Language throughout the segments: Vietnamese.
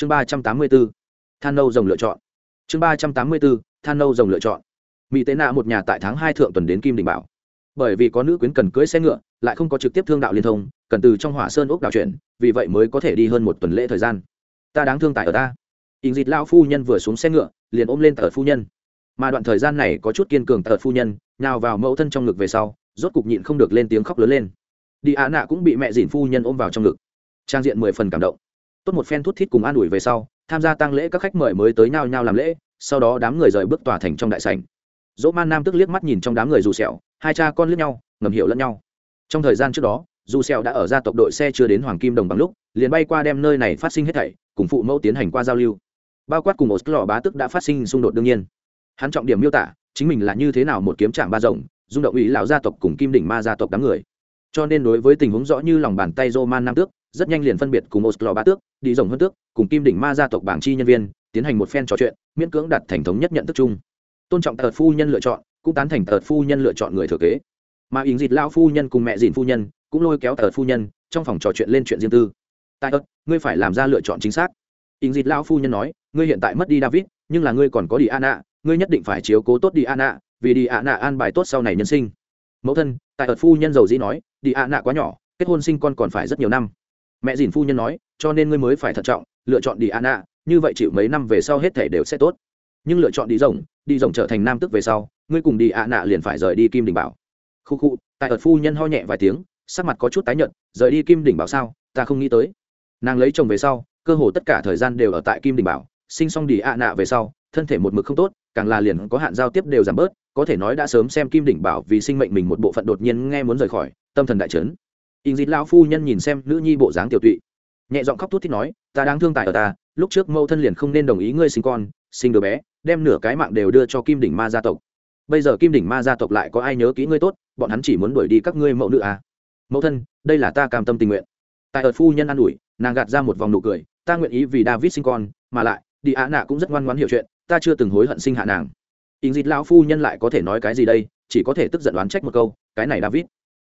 chương ba trăm tám mươi bốn than nâu rồng lựa chọn. Chương ba trăm tám mươi bốn than nâu rồng lựa chọn. Mỹ tế nạ một nhà tại tháng hai thượng tuần đến kim đình bảo. Bởi vì có nữ quyến cần cưới xe ngựa, lại không có trực tiếp thương đạo liên thông, cần từ trong hỏa sơn ốc đảo chuyển, vì vậy mới có thể đi hơn một tuần lễ thời gian. Ta đáng thương tại ở ta. Ình dịt lao phu nhân vừa xuống xe ngựa, liền ôm lên tờ phu nhân. Mà đoạn thời gian này có chút kiên cường tờ phu nhân, nào vào mẫu thân trong ngực về sau, rốt cục nhịn không được lên tiếng khóc lớn lên. Đi ạ nạ cũng bị mẹ dìn phu nhân ôm vào trong ngực. Trang diện mười phần cảm động tốt một phen thút thít cùng an ủi về sau, tham gia tăng lễ các khách mời mới tới nhau nhau làm lễ, sau đó đám người rời bước tòa thành trong đại sảnh. Dỗ man nam tức liếc mắt nhìn trong đám người dù sẹo, hai cha con liếc nhau, ngầm hiểu lẫn nhau. Trong thời gian trước đó, dù sẹo đã ở gia tộc đội xe chưa đến hoàng kim đồng bằng lúc, liền bay qua đem nơi này phát sinh hết thảy, cùng phụ mẫu tiến hành qua giao lưu. Bao quát cùng một lò bá tức đã phát sinh xung đột đương nhiên. Hắn trọng điểm miêu tả, chính mình là như thế nào một kiếm trạng ba rộng rung động ủy lão gia tộc cùng kim đỉnh ma gia tộc đám người. Cho nên đối với tình huống rõ như lòng bàn tay roman nam tước rất nhanh liền phân biệt cùng oslo ba tước đi rồng hơn tước cùng kim đỉnh ma gia tộc bảng chi nhân viên tiến hành một phen trò chuyện miễn cưỡng đặt thành thống nhất nhận thức chung. Tôn trọng tợt phu nhân lựa chọn cũng tán thành tợt phu nhân lựa chọn người thừa kế. Mà Yến Dịch lão phu nhân cùng mẹ dìn phu nhân cũng lôi kéo tợt phu nhân trong phòng trò chuyện lên chuyện riêng tư. Tại ớt ngươi phải làm ra lựa chọn chính xác. Yến Dịch lão phu nhân nói ngươi hiện tại mất đi david nhưng là ngươi còn có Diana, anna ngươi nhất định phải chiếu cố tốt Diana, anna vì Diana anna an bài tốt sau này nhân sinh. Mẫu thân tại ớt phu nhân giàu dĩ nói Diana anna quá nhỏ kết hôn sinh con còn phải rất nhiều năm mẹ dìn phu nhân nói, cho nên ngươi mới phải thận trọng, lựa chọn đi anna, như vậy chịu mấy năm về sau hết thể đều sẽ tốt. Nhưng lựa chọn đi rồng đi rồng trở thành nam tức về sau, ngươi cùng đi ạ nạ liền phải rời đi kim đình bảo. Khu khu, tại ợt phu nhân ho nhẹ vài tiếng, sắc mặt có chút tái nhợt, rời đi kim đình bảo sao, ta không nghĩ tới. Nàng lấy chồng về sau, cơ hồ tất cả thời gian đều ở tại kim đình bảo, sinh xong đi ạ nạ về sau, thân thể một mực không tốt, càng là liền có hạn giao tiếp đều giảm bớt, có thể nói đã sớm xem kim đỉnh bảo vì sinh mệnh mình một bộ phận đột nhiên nghe muốn rời khỏi, tâm thần đại trấn ình dịt lão phu nhân nhìn xem nữ nhi bộ dáng tiểu tụy. Nhẹ giọng khóc thút thít nói, ta đang thương tài ở ta, lúc trước mâu thân liền không nên đồng ý ngươi sinh con, sinh đứa bé, đem nửa cái mạng đều đưa cho kim đỉnh ma gia tộc. Bây giờ kim đỉnh ma gia tộc lại có ai nhớ kỹ ngươi tốt, bọn hắn chỉ muốn đuổi đi các ngươi mẫu nữ à. mẫu thân, đây là ta cam tâm tình nguyện. Tại ở phu nhân an ủi, nàng gạt ra một vòng nụ cười, ta nguyện ý vì david sinh con, mà lại, đi á nạ cũng rất ngoan ngoãn hiểu chuyện, ta chưa từng hối hận sinh hạ nàng. Ình dịt lão phu nhân lại có thể nói cái gì đây, chỉ có thể tức giận đoán trách một câu, cái này david.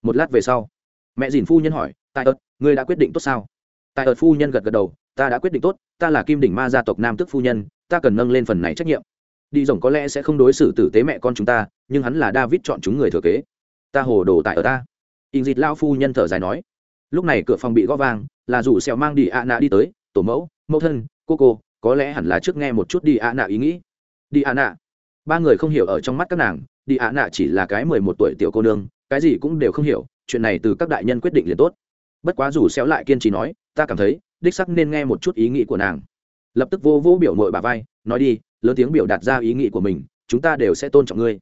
Một lát về sau mẹ dìn phu nhân hỏi tại ợt ngươi đã quyết định tốt sao? Tại ợt phu nhân gật gật đầu, ta đã quyết định tốt, ta là kim đỉnh ma gia tộc nam tức phu nhân, ta cần nâng lên phần này trách nhiệm. Đi rồng có lẽ sẽ không đối xử tử tế mẹ con chúng ta, nhưng hắn là david chọn chúng người thừa kế. Ta hồ đồ tại ở ta. In dịt lao phu nhân thở dài nói. Lúc này cửa phòng bị gõ vang, là rủ xèo mang đi ạ nạ đi tới, tổ mẫu mẫu thân, cô cô, có lẽ hẳn là trước nghe một chút đi ạ nạ ý nghĩ. Đi ạ nạ ba người không hiểu ở trong mắt các nàng, đi ạ nạ chỉ là cái mười một tuổi tiểu cô nương, cái gì cũng đều không hiểu chuyện này từ các đại nhân quyết định liền tốt. Bất quá rủ xéo lại kiên trì nói, ta cảm thấy, đích sắc nên nghe một chút ý nghĩ của nàng. Lập tức vô vô biểu mội bà vai, nói đi, lớn tiếng biểu đạt ra ý nghĩ của mình, chúng ta đều sẽ tôn trọng ngươi.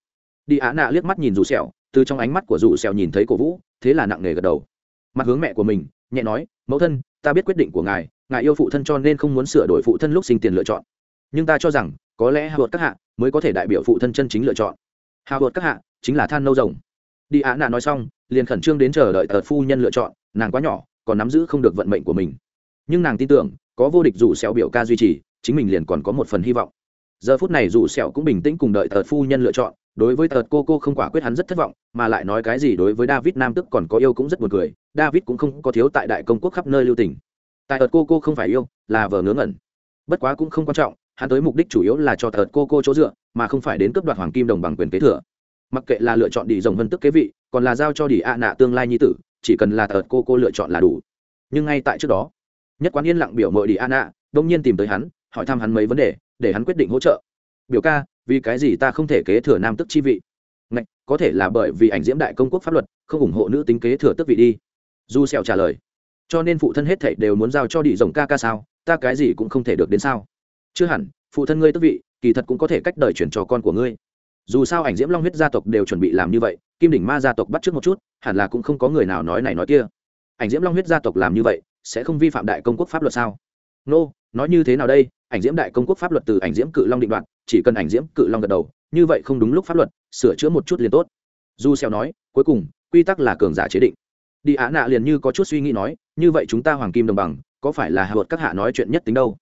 Đi á nạ liếc mắt nhìn rủ sẹo từ trong ánh mắt của rủ sẹo nhìn thấy cổ vũ, thế là nặng nề gật đầu. Mặt hướng mẹ của mình, nhẹ nói, mẫu thân, ta biết quyết định của ngài ngài yêu phụ thân cho nên không muốn sửa đổi phụ thân lúc sinh tiền lựa chọn. Nhưng ta cho rằng, có lẽ hạ vợt các hạ mới có thể đại biểu phụ thân chân chính lựa chọn. Hạ vợt các hạ chính là than nâu rồng. Đi á nạ nói xong liền khẩn trương đến chờ đợi tờ phu nhân lựa chọn, nàng quá nhỏ, còn nắm giữ không được vận mệnh của mình. Nhưng nàng tin tưởng, có vô địch rủ sẹo biểu ca duy trì, chính mình liền còn có một phần hy vọng. Giờ phút này rủ sẹo cũng bình tĩnh cùng đợi tờ phu nhân lựa chọn, đối với tờ cô cô không quả quyết hắn rất thất vọng, mà lại nói cái gì đối với david nam tức còn có yêu cũng rất buồn cười, david cũng không có thiếu tại đại công quốc khắp nơi lưu tình. Tại tờ cô cô không phải yêu, là vờ ngớ ngẩn. Bất quá cũng không quan trọng, hắn tới mục đích chủ yếu là cho tờ cô cô chỗ dựa, mà không phải đến cướp đoạt hoàng kim đồng bằng quyền kế thừa. Mặc kệ là lựa chọn đi rồng vân tức kế vị còn là giao cho đi ạ nạ tương lai nhi tử chỉ cần là tờ cô cô lựa chọn là đủ. Nhưng ngay tại trước đó nhất quán yên lặng biểu mội đi ạ nạ đông nhiên tìm tới hắn hỏi thăm hắn mấy vấn đề để hắn quyết định hỗ trợ. Biểu ca vì cái gì ta không thể kế thừa nam tức chi vị? Ngạch, có thể là bởi vì ảnh diễm đại công quốc pháp luật không ủng hộ nữ tính kế thừa tức vị đi. Du sẹo trả lời cho nên phụ thân hết thảy đều muốn giao cho đi rồng ca ca sao ta cái gì cũng không thể được đến sao? Chưa hẳn phụ thân ngươi tức vị kỳ thật cũng có thể cách đời chuyển cho con của ngươi dù sao ảnh diễm long huyết gia tộc đều chuẩn bị làm như vậy kim đỉnh ma gia tộc bắt trước một chút hẳn là cũng không có người nào nói này nói kia. Ảnh diễm long huyết gia tộc làm như vậy sẽ không vi phạm đại công quốc pháp luật sao? Nô、no, nói như thế nào đây? Ảnh diễm đại công quốc pháp luật từ ảnh diễm cự long định đoạn chỉ cần ảnh diễm cự long gật đầu như vậy không đúng lúc pháp luật sửa chữa một chút liền tốt. Du xeo nói cuối cùng quy tắc là cường giả chế định. Đi á nạ liền như có chút suy nghĩ nói như vậy chúng ta hoàng kim đồng bằng có phải là hạ luật các hạ nói chuyện nhất tính đâu?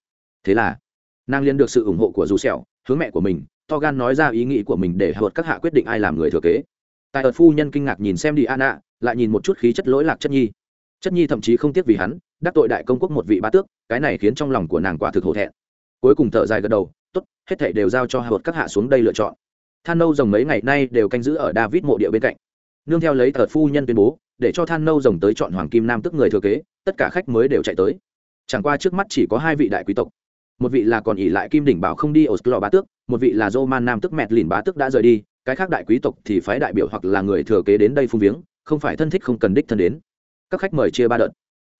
Thế là nàng liền được sự ủng hộ của du xeo hướng mẹ của mình to gan nói ra ý nghĩ của mình để hạ các hạ quyết định ai làm người thừa kế. Tại ợt phu nhân kinh ngạc nhìn xem đi an ạ lại nhìn một chút khí chất lỗi lạc chất nhi. Chất nhi thậm chí không tiếc vì hắn, đắc tội đại công quốc một vị bá tước, cái này khiến trong lòng của nàng quả thực hổ thẹn. Cuối cùng thở dài gật đầu, tốt, hết thảy đều giao cho hạ các hạ xuống đây lựa chọn. Than nâu rồng mấy ngày nay đều canh giữ ở david mộ địa bên cạnh. Nương theo lấy ợt phu nhân tuyên bố, để cho than nâu rồng tới chọn hoàng kim nam tức người thừa kế, tất cả khách mới đều chạy tới. Chẳng qua trước mắt chỉ có hai vị đại quý tộc. Một vị là còn ỉ lại kim đỉnh bảo không đi ở oslo bá tước một vị là roman nam tức mẹt lìn bá Tức đã rời đi, cái khác đại quý tộc thì phái đại biểu hoặc là người thừa kế đến đây phung viếng, không phải thân thích không cần đích thân đến. Các khách mời chia ba đợt.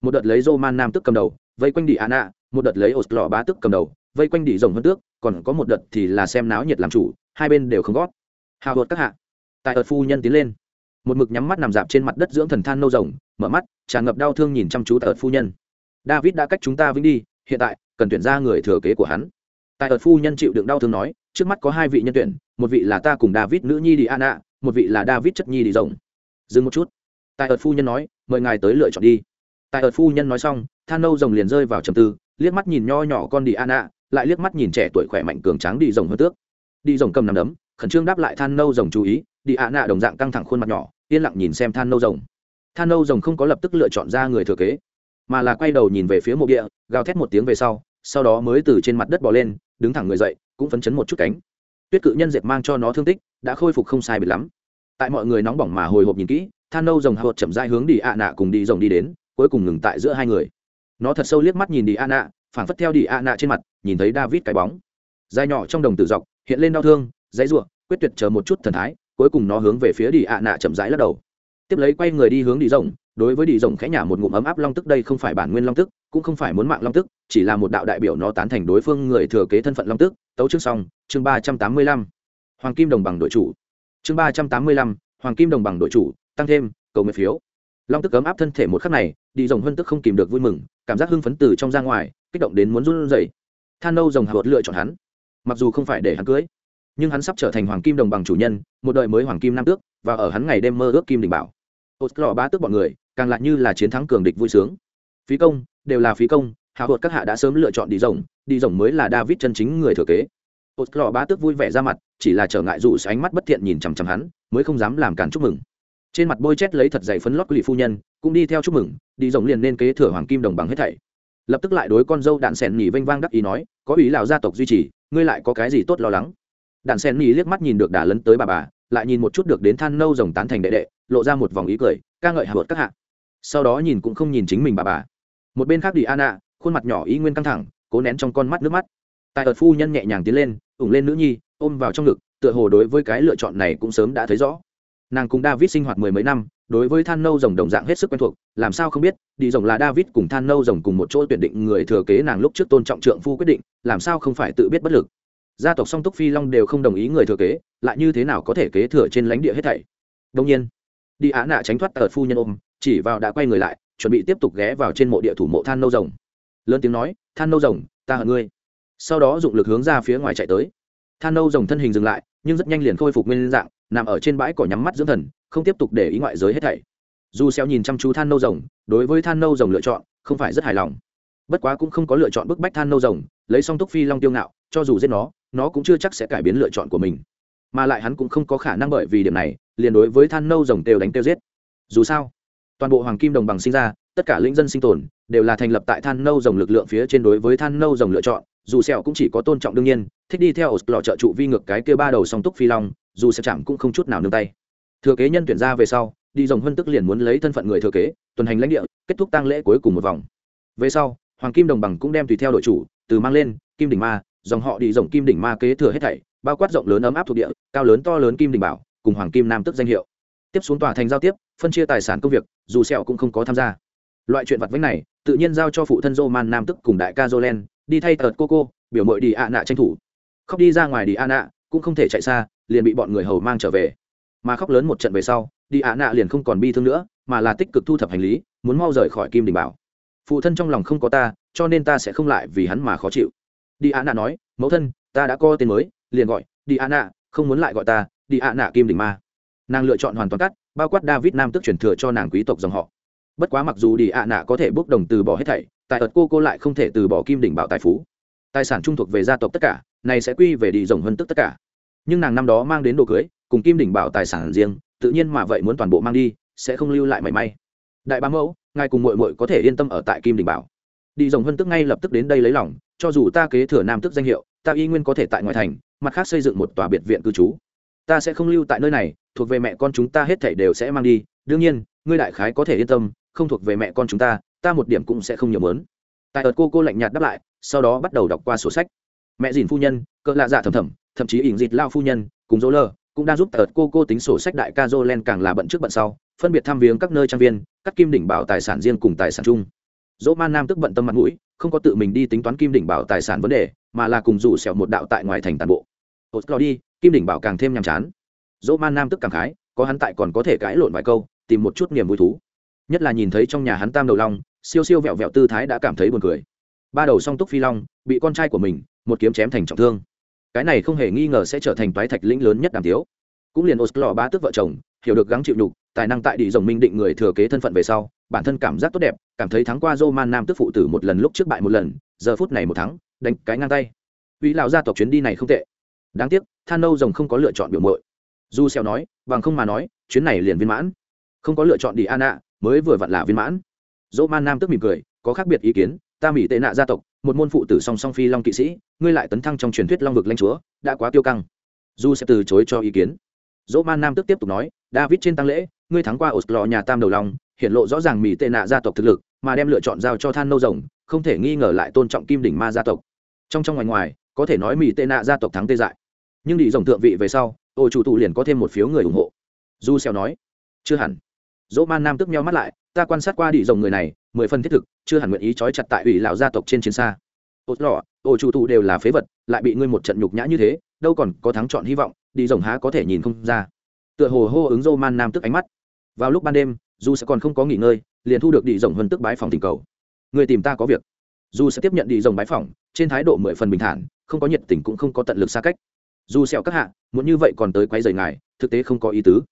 Một đợt lấy roman nam tức cầm đầu, vây quanh đi anna, một đợt lấy oslo bá Tức cầm đầu, vây quanh đi rồng hơn tước, còn có một đợt thì là xem náo nhiệt làm chủ, hai bên đều không gót. Hào hột các hạ. Tại ợt phu nhân tiến lên. Một mực nhắm mắt nằm dạp trên mặt đất dưỡng thần than nâu rồng, mở mắt, tràn ngập đau thương nhìn chăm chú tại ợt phu nhân. David đã cách chúng ta vĩnh đi, hiện tại cần tuyển ra người thừa kế của hắn tại ợt phu nhân chịu đựng đau thương nói, trước mắt có hai vị nhân tuyển, một vị là ta cùng david nữ nhi đi an ạ một vị là david chất nhi đi rồng dừng một chút. Tại ợt phu nhân nói, mời ngài tới lựa chọn đi. Tại ợt phu nhân nói xong, than nâu rồng liền rơi vào trầm tư, liếc mắt nhìn nho nhỏ con đi an ạ lại liếc mắt nhìn trẻ tuổi khỏe mạnh cường tráng đi rồng hơn tước. Đi rồng cầm nằm đấm, khẩn trương đáp lại than nâu rồng chú ý đi ạ nạ đồng dạng căng thẳng khuôn mặt nhỏ, yên lặng nhìn xem than nâu rồng. Than nâu rồng không có lập tức lựa chọn ra người thừa kế, mà là quay đầu nhìn về phía mộ địa, gào thét một tiếng về sau sau đó mới từ trên mặt đất bỏ lên, đứng thẳng người dậy, cũng phấn chấn một chút cánh. Tuyết cự nhân dệt mang cho nó thương tích, đã khôi phục không sai biệt lắm. Tại mọi người nóng bỏng mà hồi hộp nhìn kỹ, than nâu rồng hột chậm dai hướng đi ạ nạ cùng đi rồng đi đến, cuối cùng ngừng tại giữa hai người. Nó thật sâu liếc mắt nhìn đi ạ nạ, phảng phất theo đi ạ nạ trên mặt, nhìn thấy david cái bóng. Dài nhỏ trong đồng tử dọc, hiện lên đau thương, dãy ruộng quyết tuyệt chờ một chút thần thái, cuối cùng nó hướng về phía đi ạ nạ chậm rãi lắc đầu. Tiếp lấy quay người đi hướng đi rồng đối với đi rồng khẽ nhả một ngụm ấm áp long tức, đây không phải bản nguyên long tức, cũng không phải muốn mạng long tức, chỉ là một đạo đại biểu nó tán thành đối phương người thừa kế thân phận long tức. Tấu chương xong, chương ba trăm tám mươi lăm. Hoàng kim đồng bằng đội chủ. Chương ba trăm tám mươi lăm, hoàng kim đồng bằng đội chủ, tăng thêm, cầu nguyện phiếu. Long tức ấm áp thân thể một khắc này đi rồng hơn tức không kìm được vui mừng, cảm giác hưng phấn từ trong ra ngoài, kích động đến muốn run rẩy. Than nâu rồng hợp lựa chọn hắn. Mặc dù không phải để hắn cưới, nhưng hắn sắp trở thành hoàng kim đồng bằng chủ nhân, một đời mới hoàng kim nam tước, và ở hắn ngày đêm mơ ước kim đình bảo. Osclo ba tước bọn người càng lại như là chiến thắng cường địch vui sướng. Phí công, đều là phí công, hạ hột các hạ đã sớm lựa chọn đi rồng đi rồng mới là david chân chính người thừa kế. Osclo ba tước vui vẻ ra mặt, chỉ là trở ngại dù ánh mắt bất thiện nhìn chằm chằm hắn, mới không dám làm cản chúc mừng. Trên mặt bôi chét lấy thật dày phấn lót lì phu nhân, cũng đi theo chúc mừng, đi rồng liền nên kế thừa hoàng kim đồng bằng hết thảy. Lập tức lại đối con dâu đạn sẻn nhỉ vênh vang đắc ý nói, có ý lào gia tộc duy trì, ngươi lại có cái gì tốt lo lắng? Đạn sen nhỉ liếc mắt nhìn được đà lấn tới bà bà, lại nhìn một chút được đến than nâu rồng tán thành đệ đệ, lộ ra một vòng ý cười, ca ngợi hạ vợt các hạ sau đó nhìn cũng không nhìn chính mình bà bà. Một bên khác đi anna khuôn mặt nhỏ ý nguyên căng thẳng, cố nén trong con mắt nước mắt. Tại ợt phu nhân nhẹ nhàng tiến lên, ủng lên nữ nhi, ôm vào trong ngực, tựa hồ đối với cái lựa chọn này cũng sớm đã thấy rõ. Nàng cùng david sinh hoạt mười mấy năm, đối với than nâu rồng đồng dạng hết sức quen thuộc, làm sao không biết, đi rồng là david cùng than nâu rồng cùng một chỗ tuyển định người thừa kế nàng lúc trước tôn trọng trượng phu quyết định, làm sao không phải tự biết bất lực. Gia tộc song túc phi long đều không đồng ý người thừa kế, lại như thế nào có thể kế thừa trên lãnh địa hết thảy? Đông nhiên đi á nạ tránh thoát tờ phu nhân ôm chỉ vào đã quay người lại, chuẩn bị tiếp tục ghé vào trên mộ địa thủ mộ than nâu rồng. Lớn tiếng nói, than nâu rồng, ta hận ngươi. Sau đó dụng lực hướng ra phía ngoài chạy tới. Than nâu rồng thân hình dừng lại, nhưng rất nhanh liền khôi phục nguyên dạng, nằm ở trên bãi cỏ nhắm mắt dưỡng thần, không tiếp tục để ý ngoại giới hết thảy. Dù xéo nhìn chăm chú than nâu rồng, đối với than nâu rồng lựa chọn, không phải rất hài lòng. Bất quá cũng không có lựa chọn bức bách than nâu rồng, lấy song túc phi long tiêu ngạo, cho dù giết nó nó cũng chưa chắc sẽ cải biến lựa chọn của mình. Mà lại hắn cũng không có khả năng bởi vì điểm này, liền đối với than nâu rồng têu đánh têu giết. Dù sao toàn bộ hoàng kim đồng bằng sinh ra, tất cả lĩnh dân sinh tồn, đều là thành lập tại than nâu dòng lực lượng phía trên đối với than nâu dòng lựa chọn, dù sẹo cũng chỉ có tôn trọng đương nhiên, thích đi theo lọ trợ trụ vi ngược cái kia ba đầu song túc phi long, dù sẽ chạm cũng không chút nào nương tay. Thừa kế nhân tuyển ra về sau, đi dòng hân tức liền muốn lấy thân phận người thừa kế, tuần hành lãnh địa, kết thúc tang lễ cuối cùng một vòng. Về sau, hoàng kim đồng bằng cũng đem tùy theo đội chủ, từ mang lên, kim đỉnh ma, dòng họ đi dòng kim đỉnh ma kế thừa hết thảy, bao quát rộng lớn ấm áp thuộc địa, cao lớn to lớn kim đỉnh bảo, cùng hoàng kim nam tức danh hiệu. Tiếp xuống tòa thành giao tiếp phân chia tài sản công việc, dù sẹo cũng không có tham gia. Loại chuyện vặt vãnh này, tự nhiên giao cho phụ thân Roman nam tức cùng đại ca jolen đi thay tợt cô cô, biểu mội đi ạ nạ tranh thủ. Khóc đi ra ngoài đi ạ nạ cũng không thể chạy xa, liền bị bọn người hầu mang trở về. Mà khóc lớn một trận về sau, đi ạ nạ liền không còn bi thương nữa, mà là tích cực thu thập hành lý, muốn mau rời khỏi kim đình bảo. Phụ thân trong lòng không có ta, cho nên ta sẽ không lại vì hắn mà khó chịu. Đi ạ nạ nói, mẫu thân, ta đã có tên mới, liền gọi đi ạ nạ không muốn lại gọi ta, đi ạ nạ kim đình ma. Nàng lựa chọn hoàn toàn cắt bao quát david nam tức chuyển thừa cho nàng quý tộc dòng họ. Bất quá mặc dù đi ạ nạ có thể bốc đồng từ bỏ hết thảy, tại ợt cô cô lại không thể từ bỏ kim đỉnh bảo tài phú. Tài sản trung thuộc về gia tộc tất cả, này sẽ quy về đi rồng hơn tức tất cả. Nhưng nàng năm đó mang đến đồ cưới, cùng kim đỉnh bảo tài sản riêng, tự nhiên mà vậy muốn toàn bộ mang đi, sẽ không lưu lại mảy may. Đại bá mẫu, ngài cùng mội mội có thể yên tâm ở tại kim đỉnh bảo. Đi rồng hân tức ngay lập tức đến đây lấy lòng, cho dù ta kế thừa nam tức danh hiệu, ta y nguyên có thể tại ngoại thành, mặt khác xây dựng một tòa biệt viện cư trú. Ta sẽ không lưu tại nơi này thuộc về mẹ con chúng ta hết thảy đều sẽ mang đi. Đương nhiên, ngươi đại khái có thể yên tâm, không thuộc về mẹ con chúng ta ta một điểm cũng sẽ không nhiều mớn tại ợt cô cô lạnh nhạt đáp lại, sau đó bắt đầu đọc qua sổ sách. Mẹ dìn phu nhân, cỡ lạ dạ thầm thầm, thậm chí ỉn dịt lao phu nhân, cùng dỗ lơ cũng đang giúp tợt cô cô tính sổ sách đại ca dô càng là bận trước bận sau, phân biệt thăm viếng các nơi trang viên, các kim đỉnh bảo tài sản riêng cùng tài sản chung. Dỗ man nam tức bận tâm mặt mũi, không có tự mình đi tính toán kim đỉnh bảo tài sản vấn đề, mà là cùng rủ sẹo một đạo tại ngoài thành toàn bộ. Tốt đi kim đỉnh bảo càng thêm nhàm chán dỗ man nam tức cảm khái, có hắn tại còn có thể cãi lộn vài câu, tìm một chút niềm vui thú. Nhất là nhìn thấy trong nhà hắn tam đầu long, siêu siêu vẹo vẹo tư thái đã cảm thấy buồn cười. Ba đầu song túc phi long, bị con trai của mình, một kiếm chém thành trọng thương. Cái này không hề nghi ngờ sẽ trở thành toái thạch lĩnh lớn nhất đàm tiếu. Cũng liền oslo ba tức vợ chồng, hiểu được gắng chịu nhục, tài năng tại đi rồng minh định người thừa kế thân phận về sau, bản thân cảm giác tốt đẹp, cảm thấy thắng qua roman nam tức phụ tử một lần lúc trước bại một lần, giờ phút này một thắng, đánh cái ngang tay. Uy lão gia tộc chuyến đi này không tệ. Đáng tiếc, than nâu rồng không có lựa chọn biểu mội du xeo nói, bằng không mà nói, chuyến này liền viên mãn. Không có lựa chọn đi an ạ, mới vừa vặn là viên mãn. Dỗ man nam tức mỉm cười, có khác biệt ý kiến, ta mỹ tệ nạ gia tộc, một môn phụ tử song song phi long kỵ sĩ, ngươi lại tấn thăng trong truyền thuyết long vực lãnh chúa, đã quá tiêu căng. Du sẽ từ chối cho ý kiến. Dỗ man nam tức tiếp tục nói, david trên tăng lễ, ngươi thắng qua oslo nhà tam đầu long hiện lộ rõ ràng mỹ tệ nạ gia tộc thực lực, mà đem lựa chọn giao cho than nâu rồng, không thể nghi ngờ lại tôn trọng kim đỉnh ma gia tộc. Trong trong ngoài ngoài, có thể nói mỹ tệ nạ gia tộc thắng tê dại. Nhưng đi rồng thượng vị về sau ổ chủ tụ liền có thêm một phiếu người ủng hộ. Du xeo nói, chưa hẳn. Dỗ man nam tức meo mắt lại, ta quan sát qua đi rồng người này, mười phần thiết thực, chưa hẳn nguyện ý trói chặt tại ủy lão gia tộc trên chiến xa. Ô lọ, ô chủ tụ đều là phế vật, lại bị ngươi một trận nhục nhã như thế, đâu còn có thắng chọn hy vọng đi rồng há có thể nhìn không ra. Tựa hồ hô ứng dô man nam tức ánh mắt. Vào lúc ban đêm, dù sẽ còn không có nghỉ ngơi, liền thu được đi rồng hơn tức bái phòng tình cầu. Người tìm ta có việc. Dù sẽ tiếp nhận đi rồng bái phòng, trên thái độ mười phần bình thản, không có nhiệt tình cũng không có tận lực xa cách dù sẹo các hạ, muốn như vậy còn tới quấy rầy ngài, thực tế không có ý tứ.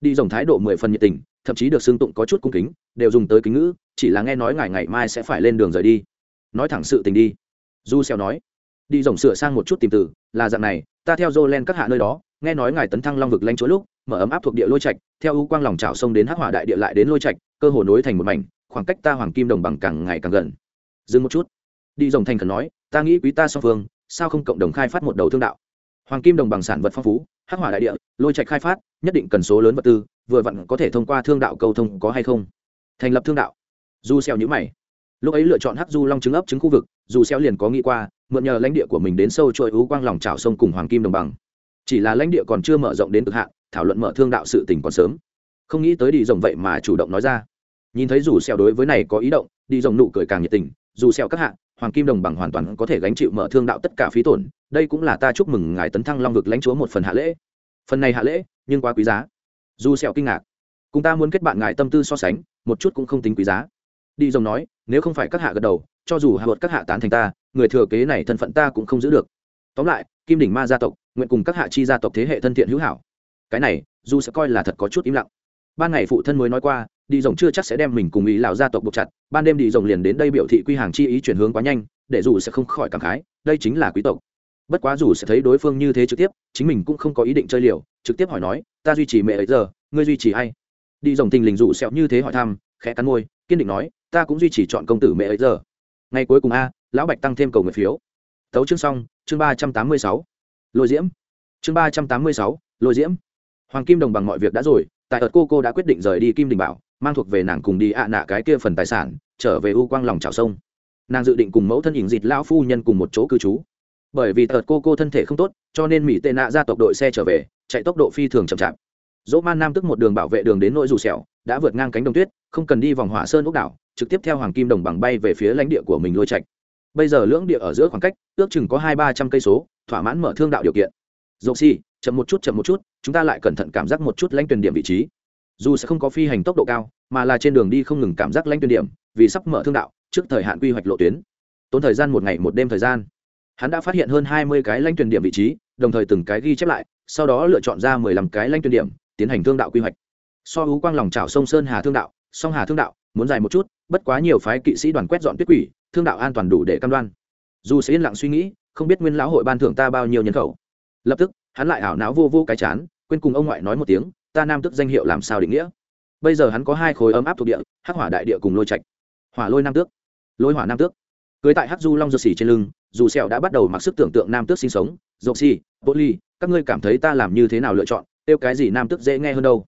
Đi dòng thái độ mười phần nhiệt tình, thậm chí được sương tụng có chút cung kính, đều dùng tới kính ngữ, chỉ là nghe nói ngài ngày mai sẽ phải lên đường rời đi. Nói thẳng sự tình đi. Du xeo nói, đi dòng sửa sang một chút tìm từ, là dạng này, ta theo Jolen các hạ nơi đó, nghe nói ngài tấn thăng long vực lanh chúa lúc, mở ấm áp thuộc địa lôi trạch, theo ưu quang lòng chảo sông đến hắc hỏa đại địa lại đến lôi trạch, cơ hồ nối thành một mảnh, khoảng cách ta hoàng kim đồng bằng càng ngày càng gần. Dừng một chút. Đi dòng thành khẩn nói, ta nghĩ quý ta song phương, sao không cộng đồng khai phát một đầu thương đạo? Hoàng kim đồng bằng sản vật phong phú, hắc hỏa đại địa, lôi trạch khai phát, nhất định cần số lớn vật tư, vừa vặn có thể thông qua thương đạo cầu thông có hay không? Thành lập thương đạo. Du xeo nhữ mày. Lúc ấy lựa chọn hắc du long trứng ấp trứng khu vực, dù xeo liền có nghĩ qua, mượn nhờ lãnh địa của mình đến sâu trôi ú quang lòng trào sông cùng hoàng kim đồng bằng. Chỉ là lãnh địa còn chưa mở rộng đến cực hạn, thảo luận mở thương đạo sự tình còn sớm. Không nghĩ tới đi rồng vậy mà chủ động nói ra. Nhìn thấy dù xeo đối với này có ý động, đi rồng nụ cười càng nhiệt tình, dù xeo các hạ hoàng kim đồng bằng hoàn toàn có thể gánh chịu mở thương đạo tất cả phí tổn, đây cũng là ta chúc mừng ngài tấn thăng long vực lãnh chúa một phần hạ lễ. Phần này hạ lễ, nhưng quá quý giá. Dù sẹo kinh ngạc, cùng ta muốn kết bạn ngài tâm tư so sánh, một chút cũng không tính quý giá. Đi rồng nói, nếu không phải các hạ gật đầu, cho dù hạ luật các hạ tán thành ta, người thừa kế này thân phận ta cũng không giữ được. Tóm lại, kim đỉnh ma gia tộc, nguyện cùng các hạ chi gia tộc thế hệ thân thiện hữu hảo. Cái này, dù sẽ coi là thật có chút im lặng. Ban ngày phụ thân mới nói qua đi rồng chưa chắc sẽ đem mình cùng ý lão gia tộc buộc chặt, ban đêm đi rồng liền đến đây biểu thị quy hàng chi ý chuyển hướng quá nhanh, để dù sẽ không khỏi cảm khái, đây chính là quý tộc. Bất quá dù sẽ thấy đối phương như thế trực tiếp, chính mình cũng không có ý định chơi liều, trực tiếp hỏi nói, ta duy trì mẹ ấy giờ, ngươi duy trì ai đi rồng tình lình dụ sẹo như thế hỏi thăm, khẽ cắn môi, kiên định nói, ta cũng duy trì chọn công tử mẹ ấy giờ. Ngày cuối cùng a, lão bạch tăng thêm cầu người phiếu. Tấu chương xong, chương ba trăm tám mươi sáu. Lôi diễm. Chương ba trăm tám mươi sáu, lôi diễm. Hoàng kim đồng bằng mọi việc đã rồi, tại ợt cô cô đã quyết định rời đi kim đình bảo mang thuộc về nàng cùng đi ạ à nạ cái kia phần tài sản, trở về u quang lòng trào sông. Nàng dự định cùng mẫu thân ỉn dịt lão phu nhân cùng một chỗ cư trú. Bởi vì tợt cô cô thân thể không tốt, cho nên mỹ tệ nạ ra tộc đội xe trở về, chạy tốc độ phi thường chậm chạp. Dỗ man nam tức một đường bảo vệ đường đến nội dù sẹo, đã vượt ngang cánh đồng tuyết, không cần đi vòng hỏa sơn ốc đảo, trực tiếp theo hoàng kim đồng bằng bay về phía lãnh địa của mình lôi trạch. Bây giờ lưỡng địa ở giữa khoảng cách, ước chừng có hai ba trăm cây số, thỏa mãn mở thương đạo điều kiện. Dầu xi chậm một chút, chậm một chút, chúng ta lại cẩn thận cảm giác một chút lãnh tuyển điểm vị trí dù sẽ không có phi hành tốc độ cao, mà là trên đường đi không ngừng cảm giác lanh tuyên điểm, vì sắp mở thương đạo, trước thời hạn quy hoạch lộ tuyến. Tốn thời gian một ngày một đêm thời gian. Hắn đã phát hiện hơn hai mươi cái lanh tuyển điểm vị trí, đồng thời từng cái ghi chép lại, sau đó lựa chọn ra mười lăm cái lanh tuyển điểm, tiến hành thương đạo quy hoạch. So hú quang lòng trào sông sơn hà thương đạo, song hà thương đạo, muốn dài một chút, bất quá nhiều phái kỵ sĩ đoàn quét dọn tuyết quỷ, thương đạo an toàn đủ để cam đoan. Dù sẽ yên lặng suy nghĩ, không biết nguyên lão hội ban thưởng ta bao nhiêu nhân khẩu. Lập tức, hắn lại ảo não vô vô cái chán, quên cùng ông ngoại nói một tiếng ta nam tức danh hiệu làm sao định nghĩa? Bây giờ hắn có hai khối ấm áp thuộc địa, hắc hỏa đại địa cùng lôi trạch. Hỏa lôi nam tước. Lôi hỏa nam tước. Cưới tại hắc du long dược xỉ trên lưng, dù sẹo đã bắt đầu mặc sức tưởng tượng nam tước sinh sống dầu xỉ bộ ly, các ngươi cảm thấy ta làm như thế nào lựa chọn tiêu cái gì nam tước dễ nghe hơn đâu.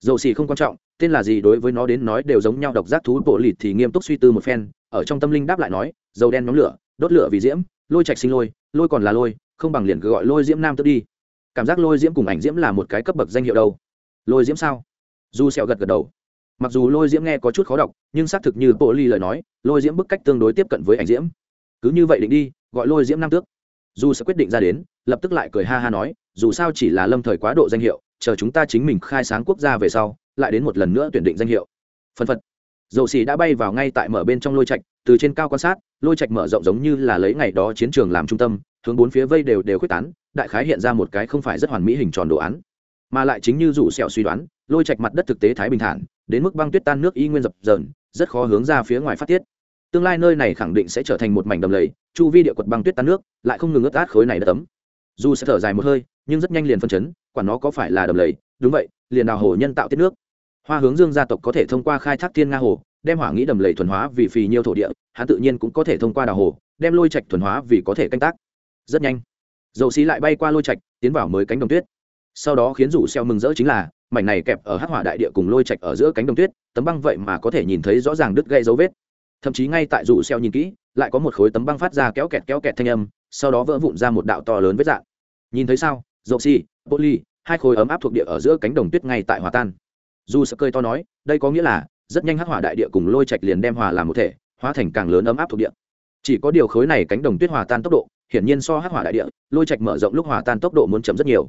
Dầu xỉ không quan trọng, tên là gì đối với nó đến nói đều giống nhau, độc giác thú bộ lịt thì nghiêm túc suy tư một phen, ở trong tâm linh đáp lại nói, dầu đen nhóm lửa, đốt lửa vì diễm, lôi trạch sinh lôi lôi còn là lôi, không bằng liền cứ gọi lôi diễm nam tước đi. Cảm giác lôi diễm cùng ảnh diễm là một cái cấp bậc danh hiệu đâu lôi diễm sao? Du sẹo gật gật đầu. Mặc dù lôi diễm nghe có chút khó đọc, nhưng xác thực như bộ ly lời nói, lôi diễm bức cách tương đối tiếp cận với ảnh diễm. Cứ như vậy định đi, gọi lôi diễm nam tước. Dù sẽ quyết định ra đến, lập tức lại cười ha ha nói, dù sao chỉ là lâm thời quá độ danh hiệu, chờ chúng ta chính mình khai sáng quốc gia về sau, lại đến một lần nữa tuyển định danh hiệu. Phân phật. Dầu xì đã bay vào ngay tại mở bên trong lôi trạch, từ trên cao quan sát, lôi trạch mở rộng giống như là lấy ngày đó chiến trường làm trung tâm, hướng bốn phía vây đều đều quyết tán, đại khái hiện ra một cái không phải rất hoàn mỹ hình tròn đồ án mà lại chính như rủ sẹo suy đoán, lôi trạch mặt đất thực tế thái bình thản, đến mức băng tuyết tan nước y nguyên dập dờn, rất khó hướng ra phía ngoài phát tiết. Tương lai nơi này khẳng định sẽ trở thành một mảnh đầm lầy, chu vi địa quật băng tuyết tan nước, lại không ngừng ướt át khối này đất tấm dù sẽ thở dài một hơi, nhưng rất nhanh liền phân chấn, quả nó có phải là đầm lầy? Đúng vậy, liền đào hồ nhân tạo tiết nước. Hoa hướng dương gia tộc có thể thông qua khai thác thiên nga hồ, đem hỏa nghĩ đầm lầy thuần hóa vì phì nhiêu thổ địa, hắn tự nhiên cũng có thể thông qua đào hồ, đem lôi trạch thuần hóa vì có thể canh tác. Rất nhanh, dầu xí lại bay qua lôi trạch tiến vào mới cánh đồng tuyết sau đó khiến rủ xeo mừng rỡ chính là, mảnh này kẹp ở hắc hỏa đại địa cùng lôi trạch ở giữa cánh đồng tuyết, tấm băng vậy mà có thể nhìn thấy rõ ràng đứt gây dấu vết. Thậm chí ngay tại rủ xeo nhìn kỹ, lại có một khối tấm băng phát ra kéo kẹt kéo kẹt thanh âm, sau đó vỡ vụn ra một đạo to lớn vết dạng. Nhìn thấy sao? Dầu xi poly hai khối ấm áp thuộc địa ở giữa cánh đồng tuyết ngay tại hòa tan. Dù sợ cơi to nói, đây có nghĩa là, rất nhanh hắc hỏa đại địa cùng lôi trạch liền đem hòa làm một thể, hóa thành càng lớn ấm áp thuộc địa. Chỉ có điều khối này cánh đồng tuyết hòa tan tốc độ, hiển nhiên so hắc hỏa đại địa, lôi trạch mở rộng lúc hòa tan tốc độ muốn chậm rất nhiều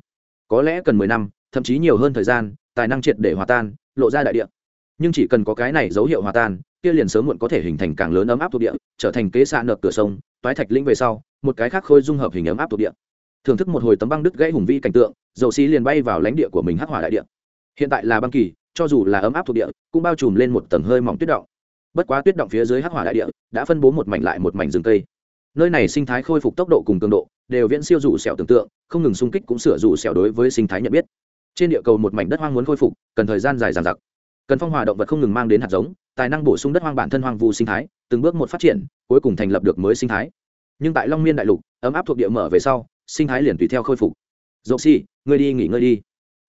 có lẽ cần mười năm, thậm chí nhiều hơn thời gian, tài năng triệt để hòa tan, lộ ra đại địa. Nhưng chỉ cần có cái này dấu hiệu hòa tan, kia liền sớm muộn có thể hình thành càng lớn ấm áp thuộc địa, trở thành kế xạ nợ cửa sông, toái thạch lĩnh về sau, một cái khác khôi dung hợp hình ấm áp thuộc địa. Thưởng thức một hồi tấm băng đứt gãy hùng vi cảnh tượng, dầu xí liền bay vào lãnh địa của mình hắc hỏa đại địa. Hiện tại là băng kỳ, cho dù là ấm áp thuộc địa, cũng bao trùm lên một tầng hơi mỏng tuyết động. Bất quá tuyết động phía dưới hắc hỏa đại địa, đã phân bố một mảnh lại một mảnh rừng cây. Nơi này sinh thái khôi phục tốc độ cùng cường độ đều viễn siêu rủ sẹo tưởng tượng, không ngừng xung kích cũng sửa rủ sẹo đối với sinh thái nhận biết. Trên địa cầu một mảnh đất hoang muốn khôi phục, cần thời gian dài dằng dặc. Cần phong hòa động vật không ngừng mang đến hạt giống, tài năng bổ sung đất hoang bản thân hoang vu sinh thái, từng bước một phát triển, cuối cùng thành lập được mới sinh thái. Nhưng tại long miên đại lục, ấm áp thuộc địa mở về sau, sinh thái liền tùy theo khôi phục. Dậu xi, ngươi đi nghỉ ngơi đi.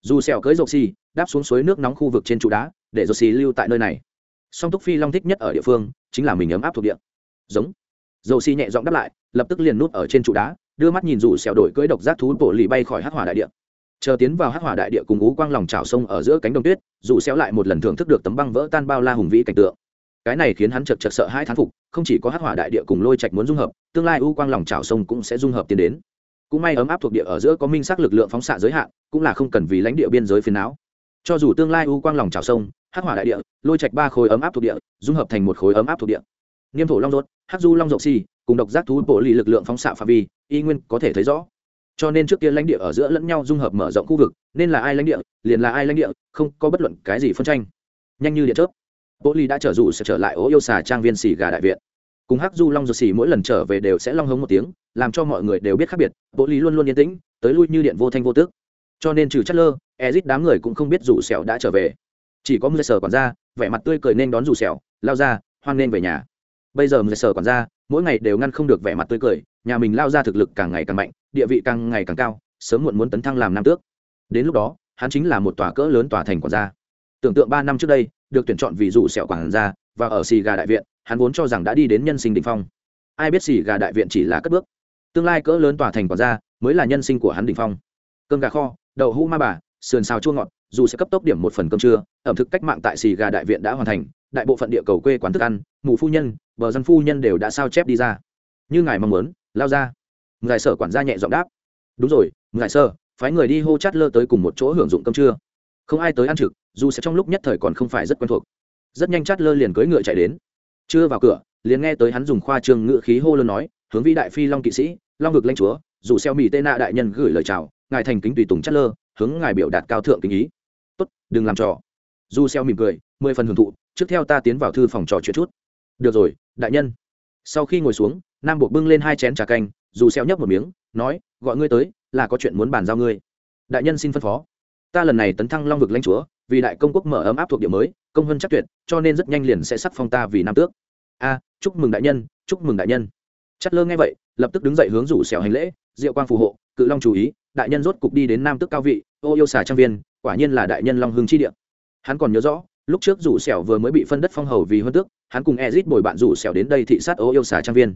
Dù sẹo cưới dậu xi, đáp xuống suối nước nóng khu vực trên trụ đá, để dậu xi lưu tại nơi này. Song túc phi long thích nhất ở địa phương, chính là mình ấm áp thuộc địa. Giống. Dầu xi nhẹ giọng đáp lại, lập tức liền núp ở trên trụ đá đưa mắt nhìn dù xẻo đổi cưỡi độc giác thú bộ lì bay khỏi hắc hỏa đại địa. Chờ tiến vào hắc hỏa đại địa cùng ú quang lòng trào sông ở giữa cánh đồng tuyết dù xéo lại một lần thưởng thức được tấm băng vỡ tan bao la hùng vĩ cảnh tượng. Cái này khiến hắn chật chật sợ hai thán phục, không chỉ có hắc hỏa đại địa cùng lôi trạch muốn dung hợp, tương lai u quang lòng trào sông cũng sẽ dung hợp tiến đến. Cũng may ấm áp thuộc địa ở giữa có minh sắc lực lượng phóng xạ giới hạn, cũng là không cần vì lãnh địa biên giới phiền não. Cho dù tương lai u quang lòng trào sông, hắc hỏa đại địa, lôi trạch ba khối ấm áp thuộc địa, dung hợp thành một khối ấm áp thuộc địa. Niêm thổ long rốt, hắc du long rộng xi cùng độc giác thú bộ lì lực lượng phóng xạ phạm vi, y nguyên có thể thấy rõ. Cho nên trước kia lãnh địa ở giữa lẫn nhau dung hợp mở rộng khu vực, nên là ai lãnh địa, liền là ai lãnh địa, không có bất luận cái gì phân tranh. Nhanh như điện chớp, bộ ly đã trở dụ sẽ trở lại ố yêu xà trang viên xì gà đại viện. Cùng hắc du long ruột xì mỗi lần trở về đều sẽ long hống một tiếng, làm cho mọi người đều biết khác biệt, bộ ly luôn luôn yên tĩnh, tới lui như điện vô thanh vô tước. Cho nên trừ chất lơ ezit đám người cũng không biết rủ sẹo đã trở về. Chỉ có mười sờ quản gia, vẻ mặt tươi cười nên đón rủ sẹo lao ra, hoan nên về nhà. Bây giờ mười sờ quản gia mỗi ngày đều ngăn không được vẻ mặt tươi cười, nhà mình lao ra thực lực càng ngày càng mạnh, địa vị càng ngày càng cao, sớm muộn muốn tấn thăng làm nam tước. Đến lúc đó, hắn chính là một tòa cỡ lớn tòa thành quản gia. Tưởng tượng ba năm trước đây, được tuyển chọn vì dụ sẹo quản gia, và ở xì gà đại viện, hắn vốn cho rằng đã đi đến nhân sinh đỉnh phong. Ai biết xì gà đại viện chỉ là cất bước. Tương lai cỡ lớn tòa thành quản gia mới là nhân sinh của hắn đỉnh phong. Cơm gà kho, đậu hũ ma bà, sườn xào chua ngọt dù sẽ cấp tốc điểm một phần cơm trưa, ẩm thực cách mạng tại xì gà đại viện đã hoàn thành, đại bộ phận địa cầu quê quán thức ăn, mù phu nhân, bờ dân phu nhân đều đã sao chép đi ra. Như ngài mong muốn, lao ra. Ngài sở quản gia nhẹ giọng đáp. Đúng rồi, ngài sơ phái người đi hô chát lơ tới cùng một chỗ hưởng dụng cơm trưa. Không ai tới ăn trực, dù sẽ trong lúc nhất thời còn không phải rất quen thuộc. Rất nhanh chát lơ liền cưỡi ngựa chạy đến. Chưa vào cửa, liền nghe tới hắn dùng khoa trương ngựa khí hô lơ nói, hướng vĩ đại phi long kỵ sĩ, long vực lanh chúa, dù xeo mì tên nạ đại nhân gửi lời chào, ngài thành kính tùy tùng chát lơ, hướng ngài biểu đạt cao thượng kính ý tốt, đừng làm trò. Dù xeo mỉm cười, mười phần hưởng thụ, trước theo ta tiến vào thư phòng trò chuyện chút. Được rồi, đại nhân. Sau khi ngồi xuống, nam bộ bưng lên hai chén trà canh, dù xeo nhấp một miếng, nói, gọi ngươi tới, là có chuyện muốn bàn giao ngươi. Đại nhân xin phân phó. Ta lần này tấn thăng long vực lãnh chúa, vì đại công quốc mở ấm áp thuộc địa mới, công hơn chắc tuyệt, cho nên rất nhanh liền sẽ sắc phong ta vì nam tước. A, chúc mừng đại nhân, chúc mừng đại nhân. Chất lơ nghe vậy, lập tức đứng dậy hướng rủ xẻo hành lễ diệu quang phù hộ, cự long chú ý, đại nhân rốt cục đi đến nam tước cao vị, ô yêu xà trang viên quả nhiên là đại nhân long hưng chi địa. Hắn còn nhớ rõ, lúc trước rủ sẹo vừa mới bị phân đất phong hầu vì hơn tước, hắn cùng ezit bồi bạn rủ sẹo đến đây thị sát ô yêu xà trang viên.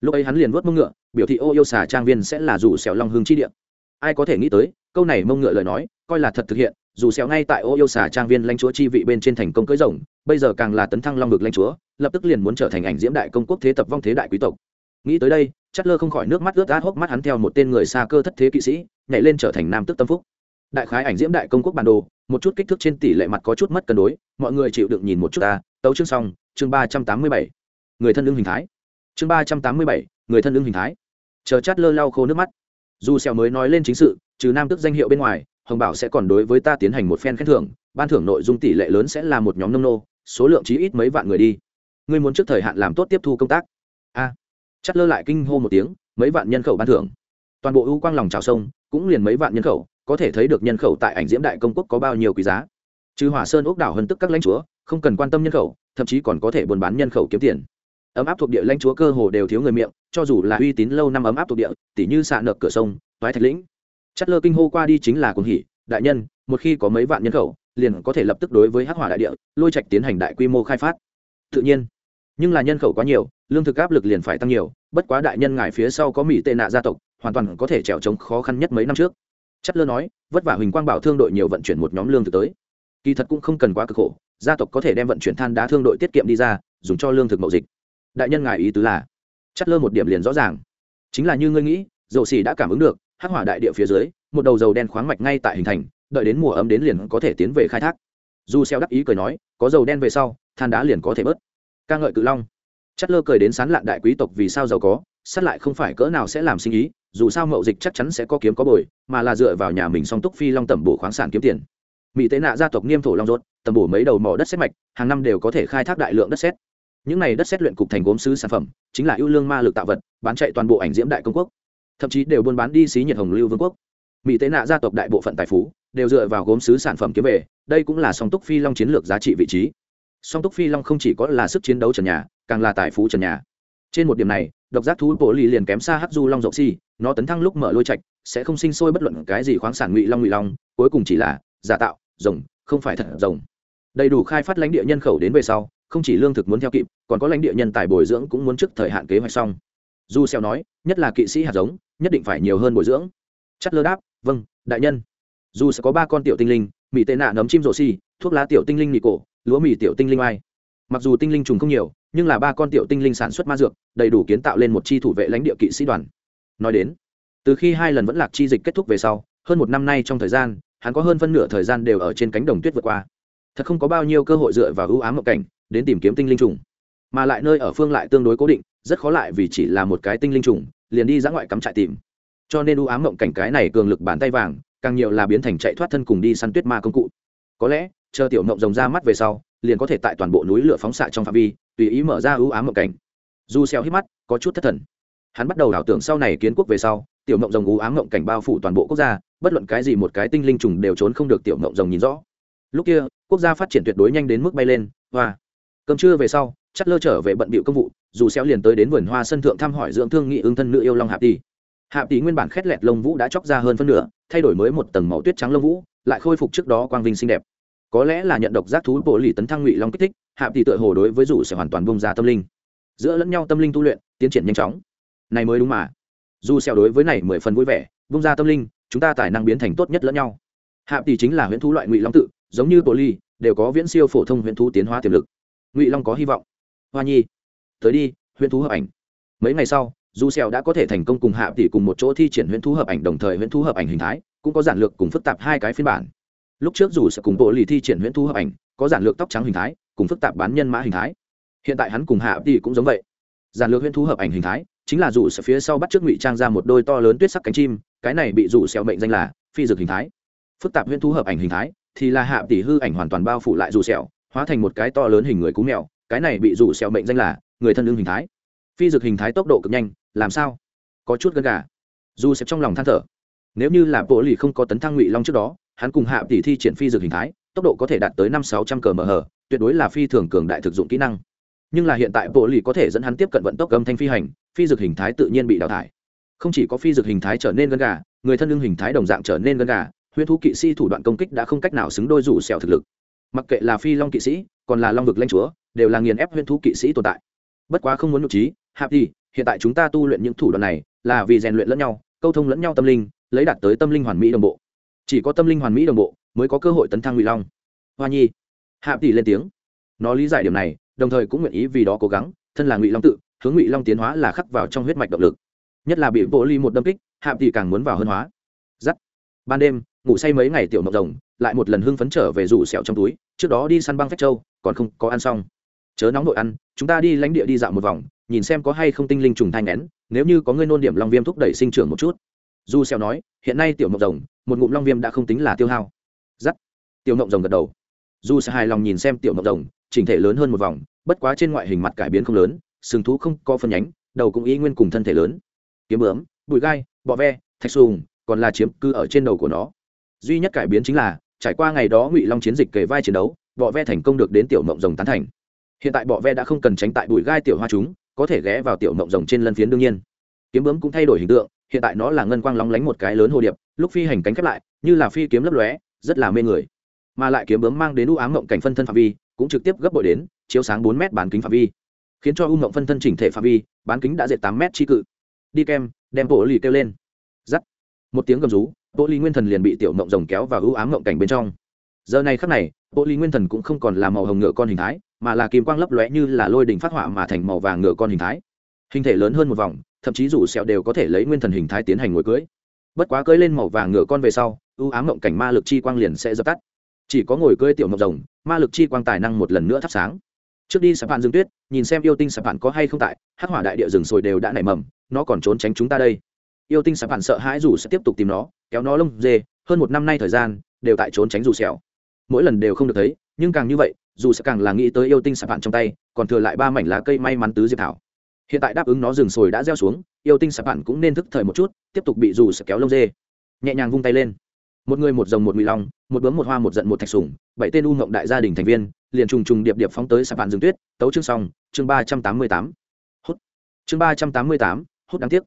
Lúc ấy hắn liền vớt mông ngựa, biểu thị ô yêu xà trang viên sẽ là rủ sẹo long hưng chi địa. Ai có thể nghĩ tới, câu này mông ngựa lời nói, coi là thật thực hiện dù sẹo ngay tại ô yêu xà trang viên lãnh chúa chi vị bên trên thành công cưỡi rồng, bây giờ càng là tấn thăng long vực lãnh chúa, lập tức liền muốn trở thành ảnh diễm đại công quốc thế tập vong thế đại quý tộc. Nghĩ tới đây, chất lơ không khỏi nước mắt ướt át hốc mắt hắn theo một tên người xa cơ thất thế kỵ sĩ, nhảy lên trở thành nam tước tâm phúc đại khái ảnh diễm đại công quốc bản đồ một chút kích thước trên tỷ lệ mặt có chút mất cân đối mọi người chịu đựng nhìn một chút ta tấu chương xong chương ba trăm tám mươi bảy. Người thân lương hình thái. Chương ba trăm tám mươi bảy người thân lương hình thái. Chờ chát lơ lau khô nước mắt. Dù xèo mới nói lên chính sự trừ nam tức danh hiệu bên ngoài hồng bảo sẽ còn đối với ta tiến hành một phen khen thưởng ban thưởng nội dung tỷ lệ lớn sẽ là một nhóm nông nô số lượng chí ít mấy vạn người đi. Ngươi muốn trước thời hạn làm tốt tiếp thu công tác. A. À, lơ lại kinh hô một tiếng mấy vạn nhân khẩu ban thưởng. Toàn bộ ưu quang lòng trào sông cũng liền mấy vạn nhân khẩu có thể thấy được nhân khẩu tại ảnh diễm đại công quốc có bao nhiêu quý giá. Trừ hỏa sơn ốc đảo hơn tức các lãnh chúa, không cần quan tâm nhân khẩu, thậm chí còn có thể buôn bán nhân khẩu kiếm tiền. Ấm áp thuộc địa lãnh chúa cơ hồ đều thiếu người miệng, cho dù là uy tín lâu năm ấm áp thuộc địa tỷ như xạ nợ cửa sông, toái thạch lĩnh. Chất lơ kinh hô qua đi chính là cuồng hỉ, đại nhân, một khi có mấy vạn nhân khẩu, liền có thể lập tức đối với hắc hỏa đại địa, lôi trạch tiến hành đại quy mô khai phát. Tự nhiên, nhưng là nhân khẩu quá nhiều, lương thực áp lực liền phải tăng nhiều, bất quá đại nhân ngài phía sau có mỹ tệ nạ gia tộc, hoàn toàn có thể trèo trống khó khăn nhất mấy năm trước chất lơ nói, vất vả huỳnh quang bảo thương đội nhiều vận chuyển một nhóm lương thực tới. Kỳ thật cũng không cần quá cực khổ, gia tộc có thể đem vận chuyển than đá thương đội tiết kiệm đi ra, dùng cho lương thực mậu dịch. Đại nhân ngài ý tứ là? Chất lơ một điểm liền rõ ràng. Chính là như ngươi nghĩ, dầu xì đã cảm ứng được, hắc hỏa đại địa phía dưới, một đầu dầu đen khoáng mạch ngay tại hình thành, đợi đến mùa ấm đến liền có thể tiến về khai thác. Du xeo đắc ý cười nói, có dầu đen về sau, than đá liền có thể bớt. Ca ngợi cự long. Chất lơ cười đến sán lạn đại quý tộc vì sao giàu có sát lại không phải cỡ nào sẽ làm sinh ý dù sao mậu dịch chắc chắn sẽ có kiếm có bồi, mà là dựa vào nhà mình song túc phi long tẩm bổ khoáng sản kiếm tiền. Mỹ tế nạ gia tộc nghiêm thổ long rốt, tẩm bổ mấy đầu mỏ đất xét mạch, hàng năm đều có thể khai thác đại lượng đất xét những này đất xét luyện cục thành gốm sứ sản phẩm, chính là ưu lương ma lực tạo vật, bán chạy toàn bộ ảnh diễm đại công quốc. Thậm chí đều buôn bán đi xí nhiệt hồng lưu vương quốc. Mỹ tế nạ gia tộc đại bộ phận tài phú, đều dựa vào gốm sứ sản phẩm kiếm về, đây cũng là song túc phi long chiến lược giá trị vị trí. Song túc phi long không chỉ có là sức chiến đấu trần nhà, càng là tài phú trần nhà. Trên một điểm này, độc giác thú bộ lì liền kém xa hắc du long rộng si nó tấn thăng lúc mở lôi trạch sẽ không sinh sôi bất luận cái gì khoáng sản ngụy long ngụy long cuối cùng chỉ là giả tạo rồng không phải thật rồng. Đầy đủ khai phát lãnh địa nhân khẩu đến về sau không chỉ lương thực muốn theo kịp còn có lãnh địa nhân tài bồi dưỡng cũng muốn trước thời hạn kế hoạch xong. Du xeo nói nhất là kỵ sĩ hạt giống nhất định phải nhiều hơn bồi dưỡng. Chất lơ đáp vâng đại nhân. Dù sẽ có ba con tiểu tinh linh mì tệ nạ nấm chim rổ xi, thuốc lá tiểu tinh linh mì cổ lúa mì tiểu tinh linh ai mặc dù tinh linh trùng không nhiều nhưng là ba con tiểu tinh linh sản xuất ma dược đầy đủ kiến tạo lên một chi thủ vệ lãnh địa kỵ sĩ đoàn nói đến. Từ khi hai lần vẫn lạc chi dịch kết thúc về sau, hơn một năm nay trong thời gian, hắn có hơn phân nửa thời gian đều ở trên cánh đồng tuyết vượt qua. Thật không có bao nhiêu cơ hội dựa vào ưu ám mộng cảnh, đến tìm kiếm tinh linh trùng. Mà lại nơi ở phương lại tương đối cố định, rất khó lại vì chỉ là một cái tinh linh trùng, liền đi ra ngoại cắm trại tìm. Cho nên ưu ám mộng cảnh cái này cường lực bàn tay vàng, càng nhiều là biến thành chạy thoát thân cùng đi săn tuyết ma công cụ. Có lẽ, chờ tiểu mộng rồng ra mắt về sau, liền có thể tại toàn bộ núi lửa phóng xạ trong phạm vi, tùy ý mở ra ưu ám mộng cảnh. Du xeo hít mắt, có chút thất thần hắn bắt đầu đảo tưởng sau này kiến quốc về sau, tiểu mộng rồng ú ám mộng cảnh bao phủ toàn bộ quốc gia, bất luận cái gì một cái tinh linh trùng đều trốn không được tiểu mộng rồng nhìn rõ. Lúc kia, quốc gia phát triển tuyệt đối nhanh đến mức bay lên, hoa. Cơm trưa về sau, chất lơ trở về bận bịu công vụ, dù xéo liền tới đến vườn hoa sân thượng thăm hỏi dưỡng thương nghị ương thân nữ yêu long hạp tỷ. Hạp tỷ nguyên bản khét lẹt lông vũ đã chóc ra hơn phân nửa, thay đổi mới một tầng màu tuyết trắng lông vũ, lại khôi phục trước đó quang vinh xinh đẹp. Có lẽ là nhận độc giác thú bộ lì tấn thăng ngụy long kích thích, hạp tỷ tựa hồ đối với dù sẽ hoàn toàn bung ra tâm linh. Giữa lẫn nhau tâm linh tu luyện, tiến triển nhanh chóng này mới đúng mà. Dù xẻo đối với này mười phần vui vẻ bung ra tâm linh, chúng ta tài năng biến thành tốt nhất lẫn nhau. Hạ tỷ chính là huyễn thú loại ngụy long tự, giống như bộ ly đều có viễn siêu phổ thông huyễn thú tiến hóa tiềm lực. Ngụy long có hy vọng. Hoa nhi, tới đi, huyễn thú hợp ảnh. Mấy ngày sau, dù xẻo đã có thể thành công cùng hạ tỷ cùng một chỗ thi triển huyễn thú hợp ảnh, đồng thời huyễn thú hợp ảnh hình thái cũng có giản lược cùng phức tạp hai cái phiên bản. Lúc trước dù sẽ cùng bộ lì thi triển huyễn thú hợp ảnh, có giản lược tóc trắng hình thái, cùng phức tạp bán nhân mã hình thái. Hiện tại hắn cùng hạ tỷ cũng giống vậy. Giản lược huyễn thú hợp ảnh hình thái chính là dù sẽ phía sau bắt trước ngụy trang ra một đôi to lớn tuyết sắc cánh chim, cái này bị dù xèo mệnh danh là phi dược hình thái. Phức tạp huyễn thú hợp ảnh hình thái, thì là hạ tỷ hư ảnh hoàn toàn bao phủ lại dù sẹo hóa thành một cái to lớn hình người cú mèo, cái này bị rủ sẹo mệnh danh là người thân lương hình thái. Phi dược hình thái tốc độ cực nhanh, làm sao? Có chút gần gà. Dù sẽ trong lòng than thở. Nếu như là bộ lì không có tấn thăng ngụy long trước đó, hắn cùng hạ tỷ thi triển phi dược hình thái, tốc độ có thể đạt tới năm sáu trăm cờ mờ tuyệt đối là phi thường cường đại thực dụng kỹ năng. Nhưng là hiện tại bộ lì có thể dẫn hắn tiếp cận vận tốc âm thanh phi hành phi dược hình thái tự nhiên bị đào thải. Không chỉ có phi dược hình thái trở nên gân gà, người thân lương hình thái đồng dạng trở nên gân gà, huyễn thú kỵ sĩ thủ đoạn công kích đã không cách nào xứng đôi rủ xẻo thực lực. Mặc kệ là phi long kỵ sĩ, còn là long vực lanh chúa, đều là nghiền ép huyễn thú kỵ sĩ tồn tại. Bất quá không muốn nhục trí, hạp đi hiện tại chúng ta tu luyện những thủ đoạn này là vì rèn luyện lẫn nhau, câu thông lẫn nhau tâm linh, lấy đạt tới tâm linh hoàn mỹ đồng bộ. Chỉ có tâm linh hoàn mỹ đồng bộ mới có cơ hội tấn thăng ngụy long. Hoa nhi, hạp tỷ lên tiếng. Nó lý giải điểm này, đồng thời cũng nguyện ý vì đó cố gắng, thân là ngụy long tự hướng ngụy long tiến hóa là khắc vào trong huyết mạch động lực nhất là bị bộ ly một đâm kích hạ tỷ càng muốn vào hơn hóa giắt ban đêm ngủ say mấy ngày tiểu mộc rồng lại một lần hưng phấn trở về rủ sẹo trong túi trước đó đi săn băng phách châu còn không có ăn xong chớ nóng nội ăn chúng ta đi lãnh địa đi dạo một vòng nhìn xem có hay không tinh linh trùng thanh nén nếu như có ngươi nôn điểm long viêm thúc đẩy sinh trưởng một chút du xeo nói hiện nay tiểu mộng rồng một ngụm long viêm đã không tính là tiêu hao giắt tiểu mộng rồng gật đầu du sẽ hài lòng nhìn xem tiểu mộng rồng chỉnh thể lớn hơn một vòng bất quá trên ngoại hình mặt cải biến không lớn sừng thú không có phân nhánh, đầu cũng y nguyên cùng thân thể lớn. Kiếm bướm, bụi gai, bọ ve, thạch sùng, còn là chiếm cư ở trên đầu của nó. Duy nhất cải biến chính là, trải qua ngày đó ngụy long chiến dịch kề vai chiến đấu, bọ ve thành công được đến tiểu mộng rồng tán thành. Hiện tại bọ ve đã không cần tránh tại bụi gai tiểu hoa chúng, có thể ghé vào tiểu mộng rồng trên lân phiến đương nhiên. Kiếm bướm cũng thay đổi hình tượng, hiện tại nó là ngân quang lóng lánh một cái lớn hồ điệp, lúc phi hành cánh khép lại, như là phi kiếm lấp lóe, rất là mê người. Mà lại kiếm bướm mang đến u ám mộng cảnh phân thân phạm vi, cũng trực tiếp gấp bội đến, chiếu sáng bốn mét bán kính phạm vi khiến cho u mộng phân thân chỉnh thể phạm vi, bán kính đã dệt tám mét chi cự. Đi kem, đem bộ lì kêu lên. Giắt. Một tiếng gầm rú bộ lì nguyên thần liền bị tiểu mộng rồng kéo vào ưu ám mộng cảnh bên trong. Giờ này khắc này bộ lì nguyên thần cũng không còn là màu hồng ngựa con hình thái, mà là kim quang lấp lóe như là lôi đỉnh phát họa mà thành màu vàng ngựa con hình thái. Hình thể lớn hơn một vòng, thậm chí rủ sẹo đều có thể lấy nguyên thần hình thái tiến hành ngồi cưới. Bất quá cưới lên màu vàng ngựa con về sau, ưu ám mộng cảnh ma lực chi quang liền sẽ dập tắt. Chỉ có ngồi cưới tiểu mộng rồng, ma lực chi quang tài năng một lần nữa thắp sáng trước đi sạp bạn dương tuyết, nhìn xem yêu tinh sạp bạn có hay không tại, hắc hỏa đại địa rừng sồi đều đã nảy mầm, nó còn trốn tránh chúng ta đây. Yêu tinh sạp bạn sợ hãi dù sẽ tiếp tục tìm nó, kéo nó lông dê, hơn một năm nay thời gian, đều tại trốn tránh dù sẹo. Mỗi lần đều không được thấy, nhưng càng như vậy, dù sẽ càng là nghĩ tới yêu tinh sạp bạn trong tay, còn thừa lại ba mảnh lá cây may mắn tứ diệp thảo. Hiện tại đáp ứng nó rừng sồi đã gieo xuống, yêu tinh sạp bạn cũng nên thức thời một chút, tiếp tục bị dù sẽ kéo lông dê. Nhẹ nhàng vung tay lên. Một người một rồng một ngụy long, một bướm một hoa một giận một thạch sủng, bảy tên u ngộng đại gia đình thành viên liền trùng trùng điệp điệp phóng tới sạp bạn rừng tuyết, tấu chương xong, chương ba trăm tám mươi tám. Hút. Chương ba trăm tám mươi tám, hút đáng tiếc.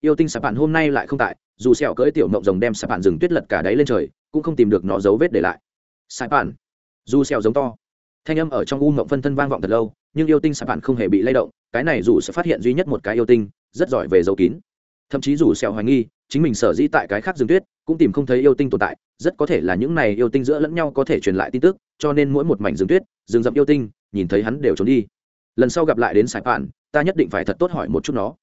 Yêu tinh sạp bạn hôm nay lại không tại, dù sẹo cưỡi tiểu mộng rồng đem sạp bạn rừng tuyết lật cả đáy lên trời, cũng không tìm được nó dấu vết để lại. Sạp bạn dù sẹo giống to. Thanh âm ở trong u mộng phân thân vang vọng thật lâu, nhưng yêu tinh sạp bạn không hề bị lay động, cái này dù sẽ phát hiện duy nhất một cái yêu tinh, rất giỏi về dấu kín. Thậm chí dù sẹo hoài nghi chính mình sở dĩ tại cái khác rừng tuyết, cũng tìm không thấy yêu tinh tồn tại, rất có thể là những này yêu tinh giữa lẫn nhau có thể truyền lại tin tức, cho nên mỗi một mảnh rừng tuyết, rừng rậm yêu tinh, nhìn thấy hắn đều trốn đi. Lần sau gặp lại đến sài phản ta nhất định phải thật tốt hỏi một chút nó.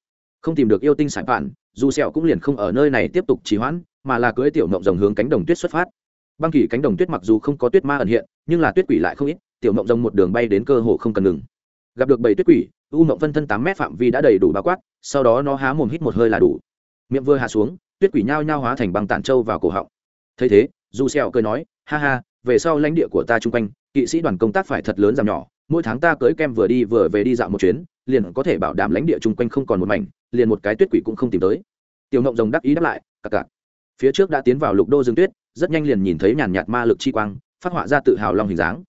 Không tìm được yêu tinh sài phản dù sẹo cũng liền không ở nơi này tiếp tục trì hoãn, mà là cưỡi tiểu ngộng rồng hướng cánh đồng tuyết xuất phát. Băng kỳ cánh đồng tuyết mặc dù không có tuyết ma ẩn hiện, nhưng là tuyết quỷ lại không ít, tiểu ngộng rồng một đường bay đến cơ hồ không cần ngừng. Gặp được bảy tuyết quỷ, u ngộng phân thân tám mét phạm vi đã đầy đủ bao quát, sau đó nó há mồm hít một hơi là đủ miệng vừa hạ xuống, tuyết quỷ nhao nhao hóa thành băng tản trâu vào cổ họng. Thấy thế dù sẹo cười nói, ha ha, về sau lãnh địa của ta chung quanh, kỵ sĩ đoàn công tác phải thật lớn giảm nhỏ, mỗi tháng ta cưới kem vừa đi vừa về đi dạo một chuyến, liền có thể bảo đảm lãnh địa chung quanh không còn một mảnh, liền một cái tuyết quỷ cũng không tìm tới. Tiểu ngộng rồng đắc ý đáp lại cặc cặc phía trước đã tiến vào lục đô dương tuyết, rất nhanh liền nhìn thấy nhàn nhạt ma lực chi quang, phát họa ra tự hào long hình dáng.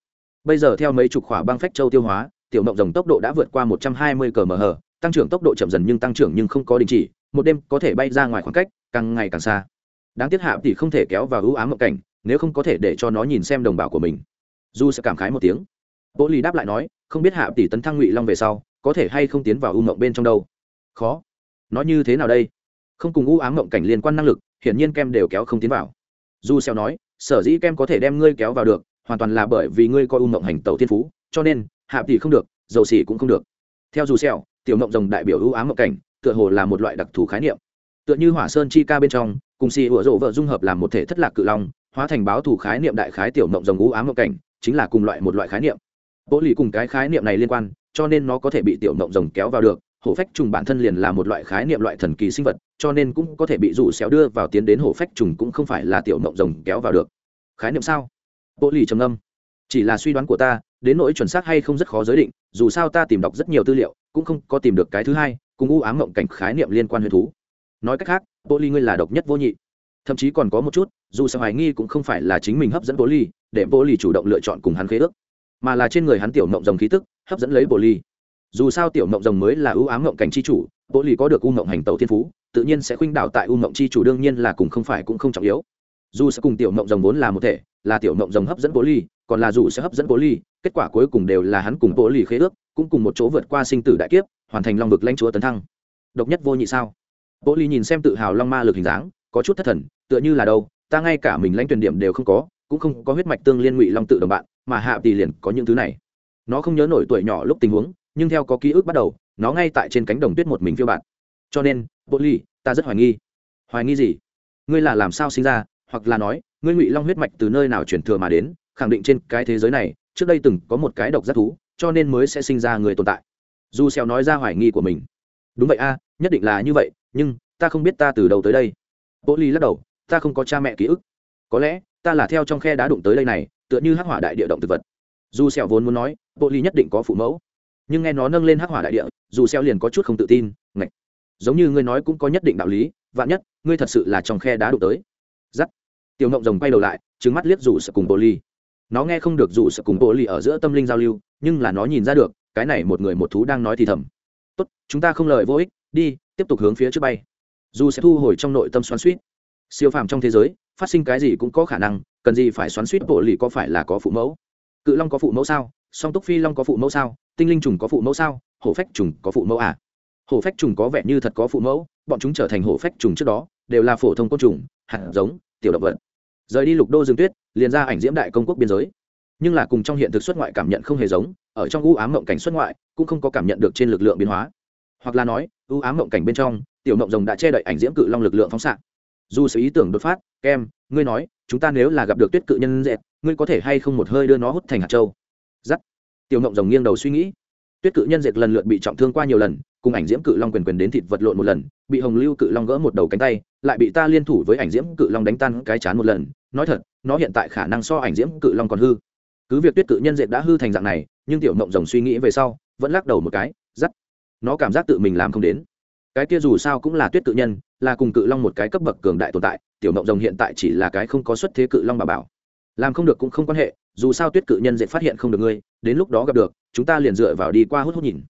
Bây giờ theo mấy chục khỏa băng phách châu tiêu hóa, tiểu ngộng rồng tốc độ đã vượt qua một trăm hai mươi cm tăng trưởng tốc độ chậm dần nhưng tăng trưởng nhưng không có đình chỉ một đêm có thể bay ra ngoài khoảng cách, càng ngày càng xa. Đáng tiếc hạ thì không thể kéo vào ưu ám mộng cảnh, nếu không có thể để cho nó nhìn xem đồng bào của mình. Du sẽ cảm khái một tiếng, bố lì đáp lại nói, không biết hạ tỷ tấn thăng ngụy long về sau, có thể hay không tiến vào ưu mộng bên trong đâu. Khó. Nói như thế nào đây? Không cùng ưu ám mộng cảnh liên quan năng lực, hiển nhiên kem đều kéo không tiến vào. Du xeo nói, sở dĩ kem có thể đem ngươi kéo vào được, hoàn toàn là bởi vì ngươi coi ưu mộng hành tẩu thiên phú, cho nên hạ tỷ không được, dầu xỉ cũng không được. Theo du xeo tiểu mộng rồng đại biểu ưu ám mộng cảnh tựa hồ là một loại đặc thù khái niệm. Tựa như hỏa sơn chi ca bên trong, cùng xì hủa rộ vợ dung hợp làm một thể thất lạc cự long, hóa thành báo thủ khái niệm đại khái tiểu mộng rồng ngũ ám mộng cảnh, chính là cùng loại một loại khái niệm. Bộ lì cùng cái khái niệm này liên quan, cho nên nó có thể bị tiểu mộng rồng kéo vào được, hổ phách trùng bản thân liền là một loại khái niệm loại thần kỳ sinh vật, cho nên cũng có thể bị rủ xéo đưa vào tiến đến hổ phách trùng cũng không phải là tiểu mộng rồng kéo vào được. Khái niệm sao? Bộ lì trầm âm chỉ là suy đoán của ta, đến nỗi chuẩn xác hay không rất khó giới định, dù sao ta tìm đọc rất nhiều tư liệu, cũng không có tìm được cái thứ hai cùng u ám mộng cảnh khái niệm liên quan huyền thú. Nói cách khác bộ ly ngươi là độc nhất vô nhị. Thậm chí còn có một chút, dù sao hoài nghi cũng không phải là chính mình hấp dẫn bộ ly, để bộ ly chủ động lựa chọn cùng hắn khế ước, mà là trên người hắn tiểu mộng rồng khí tức, hấp dẫn lấy bộ ly. Dù sao tiểu mộng rồng mới là ưu ám mộng cảnh c h i chủ bộ ly có được u mộng hành tàu thiên phú, tự nhiên sẽ khuynh đảo tại u mộng chi chủ đương nhiên là cùng không phải cũng không trọng yếu dù sẽ cùng tiểu mộng rồng vốn là một thể, là tiểu mộng rồng hấp dẫn bố ly còn là dù sẽ hấp dẫn bố ly kết quả cuối cùng đều là hắn cùng bố ly khế ước, cũng cùng một chỗ vượt qua sinh tử đại kiếp, hoàn thành long vực lãnh chúa tấn thăng. Độc nhất vô nhị sao? Bố ly nhìn xem tự hào long ma lực hình dáng, có chút thất thần, tựa như là đâu, ta ngay cả mình lãnh tuyển điểm đều không có, cũng không có huyết mạch tương liên ngụy long tự đồng bạn, mà hạ tỷ liền có những thứ này. Nó không nhớ nổi tuổi nhỏ lúc tình huống, nhưng theo có ký ức bắt đầu, nó ngay tại trên cánh đồng tuyết một mình phiêu bạn cho nên bộ ly ta rất hoài nghi. Hoài nghi gì? Ngươi là làm sao sinh ra? Hoặc là nói, ngươi ngụy long huyết mạch từ nơi nào chuyển thừa mà đến, khẳng định trên cái thế giới này, trước đây từng có một cái độc giác thú, cho nên mới sẽ sinh ra người tồn tại. Du xeo nói ra hoài nghi của mình. Đúng vậy a, nhất định là như vậy, nhưng ta không biết ta từ đầu tới đây. Bộ ly lắc đầu, ta không có cha mẹ ký ức. Có lẽ, ta là theo trong khe đá đụng tới đây này, tựa như hắc hỏa đại địa động thực vật. Du xeo vốn muốn nói bộ ly nhất định có phụ mẫu. Nhưng nghe nó nâng lên hắc hỏa đại địa, dù xeo liền có chút không tự tin, ngạch. Giống như ngươi nói cũng có nhất định đạo lý, vạn nhất, ngươi thật sự là trong khe đá đụng tới. Giắt tiểu ngộng rồng quay đầu lại, trừng mắt liếc rủ sợ cùng bộ ly. Nó nghe không được rủ sợ cùng bộ ly ở giữa tâm linh giao lưu, nhưng là nó nhìn ra được, cái này một người một thú đang nói thì thầm. Tốt, chúng ta không lời vô ích, đi, tiếp tục hướng phía trước bay. Dù sẽ thu hồi trong nội tâm xoắn suýt siêu phàm trong thế giới, phát sinh cái gì cũng có khả năng, cần gì phải xoắn suýt bộ lì có phải là có phụ mẫu? Cự long có phụ mẫu sao? Song túc phi long có phụ mẫu sao? Tinh linh trùng có phụ mẫu sao? Hổ phách trùng có phụ mẫu à? Hổ phách trùng có vẻ như thật có phụ mẫu, bọn chúng trở thành hổ phách trùng trước đó, đều là phổ thông côn trùng, hạt giống, tiểu động vật rời đi lục đô dương tuyết, liền ra ảnh diễm đại công quốc biên giới. Nhưng là cùng trong hiện thực xuất ngoại cảm nhận không hề giống, ở trong u ám mộng cảnh xuất ngoại, cũng không có cảm nhận được trên lực lượng biến hóa. Hoặc là nói, u ám mộng cảnh bên trong, tiểu mộng rồng đã che đậy ảnh diễm cự long lực lượng phóng xạ. Dù sự ý tưởng đột phát, kem, ngươi nói, chúng ta nếu là gặp được tuyết cự nhân dẹt ngươi có thể hay không một hơi đưa nó hút thành hạt châu? Giắt. Tiểu mộng rồng nghiêng đầu suy nghĩ. Tuyết cự nhân dệt lần lượt bị trọng thương qua nhiều lần cùng ảnh diễm cự long quyền quyền đến thịt vật lộn một lần, bị hồng lưu cự long gỡ một đầu cánh tay, lại bị ta liên thủ với ảnh diễm cự long đánh tan cái chán một lần. Nói thật, nó hiện tại khả năng so ảnh diễm cự long còn hư. Cứ việc tuyết cự nhân dệt đã hư thành dạng này, nhưng tiểu mộng rồng suy nghĩ về sau, vẫn lắc đầu một cái dắt nó cảm giác tự mình làm không đến. Cái kia dù sao cũng là tuyết cự nhân, là cùng cự long một cái cấp bậc cường đại tồn tại, tiểu mộng rồng hiện tại chỉ là cái không có xuất thế cự long bà bảo. Làm không được cũng không quan hệ, dù sao tuyết cự nhân diện phát hiện không được ngươi, đến lúc đó gặp được, chúng ta liền dựa vào đi qua hút hút nhìn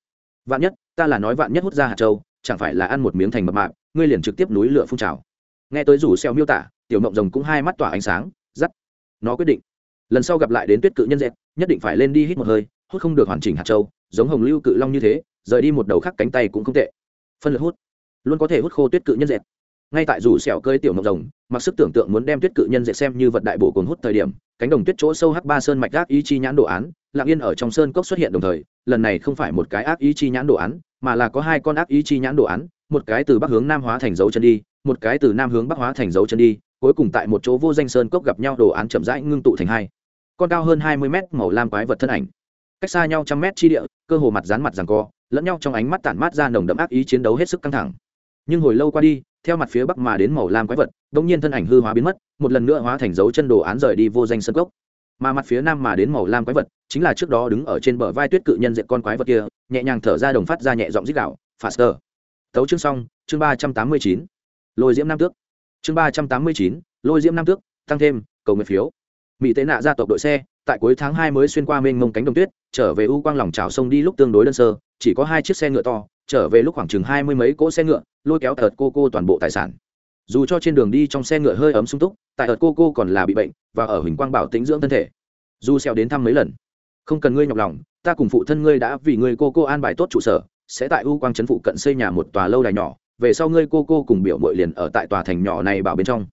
vạn nhất, ta là nói vạn nhất hút ra hạt châu, chẳng phải là ăn một miếng thành mập mạp, ngươi liền trực tiếp núi lửa phun trào. Nghe tới rủ xeo miêu tả, tiểu mộng rồng cũng hai mắt tỏa ánh sáng, dắt. Nó quyết định. Lần sau gặp lại đến tuyết cự nhân dẹp nhất định phải lên đi hít một hơi, hút không được hoàn chỉnh hạt châu, giống hồng lưu cự long như thế, rời đi một đầu khác cánh tay cũng không tệ. Phân lượt hút. Luôn có thể hút khô tuyết cự nhân dẹp ngay tại rủ sẹo cơi tiểu mộng rồng, mặc sức tưởng tượng muốn đem tuyết cự nhân dẹp xem như vật đại bổ cồn hút thời điểm, cánh đồng tuyết chỗ sâu hắc ba sơn mạch gác ý chi nhãn đồ án lặng yên ở trong sơn cốc xuất hiện đồng thời, lần này không phải một cái ác ý chi nhãn đồ án, mà là có hai con ác ý chi nhãn đồ án, một cái từ bắc hướng nam hóa thành dấu chân đi, một cái từ nam hướng bắc hóa thành dấu chân đi, cuối cùng tại một chỗ vô danh sơn cốc gặp nhau đồ án chậm rãi ngưng tụ thành hai. Con cao hơn hai mươi mét, màu lam quái vật thân ảnh. Cách xa nhau trăm mét chi địa, cơ hồ mặt dán mặt rằng co, lẫn nhau trong ánh mắt tản mát ra nồng đậm ác ý chiến đấu hết sức căng thẳng. Nhưng hồi lâu qua đi, theo mặt phía bắc mà đến màu lam quái vật đông nhiên thân ảnh hư hóa biến mất, một lần nữa hóa thành dấu chân đồ án rời đi vô danh sân cốc mà mặt phía nam mà đến màu lam quái vật chính là trước đó đứng ở trên bờ vai tuyết cự nhân diện con quái vật kia, nhẹ nhàng thở ra đồng phát ra nhẹ giọng dích đạo faster! Tấu chương xong, chương ba trăm tám mươi chín. Lôi diễm nam tước. Chương ba trăm tám mươi chín, lôi diễm nam tước, tăng thêm, cầu nguyện phiếu. Mỹ tế nạ gia tộc đội xe, tại cuối tháng hai mới xuyên qua mênh mông cánh đồng tuyết, trở về u quang lòng trào sông đi lúc tương đối đơn sơ, chỉ có hai chiếc xe ngựa to, trở về lúc khoảng chừng hai mươi mấy cỗ xe ngựa, lôi kéo thật cô cô toàn bộ tài sản dù cho trên đường đi trong xe ngựa hơi ấm sung túc, tại ợt cô cô còn là bị bệnh và ở huỳnh quang bảo tĩnh dưỡng thân thể. Dù xeo đến thăm mấy lần. Không cần ngươi nhọc lòng, ta cùng phụ thân ngươi đã vì ngươi cô cô an bài tốt trụ sở, sẽ tại u quang trấn phụ cận xây nhà một tòa lâu đài nhỏ, về sau ngươi cô cô cùng biểu muội liền ở tại tòa thành nhỏ này bảo bên trong.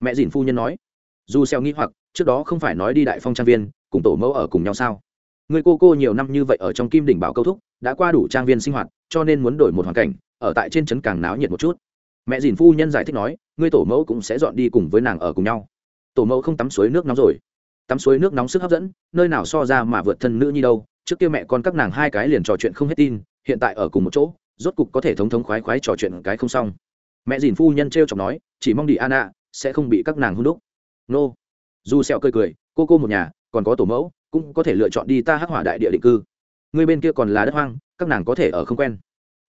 Mẹ dìn phu nhân nói. Dù xeo nghĩ hoặc, trước đó không phải nói đi đại phong trang viên, cùng tổ mẫu ở cùng nhau sao? Người cô cô nhiều năm như vậy ở trong kim đỉnh bảo câu thúc, đã qua đủ trang viên sinh hoạt, cho nên muốn đổi một hoàn cảnh, ở tại trên trấn càng náo nhiệt một chút mẹ dìn phu nhân giải thích nói, ngươi tổ mẫu cũng sẽ dọn đi cùng với nàng ở cùng nhau. Tổ mẫu không tắm suối nước nóng rồi. Tắm suối nước nóng sức hấp dẫn, nơi nào so ra mà vượt thân nữ nhi đâu. Trước kia mẹ con các nàng hai cái liền trò chuyện không hết tin, hiện tại ở cùng một chỗ, rốt cục có thể thống thống khoái khoái trò chuyện cái không xong. Mẹ dìn phu nhân t r e o chọc nói, chỉ mong đi an ạ sẽ không bị các nàng hôn đúc. Nô. Dù sẹo cười cười, cô cô một nhà, còn có tổ mẫu, cũng có thể lựa chọn đi ta hắc hỏa đại địa định cư. Người bên kia còn là đất hoang, các nàng có thể ở không quen.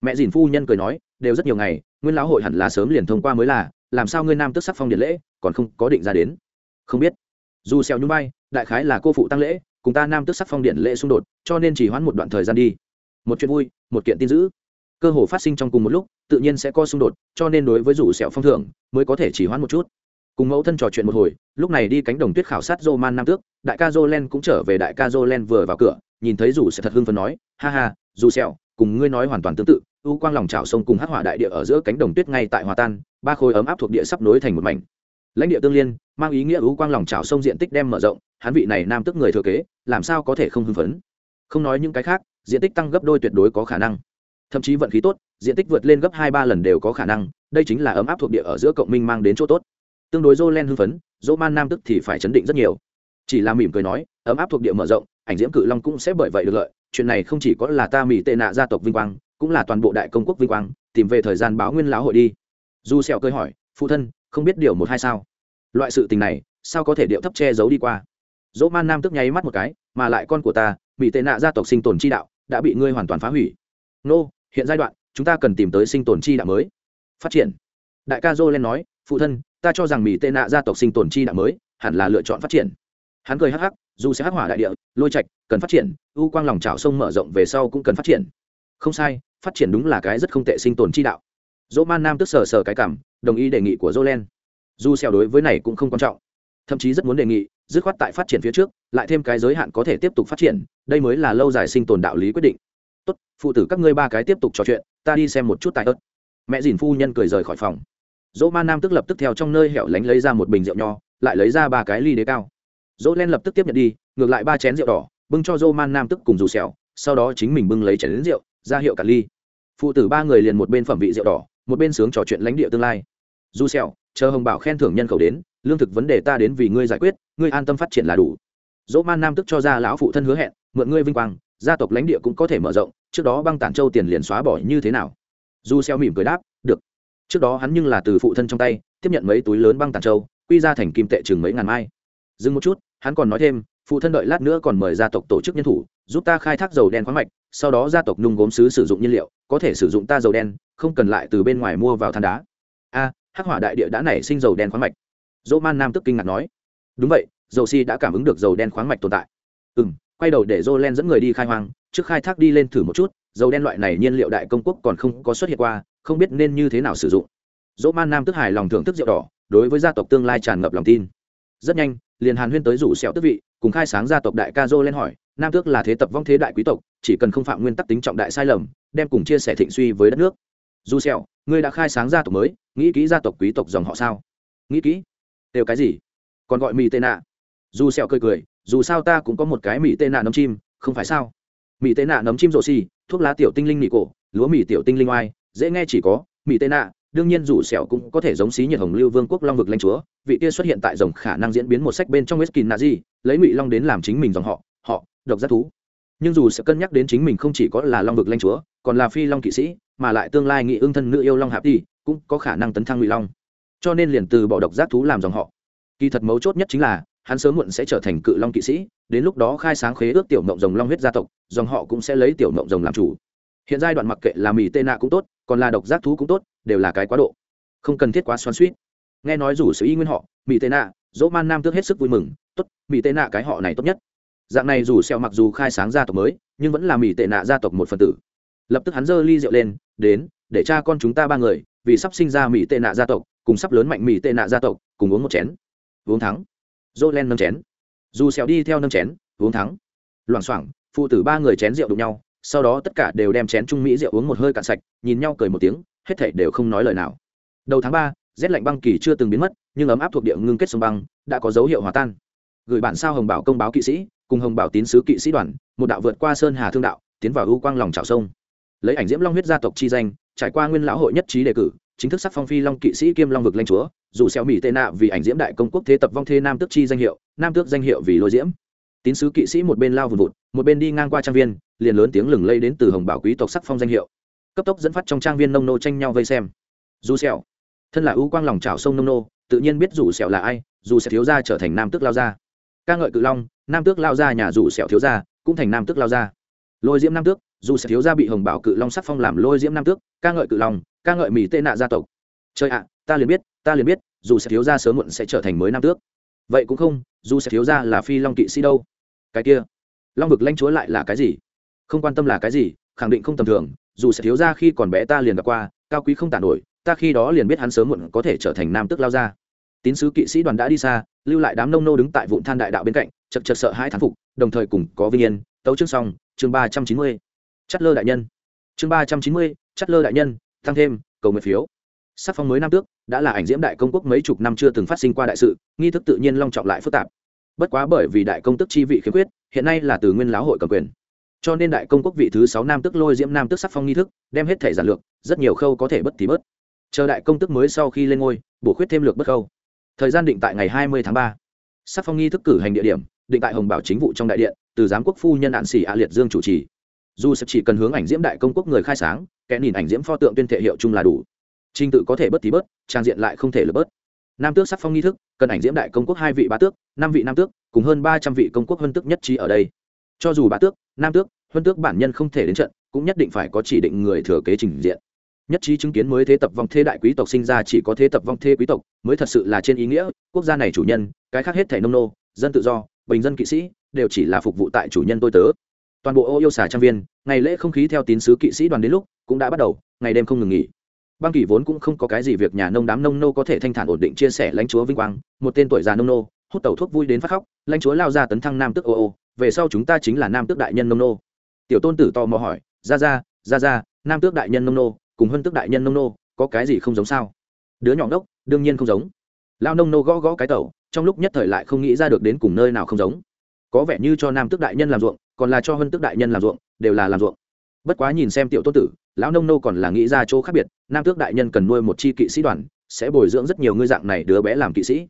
Mẹ dìn phu nhân cười nói, đều rất nhiều ngày nguyên lão hội hẳn là sớm liền thông qua mới là, làm sao ngươi nam tức sắc phong điện lễ, còn không có định ra đến? Không biết. Dù xèo nhung bay đại khái là cô phụ tăng lễ, cùng ta nam tức sắc phong điện lễ xung đột, cho nên chỉ hoãn một đoạn thời gian đi. Một chuyện vui, một kiện tin dữ. Cơ hồ phát sinh trong cùng một lúc, tự nhiên sẽ có xung đột, cho nên đối với rủ sẹo phong thưởng, mới có thể chỉ hoãn một chút. Cùng mẫu thân trò chuyện một hồi, lúc này đi cánh đồng tuyết khảo sát roman man nam tước, đại ca dô len cũng trở về đại ca dô len vừa vào cửa, nhìn thấy rủ sẽ thật hưng phấn nói, ha ha, dù sẹo cùng ngươi nói hoàn toàn tương tự, u quang lòng trào sông cùng hắc hỏa đại địa ở giữa cánh đồng tuyết ngay tại hòa tan, ba khối ấm áp thuộc địa sắp nối thành một mảnh. Lãnh địa tương liên, mang ý nghĩa u quang lòng trào sông diện tích đem mở rộng, hắn vị này nam tức người thừa kế, làm sao có thể không hưng phấn? Không nói những cái khác, diện tích tăng gấp đôi tuyệt đối có khả năng. Thậm chí vận khí tốt, diện tích vượt lên gấp hai ba lần đều có khả năng, đây chính là ấm áp thuộc địa ở giữa cộng minh mang đến chỗ tốt. Tương đối dô len hưng phấn, dỗ man nam tức thì phải chấn định rất nhiều. Chỉ là mỉm cười nói, ấm áp thuộc địa mở rộng, ảnh diễm cự long cũng sẽ bởi vậy được lợi chuyện này không chỉ có là ta mỹ tệ nạ gia tộc vinh quang, cũng là toàn bộ đại công quốc vinh quang, tìm về thời gian báo nguyên lão hội đi. Du sẹo cười hỏi, phụ thân, không biết điều một hai sao? Loại sự tình này, sao có thể điệu thấp che giấu đi qua? Dỗ man nam tức nháy mắt một cái, mà lại con của ta bị tệ nạ gia tộc sinh tồn chi đạo, đã bị ngươi hoàn toàn phá hủy. Nô, hiện giai đoạn, chúng ta cần tìm tới sinh tồn chi đạo mới. Phát triển. Đại ca dô lên nói, phụ thân, ta cho rằng mỹ tệ nạ gia tộc sinh tồn chi đạo mới, hẳn là lựa chọn phát triển. Hắn cười hắc hắc, dù sẽ hắc hỏa đại địa lôi trạch, cần phát triển, u quang lòng trào sông mở rộng về sau cũng cần phát triển. Không sai, phát triển đúng là cái rất không tệ sinh tồn chi đạo. Dỗ man nam tức sờ sờ cái cảm, đồng ý đề nghị của dô len dù xeo đối với này cũng không quan trọng. Thậm chí rất muốn đề nghị, dứt khoát tại phát triển phía trước, lại thêm cái giới hạn có thể tiếp tục phát triển, đây mới là lâu dài sinh tồn đạo lý quyết định. Tốt, phụ tử các ngươi ba cái tiếp tục trò chuyện, ta đi xem một chút tài ớt. Mẹ dìn phu nhân cười rời khỏi phòng. Dỗ man nam tức lập tức theo trong nơi hẻo lánh lấy ra một bình rượu nho, lại lấy ra ba cái ly đế cao dỗ len lập tức tiếp nhận đi, ngược lại ba chén rượu đỏ, bưng cho dô man nam tức cùng dù xẻo sau đó chính mình bưng lấy chén đến rượu, ra hiệu cả ly. Phụ tử ba người liền một bên phẩm vị rượu đỏ, một bên sướng trò chuyện lãnh địa tương lai. Dù xẻo chờ hồng bảo khen thưởng nhân khẩu đến, lương thực vấn đề ta đến vì ngươi giải quyết, ngươi an tâm phát triển là đủ. Dỗ man nam tức cho ra lão phụ thân hứa hẹn, mượn ngươi vinh quang, gia tộc lãnh địa cũng có thể mở rộng, trước đó băng tản châu tiền liền xóa bỏ như thế nào? Du xeo mỉm cười đáp, được. Trước đó hắn nhưng là từ phụ thân trong tay, tiếp nhận mấy túi lớn băng tản châu, quy ra thành kim tệ chừng mấy ngàn mai. Dừng một chút hắn còn nói thêm, phụ thân đợi lát nữa còn mời gia tộc tổ chức nhân thủ, giúp ta khai thác dầu đen khoáng mạch, sau đó gia tộc nung gốm sứ sử dụng nhiên liệu, có thể sử dụng ta dầu đen, không cần lại từ bên ngoài mua vào than đá. A, hắc hỏa đại địa đã nảy sinh dầu đen khoáng mạch. Dỗ man nam tức kinh ngạc nói. Đúng vậy, dầu si đã cảm ứng được dầu đen khoáng mạch tồn tại. Ừ m quay đầu để dô len dẫn người đi khai hoang, trước khai thác đi lên thử một chút, dầu đen loại này nhiên liệu đại công quốc còn không có xuất hiện qua, không biết nên như thế nào sử dụng. Dỗ man nam tức hài lòng thưởng thức rượu đỏ, đối với gia tộc tương lai tràn ngập lòng tin. Rất nhanh liền hàn huyên tới rủ sẹo tức vị, cùng khai sáng gia tộc đại ca dô lên hỏi, nam tước là thế tập vong thế đại quý tộc, chỉ cần không phạm nguyên tắc tính trọng đại sai lầm, đem cùng chia sẻ thịnh suy với đất nước. Dù sẹo, ngươi đã khai sáng gia tộc mới, nghĩ kỹ gia tộc quý tộc dòng họ sao? Nghĩ kỹ. Đều cái gì? Còn gọi mì tê nạ. Dù sẹo cười cười, dù sao ta cũng có một cái mì tê nạ nấm chim, không phải sao? Mì tê nạ nấm chim rổ xì, thuốc lá tiểu tinh linh mì cổ, lúa mì tiểu tinh linh oai, dễ nghe chỉ có, mì tê nạ đương nhiên dù sẹo cũng có thể giống xí nhiệt hồng lưu vương quốc long vực lãnh chúa, vị kia xuất hiện tại dòng khả năng diễn biến một sách bên trong whisky nazi, lấy ngụy long đến làm chính mình dòng họ họ, độc giác thú. Nhưng dù sẽ cân nhắc đến chính mình không chỉ có là long vực lãnh chúa, còn là phi long kỵ sĩ, mà lại tương lai nghị ương thân nữ yêu long hạp đi cũng có khả năng tấn thăng ngụy long. Cho nên liền từ bỏ độc giác thú làm dòng họ. Kỳ thật mấu chốt nhất chính là, hắn sớm muộn sẽ trở thành cự long kỵ sĩ, đến lúc đó khai sáng khế ước tiểu mộng rồng long huyết gia tộc, dòng họ cũng sẽ lấy tiểu mộng rồng làm chủ. Hiện giai đoạn mặc kệ là mỹ tê nạ cũng tốt còn là độc giác thú cũng tốt, đều là cái quá độ. Không cần thiết quá xoắn suýt nghe nói rủ sự y nguyên họ mỹ tệ nạ, dỗ man nam tước hết sức vui mừng, tốt mỹ tệ nạ cái họ này tốt nhất. Dạng này rủ xẹo mặc dù khai sáng gia tộc mới, nhưng vẫn là mỹ tệ nạ gia tộc một phần tử. Lập tức hắn giơ ly rượu lên, đến, để cha con chúng ta ba người, vì sắp sinh ra mỹ tệ nạ gia tộc, cùng sắp lớn mạnh mỹ tệ nạ gia tộc, cùng uống một chén. Uống thắng. Dỗ len nâng chén. Dù xẹo đi theo nâng chén, uống thắng. Loảng xoảng, phụ tử ba người chén rượu đụng nhau sau đó tất cả đều đem chén trung mỹ rượu uống một hơi cạn sạch, nhìn nhau cười một tiếng, hết thảy đều không nói lời nào. Đầu tháng ba, rét lạnh băng kỳ chưa từng biến mất, nhưng ấm áp thuộc địa ngưng kết sông băng, đã có dấu hiệu hòa tan. Gửi bản sao hồng bảo công báo kỵ sĩ, cùng hồng bảo tín sứ kỵ sĩ đoàn, một đạo vượt qua sơn hà thương đạo, tiến vào ưu quang lòng trào sông. Lấy ảnh diễm long huyết gia tộc chi danh, trải qua nguyên lão hội nhất trí đề cử, chính thức sắc phong phi long kỵ sĩ kiêm long vực lanh chúa, dù xeo mỹ tê nạ vì ảnh diễm đại công quốc thế tập vong thê nam tước chi danh hiệu, nam tước danh hiệu vì lôi diễm. Tín sứ kỵ sĩ một bên lao vùn vụt, một bên đi ngang qua trang viên liền lớn tiếng lừng lây đến từ hồng bảo quý tộc sắc phong danh hiệu. Cấp tốc dẫn phát trong trang viên nông nô tranh nhau vây xem. Dù xeo thân là ưu quang lòng trào sông nông nô, tự nhiên biết dù sẹo là ai, dù sẽ thiếu gia trở thành nam tước lao gia. Ca ngợi cự long, nam tước lao gia nhà dù sẹo thiếu gia, cũng thành nam tước lao gia. Lôi diễm nam tước, dù sẽ thiếu gia bị hồng bảo cự long sắc phong làm lôi diễm nam tước, ca ngợi cự long, ca ngợi mỹ tê nạ gia tộc. Trời ạ, ta liền biết, ta liền biết, dù sẽ thiếu gia sớm muộn sẽ trở thành mới nam tước. Vậy cũng không, dù sẽ thiếu gia là phi long kỵ sĩ đâu? Cái kia, long vực lãnh chúa lại là cái gì? Không quan tâm là cái gì, khẳng định không tầm thường, dù sẽ thiếu ra khi còn bé ta liền gặp qua, cao quý không tàn nổi, ta khi đó liền biết hắn sớm muộn có thể trở thành nam tước lao ra tín sứ kỵ sĩ đoàn đã đi xa, lưu lại đám nông nô đứng tại vụn than đại đạo bên cạnh, chật chật sợ hai thán phục, đồng thời cùng có vinh yên, tấu chương xong, chương ba trăm chín mươi. Chất lơ đại nhân. Chương ba trăm chín mươi chất lơ đại nhân tăng thêm, cầu nguyện phiếu. Sắc phong mới nam tước, đã là ảnh diễm đại công quốc mấy chục năm chưa từng phát sinh qua đại sự, nghi thức tự nhiên long trọng lại phức tạp. Bất quá bởi vì đại công tức chi vị khiếm khuyết, hiện nay là từ nguyên lão hội cầm quyền cho nên đại công quốc vị thứ sáu nam tức lôi diễm nam tức sắc phong nghi thức, đem hết thể giản lược, rất nhiều khâu có thể bất thì bớt chờ đại công tức mới sau khi lên ngôi, bổ khuyết thêm lược bất khâu. Thời gian định tại ngày hai mươi tháng ba. Sắc phong nghi thức cử hành địa điểm, định tại hồng bảo chính vụ trong đại điện, từ giám quốc phu nhân đạn xỉ a liệt dương chủ trì. Dù sẽ chỉ cần hướng ảnh diễm đại công quốc người khai sáng, kẻ nhìn ảnh diễm pho tượng tuyên thể hiệu chung là đủ. Trình tự có thể bớt thì bớt trang diện lại không thể lỡ bớt nam tước sắc phong nghi thức, cần ảnh diễm đại công quốc hai vị bá tước, năm vị nam tước, cùng hơn ba trăm vị công quốc hân tước nhất trí ở đây cho dù bá tước, nam tước, huân tước bản nhân không thể đến trận, cũng nhất định phải có chỉ định người thừa kế trình diện. Nhất trí chứng kiến mới thế tập vong thế đại quý tộc sinh ra chỉ có thế tập vong thế quý tộc, mới thật sự là trên ý nghĩa, quốc gia này chủ nhân, cái khác hết thẻ nông nô, dân tự do, bình dân kỵ sĩ, đều chỉ là phục vụ tại chủ nhân tôi tớ. Toàn bộ ô yêu xà trang viên, ngày lễ không khí theo tín sứ kỵ sĩ đoàn đến lúc, cũng đã bắt đầu, ngày đêm không ngừng nghỉ. Băng kỳ vốn cũng không có cái gì việc nhà nông đám nông nô có thể thanh thản ổn định chia sẻ lãnh chúa vinh quang, một tên tuổi già nông nô, hút tẩu thuốc vui đến phát khóc, lãnh chúa lao ra tấn thăng nam tước ô ô về sau chúng ta chính là nam tước đại nhân nông nô. Tiểu tôn tử to mò hỏi ra ra ra ra nam tước đại nhân nông nô cùng hơn tước đại nhân nông nô có cái gì không giống sao? Đứa nhỏ ngốc, đương nhiên không giống. Lao nông nô gõ gõ cái tẩu, trong lúc nhất thời lại không nghĩ ra được đến cùng nơi nào không giống. Có vẻ như cho nam tước đại nhân làm ruộng, còn là cho hơn tước đại nhân làm ruộng, đều là làm ruộng. Bất quá nhìn xem tiểu tôn tử, lão nông nô còn là nghĩ ra chỗ khác biệt, nam tước đại nhân cần nuôi một chi kỵ sĩ đoàn, sẽ bồi dưỡng rất nhiều ngươi dạng này đứa bé làm kỵ sĩ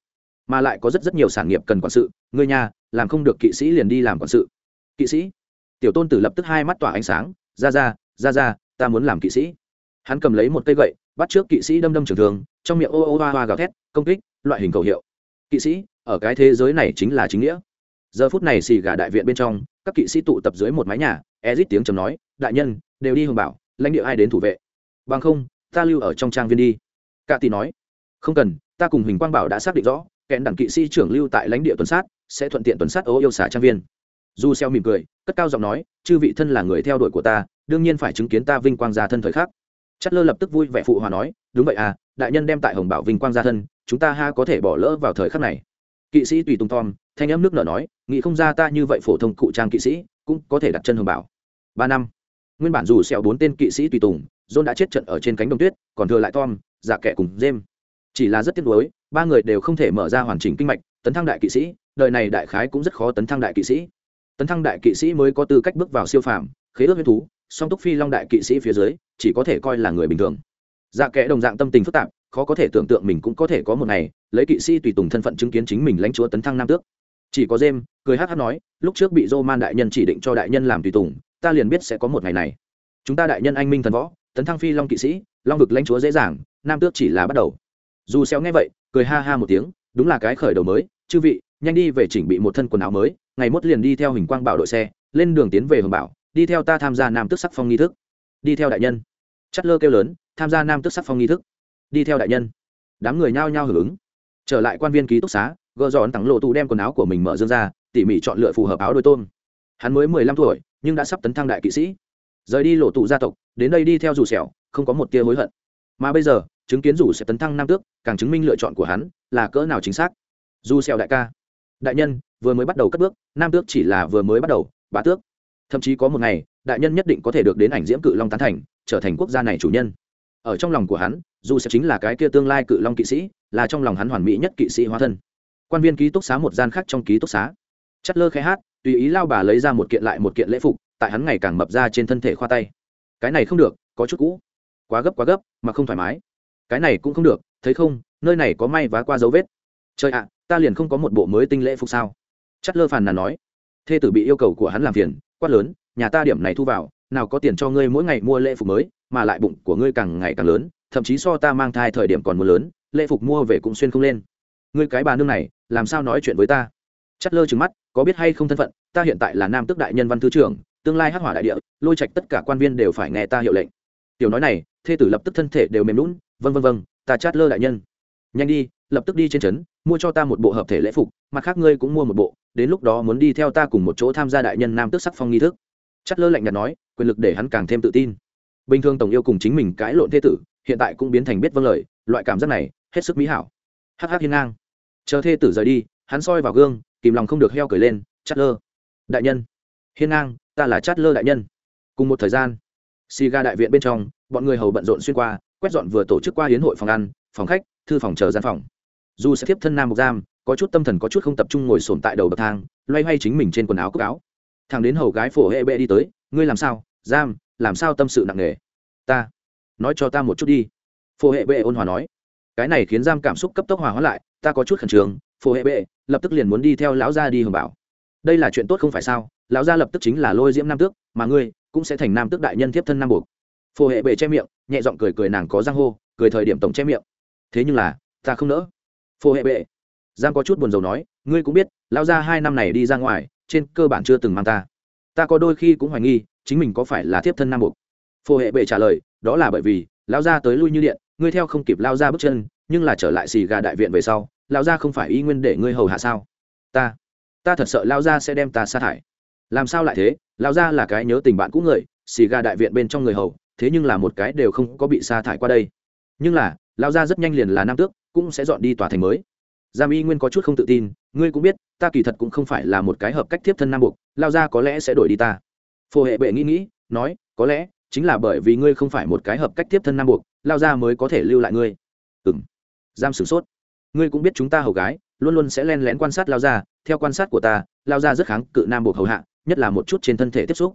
mà lại có rất rất nhiều sản nghiệp cần quản sự. Ngươi nhà làm không được kỵ sĩ liền đi làm quản sự. Kỵ sĩ? Tiểu tôn tử lập tức hai mắt tỏa ánh sáng. Ra ra ra ra, ta muốn làm kỵ sĩ. Hắn cầm lấy một cây gậy, bắt trước kỵ sĩ đâm đâm trường thường trong miệng ô ô hoa hoa gào thét, công kích, loại hình cầu hiệu. Kỵ sĩ, ở cái thế giới này chính là chính nghĩa. Giờ phút này xì gà đại viện bên trong, các kỵ sĩ tụ tập dưới một mái nhà ezit tiếng chầm nói, đại nhân, đều đi hồng bảo, lãnh địa ai đến thủ vệ? Bằng không, ta lưu ở trong trang viên đi. Cạ tỷ nói, không cần, ta cùng huỳnh quang bảo đã xác định rõ kẹn đảng kỵ sĩ trưởng lưu tại lãnh địa tuần sát, sẽ thuận tiện tuần sát ô yêu xả trang viên. Du xeo mỉm cười, cất cao giọng nói, chư vị thân là người theo đuổi của ta, đương nhiên phải chứng kiến ta vinh quang gia thân thời khắc. Chất lơ lập tức vui vẻ phụ hòa nói, đúng vậy à đại nhân đem tại hồng bảo vinh quang gia thân, chúng ta ha có thể bỏ lỡ vào thời khắc này. Kỵ sĩ tùy tùng tom thanh âm nước nở nói, nghĩ không ra ta như vậy phổ thông cụ trang kỵ sĩ, cũng có thể đặt chân hồng bảo. Ba năm. Nguyên bản dù xẹo bốn tên kỵ sĩ tùy tùng, john đã chết trận ở trên cánh đồng tuyết, còn thừa lại tom dạ kẻ cùng james chỉ là rất tiếc nuối, ba người đều không thể mở ra hoàn chỉnh kinh mạch, tấn thăng đại kỵ sĩ, đời này đại khái cũng rất khó tấn thăng đại kỵ sĩ. Tấn thăng đại kỵ sĩ mới có tư cách bước vào siêu phàm, khế ước huyết thú, song túc phi long đại kỵ sĩ phía dưới, chỉ có thể coi là người bình thường. Dạ kẽ đồng dạng tâm tình phức tạp, khó có thể tưởng tượng mình cũng có thể có một ngày, lấy kỵ sĩ tùy tùng thân phận chứng kiến chính mình lãnh chúa tấn thăng nam tước. Chỉ có jem, cười hát hát nói, lúc trước bị dô man đại nhân chỉ định cho đại nhân làm tùy tùng, ta liền biết sẽ có một ngày này. Chúng ta đại nhân anh minh thần võ, tấn thăng phi long kỵ sĩ, long vực lãnh chúa dễ dàng, nam tước chỉ là bắt đầu dù xéo nghe vậy, cười ha ha một tiếng, đúng là cái khởi đầu mới. Chư vị, nhanh đi về chỉnh bị một thân quần áo mới. Ngày mốt liền đi theo hình quang bảo đội xe, lên đường tiến về hồng bảo, đi theo ta tham gia nam tước sắc phong nghi thức. Đi theo đại nhân. Chất lơ kêu lớn, tham gia nam tước sắc phong nghi thức. Đi theo đại nhân. Đám người nhao nhao hưởng ứng. Trở lại quan viên ký túc xá gợ dọn tặng lộ tù đem quần áo của mình mở dương ra, tỉ mỉ chọn lựa phù hợp áo đôi tôm. Hắn mới mười lăm tuổi, nhưng đã sắp tấn thăng đại kỵ sĩ. Rời đi lộ tụ gia tộc, đến đây đi theo rủ sẹo không có một tia hối hận. Mà bây giờ chứng kiến rủ sẽ tấn thăng nam tước, càng chứng minh lựa chọn của hắn là cỡ nào chính xác. Dù xèo đại ca. Đại nhân, vừa mới bắt đầu cất bước, nam tước chỉ là vừa mới bắt đầu, bá tước. Thậm chí có một ngày, đại nhân nhất định có thể được đến ảnh diễm cự long tán thành, trở thành quốc gia này chủ nhân. Ở trong lòng của hắn, dù sẽ chính là cái kia tương lai cự long kỵ sĩ, là trong lòng hắn hoàn mỹ nhất kỵ sĩ hóa thân. Quan viên ký túc xá một gian khác trong ký túc xá. Chất lơ khai hát, tùy ý lao bà lấy ra một kiện lại một kiện lễ phục, tại hắn ngày càng mập ra trên thân thể khoa tay. Cái này không được, có chút cũ. Quá gấp quá gấp, mà không thoải mái cái này cũng không được, thấy không, nơi này có may vá qua dấu vết. Trời ạ, ta liền không có một bộ mới tinh lễ phục sao? Chất lơ phàn nàn nói. Thê tử bị yêu cầu của hắn làm phiền, quát lớn, nhà ta điểm này thu vào, nào có tiền cho ngươi mỗi ngày mua lễ phục mới, mà lại bụng của ngươi càng ngày càng lớn, thậm chí so ta mang thai thời điểm còn mua lớn, lễ phục mua về cũng xuyên không lên. Ngươi cái bà nương này, làm sao nói chuyện với ta? Chất lơ trừng mắt, có biết hay không thân phận, ta hiện tại là nam tước đại nhân văn thư trưởng, tương lai hắc hỏa đại địa, lôi trạch tất cả quan viên đều phải nghe ta hiệu lệnh. Tiểu nói này, thê tử lập tức thân thể đều mềm lún vân vân vân ta chát lơ đại nhân. Nhanh đi, lập tức đi trên trấn, mua cho ta một bộ hợp thể lễ phục, mặt khác ngươi cũng mua một bộ, đến lúc đó muốn đi theo ta cùng một chỗ tham gia đại nhân nam tước sắc phong nghi thức. Chát lơ lạnh nhạt nói, quyền lực để hắn càng thêm tự tin. Bình thường tổng yêu cùng chính mình cãi lộn thế tử, hiện tại cũng biến thành biết vâng lời, loại cảm giác này, hết sức mỹ hảo. Hắc hắc hiên ngang. Chờ thê tử rời đi, hắn soi vào gương, kìm lòng không được heo cười lên, chát lơ. Đại nhân. Hiên ngang, ta là chát lơ đại nhân. Cùng một thời gian, xì ga đại viện bên trong, bọn người hầu bận rộn xuyên qua quét dọn vừa tổ chức qua hiến hội phòng ăn, phòng khách, thư phòng chờ gian phòng. Dù sẽ tiếp thân nam mục giam, có chút tâm thần có chút không tập trung ngồi sồn tại đầu bậc thang, loay hoay chính mình trên quần áo cốc áo. Thằng đến hầu gái phổ hệ bệ đi tới, ngươi làm sao? Giam, làm sao tâm sự nặng nề? Ta, nói cho ta một chút đi. Phổ hệ bệ ôn hòa nói. Cái này khiến giam cảm xúc cấp tốc hòa hóa lại, ta có chút khẩn trương. Phổ hệ bệ lập tức liền muốn đi theo lão gia đi hưởng bảo. Đây là chuyện tốt không phải sao? Lão gia lập tức chính là lôi diễm nam tước, mà ngươi cũng sẽ thành nam tước đại nhân tiếp thân nam buộc phổ hệ bệ che miệng nhẹ giọng cười cười nàng có giang hô, cười thời điểm tổng che miệng. Thế nhưng là, ta không nỡ. Phô hệ bệ. Giang có chút buồn rầu nói, ngươi cũng biết, lão gia hai năm này đi ra ngoài, trên cơ bản chưa từng mang ta. Ta có đôi khi cũng hoài nghi, chính mình có phải là thiếp thân nam buộc. Phô hệ bệ trả lời, đó là bởi vì, lão gia tới lui như điện, ngươi theo không kịp lao ra bước chân, nhưng là trở lại xì gà đại viện về sau lao ra không phải y nguyên để ngươi hầu hạ sao? Ta ta thật sợ lao ra sẽ đem ta sa thải. Làm sao lại thế? Lao ra là cái nhớ tình bạn cũ người, xì gà đại viện bên trong người hầu thế nhưng là một cái đều không có bị sa thải qua đây. Nhưng là lao ra rất nhanh liền là nam tước, cũng sẽ dọn đi tòa thành mới. Giam y nguyên có chút không tự tin, ngươi cũng biết, ta kỳ thật cũng không phải là một cái hợp cách tiếp thân nam buộc lao ra có lẽ sẽ đổi đi ta. Phổ hệ bệ nghĩ nghĩ, nói, có lẽ, chính là bởi vì ngươi không phải một cái hợp cách tiếp thân nam buộc lao ra mới có thể lưu lại ngươi. Ừng giam sửng sốt. Ngươi cũng biết chúng ta hầu gái, luôn luôn sẽ len lén quan sát lao ra theo quan sát của ta lao ra rất kháng cự nam buộc hầu hạ, nhất là một chút trên thân thể tiếp xúc.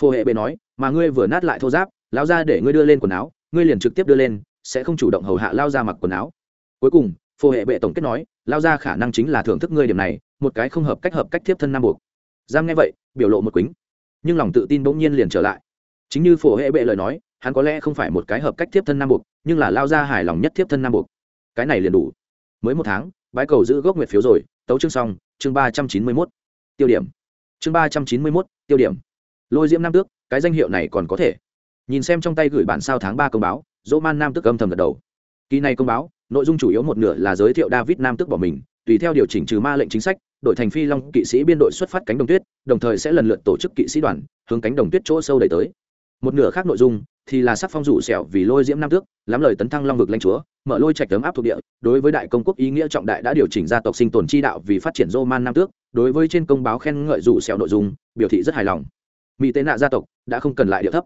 Phổ hệ bệ nói, mà ngươi vừa nát lại thô giáp lao ra để ngươi đưa lên quần áo, ngươi liền trực tiếp đưa lên, sẽ không chủ động hầu hạ lao ra mặc quần áo. Cuối cùng phô hệ bệ tổng kết nói lao ra khả năng chính là thưởng thức ngươi điểm này, một cái không hợp cách hợp cách tiếp thân nam buộc. Giam nghe vậy, biểu lộ một quýnh nhưng lòng tự tin bỗng nhiên liền trở lại. Chính như phổ hệ bệ lời nói, hắn có lẽ không phải một cái hợp cách tiếp thân nam buộc, nhưng là lao ra hài lòng nhất tiếp thân nam buộc. Cái này liền đủ. Mới một tháng, bái cầu giữ gốc nguyệt phiếu rồi, tấu chương xong, chương ba trăm chín mươi mốt, tiêu điểm. Chương ba trăm chín mươi mốt, tiêu điểm. Lôi diễm nam tước, cái danh hiệu này còn có thể nhìn xem trong tay gửi bản sao tháng ba công báo dỗ man nam tước âm thầm gật đầu. Kỳ này công báo, nội dung chủ yếu một nửa là giới thiệu david nam tước bỏ mình, tùy theo điều chỉnh trừ ma lệnh chính sách đội thành phi long kỵ sĩ biên đội xuất phát cánh đồng tuyết, đồng thời sẽ lần lượt tổ chức kỵ sĩ đoàn, hướng cánh đồng tuyết chỗ sâu đẩy tới. Một nửa khác nội dung thì là sắc phong rủ sẹo vì lôi diễm nam tước, lắm lời tấn thăng long vực lãnh chúa, mở lôi trạch tấm áp thuộc địa, đối với đại công quốc ý nghĩa trọng đại đã điều chỉnh gia tộc sinh tồn chi đạo vì phát triển roman nam tước, đối với trên công báo khen ngợi rủ sẹo nội dung, biểu thị rất hài lòng. Mỹ tế nạ gia tộc đã không cần lại điệu thấp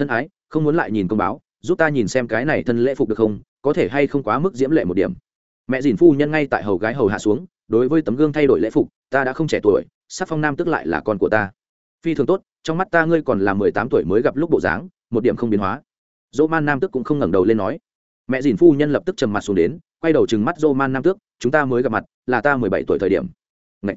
thân ái, không muốn lại nhìn công báo, giúp ta nhìn xem cái này thân lễ phục được không, có thể hay không quá mức diễm lệ một điểm. Mẹ dìn phu nhân ngay tại hầu gái hầu hạ xuống, đối với tấm gương thay đổi lễ phục, ta đã không trẻ tuổi, sắc phong nam tức lại là con của ta. Phi thường tốt, trong mắt ta ngươi còn là mười tám tuổi mới gặp lúc bộ dáng, một điểm không biến hóa. Dỗ man nam tước cũng không ngẩng đầu lên nói. Mẹ dìn phu nhân lập tức trầm mặt xuống đến, quay đầu chừng mắt dỗ man nam tước, chúng ta mới gặp mặt, là ta mười bảy tuổi thời điểm. Ngậy!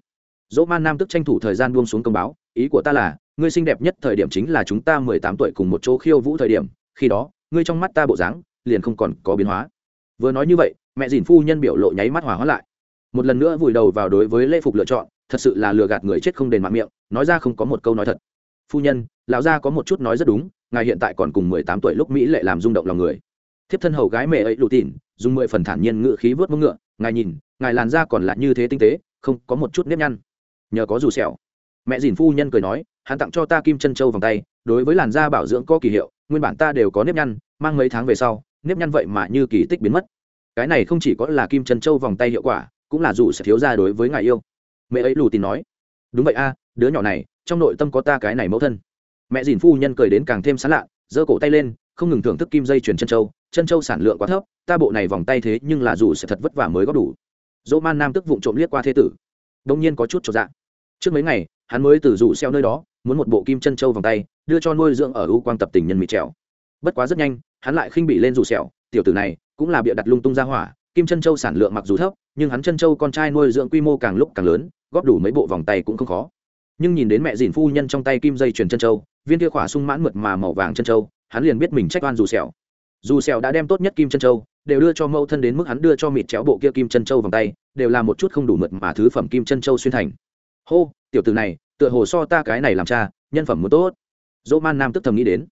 dỗ man nam tước tranh thủ thời gian buông xuống công báo ý của ta là, ngươi xinh đẹp nhất thời điểm chính là chúng ta mười tám tuổi cùng một chỗ khiêu vũ thời điểm, khi đó, ngươi trong mắt ta bộ dáng, liền không còn có biến hóa. Vừa nói như vậy, mẹ dìn phu nhân biểu lộ nháy mắt hòa hóa lại. Một lần nữa vùi đầu vào đối với lễ phục lựa chọn, thật sự là lừa gạt người chết không đền mạng miệng, nói ra không có một câu nói thật. Phu nhân, lão gia có một chút nói rất đúng, ngài hiện tại còn cùng mười tám tuổi lúc mỹ lệ làm rung động lòng người. Thiếp thân hầu gái mẹ ấy lụ tỉn, dùng mười phần thản nhiên ngự khí vớt mông ngựa, ngài nhìn, ngài làn da còn lại như thế tinh tế, không có một chút nếp nhăn. Nhờ có dù sẹo mẹ dìn phu nhân cười nói, hắn tặng cho ta kim chân châu vòng tay, đối với làn da bảo dưỡng có kỳ hiệu, nguyên bản ta đều có nếp nhăn, mang mấy tháng về sau, nếp nhăn vậy mà như kỳ tích biến mất. Cái này không chỉ có là kim chân châu vòng tay hiệu quả, cũng là dù sẽ thiếu ra đối với ngài yêu. Mẹ ấy lù tin nói, đúng vậy a, đứa nhỏ này, trong nội tâm có ta cái này mẫu thân. Mẹ dìn phu nhân cười đến càng thêm sán lạ giơ cổ tay lên, không ngừng thưởng thức kim dây chuyền chân châu chân châu sản lượng quá thấp, ta bộ này vòng tay thế nhưng là dù sẽ thật vất vả mới có đủ. Dỗ man nam tức vụng trộm liếc qua thế tử, đông nhiên có chút trọn dạng trước mấy ngày hắn mới từ rủ xeo nơi đó, muốn một bộ kim chân châu vòng tay, đưa cho nuôi dưỡng ở u quang tập tình nhân mỹ trèo. Bất quá rất nhanh, hắn lại khinh bị lên rủ xeo. tiểu tử này cũng là bịa đặt lung tung ra hỏa, kim chân châu sản lượng mặc dù thấp, nhưng hắn chân châu con trai nuôi dưỡng quy mô càng lúc càng lớn, góp đủ mấy bộ vòng tay cũng không khó. Nhưng nhìn đến mẹ dìn phu nhân trong tay kim dây chuyền chân châu, viên kia khỏa sung mãn mượt mà màu vàng chân châu, hắn liền biết mình trách oan dù sẹo dù sẹo đã đem tốt nhất kim chân châu, đều đưa cho mẫu thân đến mức hắn đưa cho mịt chéo bộ kia kim chân châu vòng tay, đều là một chút không đủ mượt mà thứ phẩm kim chân châu xuyên thành hô, tiểu tử này, tựa hồ so ta cái này làm cha, nhân phẩm muốn tốt. Dỗ man nam tức thầm nghĩ đến.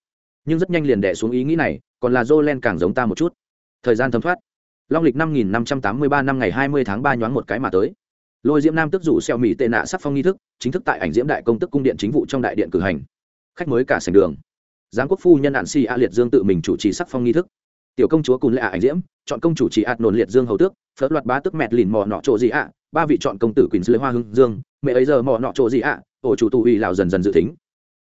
Nhưng rất nhanh liền đẻ xuống ý nghĩ này, còn là dô len càng giống ta một chút. Thời gian thấm thoát. Long lịch năm nghìn năm trăm tám mươi ba năm ngày hai mươi tháng ba nhoáng một cái mà tới. Lôi diễm nam tức rủ xeo mỹ tệ nạ sắc phong nghi thức, chính thức tại ảnh diễm đại công tức cung điện chính vụ trong đại điện cử hành. Khách mới cả sành đường. Giáng quốc phu nhân ạn si a liệt dương tự mình chủ trì sắc phong nghi thức. Tiểu công chúa cùng lệ ạ ảnh diễm, chọn công chủ trì ạt nồn liệt dương hầu tước, phớt loạt bá tức mẹt lìn mò nọ chỗ gì ạ? Ba vị chọn công tử quỳnh dưới hoa hưng dương mẹ ấy giờ mò nọ chỗ gì ạ? Ổ chủ tù ủy lào dần dần dự tính.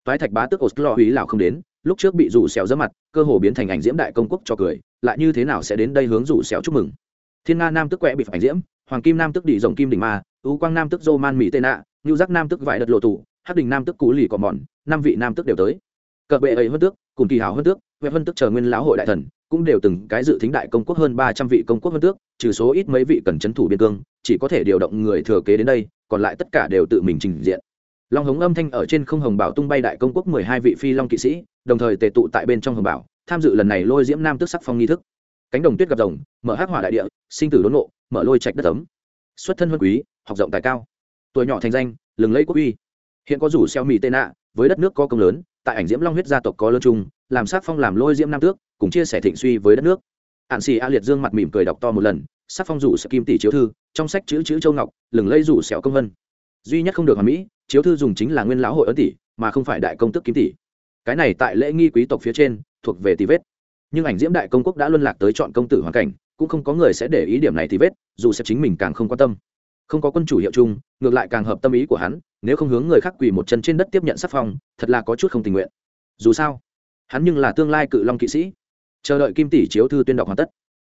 Toái thạch bá tức oslo ủy lào không đến, lúc trước bị rủ xèo dỡ mặt, cơ hồ biến thành ảnh diễm đại công quốc cho cười, lại như thế nào sẽ đến đây hướng rủ xèo chúc mừng? Thiên nga nam tức quẹ bị ảnh diễm, hoàng kim nam tức đỉ rồng kim đỉnh ma ưu quang nam tức dô man mỹ tên nạ ngưu giác nam tức vải đất lộ tủ hắc đình nam tức cú lì cỏ mòn, năm vị nam tức đều tới. Cờ bệ ấy hơn tước, cùng kỳ hào hơn tước vẹn hơn tước chờ nguyên lão hội đại thần, cũng đều từng cái dự thính đại công quốc hơn ba trăm vị công quốc hơn tước, trừ số ít mấy vị cần c thủ biên cương, chỉ có thể điều động người thừa kế đến đây còn lại tất cả đều tự mình trình diện. Long hống âm thanh ở trên không hồng bảo tung bay đại công quốc mười hai vị phi long kỵ sĩ đồng thời tề tụ tại bên trong hồng bảo tham dự lần này lôi diễm nam tước sắc phong nghi thức. Cánh đồng tuyết gặp rồng mở hắc hỏa đại địa sinh tử đốn ngộ, mở lôi trạch đất ấm. Xuất thân huân quý học rộng tài cao. Tuổi nhỏ thành danh lừng lẫy quốc uy. Hiện có rủ xeo mì tên nạ với đất nước có công lớn tại ảnh diễm long huyết gia tộc có lớn chung làm sắc phong làm lôi diễm nam tước cùng chia sẻ thịnh suy với đất nước. Ạn xì a liệt dương mặt mỉm cười đọc to một lần sắc phong rủ sẽ kim tỷ chiếu thư, trong sách chữ chữ châu ngọc, lừng lây rủ sẹo công vân. Duy nhất không được hoàn mỹ, chiếu thư dùng chính là nguyên lão hội ấn tỷ, mà không phải đại công tức kim tỷ. Cái này tại lễ nghi quý tộc phía trên, thuộc về tỷ vết. Nhưng ảnh diễm đại công quốc đã luân lạc tới chọn công tử hoàn cảnh, cũng không có người sẽ để ý điểm này thì vết, dù sẽ chính mình càng không quan tâm. Không có quân chủ hiệu chung, ngược lại càng hợp tâm ý của hắn, nếu không hướng người khác quỳ một chân trên đất tiếp nhận sắc phong, thật là có chút không tình nguyện. Dù sao, hắn nhưng là tương lai cự long kỵ sĩ. Chờ đợi kim tỷ chiếu thư tuyên đọc hoàn tất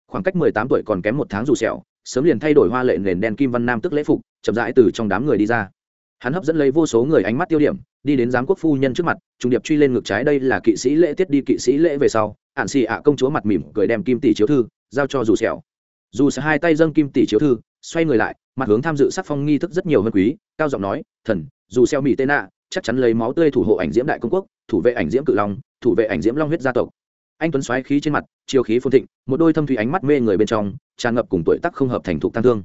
khoảng cách mười tám tuổi còn kém một tháng dù sẹo, sớm liền thay đổi hoa lệ nền đen kim văn nam tức lễ phục, chậm rãi từ trong đám người đi ra. Hắn hấp dẫn lấy vô số người ánh mắt tiêu điểm, đi đến giám quốc phu nhân trước mặt trung điệp truy lên ngực trái, đây là kỵ sĩ lễ tiết đi kỵ sĩ lễ về sau ạn xì ạ công chúa mặt mỉm cười đem kim tỷ chiếu thư, giao cho dù sẹo. Dù sẽ hai tay dâng kim tỷ chiếu thư, xoay người lại, mặt hướng tham dự sắc phong nghi thức rất nhiều hơn quý, cao giọng nói, thần, dù sẹo mỹ tên nạ, chắc chắn lấy máu tươi thủ hộ ảnh diễm đại công quốc, thủ vệ ảnh diễm cự long, thủ vệ ảnh diễm long huyết gia tộc anh tuấn xoáy khí trên mặt, chiều khí phồn thịnh, một đôi thâm thủy ánh mắt mê người bên trong, tràn ngập cùng tuổi tác không hợp thành thục tăng thương.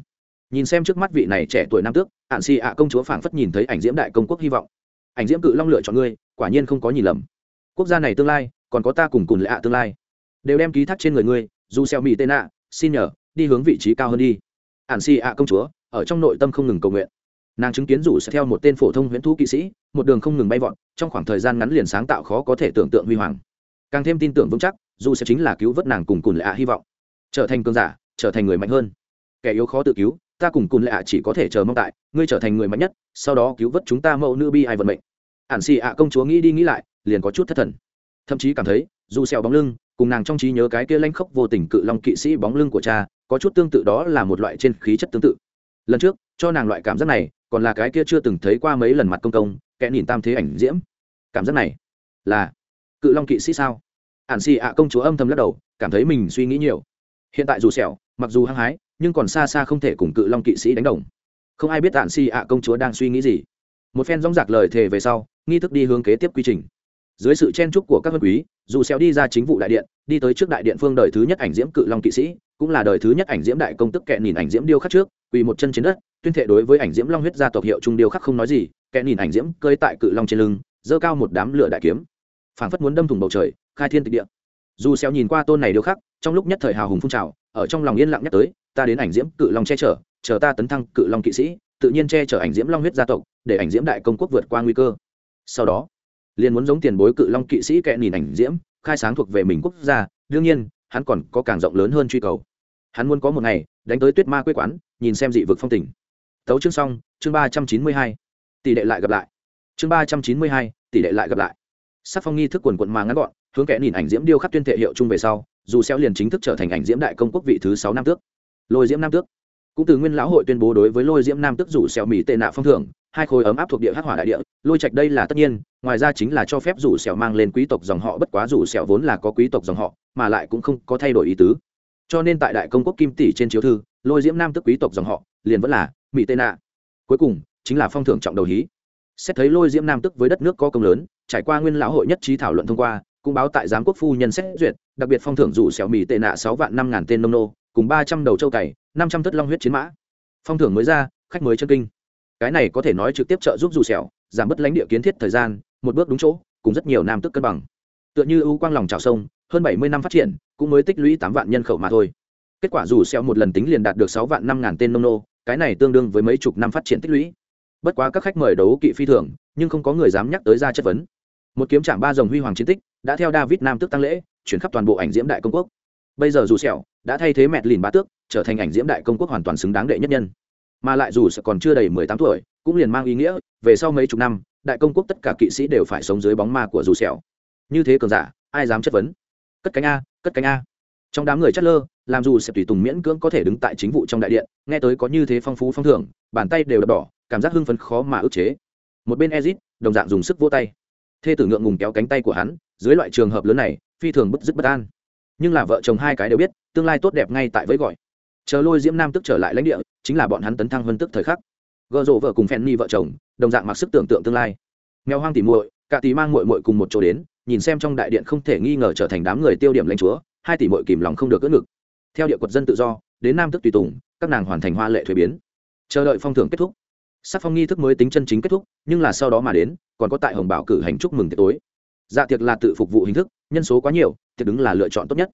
Nhìn xem trước mắt vị này trẻ tuổi nam tước, ạn xì ạ công chúa phảng phất nhìn thấy ảnh diễm đại công quốc hy vọng. Ảnh diễm cự long lựa chọn ngươi, quả nhiên không có nhìn lầm. Quốc gia này tương lai, còn có ta cùng cùng lệ ạ tương lai. Đều đem ký thác trên người ngươi, dù xeo mỹ tên ạ xin nhờ, đi hướng vị trí cao hơn đi. Ạn xì ạ công chúa, ở trong nội tâm không ngừng cầu nguyện. Nàng chứng kiến rủ sẽ theo một tên phổ thông huyễn thú kỵ sĩ, một đường không ngừng bay vọt, trong khoảng thời gian ngắn liền sáng tạo khó có thể tưởng tượng huy hoàng càng thêm tin tưởng vững chắc, dù sẽ chính là cứu vớt nàng cùng cùn lệ ạ hy vọng. Trở thành cơn giả, trở thành người mạnh hơn. Kẻ yếu khó tự cứu, ta cùng cùn lệ ạ chỉ có thể chờ mong tại, ngươi trở thành người mạnh nhất, sau đó cứu vớt chúng ta mẫu nữ bi ai vận mệnh. Ản xì ạ công chúa nghĩ đi nghĩ lại, liền có chút thất thần. Thậm chí cảm thấy, dù xẹo bóng lưng, cùng nàng trong trí nhớ cái kia lanh khốc vô tình cự long kỵ sĩ bóng lưng của cha, có chút tương tự đó là một loại trên khí chất tương tự. Lần trước, cho nàng loại cảm giác này, còn là cái kia chưa từng thấy qua mấy lần mặt công công, kẻ nhìn tam thế ảnh diễm. Cảm giác này là cự long kỵ sĩ sao? Ản xì ạ công chúa âm thầm lắc đầu, cảm thấy mình suy nghĩ nhiều. Hiện tại dù sẹo, mặc dù hăng hái, nhưng còn xa xa không thể cùng cự long kỵ sĩ đánh đồng. Không ai biết ản xì ạ công chúa đang suy nghĩ gì. Một phen rong rạc lời thề về sau, nghi thức đi hướng kế tiếp quy trình. Dưới sự chen chúc của các vân quý, dù xéo đi ra chính vụ đại điện, đi tới trước đại điện phương đời thứ nhất ảnh diễm cự long kỵ sĩ, cũng là đời thứ nhất ảnh diễm đại công tức kẹn nhìn ảnh diễm điêu khắc trước, quỳ một chân trên đất, tuyên thệ đối với ảnh diễm long huyết gia tộc hiệu trung điêu khắc không nói gì kẹn nhìn ảnh diễm cơi tại cự long trên lưng, giơ cao một đám lửa đại kiếm phảng phất muốn đâm thủng bầu trời, khai thiên tịch địa. Dù xéo nhìn qua tôn này điêu khắc, trong lúc nhất thời hào hùng phun trào, ở trong lòng yên lặng nhắc tới, ta đến ảnh diễm cự long che chở, chờ ta tấn thăng cự long kỵ sĩ, tự nhiên che chở ảnh diễm long huyết gia tộc, để ảnh diễm đại công quốc vượt qua nguy cơ. Sau đó, liền muốn giống tiền bối cự long kỵ sĩ kẹ nhìn ảnh diễm, khai sáng thuộc về mình quốc gia, đương nhiên, hắn còn có càng rộng lớn hơn truy cầu. Hắn muốn có một ngày, đánh tới tuyết ma quê quán, nhìn xem dị vực phong tình. Tấu chương xong, chương ba trăm chín mươi hai, tỷ lệ lại gặp lại. Chương ba trăm chín mươi hai, tỷ lệ lại gặp lại sắc phong nghi thức quần quận mà ngắn gọn, hướng kẻ nhìn ảnh diễm điêu khắc tuyên thệ hiệu chung về sau, dù xeo liền chính thức trở thành ảnh diễm đại công quốc vị thứ sáu nam tước. Lôi diễm nam tước. Cũng từ nguyên lão hội tuyên bố đối với lôi diễm nam tước rủ xeo mỹ tệ nạ phong thưởng, hai khối ấm áp thuộc địa hắc hỏa đại địa, lôi trạch đây là tất nhiên, ngoài ra chính là cho phép rủ xẻo mang lên quý tộc dòng họ, bất quá rủ xẻo vốn là có quý tộc dòng họ, mà lại cũng không có thay đổi ý tứ. Cho nên tại đại công quốc kim tỷ trên chiếu thư, lôi diễm nam tức quý tộc dòng họ, liền vẫn là mỹ tê nạ. Cuối cùng, chính là phong thưởng trọng đầu hí. Xét thấy lôi diễm nam tức với đất nước có công lớn trải qua nguyên lão hội nhất trí thảo luận thông qua, cũng báo tại giám quốc phu nhân xét duyệt, đặc biệt phong thưởng rủ xẻo mì tệ nạ sáu vạn năm ngàn tên nông nô, cùng ba trăm đầu châu cày, năm trăm thất long huyết chiến mã. Phong thưởng mới ra, khách mới chân kinh. Cái này có thể nói trực tiếp trợ giúp rủ xẻo, giảm bớt lãnh địa kiến thiết thời gian, một bước đúng chỗ, cùng rất nhiều nam tức cân bằng. Tựa như ưu quang lòng trào sông, hơn bảy mươi năm phát triển, cũng mới tích lũy tám vạn nhân khẩu mà thôi. Kết quả rủ xẻo một lần tính liền đạt được sáu vạn năm ngàn tên nông nô, cái này tương đương với mấy chục năm phát triển tích lũy bất quá các khách mời đấu kỵ phi thường, nhưng không có người dám nhắc tới ra chất vấn. Một kiếm trạm ba dòng huy hoàng chiến tích, đã theo david nam tước tăng lễ, chuyển khắp toàn bộ ảnh diễm đại công quốc. Bây giờ dù sẹo, đã thay thế mẹ lìn ba tước, trở thành ảnh diễm đại công quốc hoàn toàn xứng đáng đệ nhất nhân. Mà lại dù sẽ còn chưa đầy mười tám tuổi, cũng liền mang ý nghĩa, về sau mấy chục năm, đại công quốc tất cả kỵ sĩ đều phải sống dưới bóng ma của dù sẹo. Như thế cường giả, ai dám chất vấn? Cất cánh a, cất cánh a trong đám người chất lơ, làm dù sẽ tùy tùng miễn cưỡng có thể đứng tại chính vụ trong đại điện, nghe tới có như thế phong phú phong thưởng, bàn tay đều đập đỏ, cảm giác hưng phấn khó mà ức chế. Một bên ezit, đồng dạng dùng sức vỗ tay. Thê tử ngượng ngùng kéo cánh tay của hắn, dưới loại trường hợp lớn này, phi thường bứt dứt bất an. Nhưng là vợ chồng hai cái đều biết, tương lai tốt đẹp ngay tại với gọi. Chờ lôi diễm nam tức trở lại lãnh địa, chính là bọn hắn tấn thăng vân tức thời khắc. Gợ rộ vợ cùng phen ni vợ chồng, đồng dạng mặc sức tưởng tượng tương lai. Nghèo hoang tỉ muội, cả tỉ mang muội muội cùng một chỗ đến, nhìn xem trong đại điện không thể nghi ngờ trở thành đám người tiêu điểm lãnh chúa hai tỷ muội kìm lòng không được cỡ ngực. Theo địa quật dân tự do, đến nam tức tùy tùng, các nàng hoàn thành hoa lệ thuế biến. Chờ đợi phong thưởng kết thúc. Sắc phong nghi thức mới tính chân chính kết thúc, nhưng là sau đó mà đến, còn có tại hồng bảo cử hành chúc mừng tiệc tối. Dạ tiệc là tự phục vụ hình thức, nhân số quá nhiều, tiệc đứng là lựa chọn tốt nhất.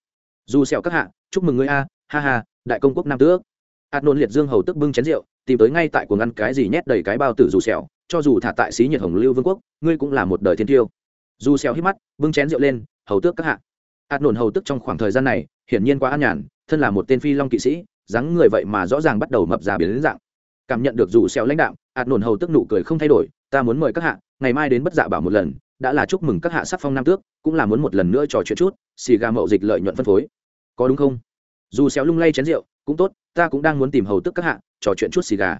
Dù sẹo các hạ, chúc mừng ngươi a, ha ha, đại công quốc nam tước. Hạt nôn liệt dương hầu tức bưng chén rượu, tìm tới ngay tại cuồng ăn cái gì nhét đầy cái bao tử dù sẹo cho dù thả tại xí nhiệt hồng lưu vương quốc, ngươi cũng là một đời thiên tiêu. Dù sẹo hít mắt, bưng chén rượu lên, hầu tước các hạ ạt nổn hầu tức trong khoảng thời gian này, hiển nhiên quá an nhàn, thân là một tên phi long kỵ sĩ, dáng người vậy mà rõ ràng bắt đầu mập già biến đến dạng. Cảm nhận được dù sẹo lãnh đạo ạt nổn hầu tức nụ cười không thay đổi, ta muốn mời các hạ, ngày mai đến bất dạ bảo một lần, đã là chúc mừng các hạ sắc phong nam tước, cũng là muốn một lần nữa trò chuyện chút, xì gà mậu dịch lợi nhuận phân phối. Có đúng không? Dù xéo lung lay chén rượu, cũng tốt, ta cũng đang muốn tìm hầu tước các hạ, trò chuyện chút xì gà.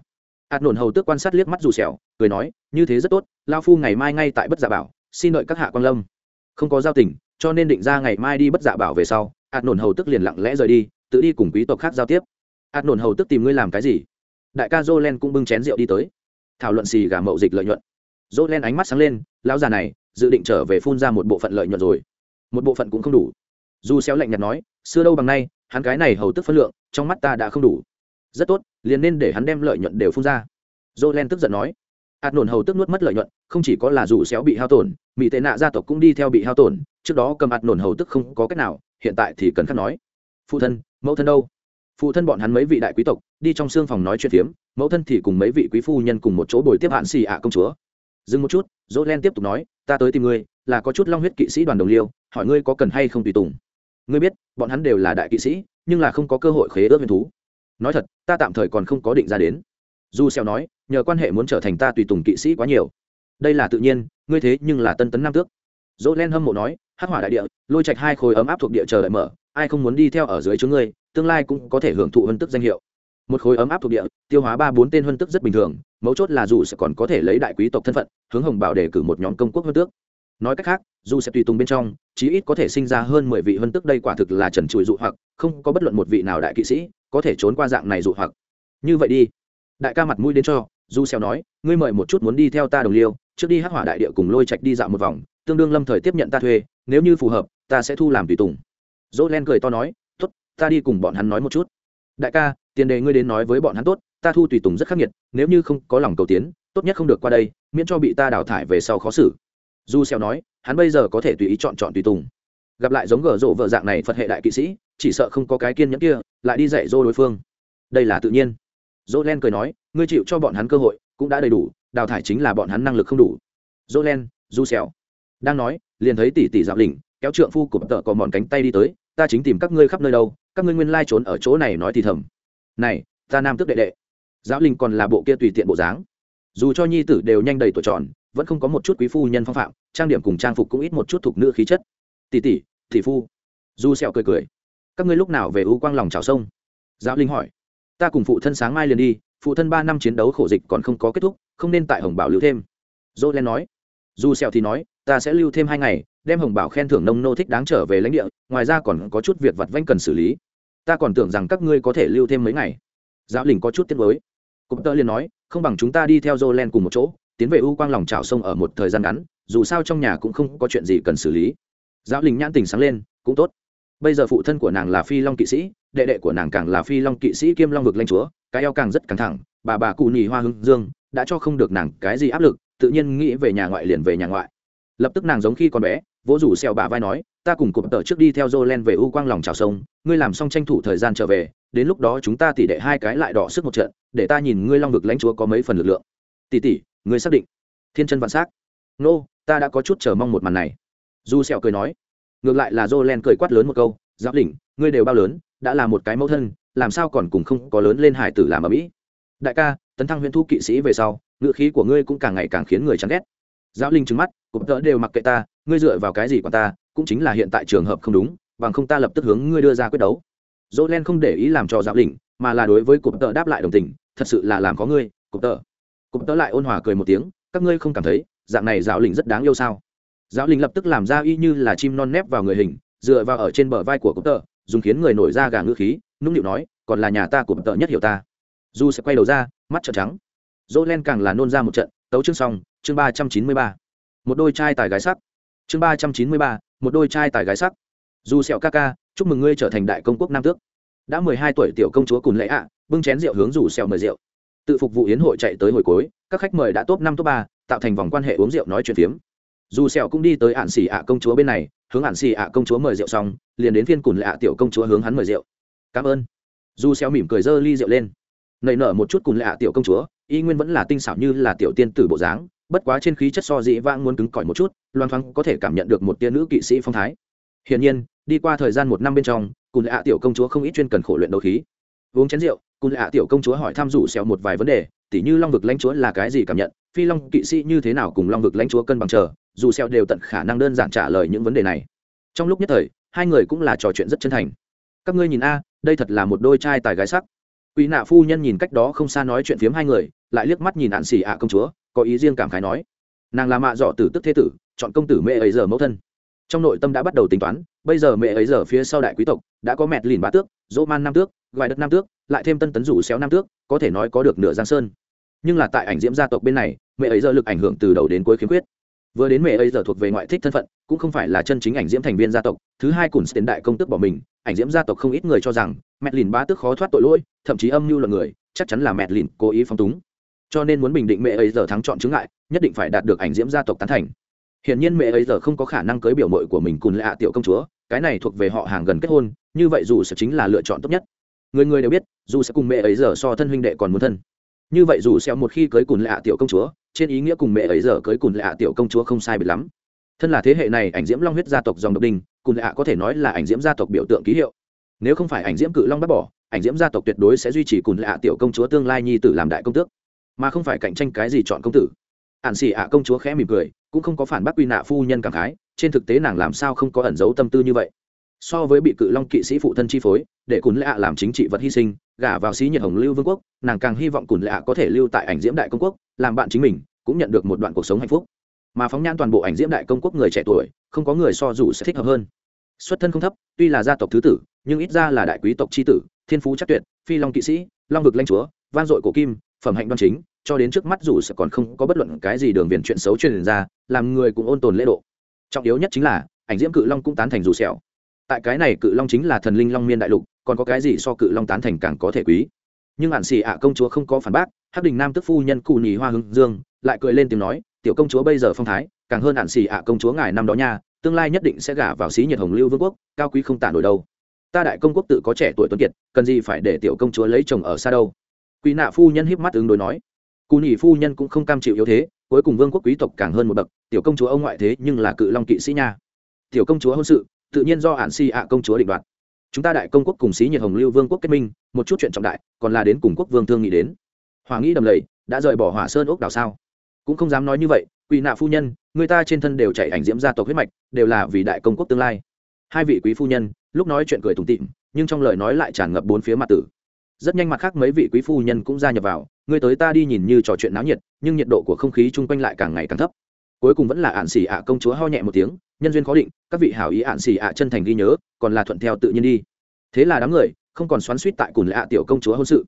Ạt nổn hầu tước quan sát liếc mắt dù xéo cười nói, như thế rất tốt lao phu ngày mai ngay tại bất dạ bảo, xin đợi các hạ quan lâm. Không có giao tình cho nên định ra ngày mai đi bất dạ bảo về sau, ạt nổn hầu tức liền lặng lẽ rời đi, tự đi cùng quý tộc khác giao tiếp. Ạt nổn hầu tức tìm ngươi làm cái gì? Đại ca jolen cũng bưng chén rượu đi tới. Thảo luận xì gà mậu dịch lợi nhuận. Jolen ánh mắt sáng lên, lão già này, dự định trở về phun ra một bộ phận lợi nhuận rồi. Một bộ phận cũng không đủ. Dù xéo lạnh nhạt nói, xưa đâu bằng nay, hắn cái này hầu tức phân lượng, trong mắt ta đã không đủ. Rất tốt, liền nên để hắn đem lợi nhuận đều phun ra. Jolen tức giận nói. Hạt nổn hầu tức nuốt mất lợi nhuận, không chỉ có là dù xéo bị hao tổn mỹ tệ nạ gia tộc cũng đi theo bị hao tổn trước đó cầm ạt nổn hầu tức không có cách nào, hiện tại thì cần khắc nói. Phụ thân, mẫu thân đâu? Phụ thân bọn hắn mấy vị đại quý tộc, đi trong xương phòng nói chuyện phiếm, mẫu thân thì cùng mấy vị quý phu nhân cùng một chỗ bồi tiếp hạn xì ạ công chúa. Dừng một chút dỗ len tiếp tục nói, ta tới tìm ngươi, là có chút long huyết kỵ sĩ đoàn đồng liêu, hỏi ngươi có cần hay không tùy tùng. Ngươi biết, bọn hắn đều là đại kỵ sĩ, nhưng là không có cơ hội khế ước huyền thú. Nói thật, ta tạm thời còn không có định ra đến. Du xeo nói, nhờ quan hệ muốn trở thành ta tùy tùng kỵ sĩ quá nhiều. Đây là tự nhiên, ngươi thế nhưng là tân tấn nam tước. Dỗ len hâm mộ nói hắc hỏa đại địa, lôi trạch hai khối ấm áp thuộc địa chờ đợi mở, ai không muốn đi theo ở dưới chúng ngươi, tương lai cũng có thể hưởng thụ hân tức danh hiệu. Một khối ấm áp thuộc địa, tiêu hóa ba bốn tên huân tức rất bình thường, mấu chốt là dù sẽ còn có thể lấy đại quý tộc thân phận, hướng hồng bảo để cử một nhóm công quốc huân tước. Nói cách khác, dù sẽ tùy tùng bên trong, chí ít có thể sinh ra hơn mười vị huân tức đây quả thực là trần trụi dụ hoặc, không có bất luận một vị nào đại kỵ sĩ có thể trốn qua dạng này dụ hoặc. Như vậy đi. Đại ca mặt mũi đến cho du xeo nói, ngươi mời một chút muốn đi theo ta đồng liêu, trước đi hắc hỏa đại địa cùng lôi trạch đi dạo một vòng, tương đương lâm thời tiếp nhận ta thuê nếu như phù hợp, ta sẽ thu làm tùy tùng. Dỗ len cười to nói, tốt, ta đi cùng bọn hắn nói một chút. Đại ca, tiền đề ngươi đến nói với bọn hắn tốt, ta thu tùy tùng rất khắc nghiệt, nếu như không có lòng cầu tiến, tốt nhất không được qua đây, miễn cho bị ta đào thải về sau khó xử. Du xeo nói, hắn bây giờ có thể tùy ý chọn chọn tùy tùng. Gặp lại giống gở rộ vợ dạng này phật hệ đại kỵ sĩ, chỉ sợ không có cái kiên nhẫn kia, lại đi dạy dỗ đối phương. Đây là tự nhiên. Dỗ len cười nói, ngươi chịu cho bọn hắn cơ hội, cũng đã đầy đủ, đào thải chính là bọn hắn năng lực không đủ. Dỗ len du xèo đang nói, liền thấy tỷ tỷ dạo đỉnh kéo trượng phu của tợ có mòn cánh tay đi tới, ta chính tìm các ngươi khắp nơi đâu, các ngươi nguyên lai trốn ở chỗ này nói thì thầm. Này, ta nam tước đệ đệ. Dạ Giáo linh còn là bộ kia tùy tiện bộ dáng. Dù cho nhi tử đều nhanh đầy tuổi tròn, vẫn không có một chút quý phu nhân phong phạm, trang điểm cùng trang phục cũng ít một chút thuộc nữ khí chất. Tỷ tỷ tỷ phu. Du sẹo cười cười. Các ngươi lúc nào về u quang lòng chảo sông? Dạ Giáo linh hỏi. Ta cùng phụ thân sáng mai liền đi, phụ thân ba năm chiến đấu khổ dịch còn không có kết thúc, không nên tại hồng bảo lưu thêm. Dô len nói. Dù sẹo thì nói, ta sẽ lưu thêm hai ngày, đem hồng bảo khen thưởng nông nô thích đáng trở về lãnh địa, ngoài ra còn có chút việc vặt vãnh cần xử lý. Ta còn tưởng rằng các ngươi có thể lưu thêm mấy ngày. Giáo Lĩnh có chút tiếc với cụm tơ liền nói, không bằng chúng ta đi theo jolen cùng một chỗ, tiến về u quang lòng trào sông ở một thời gian ngắn, dù sao trong nhà cũng không có chuyện gì cần xử lý. Giáo Lĩnh nhãn tình sáng lên, cũng tốt. Bây giờ phụ thân của nàng là phi long kỵ sĩ, đệ đệ của nàng càng là phi long kỵ sĩ kiêm long vực lanh chúa, cái eo càng rất căng thẳng, bà bà cụ nhì hoa hưng dương đã cho không được nàng cái gì áp lực tự nhiên nghĩ về nhà ngoại liền về nhà ngoại. Lập tức nàng giống khi còn bé vỗ rủ xèo bà vai nói ta cùng cụm tờ trước đi theo jolen về u quang lòng trào sông ngươi làm xong tranh thủ thời gian trở về đến lúc đó chúng ta tỉ đệ hai cái lại đỏ sức một trận để ta nhìn ngươi long vực lãnh chúa có mấy phần lực lượng. Tỷ tỷ ngươi xác định. Thiên chân vạn s nô、no, ta đã có chút chờ mong một màn này. Du sẹo cười nói. Ngược lại là dô len cười quát lớn một câu giáp đỉnh ngươi đều bao lớn đã là một cái mẫu thân làm sao còn cùng không có lớn lên hải tử làm ở mỹ? Đại ca tấn thăng Huyền thu kỵ sĩ về sau ngựa khí của ngươi cũng càng ngày càng khiến người chán ghét. Giáo linh trừng mắt cụm tớ đều mặc kệ ta, ngươi dựa vào cái gì của ta, cũng chính là hiện tại trường hợp không đúng, bằng không ta lập tức hướng ngươi đưa ra quyết đấu. Dỗ len không để ý làm cho giáo linh, mà là đối với cụm tớ đáp lại đồng tình, thật sự là làm có ngươi cụm tớ cụm tớ lại ôn hòa cười một tiếng, các ngươi không cảm thấy, dạng này giáo linh rất đáng yêu sao? Giáo linh lập tức làm ra y như là chim non nép vào người hình, dựa vào ở trên bờ vai của cụm tớ dùng khiến người nổi ra gà ngữ khí, nũng nịu nói, còn là nhà ta cụm tớ nhất hiểu ta. Dù sẽ quay đầu ra, mắt trợn trắng. Dỗ len càng là nôn ra một trận, tấu chương xong, chương ba trăm chín mươi ba. Một đôi trai tài gái sắc. Chương ba trăm chín mươi ba, một đôi trai tài gái sắc. Dù sẹo ca ca, chúc mừng ngươi trở thành đại công quốc nam tước. Đã mười hai tuổi tiểu công chúa cùng lễ ạ, bưng chén rượu hướng rủ sẹo mời rượu. Tự phục vụ yến hội chạy tới hồi cuối, các khách mời đã top năm top ba, tạo thành vòng quan hệ uống rượu nói chuyện phiếm. Dù sẹo cũng đi tới ạn xỉ ạ công chúa bên này, hướng ạn xỉ ạ công chúa mời rượu xong, liền đến phiên cùng lệ ạ tiểu công chúa hướng hắn mời rượu. Cảm ơn. Dù sẹo mỉm cười dơ ly rượu lên nảy nở một chút cùng lạ tiểu công chúa, y nguyên vẫn là tinh xảo như là tiểu tiên tử bộ dáng, bất quá trên khí chất so dĩ vãng muốn cứng cỏi một chút, loan thoáng có thể cảm nhận được một tia nữ kỵ sĩ phong thái. Hiển nhiên, đi qua thời gian một năm bên trong, cùng lạ tiểu công chúa không ít chuyên cần khổ luyện đấu khí. Uống chén rượu, cùng lạ tiểu công chúa hỏi tham rủ xẹo một vài vấn đề, tỉ như long vực lãnh chúa là cái gì cảm nhận, phi long kỵ sĩ như thế nào cùng long vực lãnh chúa cân bằng chờ, dù xẹo đều tận khả năng đơn giản trả lời những vấn đề này. Trong lúc nhất thời, hai người cũng là trò chuyện rất chân thành. Các ngươi nhìn a, đây thật là một đôi trai tài gái sắc quỷ nạ phu nhân nhìn cách đó không xa nói chuyện phiếm hai người, lại liếc mắt nhìn ạn xỉ ạ công chúa, có ý riêng cảm khái nói. Nàng là mạ dọ tử tức thế tử, chọn công tử mẹ ấy giờ mẫu thân. Trong nội tâm đã bắt đầu tính toán, bây giờ mẹ ấy giờ phía sau đại quý tộc, đã có mẹt lìn bá tước, dỗ man nam tước gọi đất nam tước, lại thêm tân tấn rủ xéo nam tước, có thể nói có được nửa giang sơn. Nhưng là tại ảnh diễm gia tộc bên này, mẹ ấy giờ lực ảnh hưởng từ đầu đến cuối khiếm khuyết. Vừa đến mẹ ấy giờ thuộc về ngoại thích thân phận, cũng không phải là chân chính ảnh diễm thành viên gia tộc, thứ hai cùng tiền đại công tước bỏ mình, ảnh diễm gia tộc không ít người cho rằng mẹ lìn bá tức khó thoát tội lỗi thậm chí âm mưu là người chắc chắn là mẹ lìn cố ý phong túng. Cho nên muốn bình định mẹ ấy giờ thắng chọn chứng ngại nhất định phải đạt được ảnh diễm gia tộc tán thành. Hiển nhiên mẹ ấy giờ không có khả năng cưới biểu mội của mình cùng lạ tiểu công chúa cái này thuộc về họ hàng gần kết hôn như vậy dù sẽ chính là lựa chọn tốt nhất. Người người đều biết dù sẽ cùng mẹ ấy giờ so thân huynh đệ còn muốn thân. Như vậy dù sẽ một khi cưới cùng lạ tiểu công chúa trên ý nghĩa cùng mẹ ấy giờ cưới cùng lạ tiểu công chúa không sai biệt lắm. Thân là thế hệ này ảnh diễm long huyết gia tộc dòng độc đình, cùng lạ có thể nói là ảnh diễm gia tộc biểu tượng ký hiệu nếu không phải ảnh diễm cự long bắt bỏ, ảnh diễm gia tộc tuyệt đối sẽ duy trì cùn lạ tiểu công chúa tương lai nhi tử làm đại công tước, mà không phải cạnh tranh cái gì chọn công tử. Ạn xì ạ công chúa khẽ mỉm cười, cũng không có phản bác quy nạ phu nhân cảm khái, trên thực tế nàng làm sao không có ẩn giấu tâm tư như vậy. So với bị cự long kỵ sĩ phụ thân chi phối, để cùn lạ làm chính trị vật hy sinh, gả vào sĩ nhiệt hồng lưu vương quốc, nàng càng hy vọng cùn lạ có thể lưu tại ảnh diễm đại công quốc, làm bạn chính mình, cũng nhận được một đoạn cuộc sống hạnh phúc. Mà phóng nhan toàn bộ ảnh diễm đại công quốc người trẻ tuổi, không có người so dù sẽ thích hợp hơn. Xuất thân không thấp, tuy là gia tộc thứ tử nhưng ít ra là đại quý tộc tri tử, thiên phú chắc tuyệt, phi long kỵ sĩ, long vực lanh chúa van dội cổ kim, phẩm hạnh đoan chính, cho đến trước mắt dù sẽ còn không có bất luận cái gì đường viền chuyện xấu truyền ra, làm người cũng ôn tồn lễ độ. Trọng yếu nhất chính là, ảnh diễm cự long cũng tán thành dù sẹo. Tại cái này cự long chính là thần linh long miên đại lục, còn có cái gì so cự long tán thành càng có thể quý? Nhưng ạn xì ạ công chúa không có phản bác, hắc đình nam tức phu nhân cụ nhì hoa hưng dương lại cười lên tiếng nói, tiểu công chúa bây giờ phong thái, càng hơn ạn xì ạ công chúa ngài năm đó nha, tương lai nhất định sẽ gả vào xí nhiệt hồng lưu vương quốc, cao quý không tản nổi đâu ta đại công quốc tự có trẻ tuổi tuấn kiệt, cần gì phải để tiểu công chúa lấy chồng ở xa đâu? Quỷ nạ phu nhân híp mắt ứng đối nói. Cù nhị phu nhân cũng không cam chịu yếu thế, cuối cùng vương quốc quý tộc càng hơn một bậc, tiểu công chúa ông ngoại thế nhưng là cự long kỵ sĩ nha. Tiểu công chúa hôn sự, tự nhiên do ản si ạ công chúa định đoạt. Chúng ta đại công quốc cùng xí nhiệt hồng lưu vương quốc kết minh, một chút chuyện trọng đại, còn là đến cùng quốc vương thương nghĩ đến. Hòa nghĩ đầm lầy, đã rời bỏ hỏa sơn ốc đảo sao? Cũng không dám nói như vậy, quỷ nạ phu nhân, người ta trên thân đều chạy ảnh diễm gia tộc huyết mạch, đều là vì đại công quốc tương lai. Hai vị quý phu nhân lúc nói chuyện cười tủm tịm nhưng trong lời nói lại tràn ngập bốn phía mặt tử. Rất nhanh mặt khác mấy vị quý phu nhân cũng gia nhập vào người tới ta đi nhìn như trò chuyện náo nhiệt, nhưng nhiệt độ của không khí chung quanh lại càng ngày càng thấp. Cuối cùng vẫn là ạn xỉ ạ công chúa ho nhẹ một tiếng, nhân duyên khó định, các vị hảo ý ạn xỉ ạ chân thành ghi nhớ, còn là thuận theo tự nhiên đi. Thế là đám người, không còn xoắn suýt tại cùn lạ tiểu công chúa hôn sự,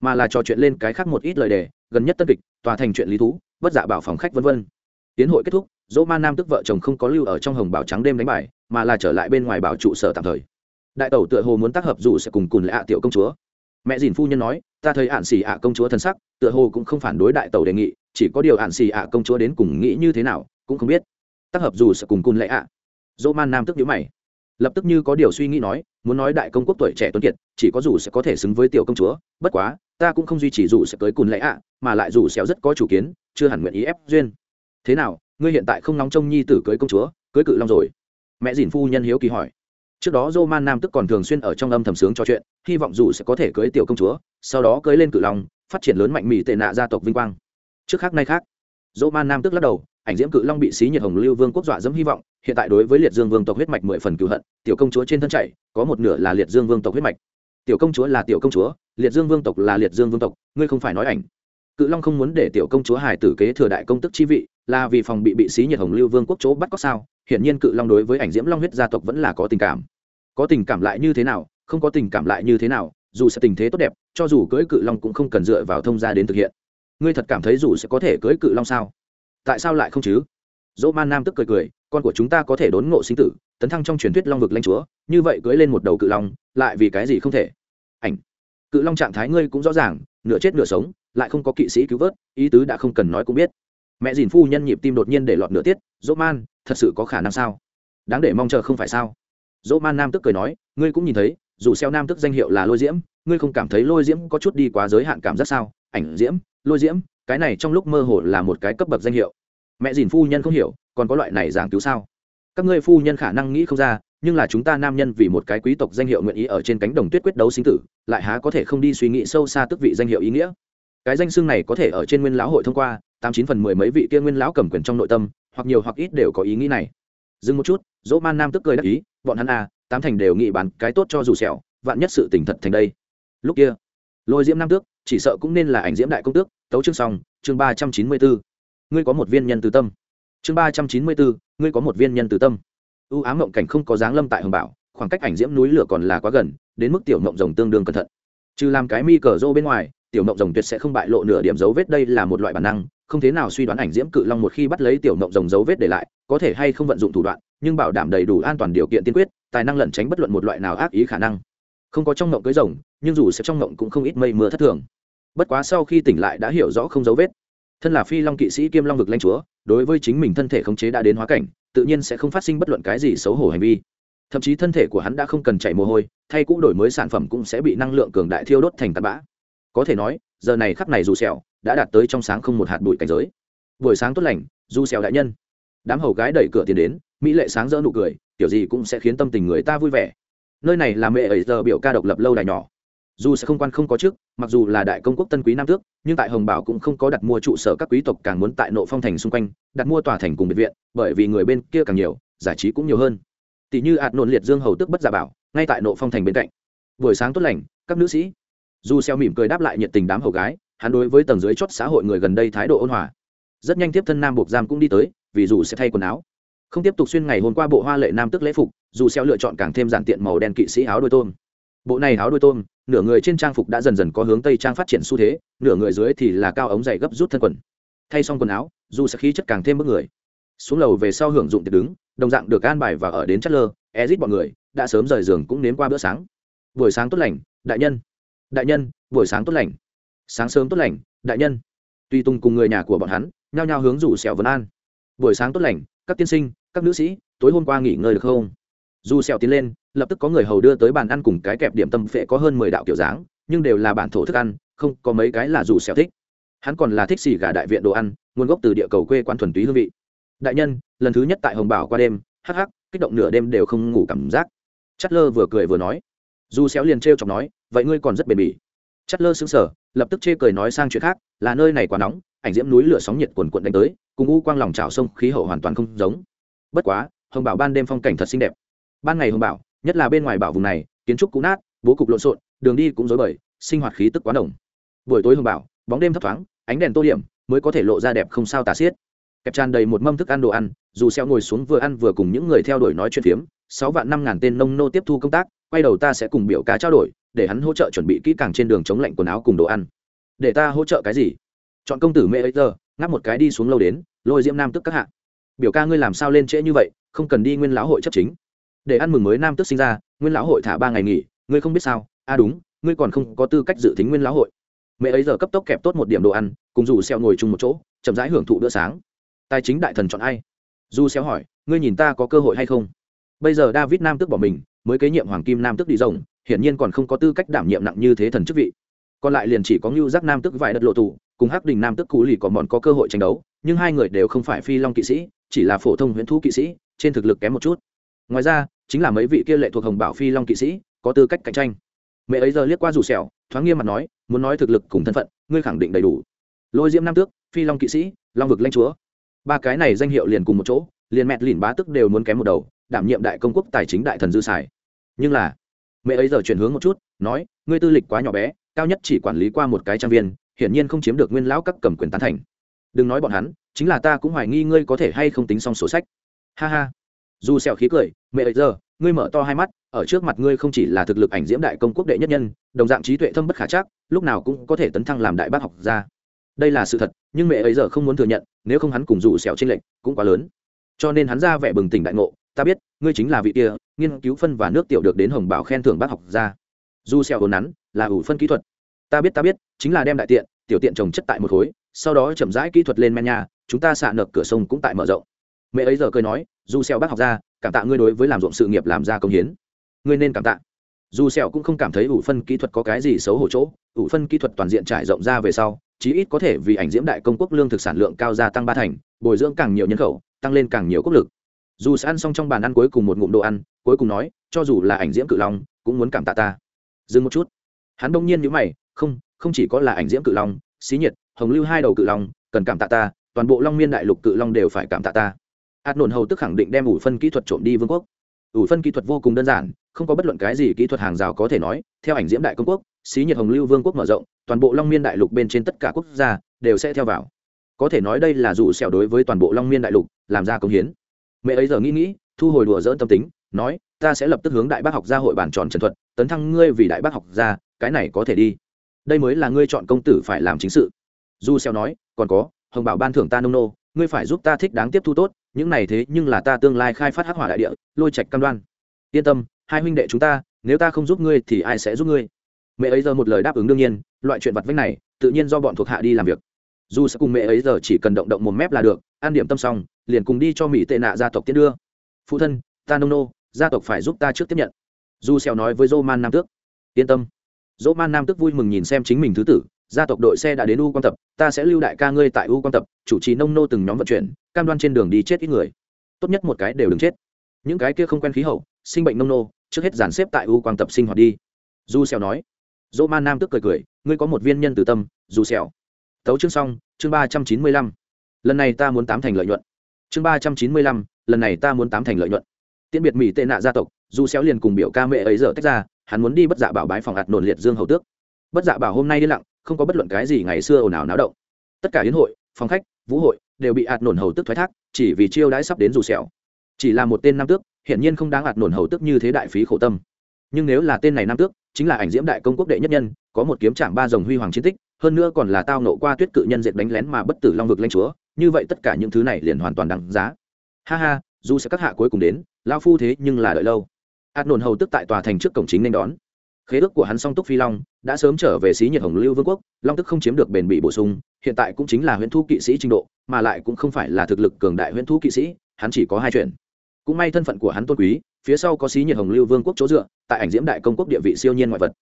mà là trò chuyện lên cái khác một ít lời đề, gần nhất tân kịch, tòa thành chuyện lý thú, bất dạ bảo phòng khách vân vân. Tiến hội kết thúc, dỗ ma nam tức vợ chồng không có lưu ở trong hồng bảo trắng đêm đánh bài mà là trở lại bên ngoài bảo trụ sở tạm thời. Đại tẩu tựa hồ muốn tác hợp dù sẽ cùng cùng lạ tiểu công chúa. Mẹ dìn phu nhân nói, ta thấy ạn xì ạ công chúa thân sắc, tựa hồ cũng không phản đối đại tẩu đề nghị, chỉ có điều ạn xì ạ công chúa đến cùng nghĩ như thế nào, cũng không biết. Tác hợp dù sẽ cùng cun lệ ạ. Dỗ man nam tức nhữ mày. Lập tức như có điều suy nghĩ nói, muốn nói đại công quốc tuổi trẻ tuấn kiệt, chỉ có dù sẽ có thể xứng với tiểu công chúa, bất quá, ta cũng không duy trì dù sẽ tới cun lệ ạ, mà lại dù xéo rất có chủ kiến, chưa hẳn nguyện ý ép duyên. Thế nào, ngươi hiện tại không nóng trông nhi tử cưới công chúa, cưới cự long rồi? Mẹ dìn phu nhân hiếu kỳ hỏi. Trước đó dô man nam tức còn thường xuyên ở trong âm thầm sướng trò chuyện, hy vọng dù sẽ có thể cưới tiểu công chúa, sau đó cưới lên cự long, phát triển lớn mạnh mỹ tệ nạ gia tộc vinh quang. Trước khác nay khác dô man nam tức lắc đầu, ảnh diễm cự long bị xí nhiệt hồng lưu vương quốc dọa dẫm hy vọng, hiện tại đối với liệt dương vương tộc huyết mạch mười phần cựu hận, tiểu công chúa trên thân chạy, có một nửa là liệt dương vương tộc huyết mạch. Tiểu công chúa là tiểu công chúa, liệt dương vương tộc là liệt dương vương tộc, ngươi không phải nói ảnh. Cự long không muốn để tiểu công chúa hải tử kế thừa đại công tức chi vị, là vì phòng bị bị xí nhiệt hồng lưu vương quốc chỗ bắt cóc sao? Hiển nhiên cự long đối với ảnh diễm long huyết gia tộc vẫn là có tình cảm. Có tình cảm lại như thế nào, không có tình cảm lại như thế nào, dù sẽ tình thế tốt đẹp, cho dù cưỡi cự long cũng không cần dựa vào thông gia đến thực hiện. Ngươi thật cảm thấy dù sẽ có thể cưỡi cự long sao? Tại sao lại không chứ? Dỗ man nam tức cười cười, con của chúng ta có thể đốn ngộ sinh tử, tấn thăng trong truyền thuyết long vực lanh chúa, như vậy cưỡi lên một đầu cự long, lại vì cái gì không thể? Ảnh. Cự long trạng thái ngươi cũng rõ ràng, nửa chết nửa sống, lại không có kỵ sĩ cứu vớt, ý tứ đã không cần nói cũng biết mẹ dìn phu nhân nhịp tim đột nhiên để lọt nửa tiết, dỗ man, thật sự có khả năng sao? Đáng để mong chờ không phải sao? Dỗ man nam tức cười nói, ngươi cũng nhìn thấy, dù xeo nam tức danh hiệu là lôi diễm, ngươi không cảm thấy lôi diễm có chút đi quá giới hạn cảm giác sao? Ảnh diễm, lôi diễm, cái này trong lúc mơ hồ là một cái cấp bậc danh hiệu. Mẹ dìn phu nhân không hiểu, còn có loại này giảng cứu sao? Các ngươi phu nhân khả năng nghĩ không ra, nhưng là chúng ta nam nhân vì một cái quý tộc danh hiệu nguyện ý ở trên cánh đồng tuyết quyết đấu sinh tử, lại há có thể không đi suy nghĩ sâu xa tức vị danh hiệu ý nghĩa? Cái danh xưng này có thể ở trên nguyên lão hội thông qua, tám chín phần mười mấy vị kia nguyên lão cầm quyền trong nội tâm, hoặc nhiều hoặc ít đều có ý nghĩ này. Dừng một chút, dỗ man nam tức cười đắc ý, bọn hắn à tám thành đều nghĩ bán cái tốt cho dù sẹo, vạn nhất sự tỉnh thật thành đây. Lúc kia, lôi diễm nam tước, chỉ sợ cũng nên là ảnh diễm đại công tước, tấu chương xong, chương ba trăm chín mươi bốn ngươi có một viên nhân từ tâm. Chương ba trăm chín mươi bốn ngươi có một viên nhân từ tâm. Ưu ám mộng cảnh không có dáng lâm tại hồng bảo, khoảng cách ảnh diễm núi lửa còn là quá gần, đến mức tiểu mộng rồng tương đương cẩn thận. Trừ làm cái mi cờ rô bên ngoài tiểu mộng rồng tuyệt sẽ không bại lộ nửa điểm dấu vết đây là một loại bản năng, không thế nào suy đoán ảnh diễm cự long một khi bắt lấy tiểu mộng rồng dấu vết để lại, có thể hay không vận dụng thủ đoạn, nhưng bảo đảm đầy đủ an toàn điều kiện tiên quyết, tài năng lẩn tránh bất luận một loại nào ác ý khả năng. Không có trong mộng cưới rồng, nhưng dù sẽ trong mộng cũng không ít mây mưa thất thường. Bất quá sau khi tỉnh lại đã hiểu rõ không dấu vết. Thân là phi long kỵ sĩ kiêm long vực lanh chúa, đối với chính mình thân thể khống chế đã đến hóa cảnh, tự nhiên sẽ không phát sinh bất luận cái gì xấu hổ hành vi. Thậm chí thân thể của hắn đã không cần chảy mồ hôi, thay cũ đổi mới sản phẩm cũng sẽ bị năng lượng cường đại thiêu đốt thành tạt bã có thể nói, giờ này khắp này dù sẹo đã đạt tới trong sáng không một hạt bụi cảnh giới. Buổi sáng tốt lành, dù sẹo đại nhân. Đám hầu gái đẩy cửa tiến đến, mỹ lệ sáng rỡ nụ cười, kiểu gì cũng sẽ khiến tâm tình người ta vui vẻ. Nơi này là mẹ ấy giờ biểu ca độc lập lâu đài nhỏ. Dù sẽ không quan không có trước, mặc dù là đại công quốc tân quý nam tước, nhưng tại hồng bảo cũng không có đặt mua trụ sở các quý tộc càng muốn tại nội phong thành xung quanh, đặt mua tòa thành cùng biệt viện, bởi vì người bên kia càng nhiều, giải trí cũng nhiều hơn. Tỷ như ạt nôn liệt dương hầu tức bất giả bảo, ngay tại nội phong thành bên cạnh. Buổi sáng tốt lành, các nữ sĩ dù xeo mỉm cười đáp lại nhiệt tình đám hầu gái, hắn đối với tầng dưới chót xã hội người gần đây thái độ ôn hòa. Rất nhanh tiếp thân nam buộc giam cũng đi tới, vì dù sẽ thay quần áo. Không tiếp tục xuyên ngày hôm qua bộ hoa lệ nam tức lễ phục, dù xeo lựa chọn càng thêm giản tiện màu đen kỵ sĩ áo đôi tôm. Bộ này áo đôi tôm, nửa người trên trang phục đã dần dần có hướng tây trang phát triển xu thế, nửa người dưới thì là cao ống dày gấp rút thân quần. Thay xong quần áo, dù sẽ khí chất càng thêm bức người. Xuống lầu về sau hưởng dụng tiệc đứng, đồng dạng được an bài và ở đến chất lơ, ezit bọn người, đã sớm rời giường cũng nếm qua bữa sáng. Buổi sáng tốt lành, đại nhân đại nhân, buổi sáng tốt lành. Sáng sớm tốt lành, đại nhân. Tuy tùng cùng người nhà của bọn hắn, nhao nhao hướng rủ sẹo vấn an. Buổi sáng tốt lành, các tiên sinh, các nữ sĩ, tối hôm qua nghỉ ngơi được không? Dù sẹo tiến lên, lập tức có người hầu đưa tới bàn ăn cùng cái kẹp điểm tâm phệ có hơn mười đạo kiểu dáng, nhưng đều là bản thổ thức ăn, không, có mấy cái là dù sẹo thích. Hắn còn là thích xì gà đại viện đồ ăn, nguồn gốc từ địa cầu quê quán thuần túy hương vị. Đại nhân, lần thứ nhất tại hồng bảo qua đêm, hắc hắc, kích động nửa đêm đều không ngủ cảm giác. Chất lơ vừa cười vừa nói. Dù xéo liền treo chọc nói vậy ngươi còn rất bền bỉ. Chất lơ sững sờ, lập tức chê cười nói sang chuyện khác, là nơi này quá nóng, ảnh diễm núi lửa sóng nhiệt cuồn cuộn đánh tới, cùng u quang lòng trào sông khí hậu hoàn toàn không giống. Bất quá, hồng bảo ban đêm phong cảnh thật xinh đẹp. Ban ngày hồng bảo, nhất là bên ngoài bảo vùng này, kiến trúc cũ nát, bố cục lộn xộn, đường đi cũng rối bời, sinh hoạt khí tức quá đồng buổi tối hồng bảo, bóng đêm thấp thoáng, ánh đèn tô điểm, mới có thể lộ ra đẹp không sao tả xiết. Kẹp tràn đầy một mâm thức ăn đồ ăn, dù xeo ngồi xuống vừa ăn vừa cùng những người theo đuổi nói chuyện phiếm, sáu vạn năm ngàn tên nông nô tiếp thu công tác, quay đầu ta sẽ cùng biểu cá trao đổi để hắn hỗ trợ chuẩn bị kỹ càng trên đường chống lạnh quần áo cùng đồ ăn. Để ta hỗ trợ cái gì? Chọn công tử mẹ ấy giờ, ngáp một cái đi xuống lâu đến, lôi diễm nam tức các hạ. Biểu ca ngươi làm sao lên trễ như vậy, không cần đi nguyên lão hội chấp chính. Để ăn mừng mới nam tức sinh ra, nguyên lão hội thả ba ngày nghỉ, ngươi không biết sao? À đúng, ngươi còn không có tư cách dự tính nguyên lão hội. Mẹ ấy giờ cấp tốc kẹp tốt một điểm đồ ăn, cùng dù xeo ngồi chung một chỗ, chậm rãi hưởng thụ bữa sáng. Tài chính đại thần chọn ai? Dù Xeo hỏi, ngươi nhìn ta có cơ hội hay không? Bây giờ david nam tức bỏ mình, mới kế nhiệm hoàng kim nam tức đi rồng hiển nhiên còn không có tư cách đảm nhiệm nặng như thế thần chức vị. Còn lại liền chỉ có ngưu giác nam tức vài đất lộ tù, cùng hắc đình nam tức cú lì còn mòn có cơ hội tranh đấu, nhưng hai người đều không phải phi long kỵ sĩ, chỉ là phổ thông huyễn thú kỵ sĩ, trên thực lực kém một chút. Ngoài ra, chính là mấy vị kia lệ thuộc hồng bảo phi long kỵ sĩ, có tư cách cạnh tranh. Mẹ ấy giờ liếc qua rủ sẹo, thoáng nghiêm mặt nói, muốn nói thực lực cùng thân phận, ngươi khẳng định đầy đủ. Lôi diễm nam tước, phi long kỵ sĩ, long vực lanh chúa. Ba cái này danh hiệu liền cùng một chỗ, liền mẹt lìn bá tức đều muốn kém một đầu, đảm nhiệm đại công quốc tài chính đại thần dư xài. Nhưng là mẹ ấy giờ chuyển hướng một chút, nói, ngươi tư lịch quá nhỏ bé, cao nhất chỉ quản lý qua một cái trang viên, hiển nhiên không chiếm được nguyên lão các cầm quyền tán thành. Đừng nói bọn hắn, chính là ta cũng hoài nghi ngươi có thể hay không tính xong sổ sách. Ha ha. Dù sẹo khí cười, mẹ ấy giờ, ngươi mở to hai mắt, ở trước mặt ngươi không chỉ là thực lực ảnh diễm đại công quốc đệ nhất nhân, đồng dạng trí tuệ thâm bất khả chắc, lúc nào cũng có thể tấn thăng làm đại bác học gia. Đây là sự thật, nhưng mẹ ấy giờ không muốn thừa nhận, nếu không hắn cùng dù sẹo trên lệnh cũng quá lớn. Cho nên hắn ra vẻ bừng tỉnh đại ngộ, ta biết, ngươi chính là vị kia nghiên cứu phân và nước tiểu được đến hồng bảo khen thưởng bác học gia. Du xeo hồn nắn, là ủ phân kỹ thuật. Ta biết ta biết, chính là đem đại tiện, tiểu tiện trồng chất tại một khối, sau đó chậm rãi kỹ thuật lên men nhà, chúng ta xạ nợp cửa sông cũng tại mở rộng. Mẹ ấy giờ cười nói Du xeo bác học gia, cảm tạ ngươi đối với làm ruộng sự nghiệp làm ra công hiến. Ngươi nên cảm tạ. Dù sẹo cũng không cảm thấy ủ phân kỹ thuật có cái gì xấu hổ chỗ, ủ phân kỹ thuật toàn diện trải rộng ra về sau, chí ít có thể vì ảnh diễm đại công quốc lương thực sản lượng cao gia tăng ba thành, bồi dưỡng càng nhiều nhân khẩu, tăng lên càng nhiều quốc lực. Dù sẽ ăn xong trong bàn ăn cuối cùng một ngụm đồ ăn cuối cùng nói, cho dù là ảnh diễm cự long, cũng muốn cảm tạ ta. Dừng một chút. Hắn đông nhiên nhữ mày, không không chỉ có là ảnh diễm cự long, xí nhiệt, hồng lưu hai đầu cự long, cần cảm tạ ta, toàn bộ long miên đại lục cự long đều phải cảm tạ ta. Hạt nổn hầu tức khẳng định đem ủ phân kỹ thuật trộm đi vương quốc. Ủ phân kỹ thuật vô cùng đơn giản, không có bất luận cái gì kỹ thuật hàng rào có thể nói. Theo ảnh diễm đại công quốc, xí nhiệt hồng lưu vương quốc mở rộng, toàn bộ long miên đại lục bên trên tất cả quốc gia đều sẽ theo vào. Có thể nói đây là dù xẻo đối với toàn bộ long miên đại lục làm ra công hiến. Mẹ ấy giờ nghĩ nghĩ, thu hồi đùa dỡn tâm tính nói, ta sẽ lập tức hướng đại bác học gia hội bản tròn trần thuật, tấn thăng ngươi vì đại bác học gia, cái này có thể đi. Đây mới là ngươi chọn công tử phải làm chính sự. Du xeo nói, còn có, hồng bảo ban thưởng ta nông nô, ngươi phải giúp ta thích đáng tiếp thu tốt, những này thế nhưng là ta tương lai khai phát hắc hỏa đại địa, lôi trạch cam đoan. Yên tâm, hai huynh đệ chúng ta, nếu ta không giúp ngươi thì ai sẽ giúp ngươi? Mẹ ấy giờ một lời đáp ứng đương nhiên, loại chuyện vặt vách này, tự nhiên do bọn thuộc hạ đi làm việc. Dù sẽ cùng mẹ ấy giờ chỉ cần động động một mép là được, an điểm tâm xong, liền cùng đi cho mỹ tệ nạ gia tộc tiến đưa. Phụ thân ta nông nô, gia tộc phải giúp ta trước tiếp nhận. Du xèo nói với dô man nam tước, yên tâm. Dô man nam tước vui mừng nhìn xem chính mình thứ tử, gia tộc đội xe đã đến u quan tập, ta sẽ lưu đại ca ngươi tại u quan tập, chủ trì nông nô từng nhóm vận chuyển, cam đoan trên đường đi chết ít người. Tốt nhất một cái đều đừng chết. Những cái kia không quen khí hậu, sinh bệnh nông nô, trước hết dàn xếp tại u quan tập sinh hoạt đi. Du xèo nói, dô man nam tức cười cười, ngươi có một viên nhân từ tâm du xèo tấu chương xong, chương ba trăm chín mươi lăm. Lần này ta muốn tám thành lợi nhuận. Chương ba trăm chín mươi lăm, lần này ta muốn tám thành lợi nhuận tiễn biệt mỹ tệ nạ gia tộc, dù xéo liền cùng biểu ca mẹ ấy giờ tách ra, hắn muốn đi bất dạ bảo bái phòng hạt nổn liệt dương hầu tước. Bất dạ bảo hôm nay đi lặng, không có bất luận cái gì ngày xưa ồn ào náo động. Tất cả yến hội, phòng khách, vũ hội đều bị hạt nổn hầu tước thoái thác, chỉ vì chiêu đãi sắp đến dù xéo. Chỉ là một tên nam tước hiện nhiên không đáng hạt nổn hầu tước như thế đại phí khổ tâm. Nhưng nếu là tên này nam tước, chính là ảnh diễm đại công quốc đệ nhất nhân, có một kiếm trạm ba dòng huy hoàng chiến tích, hơn nữa còn là tao nộ qua tuyết cự nhân diện đánh lén mà bất tử long vực lãnh chúa, như vậy tất cả những thứ này liền hoàn toàn đáng giá. Ha ha dù sẽ các hạ cuối cùng đến lao phu thế nhưng là đợi lâu. Ạt nổn hầu tức tại tòa thành trước cổng chính nên đón. Khế ước của hắn song túc phi long, đã sớm trở về xí nhiệt hồng lưu vương quốc, long tức không chiếm được bền bị bổ sung, hiện tại cũng chính là huyễn thu kỵ sĩ trình độ, mà lại cũng không phải là thực lực cường đại huyễn thu kỵ sĩ, hắn chỉ có hai chuyện. Cũng may thân phận của hắn tôn quý, phía sau có xí nhiệt hồng lưu vương quốc chỗ dựa, tại ảnh diễm đại công quốc địa vị siêu nhiên ngoại vật.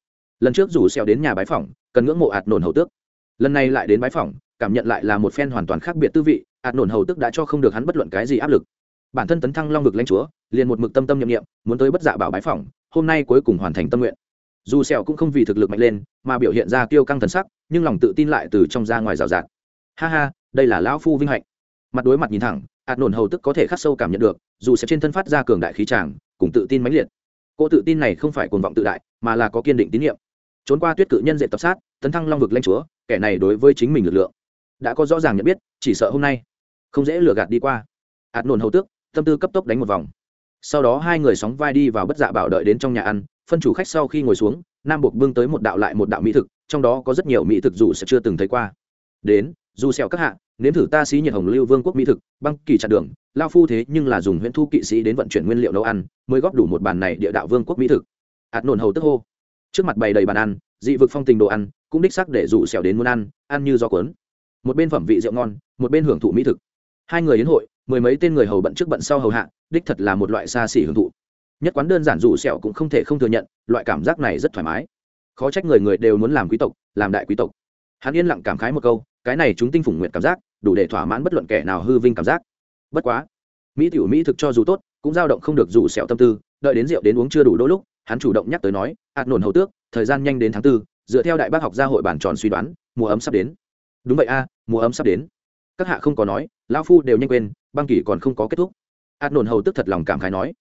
Lần trước rủ xeo đến nhà bái phỏng, cần ngưỡng mộ ạt nổn hầu tước. Lần này lại đến bái phỏng, cảm nhận lại là một phen hoàn toàn khác biệt tư vị ạt nổn hầu tước đã cho không được hắn bất luận cái gì áp lực bản thân tấn thăng long vực lãnh chúa, liền một mực tâm tâm nhiệm nhiệm muốn tới bất dạ bảo bái phỏng, hôm nay cuối cùng hoàn thành tâm nguyện. Dù sẹo cũng không vì thực lực mạnh lên, mà biểu hiện ra tiêu căng thần sắc, nhưng lòng tự tin lại từ trong ra ngoài rào rạt. Ha ha, đây là lão phu vinh hạnh. Mặt đối mặt nhìn thẳng, ạt nổn hầu tức có thể khắc sâu cảm nhận được, dù sẽ trên thân phát ra cường đại khí tràng, cùng tự tin mãnh liệt. Cô tự tin này không phải cuồng vọng tự đại, mà là có kiên định tín nhiệm trốn qua tuyết cự nhân diện tập sát, tấn thăng long vực lãnh chúa, kẻ này đối với chính mình lực lượng đã có rõ ràng nhận biết, chỉ sợ hôm nay không dễ lừa gạt đi qua. Ạt nổn hầu tước tâm tư cấp tốc đánh một vòng. Sau đó hai người sóng vai đi vào bất dạ bảo đợi đến trong nhà ăn, phân chủ khách sau khi ngồi xuống, nam buộc bưng tới một đạo lại một đạo mỹ thực, trong đó có rất nhiều mỹ thực dù sẽ chưa từng thấy qua. Đến, dù sẹo các hạ, nếm thử ta xí nhiệt hồng lưu vương quốc mỹ thực, băng kỳ chặt đường, lao phu thế nhưng là dùng huyễn thu kỵ sĩ đến vận chuyển nguyên liệu nấu ăn, mới góp đủ một bàn này địa đạo vương quốc mỹ thực. Hạt nổn hầu tức hô. Trước mặt bày đầy bàn ăn, dị vực phong tình đồ ăn, cũng đích xác để dù xẻo đến muốn ăn ăn như do cuốn. Một bên phẩm vị rượu ngon, một bên hưởng thụ mỹ thực. Hai người đến hội mười mấy tên người hầu bận trước bận sau hầu hạ, đích thật là một loại xa xỉ hưởng thụ. Nhất quán đơn giản dù sẹo cũng không thể không thừa nhận, loại cảm giác này rất thoải mái. Khó trách người người đều muốn làm quý tộc, làm đại quý tộc. Hắn yên lặng cảm khái một câu, cái này chúng tinh phủng nguyện cảm giác, đủ để thỏa mãn bất luận kẻ nào hư vinh cảm giác. Bất quá, mỹ tiểu mỹ thực cho dù tốt, cũng dao động không được dù sẹo tâm tư, đợi đến rượu đến uống chưa đủ đôi lúc, hắn chủ động nhắc tới nói ạt nổn hầu tước, thời gian nhanh đến tháng tư, dựa theo đại bác học gia hội bản tròn suy đoán, mùa ấm sắp đến. Đúng vậy a, mùa ấm sắp đến. Các hạ không có nói, lão phu đều nhanh quên băng kỳ còn không có kết thúc. Ạt nổn hầu tức thật lòng cảm khái nói,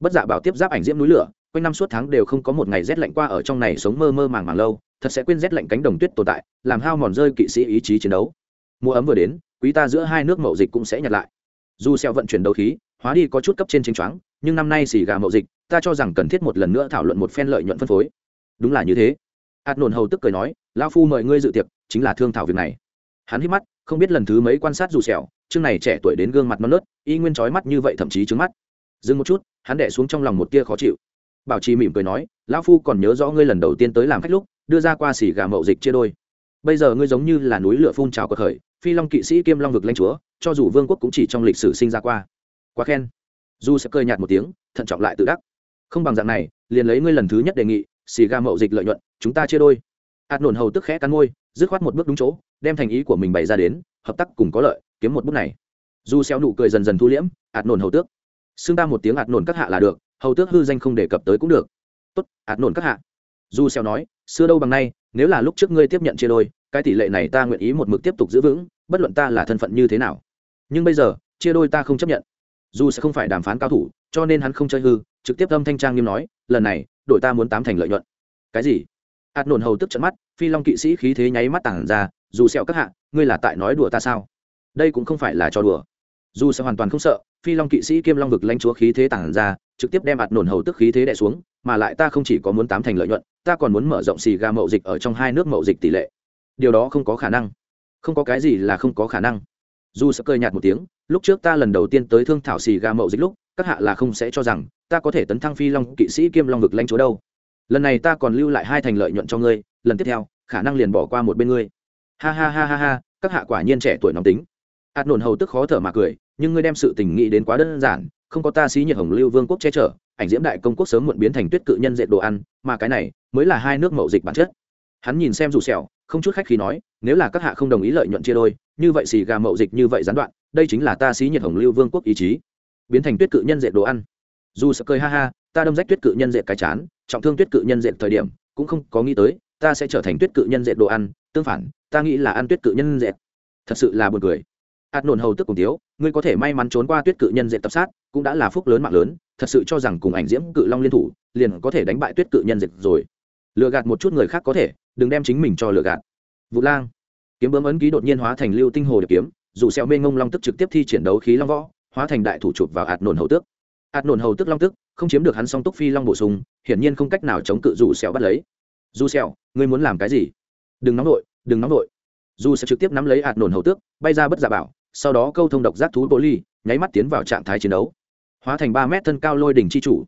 bất dạ bảo tiếp giáp ảnh diễm núi lửa, quanh năm suốt tháng đều không có một ngày rét lạnh qua ở trong này sống mơ mơ màng màng lâu, thật sẽ quên rét lạnh cánh đồng tuyết tồn tại, làm hao mòn rơi kỵ sĩ ý chí chiến đấu. Mùa ấm vừa đến, quý ta giữa hai nước mậu dịch cũng sẽ nhặt lại. Dù xeo vận chuyển đấu khí, hóa đi có chút cấp trên chính choáng, nhưng năm nay xì gà mậu dịch, ta cho rằng cần thiết một lần nữa thảo luận một phen lợi nhuận phân phối. Đúng là như thế. Ạt nổn hầu tức cười nói, lão phu mời ngươi dự tiệc, chính là thương thảo việc này. Hắn hít mắt, không biết lần thứ mấy quan sát dù sẹo chương này trẻ tuổi đến gương mặt non nớt, y nguyên chói mắt như vậy thậm chí trứng mắt. Dừng một chút, hắn đẻ xuống trong lòng một tia khó chịu. Bảo trì mỉm cười nói, lão phu còn nhớ rõ ngươi lần đầu tiên tới làm khách lúc, đưa ra qua xỉ gà mậu dịch chia đôi. Bây giờ ngươi giống như là núi lửa phun trào cuộc khởi, phi long kỵ sĩ kiêm long vực lãnh chúa, cho dù vương quốc cũng chỉ trong lịch sử sinh ra qua. Quá khen. Du sẽ cười nhạt một tiếng, thận trọng lại tự đắc. Không bằng dạng này, liền lấy ngươi lần thứ nhất đề nghị xì ga mậu dịch lợi nhuận, chúng ta chia đôi. Hạt nổn hầu tức khẽ cắn môi, dứt khoát một bước đúng chỗ, đem thành ý của mình bày ra đến, hợp tác cùng có lợi kiếm một bút này. Du xeo nụ cười dần dần thu liễm, ạt nổn hầu tước. Xưng ta một tiếng ạt nổn các hạ là được, hầu tước hư danh không đề cập tới cũng được. Tốt, ạt nổn các hạ. Du xeo nói, xưa đâu bằng nay, nếu là lúc trước ngươi tiếp nhận chia đôi, cái tỷ lệ này ta nguyện ý một mực tiếp tục giữ vững, bất luận ta là thân phận như thế nào. Nhưng bây giờ, chia đôi ta không chấp nhận. Dù sẽ không phải đàm phán cao thủ, cho nên hắn không chơi hư, trực tiếp âm thanh trang nghiêm nói, lần này, đội ta muốn tám thành lợi nhuận. Cái gì? Ạt nổn hầu tức trận mắt, phi long kỵ sĩ khí thế nháy mắt tàng ra, dù sẹo các hạ, ngươi là tại nói đùa ta sao? Đây cũng không phải là cho đùa. Dù sẽ hoàn toàn không sợ, phi long kỵ sĩ kiêm long vực lãnh chúa khí thế tản ra, trực tiếp đem ạt nổn hầu tức khí thế đè xuống, mà lại ta không chỉ có muốn tám thành lợi nhuận, ta còn muốn mở rộng xì ga mậu dịch ở trong hai nước mậu dịch tỷ lệ. Điều đó không có khả năng. Không có cái gì là không có khả năng. Dù sẽ cười nhạt một tiếng, lúc trước ta lần đầu tiên tới thương thảo xì ga mậu dịch lúc, các hạ là không sẽ cho rằng, ta có thể tấn thăng phi long kỵ sĩ kiêm long vực lãnh chúa đâu. Lần này ta còn lưu lại hai thành lợi nhuận cho ngươi, lần tiếp theo, khả năng liền bỏ qua một bên ngươi. Ha ha ha ha ha, các hạ quả nhiên trẻ tuổi nóng tính ạt nổn hầu tức khó thở mà cười, nhưng ngươi đem sự tình nghĩ đến quá đơn giản, không có ta xí nhiệt hồng lưu vương quốc che chở, ảnh diễm đại công quốc sớm muộn biến thành tuyết cự nhân dệt đồ ăn, mà cái này mới là hai nước mậu dịch bản chất. Hắn nhìn xem dù sẹo, không chút khách khí nói, nếu là các hạ không đồng ý lợi nhuận chia đôi, như vậy xì gà mậu dịch như vậy gián đoạn, đây chính là ta xí nhiệt hồng lưu vương quốc ý chí. Biến thành tuyết cự nhân dệt đồ ăn. Dù sợ cười ha ha, ta đâm rách tuyết cự nhân dệt cái chán, trọng thương tuyết cự nhân dệt thời điểm, cũng không có nghĩ tới, ta sẽ trở thành tuyết cự nhân dệt đồ ăn, tương phản, ta nghĩ là ăn tuyết cự nhân dệt. Thật sự là buồn cười ạt nổn hầu tức cùng tiếu, ngươi có thể may mắn trốn qua tuyết cự nhân dệt tập sát, cũng đã là phúc lớn mạng lớn, thật sự cho rằng cùng ảnh diễm cự long liên thủ, liền có thể đánh bại tuyết cự nhân dệt rồi. Lừa gạt một chút người khác có thể, đừng đem chính mình cho lừa gạt. Vũ lang, kiếm bướm ấn ký đột nhiên hóa thành lưu tinh hồ điệp kiếm, dù xeo mê ngông long tức trực tiếp thi triển đấu khí long võ, hóa thành đại thủ chụp vào ạt nổn hầu tước ạt nổn hầu tước long tức, không chiếm được hắn song túc phi long bổ sung, hiển nhiên không cách nào chống cự dù xeo bắt lấy. Dù xeo, ngươi muốn làm cái gì? Đừng nóng nổi đừng nóng nổi dù sẽ trực tiếp nắm lấy ạt nổn hầu tước bay ra bất giả bảo sau đó câu thông độc giác thú bố ly, nháy mắt tiến vào trạng thái chiến đấu. Hóa thành ba mét thân cao lôi đỉnh chi chủ.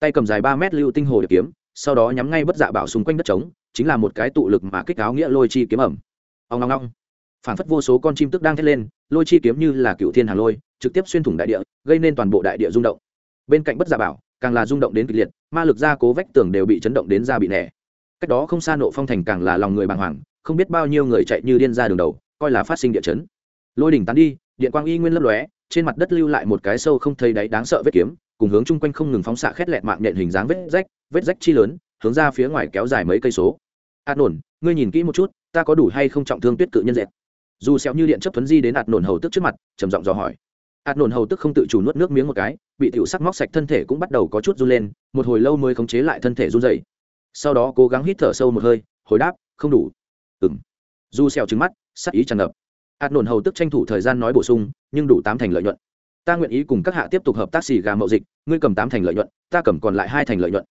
Tay cầm dài ba mét lưu tinh hồ điệp kiếm, sau đó nhắm ngay bất dạ bảo xung quanh đất trống, chính là một cái tụ lực mà kích áo nghĩa lôi chi kiếm ẩm. Ông long long phản phất vô số con chim tức đang thét lên, lôi chi kiếm như là cựu thiên hàng lôi, trực tiếp xuyên thủng đại địa, gây nên toàn bộ đại địa rung động. Bên cạnh bất giả bảo, càng là rung động đến kịch liệt, ma lực ra cố vách tường đều bị chấn động đến da bị nẻ. Cách đó không xa nộ phong thành càng là lòng người bàng hoàng, không biết bao nhiêu người chạy như điên ra đường đầu, coi là phát sinh địa chấn lôi đỉnh tán đi, điện quang y nguyên lấp lóe, trên mặt đất lưu lại một cái sâu không thấy đáy đáng sợ vết kiếm, cùng hướng chung quanh không ngừng phóng xạ khét lẹt mạng nhện hình dáng vết rách vết rách chi lớn, hướng ra phía ngoài kéo dài mấy cây số. Ạt nổn, ngươi nhìn kỹ một chút, ta có đủ hay không trọng thương tuyết cự nhân dẹp dù xẹo như điện chấp thuấn di đến ạt nổn hầu tức trước mặt, trầm giọng dò hỏi. Ạt nổn hầu tức không tự chủ nuốt nước miếng một cái, bị tiểu sắc móc sạch thân thể cũng bắt đầu có chút run lên, một hồi lâu mới khống chế lại thân thể run rẩy. Sau đó cố gắng hít thở sâu một hơi, hồi đáp, không đủ. Ừm. Dù xẹo trừng mắt, sắc ý tràn ngập ạt nổn hầu tức tranh thủ thời gian nói bổ sung, nhưng đủ tám thành lợi nhuận. Ta nguyện ý cùng các hạ tiếp tục hợp tác xì gà mậu dịch, ngươi cầm tám thành lợi nhuận, ta cầm còn lại hai thành lợi nhuận.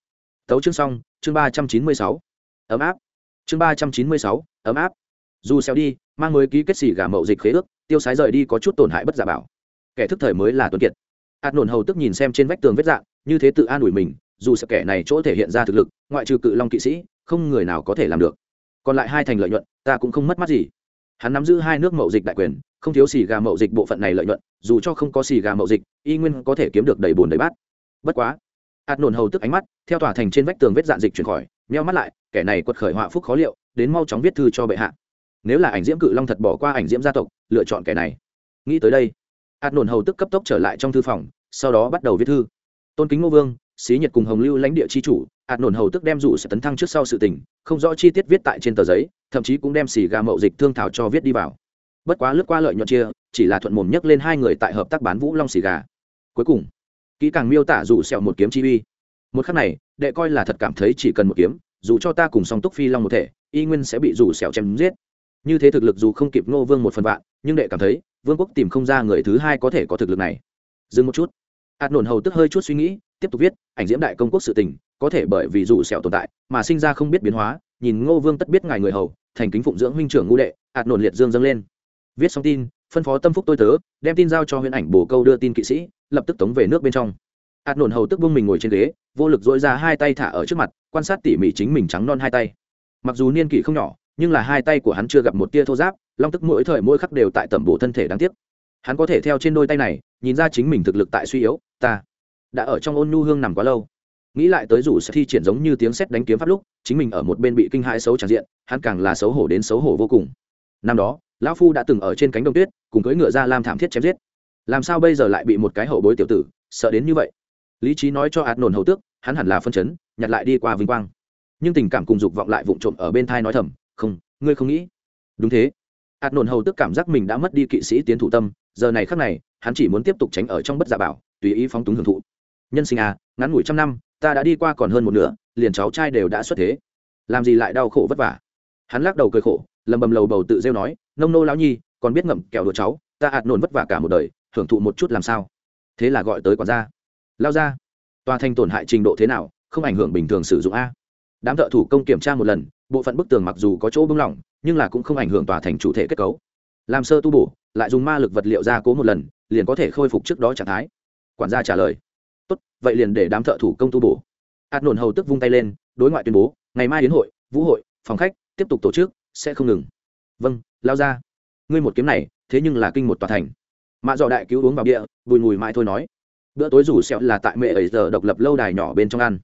Tấu chương xong, chương ba trăm chín mươi sáu. Ấm áp. Chương ba trăm chín mươi sáu, ấm áp. Dù xéo đi, mang mới ký kết xì gà mậu dịch khế ước, tiêu sái rời đi có chút tổn hại bất giả bảo. Kẻ thức thời mới là tuấn kiệt. Ạt nổn hầu tức nhìn xem trên vách tường vết dạng, như thế tự an ủi mình, dù sợ kẻ này chỗ thể hiện ra thực lực, ngoại trừ cự long kỵ sĩ, không người nào có thể làm được. Còn lại hai thành lợi nhuận, ta cũng không mất mắt gì hắn nắm giữ hai nước mậu dịch đại quyền, không thiếu xì gà mậu dịch bộ phận này lợi nhuận, dù cho không có xì gà mậu dịch, y nguyên có thể kiếm được đầy bùn đầy bát. Bất quá hạt nổn hầu tức ánh mắt, theo tòa thành trên vách tường vết dạn dịch chuyển khỏi meo mắt lại, kẻ này quật khởi họa phúc khó liệu, đến mau chóng viết thư cho bệ hạ. Nếu là ảnh diễm cự long thật bỏ qua ảnh diễm gia tộc, lựa chọn kẻ này. Nghĩ tới đây hạt nổn hầu tức cấp tốc trở lại trong thư phòng, sau đó bắt đầu viết thư. Tôn kính ngô vương, xí nhật cùng hồng lưu lãnh địa chi chủ ạt nổn hầu tức đem rủ sẽ tấn thăng trước sau sự tình, không rõ chi tiết viết tại trên tờ giấy, thậm chí cũng đem xì gà mậu dịch thương thảo cho viết đi vào. Bất quá lướt qua lợi nhuận chia, chỉ là thuận mồm nhấc lên hai người tại hợp tác bán vũ long xì gà. Cuối cùng, kỹ càng miêu tả rủ sẹo một kiếm chi uy. Một khắc này, đệ coi là thật cảm thấy chỉ cần một kiếm, dù cho ta cùng song túc phi long một thể, y nguyên sẽ bị rủ sẹo chém giết. Như thế thực lực dù không kịp ngô vương một phần vạn, nhưng đệ cảm thấy, vương quốc tìm không ra người thứ hai có thể có thực lực này. Dừng một chút. Hạt nổn hầu tức hơi chút suy nghĩ tiếp tục viết, ảnh diễm đại công quốc sự tình, có thể bởi vì dù sẹo tồn tại, mà sinh ra không biết biến hóa, nhìn ngô vương tất biết ngài người hầu, thành kính phụng dưỡng huynh trưởng ngũ đệ hạt nổn liệt dương dâng lên. Viết xong tin, phân phó tâm phúc tôi tớ, đem tin giao cho huyện ảnh bồ câu đưa tin kỵ sĩ, lập tức tống về nước bên trong. Hạt nổn hầu tức vương mình ngồi trên ghế, vô lực dỗi ra hai tay thả ở trước mặt, quan sát tỉ mỉ chính mình trắng non hai tay. Mặc dù niên kỷ không nhỏ, nhưng là hai tay của hắn chưa gặp một tia thô giáp, long tức mỗi thời mỗi khắc đều tại tẩm bổ thân thể đáng tiếc. Hắn có thể theo trên đôi tay này, nhìn ra chính mình thực lực tại suy yếu, ta đã ở trong ôn nhu hương nằm quá lâu. Nghĩ lại tới rủ sẽ thi triển giống như tiếng sét đánh kiếm pháp lúc, chính mình ở một bên bị kinh hãi xấu tràn diện, hắn càng là xấu hổ đến xấu hổ vô cùng. Năm đó, lão phu đã từng ở trên cánh đồng tuyết, cùng cưỡi ngựa ra làm thảm thiết chém giết. Làm sao bây giờ lại bị một cái hậu bối tiểu tử, sợ đến như vậy? Lý trí nói cho ạt nổn hầu tước, hắn hẳn là phân chấn, nhặt lại đi qua vinh quang. Nhưng tình cảm cùng dục vọng lại vụng trộm ở bên thai nói thầm, không, ngươi không nghĩ. Đúng thế. Ạt nổn hầu tước cảm giác mình đã mất đi kỵ sĩ tiến thủ tâm, giờ này khắc này, hắn chỉ muốn tiếp tục tránh ở trong bất giả bảo, tùy ý phóng túng hưởng thụ nhân sinh à ngắn ngủi trăm năm, ta đã đi qua còn hơn một nửa, liền cháu trai đều đã xuất thế. Làm gì lại đau khổ vất vả? Hắn lắc đầu cười khổ, lầm bầm lầu bầu tự rêu nói, nông nô lão nhi, còn biết ngậm kẹo đùa cháu, ta hạt nổn vất vả cả một đời, hưởng thụ một chút làm sao? Thế là gọi tới quản gia. Lao ra tòa thành tổn hại trình độ thế nào, không ảnh hưởng bình thường sử dụng a. Đám thợ thủ công kiểm tra một lần, bộ phận bức tường mặc dù có chỗ bưng lỏng, nhưng là cũng không ảnh hưởng tòa thành chủ thể kết cấu. Làm sơ tu bổ, lại dùng ma lực vật liệu ra cố một lần, liền có thể khôi phục trước đó trạng thái. Quản gia trả lời tốt, vậy liền để đám thợ thủ công tu bổ. Hạt nổn hầu tức vung tay lên, đối ngoại tuyên bố, ngày mai đến hội, vũ hội, phòng khách, tiếp tục tổ chức, sẽ không ngừng. Vâng lao ra. Ngươi một kiếm này, thế nhưng là kinh một tòa thành. Mạ dọ đại cứu uống vào địa bùi mùi mãi thôi nói, bữa tối rủ sẹo là tại mẹ ấy giờ độc lập lâu đài nhỏ bên trong ăn.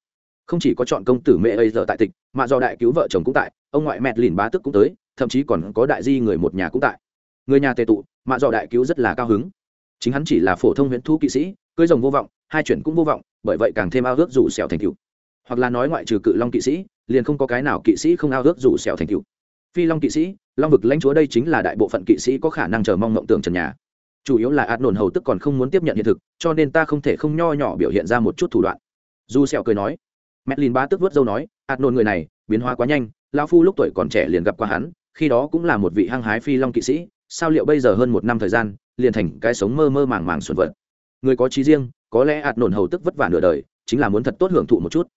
Không chỉ có chọn công tử mẹ ấy giờ tại tịch mà do đại cứu vợ chồng cũng tại, ông ngoại mẹ lìn bá tức cũng tới, thậm chí còn có đại di người một nhà cũng tại. Người nhà tề tụ mà do đại cứu rất là cao hứng. Chính hắn chỉ là phổ thông huyễn thu kỵ sĩ, cưới rồng vô vọng hai chuyển cũng vô vọng, bởi vậy càng thêm ao ước rủ xẻo thành cựu hoặc là nói ngoại trừ cự long kỵ sĩ, liền không có cái nào kỵ sĩ không ao ước rủ xẻo thành cựu phi long kỵ sĩ, long vực lãnh chúa đây chính là đại bộ phận kỵ sĩ có khả năng chờ mong mộng tưởng trần nhà. Chủ yếu là ạt nổn hầu tức còn không muốn tiếp nhận hiện thực, cho nên ta không thể không nho nhỏ biểu hiện ra một chút thủ đoạn. Du sẹo cười nói, mẹ lìn ba tức vớt dâu nói, ạt nổn người này, biến hóa quá nhanh, lão phu lúc tuổi còn trẻ liền gặp qua hắn, khi đó cũng là một vị hăng hái phi long kỵ sĩ, sao liệu bây giờ hơn một năm thời gian, liền thành cái sống mơ mơ màng màng xuẩn vật. Người có trí riêng có lẽ ạt nổn hầu tức vất vả nửa đời, chính là muốn thật tốt hưởng thụ một chút.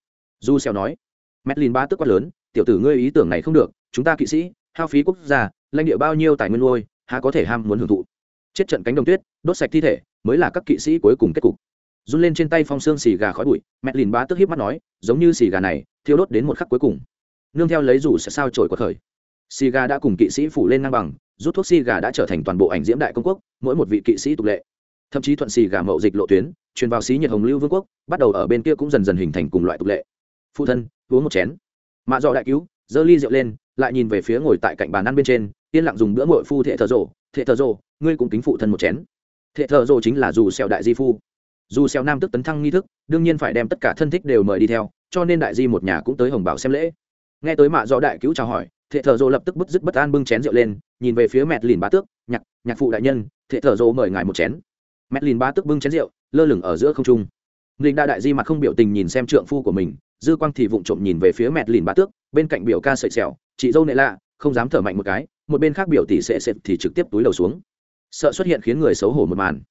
Du xeo nói mẹ lìn ba tức quá lớn, tiểu tử ngươi ý tưởng này không được, chúng ta kỵ sĩ, hao phí quốc gia, lãnh địa bao nhiêu tài nguyên nuôi, há có thể ham muốn hưởng thụ? Chết trận cánh đồng tuyết, đốt sạch thi thể, mới là các kỵ sĩ cuối cùng kết cục. Run lên trên tay phong xương xì gà khói bụi mẹ lìn bá tức hiếp mắt nói, giống như xì gà này, thiêu đốt đến một khắc cuối cùng. Nương theo lấy rủ sẽ sao trổi của thời xì gà đã cùng kỵ sĩ phủ lên ngang bằng, rút thuốc xì gà đã trở thành toàn bộ ảnh diễm đại công quốc, mỗi một vị kỵ sĩ tục lệ. Thậm chí thuận xì gà mậu dịch lộ tuyến truyền vào xí nhiệt hồng lưu vương quốc, bắt đầu ở bên kia cũng dần dần hình thành cùng loại tục lệ. Phụ thân, uống một chén. Mạ dọ đại cứu, giơ ly rượu lên, lại nhìn về phía ngồi tại cạnh bàn ăn bên trên, yên lặng dùng bữa mội phu thệ thờ rộ thệ thờ rộ ngươi cũng kính phụ thân một chén. Thệ thờ rộ chính là dù xẹo đại di phu. Dù xẹo nam tức tấn thăng nghi thức, đương nhiên phải đem tất cả thân thích đều mời đi theo, cho nên đại di một nhà cũng tới hồng bảo xem lễ. Nghe tới mạ do đại cứu chào hỏi, thệ thờ rộ lập tức bứt dứt bất an bưng chén rượu lên, nhìn về phía mẹt lìn bá tước, nhạc nhạc phụ đại nhân, thệ thờ rộ mời ngài một chén. Mẹt lìn bá tước bưng chén rượu lơ lửng ở giữa không trung. Linh đa đại di mặt không biểu tình nhìn xem trượng phu của mình, dư quang thì vụng trộm nhìn về phía mẹt lìn bá tước, bên cạnh biểu ca sợi sẹo chị dâu nệ lạ, không dám thở mạnh một cái, một bên khác biểu tỷ sẽ sẽ thì trực tiếp túi đầu xuống. Sợ xuất hiện khiến người xấu hổ một màn.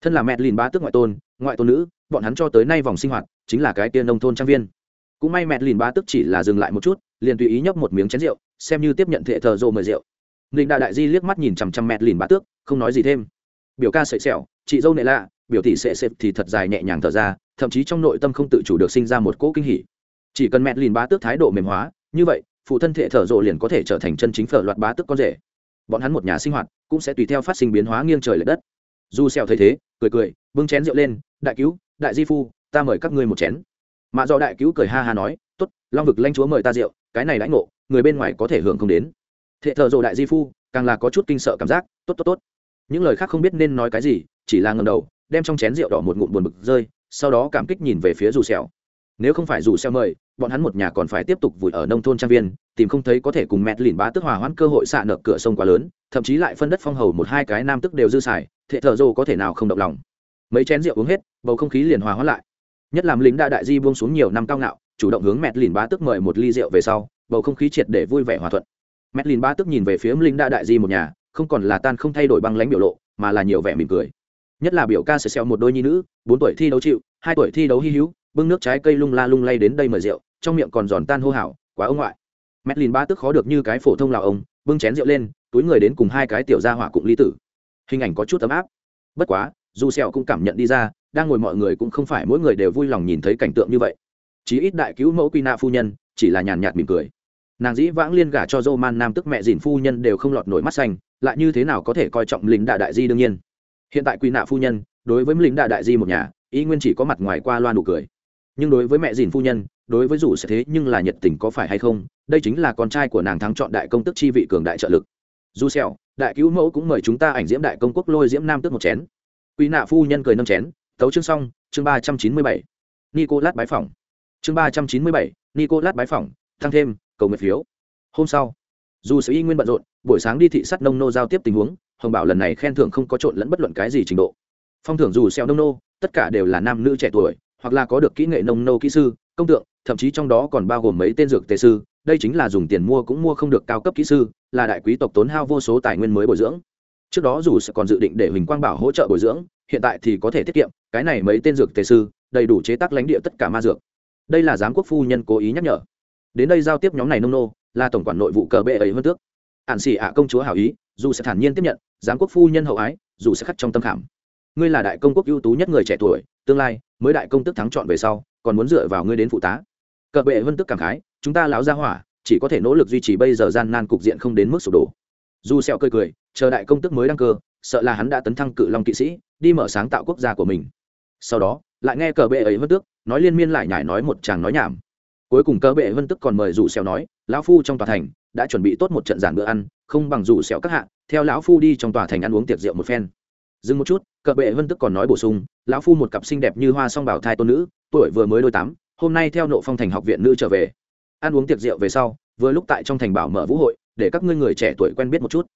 Thân là mẹt lìn bá tước ngoại tôn ngoại tôn nữ, bọn hắn cho tới nay vòng sinh hoạt, chính là cái tiên nông thôn trang viên. Cũng may mẹt lìn bá tước chỉ là dừng lại một chút, liền tùy ý nhấp một miếng chén rượu, xem như tiếp nhận thệ thờ rộ mời rượu. Linh đại đại di liếc mắt nhìn chằm chằm mẹt lìn bá tước, không nói gì thêm. Biểu ca sợi sẹo chị dâu nệ lạ biểu thị sẽ sệt thì thật dài nhẹ nhàng thở ra, thậm chí trong nội tâm không tự chủ được sinh ra một cỗ kinh hỉ. Chỉ cần mẹ lìn bá tước thái độ mềm hóa, như vậy, phụ thân thể thở rộ liền có thể trở thành chân chính phở loạt bá tước con rể. Bọn hắn một nhà sinh hoạt cũng sẽ tùy theo phát sinh biến hóa nghiêng trời l ệ đất. Du xèo thấy thế, cười cười, bưng chén rượu lên, đại cứu, đại di phu, ta mời các ngươi một chén. Mạ do đại cứu cười ha ha nói, tốt, long vực lanh chúa mời ta rượu, cái này lãnh ngộ, người bên ngoài có thể hưởng không đến. Thệ thợ rộ đại di phu, càng là có chút kinh sợ cảm giác, tốt tốt tốt. Những lời khác không biết nên nói cái gì, chỉ là ngầm đầu đem trong chén rượu đỏ một ngụm buồn bực rơi, sau đó cảm kích nhìn về phía dù xẻo nếu không phải dù xẻo mời, bọn hắn một nhà còn phải tiếp tục vùi ở nông thôn trang viên, tìm không thấy có thể cùng mẹ lìn bá tức hòa hoãn cơ hội xạ nợ cửa sông quá lớn, thậm chí lại phân đất phong hầu một hai cái nam tức đều dư xài, thệ thợ dô có thể nào không động lòng. Mấy chén rượu uống hết, bầu không khí liền hòa hoãn lại. Nhất làm lính đã đại di buông xuống nhiều năm cao ngạo, chủ động hướng mẹ lìn bá tức mời một ly rượu về sau, bầu không khí triệt để vui vẻ hòa thuận. Mẹ lìn bá tức nhìn về phía lính đã đại di một nhà, không còn là tan không thay đổi băng lãnh biểu lộ, mà là nhiều vẻ mỉm cười nhất là biểu ca sẽ xẹo một đôi nhi nữ, bốn tuổi thi đấu chịu, hai tuổi thi đấu hy hữu, bưng nước trái cây lung la lung lay đến đây mời rượu, trong miệng còn giòn tan hô hào, quá ông ngoại. Mẹ lìn ba tức khó được như cái phổ thông lào ông, bưng chén rượu lên, túi người đến cùng hai cái tiểu gia hỏa cụng ly tử. Hình ảnh có chút ấm áp. Bất quá, dù sẹo cũng cảm nhận đi ra, đang ngồi mọi người cũng không phải mỗi người đều vui lòng nhìn thấy cảnh tượng như vậy. Chí ít đại cứu mẫu quy nạ phu nhân, chỉ là nhàn nhạt mỉm cười. Nàng dĩ vãng liên gả cho dô man nam tức mẹ dìn phu nhân đều không lọt nổi mắt xanh, lại như thế nào có thể coi trọng lính đại đại di đương nhiên hiện tại quỳ nạ phu nhân, đối với lính đại đại di một nhà, ý nguyên chỉ có mặt ngoài qua loa nụ cười. Nhưng đối với mẹ dìn phu nhân, đối với dù sẽ thế nhưng là nhiệt tình có phải hay không, đây chính là con trai của nàng thắng chọn đại công tức chi vị cường đại trợ lực. Dù xèo, đại cứu mẫu cũng mời chúng ta ảnh diễm đại công quốc lôi diễm nam tước một chén. Quỳ nạ phu nhân cười nâng chén, tấu chương xong, chương ba trăm chín mươi bảy. Nicolas bái phỏng. Chương ba trăm chín mươi bảy, nicolas bái phỏng, tăng thêm, cầu nguyện phiếu. Hôm sau, dù sự y nguyên bận rộn, buổi sáng đi thị sát nông nô giao tiếp tình huống hồng bảo lần này khen thưởng không có trộn lẫn bất luận cái gì trình độ. Phong thưởng dù xeo nông nô, tất cả đều là nam nữ trẻ tuổi, hoặc là có được kỹ nghệ nông nô kỹ sư, công tượng, thậm chí trong đó còn bao gồm mấy tên dược tề sư, đây chính là dùng tiền mua cũng mua không được cao cấp kỹ sư, là đại quý tộc tốn hao vô số tài nguyên mới bồi dưỡng. Trước đó dù sẽ còn dự định để huỳnh quang bảo hỗ trợ bồi dưỡng, hiện tại thì có thể tiết kiệm, cái này mấy tên dược tề sư, đầy đủ chế tác lãnh địa tất cả ma dược. Đây là giám quốc phu nhân cố ý nhắc nhở. Đến đây giao tiếp nhóm này nông nô, là tổng quản nội vụ cờ bệ ấy hơn tước. Ạn xỉ ạ công chúa hảo ý dù sẽ thản nhiên tiếp nhận, giám quốc phu nhân hậu ái, dù sẽ khắc trong tâm khảm. Ngươi là đại công quốc ưu tú nhất người trẻ tuổi, tương lai, mới đại công tức thắng chọn về sau, còn muốn dựa vào ngươi đến phụ tá. Cờ bệ vân tức cảm khái, chúng ta láo ra hỏa, chỉ có thể nỗ lực duy trì bây giờ gian nan cục diện không đến mức sụp đổ. Dù sẹo cười cười, chờ đại công tức mới đăng cơ, sợ là hắn đã tấn thăng cự long kỵ sĩ, đi mở sáng tạo quốc gia của mình. Sau đó, lại nghe cờ bệ ấy vân tước nói liên miên lại nhải nói một chàng nói nhảm cuối cùng cờ bệ vân tức còn mời rủ xèo nói, lão phu trong tòa thành đã chuẩn bị tốt một trận giản bữa ăn, không bằng rủ xèo các hạ, theo lão phu đi trong tòa thành ăn uống tiệc rượu một phen. Dừng một chút cờ bệ vân tức còn nói bổ sung, lão phu một cặp xinh đẹp như hoa song bảo thai tôn nữ, tuổi vừa mới đôi tám, hôm nay theo nộ phong thành học viện nữ trở về. Ăn uống tiệc rượu về sau, vừa lúc tại trong thành bảo mở vũ hội, để các ngươi người trẻ tuổi quen biết một chút.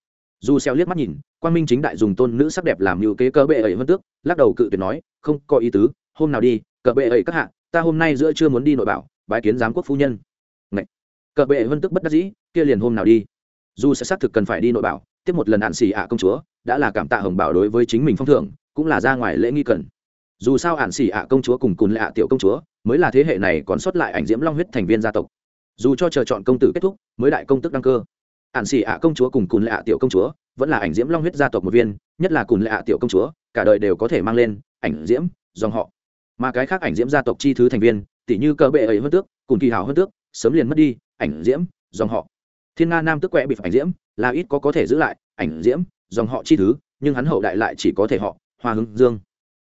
Dù xeo liếc mắt nhìn, quang minh chính đại dùng tôn nữ sắc đẹp làm như kế cờ bệ ấy vân tước lắc đầu cự tuyệt nói, không có ý tứ, hôm nào đi cờ bệ ấy các hạ, ta hôm nay giữa trưa muốn đi nội bảo bái kiến giám quốc phu nhân. Ngậy. cờ bệ vân tức bất đắc dĩ, kia liền hôm nào đi. Dù sẽ xác thực cần phải đi nội bảo, tiếp một lần hạn xì ạ công chúa, đã là cảm tạ hồng bảo đối với chính mình phong thưởng, cũng là ra ngoài lễ nghi cần dù sao hạn xì ạ công chúa cùng cùn lạ ạ tiểu công chúa, mới là thế hệ này còn sót lại ảnh diễm long huyết thành viên gia tộc. Dù cho chờ chọn công tử kết thúc, mới đại công tức đăng cơ. Ạn xì ạ công chúa cùng cùn lạ ạ tiểu công chúa, vẫn là ảnh diễm long huyết gia tộc một viên, nhất là cùn lạ ạ tiểu công chúa, cả đời đều có thể mang lên, ảnh diễm, dòng họ. Mà cái khác ảnh diễm gia tộc chi thứ thành viên tỷ như cờ bệ ấy hơn tước, cùng kỳ hảo hơn tước, sớm liền mất đi, ảnh diễm, dòng họ. Thiên nga nam tức quẹ bị ảnh diễm, là ít có có thể giữ lại, ảnh diễm, dòng họ chi thứ, nhưng hắn hậu đại lại chỉ có thể họ, hoa hướng dương.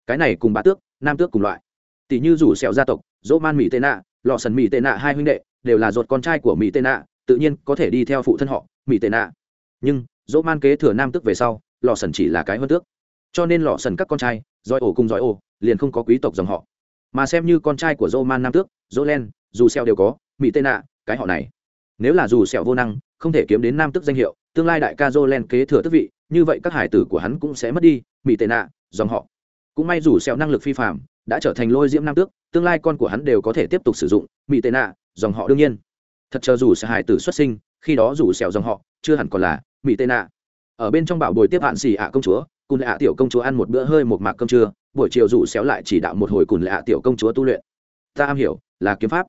Cái này cùng bá tước, nam tước cùng loại. Tỷ như rủ sẹo gia tộc, dỗ man mỹ tệ nạ, lò sần mỹ tệ nạ hai huynh đệ, đều là ruột con trai của mỹ tệ nạ, tự nhiên có thể đi theo phụ thân họ, mỹ tệ nạ. Nhưng, dỗ man kế thừa nam tước về sau, lò sần chỉ là cái hơn tước. Cho nên lò sần các con trai, giỏi ổ cùng giỏi ổ, liền không có quý tộc dòng họ mà xem như con trai của Roman man nam tước Jolen, len dù sẹo đều có mỹ tên nạ cái họ này. Nếu là dù sẹo vô năng không thể kiếm đến nam tước danh hiệu tương lai đại ca Jolen len kế thừa tước vị như vậy các hải tử của hắn cũng sẽ mất đi mỹ tên nạ dòng họ. Cũng may dù sẹo năng lực phi phạm đã trở thành lôi diễm nam tước tương lai con của hắn đều có thể tiếp tục sử dụng mỹ tên nạ dòng họ đương nhiên. Thật chờ dù sẽ hải tử xuất sinh khi đó dù sẹo dòng họ chưa hẳn còn là mỹ tên nạ ở bên trong bảo bồi tiếp hạn xì ạ công chúa cùng lạ tiểu công chúa ăn một bữa hơi một mạc cơm trưa, buổi chiều dù xéo lại chỉ đạo một hồi cùng lạ tiểu công chúa tu luyện. Ta am hiểu, là kiếm pháp.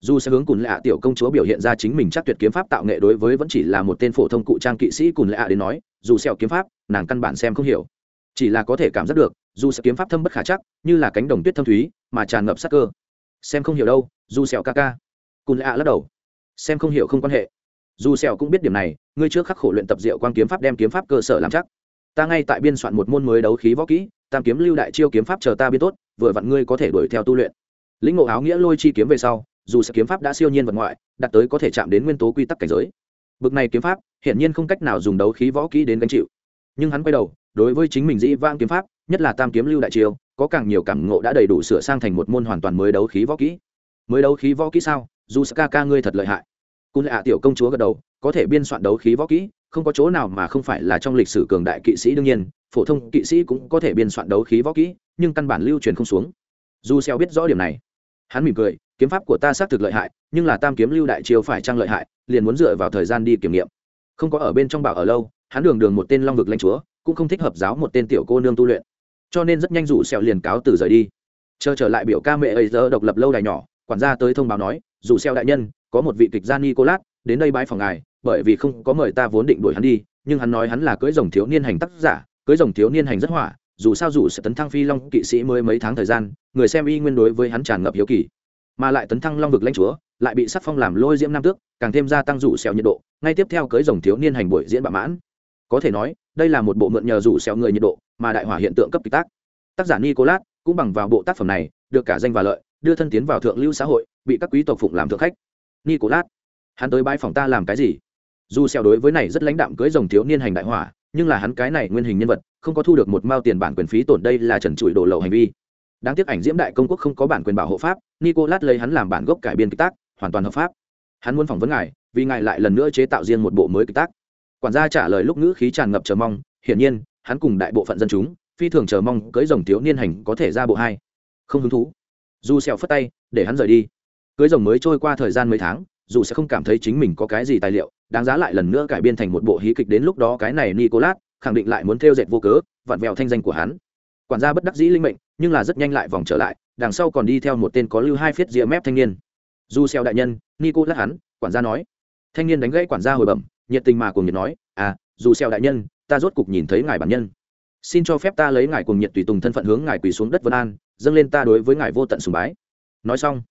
Dù sẽ hướng cùng lạ tiểu công chúa biểu hiện ra chính mình chắc tuyệt kiếm pháp tạo nghệ đối với vẫn chỉ là một tên phổ thông cụ trang kỵ sĩ cùng lạ đến nói, dù xẹo kiếm pháp, nàng căn bản xem không hiểu. Chỉ là có thể cảm giác được, dù sẽ kiếm pháp thâm bất khả chắc, như là cánh đồng tuyết thâm thúy, mà tràn ngập sắc cơ. Xem không hiểu đâu, dù sẹo ca ca. Cùng lạ lắc đầu. Xem không hiểu không quan hệ. Dù sẹo cũng biết điểm này, ngươi trước khắc khổ luyện tập diệu quang kiếm pháp đem kiếm pháp cơ sở làm chắc ta ngay tại biên soạn một môn mới đấu khí võ kỹ, tam kiếm lưu đại chiêu kiếm pháp chờ ta biên tốt, vừa vặn ngươi có thể đuổi theo tu luyện. Lĩnh ngộ áo nghĩa lôi chi kiếm về sau, dù sẽ kiếm pháp đã siêu nhiên vật ngoại, đạt tới có thể chạm đến nguyên tố quy tắc cảnh giới. Bực này kiếm pháp, hiển nhiên không cách nào dùng đấu khí võ kỹ đến gánh chịu. Nhưng hắn quay đầu, đối với chính mình dĩ vang kiếm pháp, nhất là tam kiếm lưu đại chiêu, có càng nhiều cảm ngộ đã đầy đủ sửa sang thành một môn hoàn toàn mới đấu khí võ kỹ. Mới đấu khí võ kỹ sao? Dù ska ca ngươi thật lợi hại. Cun lạ tiểu công chúa gật đầu, có thể biên soạn đấu khí võ kỹ không có chỗ nào mà không phải là trong lịch sử cường đại kỵ sĩ đương nhiên, phổ thông kỵ sĩ cũng có thể biên soạn đấu khí võ kỹ, nhưng căn bản lưu truyền không xuống. Dù xeo biết rõ điểm này, hắn mỉm cười, kiếm pháp của ta xác thực lợi hại, nhưng là tam kiếm lưu đại chiêu phải trang lợi hại, liền muốn dựa vào thời gian đi kiểm nghiệm. Không có ở bên trong bảo ở lâu, hắn đường đường một tên long vực lãnh chúa, cũng không thích hợp giáo một tên tiểu cô nương tu luyện. Cho nên rất nhanh rủ sẹo liền cáo từ rời đi. Chờ trở lại biểu ca mẹ ấy, giờ độc lập lâu đài nhỏ, quản gia tới thông báo nói, rủ sẹo đại nhân, có một vị kịch gia nicolas đến đây bái phòng ngài, bởi vì không có mời ta vốn định đuổi hắn đi, nhưng hắn nói hắn là cưới rồng thiếu niên hành tác giả cưới rồng thiếu niên hành rất hỏa, dù sao dù sẽ tấn thăng phi long kỵ sĩ mới mấy tháng thời gian, người xem y nguyên đối với hắn tràn ngập hiếu kỳ. Mà lại tấn thăng long vực lãnh chúa, lại bị sắc phong làm lôi diễm nam tước, càng thêm gia tăng rủ xèo nhiệt độ, ngay tiếp theo cưới rồng thiếu niên hành buổi diễn bạ mãn. Có thể nói, đây là một bộ mượn nhờ rủ xèo người nhiệt độ, mà đại hỏa hiện tượng cấp kịch tác. Tác giả nicolas cũng bằng vào bộ tác phẩm này, được cả danh và lợi, đưa thân tiến vào thượng lưu xã hội, bị các quý tộc phụng làm thượng khách. Nicolas hắn tới bãi phòng ta làm cái gì? Dù xèo đối với này rất lãnh đạm cưới rồng thiếu niên hành đại hỏa, nhưng là hắn cái này nguyên hình nhân vật, không có thu được một mao tiền bản quyền phí tổn đây là trần trụi đổ lậu hành vi. Đáng tiếc ảnh diễm đại công quốc không có bản quyền bảo hộ pháp, nicolas lấy hắn làm bản gốc cải biên kịch tác, hoàn toàn hợp pháp. Hắn muốn phỏng vấn ngài, vì ngài lại lần nữa chế tạo riêng một bộ mới kịch tác. Quản gia trả lời lúc ngữ khí tràn ngập chờ mong, hiển nhiên, hắn cùng đại bộ phận dân chúng, phi thường chờ mong cưới rồng thiếu niên hành có thể ra bộ hai không hứng thú. Dù xẹo phất tay, để hắn rời đi. Cưới rồng mới trôi qua thời gian mấy tháng dù sẽ không cảm thấy chính mình có cái gì tài liệu, đáng giá lại lần nữa cải biên thành một bộ hí kịch đến lúc đó cái này nicolas, khẳng định lại muốn theo dệt vô cớ, vặn vẹo thanh danh của hắn. Quản gia bất đắc dĩ linh mệnh, nhưng là rất nhanh lại vòng trở lại, đằng sau còn đi theo một tên có lưu hai phiết rìa mép thanh niên. Du xeo đại nhân, nicolas hắn, quản gia nói. Thanh niên đánh gãy quản gia hồi bẩm, nhiệt tình mà cùng nhiệt nói à dù xeo đại nhân, ta rốt cục nhìn thấy ngài bản nhân. Xin cho phép ta lấy ngài cùng nhiệt tùy tùng thân phận hướng ngài quỳ xuống đất vân an, dâng lên ta đối với ngài vô tận sùng bái. Nói xong,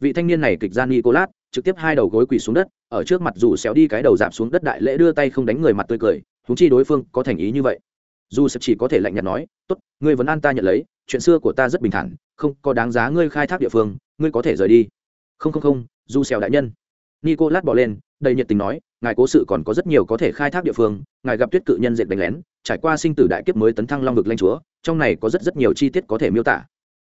vị thanh niên này kịch ra nicolas trực tiếp hai đầu gối quỳ xuống đất, ở trước mặt dù xéo đi cái đầu giảm xuống đất đại lễ đưa tay không đánh người mặt tươi cười chúng chi đối phương có thành ý như vậy. Dù sẽ chỉ có thể lạnh nhạt nói, tốt, ngươi vẫn an ta nhận lấy, chuyện xưa của ta rất bình thản, không có đáng giá ngươi khai thác địa phương, ngươi có thể rời đi. Không không không, dù xéo đại nhân. Nicolas bỏ lên, đầy nhiệt tình nói, ngài cố sự còn có rất nhiều có thể khai thác địa phương, ngài gặp tuyết cự nhân dệt đánh lén, trải qua sinh tử đại kiếp mới tấn thăng long vực lanh chúa, trong này có rất rất nhiều chi tiết có thể miêu tả.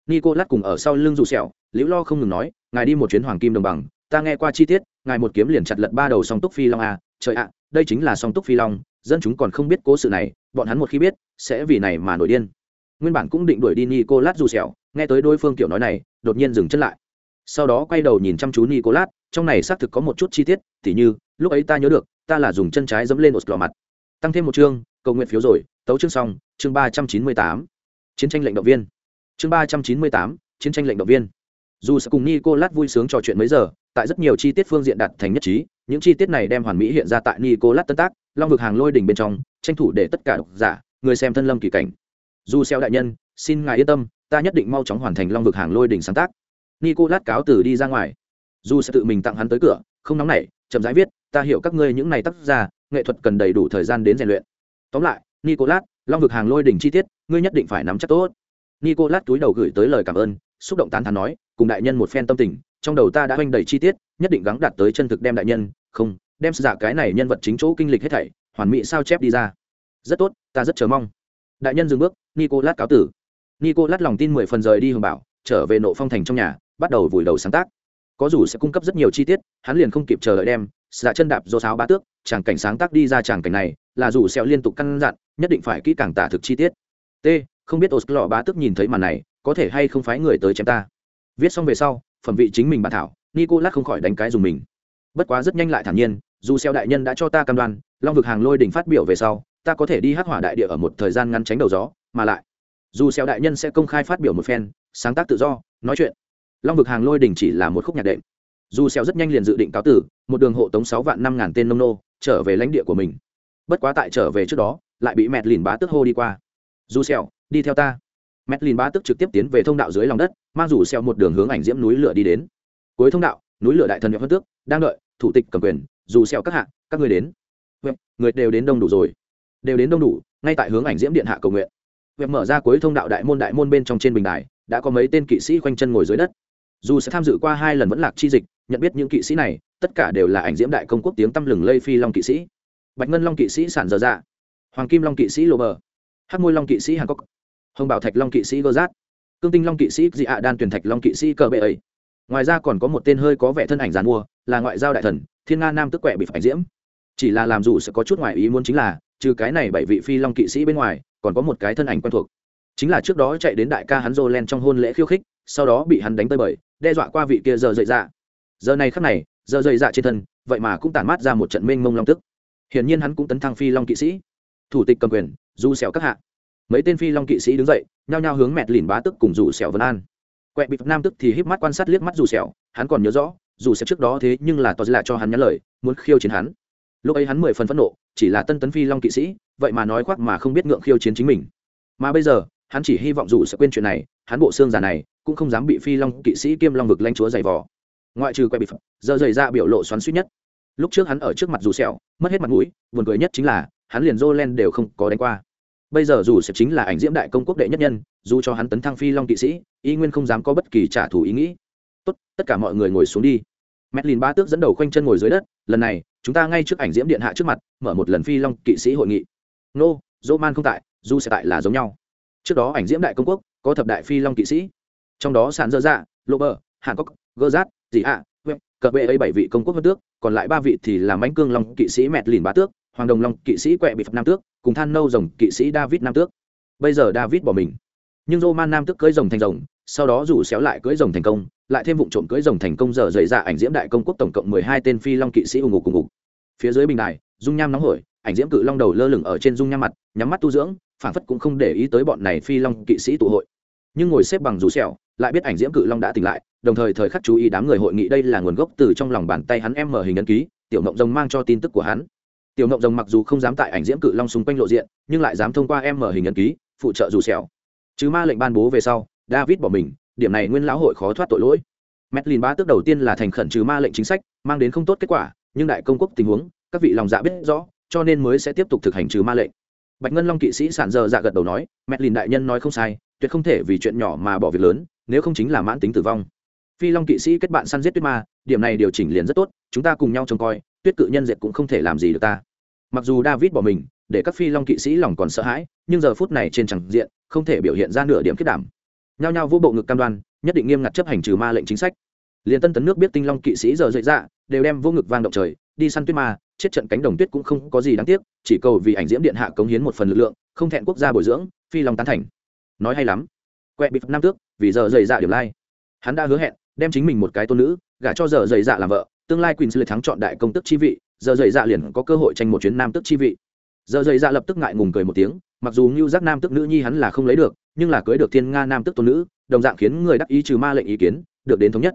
Nicolas cùng ở sau lưng dù sẹo liễu lo không ngừng nói, ngài đi một chuyến hoàng kim đồng bằng ta nghe qua chi tiết, ngài một kiếm liền chặt lật ba đầu song túc phi long a trời ạ, đây chính là song túc phi long, dân chúng còn không biết cố sự này, bọn hắn một khi biết, sẽ vì này mà nổi điên. Nguyên bản cũng định đuổi đi nicolas dù sẹo nghe tới đối phương kiểu nói này, đột nhiên dừng chân lại. Sau đó quay đầu nhìn chăm chú nicolas, trong này xác thực có một chút chi tiết, tỉ như, lúc ấy ta nhớ được, ta là dùng chân trái dẫm lên một lò mặt. Tăng thêm một chương, cầu nguyện phiếu rồi, tấu chương xong, chương ba trăm chín mươi tám. Chiến tranh lệnh động viên. Chương ba trăm chín mươi tám, chiến tranh lệnh động viên. Dù sẽ cùng nicolas vui sướng trò chuyện mấy giờ tại rất nhiều chi tiết phương diện đạt thành nhất trí, những chi tiết này đem hoàn mỹ hiện ra tại nicolas tân tác, long vực hàng lôi đỉnh bên trong, tranh thủ để tất cả độc giả, người xem thân lâm kỳ cảnh. Dù xeo đại nhân, xin ngài yên tâm, ta nhất định mau chóng hoàn thành long vực hàng lôi đỉnh sáng tác. Nicolas cáo từ đi ra ngoài. Dù sẽ tự mình tặng hắn tới cửa, không nóng nảy, chậm rãi viết, ta hiểu các ngươi những này tác giả, nghệ thuật cần đầy đủ thời gian đến rèn luyện. Tóm lại, nicolas, long vực hàng lôi đỉnh chi tiết, ngươi nhất định phải nắm chắc tốt. Nicolas túi đầu gửi tới lời cảm ơn, xúc động tán thán nói, cùng đại nhân một phen tâm tình trong đầu ta đã oanh đầy chi tiết, nhất định gắng đạt tới chân thực đem đại nhân, không, đem giả cái này nhân vật chính chỗ kinh lịch hết thảy, hoàn mỹ sao chép đi ra. Rất tốt, ta rất chờ mong. Đại nhân dừng bước, nicolas cáo tử. Nicolas lòng tin mười phần rời đi hưởng bảo, trở về nộ phong thành trong nhà, bắt đầu vùi đầu sáng tác. Có dù sẽ cung cấp rất nhiều chi tiết, hắn liền không kịp chờ đợi đem, giả chân đạp do sáo bá tước, chàng cảnh sáng tác đi ra chàng cảnh này, là dù xẹo liên tục căn dặn, nhất định phải kỹ càng tả thực chi tiết. T, không biết oslo bá tước nhìn thấy màn này, có thể hay không phái người tới chém ta. Viết xong về sau phẩm vị chính mình bản thảo, nicolas không khỏi đánh cái dùng mình. Bất quá rất nhanh lại thản nhiên, dù xeo đại nhân đã cho ta cam đoan, long vực hàng lôi đỉnh phát biểu về sau, ta có thể đi hắc hỏa đại địa ở một thời gian ngắn tránh đầu gió, mà lại, dù xeo đại nhân sẽ công khai phát biểu một phen, sáng tác tự do, nói chuyện, long vực hàng lôi đỉnh chỉ là một khúc nhạc đệm. Dù xeo rất nhanh liền dự định cáo tử, một đường hộ tống sáu vạn năm ngàn tên nông nô, trở về lãnh địa của mình. Bất quá tại trở về trước đó, lại bị mẹt lìn bá tức hô đi qua. Dù xeo đi theo ta mẹt ba bá tức trực tiếp tiến về thông đạo dưới lòng đất mang rủ xeo một đường hướng ảnh diễm núi lửa đi đến. Cuối thông đạo núi lửa đại thần nhập phân tước đang đợi thủ tịch cầm quyền dù xeo các hạ các người đến. Web, người đều đến đông đủ rồi. Đều đến đông đủ ngay tại hướng ảnh diễm điện hạ cầu nguyện. Web mở ra cuối thông đạo đại môn đại môn bên trong trên bình đài đã có mấy tên kỵ sĩ quanh chân ngồi dưới đất. Dù sẽ tham dự qua hai lần vẫn lạc chi dịch nhận biết những kỵ sĩ này tất cả đều là ảnh diễm đại công quốc tiếng tăm lừng lây phi long kỵ sĩ. Bạch ngân long kỵ sĩ sản dở dạ. Hoàng kim long kỵ sĩ lô bờ. Hắc môi long kỵ sĩ hàn cốc hồng bảo thạch long kỵ sĩ gơ rát cương tinh long kỵ sĩ dị ạ đan tuyển thạch long kỵ sĩ cờ bệ ấy ngoài ra còn có một tên hơi có vẻ thân ảnh giàn mua, là ngoại giao đại thần, thiên nga nam tức quẹ bị phải diễm. Chỉ là làm dù sẽ có chút ngoại ý muốn chính là, trừ cái này bảy vị phi long kỵ sĩ bên ngoài, còn có một cái thân ảnh quen thuộc. Chính là trước đó chạy đến đại ca hắn rô len trong hôn lễ khiêu khích, sau đó bị hắn đánh tơi bời, đe dọa qua vị kia giờ dậy dạ. Giờ này khắc này, giờ dậy dạ trên thân, vậy mà cũng tản mát ra một trận mênh mông long tức. Hiển nhiên hắn cũng tấn thăng phi long kỵ sĩ. Thủ tịch cầm quyền, du xẻo các hạ mấy tên phi long kỵ sĩ đứng dậy, nhao nhao hướng mẹt lìn bá tức cùng dù sẹo vân an. Quẹ bị nam tức thì híp mắt quan sát liếc mắt dù sẹo. hắn còn nhớ rõ dù sẹo trước đó thế nhưng là to lại cho hắn nhắn lời, muốn khiêu chiến hắn. Lúc ấy hắn mười phần phẫn nộ, chỉ là tân tấn phi long kỵ sĩ, vậy mà nói khoác mà không biết ngượng khiêu chiến chính mình. Mà bây giờ, hắn chỉ hy vọng dù sẽ quên chuyện này, hắn bộ xương già này cũng không dám bị phi long kỵ sĩ kiêm long vực lanh chúa giày vò. Ngoại trừ quay bị phật giờ dày ra biểu lộ xoắn suýt nhất. Lúc trước hắn ở trước mặt dù sẹo, mất hết mặt mũi, buồn cười nhất chính là, hắn liền Jolen đều không có đánh qua bây giờ dù sẽ chính là ảnh diễm đại công quốc đệ nhất nhân, dù cho hắn tấn thăng phi long kỵ sĩ, y nguyên không dám có bất kỳ trả thù ý nghĩ. Tốt, tất cả mọi người ngồi xuống đi. Medlin ba tước dẫn đầu khoanh chân ngồi dưới đất, lần này, chúng ta ngay trước ảnh diễm điện hạ trước mặt, mở một lần phi long kỵ sĩ hội nghị. Nô dỗ man không tại, dù sẽ tại là giống nhau. Trước đó ảnh diễm đại công quốc có thập đại phi long kỵ sĩ. Trong đó sàn dơ dạ lô bờ, hàn cốc gơ rát dị hạ cờ bệ ấy bảy vị công quốc vân tước, còn lại ba vị thì là mãnh cương long kỵ sĩ mẹt lìn bá tước, hoàng đồng long kỵ sĩ quẹ bị phật nam tước, cùng than nâu rồng kỵ sĩ david nam tước. Bây giờ david bỏ mình. Nhưng roman nam tước cưới rồng thành rồng, sau đó rủ xéo lại cưới rồng thành công, lại thêm vụ trộm cưới rồng thành công giờ dày ra ảnh diễm đại công quốc tổng cộng mười hai tên phi long kỵ sĩ ủng ngục cùng ngục. Phía dưới bình đài, dung nham nóng hổi, ảnh diễm cự long đầu lơ lửng ở trên dung nham mặt, nhắm mắt tu dưỡng phản phất cũng không để ý tới bọn này phi long kỵ sĩ tụ hội. Nhưng ngồi xếp bằng rủ xẻo lại biết ảnh diễm cự long đã tỉnh lại đồng thời thời khắc chú ý đám người hội nghị đây là nguồn gốc từ trong lòng bàn tay hắn em mở hình ấn ký, tiểu mộng rồng mang cho tin tức của hắn. Tiểu mộng rồng mặc dù không dám tại ảnh diễm cự long xung quanh lộ diện, nhưng lại dám thông qua em mở hình ấn ký, phụ trợ dù xẻo chứ ma lệnh ban bố về sau, david bỏ mình, điểm này nguyên lão hội khó thoát tội lỗi. Medlin ba tước đầu tiên là thành khẩn trừ ma lệnh chính sách, mang đến không tốt kết quả, nhưng đại công quốc tình huống, các vị lòng dạ biết rõ, cho nên mới sẽ tiếp tục thực hành trừ ma lệnh. Bạch ngân long kỵ sĩ sản giờ dạ gật đầu nói Medlin đại nhân nói không sai, tuyệt không thể vì chuyện nhỏ mà bỏ việc lớn, nếu không chính là mãn tính tử vong phi long kỵ sĩ kết bạn săn giết tuyết ma, điểm này điều chỉnh liền rất tốt, chúng ta cùng nhau trông coi, tuyết cự nhân diệt cũng không thể làm gì được ta. Mặc dù david bỏ mình, để các phi long kỵ sĩ lòng còn sợ hãi, nhưng giờ phút này trên tràng diện, không thể biểu hiện ra nửa điểm kết đảm. Nhao nhao vô bộ ngực cam đoan, nhất định nghiêm ngặt chấp hành trừ ma lệnh chính sách. Liền tân tấn nước biết tinh long kỵ sĩ giờ dậy ra đều đem vô ngực vang động trời, đi săn tuyết ma, chết trận cánh đồng tuyết cũng không có gì đáng tiếc, chỉ cầu vì ảnh diễm điện hạ cống hiến một phần lực lượng, không thẹn quốc gia bồi dưỡng, phi long tán thành. Nói hay lắm. Quẹ bị nam tước, vì giờ dày dạ điểm lai. Hắn đã hứa hẹn đem chính mình một cái tôn nữ, gả cho giờ dày dạ làm vợ, tương lai quỳnh sư thắng chọn đại công tức chi vị, giờ dày dạ liền có cơ hội tranh một chuyến nam tước chi vị. Giờ dày dạ lập tức ngại ngùng cười một tiếng, mặc dù ngưu giác nam tước nữ nhi hắn là không lấy được, nhưng là cưới được thiên nga nam tước tôn nữ, đồng dạng khiến người đắc ý trừ ma lệnh ý kiến, được đến thống nhất.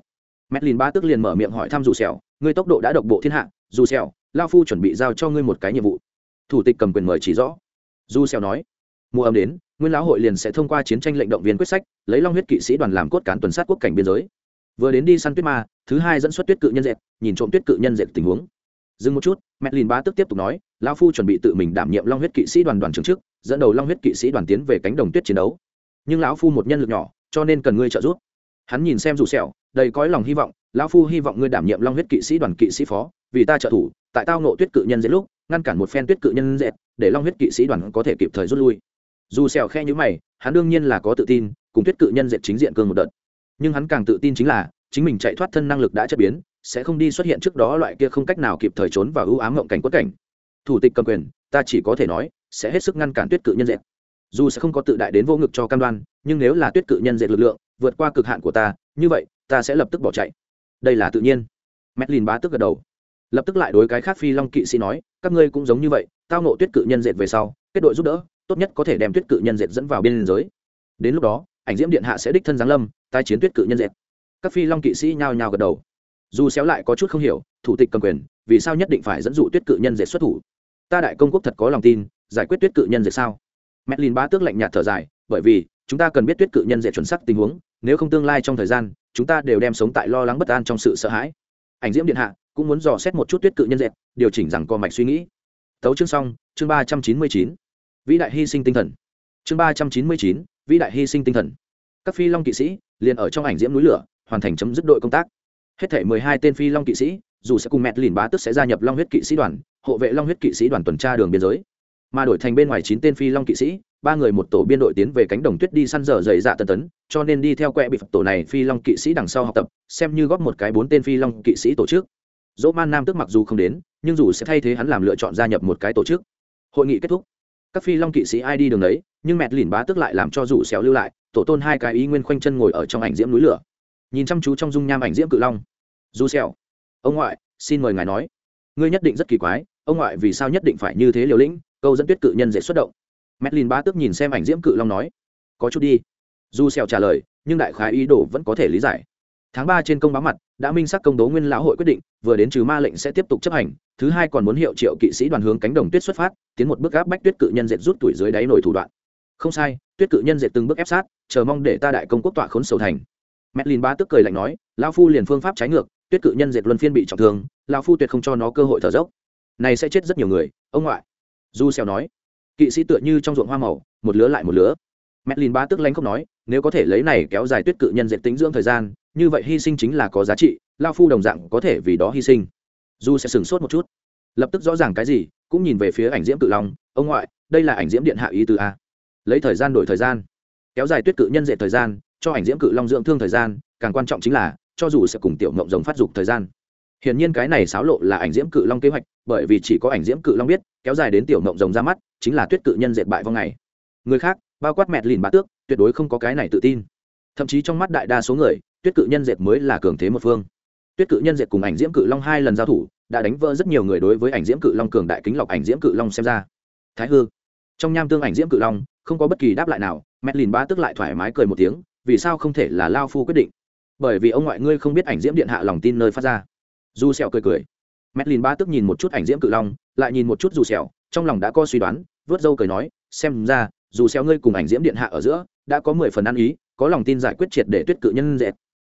Medlin ba tước liền mở miệng hỏi thăm dù xẻo ngươi tốc độ đã độc bộ thiên hạ, dù xẻo lao phu chuẩn bị giao cho ngươi một cái nhiệm vụ. Thủ tịch cầm quyền mời chỉ rõ. Dù xẻo nói, mùa ấm đến, nguyên lão hội liền sẽ thông qua chiến tranh lệnh động viên quyết sách, lấy long huyết kỵ sĩ đoàn làm cốt cán tuần sát quốc cảnh biên giới vừa đến đi săn tuyết ma, thứ hai dẫn xuất tuyết cự nhân dệt, nhìn trộm tuyết cự nhân dệt tình huống. Dừng một chút mẹ lìn ba tức tiếp tục nói, lão phu chuẩn bị tự mình đảm nhiệm long huyết kỵ sĩ đoàn đoàn trưởng trước, dẫn đầu long huyết kỵ sĩ đoàn tiến về cánh đồng tuyết chiến đấu. Nhưng lão phu một nhân lực nhỏ, cho nên cần ngươi trợ giúp. Hắn nhìn xem dù sẹo, đầy cõi lòng hy vọng, lão phu hy vọng ngươi đảm nhiệm long huyết kỵ sĩ đoàn kỵ sĩ phó, vì ta trợ thủ, tại tao nộ tuyết cự nhân dệt lúc, ngăn cản một phen tuyết cự nhân dệt, để long huyết kỵ sĩ đoàn có thể kịp thời rút lui. Dù sẹo khe như mày, hắn đương nhiên là có tự tin, cùng tuyết cự nhân dệt chính diện cương một đợt nhưng hắn càng tự tin chính là, chính mình chạy thoát thân năng lực đã chất biến, sẽ không đi xuất hiện trước đó loại kia không cách nào kịp thời trốn và ưu ám ngộng cảnh quất cảnh. Thủ tịch cầm quyền, ta chỉ có thể nói, sẽ hết sức ngăn cản tuyết cự nhân dệt. Dù sẽ không có tự đại đến vô ngực cho cam đoan, nhưng nếu là tuyết cự nhân dệt lực lượng, vượt qua cực hạn của ta, như vậy, ta sẽ lập tức bỏ chạy. Đây là tự nhiên. Medlin bá tức gật đầu. Lập tức lại đối cái khác phi long kỵ sĩ nói, các ngươi cũng giống như vậy, tao nộ tuyết cự nhân dệt về sau, kết đội giúp đỡ, tốt nhất có thể đem tuyết cự nhân dệt dẫn vào biên giới. Đến lúc đó ảnh diễm điện hạ sẽ đích thân giáng lâm tai chiến tuyết cự nhân dẹp các phi long kỵ sĩ nhao nhao gật đầu. Dù xéo lại có chút không hiểu, thủ tịch cầm quyền, vì sao nhất định phải dẫn dụ tuyết cự nhân dệt xuất thủ? Ta đại công quốc thật có lòng tin, giải quyết tuyết cự nhân dệt sao? Melin bá tước lạnh nhạt thở dài, bởi vì, chúng ta cần biết tuyết cự nhân dệt chuẩn xác tình huống, nếu không tương lai trong thời gian, chúng ta đều đem sống tại lo lắng bất an trong sự sợ hãi. Ảnh diễm điện hạ cũng muốn dò xét một chút tuyết cự nhân dệt, điều chỉnh rằng co mạch suy nghĩ. Tấu chương xong, chương ba trăm chín mươi chín. Vĩ đại hy sinh tinh thần. Chương ba trăm chín mươi chín vĩ đại hy sinh tinh thần. Các phi long kỵ sĩ liền ở trong ảnh diễm núi lửa, hoàn thành chấm dứt đội công tác. Hết thể mười hai tên phi long kỵ sĩ, dù sẽ cùng mẹ lìn bá tức sẽ gia nhập long huyết kỵ sĩ đoàn, hộ vệ long huyết kỵ sĩ đoàn tuần tra đường biên giới. Mà đổi thành bên ngoài chín tên phi long kỵ sĩ, ba người một tổ biên đội tiến về cánh đồng tuyết đi săn dở dày dạ tân tấn, cho nên đi theo quẹ bị phật tổ này phi long kỵ sĩ đằng sau học tập, xem như góp một cái bốn tên phi long kỵ sĩ tổ chức. Dỗ man nam tức mặc dù không đến, nhưng dù sẽ thay thế hắn làm lựa chọn gia nhập một cái tổ chức. Hội nghị kết thúc. Các phi long kỵ sĩ ai đi đường đấy nhưng mẹt lìn bá tức lại làm cho rủ xéo lưu lại, tổ tôn hai cái ý nguyên khoanh chân ngồi ở trong ảnh diễm núi lửa, nhìn chăm chú trong dung nham ảnh diễm cự long. Dù xèo ông ngoại, xin mời ngài nói. Ngươi nhất định rất kỳ quái, ông ngoại vì sao nhất định phải như thế liều lĩnh, câu dẫn tuyết cự nhân dễ xuất động. Mét lìn bá tức nhìn xem ảnh diễm cự long nói, có chút đi. Dù xèo trả lời, nhưng đại khái ý đồ vẫn có thể lý giải. Tháng ba trên công báo mặt, đã minh xác công tố nguyên lão hội quyết định, vừa đến trừ ma lệnh sẽ tiếp tục chấp hành, thứ hai còn muốn hiệu triệu kỵ sĩ đoàn hướng cánh đồng tuyết xuất phát, tiến một bước áp bách tuyết cự nhân dệt rút tuổi dưới đáy nổi thủ đoạn không sai, tuyết cự nhân dệt từng bước ép sát, chờ mong để ta đại công quốc tọa khốn sầu thành. Medlin ba tức cười lạnh nói, lão phu liền phương pháp trái ngược, tuyết cự nhân dệt luân phiên bị trọng thương, lão phu tuyệt không cho nó cơ hội thở dốc. Này sẽ chết rất nhiều người, ông ngoại. Du xèo nói. Kỵ sĩ tựa như trong ruộng hoa màu, một lứa lại một lứa. Medlin ba tức lánh không nói, nếu có thể lấy này kéo dài tuyết cự nhân dệt tính dưỡng thời gian, như vậy hy sinh chính là có giá trị lao phu đồng dạng có thể vì đó hy sinh. Du sẽ sửng sốt một chút. Lập tức rõ ràng cái gì, cũng nhìn về phía ảnh diễm cự long, ông ngoại, đây là ảnh diễm điện hạ ý từ a lấy thời gian đổi thời gian, kéo dài tuyết cự nhân dệ thời gian, cho ảnh diễm cự long dưỡng thương thời gian, càng quan trọng chính là, cho dù sẽ cùng tiểu mộng rồng phát dục thời gian. Hiển nhiên cái này xáo lộ là ảnh diễm cự long kế hoạch, bởi vì chỉ có ảnh diễm cự long biết, kéo dài đến tiểu mộng rồng ra mắt, chính là tuyết cự nhân dệt bại vào ngày. Người khác, bao quát mẹt lìn bá tước, tuyệt đối không có cái này tự tin. Thậm chí trong mắt đại đa số người, tuyết cự nhân dệt mới là cường thế một phương. Tuyết cự nhân dệt cùng ảnh diễm cự long hai lần giao thủ, đã đánh vỡ rất nhiều người đối với ảnh diễm cự long cường đại kính lọc ảnh diễm cự long xem ra. Thái hư. Trong nham tương ảnh diễm cự long không có bất kỳ đáp lại nào mẹ lìn ba tức lại thoải mái cười một tiếng, vì sao không thể là lao phu quyết định? Bởi vì ông ngoại ngươi không biết ảnh diễm điện hạ lòng tin nơi phát ra. Du sẹo cười cười. Mẹ lìn ba tức nhìn một chút ảnh diễm cự long, lại nhìn một chút dù sẹo, trong lòng đã có suy đoán, vớt dâu cười nói, xem ra, dù sẹo ngươi cùng ảnh diễm điện hạ ở giữa, đã có mười phần ăn ý, có lòng tin giải quyết triệt để tuyết cự nhân dệt.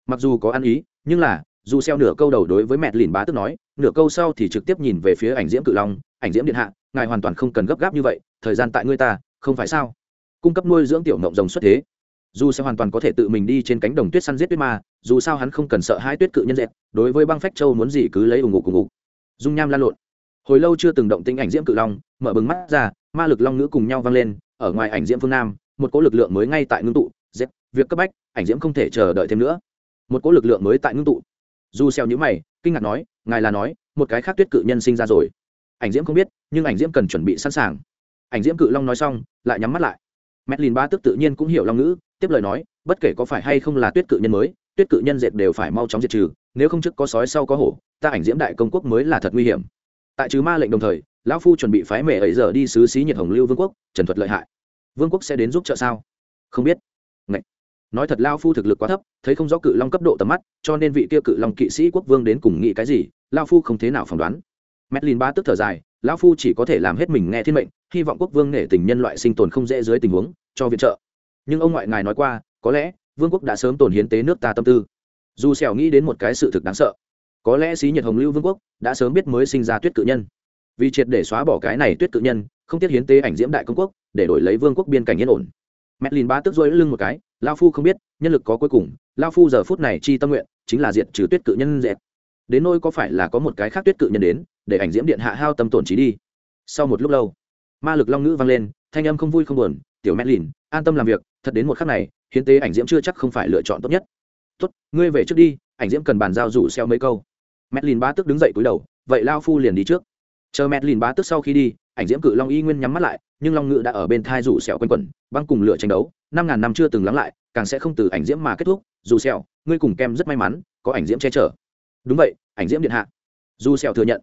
Mặc dù có ăn ý, nhưng là, dù sẹo nửa câu đầu đối với mẹ lìn bá tức nói, nửa câu sau thì trực tiếp nhìn về phía ảnh diễm cự long, ảnh diễm điện hạ, ngài hoàn toàn không cần gấp gáp như vậy, thời gian tại ngươi ta, không phải sao? Cung cấp nuôi dưỡng tiểu ngộng rồng xuất thế. Dù sẽ hoàn toàn có thể tự mình đi trên cánh đồng tuyết săn giết tuyết ma, dù sao hắn không cần sợ hai tuyết cự nhân dẹp đối với băng phách châu muốn gì cứ lấy ủng ngục cùng ngục dung nham lan lộn. Hồi lâu chưa từng động tinh ảnh diễm cự long, mở bừng mắt ra, ma lực long ngữ cùng nhau vang lên, ở ngoài ảnh diễm phương nam, một cỗ lực lượng mới ngay tại ngưng tụ dẹp việc cấp bách, ảnh diễm không thể chờ đợi thêm nữa. Một cỗ lực lượng mới tại ngưng tụ. Dù xeo nhíu mày, kinh ngạc nói, ngài là nói, một cái khác tuyết cự nhân sinh ra rồi. Ảnh diễm không biết, nhưng ảnh diễm cần chuẩn bị sẵn sàng. Ảnh diễm cự long nói xong, lại nhắm mắt lại. Medlin ba tức tự nhiên cũng hiểu long ngữ, tiếp lời nói, bất kể có phải hay không là tuyết cự nhân mới, tuyết cự nhân dệt đều phải mau chóng diệt trừ, nếu không trước có sói sau có hổ, ta ảnh diễm đại công quốc mới là thật nguy hiểm. Tại trừ ma lệnh đồng thời, lão phu chuẩn bị phái mẹ ấy giờ đi sứ xí nhiệt hồng lưu vương quốc, trần thuật lợi hại. Vương quốc sẽ đến giúp trợ sao? Không biết. Ngậy. nói thật lão phu thực lực quá thấp, thấy không rõ cự long cấp độ tầm mắt, cho nên vị kia cự long kỵ sĩ quốc vương đến cùng nghĩ cái gì, lão phu không thế nào phỏng đoán. Medlin ba tức thở dài, lão phu chỉ có thể làm hết mình nghe thiên mệnh hy vọng quốc vương nể tình nhân loại sinh tồn không dễ dưới tình huống cho viện trợ nhưng ông ngoại ngài nói qua có lẽ vương quốc đã sớm tồn hiến tế nước ta tâm tư dù xẻo nghĩ đến một cái sự thực đáng sợ có lẽ xí nhật hồng lưu vương quốc đã sớm biết mới sinh ra tuyết cự nhân vì triệt để xóa bỏ cái này tuyết cự nhân không tiếc hiến tế ảnh diễm đại công quốc để đổi lấy vương quốc biên cảnh yên ổn Medlin ba tức rối lưng một cái, lao phu không biết, nhân lực có cuối cùng, lao phu giờ phút này chi tâm nguyện, chính là diệt trừ tuyết cự nhân dẹt. Đến nỗi có phải là có một cái khác tuyết cự nhân đến, để ảnh diễm điện hạ hao tâm tổn trí đi. Sau một lúc lâu, ma lực long ngữ vang lên, thanh âm không vui không buồn, "Tiểu Medlin, an tâm làm việc, thật đến một khắc này, hiến tế ảnh diễm chưa chắc không phải lựa chọn tốt nhất." "Tốt, ngươi về trước đi, ảnh diễm cần bàn giao rủ xeo mấy câu." Medlin ba tức đứng dậy cúi đầu, "Vậy lão phu liền đi trước." Chờ Medlin ba tức sau khi đi, ảnh diễm cự long y nguyên nhắm mắt lại nhưng long ngữ đã ở bên thai rủ xeo quanh quẩn băng cùng lửa tranh đấu năm ngàn năm chưa từng lắng lại càng sẽ không từ ảnh diễm mà kết thúc dù xeo ngươi cùng kem rất may mắn có ảnh diễm che chở đúng vậy ảnh diễm điện hạ dù xeo thừa nhận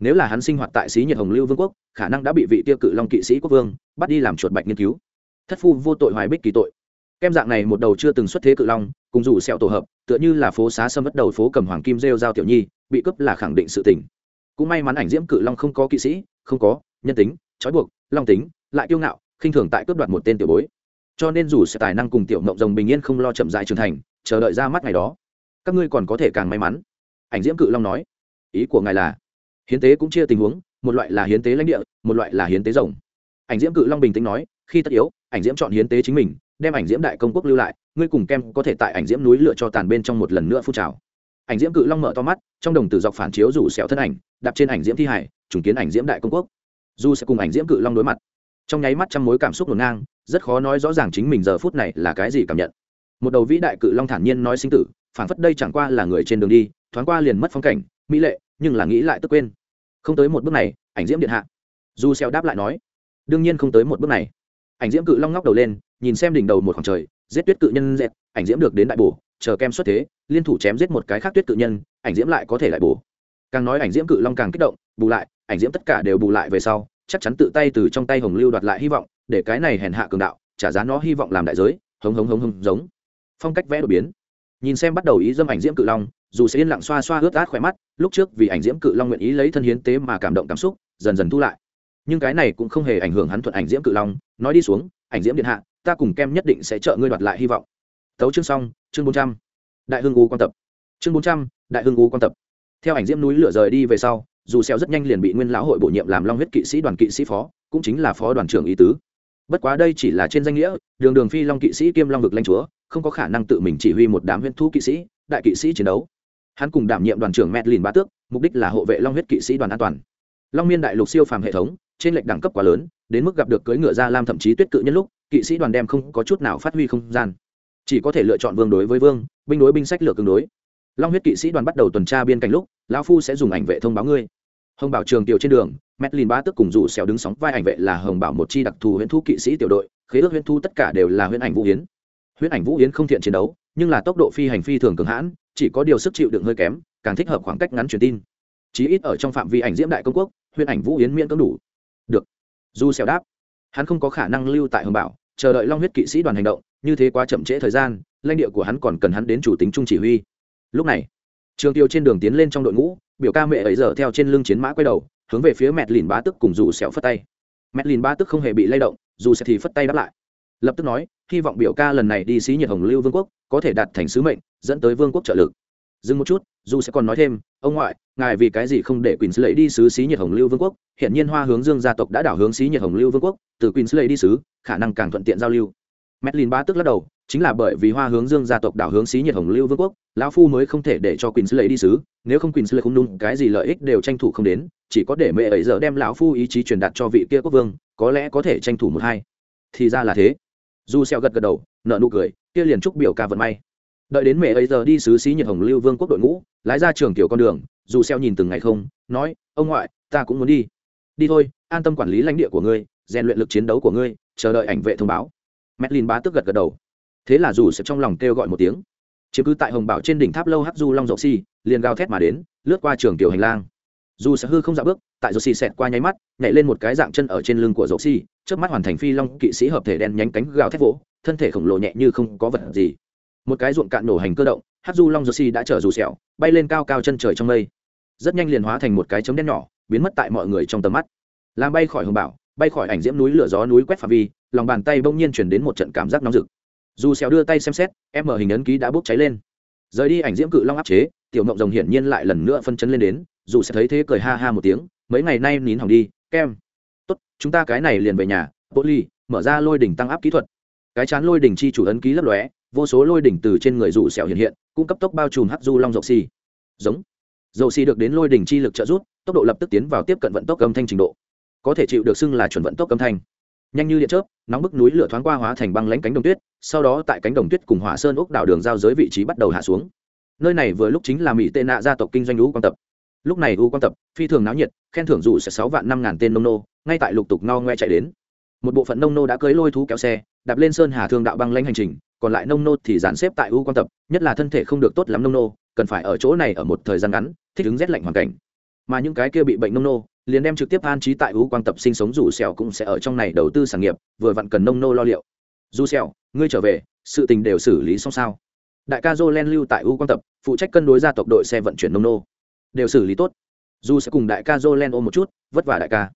nếu là hắn sinh hoạt tại xí nhiệt hồng lưu vương quốc, khả năng đã bị vị tiêu cự long kỵ sĩ quốc vương bắt đi làm chuột bạch nghiên cứu. Thất phu vô tội hoài bích kỳ tội. Kem dạng này một đầu chưa từng xuất thế cự long, cùng dù sẹo tổ hợp, tựa như là phố xá sâm mất đầu phố cầm hoàng kim rêu giao tiểu nhi, bị cướp là khẳng định sự tình. Cũng may mắn ảnh diễm cự long không có kỵ sĩ, không có, nhân tính, trói buộc, long tính, lại kiêu ngạo, khinh thường tại cướp đoạt một tên tiểu bối. Cho nên dù sẽ tài năng cùng tiểu mộng rồng bình yên không lo chậm dại trưởng thành, chờ đợi ra mắt ngày đó. Các ngươi còn có thể càng may mắn. Ảnh diễm cự long nói. Ý của ngài là hiến tế cũng chia tình huống, một loại là hiến tế lãnh địa, một loại là hiến tế rồng. Ảnh diễm cự long bình tĩnh nói, khi tất yếu, ảnh diễm chọn hiến tế chính mình, đem ảnh diễm đại công quốc lưu lại, ngươi cùng kem có thể tại ảnh diễm núi lựa cho tàn bên trong một lần nữa phun trào. Ảnh diễm cự long mở to mắt, trong đồng tử dọc phản chiếu rủ xẻo thân ảnh, đạp trên ảnh diễm thi hải, trùng kiến ảnh diễm đại công quốc. Dù sẽ cùng ảnh diễm cự long đối mặt. Trong nháy mắt trăm mối cảm xúc ngổn ngang, rất khó nói rõ ràng chính mình giờ phút này là cái gì cảm nhận. Một đầu vĩ đại cự long thản nhiên nói sinh tử phản phất đây chẳng qua là người trên đường đi, thoáng qua liền mất phong cảnh, mỹ lệ, nhưng là nghĩ lại tức quên không tới một bước này, ảnh diễm điện hạ. Du xeo đáp lại nói, đương nhiên không tới một bước này. Ảnh diễm cự long ngóc đầu lên, nhìn xem đỉnh đầu một khoảng trời, giết tuyết cự nhân dẹt ảnh diễm được đến đại bổ, chờ kem xuất thế, liên thủ chém giết một cái khác tuyết cự nhân, ảnh diễm lại có thể lại bổ. Càng nói ảnh diễm cự long càng kích động, bù lại, ảnh diễm tất cả đều bù lại về sau, chắc chắn tự tay từ trong tay hồng lưu đoạt lại hy vọng, để cái này hèn hạ cường đạo, trả giá nó hy vọng làm đại giới, hống hống hống hống giống. Phong cách vẽ đột biến. Nhìn xem bắt đầu ý dâm ảnh diễm cự long dù sẽ yên lặng xoa xoa ướt át khỏe mắt, lúc trước vì ảnh diễm cự long nguyện ý lấy thân hiến tế mà cảm động cảm xúc, dần dần thu lại. Nhưng cái này cũng không hề ảnh hưởng hắn thuận ảnh diễm cự long, nói đi xuống, ảnh diễm điện hạ, ta cùng kem nhất định sẽ trợ ngươi đoạt lại hy vọng. Tấu chương xong, chương bốn trăm. Đại hưng u quan tập. Chương bốn trăm, đại hưng u quan tập. Theo ảnh diễm núi lửa rời đi về sau, dù xeo rất nhanh liền bị nguyên lão hội bổ nhiệm làm long huyết kỵ sĩ đoàn kỵ sĩ phó, cũng chính là phó đoàn trưởng ý tứ. Bất quá đây chỉ là trên danh nghĩa, đường đường phi long kỵ sĩ kiêm long vực lãnh chúa, không có khả năng tự mình chỉ huy một đám huyễn thú kỵ sĩ, đại kỵ sĩ chiến đấu hắn cùng đảm nhiệm đoàn trưởng mẹt lìn ba tước, mục đích là hộ vệ long huyết kỵ sĩ đoàn an toàn. Long miên đại lục siêu phàm hệ thống, trên lệch đẳng cấp quá lớn, đến mức gặp được cưỡi ngựa ra lam thậm chí tuyết cự nhân lúc, kỵ sĩ đoàn đem không có chút nào phát huy không gian. Chỉ có thể lựa chọn vương đối với vương, binh đối binh sách lược tương đối. Long huyết kỵ sĩ đoàn bắt đầu tuần tra biên cảnh lúc, lão phu sẽ dùng ảnh vệ thông báo ngươi. Hồng bảo trường tiểu trên đường Medlin ba tức cùng rủ xèo đứng sóng vai ảnh vệ là hồng bảo một chi đặc thù huyễn thu kỵ sĩ tiểu đội, khế ước huyễn thu tất cả đều là huyễn ảnh vũ yến. huyễn ảnh vũ yến không thiện chiến đấu nhưng là tốc độ phi hành phi thường cường hãn, chỉ có điều sức chịu đựng hơi kém, càng thích hợp khoảng cách ngắn truyền tin. Chí ít ở trong phạm vi ảnh diễm đại công quốc huyền ảnh vũ yến miễn cưỡng đủ. Được. Du xèo đáp, hắn không có khả năng lưu tại hồng bảo, chờ đợi long huyết kỵ sĩ đoàn hành động, như thế quá chậm trễ thời gian, lãnh địa của hắn còn cần hắn đến chủ tính trung chỉ huy. Lúc này, trường tiêu trên đường tiến lên trong đội ngũ, biểu ca mẹ ấy giờ theo trên lưng chiến mã quay đầu, hướng về phía mẹt lìn bá tức cùng dù xẻo phất tay. Mẹt lìn bá tức không hề bị lay động, dù sẽ thì phất tay đáp lại. Lập tức nói, hy vọng biểu ca lần này đi xí nhiệt hồng lưu vương quốc có thể đạt thành sứ mệnh dẫn tới vương quốc trợ lực dừng một chút dù sẽ còn nói thêm ông ngoại ngài vì cái gì không để quỳnh lấy lệ đi sứ xí nhiệt hồng lưu vương quốc hiện nhiên hoa hướng dương gia tộc đã đảo hướng xí nhiệt hồng lưu vương quốc từ quỳnh lấy lệ đi sứ khả năng càng thuận tiện giao lưu Medlin ba tức lắc đầu, chính là bởi vì Hoa Hướng Dương gia tộc đảo hướng xí nhiệt Hồng Lưu Vương quốc, lão phu mới không thể để cho Quỳnh lấy đi sứ, nếu không Quỳnh Sư không đúng, cái gì lợi ích đều tranh thủ không đến, chỉ có để mẹ ấy giờ đem lão phu ý chí truyền đạt cho vị kia quốc vương, có lẽ có thể tranh thủ một hai. Thì ra là thế. Du Xeo gật gật đầu, nở nụ cười, kia liền chúc biểu ca vận may. Đợi đến mẹ ấy giờ đi sứ xí nhiệt Hồng Lưu Vương quốc đội ngũ, lái ra trường tiểu con đường, Dù Xeo nhìn từng ngày không, nói, ông ngoại, ta cũng muốn đi. Đi thôi, an tâm quản lý lãnh địa của ngươi, rèn luyện lực chiến đấu của ngươi, chờ đợi ảnh vệ thông báo Medlin bá tức gật gật đầu. Thế là dù sẽ trong lòng kêu gọi một tiếng. Chiếm cứ tại Hồng Bảo trên đỉnh tháp lâu Hắc Du Long Dậu Xi, liền gào thét mà đến, lướt qua trường tiểu hành lang. Dù sẽ hư không dạo bước, tại Dậu Xi xẹt qua nháy mắt, nhảy lên một cái dạng chân ở trên lưng của Dậu Xi, chớp mắt hoàn thành phi long kỵ sĩ hợp thể đen nhánh cánh gào thét vỗ, thân thể khổng lồ nhẹ như không có vật gì. Một cái ruộng cạn nổ hành cơ động, hát Du Long joshi đã chở dù sẹo, bay lên cao cao chân trời trong mây. Rất nhanh liền hóa thành một cái chấm đen nhỏ, biến mất tại mọi người trong tầm mắt. Làm bay khỏi Hồng Bảo, bay khỏi ảnh diễm núi lửa gió núi quét phạm vi lòng bàn tay bỗng nhiên chuyển đến một trận cảm giác nóng rực dù sẹo đưa tay xem xét em mở hình ấn ký đã bốc cháy lên rời đi ảnh diễm cự long áp chế tiểu ngọc rồng hiển nhiên lại lần nữa phân chấn lên đến dù sẽ thấy thế cười ha ha một tiếng mấy ngày nay nín hỏng đi kem tốt chúng ta cái này liền về nhà bộ ly mở ra lôi đỉnh tăng áp kỹ thuật cái chán lôi đỉnh chi chủ ấn ký lấp lóe vô số lôi đỉnh từ trên người rủ xẻo hiện hiện cũng cấp tốc bao trùm hắc du long dầu xi giống. Dầu xi được đến lôi đỉnh chi lực trợ rút, tốc độ lập tức tiến vào tiếp cận vận tốc âm thanh trình độ. Có thể chịu được xưng là chuẩn vận tốc âm thanh. Nhanh như điện chớp nóng bức núi lửa thoáng qua hóa thành băng lãnh cánh đồng tuyết sau đó tại cánh đồng tuyết cùng hỏa sơn ốc đảo đường giao giới vị trí bắt đầu hạ xuống. Nơi này vừa lúc chính là mỹ tệ nạ gia tộc kinh doanh lũ quan tập. Lúc này u quan tập phi thường náo nhiệt khen thưởng dù sẽ sáu vạn năm ngàn tên nông nô ngay tại lục tục no ngoe chạy đến. Một bộ phận nông nô đã cưới lôi thú kéo xe đạp lên sơn hà thương đạo băng lãnh hành trình, còn lại nông nô thì dàn xếp tại u quan tập, nhất là thân thể không được tốt lắm nông nô, cần phải ở chỗ này ở một thời gian ngắn, thích ứng rét lạnh hoàn cảnh. Mà những cái kia bị bệnh nông nô, liền đem trực tiếp an trí tại u quang tập sinh sống dù sẹo cũng sẽ ở trong này đầu tư sản nghiệp, vừa vặn cần nông nô lo liệu. Dù sẹo, ngươi trở về, sự tình đều xử lý xong sao? Đại ca jolen lưu tại u quang tập, phụ trách cân đối gia tộc đội xe vận chuyển nông nô. Đều xử lý tốt. Dù sẽ cùng đại ca jolen ôm một chút, vất vả đại ca.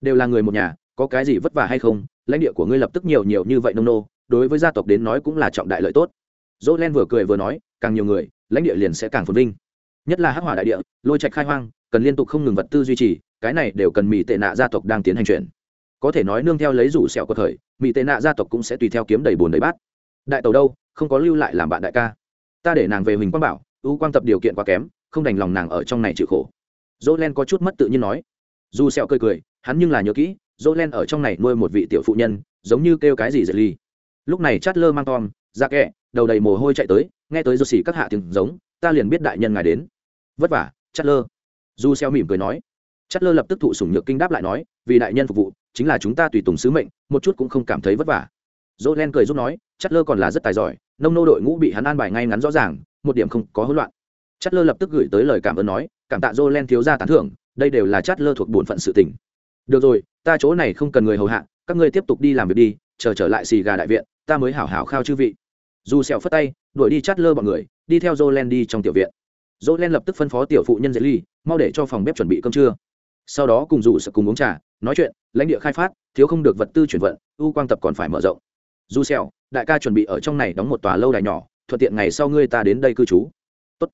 Đều là người một nhà có cái gì vất vả hay không, lãnh địa của ngươi lập tức nhiều nhiều như vậy nông nô, đối với gia tộc đến nói cũng là trọng đại lợi tốt. Jolen vừa cười vừa nói, càng nhiều người, lãnh địa liền sẽ càng phồn vinh. Nhất là hắc hỏa đại địa, lôi trạch khai hoang, cần liên tục không ngừng vật tư duy trì, cái này đều cần mỹ tệ nạ gia tộc đang tiến hành chuyển. Có thể nói nương theo lấy rủ sẹo của thời mỹ tệ nạ gia tộc cũng sẽ tùy theo kiếm đầy bùn đầy bát. Đại tàu đâu, không có lưu lại làm bạn đại ca. Ta để nàng về huỳnh quang bảo, ưu quan tập điều kiện quá kém, không đành lòng nàng ở trong này chịu khổ. Dỗ len có chút mất tự nhiên nói. Dù sẹo cười cười, hắn nhưng là nhớ kỹ dỗ len ở trong này nuôi một vị tiểu phụ nhân, giống như kêu cái gì dệt ly. Lúc này chát lơ mang tom ra kẹ đầu đầy mồ hôi chạy tới, nghe tới rô xỉ các hạ tiếng giống, ta liền biết đại nhân ngài đến. Vất vả chát lơ du xeo mỉm cười nói. Chát lơ lập tức thụ sủng nhược kinh đáp lại nói, vì đại nhân phục vụ, chính là chúng ta tùy tùng sứ mệnh, một chút cũng không cảm thấy vất vả. Dỗ len cười giúp nói chát lơ còn là rất tài giỏi, nông nô đội ngũ bị hắn an bài ngay ngắn rõ ràng, một điểm không có hỗn loạn. Chát lơ lập tức gửi tới lời cảm ơn nói, cảm tạ dỗ len thiếu gia tán thưởng, đây đều là chát lơ thuộc bổn phận sự tình được rồi, ta chỗ này không cần người hầu hạ, các ngươi tiếp tục đi làm việc đi, chờ trở lại xì gà đại viện, ta mới hảo hảo khao chư vị. Dù sẹo phất tay, đuổi đi chát lơ bọn người, đi theo jolen đi trong tiểu viện. Jolen lập tức phân phó tiểu phụ nhân dễ ly mau để cho phòng bếp chuẩn bị cơm trưa. Sau đó cùng dù sẽ cùng uống trà, nói chuyện, lãnh địa khai phát, thiếu không được vật tư chuyển vận, u quang tập còn phải mở rộng. Dù sẹo, đại ca chuẩn bị ở trong này đóng một tòa lâu đài nhỏ, thuận tiện ngày sau ngươi ta đến đây cư trú. Tốt.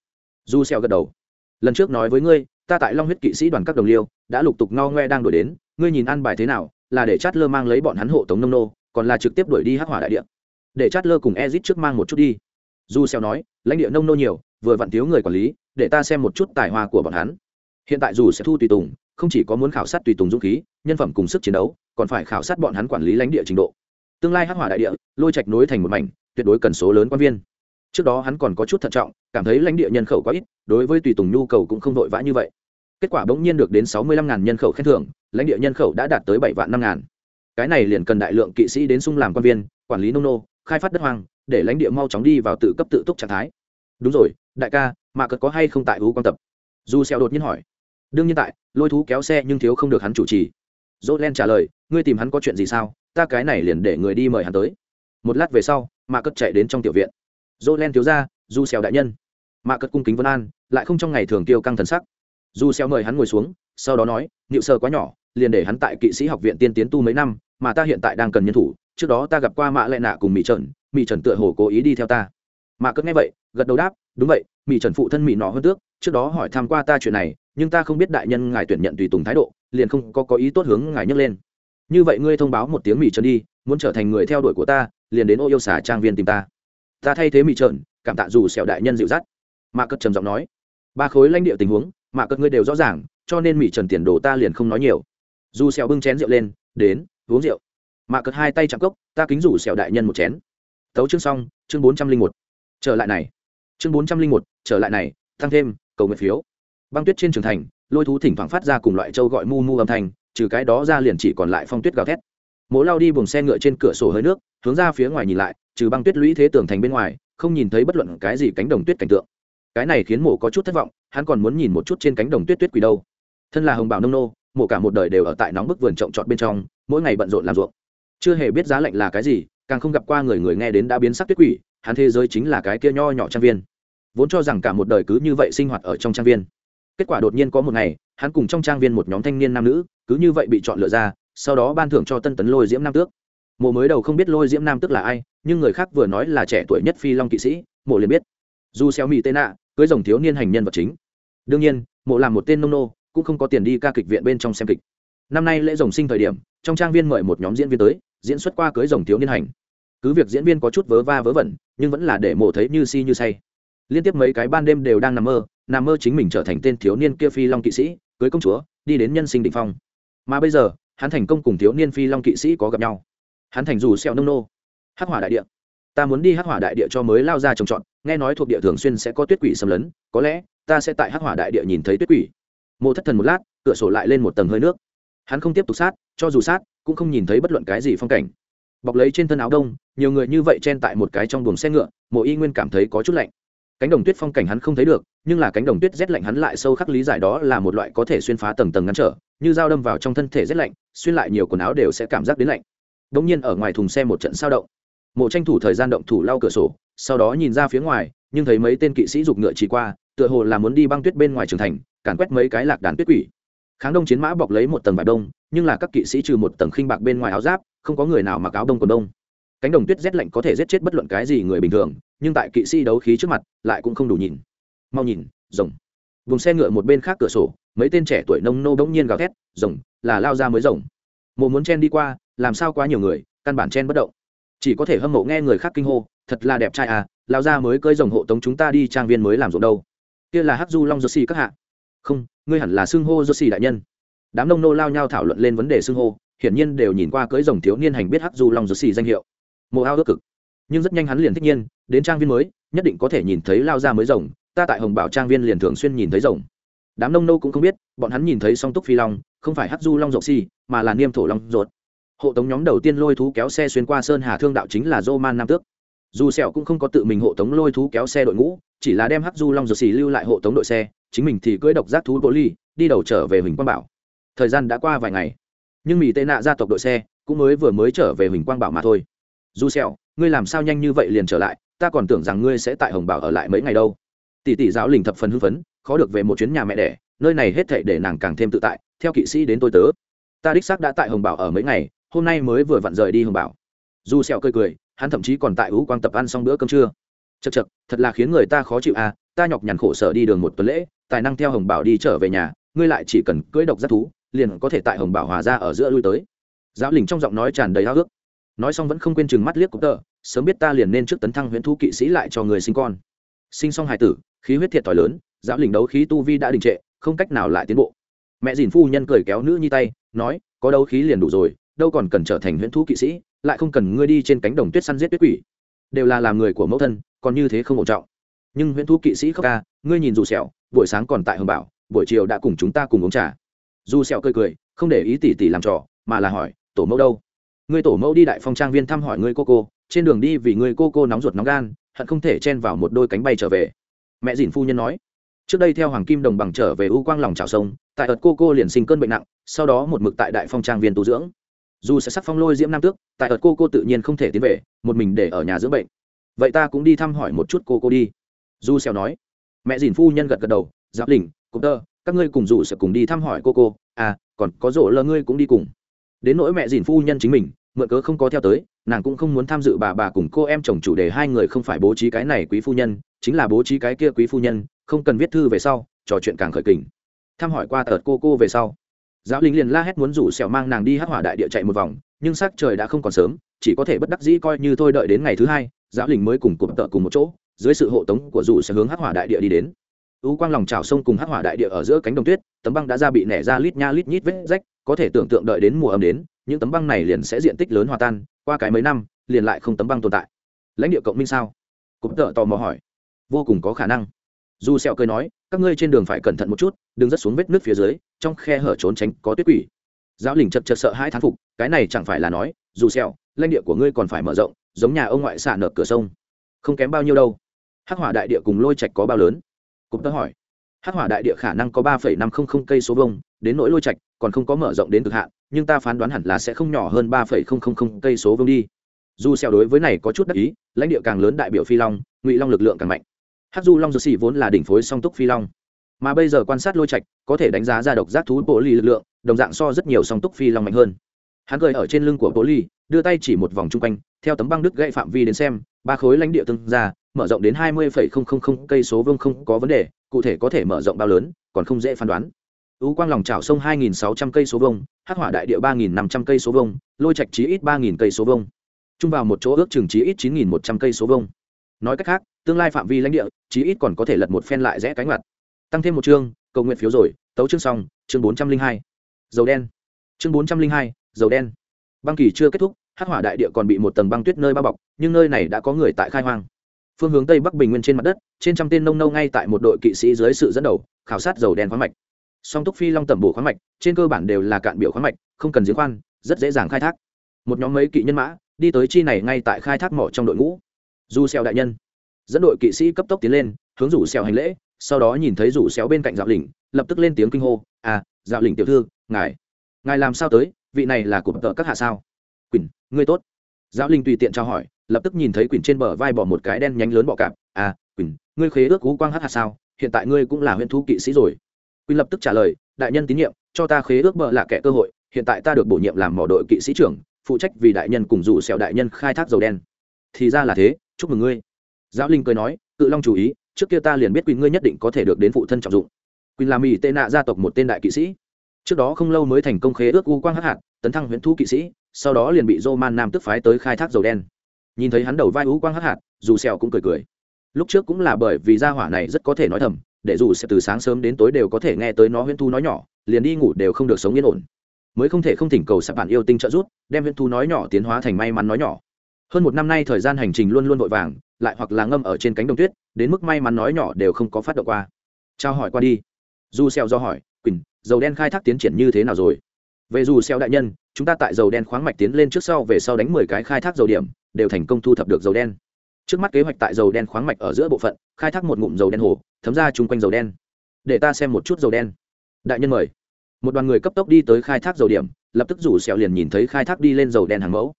Dù sẹo gật đầu. Lần trước nói với ngươi, ta tại long huyết kỵ sĩ đoàn các đồng liêu, đã lục tục no ngoe đang đổi đến ngươi nhìn ăn bài thế nào, là để chát lơ mang lấy bọn hắn hộ tống nông nô, còn là trực tiếp đuổi đi hắc hỏa đại địa. Để chát lơ cùng ezit trước mang một chút đi. Du xeo nói, lãnh địa nông nô nhiều, vừa vặn thiếu người quản lý, để ta xem một chút tài hoa của bọn hắn. Hiện tại dù sẽ thu tùy tùng, không chỉ có muốn khảo sát tùy tùng dũng khí, nhân phẩm cùng sức chiến đấu, còn phải khảo sát bọn hắn quản lý lãnh địa trình độ. Tương lai hắc hỏa đại địa, lôi trạch nối thành một mảnh, tuyệt đối cần số lớn quan viên. Trước đó hắn còn có chút thận trọng, cảm thấy lãnh địa nhân khẩu quá ít, đối với tùy tùng nhu cầu cũng không vội vã như vậy kết quả bỗng nhiên được đến sáu mươi lăm ngàn nhân khẩu khen thưởng, lãnh địa nhân khẩu đã đạt tới bảy vạn năm ngàn. Cái này liền cần đại lượng kỵ sĩ đến sung làm quan viên, quản lý nông nô, khai phát đất hoang, để lãnh địa mau chóng đi vào tự cấp tự túc trạng thái. Đúng rồi, đại ca, mà cất có hay không tại hú quan tập? Du xeo đột nhiên hỏi. Đương nhiên tại, lôi thú kéo xe nhưng thiếu không được hắn chủ trì. Dỗ len trả lời, ngươi tìm hắn có chuyện gì sao? Ta cái này liền để người đi mời hắn tới. Một lát về sau mạ cất chạy đến trong tiểu viện. Dỗ len thiếu ra du xèo đại nhân. Mạ cất cung kính vân an, lại không trong ngày thường tiêu căng thần sắc du xeo mời hắn ngồi xuống, sau đó nói nịu sơ quá nhỏ, liền để hắn tại kỵ sĩ học viện tiên tiến tu mấy năm, mà ta hiện tại đang cần nhân thủ, trước đó ta gặp qua mạ lệ nạ cùng mỹ trần mỹ trần tựa hồ cố ý đi theo ta. Mạ cất nghe vậy, gật đầu đáp, đúng vậy mỹ trần phụ thân mỹ nọ hơn tước, trước đó hỏi tham qua ta chuyện này, nhưng ta không biết đại nhân ngài tuyển nhận tùy tùng thái độ, liền không có có ý tốt hướng ngài nhấc lên. Như vậy ngươi thông báo một tiếng mỹ trần đi, muốn trở thành người theo đuổi của ta, liền đến ô yêu xả trang viên tìm ta. Ta thay thế mỹ trần, cảm tạ dù sẹo đại nhân dịu dắt. Mạ cất trầm giọng nói. Ba khối lãnh địa tình huống mà cất ngươi đều rõ ràng, cho nên mỹ trần tiền đồ ta liền không nói nhiều. Dù xèo bưng chén rượu lên, đến, uống rượu. Mạ cất hai tay chạm cốc, ta kính rủ xèo đại nhân một chén. Tấu chương xong, chương bốn trăm linh một. Trở lại này. Chương bốn trăm linh một, trở lại này, tăng thêm, cầu nguyện phiếu. Băng tuyết trên trường thành, lôi thú thỉnh thoảng phát ra cùng loại châu gọi mu mu âm thanh, trừ cái đó ra liền chỉ còn lại phong tuyết gào thét. Mỗ lao đi buồng xe ngựa trên cửa sổ hơi nước, hướng ra phía ngoài nhìn lại, trừ băng tuyết lũy thế tường thành bên ngoài, không nhìn thấy bất luận cái gì cánh đồng tuyết cảnh tượng cái này khiến mộ có chút thất vọng, hắn còn muốn nhìn một chút trên cánh đồng tuyết tuyết quỷ đâu. Thân là hồng bảo nông nô, mộ cả một đời đều ở tại nóng bức vườn trồng trọt bên trong, mỗi ngày bận rộn làm ruộng. Chưa hề biết giá lạnh là cái gì, càng không gặp qua người người nghe đến đã biến sắc tuyết quỷ, hắn thế giới chính là cái kia nho nhỏ trang viên. Vốn cho rằng cả một đời cứ như vậy sinh hoạt ở trong trang viên. Kết quả đột nhiên có một ngày, hắn cùng trong trang viên một nhóm thanh niên nam nữ, cứ như vậy bị chọn lựa ra, sau đó ban thưởng cho tân tấn lôi diễm nam tước. Mộ mới đầu không biết lôi diễm nam tước là ai, nhưng người khác vừa nói là trẻ tuổi nhất phi long kỵ sĩ, mộ liền biết. Dù xéo mỹ tên nạ cưới rồng thiếu niên hành nhân vật chính. Đương nhiên, mộ làm một tên nông nô, cũng không có tiền đi ca kịch viện bên trong xem kịch. Năm nay lễ rồng sinh thời điểm, trong trang viên mời một nhóm diễn viên tới, diễn xuất qua cưới rồng thiếu niên hành. Cứ việc diễn viên có chút vớ va vớ vẩn, nhưng vẫn là để mộ thấy như si như say. Liên tiếp mấy cái ban đêm đều đang nằm mơ nằm mơ chính mình trở thành tên thiếu niên kia phi long kỵ sĩ, cưới công chúa, đi đến nhân sinh định phong. Mà bây giờ, hắn thành công cùng thiếu niên phi long kỵ sĩ có gặp nhau. Hắn thành dù xẹo nông nô. Hắc hỏa đại địa ta muốn đi hắc hỏa đại địa cho mới lao ra trồng trọt, nghe nói thuộc địa thường xuyên sẽ có tuyết quỷ xâm lấn, có lẽ ta sẽ tại hắc hỏa đại địa nhìn thấy tuyết quỷ. Mộ thất thần một lát, cửa sổ lại lên một tầng hơi nước. Hắn không tiếp tục sát, cho dù sát, cũng không nhìn thấy bất luận cái gì phong cảnh. Bọc lấy trên thân áo đông, nhiều người như vậy chen tại một cái trong buồng xe ngựa, mộ y nguyên cảm thấy có chút lạnh. Cánh đồng tuyết phong cảnh hắn không thấy được, nhưng là cánh đồng tuyết rét lạnh hắn lại sâu khắc lý giải đó là một loại có thể xuyên phá tầng tầng ngăn trở, như dao đâm vào trong thân thể rét lạnh, xuyên lại nhiều quần áo đều sẽ cảm giác đến lạnh. Đ ỗ n g nhiên ở ngoài thùng xe một trận sao động mộ tranh thủ thời gian động thủ lau cửa sổ, sau đó nhìn ra phía ngoài, nhưng thấy mấy tên kỵ sĩ giục ngựa chỉ qua, tựa hồ là muốn đi băng tuyết bên ngoài trường thành, càn quét mấy cái lạc đàn tuyết quỷ. Kháng đông chiến mã bọc lấy một tầng vải đông, nhưng là các kỵ sĩ trừ một tầng khinh bạc bên ngoài áo giáp, không có người nào mặc áo đông còn đông. Cánh đồng tuyết rét lạnh có thể giết chết bất luận cái gì người bình thường, nhưng tại kỵ sĩ đấu khí trước mặt, lại cũng không đủ nhìn. Mau nhìn, rồng. Vùng xe ngựa một bên khác cửa sổ, mấy tên trẻ tuổi nông nô bỗng nhiên gào thét, rồng, là lao ra mới rồng. Mộ muốn chen đi qua, làm sao quá nhiều người, căn bản chen bất động chỉ có thể hâm mộ nghe người khác kinh hô, thật là đẹp trai à lao ra mới cơi rồng hộ tống chúng ta đi trang viên mới làm ruộng đâu. Kia là hắc du long dô xì các hạ. Không, ngươi hẳn là xưng hô dô xì đại nhân. Đám nông nô lao nhau thảo luận lên vấn đề xưng hô, hiển nhiên đều nhìn qua cưỡi rồng thiếu niên hành biết hắc du long rột xì danh hiệu. Mộ ao ước cực. Nhưng rất nhanh hắn liền thích nhiên, đến trang viên mới, nhất định có thể nhìn thấy lao ra mới rồng, ta tại hồng bảo trang viên liền thường xuyên nhìn thấy rồng. Đám nông nô cũng không biết, bọn hắn nhìn thấy song túc phi long, không phải hắc du long rộng xì mà là niêm thổ long rột hộ tống nhóm đầu tiên lôi thú kéo xe xuyên qua sơn hà thương đạo chính là dô man nam tước. Dù sẹo cũng không có tự mình hộ tống lôi thú kéo xe đội ngũ, chỉ là đem hắc du long rột xì lưu lại hộ tống đội xe, chính mình thì cưỡi độc giác thú bộ ly, đi đầu trở về huỳnh quang bảo. Thời gian đã qua vài ngày, nhưng mỹ tệ nạ gia tộc đội xe cũng mới vừa mới trở về huỳnh quang bảo mà thôi. Dù sẹo, ngươi làm sao nhanh như vậy liền trở lại, ta còn tưởng rằng ngươi sẽ tại hồng bảo ở lại mấy ngày đâu. Tỷ tỷ giáo lình thập phần hưng phấn, khó được về một chuyến nhà mẹ đẻ, nơi này hết thảy để nàng càng thêm tự tại, theo kỵ sĩ đến tôi tớ. Ta đích xác đã tại hồng bảo ở mấy ngày hôm nay mới vừa vặn rời đi hồng bảo. Dù sẹo cười cười, hắn thậm chí còn tại ú quang tập ăn xong bữa cơm trưa. Chật chật thật là khiến người ta khó chịu à ta nhọc nhằn khổ sở đi đường một tuần lễ, tài năng theo hồng bảo đi trở về nhà, ngươi lại chỉ cần cưỡi độc giác thú, liền có thể tại hồng bảo hòa ra ở giữa lui tới. Giáo lình trong giọng nói tràn đầy háo ước nói xong vẫn không quên chừng mắt liếc cục tờ, sớm biết ta liền nên trước tấn thăng huyễn thú kỵ sĩ lại cho người sinh con. Sinh xong hài tử, khí huyết thiệt thòi lớn, giáo lình đấu khí tu vi đã đình trệ, không cách nào lại tiến bộ. Mẹ dìn phu nhân cười kéo nữ nhi tay, nói, có đấu khí liền đủ rồi đâu còn cần trở thành huyễn thú kỵ sĩ, lại không cần ngươi đi trên cánh đồng tuyết săn giết tuyết quỷ. Đều là làm người của mẫu thân, còn như thế không ổn trọng. Nhưng huyễn thú kỵ sĩ khóc ca, ngươi nhìn dù sẹo, buổi sáng còn tại hồng bảo, buổi chiều đã cùng chúng ta cùng uống trà. Dù sẹo cười cười, không để ý tỷ tỷ làm trò, mà là hỏi, tổ mẫu đâu? Ngươi tổ mẫu đi đại phong trang viên thăm hỏi ngươi cô cô, trên đường đi vì ngươi cô cô nóng ruột nóng gan, hận không thể chen vào một đôi cánh bay trở về. Mẹ dìn phu nhân nói, trước đây theo hoàng kim đồng bằng trở về u quang lòng trào sông, tại ợt cô cô liền sinh cơn bệnh nặng, sau đó một mực tại đại phong trang viên tu dưỡng dù sẽ sắc phong lôi diễm nam tước, tại ợt cô cô tự nhiên không thể tiến về, một mình để ở nhà dưỡng bệnh. Vậy ta cũng đi thăm hỏi một chút cô cô đi. Du xèo nói. Mẹ dìn phu nhân gật gật đầu, giáp lình cục tơ, các ngươi cùng dù sẽ cùng đi thăm hỏi cô cô. À còn có rổ lơ ngươi cũng đi cùng. Đến nỗi mẹ dìn phu nhân chính mình, mượn cớ không có theo tới, nàng cũng không muốn tham dự bà bà cùng cô em chồng chủ đề hai người không phải bố trí cái này quý phu nhân, chính là bố trí cái kia quý phu nhân, không cần viết thư về sau, trò chuyện càng khởi kình. Thăm hỏi qua tợt cô cô về sau giáo lính liền la hét muốn rủ sẹo mang nàng đi hắc hỏa đại địa chạy một vòng, nhưng sắc trời đã không còn sớm, chỉ có thể bất đắc dĩ coi như thôi đợi đến ngày thứ hai, giáo lính mới cùng cụm tợ cùng một chỗ, dưới sự hộ tống của rủ sẽ hướng hắc hỏa đại địa đi đến. U quang lòng trào sông cùng hắc hỏa đại địa ở giữa cánh đồng tuyết, tấm băng đã ra bị nẻ ra lít nha lít nhít vết rách, có thể tưởng tượng đợi đến mùa ấm đến, những tấm băng này liền sẽ diện tích lớn hòa tan, qua cái mấy năm, liền lại không tấm băng tồn tại. Lãnh địa cộng minh sao? Cụm tợ tò mò hỏi. Vô cùng có khả năng. Dù sẹo cười nói, các ngươi trên đường phải cẩn thận một chút, đừng rất xuống vết nước phía dưới trong khe hở trốn tránh có tuyết quỷ. Giáo lình chật chật sợ hai thán phục, cái này chẳng phải là nói, dù xẹo lãnh địa của ngươi còn phải mở rộng, giống nhà ông ngoại xả nở cửa sông. Không kém bao nhiêu đâu. Hắc hỏa đại địa cùng lôi trạch có bao lớn? Cũng tớ hỏi. Hắc hỏa đại địa khả năng có ba năm không không cây số vông đến nỗi lôi trạch còn không có mở rộng đến cực hạn, nhưng ta phán đoán hẳn là sẽ không nhỏ hơn ba không cây số vông đi. Dù xeo đối với này có chút đắc ý, lãnh địa càng lớn đại biểu phi long, ngụy long lực lượng càng mạnh. Hắc du long dược sĩ vốn là đỉnh phối song túc phi long mà bây giờ quan sát lôi trạch, có thể đánh giá ra độc giác thú bộ ly lực lượng, đồng dạng so rất nhiều song túc phi long mạnh hơn. Hắn cười ở trên lưng của bộ ly, đưa tay chỉ một vòng chung quanh, theo tấm băng đứt gãy phạm vi đến xem, ba khối lãnh địa tương ra, mở rộng đến hai mươi cây số vương không có vấn đề, cụ thể có thể mở rộng bao lớn, còn không dễ phán đoán. Ưu quang lòng trào sông 2.600 cây số vông hắc hỏa đại địa 3.500 cây số vông lôi trạch chí ít 3.000 cây số vông chung vào một chỗ ước chừng chí ít 9.100 cây số vông nói cách khác, tương lai phạm vi lãnh địa, chí ít còn có thể lật một phen lại rẽ cánh mặt tăng thêm một chương cầu nguyện phiếu rồi tấu chương xong chương 402. dầu đen. Chương 402, dầu đen. Băng kỳ chưa kết thúc hắc hỏa đại địa còn bị một tầng băng tuyết nơi bao bọc nhưng nơi này đã có người tại khai hoang. Phương hướng tây bắc bình nguyên trên mặt đất trên trăm tên nông nâu ngay tại một đội kỵ sĩ dưới sự dẫn đầu khảo sát dầu đen khoáng mạch. Song túc phi long tẩm bổ khoáng mạch trên cơ bản đều là cạn biểu khoáng mạch không cần giếng khoan rất dễ dàng khai thác. Một nhóm mấy kỵ nhân mã đi tới chi này ngay tại khai thác mỏ trong đội ngũ. Du xeo đại nhân. Dẫn đội kỵ sĩ cấp tốc tiến lên hướng rủ xeo hành lễ sau đó nhìn thấy rủ xéo bên cạnh dạo lỉnh lập tức lên tiếng kinh hô à dạo lỉnh tiểu thư, ngài ngài làm sao tới, vị này là của tợ các hạ sao? Quỳnh, ngươi tốt. Dạo linh tùy tiện trao hỏi, lập tức nhìn thấy quỳnh trên bờ vai bỏ một cái đen nhánh lớn bọ cạp à quỳnh, ngươi khế ước cú quang hát hạ sao, hiện tại ngươi cũng là huyện thú kỵ sĩ rồi. Quỳnh lập tức trả lời, đại nhân tín nhiệm, cho ta khế ước bờ là kẻ cơ hội, hiện tại ta được bổ nhiệm làm mỏ đội kỵ sĩ trưởng, phụ trách vì đại nhân cùng rủ xẻo đại nhân khai thác dầu đen. Thì ra là thế, chúc mừng ngươi. Giáo linh cười nói, cự long chú ý trước kia ta liền biết quỳnh ngươi nhất định có thể được đến phụ thân trọng dụng. Quỳnh là mỹ tệ nạ gia tộc một tên đại kỵ sĩ. Trước đó không lâu mới thành công khế ước u quang hắc hạt, tấn thăng huyện thu kỵ sĩ, sau đó liền bị dô man nam tức phái tới khai thác dầu đen. Nhìn thấy hắn đầu vai u quang hắc hạt, dù xèo cũng cười cười. Lúc trước cũng là bởi vì gia hỏa này rất có thể nói thầm, để dù sẽ từ sáng sớm đến tối đều có thể nghe tới nó huyễn thu nói nhỏ, liền đi ngủ đều không được sống yên ổn. Mới không thể không thỉnh cầu sạp bản yêu tinh trợ giúp, đem huyễn thu nói nhỏ tiến hóa thành may mắn nói nhỏ. Hơn một năm nay thời gian hành trình luôn luôn vội vàng lại hoặc là ngâm ở trên cánh đồng tuyết, đến mức may mắn nói nhỏ đều không có phát động qua. Trao hỏi qua đi. Du xeo do hỏi, quỳnh, dầu đen khai thác tiến triển như thế nào rồi? Về dù xeo đại nhân, chúng ta tại dầu đen khoáng mạch tiến lên trước sau về sau đánh mười cái khai thác dầu điểm, đều thành công thu thập được dầu đen. Trước mắt kế hoạch tại dầu đen khoáng mạch ở giữa bộ phận, khai thác một ngụm dầu đen hồ, thấm ra chung quanh dầu đen. Để ta xem một chút dầu đen. Đại nhân mời. Một đoàn người cấp tốc đi tới khai thác dầu điểm, lập tức rủ xeo liền nhìn thấy khai thác đi lên dầu đen hàng mẫu.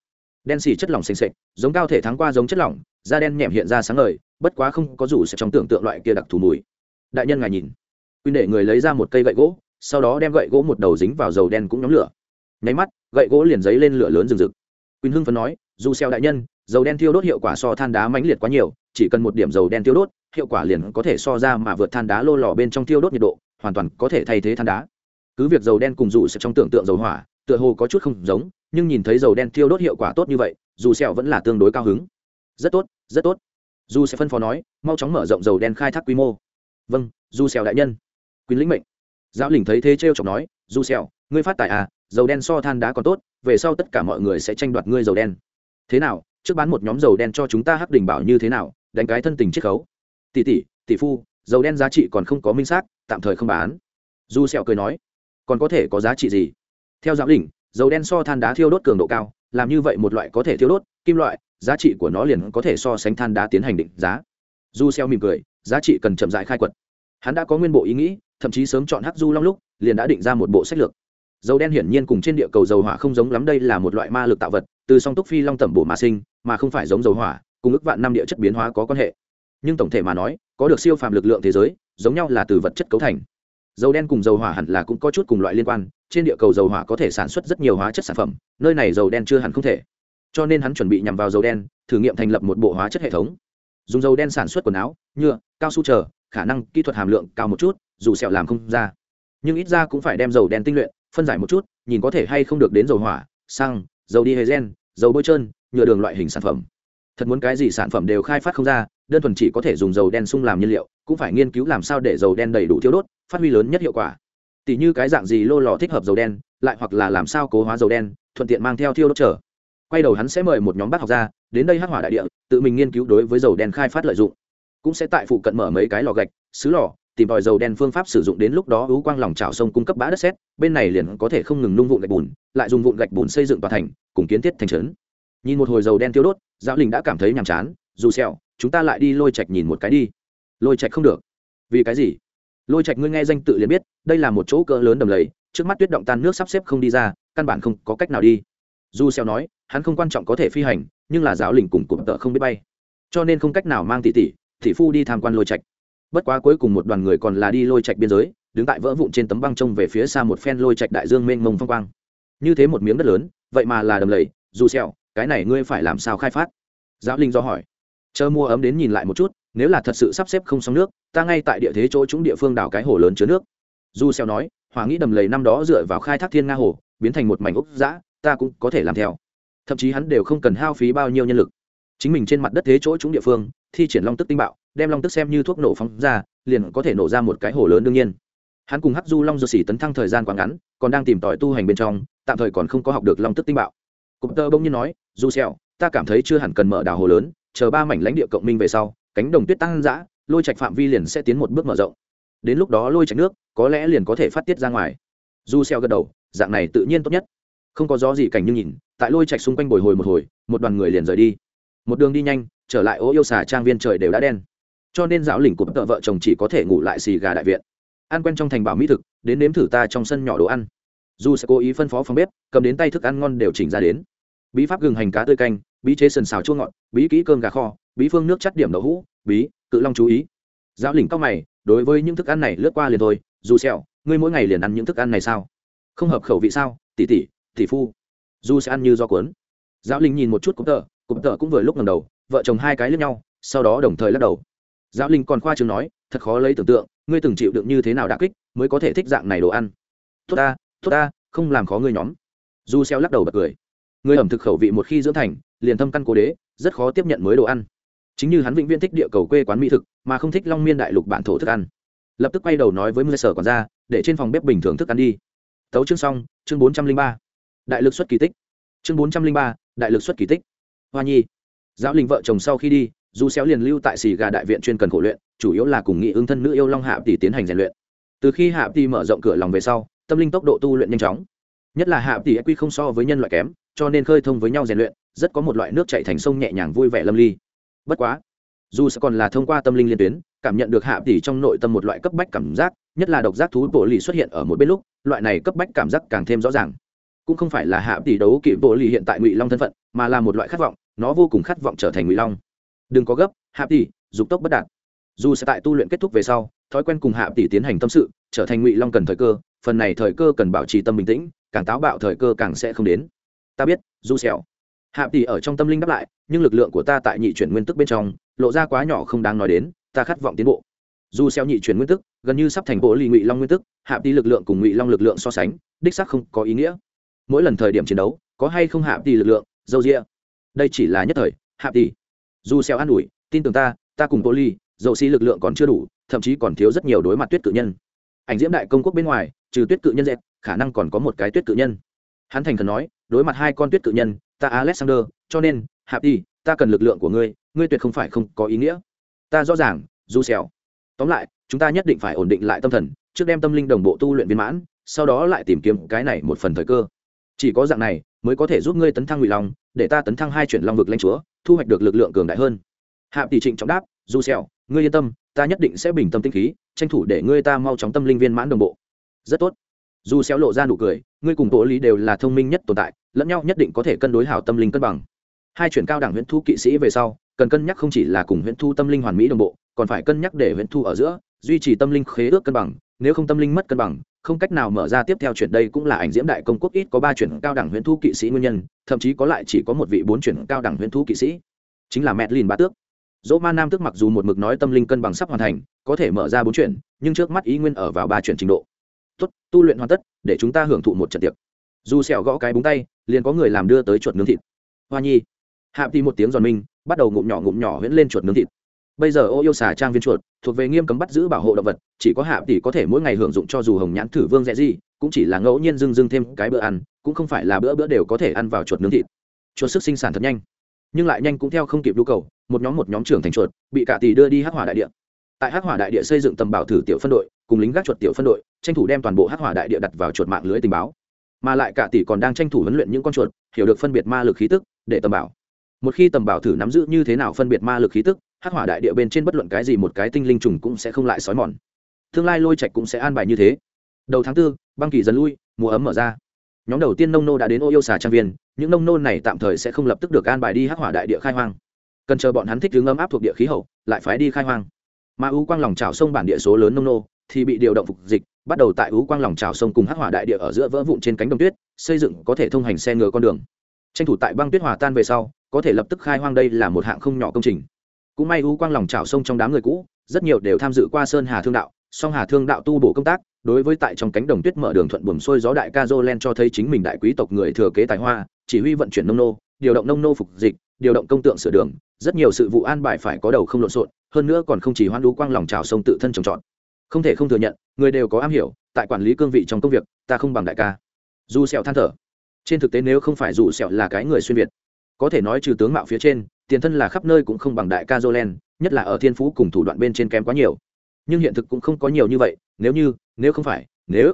Đen xì chất lỏng xanh xệch giống cao thể thắng qua giống chất lỏng da đen nhẹm hiện ra sáng ngời, bất quá không có rủ sẽ trong tưởng tượng loại kia đặc thù mùi. Đại nhân ngài nhìn. Quyên để người lấy ra một cây gậy gỗ, sau đó đem gậy gỗ một đầu dính vào dầu đen cũng nhóm lửa. Nháy mắt, gậy gỗ liền giấy lên lửa lớn rừng rực. Quyên hưng phấn nói, dù xeo đại nhân, dầu đen thiêu đốt hiệu quả so than đá mãnh liệt quá nhiều, chỉ cần một điểm dầu đen thiêu đốt, hiệu quả liền có thể so ra mà vượt than đá lô lò bên trong thiêu đốt nhiệt độ, hoàn toàn có thể thay thế than đá. Cứ việc dầu đen cùng dù sẽ trong tưởng tượng dầu hỏa, tựa hồ có chút không giống, nhưng nhìn thấy dầu đen thiêu đốt hiệu quả tốt như vậy, dù sẹo vẫn là tương đối cao hứng rất tốt rất tốt. Dù sẽ phân phó nói mau chóng mở rộng dầu đen khai thác quy mô. Vâng dù xèo đại nhân. Quyền lĩnh mệnh. Giáo lĩnh thấy thế trêu chọc nói dù xèo, ngươi phát tài à dầu đen so than đá còn tốt về sau tất cả mọi người sẽ tranh đoạt ngươi dầu đen. Thế nào trước bán một nhóm dầu đen cho chúng ta hắc đỉnh bảo như thế nào đánh cái thân tình chiết khấu. Tỷ tỷ tỷ phu dầu đen giá trị còn không có minh xác tạm thời không bán. Du sẹo cười nói còn có thể có giá trị gì? Theo giáo lĩnh dầu đen so than đá thiêu đốt cường độ cao làm như vậy một loại có thể thiêu đốt kim loại giá trị của nó liền có thể so sánh than đá tiến hành định giá. Du xeo mỉm cười, giá trị cần chậm rãi khai quật. Hắn đã có nguyên bộ ý nghĩ, thậm chí sớm chọn hắc du long lúc, liền đã định ra một bộ sách lược. Dầu đen hiển nhiên cùng trên địa cầu dầu hỏa không giống lắm, đây là một loại ma lực tạo vật, từ song túc phi long tẩm bổ mà sinh, mà không phải giống dầu hỏa, cùng ức vạn năm địa chất biến hóa có quan hệ. Nhưng tổng thể mà nói, có được siêu phàm lực lượng thế giới, giống nhau là từ vật chất cấu thành. Dầu đen cùng dầu hỏa hẳn là cũng có chút cùng loại liên quan, trên địa cầu dầu hỏa có thể sản xuất rất nhiều hóa chất sản phẩm, nơi này dầu đen chưa hẳn không thể cho nên hắn chuẩn bị nhằm vào dầu đen thử nghiệm thành lập một bộ hóa chất hệ thống. Dùng dầu đen sản xuất quần áo nhựa cao su chờ khả năng kỹ thuật hàm lượng cao một chút dù sẹo làm không ra. Nhưng ít ra cũng phải đem dầu đen tinh luyện phân giải một chút nhìn có thể hay không được đến dầu hỏa xăng dầu đi hơizen, dầu bôi trơn nhựa đường loại hình sản phẩm. Thật muốn cái gì sản phẩm đều khai phát không ra đơn thuần chỉ có thể dùng dầu đen sung làm nhiên liệu cũng phải nghiên cứu làm sao để dầu đen đầy đủ thiếu đốt phát huy lớn nhất hiệu quả. Tỷ như cái dạng gì lô lò thích hợp dầu đen lại hoặc là làm sao cố hóa dầu đen thuận tiện mang theo thiêu đốt trở quay đầu hắn sẽ mời một nhóm bác học ra, đến đây hắc hỏa đại địa, tự mình nghiên cứu đối với dầu đen khai phát lợi dụng. Cũng sẽ tại phụ cận mở mấy cái lò gạch, xứ lò, tìm tòi dầu đen phương pháp sử dụng đến lúc đó ứ quang lòng trào sông cung cấp bã đất sét, bên này liền có thể không ngừng nung vụn gạch bùn, lại dùng vụn gạch bùn xây dựng tòa thành, cùng kiến thiết thành trấn. Nhìn một hồi dầu đen tiêu đốt giáo linh đã cảm thấy nhàm chán, dù xẹo, chúng ta lại đi lôi trạch nhìn một cái đi. Lôi trạch không được. Vì cái gì? Lôi trạch ngươi nghe danh tự liền biết, đây là một chỗ cỡ lớn đầm lầy, trước mắt tuyết động tan nước sắp xếp không đi ra, căn bản không có cách nào đi. Dù xeo nói, hắn không quan trọng có thể phi hành, nhưng là giáo lĩnh cùng cụm tợ không biết bay. Cho nên không cách nào mang tỷ tỷ tỷ phu đi tham quan lôi trạch. Bất quá cuối cùng một đoàn người còn là đi lôi trạch biên giới, đứng tại vỡ vụn trên tấm băng trông về phía xa một phen lôi trạch đại dương mênh mông phong quang. Như thế một miếng đất lớn, vậy mà là đầm lầy, dù xeo cái này ngươi phải làm sao khai phát? Giáo linh do hỏi. Chờ mua ấm đến nhìn lại một chút, nếu là thật sự sắp xếp không xong nước, ta ngay tại địa thế chỗ chúng địa phương đào cái hồ lớn chứa nước. Dù xeo nói, hỏa nghĩ đầm lầy năm đó dựa vào khai thác thiên nga hồ, biến thành một mảnh ốc dã ta cũng có thể làm theo. Thậm chí hắn đều không cần hao phí bao nhiêu nhân lực. Chính mình trên mặt đất thế chỗ chúng địa phương, thi triển long tức tinh bạo, đem long tức xem như thuốc nổ phóng ra, liền có thể nổ ra một cái hồ lớn đương nhiên. Hắn cùng hắc du long dược xỉ tấn thăng thời gian quá ngắn, còn đang tìm tòi tu hành bên trong, tạm thời còn không có học được long tức tinh bạo. Cụm tơ bỗng nhiên nói, du xeo ta cảm thấy chưa hẳn cần mở đào hồ lớn, chờ ba mảnh lãnh địa cộng minh về sau, cánh đồng tuyết tăng dã, lôi trạch phạm vi liền sẽ tiến một bước mở rộng. Đến lúc đó lôi trạch nước, có lẽ liền có thể phát tiết ra ngoài. Du xeo gật đầu, dạng này tự nhiên tốt nhất không có gió gì cảnh như nhìn, tại lôi trạch xung quanh bồi hồi một hồi, một đoàn người liền rời đi. Một đường đi nhanh, trở lại ô yêu xà trang viên trời đều đã đen. Cho nên giáo lĩnh của tợ vợ chồng chỉ có thể ngủ lại xì gà đại viện. Ăn quen trong thành bảo mỹ thực, đến nếm thử ta trong sân nhỏ đồ ăn. Dù sẽ cố ý phân phó phòng bếp, cầm đến tay thức ăn ngon đều chỉnh ra đến. Bí pháp gừng hành cá tươi canh, bí chế sần xào chua ngọt, bí kỹ cơm gà kho, bí phương nước chắt điểm đậu hũ, bí, cự long chú ý. Giáo lĩnh cao mày, đối với những thức ăn này lướt qua liền thôi, dù sẹo ngươi mỗi ngày liền ăn những thức ăn này sao? Không hợp khẩu vị sao? Tỷ tỷ tỷ phu. Dù sẽ ăn như do cuốn. Giáo linh nhìn một chút cụm tợ cụm tợ cũng vừa lúc ngầm đầu, vợ chồng hai cái lướt nhau, sau đó đồng thời lắc đầu. Giáo linh còn khoa trường nói, thật khó lấy tưởng tượng, ngươi từng chịu đựng như thế nào đả kích mới có thể thích dạng này đồ ăn. Tốt ta tốt ta, không làm khó ngươi nhóm. Du xeo lắc đầu bật cười. Người ẩm thực khẩu vị một khi dưỡng thành, liền thâm căn cố đế, rất khó tiếp nhận mới đồ ăn. Chính như hắn vĩnh viễn thích địa cầu quê quán mỹ thực, mà không thích long miên đại lục bản thổ thức ăn. Lập tức quay đầu nói với mưa sở còn ra để trên phòng bếp bình thường thức ăn đi. Tấu chương xong, chương bốn trăm linh ba đại lực xuất kỳ tích. Chương bốn trăm linh ba, đại lực xuất kỳ tích. Hoa nhi. Giáo linh vợ chồng sau khi đi, du xéo liền lưu tại xì gà đại viện chuyên cần khổ luyện, chủ yếu là cùng nghị ứng thân nữ yêu long hạ tỷ tiến hành rèn luyện. Từ khi hạ tỷ mở rộng cửa lòng về sau, tâm linh tốc độ tu luyện nhanh chóng. Nhất là hạ tỷ e quy không so với nhân loại kém, cho nên khơi thông với nhau rèn luyện, rất có một loại nước chảy thành sông nhẹ nhàng vui vẻ lâm ly. Bất quá, dù sẽ còn là thông qua tâm linh liên tuyến, cảm nhận được hạ tỷ trong nội tâm một loại cấp bách cảm giác, nhất là độc giác thú bộ lì xuất hiện ở một bên lúc, loại này cấp bách cảm giác càng thêm rõ ràng cũng không phải là hạ tỷ đấu kỵ bộ lì hiện tại ngụy long thân phận, mà là một loại khát vọng, nó vô cùng khát vọng trở thành ngụy long. Đừng có gấp, hạ tỷ, dục tốc bất đạt. Dù sẽ tại tu luyện kết thúc về sau, thói quen cùng hạ tỷ tiến hành tâm sự, trở thành ngụy long cần thời cơ, phần này thời cơ cần bảo trì tâm bình tĩnh, càng táo bạo thời cơ càng sẽ không đến. Ta biết du xẻo. Hạ tỷ ở trong tâm linh đáp lại, nhưng lực lượng của ta tại nhị chuyển nguyên tức bên trong, lộ ra quá nhỏ không đáng nói đến, ta khát vọng tiến bộ. Dù xeo nhị chuyển nguyên tức, gần như sắp thành bộ lì ngụy long nguyên tức, hạ tỷ lực lượng cùng ngụy long lực lượng so sánh, đích xác không có ý nghĩa mỗi lần thời điểm chiến đấu, có hay không hạ tỷ lực lượng, dâu dịa? Đây chỉ là nhất thời, hạ tỷ. Dù xeo an ủi, tin tưởng ta ta cùng Poly dầu xi lực lượng còn chưa đủ, thậm chí còn thiếu rất nhiều đối mặt tuyết cự nhân. Ảnh diễm đại công quốc bên ngoài, trừ tuyết cự nhân dẹp, khả năng còn có một cái tuyết cự nhân. Hắn thành khẩn nói, đối mặt hai con tuyết cự nhân, ta alexander, cho nên, hạ tỷ, ta cần lực lượng của ngươi ngươi tuyệt không phải không có ý nghĩa. Ta rõ ràng, dù xèo. Tóm lại, chúng ta nhất định phải ổn định lại tâm thần, trước đem tâm linh đồng bộ tu luyện viên mãn, sau đó lại tìm kiếm cái này một phần thời cơ chỉ có dạng này mới có thể giúp ngươi tấn thăng ngụy long, để ta tấn thăng hai chuyển long vực lãnh chúa, thu hoạch được lực lượng cường đại hơn. Hạ tỷ trịnh trọng đáp du xẻo, ngươi yên tâm, ta nhất định sẽ bình tâm tinh khí, tranh thủ để ngươi ta mau chóng tâm linh viên mãn đồng bộ. Rất tốt. Dù xéo lộ ra nụ cười, ngươi cùng tổ lý đều là thông minh nhất tồn tại, lẫn nhau nhất định có thể cân đối hảo tâm linh cân bằng. Hai chuyển cao đẳng huyễn thu kỵ sĩ về sau, cần cân nhắc không chỉ là cùng huyễn thu tâm linh hoàn mỹ đồng bộ, còn phải cân nhắc để huyễn thu ở giữa, duy trì tâm linh khế ước cân bằng, nếu không tâm linh mất cân bằng không cách nào mở ra tiếp theo chuyển đây cũng là ảnh diễm đại công quốc ít có ba chuyển cao đẳng huyễn thu kỵ sĩ nguyên nhân, thậm chí có lại chỉ có một vị bốn chuyển cao đẳng huyễn thu kỵ sĩ. Chính là mẹ lìn ba tước. Dỗ ma nam tức mặc dù một mực nói tâm linh cân bằng sắp hoàn thành, có thể mở ra bốn chuyển, nhưng trước mắt ý nguyên ở vào ba chuyển trình độ. Tốt, tu luyện hoàn tất, để chúng ta hưởng thụ một trận tiệc. Dù sẹo gõ cái búng tay, liền có người làm đưa tới chuột nướng thịt. Hoa nhi. Hạ thì một tiếng giòn minh bắt đầu ngụm nhỏ ngụm nhỏ huyễn lên chuột nướng thịt bây giờ ô yêu xà trang viên chuột, thuộc về nghiêm cấm bắt giữ bảo hộ động vật, chỉ có hạ tỷ có thể mỗi ngày hưởng dụng cho dù hồng nhãn thử vương dễ gì, cũng chỉ là ngẫu nhiên dưng dưng thêm cái bữa ăn, cũng không phải là bữa bữa đều có thể ăn vào chuột nướng thịt. Chuột sức sinh sản thật nhanh, nhưng lại nhanh cũng theo không kịp nhu cầu, một nhóm một nhóm trưởng thành chuột, bị cả tỷ đưa đi hắc hỏa đại địa. Tại hắc hỏa đại địa xây dựng tầm bảo thử tiểu phân đội, cùng lính gác chuột tiểu phân đội, tranh thủ đem toàn bộ hắc hỏa đại địa đặt vào chuột mạng lưới tình báo. Mà lại cả tỷ còn đang tranh thủ huấn luyện những con chuột, hiểu được phân biệt ma lực khí tức, để tầm bảo. Một khi tầm bảo thử nắm giữ như thế nào phân biệt ma lực khí tức hắc hỏa đại địa bên trên bất luận cái gì một cái tinh linh trùng cũng sẽ không lại sói mòn. Tương lai lôi trạch cũng sẽ an bài như thế. Đầu tháng tư, băng kỳ dần lui, mùa ấm mở ra. Nhóm đầu tiên nông nô đã đến ô yêu xà trang viên, những nông nô này tạm thời sẽ không lập tức được an bài đi hắc hỏa đại địa khai hoang. Cần chờ bọn hắn thích hướng ấm áp thuộc địa khí hậu, lại phái đi khai hoang. Mà ưu quang lòng trào sông bản địa số lớn nông nô thì bị điều động phục dịch, bắt đầu tại ưu quang lòng trào sông cùng hắc hỏa đại địa ở giữa vỡ vụn trên cánh đồng tuyết, xây dựng có thể thông hành xe ngựa con đường. Tranh thủ tại băng tuyết hòa tan về sau, có thể lập tức khai hoang đây là một hạng không nhỏ công trình cũng may ưu quang lòng trào sông trong đám người cũ rất nhiều đều tham dự qua sơn hà thương đạo song hà thương đạo tu bổ công tác đối với tại trong cánh đồng tuyết mở đường thuận buồm xuôi gió đại ca Jolen cho thấy chính mình đại quý tộc người thừa kế tài hoa, chỉ huy vận chuyển nông nô, điều động nông nô phục dịch, điều động công tượng sửa đường, rất nhiều sự vụ an bài phải có đầu không lộn xộn, hơn nữa còn không chỉ hoan đú quang lòng trào sông tự thân trồng trọt. Không thể không thừa nhận, người đều có am hiểu, tại quản lý cương vị trong công việc, ta không bằng đại ca. Dù Sẹo than thở. Trên thực tế nếu không phải dù Sẹo là cái người xuyên việt, có thể nói trừ tướng mạo phía trên, tiền thân là khắp nơi cũng không bằng đại ca Jolen, nhất là ở thiên phú cùng thủ đoạn bên trên kém quá nhiều. Nhưng hiện thực cũng không có nhiều như vậy nếu như nếu không phải nếu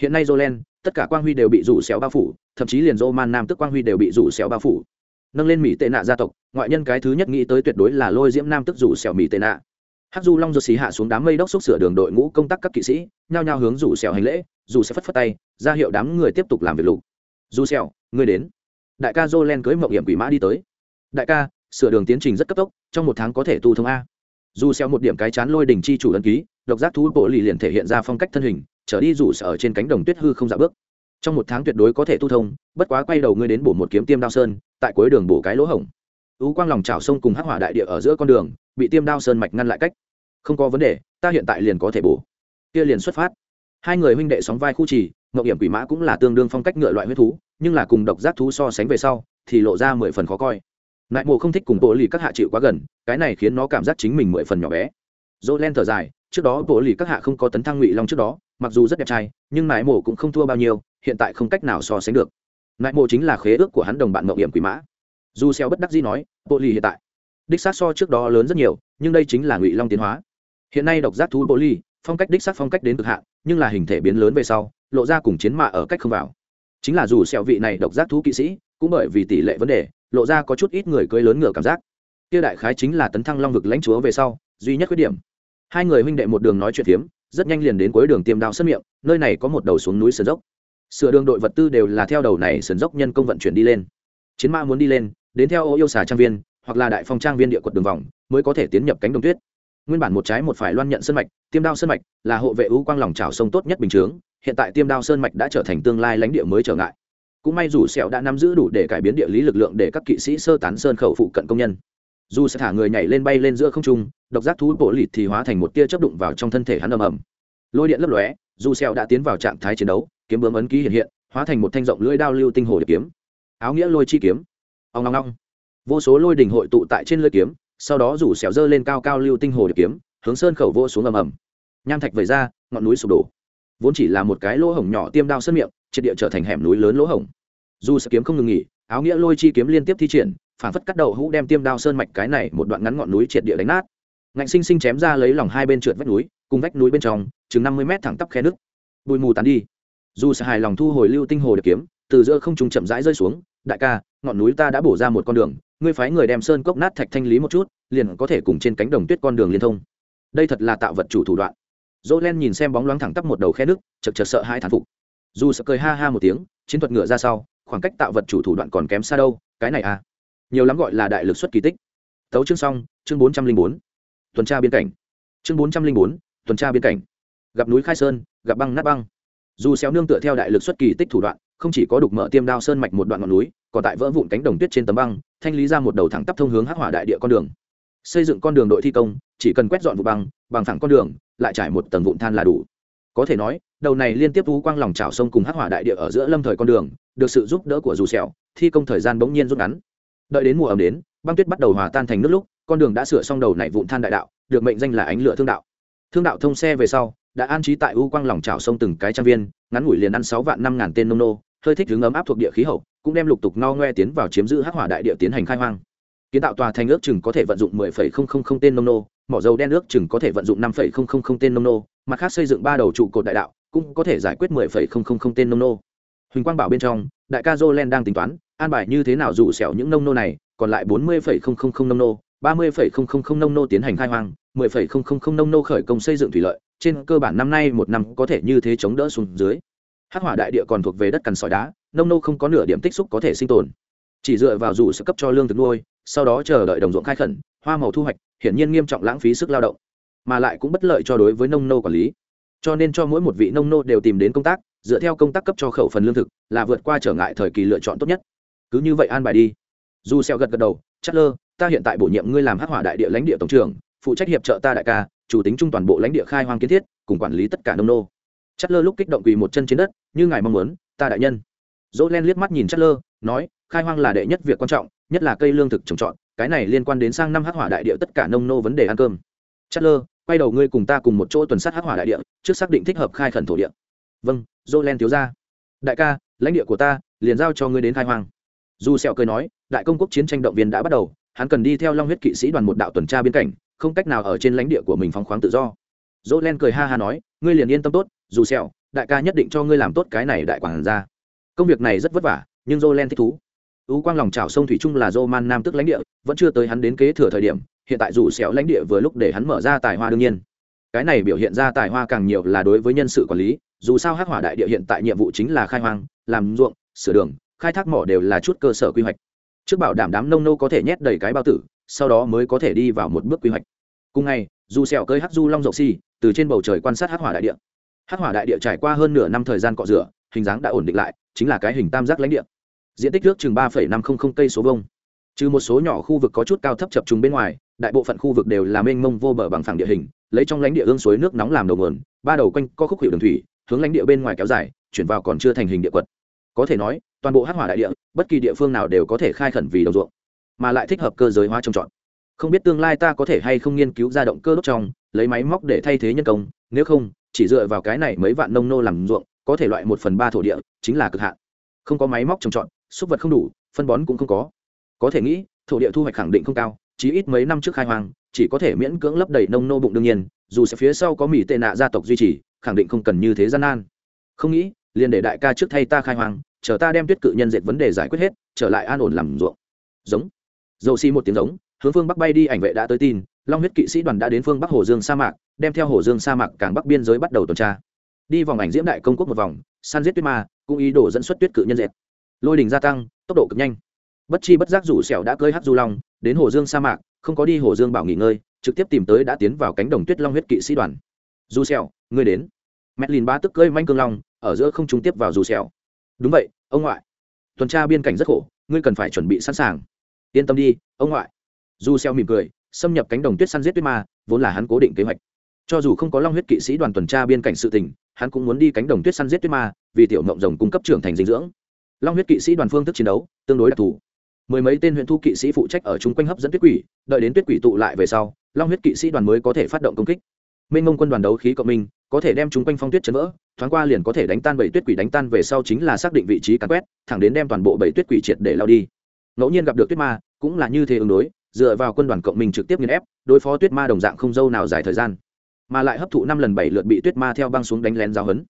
hiện nay jolen tất cả quang huy đều bị rủ xéo bao phủ thậm chí liền roman nam tức quang huy đều bị rủ xéo bao phủ. Nâng lên mỹ tệ nạ gia tộc ngoại nhân cái thứ nhất nghĩ tới tuyệt đối là lôi diễm nam tức rủ xéo mỹ tệ nạ. Hắc du long ruột xì hạ xuống đám mây đốc xúc sửa đường đội ngũ công tác các kỵ sĩ nhao nhao hướng rủ xéo hành lễ dù sẽ phất phất tay ra hiệu đám người tiếp tục làm việc lục. Dù xéo, ngươi đến. Đại ca jolen cưỡi mộng hiểm quỷ mã đi tới. Đại ca sửa đường tiến trình rất cấp tốc, trong một tháng có thể tu thông a. Dù xeo một điểm cái chán lôi đỉnh chi chủ ấn ký, độc giác thú bộ lì liền thể hiện ra phong cách thân hình, trở đi rủ sở ở trên cánh đồng tuyết hư không dạo bước. Trong một tháng tuyệt đối có thể tu thông, bất quá quay đầu ngươi đến bổ một kiếm tiêm đao sơn, tại cuối đường bổ cái lỗ hổng. Ú quang lòng chảo sông cùng hắc hỏa đại địa ở giữa con đường, bị tiêm đao sơn mạch ngăn lại cách. Không có vấn đề, ta hiện tại liền có thể bổ. Kia liền xuất phát. Hai người huynh đệ sóng vai khu trì, ngọc hiểm quỷ mã cũng là tương đương phong cách ngựa loại huyết thú, nhưng là cùng độc giác thú so sánh về sau, thì lộ ra mười phần khó coi nại mộ không thích cùng bộ lì các hạ chịu quá gần, cái này khiến nó cảm giác chính mình mười phần nhỏ bé. Dỗ len thở dài, trước đó bộ lì các hạ không có tấn thăng ngụy long trước đó, mặc dù rất đẹp trai, nhưng nại mộ cũng không thua bao nhiêu, hiện tại không cách nào so sánh được. Nại mộ chính là khế ước của hắn đồng bạn mậu hiểm quỷ mã. Dù xeo bất đắc dĩ nói, bộ lì hiện tại, đích xác so trước đó lớn rất nhiều, nhưng đây chính là ngụy long tiến hóa. Hiện nay độc giác thú bộ lì, phong cách đích xác phong cách đến cực hạn, nhưng là hình thể biến lớn về sau, lộ ra cùng chiến mạ ở cách không vào. Chính là dù xeo vị này độc giác thú kỵ sĩ, cũng bởi vì tỷ lệ vấn đề lộ ra có chút ít người cưỡi lớn ngựa cảm giác. Kia đại khái chính là tấn thăng long vực lãnh chúa về sau, duy nhất khuyết điểm. Hai người huynh đệ một đường nói chuyện phiếm, rất nhanh liền đến cuối đường tiêm đao sân miệng, nơi này có một đầu xuống núi sườn dốc. Sửa đường đội vật tư đều là theo đầu này sườn dốc nhân công vận chuyển đi lên. Chiến mã muốn đi lên, đến theo ô yêu xà trang viên, hoặc là đại phong trang viên địa quật đường vòng, mới có thể tiến nhập cánh đồng tuyết. Nguyên bản một trái một phải loan nhận sân mạch, tiêm đao sơn mạch là hộ vệ ưu quang lòng trào sông tốt nhất bình chướng, hiện tại tiêm đao sơn mạch đã trở thành tương lai lãnh địa mới trở ngại cũng may dù sẹo đã nắm giữ đủ để cải biến địa lý lực lượng để các kỵ sĩ sơ tán sơn khẩu phụ cận công nhân. Dù sẽ thả người nhảy lên bay lên giữa không trung, độc giác thú bộ lịt thì hóa thành một tia chớp đụng vào trong thân thể hắn ầm ầm. Lôi điện lấp lóe, dù sẹo đã tiến vào trạng thái chiến đấu, kiếm bướm ấn ký hiện hiện, hóa thành một thanh rộng lưỡi đao lưu tinh hồ điệp kiếm. Áo nghĩa lôi chi kiếm. Ông long ong. Vô số lôi đỉnh hội tụ tại trên lưỡi kiếm, sau đó rủ sẹo dơ lên cao cao lưu tinh hồ điệp kiếm, hướng sơn khẩu vô xuống ầm ầm. Nham thạch vẩy ra, ngọn núi sụp đổ. Vốn chỉ là một cái lỗ hổng nhỏ tiêm đao sơn miệng triệt địa trở thành hẻm núi lớn lỗ hổng. Dù sẽ kiếm không ngừng nghỉ, áo nghĩa lôi chi kiếm liên tiếp thi triển, phản phất cắt đầu hũ đem tiêm đao sơn mạch cái này một đoạn ngắn ngọn núi triệt địa đánh nát. Ngạnh sinh sinh chém ra lấy lòng hai bên trượt vách núi, cùng vách núi bên trong, chừng năm mươi mét thẳng tắp khe nước bụi mù tàn đi. Dù sẽ hài lòng thu hồi lưu tinh hồ để kiếm, từ giữa không trung chậm rãi rơi xuống, đại ca, ngọn núi ta đã bổ ra một con đường, ngươi phái người đem sơn cốc nát thạch thanh lý một chút, liền có thể cùng trên cánh đồng tuyết con đường liên thông. Đây thật là tạo vật chủ thủ đoạn. Dỗ len nhìn xem bóng loáng thẳng tắp một đầu khe nước chật chật sợ hai thán phục dù sợ cười ha ha một tiếng, chiến thuật ngựa ra sau, khoảng cách tạo vật chủ thủ đoạn còn kém xa đâu, cái này à? Nhiều lắm gọi là đại lực xuất kỳ tích. Tấu chương xong, chương bốn trăm linh bốn. Tuần tra biên cảnh. Chương bốn trăm linh bốn, tuần tra biên cảnh. Gặp núi khai sơn, gặp băng nát băng. Dù xéo nương tựa theo đại lực xuất kỳ tích thủ đoạn, không chỉ có đục mở tiêm đao sơn mạch một đoạn ngọn núi, còn tại vỡ vụn cánh đồng tuyết trên tấm băng, thanh lý ra một đầu thẳng tắp thông hướng hắc hỏa đại địa con đường. Xây dựng con đường đội thi công, chỉ cần quét dọn vụ băng, bằng thẳng con đường, lại trải một tầng vụn than là đủ có thể nói đầu này liên tiếp vũ quang lòng trào sông cùng hắc hỏa đại địa ở giữa lâm thời con đường được sự giúp đỡ của dù sẹo thi công thời gian bỗng nhiên rút ngắn. Đợi đến mùa ẩm đến băng tuyết bắt đầu hòa tan thành nước lúc con đường đã sửa xong đầu này vụn than đại đạo được mệnh danh là ánh lửa thương đạo. Thương đạo thông xe về sau đã an trí tại u quang lòng trào sông từng cái trang viên ngắn ngủi liền ăn sáu vạn năm ngàn tên nông nô hơi thích hướng ấm áp thuộc địa khí hậu cũng đem lục tục no ngoe tiến vào chiếm giữ hắc hỏa đại địa tiến hành khai hoang. Kiến tạo tòa thành ước chừng có thể vận dụng 10,000 tên nông nô mỏ dầu đen nước chừng có thể vận dụng 5,000 tên nông nô mặt khác xây dựng ba đầu trụ cột đại đạo cũng có thể giải quyết 10,000 tên nông nô huỳnh quang bảo bên trong đại ca jolen đang tính toán an bài như thế nào dụ xẻo những nông nô này còn lại 40,000 nông nô 30,000 nông nô tiến hành khai hoang 10,000 nông nô khởi công xây dựng thủy lợi trên cơ bản năm nay một năm có thể như thế chống đỡ xuống dưới hắc hỏa đại địa còn thuộc về đất cằn sỏi đá nông nô không có nửa điểm tích xúc có thể sinh tồn chỉ dựa vào dụ sẽ cấp cho lương thực nuôi sau đó chờ đợi đồng ruộng khai khẩn hoa màu thu hoạch, hiển nhiên nghiêm trọng lãng phí sức lao động, mà lại cũng bất lợi cho đối với nông nô quản lý. Cho nên cho mỗi một vị nông nô đều tìm đến công tác, dựa theo công tác cấp cho khẩu phần lương thực, là vượt qua trở ngại thời kỳ lựa chọn tốt nhất. Cứ như vậy an bài đi. Dù xeo gật gật đầu, chắc lơ, ta hiện tại bổ nhiệm ngươi làm hắc hỏa đại địa lãnh địa tổng trưởng, phụ trách hiệp trợ ta đại ca, chủ tính trung toàn bộ lãnh địa khai hoang kiến thiết, cùng quản lý tất cả nông nô. Chất lơ lúc kích động quỳ một chân trên đất, như ngài mong muốn, ta đại nhân. Dỗ len liếc mắt nhìn chất lơ, nói, khai hoang là đệ nhất việc quan trọng nhất là cây lương thực trồng trọt, cái này liên quan đến sang năm hắc hỏa đại địa tất cả nông nô vấn đề ăn cơm. Chất lơ, quay đầu ngươi cùng ta cùng một chỗ tuần sát hắc hỏa đại địa, trước xác định thích hợp khai khẩn thổ địa. Vâng dỗ len thiếu ra đại ca, lãnh địa của ta, liền giao cho ngươi đến khai hoang. Dù sẹo cười nói, đại công quốc chiến tranh động viên đã bắt đầu, hắn cần đi theo long huyết kỵ sĩ đoàn một đạo tuần tra biên cảnh, không cách nào ở trên lãnh địa của mình phóng khoáng tự do. Dỗ len cười ha ha nói, ngươi liền yên tâm tốt, dù sẹo, đại ca nhất định cho ngươi làm tốt cái này đại quản gia. Công việc này rất vất vả, nhưng dỗ len thích thú ú quang lòng trào sông thủy trung là dô man nam tức lãnh địa, vẫn chưa tới hắn đến kế thừa thời điểm, hiện tại dù xẻo lãnh địa vừa lúc để hắn mở ra tài hoa đương nhiên. Cái này biểu hiện ra tài hoa càng nhiều là đối với nhân sự quản lý, dù sao hắc hỏa đại địa hiện tại nhiệm vụ chính là khai hoang, làm ruộng, sửa đường, khai thác mỏ đều là chút cơ sở quy hoạch. Trước bảo đảm đám nông nô có thể nhét đầy cái bao tử, sau đó mới có thể đi vào một bước quy hoạch. Cùng ngày, dù sẹo cơi hắc du long dậu xi từ trên bầu trời quan sát hắc hỏa đại địa. Hắc hỏa đại địa trải qua hơn nửa năm thời gian cọ rửa, hình dáng đã ổn định lại, chính là cái hình tam giác lãnh địa diện tích nước chừng ba năm trăm linh cây số vông trừ một số nhỏ khu vực có chút cao thấp chập trùng bên ngoài, đại bộ phận khu vực đều là mênh mông vô bờ bằng phẳng địa hình, lấy trong lãnh địa ương suối nước nóng làm đầu nguồn, ba đầu quanh có khúc hiệu đường thủy, hướng lãnh địa bên ngoài kéo dài, chuyển vào còn chưa thành hình địa quật. Có thể nói, toàn bộ hắc hỏa đại địa, bất kỳ địa phương nào đều có thể khai khẩn vì đồng ruộng, mà lại thích hợp cơ giới hóa trồng trọt. Không biết tương lai ta có thể hay không nghiên cứu ra động cơ đốt trong, lấy máy móc để thay thế nhân công, nếu không, chỉ dựa vào cái này mấy vạn nông nô làm ruộng, có thể loại một phần ba thổ địa, chính là cực hạn. Không có máy móc trồng trọt súc vật không đủ, phân bón cũng không có. Có thể nghĩ, thổ địa thu hoạch khẳng định không cao chỉ ít mấy năm trước khai hoang, chỉ có thể miễn cưỡng lấp đầy nông nô bụng đương nhiên, dù sẽ phía sau có mỹ tệ nạ gia tộc duy trì, khẳng định không cần như thế gian nan. Không nghĩ, liền để đại ca trước thay ta khai hoang, chờ ta đem tuyết cự nhân dệt vấn đề giải quyết hết, trở lại an ổn làm ruộng. Giống. Dầu xi một tiếng giống, hướng phương bắc bay đi, ảnh vệ đã tới tin, long huyết kỵ sĩ đoàn đã đến phương bắc hồ dương sa mạc, đem theo hồ dương sa mạc càng bắc biên giới bắt đầu tuần tra. Đi vòng ảnh diễm đại công quốc một vòng, săn giết tuyết ma, cũng ý đồ dẫn xuất tuyết cự nhân dệt lôi đình gia tăng, tốc độ cực nhanh. Bất chi bất giác rủ sẹo đã cơi hát du long, đến hồ dương sa mạc, không có đi hồ dương bảo nghỉ ngơi, trực tiếp tìm tới đã tiến vào cánh đồng tuyết long huyết kỵ sĩ đoàn. Du sẹo, ngươi đến. Medlin ba tức cơi manh cương long, ở giữa không trung tiếp vào dù sẹo. Đúng vậy, ông ngoại. Tuần tra biên cảnh rất khổ, ngươi cần phải chuẩn bị sẵn sàng. Yên tâm đi, ông ngoại. Dù sẹo mỉm cười, xâm nhập cánh đồng tuyết săn giết tuyết ma, vốn là hắn cố định kế hoạch. Cho dù không có long huyết kỵ sĩ đoàn tuần tra biên cảnh sự tình, hắn cũng muốn đi cánh đồng tuyết săn giết tuyết ma, vì tiểu mộng rồng cung cấp trưởng thành dinh dưỡng long huyết kỵ sĩ đoàn phương thức chiến đấu, tương đối đặc thù. Mười mấy tên huyện thu kỵ sĩ phụ trách ở chung quanh hấp dẫn tuyết quỷ, đợi đến tuyết quỷ tụ lại về sau, long huyết kỵ sĩ đoàn mới có thể phát động công kích. Minh ngông quân đoàn đấu khí cộng minh, có thể đem chung quanh phong tuyết chấn vỡ, thoáng qua liền có thể đánh tan bảy tuyết quỷ đánh tan về sau chính là xác định vị trí cắn quét, thẳng đến đem toàn bộ bảy tuyết quỷ triệt để lao đi. Ngẫu nhiên gặp được tuyết ma, cũng là như thế ứng đối, dựa vào quân đoàn cộng minh trực tiếp nghiền ép, đối phó tuyết ma đồng dạng không dâu nào dài thời gian. Mà lại hấp thụ năm lần bảy lượt bị tuyết ma theo băng xuống đánh lén giáo hấn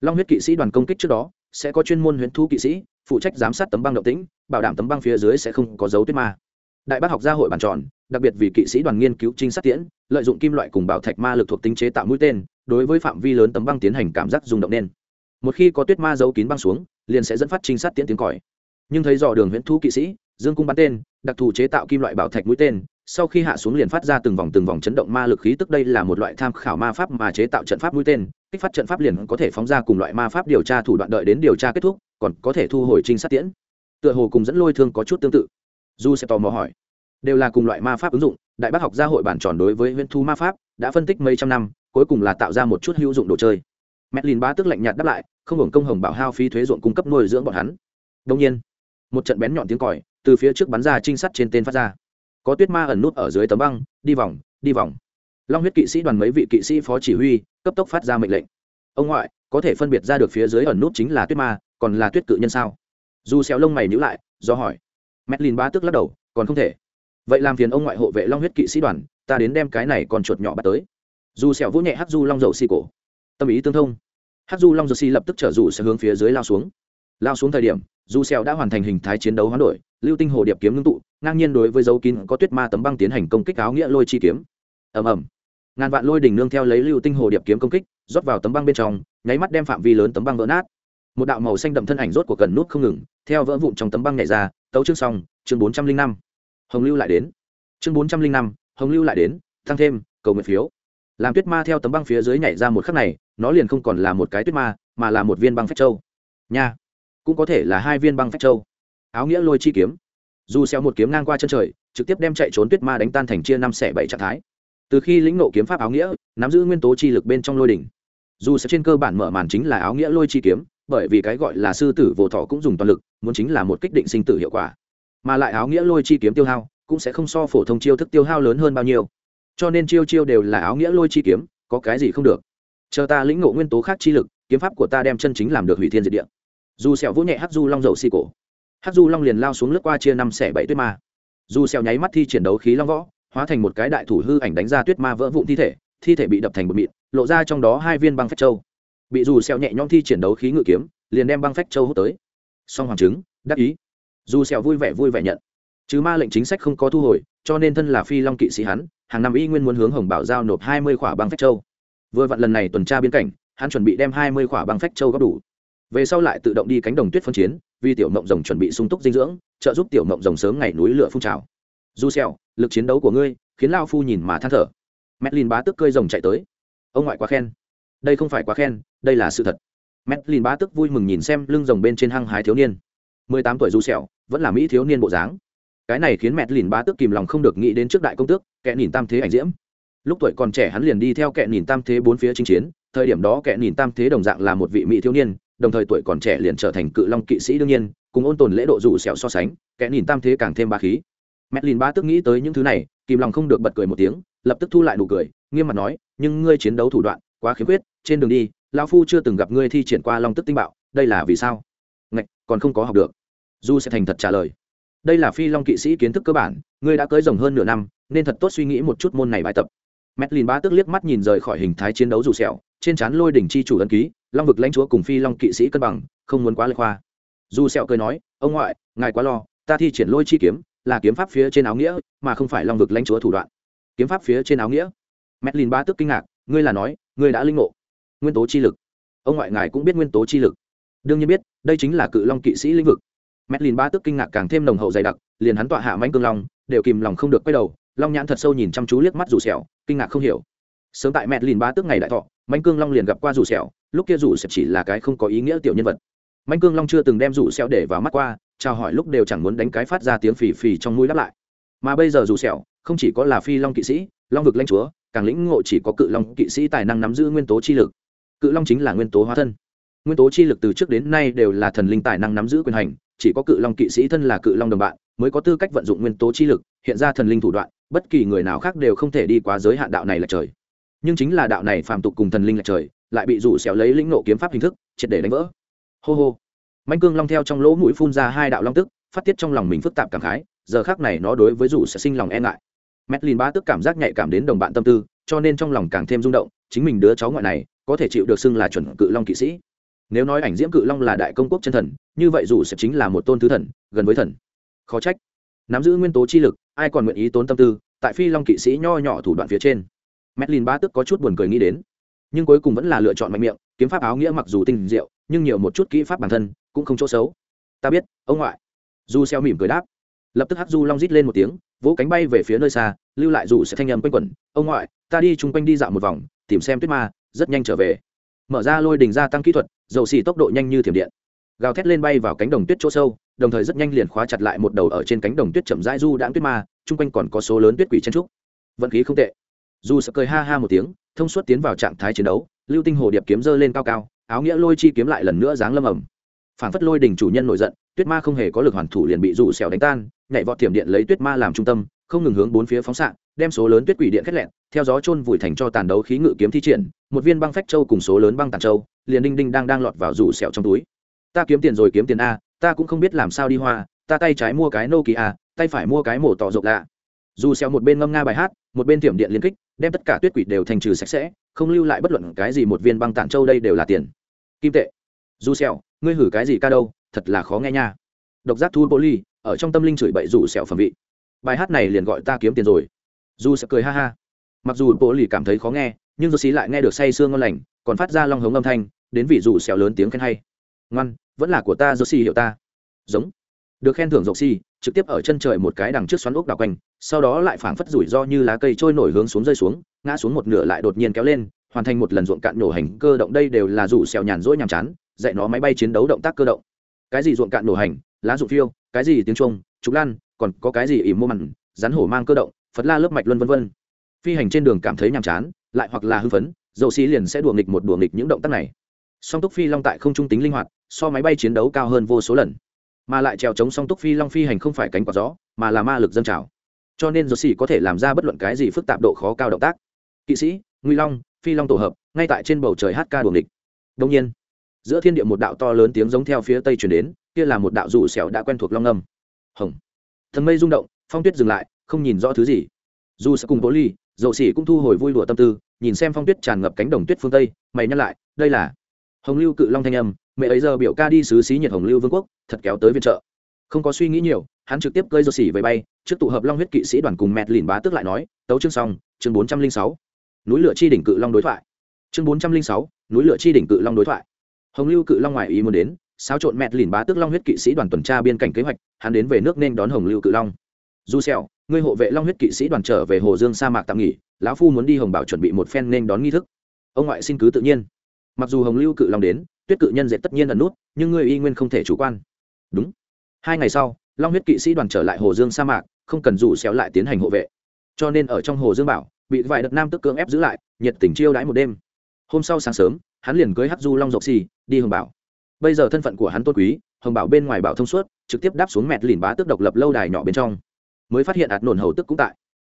long huyết kỵ sĩ đoàn công kích trước đó, sẽ có chuyên môn huyễn thu kỵ sĩ phụ trách giám sát tấm băng động tĩnh, bảo đảm tấm băng phía dưới sẽ không có dấu tuyết ma. Đại bác học gia hội bàn tròn, đặc biệt vì kỵ sĩ đoàn nghiên cứu trinh sát tiễn, lợi dụng kim loại cùng bảo thạch ma lực thuộc tính chế tạo mũi tên, đối với phạm vi lớn tấm băng tiến hành cảm giác rung động nên. Một khi có tuyết ma giấu kín băng xuống, liền sẽ dẫn phát trinh sát tiễn tiếng còi. Nhưng thấy dò đường huyễn thu kỵ sĩ, dương cung bắn tên, đặc thù chế tạo kim loại bảo thạch mũi tên sau khi hạ xuống liền phát ra từng vòng từng vòng chấn động ma lực khí, tức đây là một loại tham khảo ma pháp mà chế tạo trận pháp mũi tên, kích phát trận pháp liền có thể phóng ra cùng loại ma pháp điều tra thủ đoạn đợi đến điều tra kết thúc, còn có thể thu hồi trinh sát tiễn. Tựa hồ cùng dẫn lôi thương có chút tương tự. Du sẽ tò mò hỏi, đều là cùng loại ma pháp ứng dụng, đại bác học gia hội bản tròn đối với huyễn thu ma pháp đã phân tích mấy trăm năm, cuối cùng là tạo ra một chút hữu dụng đồ chơi. Medlin ba tức lạnh nhạt đáp lại, không hưởng công hồng bảo hao phí thuế ruộng cung cấp nuôi dưỡng bọn hắn. Đông nhiên, một trận bén nhọn tiếng còi từ phía trước bắn ra trinh sát trên tên phát ra có tuyết ma ẩn nút ở dưới tấm băng, đi vòng đi vòng. Long huyết kỵ sĩ đoàn mấy vị kỵ sĩ phó chỉ huy, cấp tốc phát ra mệnh lệnh. Ông ngoại, có thể phân biệt ra được phía dưới ẩn nút chính là tuyết ma, còn là tuyết cự nhân sao? Dù xéo lông mày nhíu lại, do hỏi. Medlin ba tức lắc đầu, còn không thể. Vậy làm phiền ông ngoại hộ vệ long huyết kỵ sĩ đoàn, ta đến đem cái này còn chuột nhỏ bắt tới. Dù xẻo vỗ nhẹ hắc du long dầu xi cổ. Tâm ý tương thông. Hắc du long dầu xi lập tức trở dù sẽ hướng phía dưới lao xuống. Lao xuống thời điểm dù xèo đã hoàn thành hình thái chiến đấu hoán đổi, lưu tinh hồ điệp kiếm ngưng tụ, ngang nhiên đối với dấu kín có tuyết ma tấm băng tiến hành công kích áo nghĩa lôi chi kiếm. Ầm ầm. Ngàn vạn lôi đỉnh nương theo lấy lưu tinh hồ điệp kiếm công kích, rót vào tấm băng bên trong, nháy mắt đem phạm vi lớn tấm băng vỡ nát. Một đạo màu xanh đậm thân ảnh rốt của cần nút không ngừng, theo vỡ vụn trong tấm băng nhảy ra, tấu chương xong, chương bốn trăm linh năm. Hồng lưu lại đến. Chương bốn trăm linh năm, hồng lưu lại đến tăng thêm, cầu nguyện phiếu. Làm tuyết ma theo tấm băng phía dưới nhảy ra một khắc này, nó liền không còn là một cái tuyết ma, mà là một viên băng phách châu. Nha cũng có thể là hai viên băng phách châu. Áo nghĩa lôi chi kiếm. Dù xeo một kiếm ngang qua chân trời, trực tiếp đem chạy trốn tuyết ma đánh tan thành chia năm xẻ bảy trạng thái. Từ khi lĩnh nộ kiếm pháp áo nghĩa, nắm giữ nguyên tố chi lực bên trong lôi đỉnh. Dù sẽ trên cơ bản mở màn chính là áo nghĩa lôi chi kiếm, bởi vì cái gọi là sư tử vô thọ cũng dùng toàn lực, muốn chính là một kích định sinh tử hiệu quả. Mà lại áo nghĩa lôi chi kiếm tiêu hao, cũng sẽ không so phổ thông chiêu thức tiêu hao lớn hơn bao nhiêu. Cho nên chiêu chiêu đều là áo nghĩa lôi chi kiếm, có cái gì không được. Chờ ta lĩnh ngộ nguyên tố khác chi lực, kiếm pháp của ta đem chân chính làm được hủy thiên diệt địa dù sẹo vỗ nhẹ hắc du long dầu xì cổ. Hắc du long liền lao xuống lướt qua chia năm xẻ bảy tuyết ma. Dù sẹo nháy mắt thi triển đấu khí long võ hóa thành một cái đại thủ hư ảnh đánh ra tuyết ma vỡ vụn thi thể thi thể bị đập thành một mịn lộ ra trong đó hai viên băng phách châu. Bị dù sẹo nhẹ nhõm thi triển đấu khí ngự kiếm liền đem băng phách châu hút tới. Song hoàng chứng, đắc ý. Dù sẹo vui vẻ vui vẻ nhận. Chứ ma lệnh chính sách không có thu hồi cho nên thân là phi long kỵ sĩ hắn hàng năm y nguyên muốn hướng hồng bảo giao nộp hai mươi khỏa băng phách châu. Vừa vặn lần này tuần tra biên cảnh hắn chuẩn bị đem hai mươi khỏa băng phách châu góp đủ về sau lại tự động đi cánh đồng tuyết phân chiến, vì tiểu mộng rồng chuẩn bị sung túc dinh dưỡng, trợ giúp tiểu mộng rồng sớm ngày núi lửa phun trào. Du xèo, lực chiến đấu của ngươi, khiến lao phu nhìn mà than thở. Medlin bá tức cơi rồng chạy tới. Ông ngoại quá khen. Đây không phải quá khen, đây là sự thật. Medlin bá tức vui mừng nhìn xem lưng rồng bên trên hăng hái thiếu niên. Mười tám tuổi du xèo, vẫn là mỹ thiếu niên bộ dáng. Cái này khiến mẹ lìn ba tức kìm lòng không được nghĩ đến trước đại công tước, kẻ nhìn tam thế ảnh diễm. Lúc tuổi còn trẻ hắn liền đi theo kẻ nhìn tam thế bốn phía chinh chiến, thời điểm đó kẻ nhìn tam thế đồng dạng là một vị mỹ thiếu niên đồng thời tuổi còn trẻ liền trở thành cự long kỵ sĩ đương nhiên cùng ôn tồn lễ độ rủ xẻo so sánh kẻ nhìn tam thế càng thêm ba khí. Mẹ lìn ba tức nghĩ tới những thứ này kìm lòng không được bật cười một tiếng lập tức thu lại nụ cười nghiêm mặt nói nhưng ngươi chiến đấu thủ đoạn quá khiếm khuyết trên đường đi lão phu chưa từng gặp ngươi thi triển qua long tức tinh bạo đây là vì sao? Ngạch còn không có học được. Du sẽ thành thật trả lời đây là phi long kỵ sĩ kiến thức cơ bản ngươi đã cưới rồng hơn nửa năm nên thật tốt suy nghĩ một chút môn này bài tập. Madeline ba tức liếc mắt nhìn rời khỏi hình thái chiến đấu rủ sẹo, trên trán lôi đỉnh chi chủ ấn ký, long vực lãnh chúa cùng phi long kỵ sĩ cân bằng, không muốn quá lệch khoa. Dù sẹo cười nói, ông ngoại, ngài quá lo, ta thi triển lôi chi kiếm, là kiếm pháp phía trên áo nghĩa, mà không phải long vực lãnh chúa thủ đoạn. Kiếm pháp phía trên áo nghĩa. Madeline ba tức kinh ngạc, ngươi là nói, ngươi đã linh ngộ nguyên tố chi lực. Ông ngoại ngài cũng biết nguyên tố chi lực. Đương nhiên biết, đây chính là cự long kỵ sĩ lĩnh vực. Madeline ba tức kinh ngạc càng thêm nồng hậu dày đặc, liền hắn tọa hạ mãnh cương long, đều kìm lòng không được quay đầu, long nhãn thật sâu nhìn chăm chú liếc mắt dù sẹo kinh ngạc không hiểu sớm tại mẹ lìn ba tức ngày đại thọ Mạnh cương long liền gặp qua rủ sẹo, lúc kia rủ sẹo chỉ là cái không có ý nghĩa tiểu nhân vật. Mạnh cương long chưa từng đem rủ sẹo để vào mắt qua, chào hỏi lúc đều chẳng muốn đánh cái phát ra tiếng phì phì trong mũi đáp lại. Mà bây giờ rủ sẹo, không chỉ có là phi long kỵ sĩ, long vực lãnh chúa, càng lĩnh ngộ chỉ có cự long kỵ sĩ tài năng nắm giữ nguyên tố chi lực. Cự long chính là nguyên tố hóa thân. Nguyên tố chi lực từ trước đến nay đều là thần linh tài năng nắm giữ quyền hành, chỉ có cự long kỵ sĩ thân là cự long đồng bạn, mới có tư cách vận dụng nguyên tố chi lực, hiện ra thần linh thủ đoạn, bất kỳ người nào khác đều không thể đi quá giới hạn đạo này là trời nhưng chính là đạo này phàm tục cùng thần linh là trời, lại bị rủ xéo lấy lĩnh nộ kiếm pháp hình thức, triệt để đánh vỡ. Hô hô. Manh cương long theo trong lỗ mũi phun ra hai đạo long tức, phát tiết trong lòng mình phức tạp cảm khái, giờ khác này nó đối với rủ sẽ sinh lòng e ngại. Madeline ba tức cảm giác nhạy cảm đến đồng bạn tâm tư, cho nên trong lòng càng thêm rung động, chính mình đứa cháu ngoại này, có thể chịu được xưng là chuẩn cự long kỵ sĩ. Nếu nói ảnh diễm cự long là đại công quốc chân thần, như vậy dù sẽ chính là một tôn thứ thần, gần với thần. Khó trách. Nắm giữ nguyên tố chi lực, ai còn nguyện ý tốn tâm tư, tại phi long kỵ sĩ nho nhỏ thủ đoạn phía trên. Madeline ba tức có chút buồn cười nghĩ đến. Nhưng cuối cùng vẫn là lựa chọn mạnh miệng, kiếm pháp áo nghĩa mặc dù tinh diệu, nhưng nhiều một chút kỹ pháp bản thân cũng không chỗ xấu. Ta biết, ông ngoại. Du xeo mỉm cười đáp. Lập tức hắc du long rít lên một tiếng, vỗ cánh bay về phía nơi xa, lưu lại dù sẽ thanh âm quanh quẩn. Ông ngoại, ta đi chung quanh đi dạo một vòng, tìm xem tuyết ma, rất nhanh trở về. Mở ra lôi đỉnh gia tăng kỹ thuật, dầu xì tốc độ nhanh như thiểm điện. Gào thét lên bay vào cánh đồng tuyết chỗ sâu, đồng thời rất nhanh liền khóa chặt lại một đầu ở trên cánh đồng tuyết chậm rãi du đãng tuyết ma, chung quanh còn có số lớn tuyết quỷ chen trúc. Vận khí không tệ dù sợ cười ha ha một tiếng, thông suốt tiến vào trạng thái chiến đấu, lưu tinh hồ điệp kiếm dơ lên cao cao, áo nghĩa lôi chi kiếm lại lần nữa giáng lâm ẩm phản phất lôi đình chủ nhân nổi giận, tuyết ma không hề có lực hoàn thủ liền bị rủ xẻo đánh tan, nhảy vọt thiểm điện lấy tuyết ma làm trung tâm, không ngừng hướng bốn phía phóng xạ, đem số lớn tuyết quỷ điện khét lẹn, theo gió chôn vùi thành cho tàn đấu khí ngự kiếm thi triển, một viên băng phách châu cùng số lớn băng tàn châu, liền đinh đinh đang đang lọt vào rủ xẻo trong túi. Ta kiếm tiền rồi kiếm tiền a, ta cũng không biết làm sao đi hoa, ta tay trái mua cái nokia, tay phải mua cái mổ tỏ rộng lạ dù xeo một bên ngâm nga bài hát, một bên tiệm điện liên kích, đem tất cả tuyết quỷ đều thành trừ sạch sẽ, không lưu lại bất luận cái gì một viên băng tản châu đây đều là tiền. Kim tệ, dù xeo ngươi hử cái gì ca đâu, thật là khó nghe nha. Độc giác thu poly ở trong tâm linh chửi bậy dù xeo phẩm vị. Bài hát này liền gọi ta kiếm tiền rồi. Dù sẽ cười ha ha. Mặc dù poly cảm thấy khó nghe, nhưng dù xí lại nghe được say sương ngon lành, còn phát ra long hống âm thanh, đến vị dù xeo lớn tiếng khen hay. Ngoan, vẫn là của ta dù xí hiểu ta. Giống được khen thưởng dọc xi trực tiếp ở chân trời một cái đằng trước xoắn ốc đảo quanh, sau đó lại phảng phất rủi ro như lá cây trôi nổi hướng xuống rơi xuống, ngã xuống một nửa lại đột nhiên kéo lên, hoàn thành một lần ruộng cạn nổ hành cơ động đây đều là rủ xèo nhàn rỗi nhàm chán, dạy nó máy bay chiến đấu động tác cơ động. Cái gì ruộng cạn nổ hành, lá ruộng phiêu, cái gì tiếng trung trục lan, còn có cái gì ỉm mô mặn, rắn hổ mang cơ động, phật la lớp mạch luân vân vân. Phi hành trên đường cảm thấy nhàm chán, lại hoặc là hư phấn, dầu xí liền sẽ đùa nghịch một đùa nghịch những động tác này. Song túc phi long tại không trung tính linh hoạt, so máy bay chiến đấu cao hơn vô số lần mà lại trèo chống song túc phi long phi hành không phải cánh quạt gió, mà là ma lực dân trào. Cho nên dột xỉ có thể làm ra bất luận cái gì phức tạp độ khó cao động tác. Kỵ sĩ nguy long, phi long tổ hợp, ngay tại trên bầu trời hát ca đuồng địch. Đông nhiên, giữa thiên địa một đạo to lớn tiếng giống theo phía tây chuyển đến, kia là một đạo rủ xẻo đã quen thuộc long âm. Hồng. Thần mây rung động, phong tuyết dừng lại, không nhìn rõ thứ gì. Dù sẽ cùng bố ly dầu xỉ cũng thu hồi vui đùa tâm tư, nhìn xem phong tuyết tràn ngập cánh đồng tuyết phương tây, mày nhắc lại, đây là hồng lưu cự long thanh âm mẹ ấy giờ biểu ca đi sứ xí nhiệt hồng lưu vương quốc, thật kéo tới viện trợ. Không có suy nghĩ nhiều, hắn trực tiếp cơi rô xỉ về bay, trước tụ hợp long huyết kỵ sĩ đoàn cùng mẹt lìn bá tức lại nói, tấu chương xong, chương bốn trăm linh sáu. Núi lửa chi đỉnh cự long đối thoại. Chương bốn trăm linh sáu, núi lửa chi đỉnh cự long đối thoại. Hồng lưu cự long ngoài ý muốn đến, xáo trộn mẹt lìn bá tức long huyết kỵ sĩ đoàn tuần tra biên cảnh kế hoạch, hắn đến về nước nên đón hồng lưu cự long. Du xèo ngươi hộ vệ long huyết kỵ sĩ đoàn trở về hồ dương sa mạc tạm nghỉ, lão phu muốn đi hồng bảo chuẩn bị một phen nên đón nghi thức. Ông ngoại xin cứ tự nhiên. Mặc dù hồng lưu cự long đến tuyết cự nhân dễ tất nhiên ẩn nút, nhưng ngươi y nguyên không thể chủ quan. Đúng. Hai ngày sau, long huyết kỵ sĩ đoàn trở lại hồ dương sa mạc, không cần rủ xéo lại tiến hành hộ vệ. Cho nên ở trong hồ dương bảo, bị vài đợt nam tức cưỡng ép giữ lại, nhiệt tình chiêu đãi một đêm. Hôm sau sáng sớm, hắn liền cưới hát du long dọc xì, đi hồng bảo. Bây giờ thân phận của hắn tôn quý, hồng bảo bên ngoài bảo thông suốt, trực tiếp đáp xuống mẹt lìn bá tức độc lập lâu đài nhỏ bên trong. Mới phát hiện ạt nổn hầu tức cũng tại.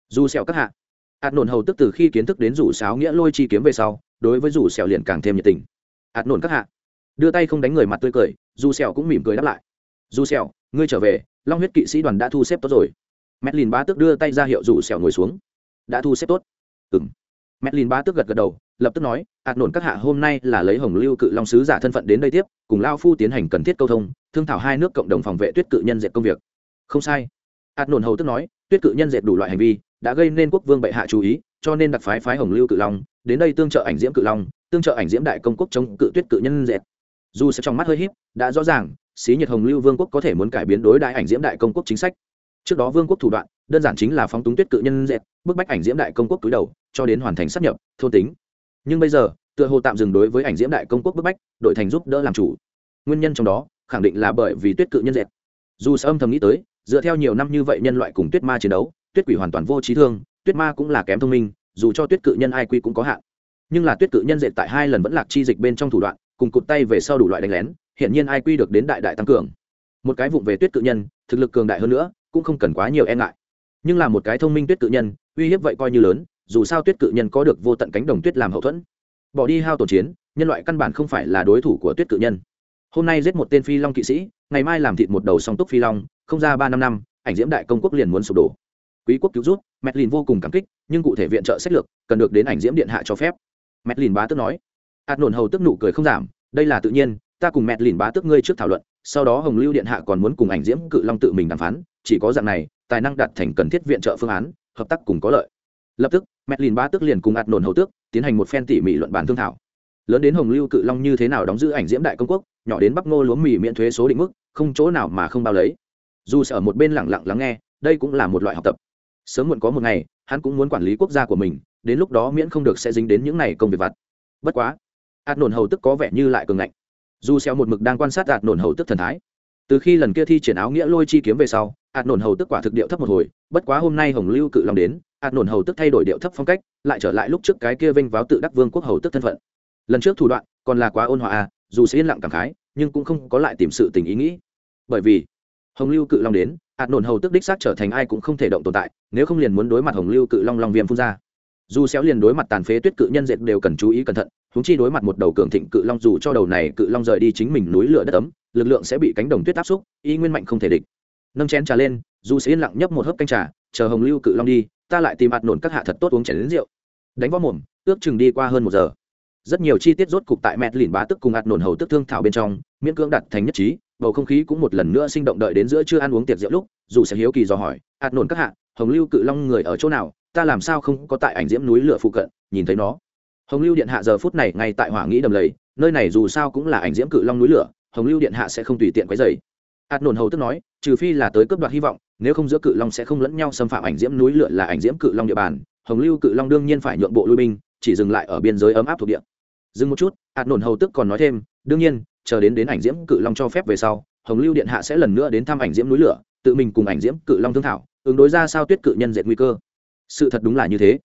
Du xẹo các hạ. Ạt nổn hầu tức từ khi kiến thức đến rủ sáo nghĩa lôi chi kiếm về sau, đối với rủ xẹo liền càng thêm nhiệt tình. Ạt nổn các hạ đưa tay không đánh người mặt tươi cười, dù sẹo cũng mỉm cười đáp lại. Dù sẹo, ngươi trở về, long huyết kỵ sĩ đoàn đã thu xếp tốt rồi. Medlin bá tước đưa tay ra hiệu dù sẹo ngồi xuống. Đã thu xếp tốt. Ừm. Medlin bá tước gật gật đầu, lập tức nói ạt nổn các hạ hôm nay là lấy hồng lưu cự long sứ giả thân phận đến đây tiếp, cùng lao phu tiến hành cần thiết câu thông, thương thảo hai nước cộng đồng phòng vệ tuyết cự nhân dệt công việc. Không sai. Ạt nổn hầu tức nói, tuyết cự nhân dệt đủ loại hành vi, đã gây nên quốc vương bệ hạ chú ý, cho nên đặc phái phái hồng lưu cự long, đến đây tương trợ ảnh diễm cự long, tương trợ ảnh diễm đại công quốc chống cự tuyết cự nhân dệt dù sẽ trong mắt hơi híp, đã rõ ràng, xí nhiệt hồng lưu vương quốc có thể muốn cải biến đối đại ảnh diễm đại công quốc chính sách. Trước đó vương quốc thủ đoạn, đơn giản chính là phóng túng tuyết cự nhân dệt, bức bách ảnh diễm đại công quốc túi đầu, cho đến hoàn thành sắp nhập, thôn tính. Nhưng bây giờ, tựa hồ tạm dừng đối với ảnh diễm đại công quốc bức bách đội thành giúp đỡ làm chủ. Nguyên nhân trong đó, khẳng định là bởi vì tuyết cự nhân dệt. Dù sẽ âm thầm nghĩ tới, dựa theo nhiều năm như vậy nhân loại cùng tuyết ma chiến đấu, tuyết quỷ hoàn toàn vô trí thương, tuyết ma cũng là kém thông minh, dù cho tuyết cự nhân ai quy cũng có hạn. Nhưng là tuyết cự nhân dệt tại hai lần vẫn lạc chi dịch bên trong thủ đoạn cùng cụt tay về sau đủ loại đánh lén hiện nhiên ai quy được đến đại đại tăng cường. Một cái vụng về tuyết cự nhân, thực lực cường đại hơn nữa, cũng không cần quá nhiều e ngại. Nhưng là một cái thông minh tuyết cự nhân, uy hiếp vậy coi như lớn, dù sao tuyết cự nhân có được vô tận cánh đồng tuyết làm hậu thuẫn. Bỏ đi hao tổn chiến, nhân loại căn bản không phải là đối thủ của tuyết cự nhân. Hôm nay giết một tên phi long kỵ sĩ, ngày mai làm thịt một đầu song túc phi long, không ra ba năm năm, ảnh diễm đại công quốc liền muốn sụp đổ. Quý quốc cứu rút medlin vô cùng cảm kích, nhưng cụ thể viện trợ sách lược, cần được đến ảnh diễm điện hạ cho phép. Medlin bá tức nói hạt nổn hầu tức nụ cười không giảm, đây là tự nhiên, ta cùng medlin bá tức ngươi trước thảo luận, sau đó hồng lưu điện hạ còn muốn cùng ảnh diễm cự long tự mình đàm phán, chỉ có dạng này, tài năng đạt thành cần thiết viện trợ phương án, hợp tác cùng có lợi. Lập tức medlin bá tức liền cùng ạt nổn hầu tước tiến hành một phen tỉ mỉ luận bàn thương thảo. Lớn đến hồng lưu cự long như thế nào đóng giữ ảnh diễm đại công quốc, nhỏ đến bắc ngô lúa mì miễn thuế số định mức, không chỗ nào mà không bao lấy. Dù sẽ ở một bên lẳng lặng lắng nghe, đây cũng là một loại học tập. Sớm muộn có một ngày, hắn cũng muốn quản lý quốc gia của mình, đến lúc đó miễn không được sẽ dính đến những này công việc vặt. Bất quá ạt nổn hầu tức có vẻ như lại cường ngạnh. Dù xeo một mực đang quan sát ạt nổn hầu tức thần thái, từ khi lần kia thi triển áo nghĩa lôi chi kiếm về sau, ạt nổn hầu tức quả thực điệu thấp một hồi, bất quá hôm nay hồng lưu cự long đến, ạt nổn hầu tức thay đổi điệu thấp phong cách, lại trở lại lúc trước cái kia vinh váo tự đắc vương quốc hầu tức thân phận. Lần trước thủ đoạn, còn là quá ôn hòa à dù sẽ yên lặng cảm khái, nhưng cũng không có lại tìm sự tình ý nghĩ. Bởi vì, hồng lưu cự long đến, ạt nổn hầu tức đích xác trở thành ai cũng không thể động tồn tại, nếu không liền muốn đối mặt hồng lưu cự long long viêm phun ra. Dù xéo liền đối mặt tàn phế tuyết cự nhân dệt đều cần chú ý cẩn thận chúng chi đối mặt một đầu cường thịnh cự long dù cho đầu này cự long rời đi chính mình núi lửa đất ấm, lực lượng sẽ bị cánh đồng tuyết áp xúc, y nguyên mạnh không thể địch. Nâng chén trà lên, dù sẽ yên lặng nhấp một hớp canh trà, chờ hồng lưu cự long đi, ta lại tìm ạt nổn các hạ thật tốt uống chén đến rượu. Đánh võ mồm, ước chừng đi qua hơn một giờ. Rất nhiều chi tiết rốt cục tại mẹt lìn bá tức cùng ạt nổn hầu tức thương thảo bên trong, miễn cưỡng đặt thành nhất trí, bầu không khí cũng một lần nữa sinh động đợi đến giữa chưa ăn uống tiệc rượu lúc, dù sẽ hiếu kỳ dò hỏi ạt nổn các hạ, hồng lưu cự long người ở chỗ nào? Ta làm sao không có tại ảnh diễm núi lửa phụ cận, nhìn thấy nó hồng lưu điện hạ giờ phút này ngay tại hỏa nghĩ đầm lầy, nơi này dù sao cũng là ảnh diễm cự long núi lửa, hồng lưu điện hạ sẽ không tùy tiện quấy dày hạt nổn hầu tức nói, trừ phi là tới cướp đoạt hy vọng, nếu không giữa cự long sẽ không lẫn nhau xâm phạm ảnh diễm núi lửa là ảnh diễm cự long địa bàn, hồng lưu cự long đương nhiên phải nhượng bộ lui binh, chỉ dừng lại ở biên giới ấm áp thuộc địa. Dừng một chút, hạt nổn hầu tức còn nói thêm, đương nhiên, chờ đến đến ảnh diễm cự long cho phép về sau, hồng lưu điện hạ sẽ lần nữa đến thăm ảnh diễm núi lửa, tự mình cùng ảnh diễm cự long thương thảo, ứng đối ra sao tuyết cự nhân dệt nguy cơ. Sự thật đúng là như thế.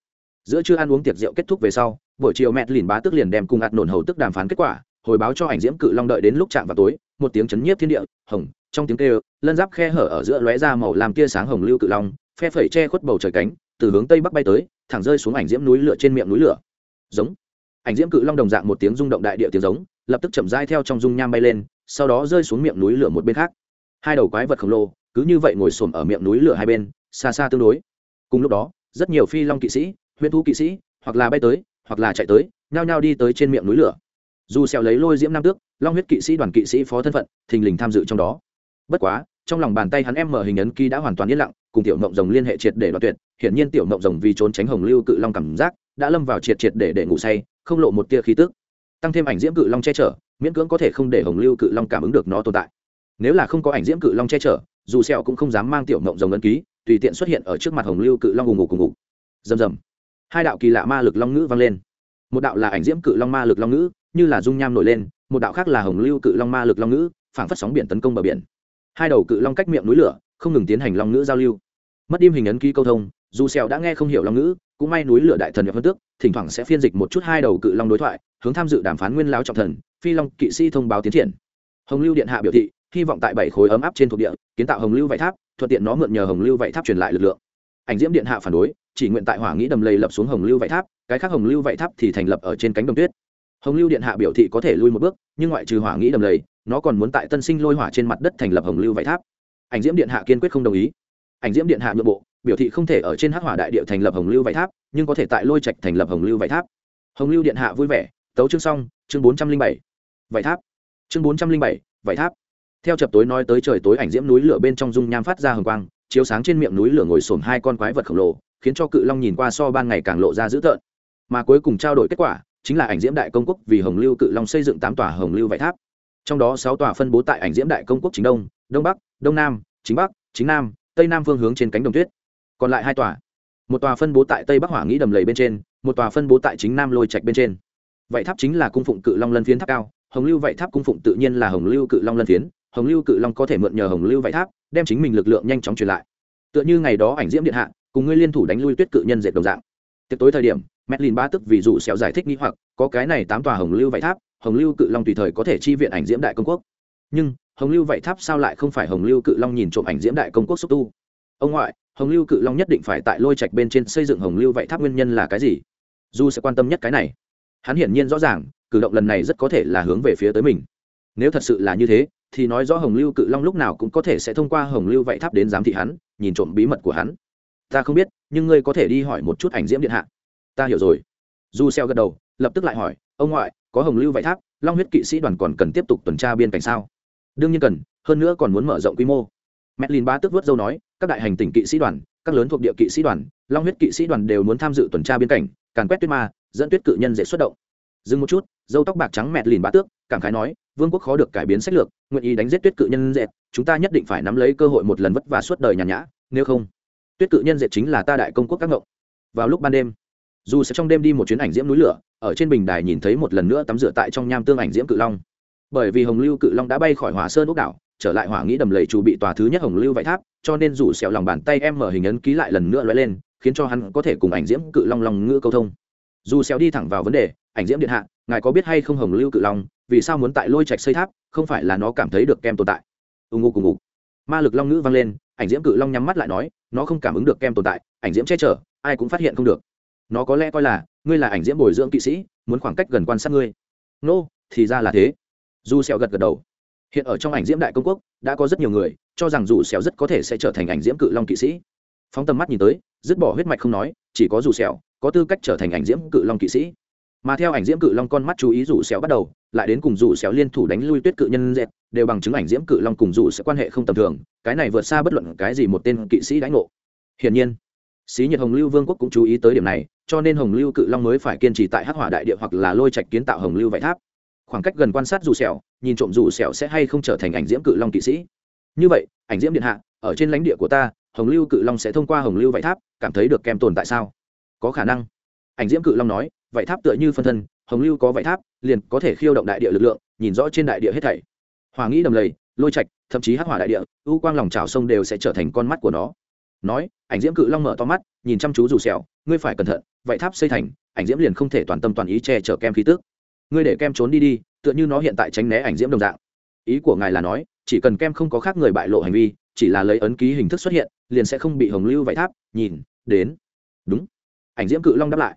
Giữa chưa ăn uống tiệc rượu kết thúc về sau buổi chiều mẹ lìn bá tức liền đem cùng ạt nổn hầu tức đàm phán kết quả, hồi báo cho ảnh diễm cự long đợi đến lúc chạm vào tối, một tiếng chấn nhiếp thiên địa, hồng, trong tiếng kêu, lân giáp khe hở ở giữa lóe ra màu làm tia sáng hồng lưu cự long, phe phẩy che khuất bầu trời cánh, từ hướng tây bắc bay tới, thẳng rơi xuống ảnh diễm núi lửa trên miệng núi lửa. Giống. Ảnh diễm cự long đồng dạng một tiếng rung động đại địa tiếng giống, lập tức chậm rãi theo trong dung nham bay lên, sau đó rơi xuống miệng núi lửa một bên khác. Hai đầu quái vật khổng lồ, cứ như vậy ngồi xổm ở miệng núi lửa hai bên, xa xa tương đối. Cùng lúc đó, rất nhiều phi long kỵ sĩ, huyễn thú kỵ sĩ, hoặc là bay tới hoặc là chạy tới, nhao nhao đi tới trên miệng núi lửa. Dù xèo lấy lôi diễm nam tước, long huyết kỵ sĩ đoàn kỵ sĩ phó thân phận, thình lình tham dự trong đó. Bất quá, trong lòng bàn tay hắn em mở hình ấn ký đã hoàn toàn yên lặng, cùng tiểu mộng rồng liên hệ triệt để đoạt tuyệt. Hiển nhiên tiểu mộng rồng vì trốn tránh hồng lưu cự long cảm giác, đã lâm vào triệt triệt để để ngủ say, không lộ một tia khí tức. Tăng thêm ảnh diễm cự long che chở, miễn cưỡng có thể không để hồng lưu cự long cảm ứng được nó tồn tại. Nếu là không có ảnh diễm cự long che chở, dù sẹo cũng không dám mang tiểu mộng rồng ấn ký, tùy tiện xuất hiện ở trước mặt hồng lưu cự long ngủ ngủ cùng ngủ. Rầm rầm hai đạo kỳ lạ ma lực long ngữ vang lên. Một đạo là ảnh diễm cự long ma lực long ngữ, như là dung nham nổi lên, một đạo khác là hồng lưu cự long ma lực long ngữ, phảng phất sóng biển tấn công bờ biển. Hai đầu cự long cách miệng núi lửa, không ngừng tiến hành long ngữ giao lưu. Mất im hình ấn ký câu thông, dù sẹo đã nghe không hiểu long ngữ, cũng may núi lửa đại thần nhập hơn tước, thỉnh thoảng sẽ phiên dịch một chút hai đầu cự long đối thoại, hướng tham dự đàm phán nguyên lão trọng thần, phi long kỵ sĩ thông báo tiến triển. Hồng lưu điện hạ biểu thị, hy vọng tại bảy khối ấm áp trên thuộc địa, kiến tạo hồng lưu vảy tháp, thuận tiện nó mượn nhờ hồng lưu vảy tháp truyền lại lực lượng. Ảnh diễm điện hạ phản đối chỉ nguyện tại hỏa nghĩ đầm lầy lập xuống hồng lưu vạy tháp, cái khác hồng lưu vạy tháp thì thành lập ở trên cánh đồng tuyết. Hồng lưu điện hạ biểu thị có thể lui một bước, nhưng ngoại trừ hỏa nghĩ đầm lầy, nó còn muốn tại tân sinh lôi hỏa trên mặt đất thành lập hồng lưu vạy tháp. Ảnh diễm điện hạ kiên quyết không đồng ý. Ảnh diễm điện hạ nội bộ, biểu thị không thể ở trên hắc hỏa đại địa thành lập hồng lưu vạy tháp, nhưng có thể tại lôi trạch thành lập hồng lưu vạy tháp. Hồng lưu điện hạ vui vẻ, tấu chương xong, chương bốn trăm linh bảy. Vạy tháp. Chương bốn trăm linh bảy, vạy tháp. Theo chập tối nói tới trời tối, ảnh diễm núi lửa bên trong dung nham phát ra hồng quang, chiếu sáng trên miệng núi lửa ngồi xổm hai con quái vật khổng lồ khiến cho cự long nhìn qua so ban ngày càng lộ ra dữ tợn. Mà cuối cùng trao đổi kết quả, chính là ảnh diễm đại công quốc vì hồng lưu cự long xây dựng tám tòa hồng lưu vải tháp. Trong đó sáu tòa phân bố tại ảnh diễm đại công quốc chính đông đông bắc, đông nam, chính bắc, chính nam, tây nam phương hướng trên cánh đồng tuyết. Còn lại hai tòa. Một tòa phân bố tại tây bắc hỏa nghĩ đầm lầy bên trên, một tòa phân bố tại chính nam lôi trạch bên trên. Vậy tháp chính là cung phụng cự long lân phiến tháp cao. Hồng lưu vậy tháp cung phụng tự nhiên là hồng lưu cự long lân phiến. Hồng lưu cự long có thể mượn nhờ hồng lưu vậy tháp, đem chính mình lực lượng nhanh chóng truyền lại. Tựa như ngày đó ảnh diễm điện hạ cùng ngươi liên thủ đánh lui tuyết cự nhân dệt đồng dạng. Tiệc tối thời điểm Medlin ba tức vì dụ xéo giải thích nghi hoặc, có cái này tám tòa hồng lưu vậy tháp, hồng lưu cự long tùy thời có thể chi viện ảnh diễm đại công quốc. Nhưng, hồng lưu vậy tháp sao lại không phải hồng lưu cự long nhìn trộm ảnh diễm đại công quốc xúc tu? Ông ngoại, hồng lưu cự long nhất định phải tại lôi trạch bên trên xây dựng hồng lưu vậy tháp nguyên nhân là cái gì? Du sẽ quan tâm nhất cái này. Hắn hiển nhiên rõ ràng, cử động lần này rất có thể là hướng về phía tới mình. Nếu thật sự là như thế, thì nói rõ hồng lưu cự long lúc nào cũng có thể sẽ thông qua hồng lưu vạy tháp đến giám thị hắn, nhìn trộm bí mật của hắn ta không biết nhưng ngươi có thể đi hỏi một chút ảnh diễm điện hạ. Ta hiểu rồi. Du xeo gật đầu lập tức lại hỏi ông ngoại có hồng lưu vải tháp long huyết kỵ sĩ đoàn còn cần tiếp tục tuần tra biên cảnh sao? Đương nhiên cần hơn nữa còn muốn mở rộng quy mô. Medlin ba tức vớt dâu nói, các đại hành tỉnh kỵ sĩ đoàn, các lớn thuộc địa kỵ sĩ đoàn, Long huyết kỵ sĩ đoàn đều muốn tham dự tuần tra biên cảnh, càn quét tuyết ma, dẫn tuyết cự nhân dễ xuất động. Dừng một chút, dâu tóc bạc trắng Medlin ba tước, cảm khái nói, vương quốc khó được cải biến sách lược, nguyện ý đánh giết tuyết cự nhân dệt, chúng ta nhất định phải nắm lấy cơ hội một lần vất vả suốt đời nhàn nhã, nếu không, tuyết cự nhân dệt chính là ta đại công quốc các ngộng. Vào lúc ban đêm, dù sẽ trong đêm đi một chuyến ảnh diễm núi lửa, ở trên bình đài nhìn thấy một lần nữa tắm rửa tại trong nham tương ảnh diễm cự long. Bởi vì Hồng Lưu cự long đã bay khỏi Hỏa Sơn ốc đảo, trở lại hỏa nghĩ đầm lầy chủ bị tòa thứ nhất hồng lưu vải tháp cho nên dù sẹo lòng bàn tay em mở hình ấn ký lại lần nữa lóe lên khiến cho hắn có thể cùng ảnh diễm cự long long ngữ câu thông dù xéo đi thẳng vào vấn đề ảnh diễm điện hạ ngài có biết hay không hồng lưu cự long vì sao muốn tại lôi trạch xây tháp không phải là nó cảm thấy được kem tồn tại ung ung cùng ngủ. ma lực long ngữ vang lên ảnh diễm cự long nhắm mắt lại nói nó không cảm ứng được kem tồn tại ảnh diễm che chở ai cũng phát hiện không được. Nó có lẽ coi là ngươi là ảnh diễm bồi dưỡng kỵ sĩ muốn khoảng cách gần quan sát ngươi. Nô、no, thì ra là thế. Dù sẹo gật gật đầu. Hiện ở trong ảnh diễm đại công quốc đã có rất nhiều người cho rằng dù sẹo rất có thể sẽ trở thành ảnh diễm cự long kỵ sĩ. Phóng tầm mắt nhìn tới dứt bỏ huyết mạch không nói chỉ có dù sẹo có tư cách trở thành ảnh diễm cự long kỵ sĩ mà theo ảnh diễm cự long con mắt chú ý rủ xéo bắt đầu, lại đến cùng rủ xéo liên thủ đánh lui tuyết cự nhân dẹt đều bằng chứng ảnh diễm cự long cùng rủ sẽ quan hệ không tầm thường, cái này vượt xa bất luận cái gì một tên kỵ sĩ đánh ngộ. Hiển nhiên, xí nhiệt hồng lưu vương quốc cũng chú ý tới điểm này, cho nên hồng lưu cự long mới phải kiên trì tại hắc hỏa đại địa hoặc là lôi trạch kiến tạo hồng lưu vải tháp. Khoảng cách gần quan sát rủ xẻo, nhìn trộm rủ xẻo sẽ hay không trở thành ảnh diễm cự long kỵ sĩ. Như vậy, ảnh diễm điện hạ, ở trên lãnh địa của ta, hồng lưu cự long sẽ thông qua hồng lưu vải tháp, cảm thấy được kem tồn tại sao? Có khả năng. Ảnh diễm cự long nói Vậy tháp tựa như phân thân, hồng lưu có vậy tháp, liền có thể khiêu động đại địa lực lượng, nhìn rõ trên đại địa hết thảy. Hòa nghĩ đầm lầy, lôi trạch, thậm chí hắc hỏa đại địa, u quang lòng trào sông đều sẽ trở thành con mắt của nó. Nói, ảnh diễm cự long mở to mắt, nhìn chăm chú dù sẹo, ngươi phải cẩn thận vậy tháp xây thành, ảnh diễm liền không thể toàn tâm toàn ý che chở kem khí tức. Ngươi để kem trốn đi đi, tựa như nó hiện tại tránh né ảnh diễm đồng dạng. Ý của ngài là nói, chỉ cần kem không có khác người bại lộ hành vi, chỉ là lấy ấn ký hình thức xuất hiện, liền sẽ không bị hồng lưu vậy tháp, nhìn, đến. Đúng. Ảnh diễm cự long đáp lại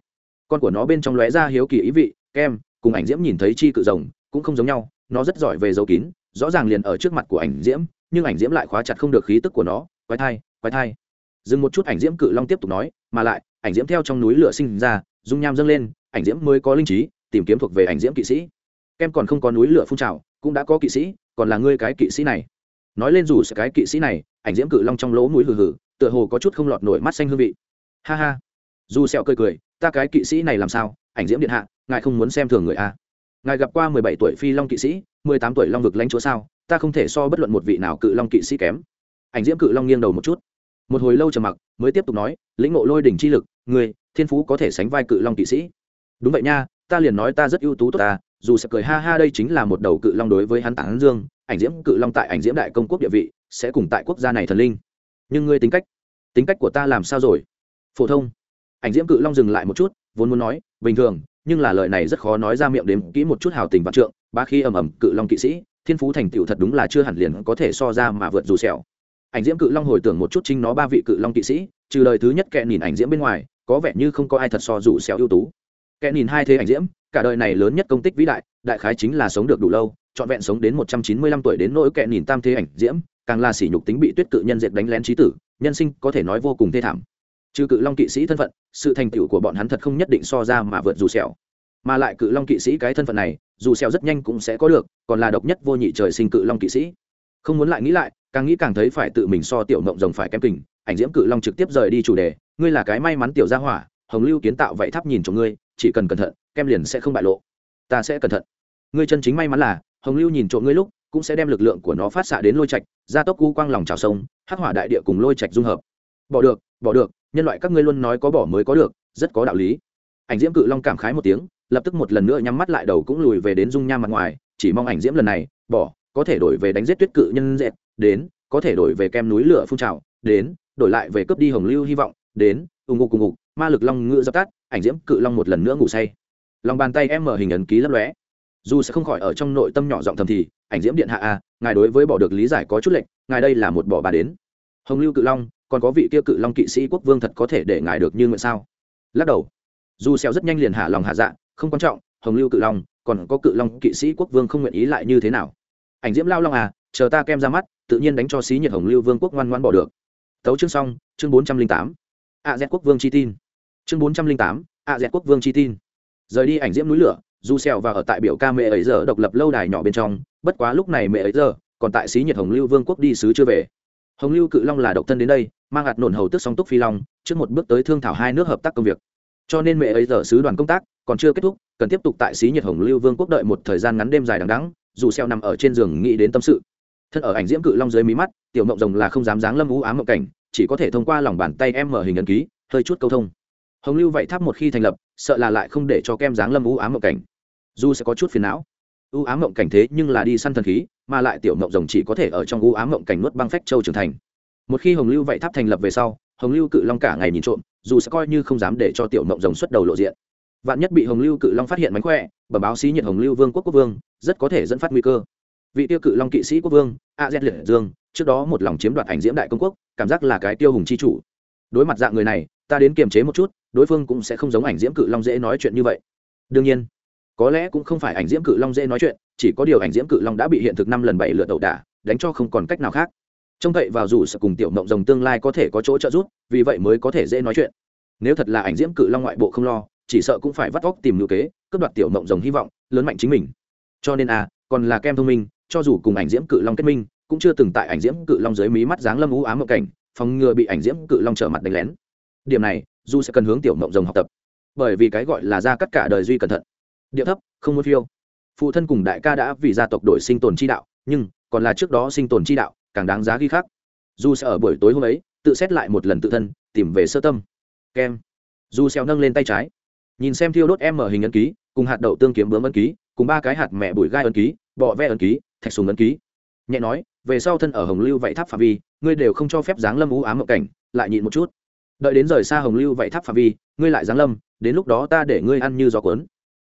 con của nó bên trong lóe ra hiếu kỳ ý vị, kem, cùng ảnh diễm nhìn thấy chi cự rồng, cũng không giống nhau, nó rất giỏi về dấu kín, rõ ràng liền ở trước mặt của ảnh diễm, nhưng ảnh diễm lại khóa chặt không được khí tức của nó, quái thai quái thai. Dừng một chút, ảnh diễm cự long tiếp tục nói, mà lại, ảnh diễm theo trong núi lửa sinh ra, dung nham dâng lên, ảnh diễm mới có linh trí, tìm kiếm thuộc về ảnh diễm kỵ sĩ. Kem còn không có núi lửa phun trào, cũng đã có kỵ sĩ, còn là ngươi cái kỵ sĩ này. Nói lên dù sẽ cái kỵ sĩ này, ảnh diễm cự long trong lỗ mũi hừ hừ, tựa hồ có chút không lọt nổi mắt xanh hương vị. Ha ha. Dù sẹo cười cười ta cái kỵ sĩ này làm sao? Ảnh diễm điện hạ, ngài không muốn xem thường người a? Ngài gặp qua mười bảy tuổi phi long kỵ sĩ, mười tám tuổi long vực lãnh chúa sao? Ta không thể so bất luận một vị nào cự long kỵ sĩ kém. Ảnh diễm cự long nghiêng đầu một chút. Một hồi lâu trầm mặc, mới tiếp tục nói, lĩnh ngộ lôi đỉnh chi lực, người, thiên phú có thể sánh vai cự long kỵ sĩ. Đúng vậy nha, ta liền nói ta rất ưu tú tốt ta, dù sẽ cười ha ha đây chính là một đầu cự long đối với hắn tản dương. Ảnh diễm cự long tại ảnh diễm đại công quốc địa vị, sẽ cùng tại quốc gia này thần linh. Nhưng ngươi tính cách tính cách của ta làm sao rồi? Phổ thông ảnh diễm cự long dừng lại một chút, vốn muốn nói, bình thường, nhưng là lời này rất khó nói ra miệng đếm, kỹ một chút hào tình vạn trượng, ba khi ầm ầm, cự long kỵ sĩ, thiên phú thành tựu thật đúng là chưa hẳn liền có thể so ra mà vượt dù sẹo. Ảnh diễm cự long hồi tưởng một chút chính nó ba vị cự long kỵ sĩ, trừ lời thứ nhất kẹn nhìn ảnh diễm bên ngoài, có vẻ như không có ai thật so dù sẹo ưu tú. Kẻ nhìn hai thế ảnh diễm, cả đời này lớn nhất công tích vĩ đại đại khái chính là sống được đủ lâu, trọn vẹn sống đến một trăm chín mươi lăm tuổi đến nỗi kẹn nhìn tam thế ảnh diễm, càng là sỉ nhục tính bị tuyết cự nhân diệt đánh lén trí tử, nhân sinh có thể nói vô cùng thê thảm trừ cự long kỵ sĩ thân phận, sự thành tựu của bọn hắn thật không nhất định so ra mà vượt dù sẹo. Mà lại cự long kỵ sĩ cái thân phận này, dù sẹo rất nhanh cũng sẽ có được, còn là độc nhất vô nhị trời sinh cự long kỵ sĩ. Không muốn lại nghĩ lại, càng nghĩ càng thấy phải tự mình so tiểu mộng rồng phải kém kình, ảnh diễm cự long trực tiếp rời đi chủ đề, ngươi là cái may mắn tiểu gia hỏa, hồng lưu kiến tạo vậy tháp nhìn cho ngươi, chỉ cần cẩn thận, kem liền sẽ không bại lộ. Ta sẽ cẩn thận. Ngươi chân chính may mắn là, hồng lưu nhìn trộm ngươi lúc, cũng sẽ đem lực lượng của nó phát xạ đến lôi trạch, gia tốc u quang lòng trào sông, hắc hỏa đại địa cùng lôi trạch dung hợp. Bỏ được bỏ được nhân loại các ngươi luôn nói có bỏ mới có được, rất có đạo lý. Ảnh diễm cự long cảm khái một tiếng, lập tức một lần nữa nhắm mắt lại đầu cũng lùi về đến dung nham mặt ngoài, chỉ mong ảnh diễm lần này, bỏ, có thể đổi về đánh giết tuyết cự nhân dẹp đến, có thể đổi về kem núi lửa phun trào, đến, đổi lại về cướp đi hồng lưu hy vọng, đến ù ngục ù ngục ma lực long ngựa dập tắt, ảnh diễm cự long một lần nữa ngủ say. Lòng bàn tay em mở hình ấn ký lấp lóe. Dù sẽ không khỏi ở trong nội tâm nhỏ giọng thầm thì, ảnh diễm điện hạ a ngài đối với bỏ được lý giải có chút lệnh ngài đây là một bỏ bà đến. Hồng lưu cự long còn có vị kia cự long kỵ sĩ quốc vương thật có thể để ngài được như nguyện sao? Lắc đầu. Dù xeo rất nhanh liền hạ lòng hạ dạ không quan trọng, hồng lưu cự long, còn có cự long kỵ sĩ quốc vương không nguyện ý lại như thế nào? Ảnh diễm lao long à chờ ta kem ra mắt, tự nhiên đánh cho xí nhiệt hồng lưu vương quốc ngoan ngoan bỏ được. Tấu chương xong, chương bốn trăm linh tám. A z quốc vương chi tin. Chương bốn trăm linh tám, a z quốc vương chi tin. Rời đi ảnh diễm núi lửa du xèo và ở tại biểu ca mẹ ấy giờ độc lập lâu đài nhỏ bên trong, bất quá lúc này mẹ ấy giờ, còn tại xí nhiệt hồng lưu vương quốc đi sứ chưa về hồng lưu cự long là độc thân đến đây, mang hạt nổn hầu tức song túc phi long, trước một bước tới thương thảo hai nước hợp tác công việc. Cho nên mẹ ấy giờ sứ đoàn công tác còn chưa kết thúc, cần tiếp tục tại xí nhiệt hồng lưu vương quốc đợi một thời gian ngắn đêm dài đằng đẵng, dù xeo nằm ở trên giường nghĩ đến tâm sự. Thân ở ảnh diễm cự long dưới mí mắt, tiểu mộng rồng là không dám dáng lâm ú ám mộng cảnh, chỉ có thể thông qua lòng bàn tay em mở hình ấn ký, hơi chút câu thông. Hồng lưu vậy tháp một khi thành lập, sợ là lại không để cho kem dáng lâm ú ám mộng cảnh. Dù sẽ có chút phiền não. U ám mộng cảnh thế nhưng là đi săn thần khí, mà lại tiểu mộng rồng chỉ có thể ở trong u ám mộng cảnh nuốt băng phách châu trưởng thành. Một khi hồng lưu vậy tháp thành lập về sau, hồng lưu cự long cả ngày nhìn trộm, dù sẽ coi như không dám để cho tiểu mộng rồng xuất đầu lộ diện. Vạn nhất bị hồng lưu cự long phát hiện mánh khỏe, bẩm báo xí nhiệt hồng lưu vương quốc quốc vương, rất có thể dẫn phát nguy cơ. Vị tiêu cự long kỵ sĩ quốc vương, a z liệt dương, trước đó một lòng chiếm đoạt ảnh diễm đại công quốc, cảm giác là cái tiêu hùng chi chủ. Đối mặt dạng người này, ta đến kiềm chế một chút, đối phương cũng sẽ không giống ảnh diễm cự long dễ nói chuyện như vậy. Đương nhiên có lẽ cũng không phải ảnh diễm cự long dễ nói chuyện, chỉ có điều ảnh diễm cự long đã bị hiện thực năm lần bảy lượt đầu đả, đánh cho không còn cách nào khác. Trông cậy vào dù sợ cùng tiểu mộng rồng tương lai có thể có chỗ trợ giúp, vì vậy mới có thể dễ nói chuyện. Nếu thật là ảnh diễm cự long ngoại bộ không lo, chỉ sợ cũng phải vắt vóc tìm ngữ kế, cướp đoạt tiểu mộng rồng hy vọng, lớn mạnh chính mình. Cho nên à còn là kem thông minh, cho dù cùng ảnh diễm cự long kết minh, cũng chưa từng tại ảnh diễm cự long dưới mí mắt dáng lâm ú ám mộng cảnh, phòng ngừa bị ảnh diễm cự long trở mặt đánh lén. Điểm này du sẽ cần hướng tiểu mộng rồng học tập. Bởi vì cái gọi là ra cắt cả đời duy cẩn thận điệu thấp, không muốn phiêu. Phụ thân cùng đại ca đã vì gia tộc đổi sinh tồn chi đạo, nhưng còn là trước đó sinh tồn chi đạo, càng đáng giá ghi khác du sẽ ở buổi tối hôm ấy, tự xét lại một lần tự thân, tìm về sơ tâm. Kem. Du xeo nâng lên tay trái. Nhìn xem thiêu đốt em mở hình ấn ký, cùng hạt đậu tương kiếm bướm ấn ký, cùng ba cái hạt mẹ bụi gai ấn ký, bọ ve ấn ký, thạch sùng ấn ký. Nhẹ nói, về sau thân ở hồng lưu vậy tháp phạm vi, ngươi đều không cho phép giáng lâm ú ám mộng cảnh, lại nhịn một chút. Đợi đến rời xa hồng lưu vậy tháp phạm vi, ngươi lại giáng lâm, đến lúc đó ta để ngươi ăn như gió cuốn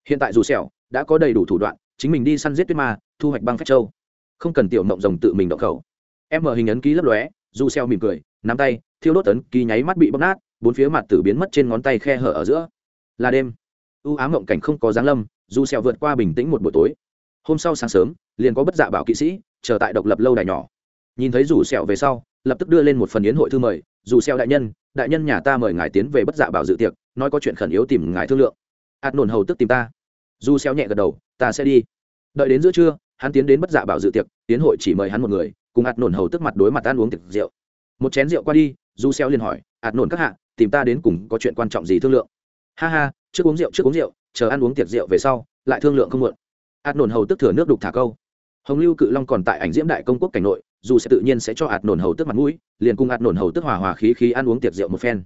hiện tại dù sẹo đã có đầy đủ thủ đoạn, chính mình đi săn giết tuyết ma, thu hoạch băng phách châu. Không cần tiểu mộng rồng tự mình động khẩu. Em mở hình ấn ký lấp lóe, dù sẹo mỉm cười, nắm tay, thiêu đốt ấn ký nháy mắt bị bóc nát, bốn phía mặt tử biến mất trên ngón tay khe hở ở giữa. Là đêm. U ám mộng cảnh không có giáng lâm, dù sẹo vượt qua bình tĩnh một buổi tối. Hôm sau sáng sớm, liền có bất dạ bảo kỵ sĩ, chờ tại độc lập lâu đài nhỏ. Nhìn thấy rủ sẹo về sau, lập tức đưa lên một phần yến hội thư mời, dù sẹo đại nhân đại nhân nhà ta mời ngài tiến về bất dạ bảo dự tiệc, nói có chuyện khẩn yếu tìm ngài thương lượng ạt nổn hầu tức tìm ta. Du xéo nhẹ gật đầu, ta sẽ đi. Đợi đến giữa trưa, hắn tiến đến bất dạ bảo dự tiệc, tiến hội chỉ mời hắn một người, cùng ạt nổn hầu tức mặt đối mặt ăn uống tiệc rượu. Một chén rượu qua đi Du xéo liền hỏi, ạt nổn các hạ, tìm ta đến cùng có chuyện quan trọng gì thương lượng? Ha ha, trước uống rượu, trước uống rượu, chờ ăn uống tiệc rượu về sau, lại thương lượng không muộn. Ạt nổn hầu tức thừa nước đục thả câu. Hồng lưu cự long còn tại ảnh diễm đại công quốc cảnh nội, dù sẽ tự nhiên sẽ cho ạt nổn hầu tức mặt mũi, liền cùng ạt nổn hầu tức hòa hòa khí khí ăn uống tiệc rượu một phen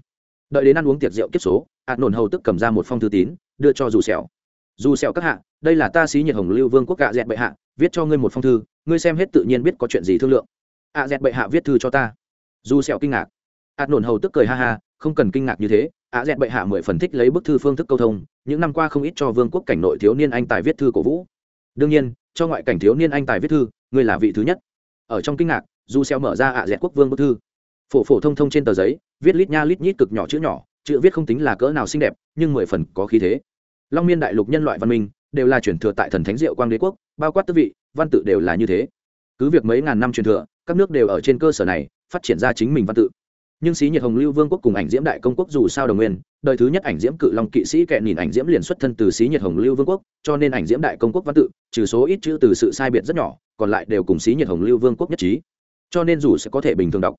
đợi đến ăn uống tiệc rượu kiếp số, ạt nổn hầu tức cầm ra một phong thư tín, đưa cho dù sẹo. Dù sẹo các hạ, đây là ta xí nhiệt hồng lưu vương quốc gạ dẹt bệ hạ, viết cho ngươi một phong thư, ngươi xem hết tự nhiên biết có chuyện gì thương lượng. Ạ dẹt bệ hạ viết thư cho ta. Dù sẹo kinh ngạc. Ạt nổn hầu tức cười ha ha, không cần kinh ngạc như thế, ạ dẹt bệ hạ mười phần thích lấy bức thư phương thức câu thông, những năm qua không ít cho vương quốc cảnh nội thiếu niên anh tài viết thư cổ vũ. Đương nhiên, cho ngoại cảnh thiếu niên anh tài viết thư, ngươi là vị thứ nhất. Ở trong kinh ngạc, dù xeo mở ra ạ dẹt quốc vương bức thư phổ phổ thông thông trên tờ giấy, viết lít nha lít nhít cực nhỏ chữ nhỏ, chữ viết không tính là cỡ nào xinh đẹp, nhưng mười phần có khí thế. Long miên đại lục nhân loại văn minh đều là chuyển thừa tại thần thánh diệu quang đế quốc, bao quát tứ vị, văn tự đều là như thế. Cứ việc mấy ngàn năm truyền thừa, các nước đều ở trên cơ sở này, phát triển ra chính mình văn tự. Nhưng xí nhiệt hồng lưu vương quốc cùng ảnh diễm đại công quốc dù sao đồng nguyên, đời thứ nhất ảnh diễm cự long kỵ sĩ kệ nhìn ảnh diễm liền xuất thân từ xí nhiệt hồng lưu vương quốc, cho nên ảnh diễm đại công quốc văn tự, trừ số ít chữ từ sự sai biệt rất nhỏ, còn lại đều cùng xí nhiệt hồng lưu vương quốc nhất trí. Cho nên dù sẽ có thể bình thường đọc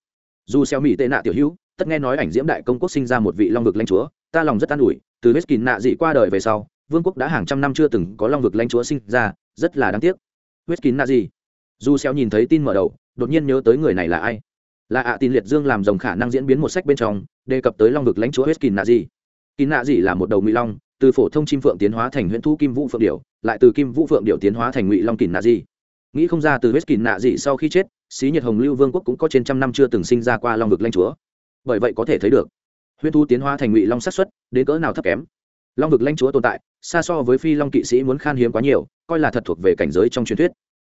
dù xeo mỹ tệ nạ tiểu hữu, tất nghe nói ảnh diễm đại công quốc sinh ra một vị long vực lãnh chúa, ta lòng rất an ủi, từ hết kín nạ dị qua đời về sau, vương quốc đã hàng trăm năm chưa từng có long vực lãnh chúa sinh ra, rất là đáng tiếc. Huyết kín nạ dị. Dù xeo nhìn thấy tin mở đầu, đột nhiên nhớ tới người này là ai? Là ạ tin liệt dương làm rồng khả năng diễn biến một sách bên trong, đề cập tới long vực lãnh chúa huyết kín nạ dị. Kín nạ dị là một đầu ngụy long, từ phổ thông chim phượng tiến hóa thành huyễn thu kim vũ phượng điểu, lại từ kim vũ phượng điểu tiến hóa thành ngụy long kín nạ dị. Nghĩ không ra từ huyết kín nạ dị sau khi chết xí nhiệt hồng lưu vương quốc cũng có trên trăm năm chưa từng sinh ra qua long vực lãnh chúa. Bởi vậy có thể thấy được, huyễn thu tiến hóa thành ngụy long sát xuất đến cỡ nào thấp kém. Long vực lãnh chúa tồn tại, xa so với phi long kỵ sĩ muốn khan hiếm quá nhiều, coi là thật thuộc về cảnh giới trong truyền thuyết.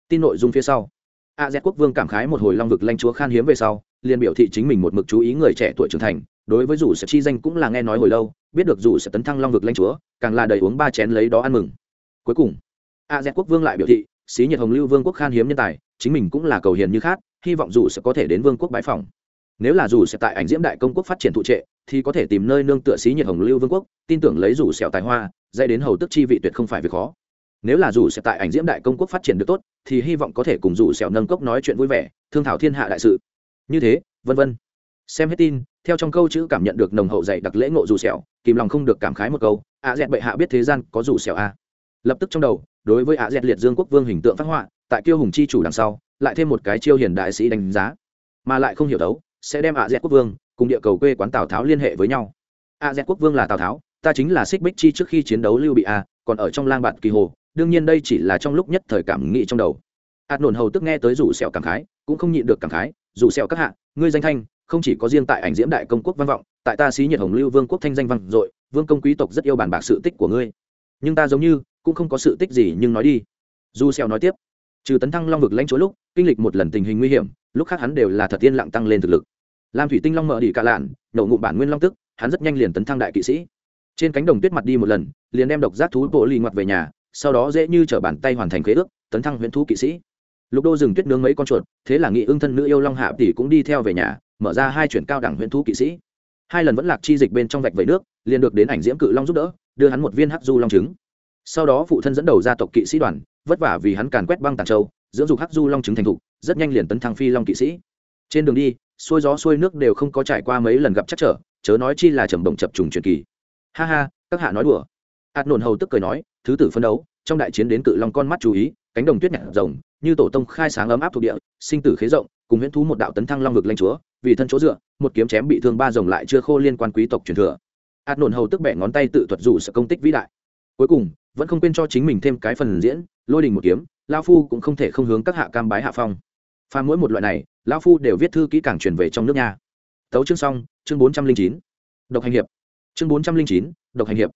Tin nội dung phía sau. A z quốc vương cảm khái một hồi long vực lãnh chúa khan hiếm về sau, liền biểu thị chính mình một mực chú ý người trẻ tuổi trưởng thành, đối với dù sẽ chi danh cũng là nghe nói hồi lâu, biết được dù sẽ tấn thăng long vực lãnh chúa, càng là đầy uống ba chén lấy đó ăn mừng. Cuối cùng, a z quốc vương lại biểu thị, xí nhiệt hồng lưu vương quốc khan hiếm nhân tài chính mình cũng là cầu hiền như khác hy vọng dù sẽ có thể đến vương quốc bãi phòng nếu là dù sẽ tại ảnh diễm đại công quốc phát triển thụ trệ, thì có thể tìm nơi nương tựa xí nhiệt hồng lưu vương quốc, tin tưởng lấy dù sẹo tài hoa, dạy đến hầu tức chi vị tuyệt không phải việc khó. Nếu là dù sẽ tại ảnh diễm đại công quốc phát triển được tốt, thì hy vọng có thể cùng dù sẹo nâng cốc nói chuyện vui vẻ, thương thảo thiên hạ đại sự. Như thế, vân vân. Xem hết tin, theo trong câu chữ cảm nhận được nồng hậu dạy đặc lễ ngộ dù sẹo kìm lòng không được cảm khái một câu a dẹt bệ hạ biết thế gian có dù sẹo a à. lập tức trong đầu, đối với a dẹt liệt dương quốc vương hình tượng phát họa tại kiêu hùng chi chủ đằng sau, lại thêm một cái chiêu hiền đại sĩ đánh giá. Mà lại không hiểu đấu, sẽ đem a dẹt quốc vương cùng địa cầu quê quán tào tháo liên hệ với nhau. a dẹt quốc vương là tào tháo, ta chính là xích bích chi trước khi chiến đấu lưu bị a, còn ở trong lang bạn kỳ hồ, đương nhiên đây chỉ là trong lúc nhất thời cảm nghĩ trong đầu. Hạt nổn hầu tức nghe tới rủ sẹo cảm khái, cũng không nhịn được cảm khái, rủ sẹo các hạ, ngươi danh thanh, không chỉ có riêng tại ảnh diễm đại công quốc văn vọng, tại ta xí nhiệt hồng lưu vương quốc thanh danh văn dội, vương công quý tộc rất yêu bàn bạc sự tích của ngươi. Nhưng ta giống như cũng không có sự tích gì, nhưng nói đi. Du sẹo nói tiếp trừ tấn thăng long vực lãnh chúa lúc, kinh lịch một lần tình hình nguy hiểm, lúc khác hắn đều là thật tiên lặng tăng lên thực lực. Lam thủy tinh long mở đi cả lạn, nổ ngụm bản nguyên long tức, hắn rất nhanh liền tấn thăng đại kỵ sĩ. Trên cánh đồng tuyết mặt đi một lần, liền đem độc giác thú bộ lì ngoặt về nhà, sau đó dễ như t r ở bàn tay hoàn thành khế ước, tấn thăng huyện thú kỵ sĩ. Lục đô rừng tuyết nướng mấy con chuột, thế là nghị ương thân nữ yêu long hạ tỷ cũng đi theo về nhà, mở ra hai chuyển cao đẳng huyện thú kỵ sĩ. Hai lần vẫn lạc chi dịch bên trong vạch vẩy nước, liền được đến ảnh diễm cự long giúp đỡ, đưa hắn một viên hắc du long trứng. Sau đó phụ thân dẫn đầu gia tộc kỵ sĩ đoàn vất vả vì hắn càn quét băng tàn châu, dưỡng dục hắc du long trứng thành thục, rất nhanh liền tấn thăng phi long kỵ sĩ. Trên đường đi, xuôi gió xuôi nước đều không có trải qua mấy lần gặp chắc trở, chớ nói chi là trầm bồng chập trùng truyền kỳ. Ha ha, các hạ nói đùa. Hạt nổn hầu tức cười nói, thứ tử phân đấu, trong đại chiến đến cự long con mắt chú ý, cánh đồng tuyết nhặt rồng, như tổ tông khai sáng ấm áp thuộc địa, sinh tử khế rộng, cùng huyễn thú một đạo tấn thăng long vực lanh chúa, vì thân chỗ dựa, một kiếm chém bị thương ba rồng lại chưa khô liên quan quý tộc truyền thừa. Hạt nổn hầu tức bẻ ngón tay tự thuật dụ sự công tích vĩ đại. Cuối cùng vẫn không quên cho chính mình thêm cái phần diễn, lôi đình một kiếm lao phu cũng không thể không hướng các hạ cam bái hạ phong. Pha mỗi một loại này lao phu đều viết thư kỹ càng truyền về trong nước nhà tấu chương xong, chương bốn trăm linh chín. Độc hành hiệp. Chương bốn trăm linh chín, độc hành hiệp.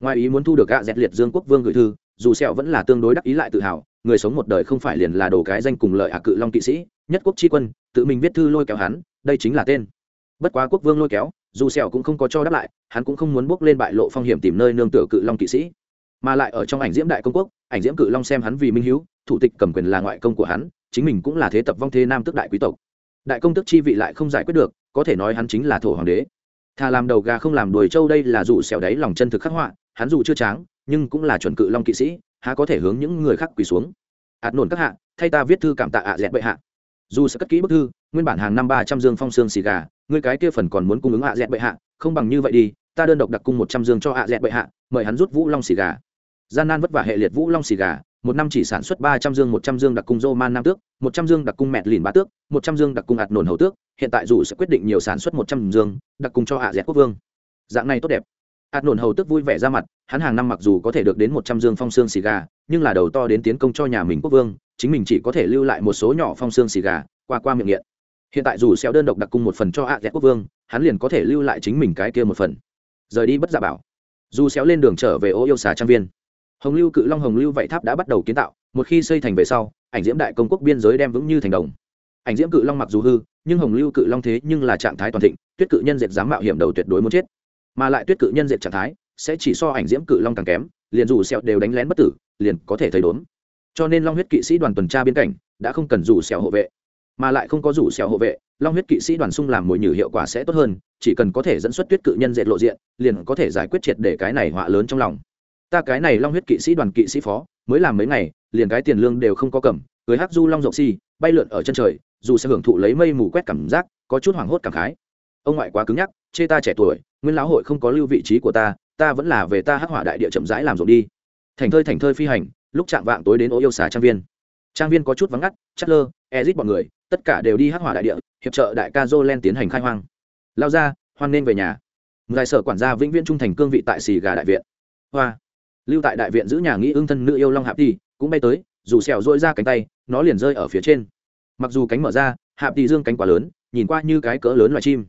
Ngoài ý muốn thu được gạ dẹt liệt dương quốc vương gửi thư, dù sẹo vẫn là tương đối đắc ý lại tự hào, người sống một đời không phải liền là đồ cái danh cùng lợi hạ cự long kỵ sĩ, nhất quốc chi quân, tự mình viết thư lôi kéo hắn, đây chính là tên. Bất quá quốc vương lôi kéo, dù sẹo cũng không có cho đáp lại, hắn cũng không muốn bước lên bại lộ phong hiểm tìm nơi nương tựa cự long kỵ sĩ mà lại ở trong ảnh diễm đại công quốc, ảnh diễm cự long xem hắn vì minh hiếu, thủ tịch cầm quyền là ngoại công của hắn, chính mình cũng là thế tập vong thế nam tước đại quý tộc. Đại công tức chi vị lại không giải quyết được, có thể nói hắn chính là thổ hoàng đế. Thà làm đầu gà không làm đuổi trâu đây là dụ xẻo đáy lòng chân thực khắc họa, hắn dù chưa tráng, nhưng cũng là chuẩn cự long kỵ sĩ, há có thể hướng những người khác quỳ xuống. Ạt nổn các hạ, thay ta viết thư cảm tạ ạ dẹt bệ hạ. Dù sẽ cất kỹ bức thư, nguyên bản hàng năm ba trăm dương phong xương xì gà, ngươi cái kia phần còn muốn cung ứng ạ dẹt bệ hạ, không bằng như vậy đi, ta đơn độc đặc cung một trăm dương cho ạ dẹt bệ hạ, mời hắn rút vũ long xì gà gian nan vất vả hệ liệt vũ long xì gà, một năm chỉ sản xuất ba trăm dương, một trăm dương đặc cung dô man nam tước, một trăm dương đặc cung mẹt lìn bá tước, một trăm dương đặc cung ạt nồn hầu tước, hiện tại dù sẽ quyết định nhiều sản xuất một trăm dương đặc cung cho ạ dẹt quốc vương. Dạng này tốt đẹp. Ạt nồn hầu tước vui vẻ ra mặt, hắn hàng năm mặc dù có thể được đến một trăm dương phong xương xì gà, nhưng là đầu to đến tiến công cho nhà mình quốc vương, chính mình chỉ có thể lưu lại một số nhỏ phong xương xì gà, qua qua miệng nghiện. Hiện tại dù xeo đơn độc đặc cung một phần cho ạ dẹt quốc vương, hắn liền có thể lưu lại chính mình cái kia một phần. Rời đi bất giả bảo. Dù xéo lên đường trở về ô yêu xà trang viên hồng lưu cự long, hồng lưu vậy tháp đã bắt đầu kiến tạo, một khi xây thành về sau, ảnh diễm đại công quốc biên giới đem vững như thành đồng. Ảnh diễm cự long mặc dù hư, nhưng hồng lưu cự long thế nhưng là trạng thái toàn thịnh, tuyết cự nhân diệt dám mạo hiểm đầu tuyệt đối muốn chết. Mà lại tuyết cự nhân diệt trạng thái, sẽ chỉ so ảnh diễm cự long càng kém, liền dù sẹo đều đánh lén bất tử, liền có thể thấy đốn cho nên long huyết kỵ sĩ đoàn tuần tra biên cảnh, đã không cần dù sẹo hộ vệ. Mà lại không có rủ sẹo hộ vệ, long huyết kỵ sĩ đoàn xung làm mồi nhử hiệu quả sẽ tốt hơn, chỉ cần có thể dẫn xuất tuyết cự nhân dệt lộ diện, liền có thể giải quyết triệt để cái này họa lớn trong lòng ta cái này long huyết kỵ sĩ đoàn kỵ sĩ phó, mới làm mấy ngày, liền cái tiền lương đều không có cầm, cưới hát du long rộng si, bay lượn ở chân trời, dù sẽ hưởng thụ lấy mây mù quét cảm giác, có chút hoảng hốt cảm khái. Ông ngoại quá cứng nhắc, chê ta trẻ tuổi, nguyên lão hội không có lưu vị trí của ta ta vẫn là về ta hắc hỏa đại địa chậm rãi làm rộn đi. Thành thơi thành thơi phi hành, lúc chạm vạng tối đến ô yêu xà trang viên. Trang viên có chút vắng ngắt chất lơ, ezit bọn người, tất cả đều đi hắc hỏa đại địa, hiệp trợ đại ca jolen tiến hành khai hoang. Lao ra, hoan nên về nhà. Ngài sở quản gia vĩnh viễn trung thành cương vị tại xì gà đại viện. Hoa lưu tại đại viện giữ nhà nghĩ ương thân nữ yêu long hạp đi cũng bay tới, dù xẻo dội ra cánh tay, nó liền rơi ở phía trên. Mặc dù cánh mở ra, hạp tỷ dương cánh quá lớn, nhìn qua như cái cỡ lớn loài chim.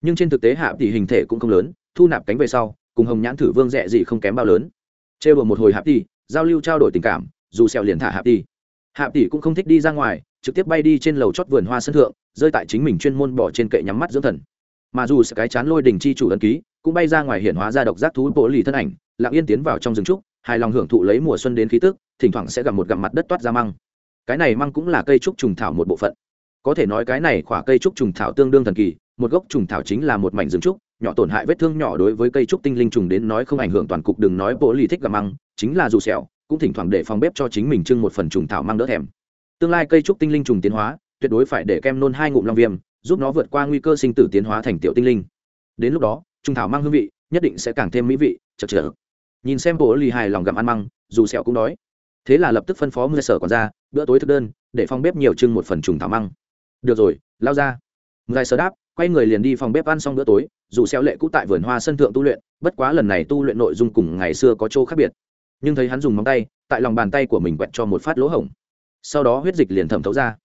Nhưng trên thực tế hạp tỷ hình thể cũng không lớn, thu nạp cánh về sau, cùng hồng nhãn thử vương rẻ gì không kém bao lớn. Trêu đùa một hồi hạp tỷ, giao lưu trao đổi tình cảm, dù xẻo liền thả hạp tỷ. Hạp tỷ cũng không thích đi ra ngoài, trực tiếp bay đi trên lầu chót vườn hoa sân thượng, rơi tại chính mình chuyên môn bỏ trên kệ nhắm mắt dưỡng thần. Mà dù sẽ cái chán lôi đình chi chủ ấn ký, cũng bay ra ngoài hiển hóa ra độc giác thú bộ lì thân ảnh lặng yên tiến vào trong rừng trúc, hài lòng hưởng thụ lấy mùa xuân đến khí tức, thỉnh thoảng sẽ gặp một gặm mặt đất toát ra măng. Cái này măng cũng là cây trúc trùng thảo một bộ phận. Có thể nói cái này khỏa cây trúc trùng thảo tương đương thần kỳ, một gốc trùng thảo chính là một mảnh rừng trúc, nhỏ tổn hại vết thương nhỏ đối với cây trúc tinh linh trùng đến nói không ảnh hưởng toàn cục, đừng nói bộ lì thích gặp măng, chính là dù sẹo, cũng thỉnh thoảng để phòng bếp cho chính mình trưng một phần trùng thảo măng đỡ thèm. Tương lai cây trúc tinh linh trùng tiến hóa, tuyệt đối phải để kem nôn hai ngụm long viêm, giúp nó vượt qua nguy cơ sinh tử tiến hóa thành tiểu tinh linh. Đến lúc đó, trùng thảo mang hương vị nhất định sẽ càng thêm mỹ vị, chật chật nhìn xem bộ lì hài lòng gặm ăn măng, dù sẹo cũng đói. Thế là lập tức phân phó mưa sở còn ra bữa tối thực đơn, để phòng bếp nhiều trưng một phần trùng thảo măng. Được rồi, lao ra. Ngài sở đáp, quay người liền đi phòng bếp ăn xong bữa tối, dù xeo lệ cũ tại vườn hoa sân thượng tu luyện, bất quá lần này tu luyện nội dung cùng ngày xưa có chỗ khác biệt. Nhưng thấy hắn dùng móng tay, tại lòng bàn tay của mình quẹt cho một phát lỗ hổng. Sau đó huyết dịch liền thẩm thấu ra.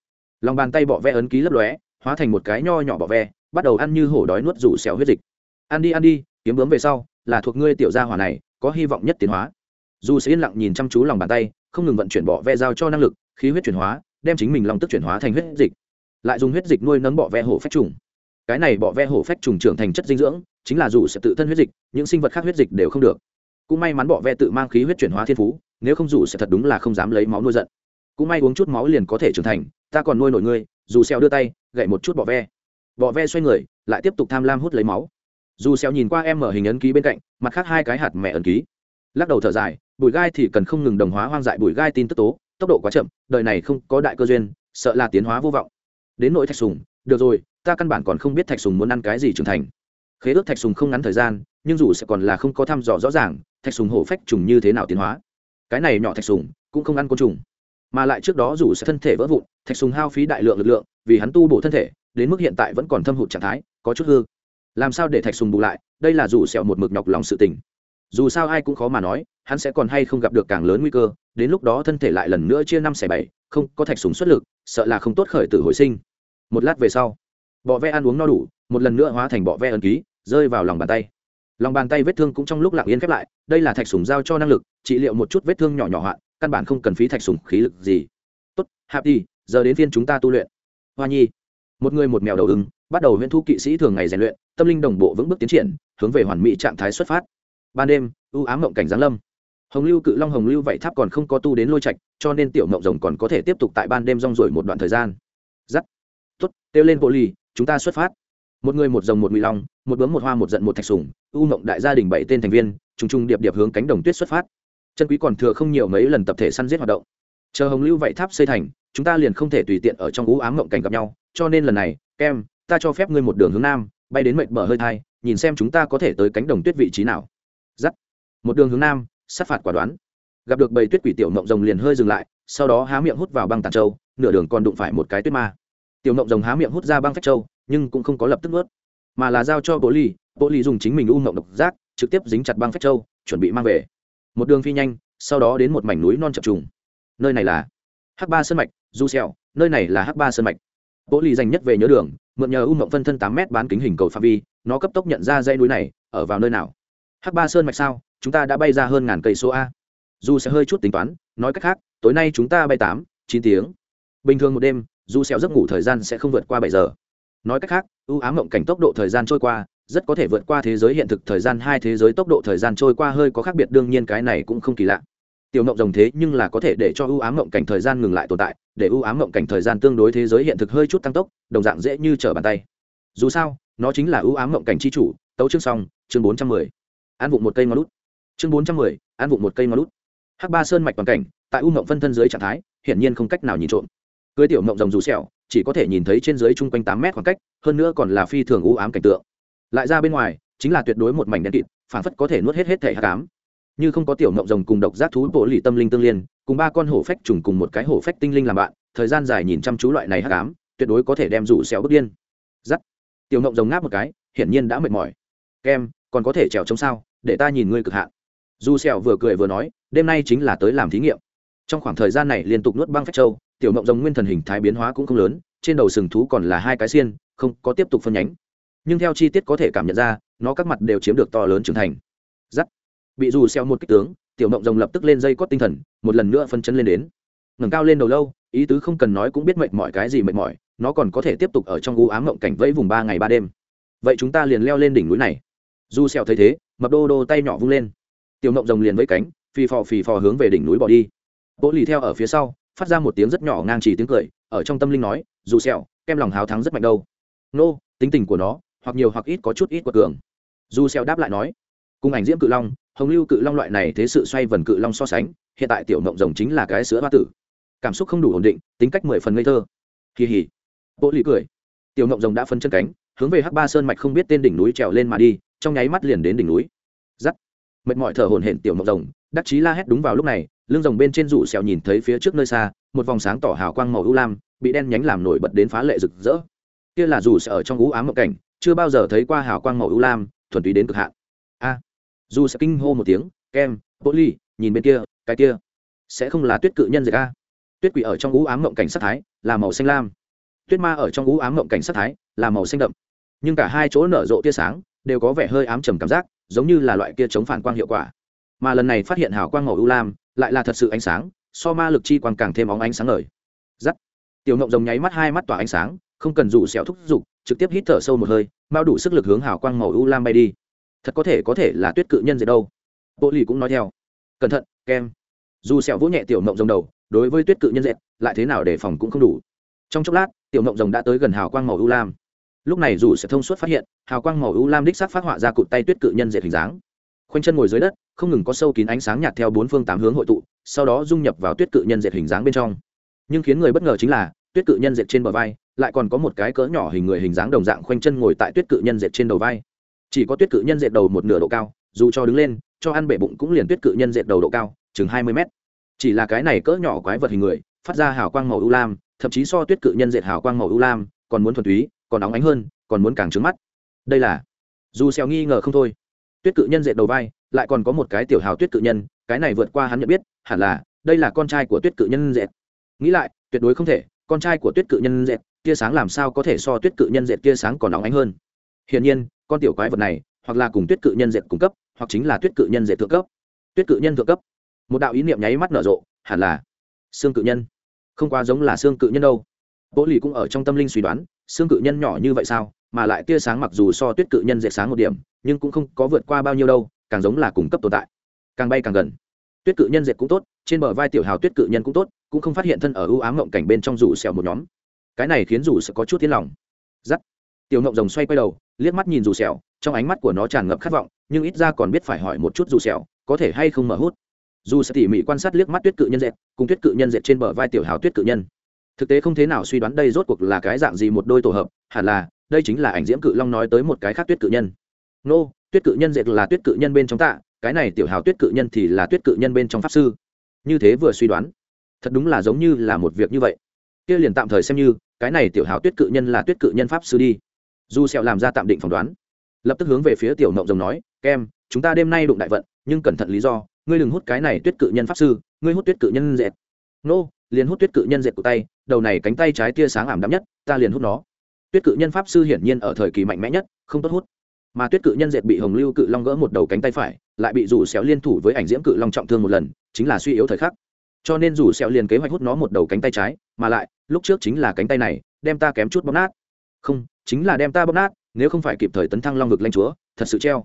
Lòng bàn tay bọ ve ấn ký lấp lóe, hóa thành một cái nho nhỏ bọ ve, bắt đầu ăn như hổ đói nuốt rủ xéo huyết dịch. Ăn đi ăn đi, kiếm bướm về sau, là thuộc ngươi tiểu gia hỏa này có hy vọng nhất tiến hóa. Dù sẽ yên lặng nhìn chăm chú lòng bàn tay, không ngừng vận chuyển bọ ve giao cho năng lực, khí huyết chuyển hóa, đem chính mình lòng tức chuyển hóa thành huyết dịch. Lại dùng huyết dịch nuôi nấng bọ ve hổ phách trùng. Cái này bọ ve hổ phách trùng trưởng thành chất dinh dưỡng, chính là dù sẽ tự thân huyết dịch, những sinh vật khác huyết dịch đều không được. Cũng may mắn bọ ve tự mang khí huyết chuyển hóa thiên phú, nếu không dù sẽ thật đúng là không dám lấy máu nuôi giận. Cũng may uống chút máu liền có thể trưởng thành, ta còn nuôi nổi ngươi, dù xeo đưa tay, gậy một chút bọ ve. Bọ ve xoay người, lại tiếp tục tham lam hút lấy máu dù xéo nhìn qua em mở hình ấn ký bên cạnh, mặt khác hai cái hạt mẹ ấn ký. Lắc đầu thở dài, bụi gai thì cần không ngừng đồng hóa hoang dại bụi gai tin tức tố, tốc độ quá chậm, đời này không có đại cơ duyên, sợ là tiến hóa vô vọng. Đến nội thạch sùng, được rồi, ta căn bản còn không biết thạch sùng muốn ăn cái gì trưởng thành. Khế ước thạch sùng không ngắn thời gian, nhưng dù sẽ còn là không có thăm dò rõ ràng, thạch sùng hổ phách trùng như thế nào tiến hóa. Cái này nhỏ thạch sùng, cũng không ăn côn trùng. Mà lại trước đó dù sẽ thân thể vỡ vụn, thạch sùng hao phí đại lượng lực lượng, vì hắn tu bổ thân thể, đến mức hiện tại vẫn còn thâm hụt trạng thái, có chút hư làm sao để thạch sùng bù lại, đây là dù sẹo một mực nhọc lòng sự tình. Dù sao ai cũng khó mà nói, hắn sẽ còn hay không gặp được càng lớn nguy cơ, đến lúc đó thân thể lại lần nữa chia năm xẻ bảy, không, có thạch sùng xuất lực, sợ là không tốt khởi tử hồi sinh. Một lát về sau, bọ ve ăn uống no đủ, một lần nữa hóa thành bọ ve ẩn ký, rơi vào lòng bàn tay. Lòng bàn tay vết thương cũng trong lúc lặng yên khép lại, đây là thạch sùng giao cho năng lực, trị liệu một chút vết thương nhỏ nhỏ hoạn, căn bản không cần phí thạch sùng khí lực gì. Tốt, hạp đi giờ đến phiên chúng ta tu luyện. Hoa nhi, một người một mèo đầu ứng bắt đầu huyễn thu kỵ sĩ thường ngày rèn luyện, tâm linh đồng bộ vững bước tiến triển, hướng về hoàn mỹ trạng thái xuất phát. Ban đêm, ưu ám mộng cảnh giáng lâm. Hồng lưu cự long hồng lưu vậy tháp còn không có tu đến lôi trạch, cho nên tiểu mộng rồng còn có thể tiếp tục tại ban đêm rong rổi một đoạn thời gian. Giắt. Tuất kêu lên bộ lì, chúng ta xuất phát. Một người một rồng một mỹ long, một bướm một hoa một giận một thạch sùng ưu mộng đại gia đình bảy tên thành viên, trùng trùng điệp điệp hướng cánh đồng tuyết xuất phát. Chân quý còn thừa không nhiều mấy lần tập thể săn giết hoạt động. Chờ hồng lưu vậy tháp xây thành, chúng ta liền không thể tùy tiện ở trong ú ám mộng cảnh gặp nhau, cho nên lần này, kem ta cho phép ngươi một đường hướng nam, bay đến mệnh bờ hơi thai, nhìn xem chúng ta có thể tới cánh đồng tuyết vị trí nào. Giắt. Một đường hướng nam, sát phạt quả đoán. Gặp được bầy tuyết quỷ tiểu mộng rồng liền hơi dừng lại, sau đó há miệng hút vào băng tàn châu, nửa đường còn đụng phải một cái tuyết ma. Tiểu mộng rồng há miệng hút ra băng phách châu, nhưng cũng không có lập tức ướt mà là giao cho bộ ly bộ ly dùng chính mình u mộng độc giác, trực tiếp dính chặt băng phách châu, chuẩn bị mang về. Một đường phi nhanh, sau đó đến một mảnh núi non chập trùng. Nơi này là h ba sơn mạch du xèo nơi này là h ba sơn mạch bộ lì dành nhất về nhớ đường, mượn nhờ u mộng phân thân tám m bán kính hình cầu phạm vi, nó cấp tốc nhận ra dãy núi này, ở vào nơi nào? H ba sơn mạch sao? Chúng ta đã bay ra hơn ngàn cây số a. Dù sẽ hơi chút tính toán, nói cách khác, tối nay chúng ta bay tám, chín tiếng. Bình thường một đêm, dù xeo giấc ngủ thời gian sẽ không vượt qua bảy giờ. Nói cách khác ưu ám mộng cảnh tốc độ thời gian trôi qua, rất có thể vượt qua thế giới hiện thực thời gian, hai thế giới tốc độ thời gian trôi qua hơi có khác biệt, đương nhiên cái này cũng không kỳ lạ tiểu mộng rồng thế nhưng là có thể để cho ưu ám mộng cảnh thời gian ngừng lại tồn tại, để ưu ám mộng cảnh thời gian tương đối thế giới hiện thực hơi chút tăng tốc, đồng dạng dễ như trở bàn tay. Dù sao, nó chính là ưu ám mộng cảnh c h i chủ, tấu chương xong, chương bốn trăm mười. Ăn vụng một cây ngón lút. Chương bốn trăm mười ăn vụng một cây ngón lút. Hắc ba sơn mạch toàn cảnh, tại u mộng phân thân dưới trạng thái, hiển nhiên không cách nào nhìn trộm. Cưới tiểu mộng rồng dù sẹo, chỉ có thể nhìn thấy trên dưới chung quanh tám mét khoảng cách, hơn nữa còn là phi thường u ám cảnh tượng. Lại ra bên ngoài, chính là tuyệt đối một mảnh đen kịt phản phất có thể nuốt hết hết thể hắc ám như không có tiểu mộng rồng cùng độc giác thú bộ lì tâm linh tương liên, cùng ba con hổ phách trùng cùng một cái hổ phách tinh linh làm bạn, thời gian dài nhìn chăm chú loại này hắc ám, tuyệt đối có thể đem rủ xéo bước điên. Giắt. Tiểu mộng rồng ngáp một cái, hiển nhiên đã mệt mỏi. Kem, còn có thể trèo chống sao, để ta nhìn ngươi cực hạn. Dù xèo vừa cười vừa nói, đêm nay chính là tới làm thí nghiệm. Trong khoảng thời gian này liên tục nuốt băng phách châu, tiểu mộng rồng nguyên thần hình thái biến hóa cũng không lớn, trên đầu sừng thú còn là hai cái xiên, không có tiếp tục phân nhánh. Nhưng theo chi tiết có thể cảm nhận ra, nó các mặt đều chiếm được to lớn trưởng thành. Giắt bị dù xeo một kích tướng, tiểu mộng rồng lập tức lên dây cót tinh thần, một lần nữa phân chân lên đến. Ngẩng cao lên đầu lâu, ý tứ không cần nói cũng biết mệt mỏi cái gì mệt mỏi, nó còn có thể tiếp tục ở trong u ám mộng cảnh vẫy vùng ba ngày ba đêm. Vậy chúng ta liền leo lên đỉnh núi này. Du xeo thấy thế, mập đô đô tay nhỏ vung lên. Tiểu mộng rồng liền vẫy cánh phi phò phì phò hướng về đỉnh núi bỏ đi. Bố lì theo ở phía sau, phát ra một tiếng rất nhỏ ngang chỉ tiếng cười, ở trong tâm linh nói, dù xeo, kem lòng háo thắng rất mạnh đâu. Nô, tính tình của nó, hoặc nhiều hoặc ít có chút ít quật cường. Du xeo đáp lại nói, cùng ảnh diễm cự long hồng lưu cự long loại này thế sự xoay vần cự long so sánh, hiện tại tiểu mộng rồng chính là cái sữa hoa tử. Cảm xúc không đủ ổn định, tính cách mười phần ngây thơ. Kỳ hỉ. Bộ lì cười. Tiểu mộng rồng đã phân chân cánh, hướng về hắc ba sơn mạch không biết tên đỉnh núi trèo lên mà đi, trong nháy mắt liền đến đỉnh núi. Giắt mệt mỏi thở hổn hển tiểu mộng rồng, đắc chí la hét đúng vào lúc này, lưng rồng bên trên rủ xèo nhìn thấy phía trước nơi xa, một vòng sáng tỏ hào quang màu ưu lam, bị đen nhánh làm nổi bật đến phá lệ rực rỡ. Kia là dù sẽ ở trong ú ám mộng cảnh, chưa bao giờ thấy qua hào quang màu ưu lam, thuần túy đến cực hạn dù sẽ kinh hô một tiếng, kem bộ ly nhìn bên kia, cái kia sẽ không là tuyết cự nhân gì a? Tuyết quỷ ở trong ú ám mộng cảnh sắc thái là màu xanh lam. Tuyết ma ở trong ú ám mộng cảnh sắc thái là màu xanh đậm. Nhưng cả hai chỗ nở rộ tia sáng đều có vẻ hơi ám trầm cảm giác, giống như là loại kia chống phản quang hiệu quả. Mà lần này phát hiện hào quang màu ưu lam lại là thật sự ánh sáng, so ma lực chi quang càng thêm óng ánh sáng ngời. Giắt. Tiểu ngộng rồng nháy mắt hai mắt tỏa ánh sáng, không cần rủ xẻo thúc giục, trực tiếp hít thở sâu một hơi bao đủ sức lực hướng hào quang màu ưu lam bay đi thật có thể có thể là tuyết cự nhân gì đâu. Bộ lì cũng nói theo. Cẩn thận, kem. Dù sẹo vỗ nhẹ tiểu mộng rồng đầu, đối với tuyết cự nhân dệt lại thế nào để phòng cũng không đủ. Trong chốc lát, tiểu mộng rồng đã tới gần hào quang màu ưu lam. Lúc này dù sẽ thông suốt phát hiện, hào quang màu ưu lam đích xác phát họa ra cụt tay tuyết cự nhân dệt hình dáng. Khoanh chân ngồi dưới đất, không ngừng có sâu kín ánh sáng nhạt theo bốn phương tám hướng hội tụ, sau đó dung nhập vào tuyết cự nhân dệt hình dáng bên trong. Nhưng khiến người bất ngờ chính là, tuyết cự nhân dệt trên bờ vai, lại còn có một cái cỡ nhỏ hình người hình dáng đồng dạng khoanh chân ngồi tại tuyết cự nhân dệt trên đầu vai chỉ có tuyết cự nhân dệt đầu một nửa độ cao, dù cho đứng lên, cho ăn bể bụng cũng liền tuyết cự nhân dệt đầu độ cao, chừng hai mươi mét. Chỉ là cái này cỡ nhỏ quái vật hình người, phát ra hào quang màu ưu lam, thậm chí so tuyết cự nhân dệt hào quang màu ưu lam, còn muốn thuần túy, còn óng ánh hơn, còn muốn càng trứng mắt. Đây là, dù xèo nghi ngờ không thôi. Tuyết cự nhân dệt đầu vai, lại còn có một cái tiểu hào tuyết cự nhân, cái này vượt qua hắn nhận biết, hẳn là, đây là con trai của tuyết cự nhân dệt. Nghĩ lại, tuyệt đối không thể, con trai của tuyết cự nhân dệt, tia sáng làm sao có thể so tuyết cự nhân dệt tia sáng còn óng ánh hơn? Hiển nhiên con tiểu quái vật này, hoặc là cùng tuyết cự nhân dệt cung cấp, hoặc chính là tuyết cự nhân dệt thượng cấp. Tuyết cự nhân thượng cấp. Một đạo ý niệm nháy mắt nở rộ, hẳn là xương cự nhân. Không quá giống là xương cự nhân đâu. Bố lì cũng ở trong tâm linh suy đoán, xương cự nhân nhỏ như vậy sao, mà lại tia sáng mặc dù so tuyết cự nhân dệt sáng một điểm, nhưng cũng không có vượt qua bao nhiêu đâu, càng giống là cung cấp tồn tại. Càng bay càng gần. Tuyết cự nhân dệt cũng tốt, trên bờ vai tiểu hào tuyết cự nhân cũng tốt, cũng không phát hiện thân ở ưu ám mộng cảnh bên trong rủ xèo một nhóm. Cái này khiến rủ sẽ có chút tiến lòng. Giắt tiểu ngộng rồng xoay quay đầu liếc mắt nhìn dù sẹo, trong ánh mắt của nó tràn ngập khát vọng nhưng ít ra còn biết phải hỏi một chút dù sẹo, có thể hay không mở hút dù sẽ tỉ mỉ quan sát liếc mắt tuyết cự nhân dệt cùng tuyết cự nhân dệt trên bờ vai tiểu hào tuyết cự nhân thực tế không thế nào suy đoán đây rốt cuộc là cái dạng gì một đôi tổ hợp hẳn là đây chính là ảnh diễm cự long nói tới một cái khác tuyết cự nhân nô tuyết cự nhân dệt là tuyết cự nhân bên trong tạ cái này tiểu hào tuyết cự nhân thì là tuyết cự nhân bên trong pháp sư như thế vừa suy đoán thật đúng là giống như là một việc như vậy kia liền tạm thời xem như cái này tiểu hào tuyết cự nhân là tuyết cự nhân pháp sư đi dù sẹo làm ra tạm định phỏng đoán. Lập tức hướng về phía tiểu mộng rồng nói, kem, chúng ta đêm nay đụng đại vận, nhưng cẩn thận lý do, ngươi đừng hút cái này tuyết cự nhân pháp sư, ngươi hút tuyết cự nhân dệt. Nô, liền hút tuyết cự nhân dệt của tay, đầu này cánh tay trái tia sáng ảm đạm nhất, ta liền hút nó. Tuyết cự nhân pháp sư hiển nhiên ở thời kỳ mạnh mẽ nhất, không tốt hút. Mà tuyết cự nhân dệt bị hồng lưu cự long gỡ một đầu cánh tay phải, lại bị rủ xéo liên thủ với ảnh diễm cự long trọng thương một lần, chính là suy yếu thời khắc. Cho nên rủ xéo liền kế hoạch hút nó một đầu cánh tay trái, mà lại, lúc trước chính là cánh tay này, đem ta kém chút bóp nát. Không chính là đem ta bóp nát, nếu không phải kịp thời tấn thăng long vực lanh chúa, thật sự treo.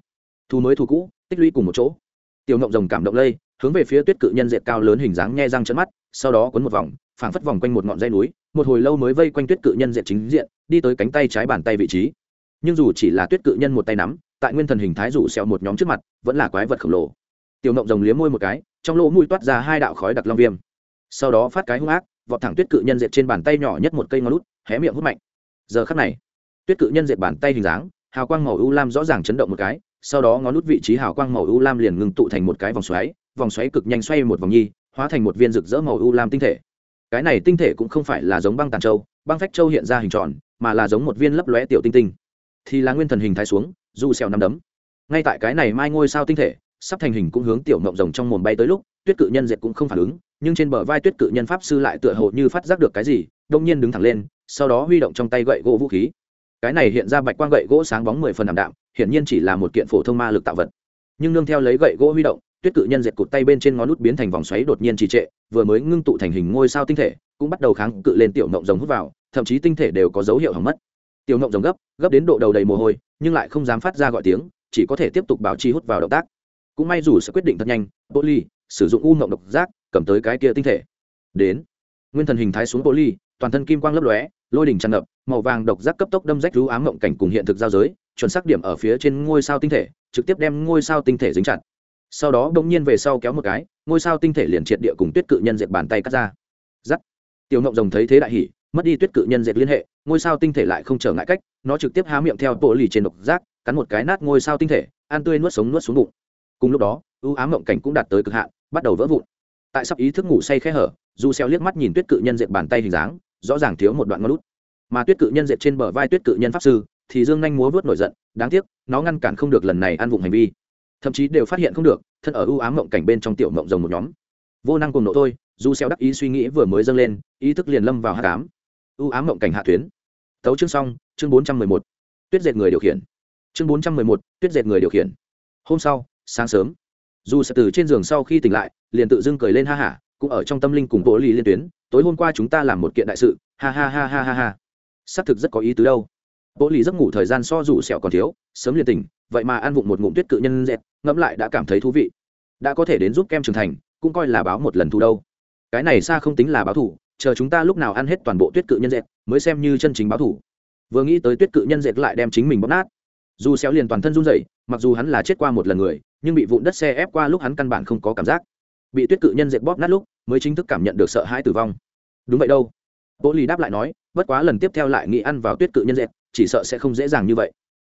Thu mới thu cũ, tích lũy cùng một chỗ. Tiểu ngộng rồng cảm động lây, hướng về phía tuyết cự nhân dệt cao lớn hình dáng nghe răng chân mắt, sau đó quấn một vòng, phảng phất vòng quanh một ngọn dây núi, một hồi lâu mới vây quanh tuyết cự nhân dệt chính diện, đi tới cánh tay trái bàn tay vị trí. Nhưng dù chỉ là tuyết cự nhân một tay nắm, tại nguyên thần hình thái rủ xẹo một nhóm trước mặt, vẫn là quái vật khổng lồ. Tiểu ngộng rồng liếm môi một cái, trong lỗ mũi toát ra hai đạo khói đặc long viêm. Sau đó phát cái hung ác, vọt thẳng tuyết cự nhân dệt trên bàn tay nhỏ nhất một cây ngón lút, hé miệng hút mạnh. Giờ khắc này tuyết cự nhân dệt bàn tay hình dáng, hào quang màu u lam rõ ràng chấn động một cái, sau đó ngón nút vị trí hào quang màu u lam liền ngừng tụ thành một cái vòng xoáy vòng xoáy cực nhanh xoay một vòng nhi, hóa thành một viên rực rỡ màu u lam tinh thể. Cái này tinh thể cũng không phải là giống băng tàn châu, băng phách châu hiện ra hình tròn, mà là giống một viên lấp lóe tiểu tinh tinh. Thì là nguyên thần hình thái xuống du xèo nắm đấm. Ngay tại cái này mai ngôi sao tinh thể, sắp thành hình cũng hướng tiểu ngọc rồng trong mồm bay tới lúc, tuyết cự nhân diệt cũng không phản ứng, nhưng trên bờ vai tuyết cự nhân pháp sư lại tựa hồ như phát giác được cái gì đông nhiên đứng thẳng lên, sau đó huy động trong tay gậy gỗ vũ khí cái này hiện ra bạch quang gậy gỗ sáng bóng mười phần ảm đạm hiển nhiên chỉ là một kiện phổ thông ma lực tạo vật. Nhưng nương theo lấy gậy gỗ huy động tuyết cự nhân diệt cụt tay bên trên ngón nút biến thành vòng xoáy đột nhiên trì trệ vừa mới ngưng tụ thành hình ngôi sao tinh thể cũng bắt đầu kháng cự lên tiểu mộng rồng hút vào thậm chí tinh thể đều có dấu hiệu hỏng mất. Tiểu mộng rồng gấp gấp đến độ đầu đầy mồ hôi nhưng lại không dám phát ra gọi tiếng chỉ có thể tiếp tục bảo trì hút vào động tác. Cũng may dù sẽ quyết định thật nhanh bộ ly sử dụng u mộng độc giác cầm tới cái kia tinh thể. Đến. Nguyên thần hình thái xuống bộ ly, toàn thân kim quang lấp lóe lôi đỉnh tràn ngập, màu vàng độc giác cấp tốc đâm rách lũ ám mộng cảnh cùng hiện thực giao giới, chuẩn xác điểm ở phía trên ngôi sao tinh thể, trực tiếp đem ngôi sao tinh thể dính chặt. Sau đó đ ỗ n g nhiên về sau kéo một cái, ngôi sao tinh thể liền triệt địa cùng tuyết cự nhân dệt bàn tay cắt ra. Giắt tiểu ngộng rồng thấy thế đại hỉ, mất đi tuyết cự nhân dệt liên hệ, ngôi sao tinh thể lại không trở ngại cách, nó trực tiếp há miệng theo bộ lì trên độc giác, cắn một cái nát ngôi sao tinh thể, ăn tươi nuốt sống nuốt xuống bụng. Cùng lúc đó, ưu ám mộng cảnh cũng đạt tới cực hạn, bắt đầu vỡ vụn. Tại sắp ý thức ngủ say khẽ hở dù xeo liếc mắt nhìn tuyết cự nhân dệt bàn tay hình dáng rõ ràng thiếu một đoạn ngón lút mà tuyết cự nhân dệt trên bờ vai tuyết cự nhân pháp sư, thì dương nhanh múa vớt nổi giận, đáng tiếc, nó ngăn cản không được lần này ăn vụng hành vi. Thậm chí đều phát hiện không được, thân ở ưu ám mộng cảnh bên trong tiểu mộng rồng một nhóm. Vô năng cùng nộ thôi, dù xeo đắc ý suy nghĩ vừa mới dâng lên, ý thức liền lâm vào hắc ám. Ưu ám mộng cảnh hạ tuyến. Tấu chương xong, chương bốn trăm mười một. Tuyết dệt người điều khiển. Chương bốn trăm mười một, tuyết dệt người điều khiển. Hôm sau, sáng sớm, dù sẽ từ trên giường sau khi tỉnh lại, liền tự dưng cười lên ha hả cũng ở trong tâm linh cùng bộ lì liên tuyến, tối hôm qua chúng ta làm một kiện đại sự, ha ha ha ha ha ha. Xác thực rất có ý tứ đâu. Bộ lì giấc ngủ thời gian so rủ sẹo còn thiếu, sớm liền tỉnh, vậy mà ăn vụng một ngụm tuyết cự nhân dẹt ngẫm lại đã cảm thấy thú vị. Đã có thể đến giúp kem trưởng thành, cũng coi là báo một lần thu đâu. Cái này xa không tính là báo thủ chờ chúng ta lúc nào ăn hết toàn bộ tuyết cự nhân dẹt mới xem như chân chính báo thủ vừa nghĩ tới tuyết cự nhân dẹt lại đem chính mình bóp nát. Dù xéo liền toàn thân run rẩy, mặc dù hắn là chết qua một lần người, nhưng bị vụn đất xe ép qua lúc hắn căn bản không có cảm giác bị tuyết cự nhân dệt bóp nát lúc mới chính thức cảm nhận được sợ hãi tử vong. Đúng vậy đâu. Bố lì đáp lại nói, bất quá lần tiếp theo lại nghĩ ăn vào tuyết cự nhân dệt chỉ sợ sẽ không dễ dàng như vậy.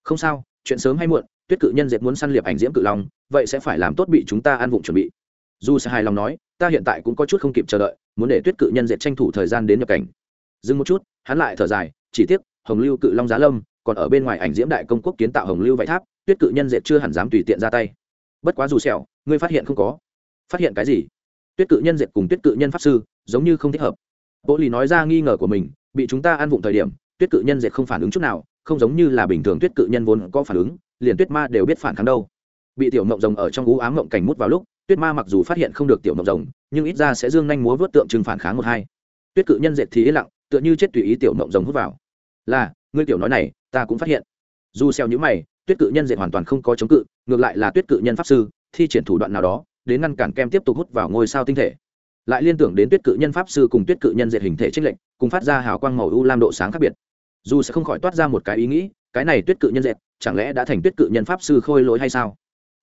Không sao, chuyện sớm hay muộn, tuyết cự nhân dệt muốn săn liệp ảnh diễm cự long, vậy sẽ phải làm tốt bị chúng ta ăn vụng chuẩn bị. Dù sẽ hài lòng nói, ta hiện tại cũng có chút không kịp chờ đợi, muốn để tuyết cự nhân dệt tranh thủ thời gian đến nhập cảnh. Dừng một chút, hắn lại thở dài, chỉ tiếc, hồng lưu cự long giá lâm, còn ở bên ngoài ảnh diễm đại công quốc kiến tạo hồng lưu vạy tháp, tuyết cự nhân dệt chưa hẳn dám tùy tiện ra tay. Bất quá dù sẹo ngươi phát hiện không có phát hiện cái gì? Tuyết cự nhân Diệt cùng tuyết cự nhân pháp sư, giống như không thích hợp. Bộ lì nói ra nghi ngờ của mình, bị chúng ta ăn vụng thời điểm, tuyết cự nhân Diệt không phản ứng chút nào, không giống như là bình thường tuyết cự nhân vốn có phản ứng, liền tuyết ma đều biết phản kháng đâu. Bị tiểu mộng rồng ở trong ú ám mộng cảnh mút vào lúc, tuyết ma mặc dù phát hiện không được tiểu mộng rồng, nhưng ít ra sẽ dương nhanh múa vớt tượng trưng phản kháng một hai. Tuyết cự nhân dệt thì ý lặng, tựa như chết tùy ý tiểu mộng rồng hút vào. Là, ngươi tiểu nói này, ta cũng phát hiện. Dù xeo những mày, tuyết cự nhân dệt hoàn toàn không có chống cự, ngược lại là tuyết cự nhân pháp sư, thi triển thủ đoạn nào đó đến ngăn cản kem tiếp tục hút vào ngôi sao tinh thể. Lại liên tưởng đến tuyết cự nhân pháp sư cùng tuyết cự nhân diệt hình thể trích lệnh cùng phát ra hào quang màu u lam độ sáng khác biệt. Dù sẽ không khỏi toát ra một cái ý nghĩ, cái này tuyết cự nhân dệt chẳng lẽ đã thành tuyết cự nhân pháp sư khôi lỗi hay sao?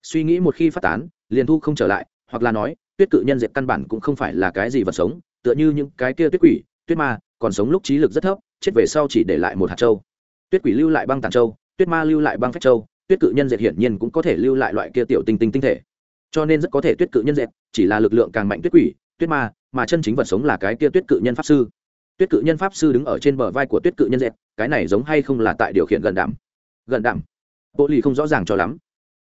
Suy nghĩ một khi phát tán, liền thu không trở lại, hoặc là nói, tuyết cự nhân dệt căn bản cũng không phải là cái gì vật sống, tựa như những cái kia tuyết quỷ, tuyết ma, còn sống lúc trí lực rất thấp, chết về sau chỉ để lại một hạt châu. Tuyết quỷ lưu lại băng tàn châu, tuyết ma lưu lại băng phách châu, tuyết cự nhân dệt hiển nhiên cũng có thể lưu lại loại kia tiểu tinh tinh tinh thể cho nên rất có thể tuyết cự nhân dẹp chỉ là lực lượng càng mạnh tuyết quỷ, tuyết ma, mà chân chính vật sống là cái kia tuyết cự nhân pháp sư. Tuyết cự nhân pháp sư đứng ở trên bờ vai của tuyết cự nhân dẹp cái này giống hay không là tại điều khiển gần đảm gần đảm bộ lì không rõ ràng cho lắm.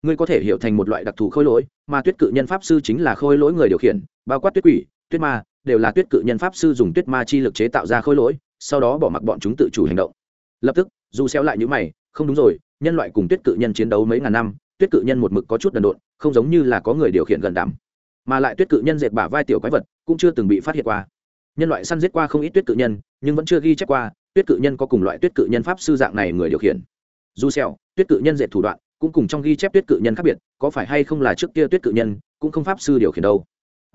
Ngươi có thể hiểu thành một loại đặc thù khôi lỗi, mà tuyết cự nhân pháp sư chính là khôi lỗi người điều khiển, bao quát tuyết quỷ, tuyết ma, đều là tuyết cự nhân pháp sư dùng tuyết ma chi lực chế tạo ra khôi lỗi, sau đó bỏ mặc bọn chúng tự chủ hành động. Lập tức, dù xéo lại những mày, không đúng rồi, nhân loại cùng tuyết cự nhân chiến đấu mấy ngàn năm tuyết cự nhân một mực có chút đần độn không giống như là có người điều khiển gần đảm mà lại tuyết cự nhân dệt bả vai tiểu quái vật cũng chưa từng bị phát hiện qua nhân loại săn giết qua không ít tuyết cự nhân nhưng vẫn chưa ghi chép qua tuyết cự nhân có cùng loại tuyết cự nhân pháp sư dạng này người điều khiển dù xèo tuyết cự nhân dệt thủ đoạn cũng cùng trong ghi chép tuyết cự nhân khác biệt có phải hay không là trước kia tuyết cự nhân cũng không pháp sư điều khiển đâu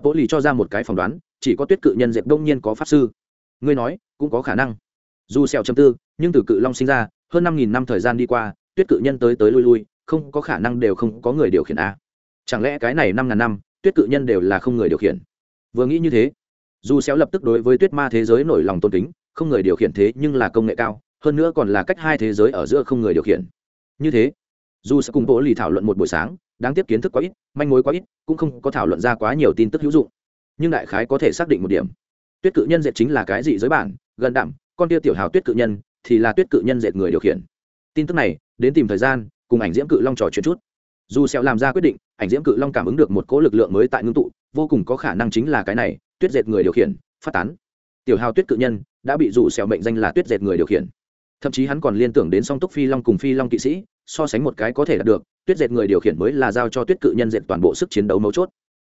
bố lì cho ra một cái phỏng đoán chỉ có tuyết cự nhân dệt đông nhiên có pháp sư ngươi nói cũng có khả năng dù xèo châm tư nhưng từ cự long sinh ra hơn năm nghìn năm thời gian đi qua tuyết cự nhân tới tới lui lui không có khả năng đều không có người điều khiển a. Chẳng lẽ cái này năm ngàn năm, tuyết cự nhân đều là không người điều khiển? Vừa nghĩ như thế, dù xéo lập tức đối với tuyết ma thế giới nổi lòng tôn kính, không người điều khiển thế nhưng là công nghệ cao, hơn nữa còn là cách hai thế giới ở giữa không người điều khiển. Như thế, dù sẽ cùng bố lì thảo luận một buổi sáng, đáng tiếc kiến thức quá ít, manh mối quá ít, cũng không có thảo luận ra quá nhiều tin tức hữu dụng. Nhưng đại khái có thể xác định một điểm, tuyết cự nhân dệt chính là cái gì giới bản, gần đạm, con tia tiểu hào tuyết cự nhân thì là tuyết cự nhân dệt người điều khiển. Tin tức này, đến tìm thời gian cùng ảnh diễm cự long trò chuyện chút. Dù sẹo làm ra quyết định, ảnh diễm cự long cảm ứng được một cỗ lực lượng mới tại ngưng tụ, vô cùng có khả năng chính là cái này, tuyết dệt người điều khiển, phát tán. Tiểu hào tuyết cự nhân đã bị dù sẹo mệnh danh là tuyết dệt người điều khiển. Thậm chí hắn còn liên tưởng đến song túc phi long cùng phi long kỵ sĩ, so sánh một cái có thể đạt được, tuyết dệt người điều khiển mới là giao cho tuyết cự nhân dệt toàn bộ sức chiến đấu mấu chốt.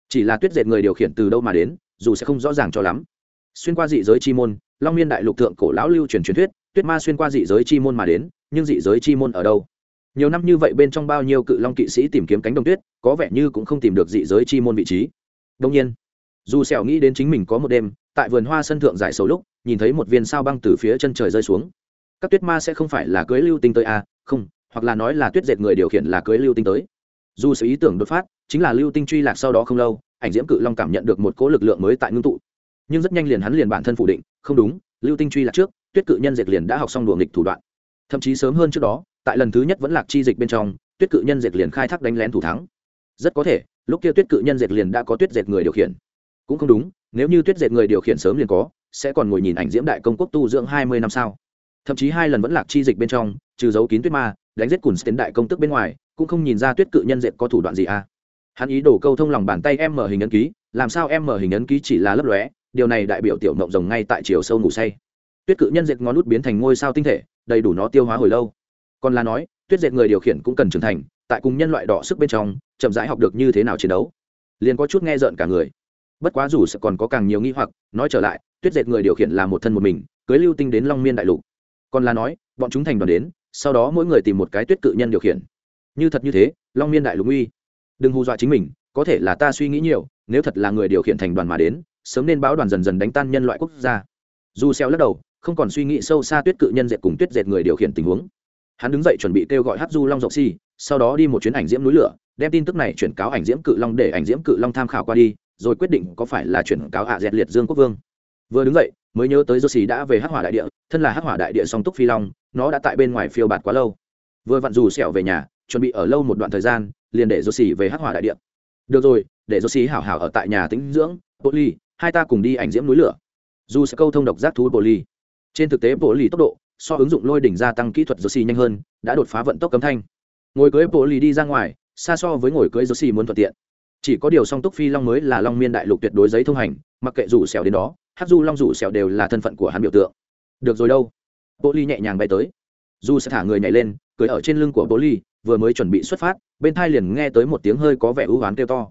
Chỉ là tuyết dệt người điều khiển từ đâu mà đến, dù sẽ không rõ ràng cho lắm. Xuyên qua dị giới chi môn, long miên đại lục thượng cổ lão lưu truyền truyền thuyết, tuyết ma xuyên qua dị giới chi môn mà đến, nhưng dị giới chi môn ở đâu? Nhiều năm như vậy bên trong bao nhiêu cự long kỵ sĩ tìm kiếm cánh đồng tuyết có vẻ như cũng không tìm được dị giới chi môn vị trí. Đông nhiên dù sẹo nghĩ đến chính mình có một đêm tại vườn hoa sân thượng giải sầu lúc nhìn thấy một viên sao băng từ phía chân trời rơi xuống. Các tuyết ma sẽ không phải là cưới lưu tinh tới à, không hoặc là nói là tuyết dệt người điều khiển là cưới lưu tinh tới. Dù sự ý tưởng đột phát chính là lưu tinh truy lạc sau đó không lâu ảnh diễm cự long cảm nhận được một cỗ lực lượng mới tại ngưng tụ. Nhưng rất nhanh liền hắn liền bản thân phủ định không đúng lưu tinh truy lạc trước tuyết cự nhân dệt liền đã học xong đùa nghịch thủ đoạn. Thậm chí sớm hơn trước đó tại lần thứ nhất vẫn lạc chi dịch bên trong, tuyết cự nhân dệt liền khai thác đánh lén thủ thắng. Rất có thể, lúc kia tuyết cự nhân dệt liền đã có tuyết dệt người điều khiển. Cũng không đúng, nếu như tuyết dệt người điều khiển sớm liền có, sẽ còn ngồi nhìn ảnh diễm đại công quốc tu dưỡng hai mươi năm sau. thậm chí hai lần vẫn lạc chi dịch bên trong, trừ dấu kín tuyết ma, đánh giết cùn tiến đại công tức bên ngoài, cũng không nhìn ra tuyết cự nhân dệt có thủ đoạn gì à. Hắn ý đổ câu thông lòng bàn tay em mở hình ấn ký, làm sao em mở hình ấn ký chỉ là lấp lóe, điều này đại biểu tiểu mộng rồng ngay tại chiều sâu ngủ say. Tuyết cự nhân dệt ngón nút biến thành ngôi sao tinh thể, đầy đủ nó tiêu hóa hồi lâu còn là nói, tuyết dệt người điều khiển cũng cần trưởng thành, tại cùng nhân loại đỏ sức bên trong, chậm rãi học được như thế nào chiến đấu. Liền có chút nghe rợn cả người. Bất quá dù sẽ còn có càng nhiều nghi hoặc, nói trở lại, tuyết dệt người điều khiển là một thân một mình, cưới lưu tinh đến long miên đại lục. Còn là nói, bọn chúng thành đoàn đến, sau đó mỗi người tìm một cái tuyết cự nhân điều khiển. Như thật như thế, long miên đại lục uy. Đừng hù dọa chính mình, có thể là ta suy nghĩ nhiều, nếu thật là người điều khiển thành đoàn mà đến, sớm nên báo đoàn dần dần đánh tan nhân loại quốc gia. Dù xeo lắc đầu, không còn suy nghĩ sâu xa tuyết cự nhân dệt cùng tuyết dệt người điều khiển tình huống hắn đứng dậy chuẩn bị kêu gọi hát du long rộng si sau đó đi một chuyến ảnh diễm núi lửa đem tin tức này chuyển cáo ảnh diễm cự long để ảnh diễm cự long tham khảo qua đi rồi quyết định có phải là chuyển cáo hạ dẹt liệt dương quốc vương vừa đứng dậy mới nhớ tới Josi đã về Hắc Hỏa đại địa, thân là Hắc Hỏa đại địa song túc phi long, nó đã tại bên ngoài phiêu bạt quá lâu. Vừa vặn dù sẹo về nhà, chuẩn bị ở lâu một đoạn thời gian, liền để Josi về Hắc Hỏa đại địa. Được rồi, để Josi hảo hảo ở tại nhà tĩnh dưỡng, Polly, hai ta cùng đi ảnh diễm núi lửa. Dù sẽ câu thông độc giác thú Polly. Trên thực tế Polly tốc độ so ứng dụng lôi đỉnh gia tăng kỹ thuật Josi nhanh hơn, đã đột phá vận tốc cấm thanh. Ngồi cưới lì đi ra ngoài, xa so với ngồi cưới Josi muốn thuận tiện. Chỉ có điều song túc phi long mới là long miên đại lục tuyệt đối giấy thông hành, mặc kệ rủ sẹo đến đó, hát du long rủ sẹo đều là thân phận của hắn biểu tượng. Được rồi đâu? Bố ly nhẹ nhàng bay tới. Du sẽ thả người nhảy lên cười ở trên lưng của bố ly vừa mới chuẩn bị xuất phát bên thai liền nghe tới một tiếng hơi có vẻ ưu ám kêu to.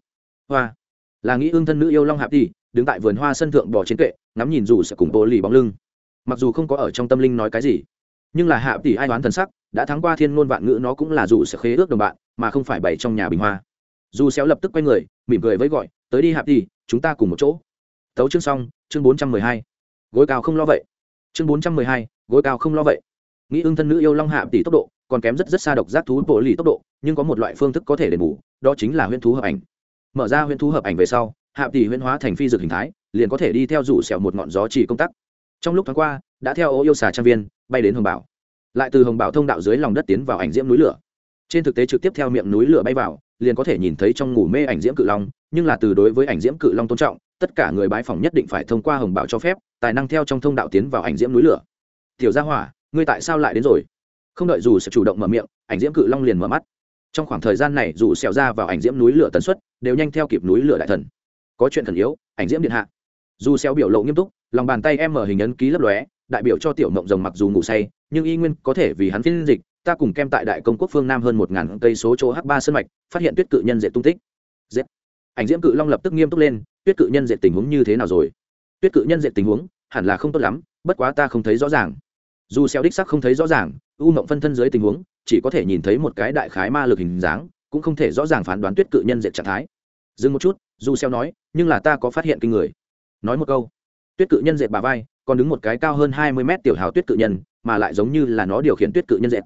Hoa! Là nghĩ ương thân nữ yêu long hạp đi đứng tại vườn hoa sân thượng bò trên kệ ngắm nhìn dù sẽ cùng bố ly bóng lưng mặc dù không có ở trong tâm linh nói cái gì, nhưng là hạ tỷ ai đoán thần sắc, đã thắng qua thiên ngôn vạn ngữ nó cũng là dù sẽ khế ước đồng bạn, mà không phải bày trong nhà bình hoa. Dù xéo lập tức quay người, mỉm cười với gọi, tới đi hạ tỷ, chúng ta cùng một chỗ. Tấu chương xong, chương bốn trăm mười hai. Gối cao không lo vậy. Chương bốn trăm mười hai, gối cao không lo vậy. Nghĩ ưng thân nữ yêu long hạ tỷ tốc độ, còn kém rất rất xa độc giác thú bộ lì tốc độ, nhưng có một loại phương thức có thể đền bù, đó chính là huyễn thú hợp ảnh. Mở ra huyễn thú hợp ảnh về sau, hạ tỷ huyễn hóa thành phi dược hình thái, liền có thể đi theo rủ xẻo một ngọn gió chỉ công tắc trong lúc tháng qua, đã theo ô yêu xà trang viên, bay đến hồng bảo. Lại từ hồng bảo thông đạo dưới lòng đất tiến vào ảnh diễm núi lửa. Trên thực tế trực tiếp theo miệng núi lửa bay vào, liền có thể nhìn thấy trong ngủ mê ảnh diễm cự long, nhưng là từ đối với ảnh diễm cự long tôn trọng, tất cả người bái phòng nhất định phải thông qua hồng bảo cho phép, tài năng theo trong thông đạo tiến vào ảnh diễm núi lửa. Tiểu gia hỏa, ngươi tại sao lại đến rồi? Không đợi dù sẽ chủ động mở miệng, ảnh diễm cự long liền mở mắt. Trong khoảng thời gian này, dù xẻo ra vào ảnh diễm núi lửa tần suất, đều nhanh theo kịp núi lửa đại thần. Có chuyện thần yếu, ảnh diễm điện hạ. Dù xẻo biểu lộ nghiêm túc lòng bàn tay em mở hình ấn ký lấp lóe, đại biểu cho tiểu mộng rồng mặc dù ngủ say, nhưng y nguyên có thể vì hắn phiên dịch, ta cùng kem tại đại công quốc phương nam hơn một ngàn cây số chỗ h ba sân mạch, phát hiện tuyết cự nhân dệt tung tích. Dệt. Ảnh diễm cự long lập tức nghiêm túc lên, tuyết cự nhân dệt tình huống như thế nào rồi? Tuyết cự nhân dệt tình huống, hẳn là không tốt lắm, bất quá ta không thấy rõ ràng. Dù xeo đích sắc không thấy rõ ràng, u mộng phân thân dưới tình huống, chỉ có thể nhìn thấy một cái đại khái ma lực hình dáng, cũng không thể rõ ràng phán đoán tuyết cự nhân dệt trạng thái. Dừng một chút, dù xeo nói, nhưng là ta có phát hiện kinh người. Nói một câu tuyết cự nhân dệt bà vai, còn đứng một cái cao hơn hai mươi mét tiểu hào tuyết cự nhân, mà lại giống như là nó điều khiển tuyết cự nhân dệt.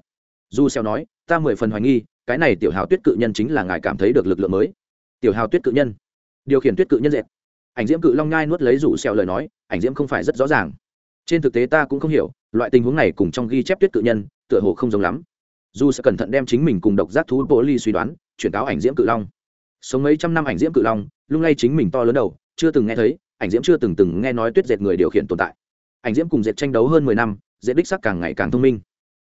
Du xeo nói, ta mười phần hoài nghi, cái này tiểu hào tuyết cự nhân chính là ngài cảm thấy được lực lượng mới. Tiểu hào tuyết cự nhân. Điều khiển tuyết cự nhân dệt. Ảnh diễm cự long nhai nuốt lấy rủ xeo lời nói, ảnh diễm không phải rất rõ ràng. Trên thực tế ta cũng không hiểu, loại tình huống này cùng trong ghi chép tuyết cự nhân, tựa hồ không giống lắm. Dù sẽ cẩn thận đem chính mình cùng độc giác thú bố ly suy đoán, chuyển cáo ảnh diễm cự long. Sống mấy trăm năm ảnh diễm cự long, lung lay chính mình to lớn đầu, chưa từng nghe thấy ảnh diễm chưa từng từng nghe nói tuyết dệt người điều khiển tồn tại. Ảnh diễm cùng dệt tranh đấu hơn mười năm, dệt đích sắc càng ngày càng thông minh.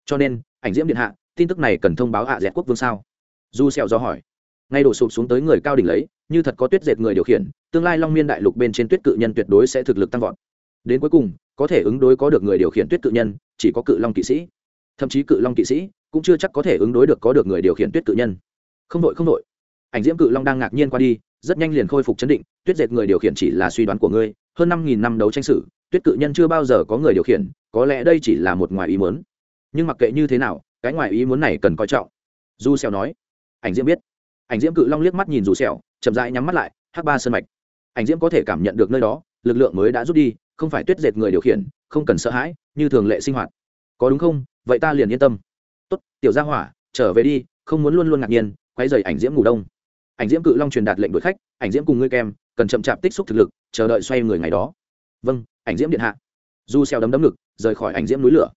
Cho nên, ảnh diễm điện hạ, tin tức này cần thông báo hạ dẹt quốc vương sao? Du sẹo do hỏi. Ngay đổ sụp xuống tới người cao đỉnh lấy, như thật có tuyết dệt người điều khiển, tương lai long miên đại lục bên trên tuyết cự nhân tuyệt đối sẽ thực lực tăng vọt. Đến cuối cùng, có thể ứng đối có được người điều khiển tuyết cự nhân, chỉ có cự long kỵ sĩ. Thậm chí cự long kỵ sĩ cũng chưa chắc có thể ứng đối được có được người điều khiển tuyết cự nhân. Không đội không đội. Ảnh diễm cự long đang ngạc nhiên qua đi rất nhanh liền khôi phục chấn định, tuyết dệt người điều khiển chỉ là suy đoán của ngươi, hơn năm nghìn năm đấu tranh sử tuyết cự nhân chưa bao giờ có người điều khiển, có lẽ đây chỉ là một ngoài ý muốn. Nhưng mặc kệ như thế nào, cái ngoài ý muốn này cần coi trọng. Du xèo nói, ảnh diễm biết. Ảnh diễm cự long liếc mắt nhìn dù xèo chậm rãi nhắm mắt lại, hắc ba sơn mạch. Ảnh diễm có thể cảm nhận được nơi đó, lực lượng mới đã rút đi, không phải tuyết dệt người điều khiển, không cần sợ hãi, như thường lệ sinh hoạt. Có đúng không? Vậy ta liền yên tâm. Tốt, tiểu gia hỏa, trở về đi, không muốn luôn luôn ngạc nhiên quay rời ảnh diễm ngủ đông ảnh diễm cự long truyền đạt lệnh đuổi khách, ảnh diễm cùng ngươi kem, cần chậm chạp tích xúc thực lực, chờ đợi xoay người ngày đó. Vâng ảnh diễm điện hạ. Du xeo đấm đấm ngực, rời khỏi ảnh diễm núi lửa.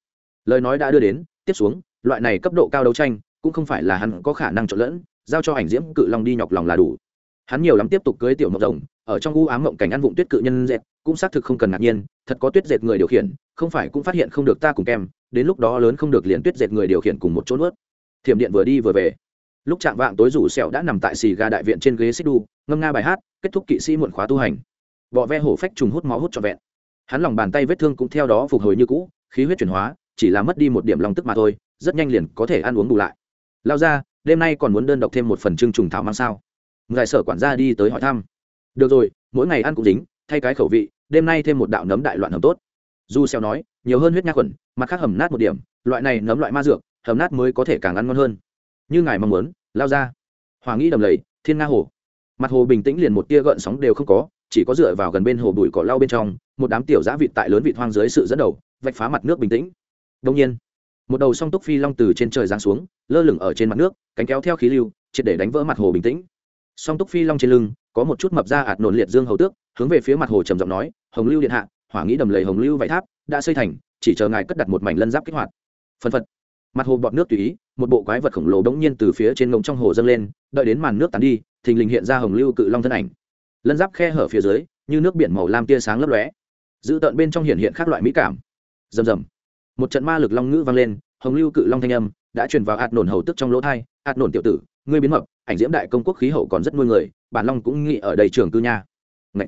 Lời nói đã đưa đến, tiếp xuống, loại này cấp độ cao đấu tranh, cũng không phải là hắn có khả năng trộn lẫn, giao cho ảnh diễm cự long đi nhọc lòng là đủ. Hắn nhiều lắm tiếp tục cưới tiểu mộng rồng, ở trong u ám mộng cảnh ăn vụng tuyết cự nhân dệt, cũng xác thực không cần ngạc nhiên, thật có tuyết dệt người điều khiển, không phải cũng phát hiện không được ta cùng kem, đến lúc đó lớn không được liền tuyết dệt người điều khiển cùng một chỗ nuốt. Thiểm điện vừa đi vừa về lúc chạm vạng tối rủ sẹo đã nằm tại xì gà đại viện trên ghế xích đu, ngâm nga bài hát, kết thúc kỵ sĩ muộn khóa tu hành. Bọ ve hổ phách trùng hút máu hút cho vẹn. Hắn lòng bàn tay vết thương cũng theo đó phục hồi như cũ, khí huyết chuyển hóa, chỉ là mất đi một điểm lòng tức mà thôi, rất nhanh liền có thể ăn uống bù lại. Lao ra, đêm nay còn muốn đơn độc thêm một phần chương trùng thảo mang sao? Ngài sở quản gia đi tới hỏi thăm. Được rồi, mỗi ngày ăn cũng dính, thay cái khẩu vị, đêm nay thêm một đạo nấm đại loạn hầm tốt. Du xeo nói, nhiều hơn huyết nha khuẩn, mặt khác hầm nát một điểm, loại này nấm loại ma dược, hầm nát mới có thể càng ăn ngon hơn như ngài mong muốn, lao ra. Hòa nghĩ đầm lầy, thiên nga hồ. Mặt hồ bình tĩnh liền một tia gợn sóng đều không có, chỉ có dựa vào gần bên hồ bụi cỏ lau bên trong, một đám tiểu giã vịt tại lớn vịt hoang dưới sự dẫn đầu, vạch phá mặt nước bình tĩnh. Đông nhiên, một đầu song túc phi long từ trên trời giáng xuống, lơ lửng ở trên mặt nước, cánh kéo theo khí lưu, triệt để đánh vỡ mặt hồ bình tĩnh. Song túc phi long trên lưng, có một chút mập ra ạt nổn liệt dương hầu tước, hướng về phía mặt hồ trầm giọng nói, hồng lưu điện hạ, hỏa nghĩ đầm lầy hồng lưu vải tháp đã xây thành, chỉ chờ ngài cất đặt một mảnh lân giáp kích hoạt. Phân phật mặt hồ bọt nước tùy ý, một bộ quái vật khổng lồ bỗng nhiên từ phía trên ngông trong hồ dâng lên, đợi đến màn nước tàn đi, thình lình hiện ra hồng lưu cự long thân ảnh. Lân giáp khe hở phía dưới, như nước biển màu lam tia sáng lấp lóe, giữ tợn bên trong hiện hiện các loại mỹ cảm. Rầm rầm. Một trận ma lực long ngữ vang lên, hồng lưu cự long thanh âm đã truyền vào ạt nổn hầu tức trong lỗ thai ạt nổn tiểu tử, ngươi biến mập, ảnh diễm đại công quốc khí hậu còn rất nuôi người, bản long cũng nghĩ ở đây trường cư nha. Ngậy!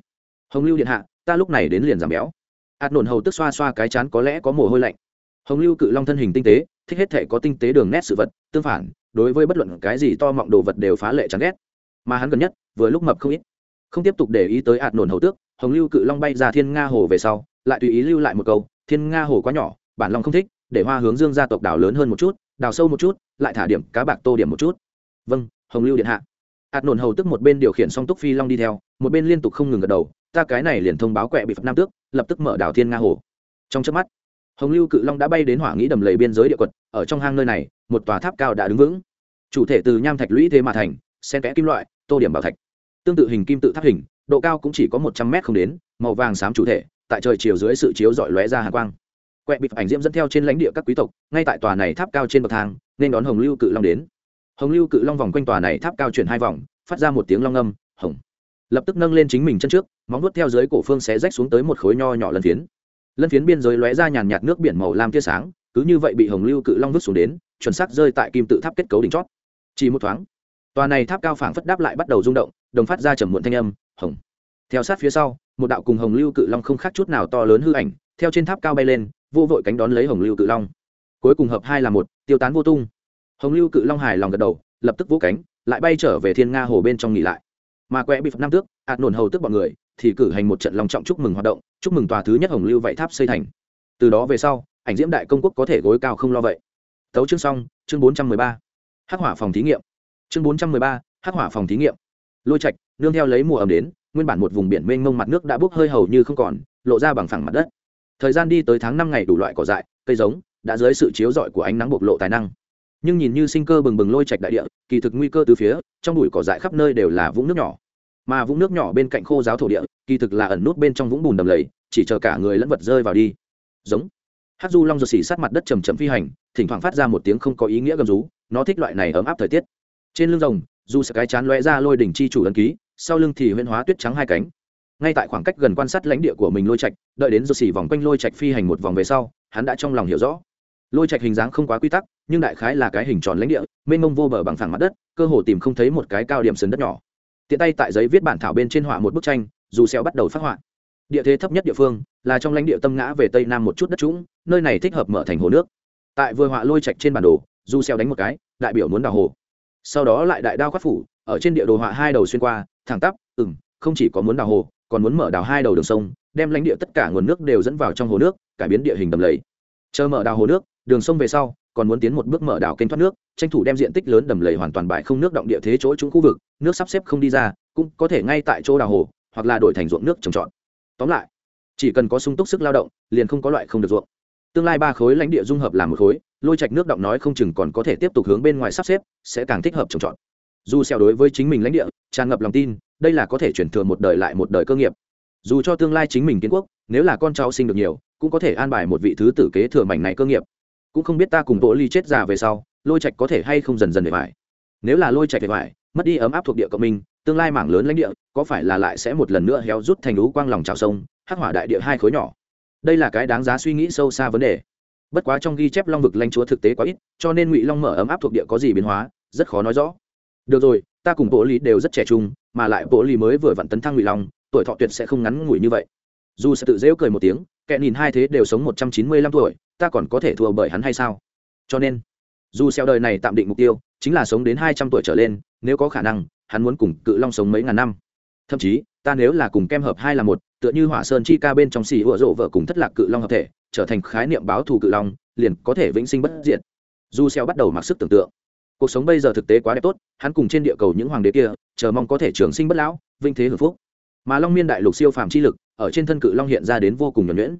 hồng lưu điện hạ, ta lúc này đến liền giảm béo. Ạt nổn hầu tức xoa xoa cái chán có lẽ có mồ hôi lạnh. Hồng lưu cự long thân hình tinh tế thích hết thể có tinh tế đường nét sự vật, tương phản, đối với bất luận cái gì to mọng đồ vật đều phá lệ chán ghét. Mà hắn gần nhất, vừa lúc mập không ít. Không tiếp tục để ý tới ạt nổn hầu tước, hồng lưu cự long bay ra thiên nga hồ về sau, lại tùy ý lưu lại một câu, thiên nga hồ quá nhỏ, bản long không thích, để hoa hướng dương gia tộc đảo lớn hơn một chút, đào sâu một chút, lại thả điểm cá bạc tô điểm một chút. Vâng hồng lưu điện hạ. Ạt nổn hầu tức một bên điều khiển song túc phi long đi theo, một bên liên tục không ngừng gật đầu, ta cái này liền thông báo quẹ bị phật nam tước, lập tức mở đảo thiên nga hồ. Trong chớp mắt hồng lưu cự long đã bay đến hỏa nghĩ đầm lầy biên giới địa quật, ở trong hang nơi này, một tòa tháp cao đã đứng vững. Chủ thể từ nham thạch lũy thế mà thành, sen kẽ kim loại, tô điểm bảo thạch. Tương tự hình kim tự tháp hình, độ cao cũng chỉ có một trăm mét không đến, màu vàng xám chủ thể, tại trời chiều dưới sự chiếu dọi lóe ra hàng quang. Quẹ bịp ảnh diễm dẫn theo trên lãnh địa các quý tộc, ngay tại tòa này tháp cao trên bậc thang, nên đón hồng lưu cự long đến. Hồng lưu cự long vòng quanh tòa này tháp cao chuyển hai vòng, phát ra một tiếng long âm, hồng. Lập tức nâng lên chính mình chân trước, móng vuốt theo dưới cổ phương xé rách xuống tới một khối nho nhỏ lần phiến lân phiến biên giới lóe ra nhàn nhạt nước biển màu lam tia sáng, cứ như vậy bị hồng lưu cự long vứt xuống đến, chuẩn xác rơi tại kim tự tháp kết cấu đỉnh chót. Chỉ một thoáng, tòa này tháp cao phảng phất đáp lại bắt đầu rung động, đồng phát ra trầm muộn thanh âm, hồng. Theo sát phía sau, một đạo cùng hồng lưu cự long không khác chút nào to lớn hư ảnh, theo trên tháp cao bay lên, vô vội cánh đón lấy hồng lưu cự long. Cuối cùng hợp hai là một, tiêu tán vô tung. Hồng lưu cự long hài lòng gật đầu, lập tức vỗ cánh, lại bay trở về thiên nga hồ bên trong nghỉ lại. Mà quẹ bị phật nam tước ạt nổn hầu tức bọn người thì cử hành một trận lòng trọng chúc mừng hoạt động, chúc mừng tòa thứ nhất hồng lưu vậy tháp xây thành. Từ đó về sau, ảnh diễm đại công quốc có thể gối cao không lo vậy. Tấu chương xong, chương bốn trăm mười ba. Hắc hỏa phòng thí nghiệm. Chương bốn trăm mười ba, hắc hỏa phòng thí nghiệm. Lôi trạch, nương theo lấy mùa ẩm đến, nguyên bản một vùng biển mênh mông mặt nước đã bốc hơi hầu như không còn, lộ ra bằng phẳng mặt đất. Thời gian đi tới tháng năm ngày đủ loại cỏ dại, cây giống, đã dưới sự chiếu rọi của ánh nắng bộc lộ tài năng. Nhưng nhìn như sinh cơ bừng bừng lôi trạch đại địa, kỳ thực nguy cơ từ phía, trong bụi cỏ dại khắp nơi đều là vũng nước nhỏ mà vũng nước nhỏ bên cạnh khô giáo thổ địa, kỳ thực là ẩn nút bên trong vũng bùn đầm lầy, chỉ chờ cả người lẫn vật rơi vào đi. Giống. Hát du long ruột xỉ sát mặt đất chầm chậm phi hành, thỉnh thoảng phát ra một tiếng không có ý nghĩa gầm rú, nó thích loại này ấm áp thời tiết. Trên lưng rồng, dù sẽ cái chán lóe ra lôi đỉnh chi chủ ấn ký, sau lưng thì huyễn hóa tuyết trắng hai cánh. Ngay tại khoảng cách gần quan sát lãnh địa của mình lôi trạch, đợi đến ruột xỉ vòng quanh lôi trạch phi hành một vòng về sau, hắn đã trong lòng hiểu rõ. Lôi trạch hình dáng không quá quy tắc, nhưng đại khái là cái hình tròn lãnh địa, mênh mông vô bờ bằng phẳng mặt đất, cơ hồ tìm không thấy một cái cao điểm sườn đất nhỏ tiện tay tại giấy viết bản thảo bên trên họa một bức tranh, dù xeo bắt đầu phát họa. Địa thế thấp nhất địa phương là trong lãnh địa tâm ngã về tây nam một chút đất trũng, nơi này thích hợp mở thành hồ nước. Tại vừa họa lôi trạch trên bản đồ du xeo đánh một cái, đại biểu muốn đào hồ. Sau đó lại đại đao quát phủ, ở trên địa đồ họa hai đầu xuyên qua, thẳng tắp, ừm, không chỉ có muốn đào hồ, còn muốn mở đào hai đầu đường sông, đem lãnh địa tất cả nguồn nước đều dẫn vào trong hồ nước, cải biến địa hình đầm lầy. Chờ mở đào hồ nước, đường sông về sau còn muốn tiến một bước mở đảo kênh thoát nước, tranh thủ đem diện tích lớn đầm lầy hoàn toàn bại không nước động địa thế chỗ trũng khu vực, nước sắp xếp không đi ra, cũng có thể ngay tại chỗ đào hồ, hoặc là đổi thành ruộng nước trồng trọt. Tóm lại, chỉ cần có sung túc sức lao động, liền không có loại không được ruộng. Tương lai ba khối lãnh địa dung hợp làm một khối, lôi trạch nước động nói không chừng còn có thể tiếp tục hướng bên ngoài sắp xếp, sẽ càng thích hợp trồng trọt. Dù xeo đối với chính mình lãnh địa, tràn ngập lòng tin, đây là có thể chuyển thừa một đời lại một đời cơ nghiệp. Dù cho tương lai chính mình kiến quốc, nếu là con cháu sinh được nhiều, cũng có thể an bài một vị thứ tử kế thừa mảnh này cơ nghiệp cũng không biết ta cùng bộ ly chết già về sau, lôi trạch có thể hay không dần dần để phải nếu là lôi trạch để phải mất đi ấm áp thuộc địa cộng minh, tương lai mảng lớn lãnh địa, có phải là lại sẽ một lần nữa héo rút thành lũ quang lòng trào sông, hắc hỏa đại địa hai khối nhỏ? Đây là cái đáng giá suy nghĩ sâu xa vấn đề. Bất quá trong ghi chép long vực lãnh chúa thực tế quá ít, cho nên ngụy long mở ấm áp thuộc địa có gì biến hóa, rất khó nói rõ. Được rồi, ta cùng bộ lý đều rất trẻ trung, mà lại bộ lý mới vừa vặn tấn thăng ngụy long, tuổi thọ tuyệt sẽ không ngắn ngủi như vậy dù sẽ tự dễu cười một tiếng, kẻ nhìn hai thế đều sống một trăm chín mươi lăm tuổi, ta còn có thể thua bởi hắn hay sao? Cho nên, dù xeo đời này tạm định mục tiêu, chính là sống đến hai trăm tuổi trở lên, nếu có khả năng, hắn muốn cùng cự long sống mấy ngàn năm. Thậm chí, ta nếu là cùng kem hợp hai là một, tựa như hỏa sơn chi ca bên trong xì ủa rộ vợ cùng thất lạc cự long hợp thể, trở thành khái niệm báo thù cự long, liền có thể vĩnh sinh bất diệt. Du xeo bắt đầu mặc sức tưởng tượng, cuộc sống bây giờ thực tế quá đẹp tốt, hắn cùng trên địa cầu những hoàng đế kia, chờ mong có thể trường sinh bất lão vinh thế hưởng phúc. Mà long miên đại lục siêu phàm chi lực ở trên thân cự long hiện ra đến vô cùng nhuẩn nhuyễn.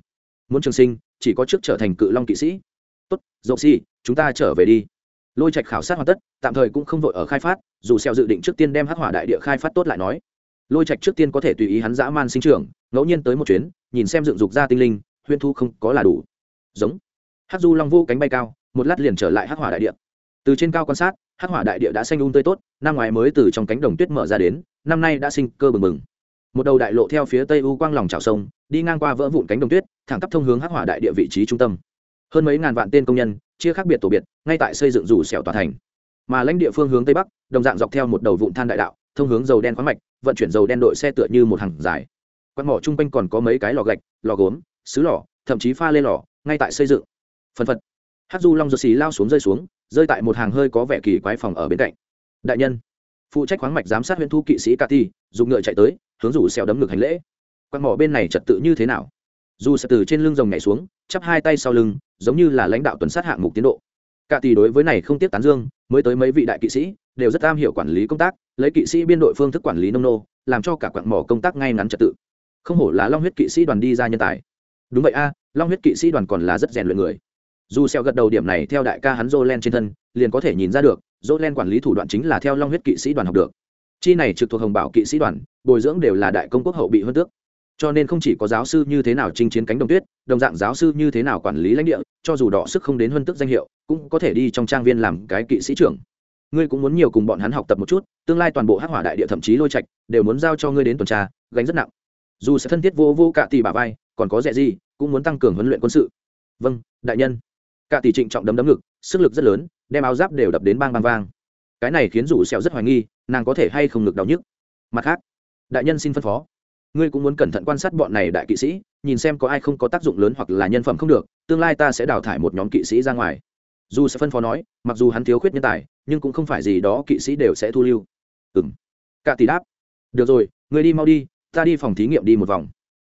Muốn trường sinh, chỉ có trước trở thành cự long kỵ sĩ. Tốt, dậu si chúng ta trở về đi. Lôi trạch khảo sát hoàn tất, tạm thời cũng không vội ở khai phát, dù xeo dự định trước tiên đem hắc hỏa đại địa khai phát tốt lại nói. Lôi trạch trước tiên có thể tùy ý hắn dã man sinh trưởng, ngẫu nhiên tới một chuyến, nhìn xem dựng dục ra tinh linh huyên thu không có là đủ. Giống. Hắc du long vô cánh bay cao, một lát liền trở lại hắc hỏa đại địa. Từ trên cao quan sát, hắc hỏa đại địa đã xanh um tươi tốt, năm ngoái mới từ trong cánh đồng tuyết mở ra đến, năm nay đã sinh cơ bừng bừng một đầu đại lộ theo phía tây u quang lòng trào sông, đi ngang qua vỡ vụn cánh đồng tuyết, thẳng tắp thông hướng hắc hỏa đại địa vị trí trung tâm. Hơn mấy ngàn vạn tên công nhân, chia khác biệt tổ biệt, ngay tại xây dựng rủ xẻo tòa thành. Mà lãnh địa phương hướng tây bắc, đồng dạng dọc theo một đầu vụn than đại đạo, thông hướng dầu đen khoáng mạch, vận chuyển dầu đen đội xe tựa như một hàng dài. Quạt mỏ chung quanh còn có mấy cái lò gạch, lò gốm xứ lò, thậm chí pha lên lò, ngay tại xây dựng. Phần phật. Hát du long giật xì lao xuống rơi xuống, rơi tại một hàng hơi có vẻ kỳ quái phòng ở bên cạnh. Đại nhân phụ trách khoáng mạch giám sát huyện thu kỵ sĩ Cati dùng ngựa chạy tới, hướng rủ xèo đấm ngực hành lễ. Quan mỏ bên này trật tự như thế nào? Dù sẽ từ trên lưng rồng nhảy xuống, chắp hai tay sau lưng, giống như là lãnh đạo tuần sát hạng mục tiến độ. Cả đối với này không tiếc tán dương, mới tới mấy vị đại kỵ sĩ, đều rất am hiểu quản lý công tác, lấy kỵ sĩ biên đội phương thức quản lý nông nô, làm cho cả quặng mỏ công tác ngay ngắn trật tự. Không hổ là long huyết kỵ sĩ đoàn đi ra nhân tài. Đúng vậy a, long huyết kỵ sĩ đoàn còn là rất rèn luyện người dù xeo gật đầu điểm này theo đại ca hắn Jolen trên thân, liền có thể nhìn ra được Jolen quản lý thủ đoạn chính là theo long huyết kỵ sĩ đoàn học được. Chi này trực thuộc hồng bảo kỵ sĩ đoàn, bồi dưỡng đều là đại công quốc hậu bị hơn tước. Cho nên không chỉ có giáo sư như thế nào chinh chiến cánh đồng tuyết, đồng dạng giáo sư như thế nào quản lý lãnh địa, cho dù đỏ sức không đến hơn tức danh hiệu, cũng có thể đi trong trang viên làm cái kỵ sĩ trưởng. Ngươi cũng muốn nhiều cùng bọn hắn học tập một chút, tương lai toàn bộ hắc hỏa đại địa thậm chí lôi trạch, đều muốn giao cho ngươi đến tuần tra, gánh rất nặng. Dù sẽ thân thiết vô vô cả tỷ bà vai, còn có rẻ gì, cũng muốn tăng cường huấn luyện quân sự. Vâng đại nhân cả tỷ trịnh trọng đấm đấm ngực, sức lực rất lớn, đem áo giáp đều đập đến bang bang vang. Cái này khiến rủ sẹo rất hoài nghi, nàng có thể hay không ngực đau nhức. Mặt khác, đại nhân xin phân phó. Ngươi cũng muốn cẩn thận quan sát bọn này đại kỵ sĩ, nhìn xem có ai không có tác dụng lớn hoặc là nhân phẩm không được, tương lai ta sẽ đào thải một nhóm kỵ sĩ ra ngoài. Dù sẽ phân phó nói, mặc dù hắn thiếu khuyết nhân tài, nhưng cũng không phải gì đó kỵ sĩ đều sẽ thu lưu. Ừ m cả tỷ đáp, được rồi người đi mau đi, ta đi phòng thí nghiệm đi một vòng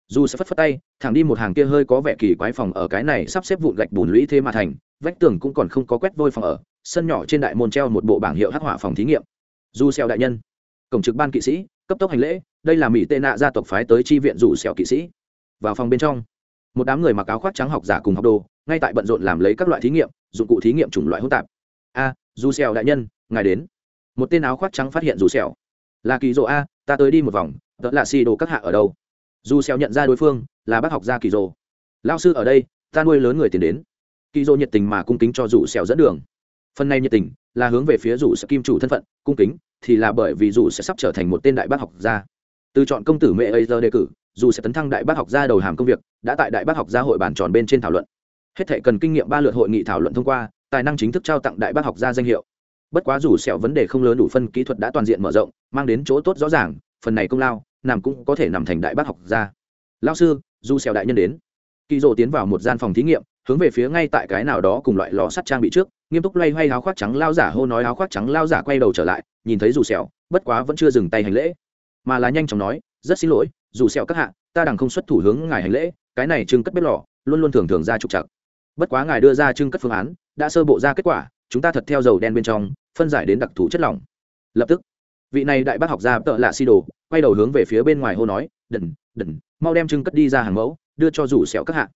dù sẽ phất phất tay thẳng đi một hàng kia hơi có vẻ kỳ quái phòng ở cái này sắp xếp vụn gạch bùn lũy thế mà thành vách tường cũng còn không có quét vôi phòng ở sân nhỏ trên đại môn treo một bộ bảng hiệu hắc hỏa phòng thí nghiệm. Du xeo đại nhân cổng trực ban kỵ sĩ cấp tốc hành lễ đây là mỹ tệ nạ gia tộc phái tới chi viện rủ xẻo kỵ sĩ. Vào phòng bên trong một đám người mặc áo khoác trắng học giả cùng học đồ ngay tại bận rộn làm lấy các loại thí nghiệm dụng cụ thí nghiệm chủng loại hỗn tạp. A dù xeo đại nhân ngài đến. Một tên áo khoác trắng phát hiện dù xeo, là kỳ rộ a ta tới đi một vòng tớ là xì đồ các hạ ở đâu? Dù xẻo nhận ra đối phương là bác học gia kỳ rộ lao sư ở đây, ta nuôi lớn người tiền đến. Kỳ rộ nhiệt tình mà cung kính cho dù xẻo dẫn đường. Phần này nhiệt tình là hướng về phía dù sẽ kim chủ thân phận, cung kính thì là bởi vì dù sẽ sắp trở thành một tên đại bác học gia. Từ chọn công tử mẹ ấy giờ đề cử, dù sẽ tấn thăng đại bác học gia đầu hàm công việc, đã tại đại bác học gia hội bàn tròn bên trên thảo luận. Hết thể cần kinh nghiệm ba lượt hội nghị thảo luận thông qua, tài năng chính thức trao tặng đại bác học gia danh hiệu. Bất quá dù sẹo vấn đề không lớn, đủ phân kỹ thuật đã toàn diện mở rộng, mang đến chỗ tốt rõ ràng, phần này công lao nằm cũng có thể nằm thành đại bác học gia. Lao sư du xèo đại nhân đến. Kỳ dỗ tiến vào một gian phòng thí nghiệm, hướng về phía ngay tại cái nào đó cùng loại lò sắt trang bị trước, nghiêm túc loay hoay áo khoác trắng lao giả hô nói áo khoác trắng lao giả quay đầu trở lại, nhìn thấy dù sẹo bất quá vẫn chưa dừng tay hành lễ. Mà là nhanh chóng nói, rất xin lỗi, dù sẹo các hạ, ta đằng không xuất thủ hướng ngài hành lễ, cái này trưng cất bếp lò, luôn luôn thường thường ra trục trặc. Bất quá ngài đưa ra trưng cất phương án, đã sơ bộ ra kết quả, chúng ta thật theo dầu đen bên trong, phân giải đến đặc thù chất lỏng. Lập tức vị này đại bác học gia tợ lạ si đồ, quay đầu hướng về phía bên ngoài hô nói đần đần mau đem trưng cất đi ra hàng mẫu, đưa cho rủ sẹo các hạ.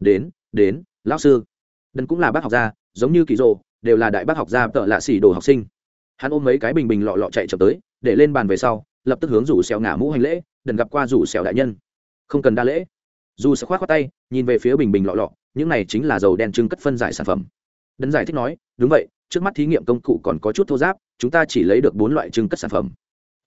Đến đến, lão sư. Đần cũng là bác học gia, giống như kỳ rồ đều là đại bác học gia tợ lạ xỉ đồ học sinh. Hắn ôm mấy cái bình bình lọ lọ chạy chậm tới, để lên bàn về sau, lập tức hướng rủ sẹo ngả mũ hành lễ đần gặp qua rủ sẹo đại nhân. Không cần đa lễ. Dù sẽ khoát khoát tay, nhìn về phía bình bình lọ lọ, những này chính là dầu đen trưng cất phân giải sản phẩm. Đần giải thích nói, đúng vậy trước mắt thí nghiệm công cụ còn có chút thô giáp, chúng ta chỉ lấy được bốn loại trưng cất sản phẩm.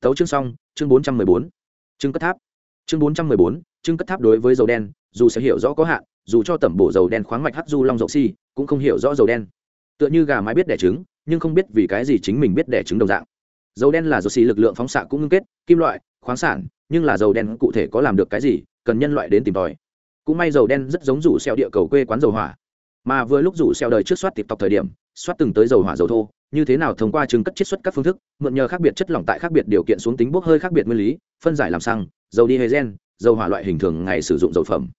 Tấu chương xong, chương bốn trăm mười bốn. Trưng cất tháp. Chương bốn trăm mười bốn, trưng cất tháp đối với dầu đen, dù sẽ hiểu rõ có hạn, dù cho tẩm bổ dầu đen khoáng mạch hắc du long dầu xi cũng không hiểu rõ dầu đen. Tựa như gà mái biết đẻ trứng, nhưng không biết vì cái gì chính mình biết đẻ trứng đồng dạng. Dầu đen là dầu xi lực lượng phóng xạ cũng ngưng kết, kim loại, khoáng sản, nhưng là dầu đen cụ thể có làm được cái gì, cần nhân loại đến tìm tòi. Cũng may dầu đen rất giống rủ xeo địa cầu quê quán dầu hỏa. Mà vừa lúc rủ xeo đời trước soát tịp tộc thời điểm soát từng tới dầu hỏa dầu thô, như thế nào thông qua chứng cất chiết xuất các phương thức, mượn nhờ khác biệt chất lỏng tại khác biệt điều kiện xuống tính bốc hơi khác biệt nguyên lý, phân giải làm xăng, dầu đi diesel dầu hỏa loại hình thường ngày sử dụng dầu phẩm.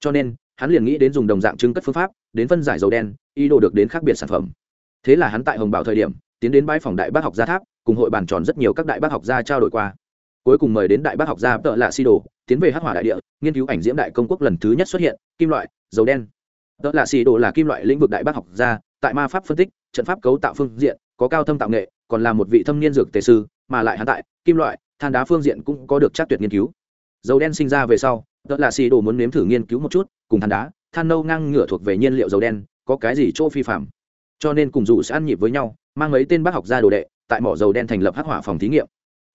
Cho nên, hắn liền nghĩ đến dùng đồng dạng chứng cất phương pháp, đến phân giải dầu đen, ý đồ được đến khác biệt sản phẩm. Thế là hắn tại hồng bảo thời điểm, tiến đến bãi phòng đại bác học gia tháp, cùng hội bàn tròn rất nhiều các đại bác học gia trao đổi qua. Cuối cùng mời đến đại bác học gia tợ lạ si đồ, tiến về hắc hỏa đại địa, nghiên cứu ảnh diễm đại công quốc lần thứ nhất xuất hiện, kim loại, dầu đen. Tợ lạ si đồ là kim loại lĩnh vực đại bác học gia tại ma pháp phân tích, trận pháp cấu tạo phương diện có cao thâm tạo nghệ, còn là một vị thâm niên dược tề sư, mà lại hắn tại kim loại, than đá phương diện cũng có được chắc tuyệt nghiên cứu. Dầu đen sinh ra về sau, tớ là si đồ muốn nếm thử nghiên cứu một chút, cùng than đá, than nâu ngang ngửa thuộc về nhiên liệu dầu đen, có cái gì chỗ phi phạm. Cho nên cùng dù sẽ ăn nhịp với nhau, mang mấy tên bác học gia đồ đệ, tại mỏ dầu đen thành lập hắc hỏa phòng thí nghiệm.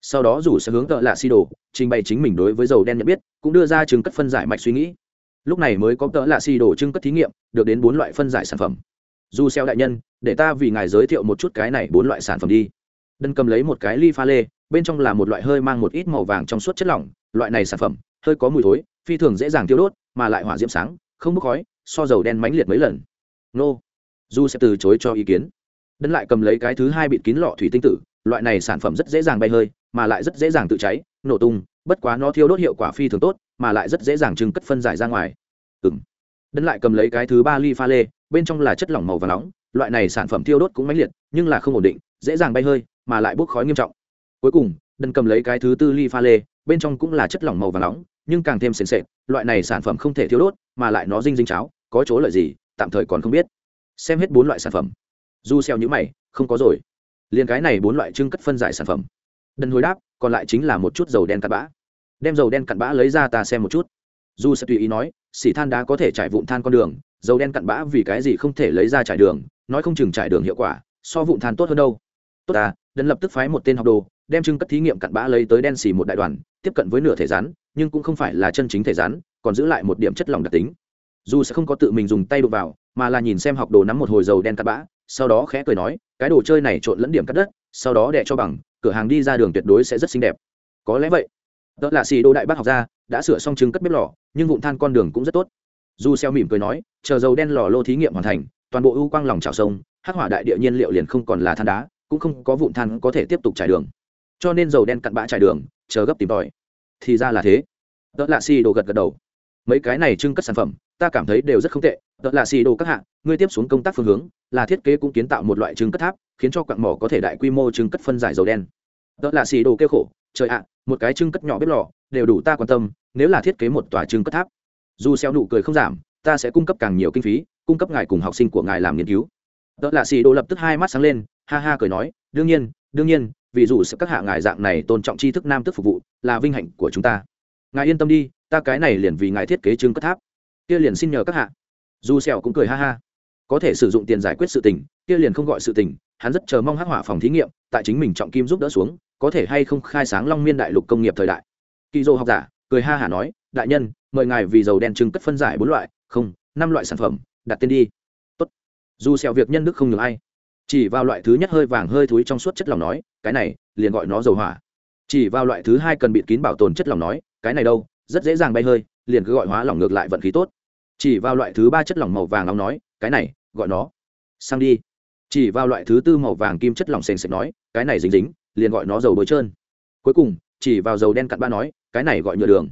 Sau đó dù sẽ hướng tợ lạ si đồ, trình bày chính mình đối với dầu đen nhận biết, cũng đưa ra chứng cất phân giải mạch suy nghĩ. Lúc này mới có tợ lạ si đồ chứng cất thí nghiệm, được đến bốn loại phân giải sản phẩm dù xeo đại nhân, để ta vì ngài giới thiệu một chút cái này bốn loại sản phẩm đi. Đơn cầm lấy một cái ly pha lê, bên trong là một loại hơi mang một ít màu vàng trong suốt chất lỏng. Loại này sản phẩm, hơi có mùi thối, phi thường dễ dàng tiêu đốt, mà lại hỏa diễm sáng, không bốc khói, so dầu đen mãnh liệt mấy lần. Nô. Du sẽ từ chối cho ý kiến. Đơn lại cầm lấy cái thứ hai bịt kín lọ thủy tinh tử, loại này sản phẩm rất dễ dàng bay hơi, mà lại rất dễ dàng tự cháy, nổ tung, bất quá nó thiêu đốt hiệu quả phi thường tốt, mà lại rất dễ dàng trưng cất phân giải ra ngoài. Ừng Đơn lại cầm lấy cái thứ ba ly pha lê bên trong là chất lỏng màu và nóng, loại này sản phẩm thiêu đốt cũng mãnh liệt, nhưng là không ổn định, dễ dàng bay hơi, mà lại bốc khói nghiêm trọng. Cuối cùng, đần cầm lấy cái thứ tư ly pha lê, bên trong cũng là chất lỏng màu và nóng, nhưng càng thêm sền sệt, loại này sản phẩm không thể thiêu đốt, mà lại nó dinh dinh cháo, có chỗ lợi gì, tạm thời còn không biết. Xem hết bốn loại sản phẩm. Du xeo nhữ mày, không có rồi. Liền cái này bốn loại trưng cất phân giải sản phẩm. Đần hồi đáp, còn lại chính là một chút dầu đen cặn bã. Đem dầu đen cặn bã lấy ra ta xem một chút. Du sẽ tùy ý nói, xỉ than đá có thể trải vụn than con đường dầu đen cặn bã vì cái gì không thể lấy ra trải đường, nói không chừng trải đường hiệu quả, so vụn than tốt hơn đâu. Tốt à đần lập tức phái một tên học đồ, đem trưng cất thí nghiệm cặn bã lấy tới đen xì một đại đoàn, tiếp cận với nửa thể rắn, nhưng cũng không phải là chân chính thể rắn, còn giữ lại một điểm chất lỏng đặc tính. Dù sẽ không có tự mình dùng tay đụng vào, mà là nhìn xem học đồ nắm một hồi dầu đen cặn bã, sau đó khẽ cười nói, cái đồ chơi này trộn lẫn điểm cắt đất, sau đó đẻ cho bằng, cửa hàng đi ra đường tuyệt đối sẽ rất xinh đẹp. Có lẽ vậy. Đó là xì đô đại bác học ra đã sửa xong trứng cất bếp lò, nhưng vụn than con đường cũng rất tốt du xeo mỉm cười nói, chờ dầu đen lò lô thí nghiệm hoàn thành, toàn bộ ưu quang lòng trào sông, hắc hỏa đại địa nhiên liệu liền không còn là than đá, cũng không có vụn than có thể tiếp tục trải đường. Cho nên dầu đen cặn bã trải đường, chờ gấp tìm tòi. Thì ra là thế. Đó là xì đồ gật gật đầu. Mấy cái này trưng cất sản phẩm, ta cảm thấy đều rất không tệ. Tợ lạ xì đồ các hạng ngươi tiếp xuống công tác phương hướng, là thiết kế cũng kiến tạo một loại trưng cất tháp, khiến cho quặng mỏ có thể đại quy mô trưng cất phân giải dầu đen. Tợ lạ xì đồ kêu khổ, trời ạ, một cái trưng cất nhỏ bếp lò, đều đủ ta quan tâm, nếu là thiết kế một tòa trưng cất tháp dù xeo nụ cười không giảm, ta sẽ cung cấp càng nhiều kinh phí, cung cấp ngài cùng học sinh của ngài làm nghiên cứu. Đó lạ xì đồ lập tức hai mắt sáng lên, ha ha cười nói, đương nhiên đương nhiên, vì dù sẽ các hạ ngài dạng này tôn trọng tri thức nam tức phục vụ, là vinh hạnh của chúng ta. Ngài yên tâm đi, ta cái này liền vì ngài thiết kế trưng cất tháp. Kia liền xin nhờ các hạ. Dù sẹo cũng cười ha ha. Có thể sử dụng tiền giải quyết sự tình, kia liền không gọi sự tình, hắn rất chờ mong hắc hỏa phòng thí nghiệm, tại chính mình trọng kim giúp đỡ xuống, có thể hay không khai sáng long miên đại lục công nghiệp thời đại. Kỳ dô học giả, cười ha hả nói, đại nhân mời ngài vì dầu đen trưng cất phân giải bốn loại, không, năm loại sản phẩm, đặt tên đi. Tốt. Dù sẹo việc nhân đức không nhường ai. Chỉ vào loại thứ nhất hơi vàng hơi thúi trong suốt chất lỏng nói, cái này, liền gọi nó dầu hỏa. Chỉ vào loại thứ hai cần bịt kín bảo tồn chất lỏng nói, cái này đâu, rất dễ dàng bay hơi, liền cứ gọi hóa lỏng ngược lại vận khí tốt. Chỉ vào loại thứ ba chất lỏng màu vàng nóng nói, cái này, gọi nó. Sang đi. Chỉ vào loại thứ tư màu vàng kim chất lỏng sền sệt nói, cái này dính dính, liền gọi nó dầu bôi trơn. Cuối cùng, chỉ vào dầu đen cặn ba nói, cái này gọi nhựa đường.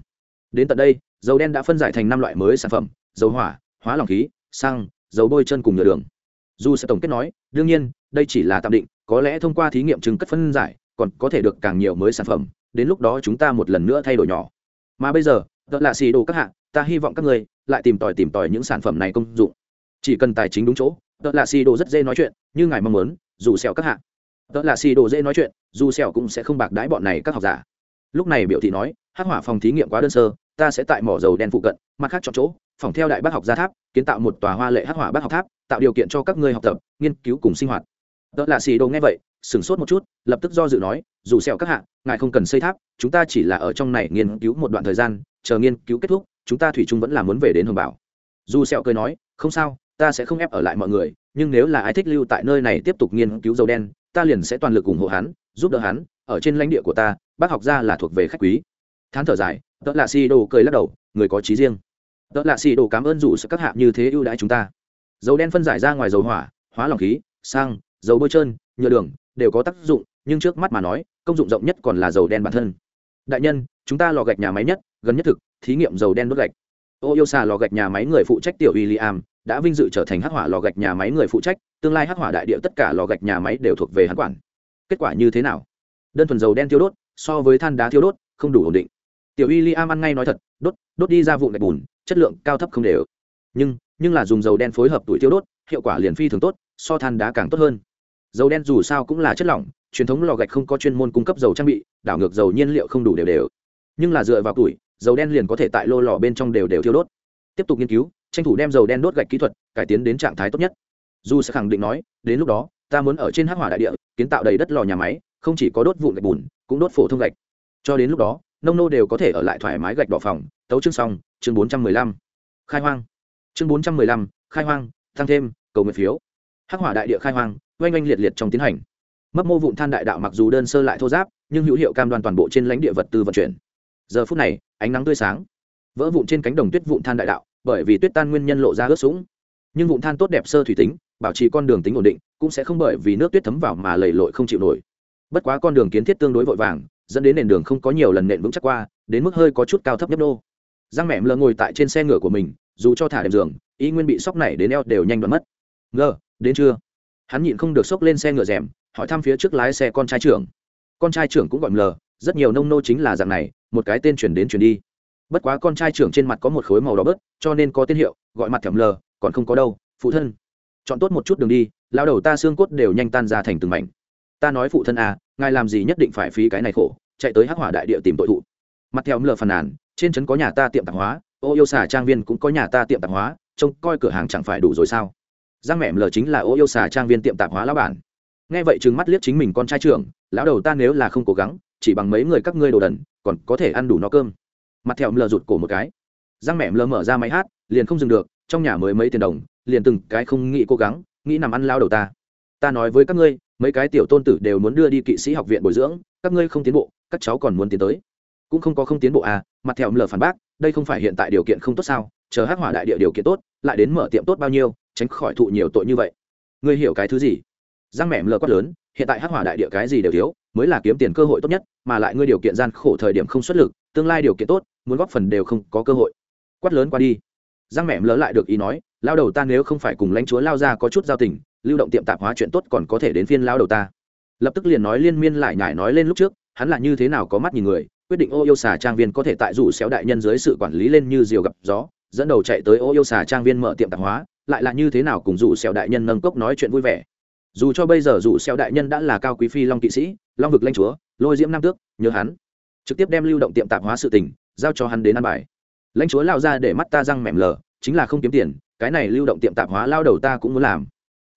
Đến tận đây dầu đen đã phân giải thành năm loại mới sản phẩm, dầu hỏa, hóa lỏng khí, xăng, dầu bôi chân cùng nhựa đường. Dù sẽ tổng kết nói, đương nhiên, đây chỉ là tạm định, có lẽ thông qua thí nghiệm chứng cất phân giải, còn có thể được càng nhiều mới sản phẩm, đến lúc đó chúng ta một lần nữa thay đổi nhỏ. Mà bây giờ, tợ lạ xì đồ các hạng ta hy vọng các người lại tìm tòi tìm tòi những sản phẩm này công dụng. Chỉ cần tài chính đúng chỗ, tợ lạ xì đồ rất dễ nói chuyện, như ngài mong muốn, dù sẹo các hạng tợ lạ xì đồ dễ nói chuyện, dù sẹo cũng sẽ không bạc đái bọn này các học giả. Lúc này biểu thị nói, hắc hỏa phòng thí nghiệm quá đơn sơ ta sẽ tại mỏ dầu đen phụ cận mặt khác chọn chỗ phòng theo đại bác học gia tháp kiến tạo một tòa hoa lệ hắc hỏa bác học tháp tạo điều kiện cho các ngươi học tập nghiên cứu cùng sinh hoạt. Tợ lạ xì đồ nghe vậy sửng sốt một chút lập tức do dự nói dù sẹo các hạ, ngài không cần xây tháp chúng ta chỉ là ở trong này nghiên cứu một đoạn thời gian chờ nghiên cứu kết thúc chúng ta thủy chung vẫn là muốn về đến hồng bảo. Dù sẹo cười nói không sao ta sẽ không ép ở lại mọi người nhưng nếu là ai thích lưu tại nơi này tiếp tục nghiên cứu dầu đen ta liền sẽ toàn lực ủng hộ hắn giúp đỡ hắn ở trên lãnh địa của ta bác học gia là thuộc về khách quý. Thán thở dài tớ là xì đồ cười lắc đầu, người có trí riêng. Tớ là xì đồ cảm ơn dù sự các hạ như thế ưu đãi chúng ta. Dầu đen phân giải ra ngoài dầu hỏa, hóa lỏng khí, xăng, dầu bôi trơn, nhựa đường, đều có tác dụng, nhưng trước mắt mà nói, công dụng rộng nhất còn là dầu đen bản thân. Đại nhân, chúng ta lò gạch nhà máy nhất, gần nhất thực, thí nghiệm dầu đen đốt gạch. Ô yêu xà lò gạch nhà máy người phụ trách tiểu William, đã vinh dự trở thành hắc hỏa lò gạch nhà máy người phụ trách, tương lai hắc hỏa đại địa tất cả lò gạch nhà máy đều thuộc về hắn quản. Kết quả như thế nào? Đơn thuần dầu đen tiêu đốt, so với than đá tiêu đốt, không đủ ổn định tiểu Y Liêu ăn ngay nói thật, đốt đốt đi ra vụn gạch bùn, chất lượng cao thấp không đều. Nhưng nhưng là dùng dầu đen phối hợp tuổi tiêu đốt, hiệu quả liền phi thường tốt, so than đá càng tốt hơn. Dầu đen dù sao cũng là chất lỏng, truyền thống lò gạch không có chuyên môn cung cấp dầu trang bị, đảo ngược dầu nhiên liệu không đủ đều đều. Nhưng là dựa vào tuổi, dầu đen liền có thể tại lô lò bên trong đều đều thiêu đốt. Tiếp tục nghiên cứu, tranh thủ đem dầu đen đốt gạch kỹ thuật, cải tiến đến trạng thái tốt nhất. Dù sẽ khẳng định nói, đến lúc đó, ta muốn ở trên hắc hỏa đại địa, kiến tạo đầy đất lò nhà máy, không chỉ có đốt vụn gạch bùn, cũng đốt phổ thông gạch. Cho đến lúc đó nông nô đều có thể ở lại thoải mái gạch đỏ phòng. Tấu chương xong, chương bốn trăm mười lăm. Khai hoang. Chương bốn trăm mười lăm, khai hoang tăng thêm, cầu nguyện phiếu. Hắc hỏa đại địa khai hoang, oanh oanh liệt liệt trong tiến hành. Mấp mô vụn than đại đạo mặc dù đơn sơ lại thô giáp, nhưng hữu hiệu cam đoan toàn bộ trên lãnh địa vật tư vận chuyển. Giờ phút này, ánh nắng tươi sáng. Vỡ vụn trên cánh đồng tuyết vụn than đại đạo, bởi vì tuyết tan nguyên nhân lộ ra ướt sũng. Nhưng vụn than tốt đẹp sơ thủy tính, bảo trì con đường tính ổn định, cũng sẽ không bởi vì nước tuyết thấm vào mà lầy lội không chịu nổi. Bất quá con đường kiến thiết tương đối vội vàng dẫn đến nền đường không có nhiều lần nện vững chắc qua, đến mức hơi có chút cao thấp nhấp nô. Giang mẹ lơ ngồi tại trên xe ngựa của mình, dù cho thả đệm giường ý nguyên bị sóc này đến eo đều nhanh đoạn mất. Ngờ đến chưa? Hắn nhịn không được sốc lên xe ngựa rèm, hỏi thăm phía trước lái xe con trai trưởng. Con trai trưởng cũng gọi mờ, rất nhiều nông nô chính là dạng này, một cái tên chuyển đến chuyển đi. Bất quá con trai trưởng trên mặt có một khối màu đỏ bớt, cho nên có tên hiệu, gọi mặt thẩm lờ, còn không có đâu, phụ thân. Chọn tốt một chút đường đi, lao đầu ta xương cốt đều nhanh tan ra thành từng mảnh. Ta nói phụ thân à ngài làm gì nhất định phải phí cái này khổ chạy tới hắc hỏa đại địa tìm tội thụ. Mặt theo lờ phàn nàn, trên trấn có nhà ta tiệm tạp hóa, ô yêu xà trang viên cũng có nhà ta tiệm tạp hóa, trông coi cửa hàng chẳng phải đủ rồi sao? Giang mẹm lờ chính là ô yêu xà trang viên tiệm tạp hóa lão bản. Nghe vậy trừng mắt liếc chính mình con trai trưởng, lão đầu ta nếu là không cố gắng, chỉ bằng mấy người các ngươi đồ đần, còn có thể ăn đủ no cơm. Mặt thẹo lờ rụt cổ một cái. Răng mẹm lờ mở ra máy hát, liền không dừng được, trong nhà mới mấy tiền đồng, liền từng cái không nghĩ cố gắng, nghĩ nằm ăn lao đầu ta. Ta nói với các ngươi mấy cái tiểu tôn tử đều muốn đưa đi kỵ sĩ học viện bồi dưỡng, các ngươi không tiến bộ, các cháu còn muốn tiến tới. Cũng không có không tiến bộ à mặt thẹo lờ phản bác, đây không phải hiện tại điều kiện không tốt sao, chờ hắc hỏa đại địa điều kiện tốt, lại đến mở tiệm tốt bao nhiêu, tránh khỏi thụ nhiều tội như vậy. Ngươi hiểu cái thứ gì? Răng mẹm lờ quát lớn, hiện tại hắc hỏa đại địa cái gì đều thiếu, mới là kiếm tiền cơ hội tốt nhất, mà lại ngươi điều kiện gian khổ thời điểm không xuất lực, tương lai điều kiện tốt, muốn góp phần đều không có cơ hội. Quát lớn qua đi. Giang mẹm lỡ lại được ý nói, lao đầu ta nếu không phải cùng lãnh chúa lao ra có chút giao tình lưu động tiệm tạp hóa chuyện tốt còn có thể đến phiên lao đầu ta. Lập tức liền nói liên miên lại nhải nói lên lúc trước, hắn là như thế nào có mắt nhìn người, quyết định ô yêu xà trang viên có thể tại rủ xéo đại nhân dưới sự quản lý lên như diều gặp gió, dẫn đầu chạy tới ô yêu xà trang viên mở tiệm tạp hóa, lại là như thế nào cùng rủ xéo đại nhân nâng cốc nói chuyện vui vẻ. Dù cho bây giờ rủ xéo đại nhân đã là cao quý phi long kỵ sĩ, long vực lanh chúa, lôi diễm nam tước, nhớ hắn. Trực tiếp đem lưu động tiệm tạp hóa sự tình, giao cho hắn đến ăn bài. Lãnh chúa lao ra để mắt ta răng mềm lờ, chính là không kiếm tiền, cái này lưu động tiệm tạp hóa lao đầu ta cũng muốn làm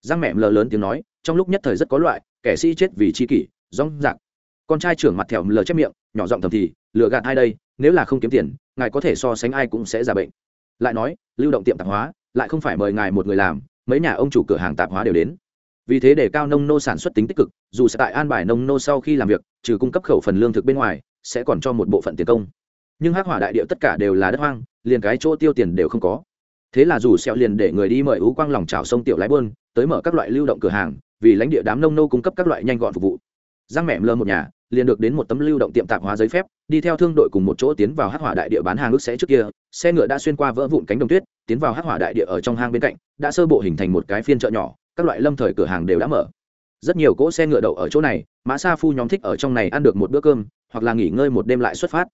răng mẹm lờ lớn tiếng nói, trong lúc nhất thời rất có loại, kẻ sĩ chết vì chi kỷ, rong rạc. Con trai trưởng mặt thẹo lờ chép miệng, nhỏ giọng thầm thì, lừa gạt ai đây? Nếu là không kiếm tiền, ngài có thể so sánh ai cũng sẽ già bệnh. Lại nói, lưu động tiệm tạp hóa, lại không phải mời ngài một người làm, mấy nhà ông chủ cửa hàng tạp hóa đều đến. Vì thế để cao nông nô sản xuất tính tích cực, dù sẽ tại an bài nông nô sau khi làm việc, trừ cung cấp khẩu phần lương thực bên ngoài, sẽ còn cho một bộ phận tiền công. Nhưng hắc hỏa đại địa tất cả đều là đất hoang, liền cái chỗ tiêu tiền đều không có. Thế là dù xẹo liền để người đi mời ú quang lòng chảo sông tiểu lái bơn tới mở các loại lưu động cửa hàng vì lãnh địa đám nông nô cung cấp các loại nhanh gọn phục vụ. Giang mẹ lơ một nhà liền được đến một tấm lưu động tiệm tạp hóa giấy phép đi theo thương đội cùng một chỗ tiến vào hắc hỏa đại địa bán hàng ước sẽ trước kia xe ngựa đã xuyên qua vỡ vụn cánh đồng tuyết tiến vào hắc hỏa đại địa ở trong hang bên cạnh đã sơ bộ hình thành một cái phiên chợ nhỏ các loại lâm thời cửa hàng đều đã mở. Rất nhiều cỗ xe ngựa đậu ở chỗ này mã sa phu nhóm thích ở trong này ăn được một bữa cơm hoặc là nghỉ ngơi một đêm lại xuất phát.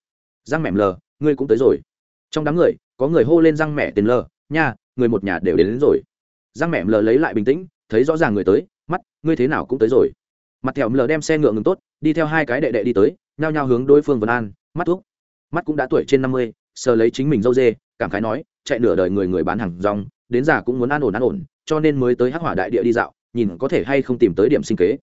Răng mẹm lờ ngươi cũng tới rồi. Trong đám người có người hô lên răng mẹ tiền lờ nha người một nhà đều đến, đến rồi răng mẹm lờ lấy lại bình tĩnh, thấy rõ ràng người tới, mắt, ngươi thế nào cũng tới rồi. Mặt thẹo lờ đem xe ngựa ngừng tốt, đi theo hai cái đệ đệ đi tới, nhao nhao hướng đối phương vân an, mắt thuốc mắt cũng đã tuổi trên năm mươi, sờ lấy chính mình dâu dê, cảm khái nói, chạy nửa đời người người bán hàng rong, đến già cũng muốn an ổn an ổn, cho nên mới tới hắc hỏa đại địa đi dạo, nhìn có thể hay không tìm tới điểm sinh kế.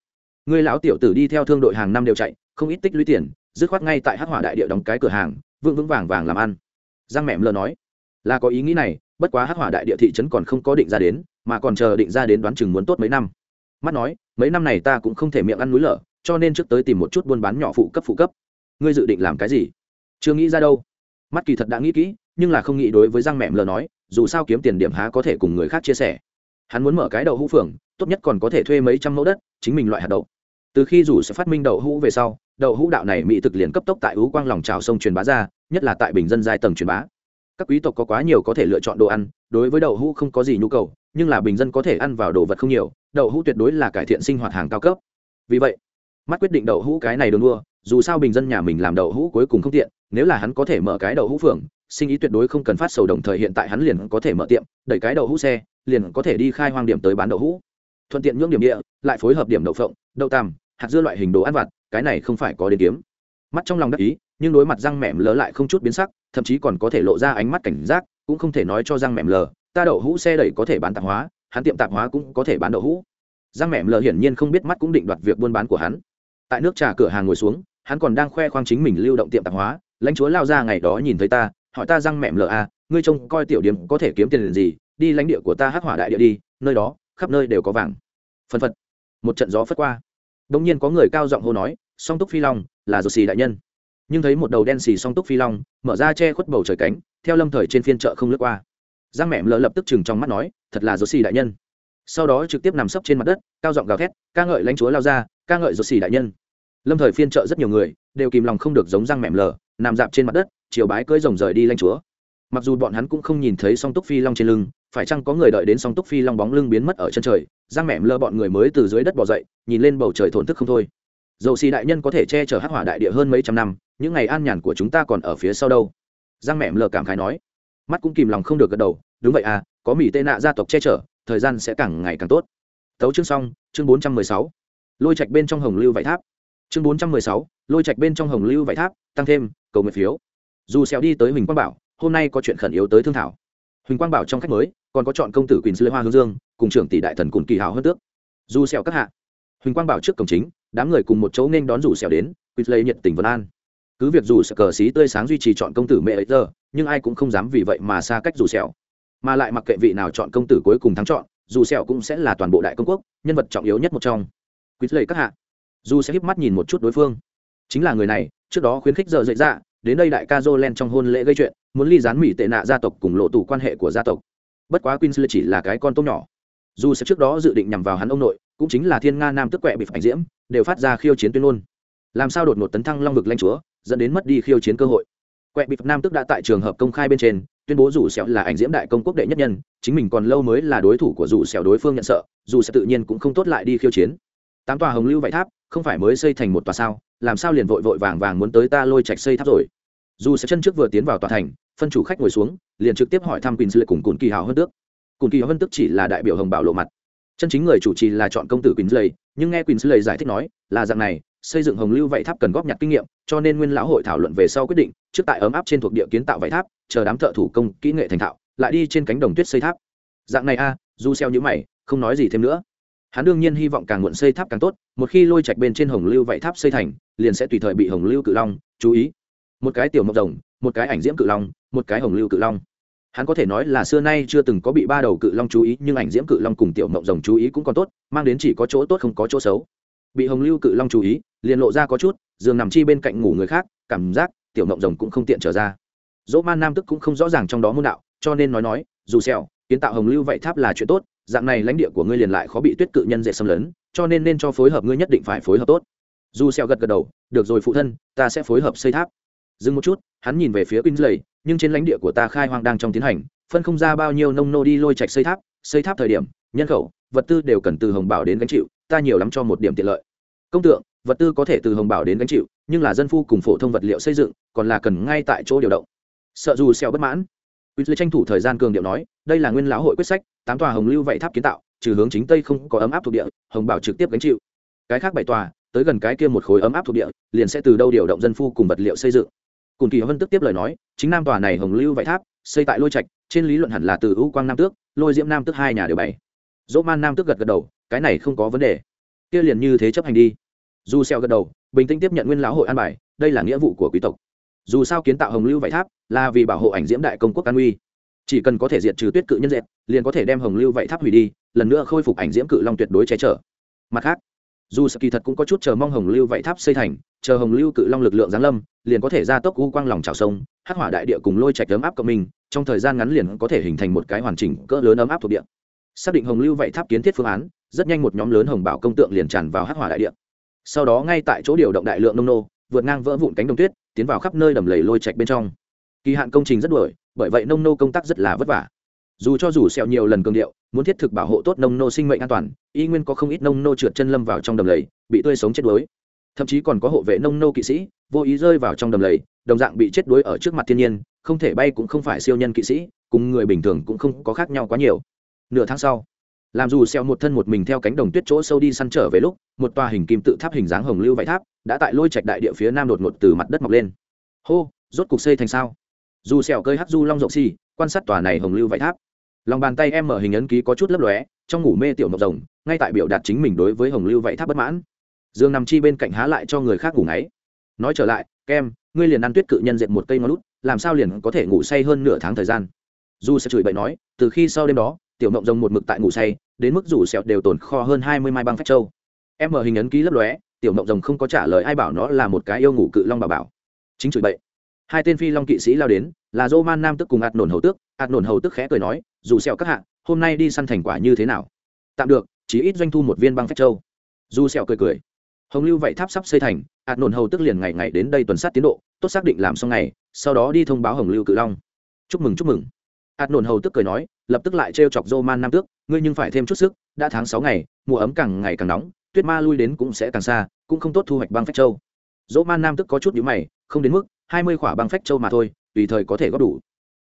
Người lão tiểu tử đi theo thương đội hàng năm đều chạy, không ít tích lũy tiền, dứt khoát ngay tại hắc hỏa đại địa đóng cái cửa hàng, vững vững vàng vàng làm ăn. Giang mẹm lờ nói, là có ý nghĩ này, bất quá hắc hỏa đại địa thị trấn còn không có định ra đến mà còn chờ định ra đến đoán chừng muốn tốt mấy năm. Mắt nói, mấy năm này ta cũng không thể miệng ăn núi lở, cho nên trước tới tìm một chút buôn bán nhỏ phụ cấp phụ cấp. Ngươi dự định làm cái gì? Chưa nghĩ ra đâu. Mắt kỳ thật đã nghĩ kỹ, nhưng là không nghĩ đối với răng mẹm lờ nói, dù sao kiếm tiền điểm há có thể cùng người khác chia sẻ. Hắn muốn mở cái đậu hũ phường, tốt nhất còn có thể thuê mấy trăm mẫu đất, chính mình loại hạt đậu. Từ khi rủ sẽ phát minh đậu hũ về sau, đậu hũ đạo này mỹ thực liền cấp tốc tại ú quang lòng trào sông truyền bá ra, nhất là tại bình dân giai tầng truyền bá. Các quý tộc có quá nhiều có thể lựa chọn đồ ăn, đối với đậu hũ không có gì nhu cầu nhưng là bình dân có thể ăn vào đồ vật không nhiều, đậu hũ tuyệt đối là cải thiện sinh hoạt hàng cao cấp. Vì vậy, mắt quyết định đậu hũ cái này đường đua, dù sao bình dân nhà mình làm đậu hũ cuối cùng không tiện, nếu là hắn có thể mở cái đậu hũ phường, sinh ý tuyệt đối không cần phát sầu đồng thời hiện tại hắn liền có thể mở tiệm, đẩy cái đậu hũ xe, liền có thể đi khai hoang điểm tới bán đậu hũ. Thuận tiện nhưỡng điểm địa, lại phối hợp điểm đậu phộng, đậu tằm, hạt dưa loại hình đồ ăn vặt, cái này không phải có đến kiếm. Mắt trong lòng đắc ý, nhưng đối mặt răng mẹm lờ lại không chút biến sắc, thậm chí còn có thể lộ ra ánh mắt cảnh giác, cũng không thể nói cho răng mẹm lờ ta đậu hũ xe đẩy có thể bán tạp hóa, hắn tiệm tạp hóa cũng có thể bán đậu hũ. Giang mẹm lờ hiển nhiên không biết mắt cũng định đoạt việc buôn bán của hắn. Tại nước trà cửa hàng ngồi xuống, hắn còn đang khoe khoang chính mình lưu động tiệm tạp hóa, lãnh chúa lao ra ngày đó nhìn thấy ta, hỏi ta răng mẹm lờ à ngươi trông coi tiểu điểm có thể kiếm tiền gì, đi lãnh địa của ta hắc hỏa đại địa đi, nơi đó, khắp nơi đều có vàng. Phân phật. Một trận gió phất qua. Đông nhiên có người cao giọng hô nói, song túc phi long, là ruột xì đại nhân. Nhưng thấy một đầu đen xì song túc phi long, mở ra che khuất bầu trời cánh, theo lâm thời trên phiên chợ không lướt qua giang mẹm lỡ lập tức chừng trong mắt nói, thật là ruột xì đại nhân. Sau đó trực tiếp nằm sấp trên mặt đất, cao giọng gào thét, ca ngợi lãnh chúa lao ra, ca ngợi ruột xì đại nhân. Lâm thời phiên chợ rất nhiều người, đều kìm lòng không được giống răng mẹm lờ nằm dạp trên mặt đất, chiều bái cưỡi rồng rời đi lãnh chúa. Mặc dù bọn hắn cũng không nhìn thấy song túc phi long trên lưng, phải chăng có người đợi đến song túc phi long bóng lưng biến mất ở chân trời, giang mẹm lơ bọn người mới từ dưới đất bỏ dậy, nhìn lên bầu trời thổn thức không thôi. Dầu xì đại nhân có thể che chở hắc hỏa đại địa hơn mấy trăm năm, những ngày an nhàn của chúng ta còn ở phía sau đâu? Giang mẹm lơ cảm khái nói mắt cũng kìm lòng không được gật đầu, đúng vậy à có mỹ tệ nạ gia tộc che chở, thời gian sẽ càng ngày càng tốt. Tấu chương xong, chương bốn trăm mười sáu. Lôi trạch bên trong hồng lưu vải tháp. Chương bốn trăm mười sáu, lôi trạch bên trong hồng lưu vải tháp, tăng thêm, cầu nguyện phiếu. Dù xéo đi tới huỳnh quang bảo, hôm nay có chuyện khẩn yếu tới thương thảo. Huỳnh quang bảo trong khách mới, còn có chọn công tử quỳnh sư hoa hương dương, cùng trưởng tỷ đại thần cùng kỳ hào hơn tước. Dù xéo các hạ. Huỳnh quang bảo trước cổng chính, đám người cùng một chỗ nên đón rủ xéo đến, Quỳnh Lê nhiệt tình vân an cứ việc dù sợ cờ xí tươi sáng duy trì chọn công tử mẹ ấy giờ nhưng ai cũng không dám vì vậy mà xa cách dù sẹo, mà lại mặc kệ vị nào chọn công tử cuối cùng thắng chọn dù sẹo cũng sẽ là toàn bộ đại công quốc nhân vật trọng yếu nhất một trong quý lệ các hạ dù sẽ híp mắt nhìn một chút đối phương chính là người này trước đó khuyến khích giờ dậy ra đến đây đại ca Jolen trong hôn lễ gây chuyện, muốn ly gián mỹ tệ nạ gia tộc cùng lộ tủ quan hệ của gia tộc. Bất quá Quincy chỉ là cái con tôm nhỏ. Dù sẽ trước đó dự định nhằm vào hắn ông nội, cũng chính là Thiên Nga Nam tức quẹ bị phải diễm, đều phát ra khiêu chiến tuyên ngôn. Làm sao đột ngột tấn thăng long vực lãnh chúa, dẫn đến mất đi khiêu chiến cơ hội. Quẹ bị Nam tức đã tại trường hợp công khai bên trên, tuyên bố dù sẹo là ảnh diễm đại công quốc đệ nhất nhân chính mình còn lâu mới là đối thủ của dù sẹo đối phương nhận sợ dù sẽ tự nhiên cũng không tốt lại đi khiêu chiến. Tám tòa hồng lưu vậy tháp không phải mới xây thành một tòa sao làm sao liền vội vội vàng vàng muốn tới ta lôi trạch xây tháp rồi? Dù sẽ chân trước vừa tiến vào tòa thành phân chủ khách ngồi xuống liền trực tiếp hỏi thăm quỳnh lệ cùng cùn kỳ hào hơn tước. Cùn kỳ hào hơn tước chỉ là đại biểu hồng bảo lộ mặt. Chân chính người chủ trì là chọn công tử quỳnh lệ, nhưng nghe quỳnh lệ giải thích nói là dạng này xây dựng hồng lưu vậy tháp cần góp nhặt kinh nghiệm, cho nên nguyên lão hội thảo luận về sau quyết định, trước tại ấm áp trên thuộc địa kiến tạo vậy tháp, chờ đám thợ thủ công, kỹ nghệ thành thạo, lại đi trên cánh đồng tuyết xây tháp. Dạng này a du xeo như mày, không nói gì thêm nữa. Hắn đương nhiên hy vọng càng muộn xây tháp càng tốt, một khi lôi chạch bên trên hồng lưu vậy tháp xây thành, liền sẽ tùy thời bị hồng lưu cự long, chú ý. Một cái tiểu mộc rồng, một cái ảnh diễm cự long, một cái hồng lưu cự long. Hắn có thể nói là xưa nay chưa từng có bị ba đầu cự long chú ý, nhưng ảnh diễm cự long cùng tiểu mộng rồng chú ý cũng còn tốt, mang đến chỉ có chỗ tốt không có chỗ xấu. Bị hồng lưu cự long chú ý liền lộ ra có chút, giường nằm chi bên cạnh ngủ người khác, cảm giác tiểu mộng rồng cũng không tiện trở ra. Dỗ man nam tức cũng không rõ ràng trong đó môn đạo, cho nên nói nói, dù xèo, kiến tạo hồng lưu vậy tháp là chuyện tốt, dạng này lãnh địa của ngươi liền lại khó bị tuyết cự nhân dễ xâm lấn, cho nên nên cho phối hợp ngươi nhất định phải phối hợp tốt. Dù xèo gật gật đầu, được rồi phụ thân, ta sẽ phối hợp xây tháp. Dừng một chút, hắn nhìn về phía quinsley nhưng trên lãnh địa của ta khai hoang đang trong tiến hành, phân không ra bao nhiêu nông nô đi lôi trạch xây tháp xây tháp thời điểm, nhân khẩu, vật tư đều cần từ hồng bảo đến gánh chịu, ta nhiều lắm cho một điểm tiện lợi. Công tượng vật tư có thể từ hồng bảo đến gánh chịu nhưng là dân phu cùng phổ thông vật liệu xây dựng còn là cần ngay tại chỗ điều động sợ dù xeo bất mãn Quýt tranh thủ thời gian cường điệu nói, đây là nguyên lão hội quyết sách, tám tòa hồng lưu vậy tháp kiến tạo, trừ hướng chính tây không có ấm áp thuộc địa, hồng bảo trực tiếp gánh chịu. Cái khác bảy tòa, tới gần cái kia một khối ấm áp thuộc địa, liền sẽ từ đâu điều động dân phu cùng vật liệu xây dựng. cùng Kỳ Vân tức tiếp lời nói, chính nam tòa này hồng lưu vậy tháp, xây tại lôi trạch, trên lý luận hẳn là từ ưu quang nam tước, lôi diễm nam tước hai nhà đều bày. Dỗ Man nam tước gật gật đầu, cái này không có vấn đề. Kia liền như thế chấp hành đi. Dù Xeo gật đầu, bình tĩnh tiếp nhận nguyên lão hội an bài, đây là nghĩa vụ của quý tộc. Dù sao kiến tạo hồng lưu vậy tháp là vì bảo hộ ảnh diễm đại công quốc an uy. Chỉ cần có thể diệt trừ tuyết cự nhân dẹp liền có thể đem hồng lưu vậy tháp hủy đi lần nữa khôi phục ảnh diễm cự long tuyệt đối che chở. Mặt khác dù sự kỳ thật cũng có chút chờ mong hồng lưu vậy tháp xây thành chờ hồng lưu cự long lực lượng giáng lâm liền có thể ra tốc u quang lòng trào sông hắc hỏa đại địa cùng lôi trạch ấm áp cộng minh trong thời gian ngắn liền có thể hình thành một cái hoàn chỉnh cỡ lớn ấm áp thuộc địa. Xác định hồng lưu vậy tháp kiến thiết phương án rất nhanh một nhóm lớn hồng bảo công tượng liền tràn vào hắc hỏa đại địa sau đó ngay tại chỗ điều động đại lượng nông nô, vượt ngang vỡ vụn cánh đồng tuyết, tiến vào khắp nơi đầm lầy lôi trạch bên trong. Kỳ hạn công trình rất đuổi, bởi vậy nông nô công tác rất là vất vả. Dù cho dù sẹo nhiều lần cường điệu, muốn thiết thực bảo hộ tốt nông nô sinh mệnh an toàn, y nguyên có không ít nông nô trượt chân lâm vào trong đầm lầy, bị tươi sống chết đuối. Thậm chí còn có hộ vệ nông nô kỵ sĩ, vô ý rơi vào trong đầm lầy, đồng dạng bị chết đuối ở trước mặt thiên nhiên, không thể bay cũng không phải siêu nhân kỵ sĩ, cùng người bình thường cũng không có khác nhau quá nhiều. Nửa tháng sau làm dù xeo một thân một mình theo cánh đồng tuyết chỗ sâu đi săn trở về lúc, một tòa hình kim tự tháp hình dáng hồng lưu vậy tháp đã tại lôi trạch đại địa phía nam đột ngột từ mặt đất mọc lên. Hô, rốt cục xây thành sao? Dù xeo cơi hắc du long rộng xi, quan sát tòa này hồng lưu vậy tháp. Lòng bàn tay em mở hình ấn ký có chút lấp lóe, trong ngủ mê tiểu mộng rồng, ngay tại biểu đạt chính mình đối với hồng lưu vậy tháp bất mãn. Dương nằm chi bên cạnh há lại cho người khác ngủ ngáy. Nói trở lại, kem, ngươi liền ăn tuyết cự nhân diện một cây ngón lút làm sao liền có thể ngủ say hơn nửa tháng thời gian? Dù sẽ chửi bậy nói, từ khi sau đêm đó tiểu mộng rồng một mực tại ngủ say, đến mức rủ sẹo đều tồn kho hơn hai mươi mai băng phách châu. Em mở hình ấn ký lấp lóe, tiểu mộng rồng không có trả lời ai bảo nó là một cái yêu ngủ cự long bà bảo. Chính chửi bậy. Hai tên phi long kỵ sĩ lao đến, là dô man nam tức cùng ạt nổn hầu tước. Ạt nổn hầu tức khẽ cười nói, dù sẹo các hạ, hôm nay đi săn thành quả như thế nào? Tạm được, chỉ ít doanh thu một viên băng phách châu. Dù sẹo cười cười. Hồng lưu vậy tháp sắp xây thành, ạt nổn hầu tức liền ngày ngày đến đây tuần sát tiến độ, tốt xác định làm xong ngày, sau đó đi thông báo hồng lưu cự long. Chúc mừng chúc mừng. Ạt nổn hầu tức cười nói lập tức lại trêu chọc dô man nam tước, ngươi nhưng phải thêm chút sức, đã tháng sáu ngày, mùa ấm càng ngày càng nóng, tuyết ma lui đến cũng sẽ càng xa, cũng không tốt thu hoạch băng phách châu. Dỗ man nam tức có chút nhữ mày, không đến mức hai mươi khỏa băng phách châu mà thôi, tùy thời có thể góp đủ.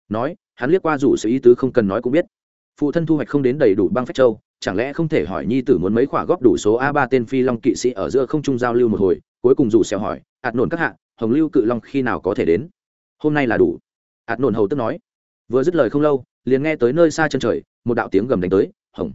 Nói, hắn liếc qua rủ sự ý tứ không cần nói cũng biết. Phụ thân thu hoạch không đến đầy đủ băng phách châu, chẳng lẽ không thể hỏi nhi tử muốn mấy khỏa góp đủ số a ba tên phi long kỵ sĩ ở giữa không trung giao lưu một hồi, cuối cùng rủ xèo hỏi, ạt nổn các hạ, hồng lưu cự long khi nào có thể đến? Hôm nay là đủ. Ạt nổn hầu tức nói. Vừa dứt lời không lâu liền nghe tới nơi xa chân trời, một đạo tiếng gầm đánh tới, hồng.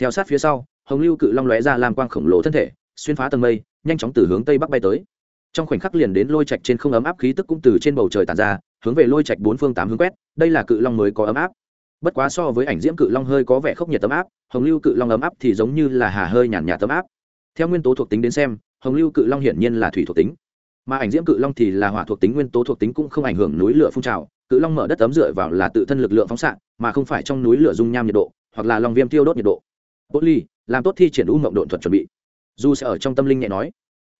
Theo sát phía sau, hồng lưu cự long lóe ra làm quang khổng lồ thân thể, xuyên phá tầng mây, nhanh chóng từ hướng tây bắc bay tới. Trong khoảnh khắc liền đến lôi trạch trên không ấm áp khí tức cũng từ trên bầu trời tàn ra, hướng về lôi trạch bốn phương tám hướng quét, đây là cự long mới có ấm áp. Bất quá so với ảnh diễm cự long hơi có vẻ khốc nhiệt ấm áp, hồng lưu cự long ấm áp thì giống như là hà hơi nhàn nhạt ấm áp. Theo nguyên tố thuộc tính đến xem, hồng lưu cự long hiển nhiên là thủy thuộc tính. Mà ảnh diễm cự long thì là hỏa thuộc tính, nguyên tố thuộc tính cũng không ảnh hưởng núi lửa phun trào cự long mở đất ấm dựa vào là tự thân lực lượng phóng xạ, mà không phải trong núi lửa dung nham nhiệt độ, hoặc là lòng viêm tiêu đốt nhiệt độ. Bốt ly, làm tốt thi triển u mộng độn thuật chuẩn bị. Du sẽ ở trong tâm linh nhẹ nói.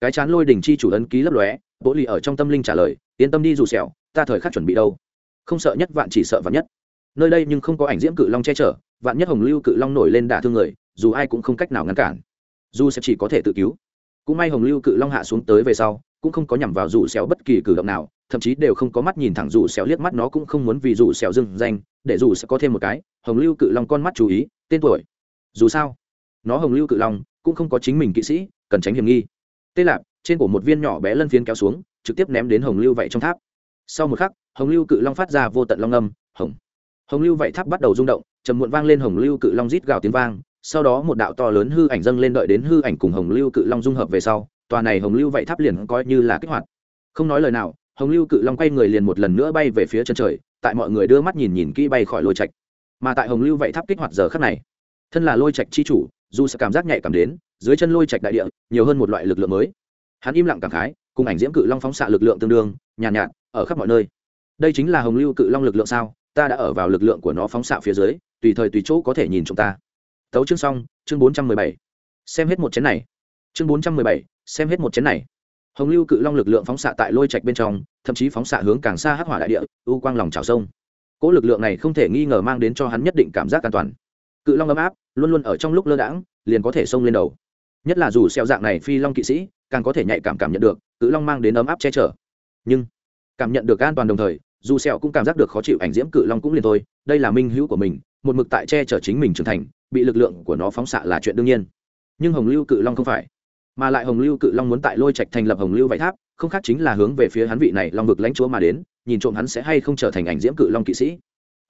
Cái chán lôi đình chi chủ ấn ký lấp lóe bố ly ở trong tâm linh trả lời, yên tâm đi dù sẹo, ta thời khắc chuẩn bị đâu. Không sợ nhất vạn chỉ sợ vạn nhất. Nơi đây nhưng không có ảnh diễm cự long che chở, vạn nhất hồng lưu cự long nổi lên đả thương người, dù ai cũng không cách nào ngăn cản. Dù sẽ chỉ có thể tự cứu. Cũng may hồng lưu cự long hạ xuống tới về sau cũng không có nhằm vào dù xéo bất kỳ cử động nào thậm chí đều không có mắt nhìn thẳng dù xéo liếc mắt nó cũng không muốn vì dù xéo dừng, danh để dù sẽ có thêm một cái hồng lưu cự long con mắt chú ý tên tuổi. Dù sao nó hồng lưu cự long cũng không có chính mình kỵ sĩ cần tránh hiểm nghi. Tê lạp trên cổ một viên nhỏ bé lân phiến kéo xuống trực tiếp ném đến hồng lưu vậy trong tháp. Sau một khắc hồng lưu cự long phát ra vô tận long âm hồng. Hồng lưu vậy tháp bắt đầu rung động trầm muộn vang lên hồng lưu cự long rít gào tiếng vang sau đó một đạo to lớn hư ảnh dâng lên đợi đến hư ảnh cùng hồng lưu cự long dung hợp về sau tòa này hồng lưu vậy tháp liền coi như là kích hoạt. Không nói lời nào hồng lưu cự long quay người liền một lần nữa bay về phía chân trời tại mọi người đưa mắt nhìn nhìn kỹ bay khỏi lôi trạch. Mà tại hồng lưu vậy tháp kích hoạt giờ khắc này thân là lôi trạch chi chủ dù sẽ cảm giác nhạy cảm đến dưới chân lôi trạch đại địa nhiều hơn một loại lực lượng mới. Hắn im lặng cảm khái cùng ảnh diễm cự long phóng xạ lực lượng tương đương nhàn nhạt, nhạt ở khắp mọi nơi. Đây chính là hồng lưu cự long lực lượng sao? Ta đã ở vào lực lượng của nó phóng xạ phía dưới tùy thời tùy chỗ có thể nhìn chúng ta. Tấu chương xong chương bốn trăm mười bảy. Xem hết một chén này. Chương bốn trăm mười bảy xem hết một chén này. Hồng lưu cự long lực lượng phóng xạ tại lôi trạch bên trong, thậm chí phóng xạ hướng càng xa hắc hỏa đại địa, u quang lòng trào sông. Cỗ lực lượng này không thể nghi ngờ mang đến cho hắn nhất định cảm giác an toàn. Cự long ấm áp, luôn luôn ở trong lúc lơ đãng, liền có thể xông lên đầu. Nhất là dù xeo dạng này phi long kỵ sĩ, càng có thể nhạy cảm cảm nhận được, cự long mang đến ấm áp che chở. Nhưng, cảm nhận được an toàn đồng thời, dù xeo cũng cảm giác được khó chịu ảnh diễm cự long cũng liền thôi, đây là minh hữu của mình, một mực tại che chở chính mình trưởng thành, bị lực lượng của nó phóng xạ là chuyện đương nhiên. Nhưng hồng lưu cự long không phải mà lại hồng lưu cự long muốn tại lôi trạch thành lập hồng lưu vải tháp, không khác chính là hướng về phía hắn vị này long vực lãnh chúa mà đến, nhìn trộm hắn sẽ hay không trở thành ảnh diễm cự long kỵ sĩ.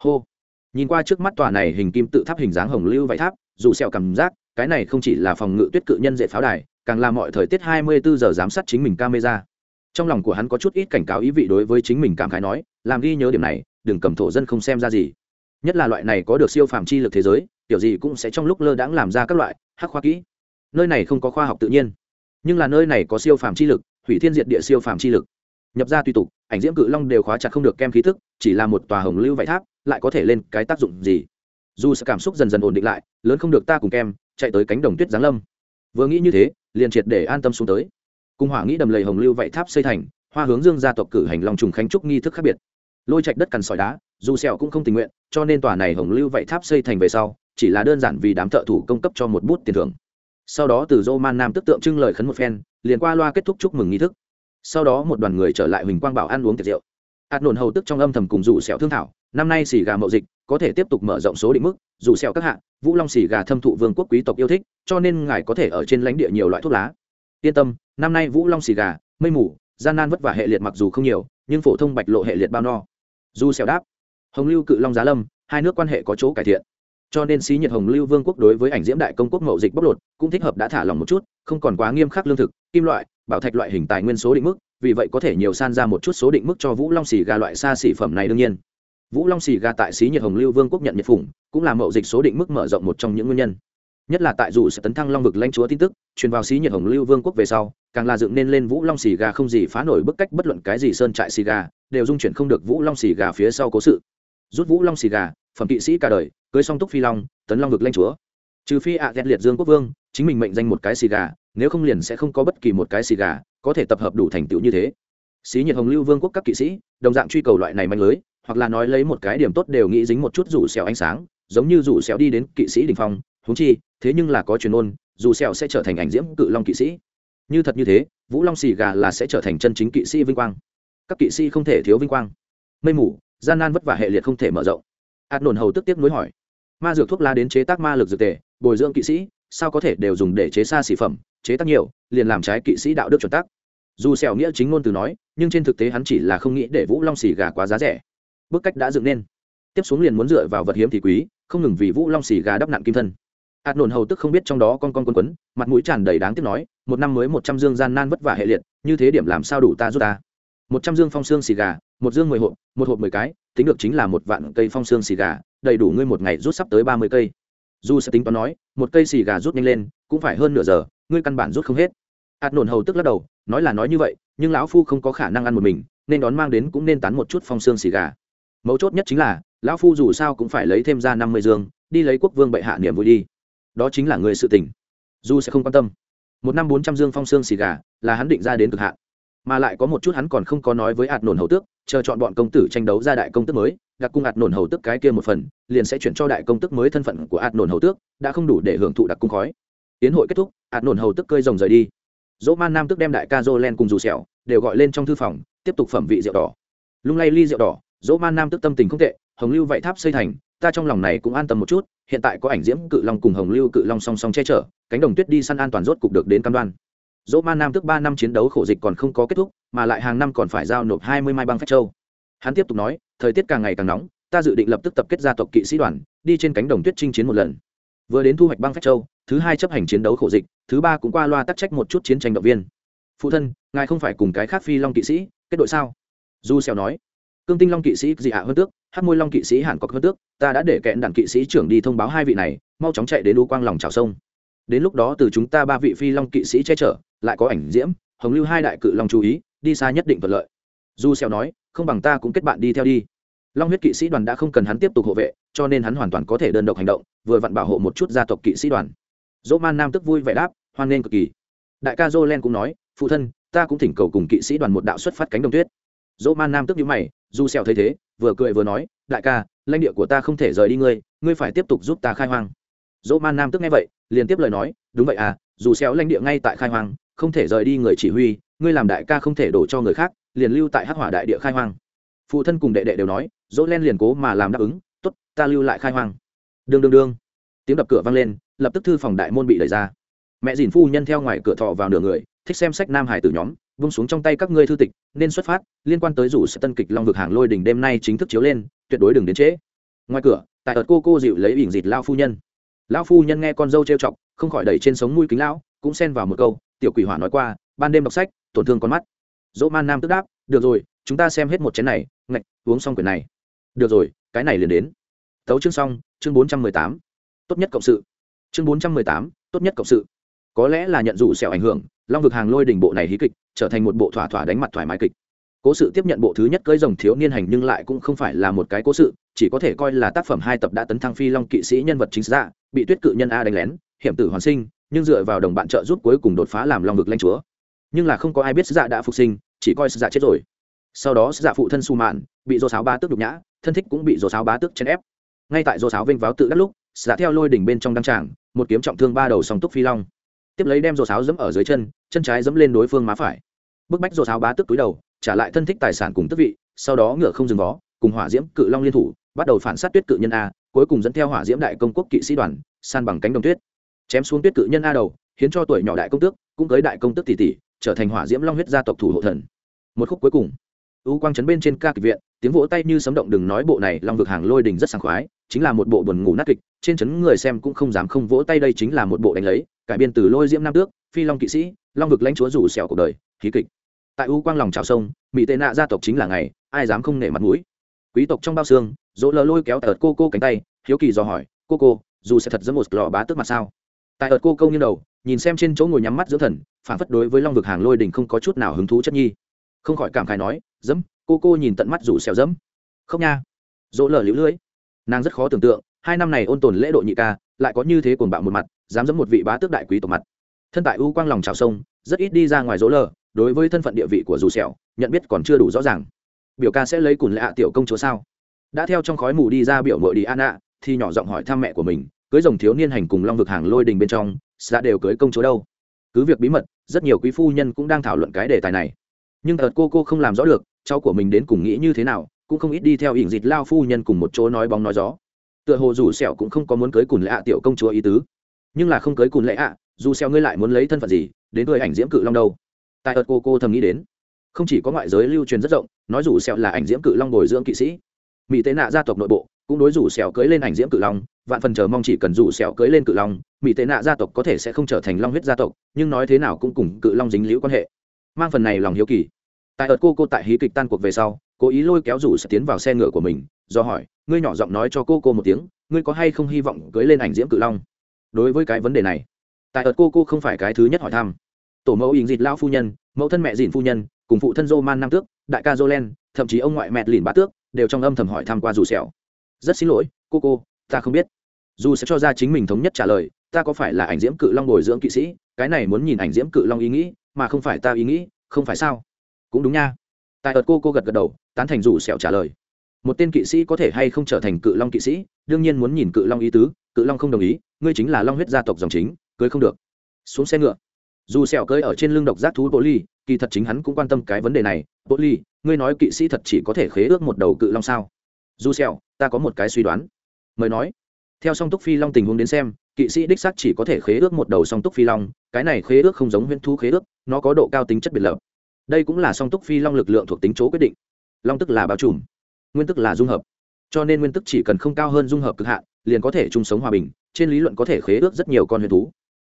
Hô. Nhìn qua trước mắt tòa này hình kim tự tháp hình dáng hồng lưu vải tháp, dù sẹo cảm giác, cái này không chỉ là phòng ngự tuyết cự nhân dễ pháo đài, càng là mọi thời tiết 24 giờ giám sát chính mình camera. Trong lòng của hắn có chút ít cảnh cáo ý vị đối với chính mình cảm khái nói, làm ghi nhớ điểm này, đừng cầm thổ dân không xem ra gì. Nhất là loại này có được siêu phàm chi lực thế giới, tiểu gì cũng sẽ trong lúc lơ đãng làm ra các loại hắc khoa kỹ nơi này không có khoa học tự nhiên, nhưng là nơi này có siêu phàm chi lực, hủy thiên diệt địa siêu phàm chi lực. Nhập ra tùy tục, ảnh diễm cự long đều khóa chặt không được kem khí thức chỉ là một tòa hồng lưu vải tháp, lại có thể lên cái tác dụng gì? Dù sự cảm xúc dần dần ổn định lại, lớn không được ta cùng kem, chạy tới cánh đồng tuyết giáng lâm. Vừa nghĩ như thế, liền triệt để an tâm xuống tới. Cung hỏa nghĩ đầm lầy hồng lưu vải tháp xây thành, hoa hướng dương gia tộc cử hành lòng trùng khánh trúc nghi thức khác biệt. Lôi trạch đất cằn sỏi đá, dù sẹo cũng không tình nguyện, cho nên tòa này hồng lưu vải tháp xây thành về sau, chỉ là đơn giản vì đám thợ thủ công cấp cho một bút tiền thưởng sau đó từ dô man nam tức tượng trưng lời khấn một phen, liền qua loa kết thúc chúc mừng nghi thức. Sau đó một đoàn người trở lại huỳnh quang bảo ăn uống tiệc rượu. Hạt nổn hầu tức trong âm thầm cùng rủ sẹo thương thảo, năm nay xì gà mậu dịch, có thể tiếp tục mở rộng số định mức, rủ sẹo các hạng vũ long xì gà thâm thụ vương quốc quý tộc yêu thích, cho nên ngài có thể ở trên lãnh địa nhiều loại thuốc lá. Yên tâm, năm nay vũ long xì gà, mây mù, gian nan vất vả hệ liệt mặc dù không nhiều, nhưng phổ thông bạch lộ hệ liệt bao no. Dù sẹo đáp, hồng lưu cự long giá lâm, hai nước quan hệ có chỗ cải thiện. Cho nên xí nhiệt hồng lưu vương quốc đối với ảnh diễm đại công quốc mậu dịch bóc lột cũng thích hợp đã thả lỏng một chút, không còn quá nghiêm khắc lương thực, kim loại, bảo thạch loại hình tài nguyên số định mức, vì vậy có thể nhiều san ra một chút số định mức cho vũ long xì gà loại xa xỉ phẩm này đương nhiên. Vũ long xì gà tại xí nhiệt hồng lưu vương quốc nhận nhiệt phủng cũng là mậu dịch số định mức mở rộng một trong những nguyên nhân. Nhất là tại dù sẽ tấn thăng long vực lãnh chúa tin tức, truyền vào xí nhiệt hồng lưu vương quốc về sau, càng là dựng nên lên vũ long xì gà không gì phá nổi bức cách bất luận cái gì sơn trại xì gà, đều dung chuyển không được vũ long xì gà phía sau cố sự. Rút vũ long xì gà, phẩm kỵ sĩ cả đời, cưới song túc phi long, tấn long vực lãnh chúa trừ phi ạ à liệt dương quốc vương, chính mình mệnh danh một cái xì gà, nếu không liền sẽ không có bất kỳ một cái xì gà có thể tập hợp đủ thành tựu như thế. Xí nhiệt hồng lưu vương quốc các kỵ sĩ, đồng dạng truy cầu loại này manh lưới, hoặc là nói lấy một cái điểm tốt đều nghĩ dính một chút rủ xẻo ánh sáng, giống như rủ xẻo đi đến kỵ sĩ đình phong húng chi, thế nhưng là có truyền ôn dù xẻo sẽ trở thành ảnh diễm cự long kỵ sĩ. Như thật như thế, vũ long xì gà là sẽ trở thành chân chính kỵ sĩ vinh quang. Các kỵ sĩ không thể thiếu vinh quang. Mây mù, gian nan vất vả hệ liệt không thể mở rộng. Ạt nổn hầu tức tiếp nối hỏi. Ma dược thuốc lá đến chế tác ma lực dược tề bồi dưỡng kỵ sĩ, sao có thể đều dùng để chế xa xỉ phẩm, chế tác nhiều, liền làm trái kỵ sĩ đạo đức chuẩn tắc. Dù xẻo nghĩa chính ngôn từ nói, nhưng trên thực tế hắn chỉ là không nghĩ để vũ long xì gà quá giá rẻ. Bức cách đã dựng nên. Tiếp xuống liền muốn dựa vào vật hiếm thì quý, không ngừng vì vũ long xì gà đắp nặng kim thân. Hạt nổn hầu tức không biết trong đó con con quấn quấn, mặt mũi tràn đầy đáng tiếc nói, một năm mới một trăm dương gian nan vất vả hệ liệt, như thế điểm làm sao đủ ta rút ta? Một trăm dương phong xương xì gà, một dương mười hộp, một hộp mười cái, tính được chính là một vạn cây phong xương xì gà, đầy đủ ngươi một ngày rút sắp tới ba mươi cây dù sẽ tính toán nói, một cây xì gà rút nhanh lên, cũng phải hơn nửa giờ, ngươi căn bản rút không hết. Hạt nổn hầu tức lắc đầu, nói là nói như vậy, nhưng lão phu không có khả năng ăn một mình, nên đón mang đến cũng nên tán một chút phong xương xì gà. Mấu chốt nhất chính là, lão phu dù sao cũng phải lấy thêm ra năm mươi dương, đi lấy quốc vương bệ hạ niềm vui đi. Đó chính là người sự tình. Du sẽ không quan tâm. Một năm bốn trăm dương phong xương xì gà là hắn định ra đến cực hạn mà lại có một chút hắn còn không có nói với hạt nổn hầu tước, chờ chọn bọn công tử tranh đấu ra đại công tức mới, đặc cung ạt nổn hầu tước cái kia một phần, liền sẽ chuyển cho đại công tức mới thân phận của ạt nổn hầu tước, đã không đủ để hưởng thụ đặc cung khói. Tiến hội kết thúc, ạt nổn hầu tước cơi rồng rời đi. Dỗ man nam tức đem đại ca dô len cùng dù sẹo đều gọi lên trong thư phòng, tiếp tục phẩm vị rượu đỏ. Lung lay ly rượu đỏ, dỗ man nam tức tâm tình không tệ, hồng lưu vậy tháp xây thành, ta trong lòng này cũng an tâm một chút, hiện tại có ảnh diễm cự long cùng hồng lưu cự long song song che chở, cánh đồng tuyết đi săn an toàn rốt cục được đến cam đoan dỗ man nam tức ba năm chiến đấu khổ dịch còn không có kết thúc, mà lại hàng năm còn phải giao nộp hai mươi mai băng phách châu. Hắn tiếp tục nói, thời tiết càng ngày càng nóng, ta dự định lập tức tập kết gia tộc kỵ sĩ đoàn, đi trên cánh đồng tuyết chinh chiến một lần. Vừa đến thu hoạch băng phách châu, thứ hai chấp hành chiến đấu khổ dịch, thứ ba cũng qua loa tắc trách một chút chiến tranh động viên. Phụ thân, ngài không phải cùng cái khác phi long kỵ sĩ, kết đội sao? Du xèo nói, cương tinh long kỵ sĩ dị hạ hơn tước hát môi long kỵ sĩ hàn cọc hơn tước, ta đã để kẹn đảng kỵ sĩ trưởng đi thông báo hai vị này, mau chóng chạy đến u quang lòng trào sông. Đến lúc đó từ chúng ta ba vị phi long kỵ sĩ che chở lại có ảnh diễm, hồng lưu hai đại cự long chú ý, đi xa nhất định thuận lợi. Du xeo nói, không bằng ta cũng kết bạn đi theo đi. Long huyết kỵ sĩ đoàn đã không cần hắn tiếp tục hộ vệ, cho nên hắn hoàn toàn có thể đơn độc hành động, vừa vặn bảo hộ một chút gia tộc kỵ sĩ đoàn. Dỗ man nam tức vui vẻ đáp, hoan nghênh cực kỳ. Đại ca jolen cũng nói, phụ thân, ta cũng thỉnh cầu cùng kỵ sĩ đoàn một đạo xuất phát cánh đồng tuyết. Dỗ man nam tức nhíu mày du xeo thấy thế, vừa cười vừa nói, đại ca, lãnh địa của ta không thể rời đi ngươi ngươi phải tiếp tục giúp ta khai hoang. Dỗ man nam tức nghe vậy, liền tiếp lời nói, đúng vậy à dù xéo lãnh địa ngay tại khai hoang không thể rời đi người chỉ huy, ngươi làm đại ca không thể đổ cho người khác, liền lưu tại hắc hỏa đại địa khai hoang. Phụ thân cùng đệ đệ đều nói, dỗ len liền cố mà làm đáp ứng, tốt, ta lưu lại khai hoang. Đương đương đương. Tiếng đập cửa vang lên, lập tức thư phòng đại môn bị đẩy ra. Mẹ dìn phu nhân theo ngoài cửa thọ vào nửa người, thích xem sách nam hải tử nhóm, vung xuống trong tay các ngươi thư tịch, nên xuất phát, liên quan tới rủ sẽ tân kịch long vực hàng lôi đỉnh đêm nay chính thức chiếu lên, tuyệt đối đừng đến trễ. Ngoài cửa, tại ợt cô cô dịu lấy ỉn dịt lao phu nhân. Lão phu nhân nghe con dâu trêu chọc, không khỏi đẩy trên sống mũi kính lão, cũng xen vào một câu tiểu quỷ hỏa nói qua, ban đêm đọc sách, tổn thương con mắt. Dỗ man nam tức đáp, được rồi, chúng ta xem hết một chén này, ngạch, uống xong quyển này. Được rồi, cái này liền đến. Tấu chương xong, chương bốn trăm mười tám. Tốt nhất cộng sự. Chương bốn trăm mười tám, tốt nhất cộng sự. Có lẽ là nhận rủ sẹo ảnh hưởng, long vực hàng lôi đỉnh bộ này hí kịch, trở thành một bộ thỏa thỏa đánh mặt thoải mái kịch. Cố sự tiếp nhận bộ thứ nhất cưới rồng thiếu niên hành nhưng lại cũng không phải là một cái cố sự, chỉ có thể coi là tác phẩm hai tập đã tấn thăng phi long kỵ sĩ nhân vật chính ra, bị tuyết cự nhân a đánh lén, hiểm tử hoàn sinh nhưng dựa vào đồng bạn trợ giúp cuối cùng đột phá làm long vực lanh chúa. Nhưng là không có ai biết dạ đã phục sinh, chỉ coi dạ chết rồi. Sau đó dạ phụ thân su mạn bị dô sáo ba tước đục nhã, thân thích cũng bị dô sáo bá tước chèn ép. Ngay tại dô sáo vênh váo tự đắc lúc dạ theo lôi đỉnh bên trong đăng tràng, một kiếm trọng thương ba đầu song túc phi long. Tiếp lấy đem dô sáo dẫm ở dưới chân chân trái dẫm lên đối phương má phải. Bức bách dô sáo bá tước túi đầu, trả lại thân thích tài sản cùng tước vị, sau đó ngựa không dừng vó, cùng hỏa diễm cự long liên thủ, bắt đầu phản sát tuyết cự nhân a, cuối cùng dẫn theo hỏa diễm đại công quốc kỵ sĩ đoàn, san bằng cánh đồng tuyết chém xuống tuyết cự nhân a đầu hiến cho tuổi nhỏ đại công tước, cũng tới đại công tước tỷ tỷ, trở thành hỏa diễm long huyết gia tộc thủ hộ thần. Một khúc cuối cùng. U quang trấn bên trên ca kịch viện, tiếng vỗ tay như sấm động đừng nói bộ này, long vực hàng lôi đình rất sảng khoái, chính là một bộ buồn ngủ nát kịch, trên trấn người xem cũng không dám không vỗ tay đây chính là một bộ đánh lấy, cải biên từ lôi diễm nam tước, phi long kỵ sĩ, long vực lãnh chúa rủ xẻo cuộc đời, khí kịch. Tại u quang lòng trào sông, mỹ tệ nạ gia tộc chính là ngày, ai dám không nể mặt mũi. Quý tộc trong bao xương, dỗ lờ lôi kéo tờ cô cô cánh tay, hiếu kỳ dò hỏi, cô cô, dù sẽ thật dẫn một lò bá tước mặt sao? Tại ợt cô câu như đầu, nhìn xem trên chỗ ngồi nhắm mắt dưỡng thần phản phất đối với long vực hàng lôi đình không có chút nào hứng thú chất nhi. Không khỏi cảm khai nói, dẫm, cô cô nhìn tận mắt rủ xèo dẫm. Không nha. Dỗ lờ lũ lưỡi. Nàng rất khó tưởng tượng, hai năm này ôn tồn lễ độ nhị ca, lại có như thế cuồng bạo một mặt, dám dẫm một vị bá tước đại quý tộc mặt. Thân tại u quang lòng trào sông, rất ít đi ra ngoài dỗ lờ, đối với thân phận địa vị của dù sẹo nhận biết còn chưa đủ rõ ràng. Biểu ca sẽ lấy cùn lệ tiểu công chúa sao? Đã theo trong khói mù đi ra biểu mội đi an ạ thì nhỏ giọng hỏi thăm mẹ của mình cưới rồng thiếu niên hành cùng long vực hàng lôi đình bên trong xã đều cưới công chúa đâu. Cứ việc bí mật, rất nhiều quý phu nhân cũng đang thảo luận cái đề tài này. Nhưng thật cô cô không làm rõ được, cháu của mình đến cùng nghĩ như thế nào, cũng không ít đi theo ỉn dịt lao phu nhân cùng một chỗ nói bóng nói gió. Tựa hồ rủ sẹo cũng không có muốn cưới cùn lệ ạ tiểu công chúa ý tứ. Nhưng là không cưới cùn lệ ạ, dù sẹo ngươi lại muốn lấy thân phận gì, đến tuổi ảnh diễm cự long đâu? Tại ợt cô cô thầm nghĩ đến. Không chỉ có ngoại giới lưu truyền rất rộng, nói rủ sẹo là ảnh diễm cự long bồi dưỡng kỵ sĩ. Mỹ tế nạ gia tộc nội bộ cũng đối rủ sẹo cưới lên ảnh diễm cự long, vạn phần chờ mong chỉ cần rủ sẹo cưới lên cự long mỹ tế nạ gia tộc có thể sẽ không trở thành long huyết gia tộc, nhưng nói thế nào cũng cùng cự long dính liễu quan hệ. Mang phần này lòng hiếu kỳ. Tại ợt cô cô tại hí kịch tan cuộc về sau cố ý lôi kéo rủ sẽ tiến vào xe ngựa của mình, do hỏi, ngươi nhỏ giọng nói cho cô cô một tiếng, ngươi có hay không hy vọng cưới lên ảnh diễm cự long? Đối với cái vấn đề này, tại ợt cô cô không phải cái thứ nhất hỏi thăm. Tổ mẫu ỉn dịt lao phu nhân, mẫu thân mẹ dìn phu nhân, cùng phụ thân dô man nam tước, đại ca dô len, thậm chí ông ngoại mẹ lìn bát tước, đều trong âm thầm hỏi thăm qua rủ sẹo rất xin lỗi, cô cô, ta không biết. Dù sẽ cho ra chính mình thống nhất trả lời, ta có phải là ảnh diễm cự long bồi dưỡng kỵ sĩ? Cái này muốn nhìn ảnh diễm cự long ý nghĩ, mà không phải ta ý nghĩ, không phải sao? Cũng đúng nha. Tại ợt cô cô gật gật đầu, tán thành rủ sẹo trả lời. Một tên kỵ sĩ có thể hay không trở thành cự long kỵ sĩ, đương nhiên muốn nhìn cự long ý tứ, cự long không đồng ý, ngươi chính là long huyết gia tộc dòng chính, cưới không được. Xuống xe ngựa. Dù sẹo cưới ở trên lưng độc giác thú bộ ly kỳ thật chính hắn cũng quan tâm cái vấn đề này. Bộ ly ngươi nói kỵ sĩ thật chỉ có thể khế ước một đầu cự long sao? Du sẹo ta có một cái suy đoán. Mời nói. Theo song túc phi long tình huống đến xem, kỵ sĩ đích xác chỉ có thể khế ước một đầu song túc phi long, cái này khế ước không giống huyễn thú khế ước, nó có độ cao tính chất biệt lập. Đây cũng là song túc phi long lực lượng thuộc tính chỗ quyết định. Long tức là bao trùm, nguyên tức là dung hợp. Cho nên nguyên tức chỉ cần không cao hơn dung hợp cực hạn, liền có thể chung sống hòa bình, trên lý luận có thể khế ước rất nhiều con huyền thú.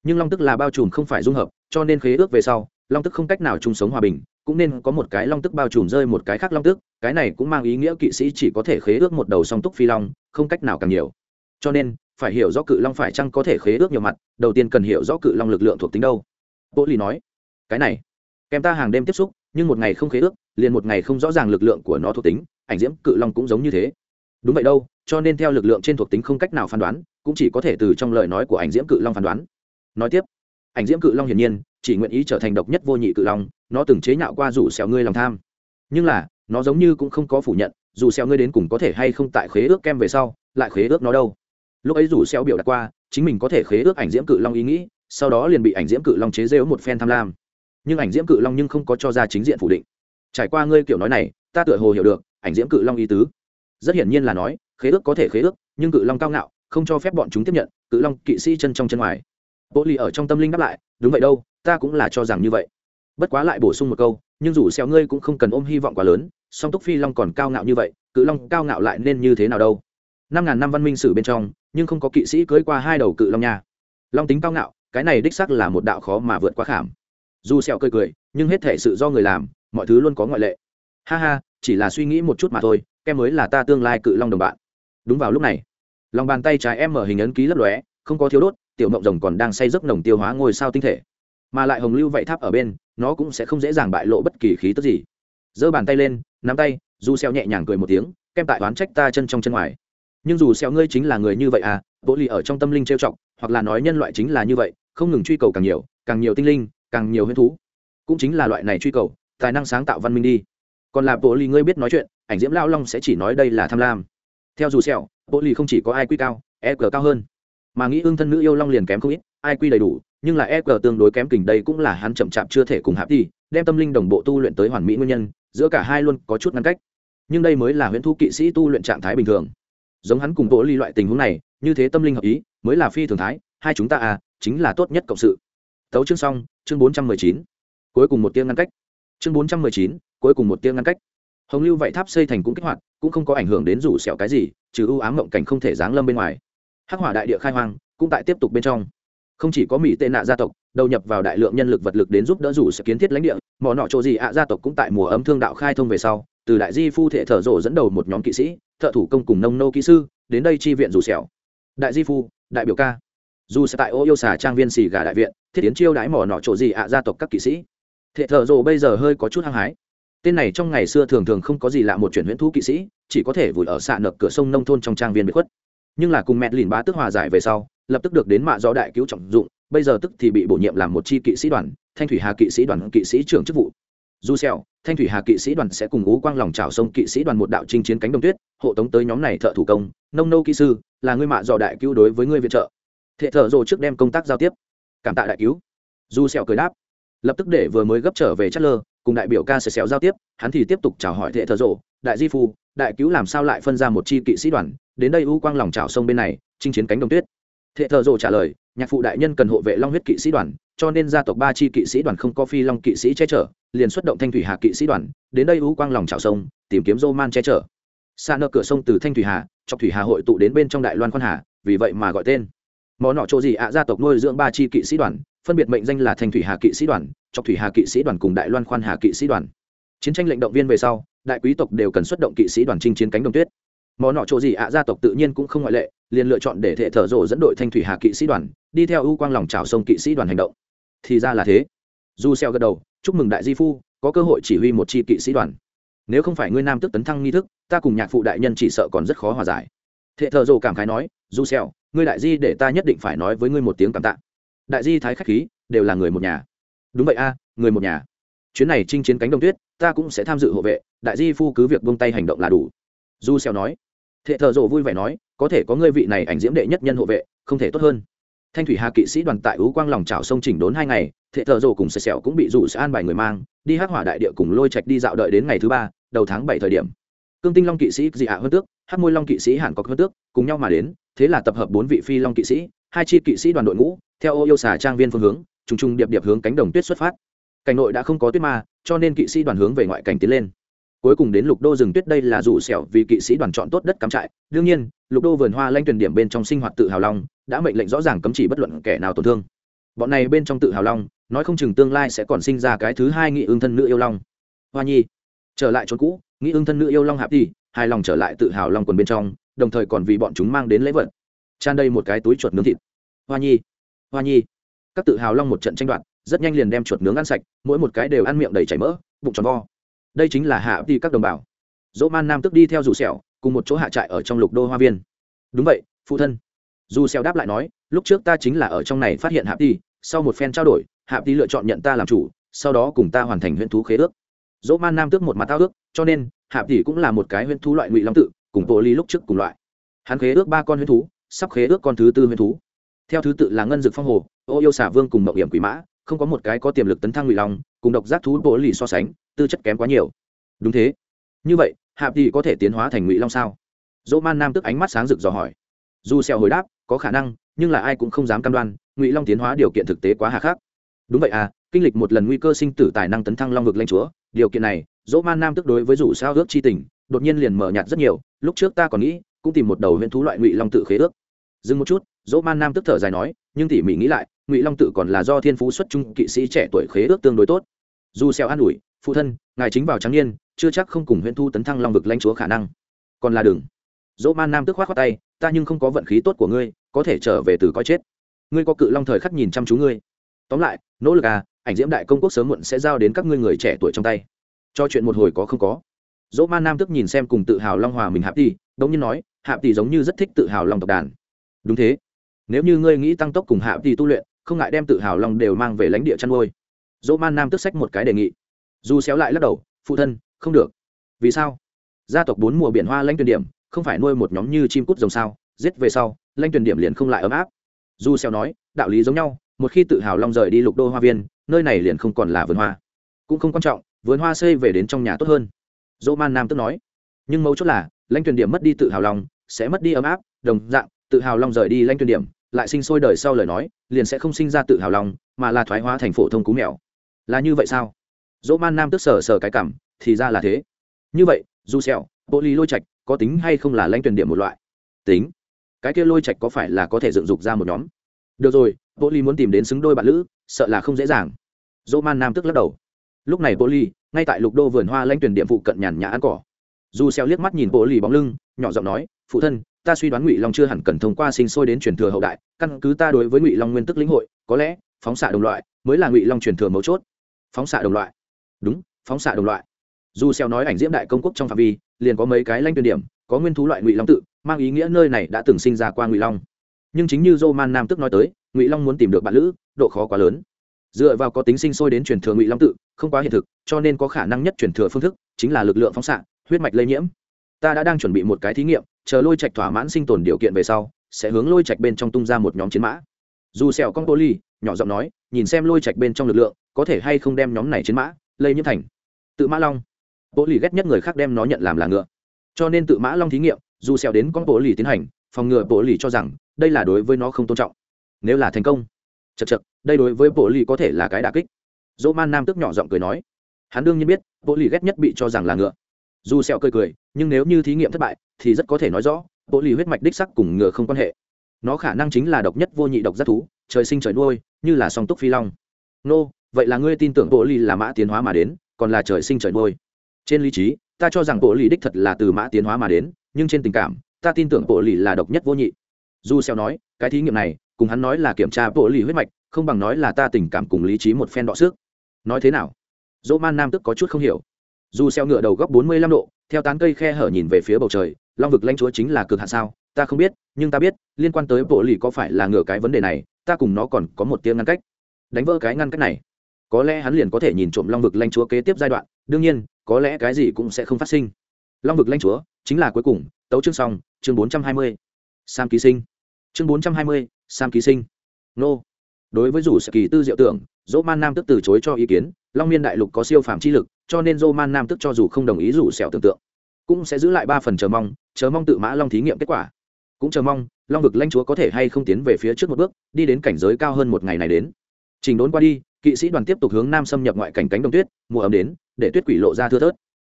Nhưng long tức là bao trùm không phải dung hợp, cho nên khế ước về sau, long tức không cách nào chung sống hòa bình cũng nên có một cái long tức bao trùm rơi một cái khác long tức, cái này cũng mang ý nghĩa kỵ sĩ chỉ có thể khế ước một đầu song túc phi long, không cách nào càng nhiều. Cho nên, phải hiểu rõ cự long phải chăng có thể khế ước nhiều mặt, đầu tiên cần hiểu rõ cự long lực lượng thuộc tính đâu. Bộ lì nói, cái này kèm ta hàng đêm tiếp xúc, nhưng một ngày không khế ước, liền một ngày không rõ ràng lực lượng của nó thuộc tính, ảnh diễm cự long cũng giống như thế. Đúng vậy đâu, cho nên theo lực lượng trên thuộc tính không cách nào phán đoán, cũng chỉ có thể từ trong lời nói của ảnh diễm cự long phán đoán. Nói tiếp, ảnh diễm cự long hiển nhiên chỉ nguyện ý trở thành độc nhất vô nhị cự long, nó từng chế nhạo qua rủ xẻo ngươi lòng tham. Nhưng là, nó giống như cũng không có phủ nhận dù xẻo ngươi đến cùng có thể hay không tại khế ước kem về sau, lại khế ước nó đâu. Lúc ấy rủ xẻo biểu đạt qua, chính mình có thể khế ước ảnh diễm cự long ý nghĩ, sau đó liền bị ảnh diễm cự long chế dêu một phen tham lam. Nhưng ảnh diễm cự long nhưng không có cho ra chính diện phủ định. Trải qua ngươi kiểu nói này, ta tựa hồ hiểu được, ảnh diễm cự long ý tứ. Rất hiển nhiên là nói, khế ước có thể khế ước, nhưng cự long cao ngạo, không cho phép bọn chúng tiếp nhận, cự long kỵ sĩ chân trong chân ngoài. Bộ lì ở trong tâm linh đáp lại, đúng vậy đâu ta cũng là cho rằng như vậy. Bất quá lại bổ sung một câu, nhưng dù xeo ngươi cũng không cần ôm hy vọng quá lớn, song túc phi long còn cao ngạo như vậy, cự long cao ngạo lại nên như thế nào đâu? Năm ngàn năm văn minh sử bên trong, nhưng không có kỵ sĩ cưới qua hai đầu cự long nha. Long tính cao ngạo, cái này đích xác là một đạo khó mà vượt qua khảm. Dù sẹo cười cười, nhưng hết thể sự do người làm, mọi thứ luôn có ngoại lệ. Ha ha, chỉ là suy nghĩ một chút mà thôi em mới là ta tương lai cự long đồng bạn. Đúng vào lúc này, lòng bàn tay trái em mở hình ấn ký lấp lóe, không có thiếu đốt, tiểu mộng rồng còn đang say giấc nồng tiêu hóa ngôi sao tinh thể mà lại hồng lưu vậy tháp ở bên, nó cũng sẽ không dễ dàng bại lộ bất kỳ khí tức gì. Giơ bàn tay lên, nắm tay, dù xeo nhẹ nhàng cười một tiếng, kem tại đoán trách ta chân trong chân ngoài. Nhưng dù xeo ngươi chính là người như vậy à bộ lì ở trong tâm linh trêu chọc, hoặc là nói nhân loại chính là như vậy, không ngừng truy cầu càng nhiều càng nhiều tinh linh, càng nhiều huyễn thú. Cũng chính là loại này truy cầu, tài năng sáng tạo văn minh đi. Còn là bộ lì ngươi biết nói chuyện, ảnh diễm lao long sẽ chỉ nói đây là tham lam. Theo dù xeo bộ lì không chỉ có ai quy cao e cờ cao hơn mà nghĩ ương thân nữ yêu long liền kém không ít, ai quy đầy đủ, nhưng là e g tương đối kém kình đây cũng là hắn chậm chạp chưa thể cùng hạp đi, đem tâm linh đồng bộ tu luyện tới hoàn mỹ nguyên nhân, giữa cả hai luôn có chút ngăn cách. Nhưng đây mới là huyễn thu kỵ sĩ tu luyện trạng thái bình thường. Giống hắn cùng bộ ly loại tình huống này, như thế tâm linh hợp ý, mới là phi thường thái, hai chúng ta à chính là tốt nhất cộng sự. Tấu chương xong, chương bốn trăm mười chín. Cuối cùng một tiếng ngăn cách. Chương bốn trăm mười chín, cuối cùng một tiếng ngăn cách. Hồng lưu vậy tháp xây thành cũng kích hoạt, cũng không có ảnh hưởng đến rủ sẹo cái gì, trừ ưu ám mộng cảnh không thể giáng lâm bên ngoài hắc hỏa đại địa khai hoang, cũng tại tiếp tục bên trong. Không chỉ có mỹ tệ nạ gia tộc, đầu nhập vào đại lượng nhân lực vật lực đến giúp đỡ rủ sự kiến thiết lãnh địa, mỏ nọ chỗ gì ạ gia tộc cũng tại mùa ấm thương đạo khai thông về sau, từ đại di phu thể thở rộ dẫn đầu một nhóm kỵ sĩ, thợ thủ công cùng nông nô kỹ sư, đến đây chi viện rủ sẹo đại di phu, đại biểu ca. Dù sẽ tại ô yêu xà trang viên xì gà đại viện, thiết tiến chiêu đãi mỏ nọ chỗ gì ạ gia tộc các kỵ sĩ. Thể thở rộ bây giờ hơi có chút hăng hái. Tên này trong ngày xưa thường thường không có gì lạ một chuyển huyễn thú kỵ sĩ, chỉ có thể vùi ở xạ nập cửa sông nông thôn trong trang viên bị khuất nhưng là cùng mẹ lìn bá tức hòa giải về sau, lập tức được đến mạ do đại cứu trọng dụng, bây giờ tức thì bị bổ nhiệm làm một chi kỵ sĩ đoàn, thanh thủy hà kỵ sĩ đoàn kỵ sĩ trưởng chức vụ. Du xèo, thanh thủy hà kỵ sĩ đoàn sẽ cùng ú quang lòng trào sông kỵ sĩ đoàn một đạo chinh chiến cánh đồng tuyết, hộ tống tới nhóm này thợ thủ công, nông nô kỹ sư, là người mạ dò đại cứu đối với người viện trợ. Thệ thợ rồ trước đem công tác giao tiếp. Cảm tạ đại cứu. Du xèo cười đáp. Lập tức để vừa mới gấp trở về chất lơ, cùng đại biểu ca sẽ xéo giao tiếp, hắn thì tiếp tục chào hỏi thệ thợ rồ đại di phu, đại cứu làm sao lại phân ra một chi kỵ sĩ đoàn đến đây u quang lòng trào sông bên này, chinh chiến cánh đồng tuyết. Thệ thợ rồ trả lời, nhạc phụ đại nhân cần hộ vệ long huyết kỵ sĩ đoàn, cho nên gia tộc ba chi kỵ sĩ đoàn không có phi long kỵ sĩ che chở, liền xuất động thanh thủy hà kỵ sĩ đoàn, đến đây u quang lòng trào sông, tìm kiếm dô man che chở. Xa nợ cửa sông từ thanh thủy hà, chọc thủy hà hội tụ đến bên trong đại loan khoan hà, vì vậy mà gọi tên. Mò nọ chỗ gì ạ, gia tộc nuôi dưỡng ba chi kỵ sĩ đoàn, phân biệt mệnh danh là thanh thủy hà kỵ sĩ đoàn, chọc thủy hà kỵ sĩ đoàn cùng đại loan khoan hà kỵ sĩ đoàn. Chiến tranh lệnh động viên về sau, đại quý tộc đều cần xuất động kỵ sĩ đoàn chinh chiến cánh đồng tuyết mò nọ chỗ gì ạ, gia tộc tự nhiên cũng không ngoại lệ, liền lựa chọn để thệ thở rộ dẫn đội thanh thủy hà kỵ sĩ đoàn, đi theo ưu quang lòng trào sông kỵ sĩ đoàn hành động. Thì ra là thế. Du xeo gật đầu, chúc mừng đại di phu, có cơ hội chỉ huy một chi kỵ sĩ đoàn. Nếu không phải ngươi nam tức tấn thăng nghi thức, ta cùng nhạc phụ đại nhân chỉ sợ còn rất khó hòa giải. Thệ thợ rồ cảm khái nói du xeo ngươi đại di để ta nhất định phải nói với ngươi một tiếng cảm tạ. Đại di thái khách khí, đều là người một nhà. Đúng vậy a, người một nhà. Chuyến này chinh chiến cánh đồng tuyết, ta cũng sẽ tham dự hộ vệ, đại di phu cứ việc buông tay hành động là đủ du xèo nói. Thệ thợ rộ vui vẻ nói, có thể có ngươi vị này ảnh diễm đệ nhất nhân hộ vệ, không thể tốt hơn. Thanh thủy hà kỵ sĩ đoàn tại ú quang lòng trào sông chỉnh đốn hai ngày, thệ thợ rộ cùng sẹo cũng bị rủ sẽ an bài người mang, đi hắc hỏa đại địa cùng lôi trạch đi dạo đợi đến ngày thứ ba, đầu tháng bảy thời điểm. Cương tinh long kỵ sĩ dị hạ hơn tước, hắc môi long kỵ sĩ hàn cọc hơn tước cùng nhau mà đến, thế là tập hợp bốn vị phi long kỵ sĩ, hai chi kỵ sĩ đoàn đội ngũ, theo ô yêu xà trang viên phương hướng, trùng trùng điệp điệp hướng cánh đồng tuyết xuất phát. Cảnh nội đã không có tuyết ma, cho nên kỵ sĩ đoàn hướng về ngoại cảnh tiến lên cuối cùng đến lục đô rừng tuyết đây là rủ sẹo vì kỵ sĩ đoàn chọn tốt đất cắm trại. Đương nhiên, lục đô vườn hoa lanh tuyển điểm bên trong sinh hoạt tự hào long, đã mệnh lệnh rõ ràng cấm chỉ bất luận kẻ nào tổn thương. Bọn này bên trong tự hào long, nói không chừng tương lai sẽ còn sinh ra cái thứ hai nghị ương thân nữ yêu long. Hoa nhi, trở lại chỗ cũ nghị ương thân nữ yêu long hạp đi, hài lòng trở lại tự hào long quần bên trong, đồng thời còn vì bọn chúng mang đến lễ vật. Tràn đầy một cái túi chuột nướng thịt. Hoa nhi hoa nhi. Các tự hào long một trận tranh đoạt, rất nhanh liền đem chuột nướng ăn sạch, mỗi một cái đều ăn miệng đầy chảy mỡ, bụng tròn vo đây chính là hạ đi các đồng bào. Dỗ man nam tức đi theo dù sẹo, cùng một chỗ hạ trại ở trong lục đô hoa viên. Đúng vậy, phụ thân. Dù sẹo đáp lại nói, lúc trước ta chính là ở trong này phát hiện hạ đi, sau một phen trao đổi, hạ đi lựa chọn nhận ta làm chủ, sau đó cùng ta hoàn thành huyễn thú khế ước. Dỗ man nam tước một mặt tao ước, cho nên, hạ đi cũng là một cái huyễn thú loại ngụy long tự, cùng bộ ly lúc trước cùng loại. Hắn khế ước ba con huyễn thú, sắp khế ước con thứ tư huyễn thú. Theo thứ tự là ngân dực phong hồ, ô yêu xả vương cùng mậu hiểm quỷ mã không có một cái có tiềm lực tấn thăng ngụy long, cùng độc giác thú bộ lì so sánh, tư chất kém quá nhiều. Đúng thế. Như vậy hạp thì có thể tiến hóa thành ngụy long sao? Dỗ man nam tức ánh mắt sáng rực dò hỏi. Dù xèo hồi đáp, có khả năng, nhưng là ai cũng không dám cam đoan, ngụy long tiến hóa điều kiện thực tế quá hà khắc. Đúng vậy à kinh lịch một lần nguy cơ sinh tử tài năng tấn thăng long vực lãnh chúa, điều kiện này, dỗ man nam tức đối với rủ sao ước chi tình, đột nhiên liền mở nhạt rất nhiều, lúc trước ta còn nghĩ, cũng tìm một đầu huyễn thú loại ngụy long tự khế ước. Dừng một chút, dỗ man nam tức thở dài nói, nhưng tỉ mỉ nghĩ lại ngụy long tự còn là do thiên phú xuất trung kỵ sĩ trẻ tuổi khế ước tương đối tốt dù xeo an ủi phụ thân ngài chính vào trắng niên chưa chắc không cùng huyện thu tấn thăng long vực lãnh chúa khả năng còn là đừng dỗ man nam tức khoát khoát tay ta nhưng không có vận khí tốt của ngươi có thể trở về từ coi chết ngươi có cự long thời khắc nhìn chăm chú ngươi tóm lại nỗ lực à ảnh diễm đại công quốc sớm muộn sẽ giao đến các ngươi người trẻ tuổi trong tay cho chuyện một hồi có không có dỗ man nam tức nhìn xem cùng tự hào long hòa mình hạp tỷ đống nhiên nói hạp tỷ giống như rất thích tự hào long tộc đàn đúng thế nếu như ngươi nghĩ tăng tốc cùng hạp tỷ tu luyện không ngại đem tự hào long đều mang về lãnh địa chăn nuôi. Dỗ man nam tức sách một cái đề nghị. Dù xéo lại lắc đầu, phụ thân, không được. Vì sao? Gia tộc bốn mùa biển hoa lãnh tuyển điểm, không phải nuôi một nhóm như chim cút rồng sao, giết về sau, lãnh tuyển điểm liền không lại ấm áp. Dù xéo nói, đạo lý giống nhau, một khi tự hào long rời đi lục đô hoa viên, nơi này liền không còn là vườn hoa. Cũng không quan trọng, vườn hoa xây về đến trong nhà tốt hơn. Dỗ man nam tức nói. Nhưng mấu chốt là, lãnh tuyển điểm mất đi tự hào long, sẽ mất đi ấm áp, đồng dạng, tự hào long rời đi lãnh tuyển điểm lại sinh sôi đời sau lời nói, liền sẽ không sinh ra tự hào lòng, mà là thoái hóa thành phổ thông cú mèo. Là như vậy sao? Dỗ man nam tức sờ sờ cái cảm, thì ra là thế. Như vậy du sẹo bộ ly lôi trạch có tính hay không là lãnh tuyển điểm một loại? Tính. Cái kia lôi trạch có phải là có thể dựng dục ra một nhóm? Được rồi, bộ ly muốn tìm đến xứng đôi bạn lữ, sợ là không dễ dàng. Dỗ man nam tức lắc đầu. Lúc này bộ ly ngay tại lục đô vườn hoa lãnh tuyển điểm phụ cận nhàn nhã ăn cỏ. Du xeo liếc mắt nhìn bộ ly bóng lưng, nhỏ giọng nói, phụ thân ta suy đoán ngụy long chưa hẳn cần thông qua sinh sôi đến truyền thừa hậu đại, căn cứ ta đối với ngụy long nguyên tức lĩnh hội, có lẽ, phóng xạ đồng loại, mới là ngụy long truyền thừa mấu chốt. Phóng xạ đồng loại. Đúng, phóng xạ đồng loại. Dù xeo nói ảnh diễm đại công quốc trong phạm vi, liền có mấy cái lanh tuyển điểm, có nguyên thú loại ngụy long tự, mang ý nghĩa nơi này đã từng sinh ra qua ngụy long. Nhưng chính như roman nam tức nói tới, ngụy long muốn tìm được bạn lữ, độ khó quá lớn. Dựa vào có tính sinh sôi đến truyền thừa ngụy long tự, không quá hiện thực, cho nên có khả năng nhất truyền thừa phương thức chính là lực lượng phóng xạ, huyết mạch lây nhiễm ta đã đang chuẩn bị một cái thí nghiệm, chờ lôi trạch thỏa mãn sinh tồn điều kiện về sau, sẽ hướng lôi trạch bên trong tung ra một nhóm chiến mã. Dù sẹo con poly nhỏ giọng nói, nhìn xem lôi trạch bên trong lực lượng, có thể hay không đem nhóm này chiến mã, lây nhiễm thành. Tự mã long. Bộ lì ghét nhất người khác đem nó nhận làm là ngựa. Cho nên tự mã long thí nghiệm, dù xèo đến con bộ lì tiến hành, phòng ngừa bộ lì cho rằng, đây là đối với nó không tôn trọng. Nếu là thành công chật chật đây đối với bộ lì có thể là cái đả kích. Dỗ man nam tức nhỏ giọng cười nói. Hắn đương nhiên biết bộ lì ghét nhất bị cho rằng là ngựa dù sẹo cười cười, nhưng nếu như thí nghiệm thất bại, thì rất có thể nói rõ, bộ lì huyết mạch đích sắc cùng ngựa không quan hệ. Nó khả năng chính là độc nhất vô nhị độc giác thú, trời sinh trời nuôi, như là song túc phi long. Nô, vậy là ngươi tin tưởng bộ lì là mã tiến hóa mà đến, còn là trời sinh trời nuôi? Trên lý trí, ta cho rằng bộ lì đích thật là từ mã tiến hóa mà đến, nhưng trên tình cảm, ta tin tưởng bộ lì là độc nhất vô nhị. Dù xeo nói, cái thí nghiệm này, cùng hắn nói là kiểm tra bộ lì huyết mạch, không bằng nói là ta tình cảm cùng lý trí một phen đọ sức. Nói thế nào? Dỗ man nam tức có chút không hiểu. Dù xeo ngựa đầu góc bốn mươi lăm độ, theo tán cây khe hở nhìn về phía bầu trời, long vực lãnh chúa chính là cực hạn sao? Ta không biết, nhưng ta biết, liên quan tới bộ lì có phải là ngựa cái vấn đề này, ta cùng nó còn có một tiếng ngăn cách. Đánh vỡ cái ngăn cách này. Có lẽ hắn liền có thể nhìn trộm long vực lanh chúa kế tiếp giai đoạn, đương nhiên, có lẽ cái gì cũng sẽ không phát sinh. Long vực lanh chúa chính là cuối cùng, tấu chương xong, chương bốn trăm hai mươi. Sam ký sinh. Chương bốn trăm hai mươi, sam ký sinh. Nô. Đối với rủ sẽ kỳ tư diệu tưởng dỗ man nam tức từ chối cho ý kiến, long miên đại lục có siêu phàm chi lực, cho nên dỗ man nam tức cho dù không đồng ý rủ sẹo tưởng tượng, cũng sẽ giữ lại ba phần chờ mong chờ mong tự mã long thí nghiệm kết quả. Cũng chờ mong, long vực lãnh chúa có thể hay không tiến về phía trước một bước, đi đến cảnh giới cao hơn một ngày này đến. Trình đốn qua đi, kỵ sĩ đoàn tiếp tục hướng nam xâm nhập ngoại cảnh cánh đồng tuyết, mùa ấm đến, để tuyết quỷ lộ ra thưa thớt.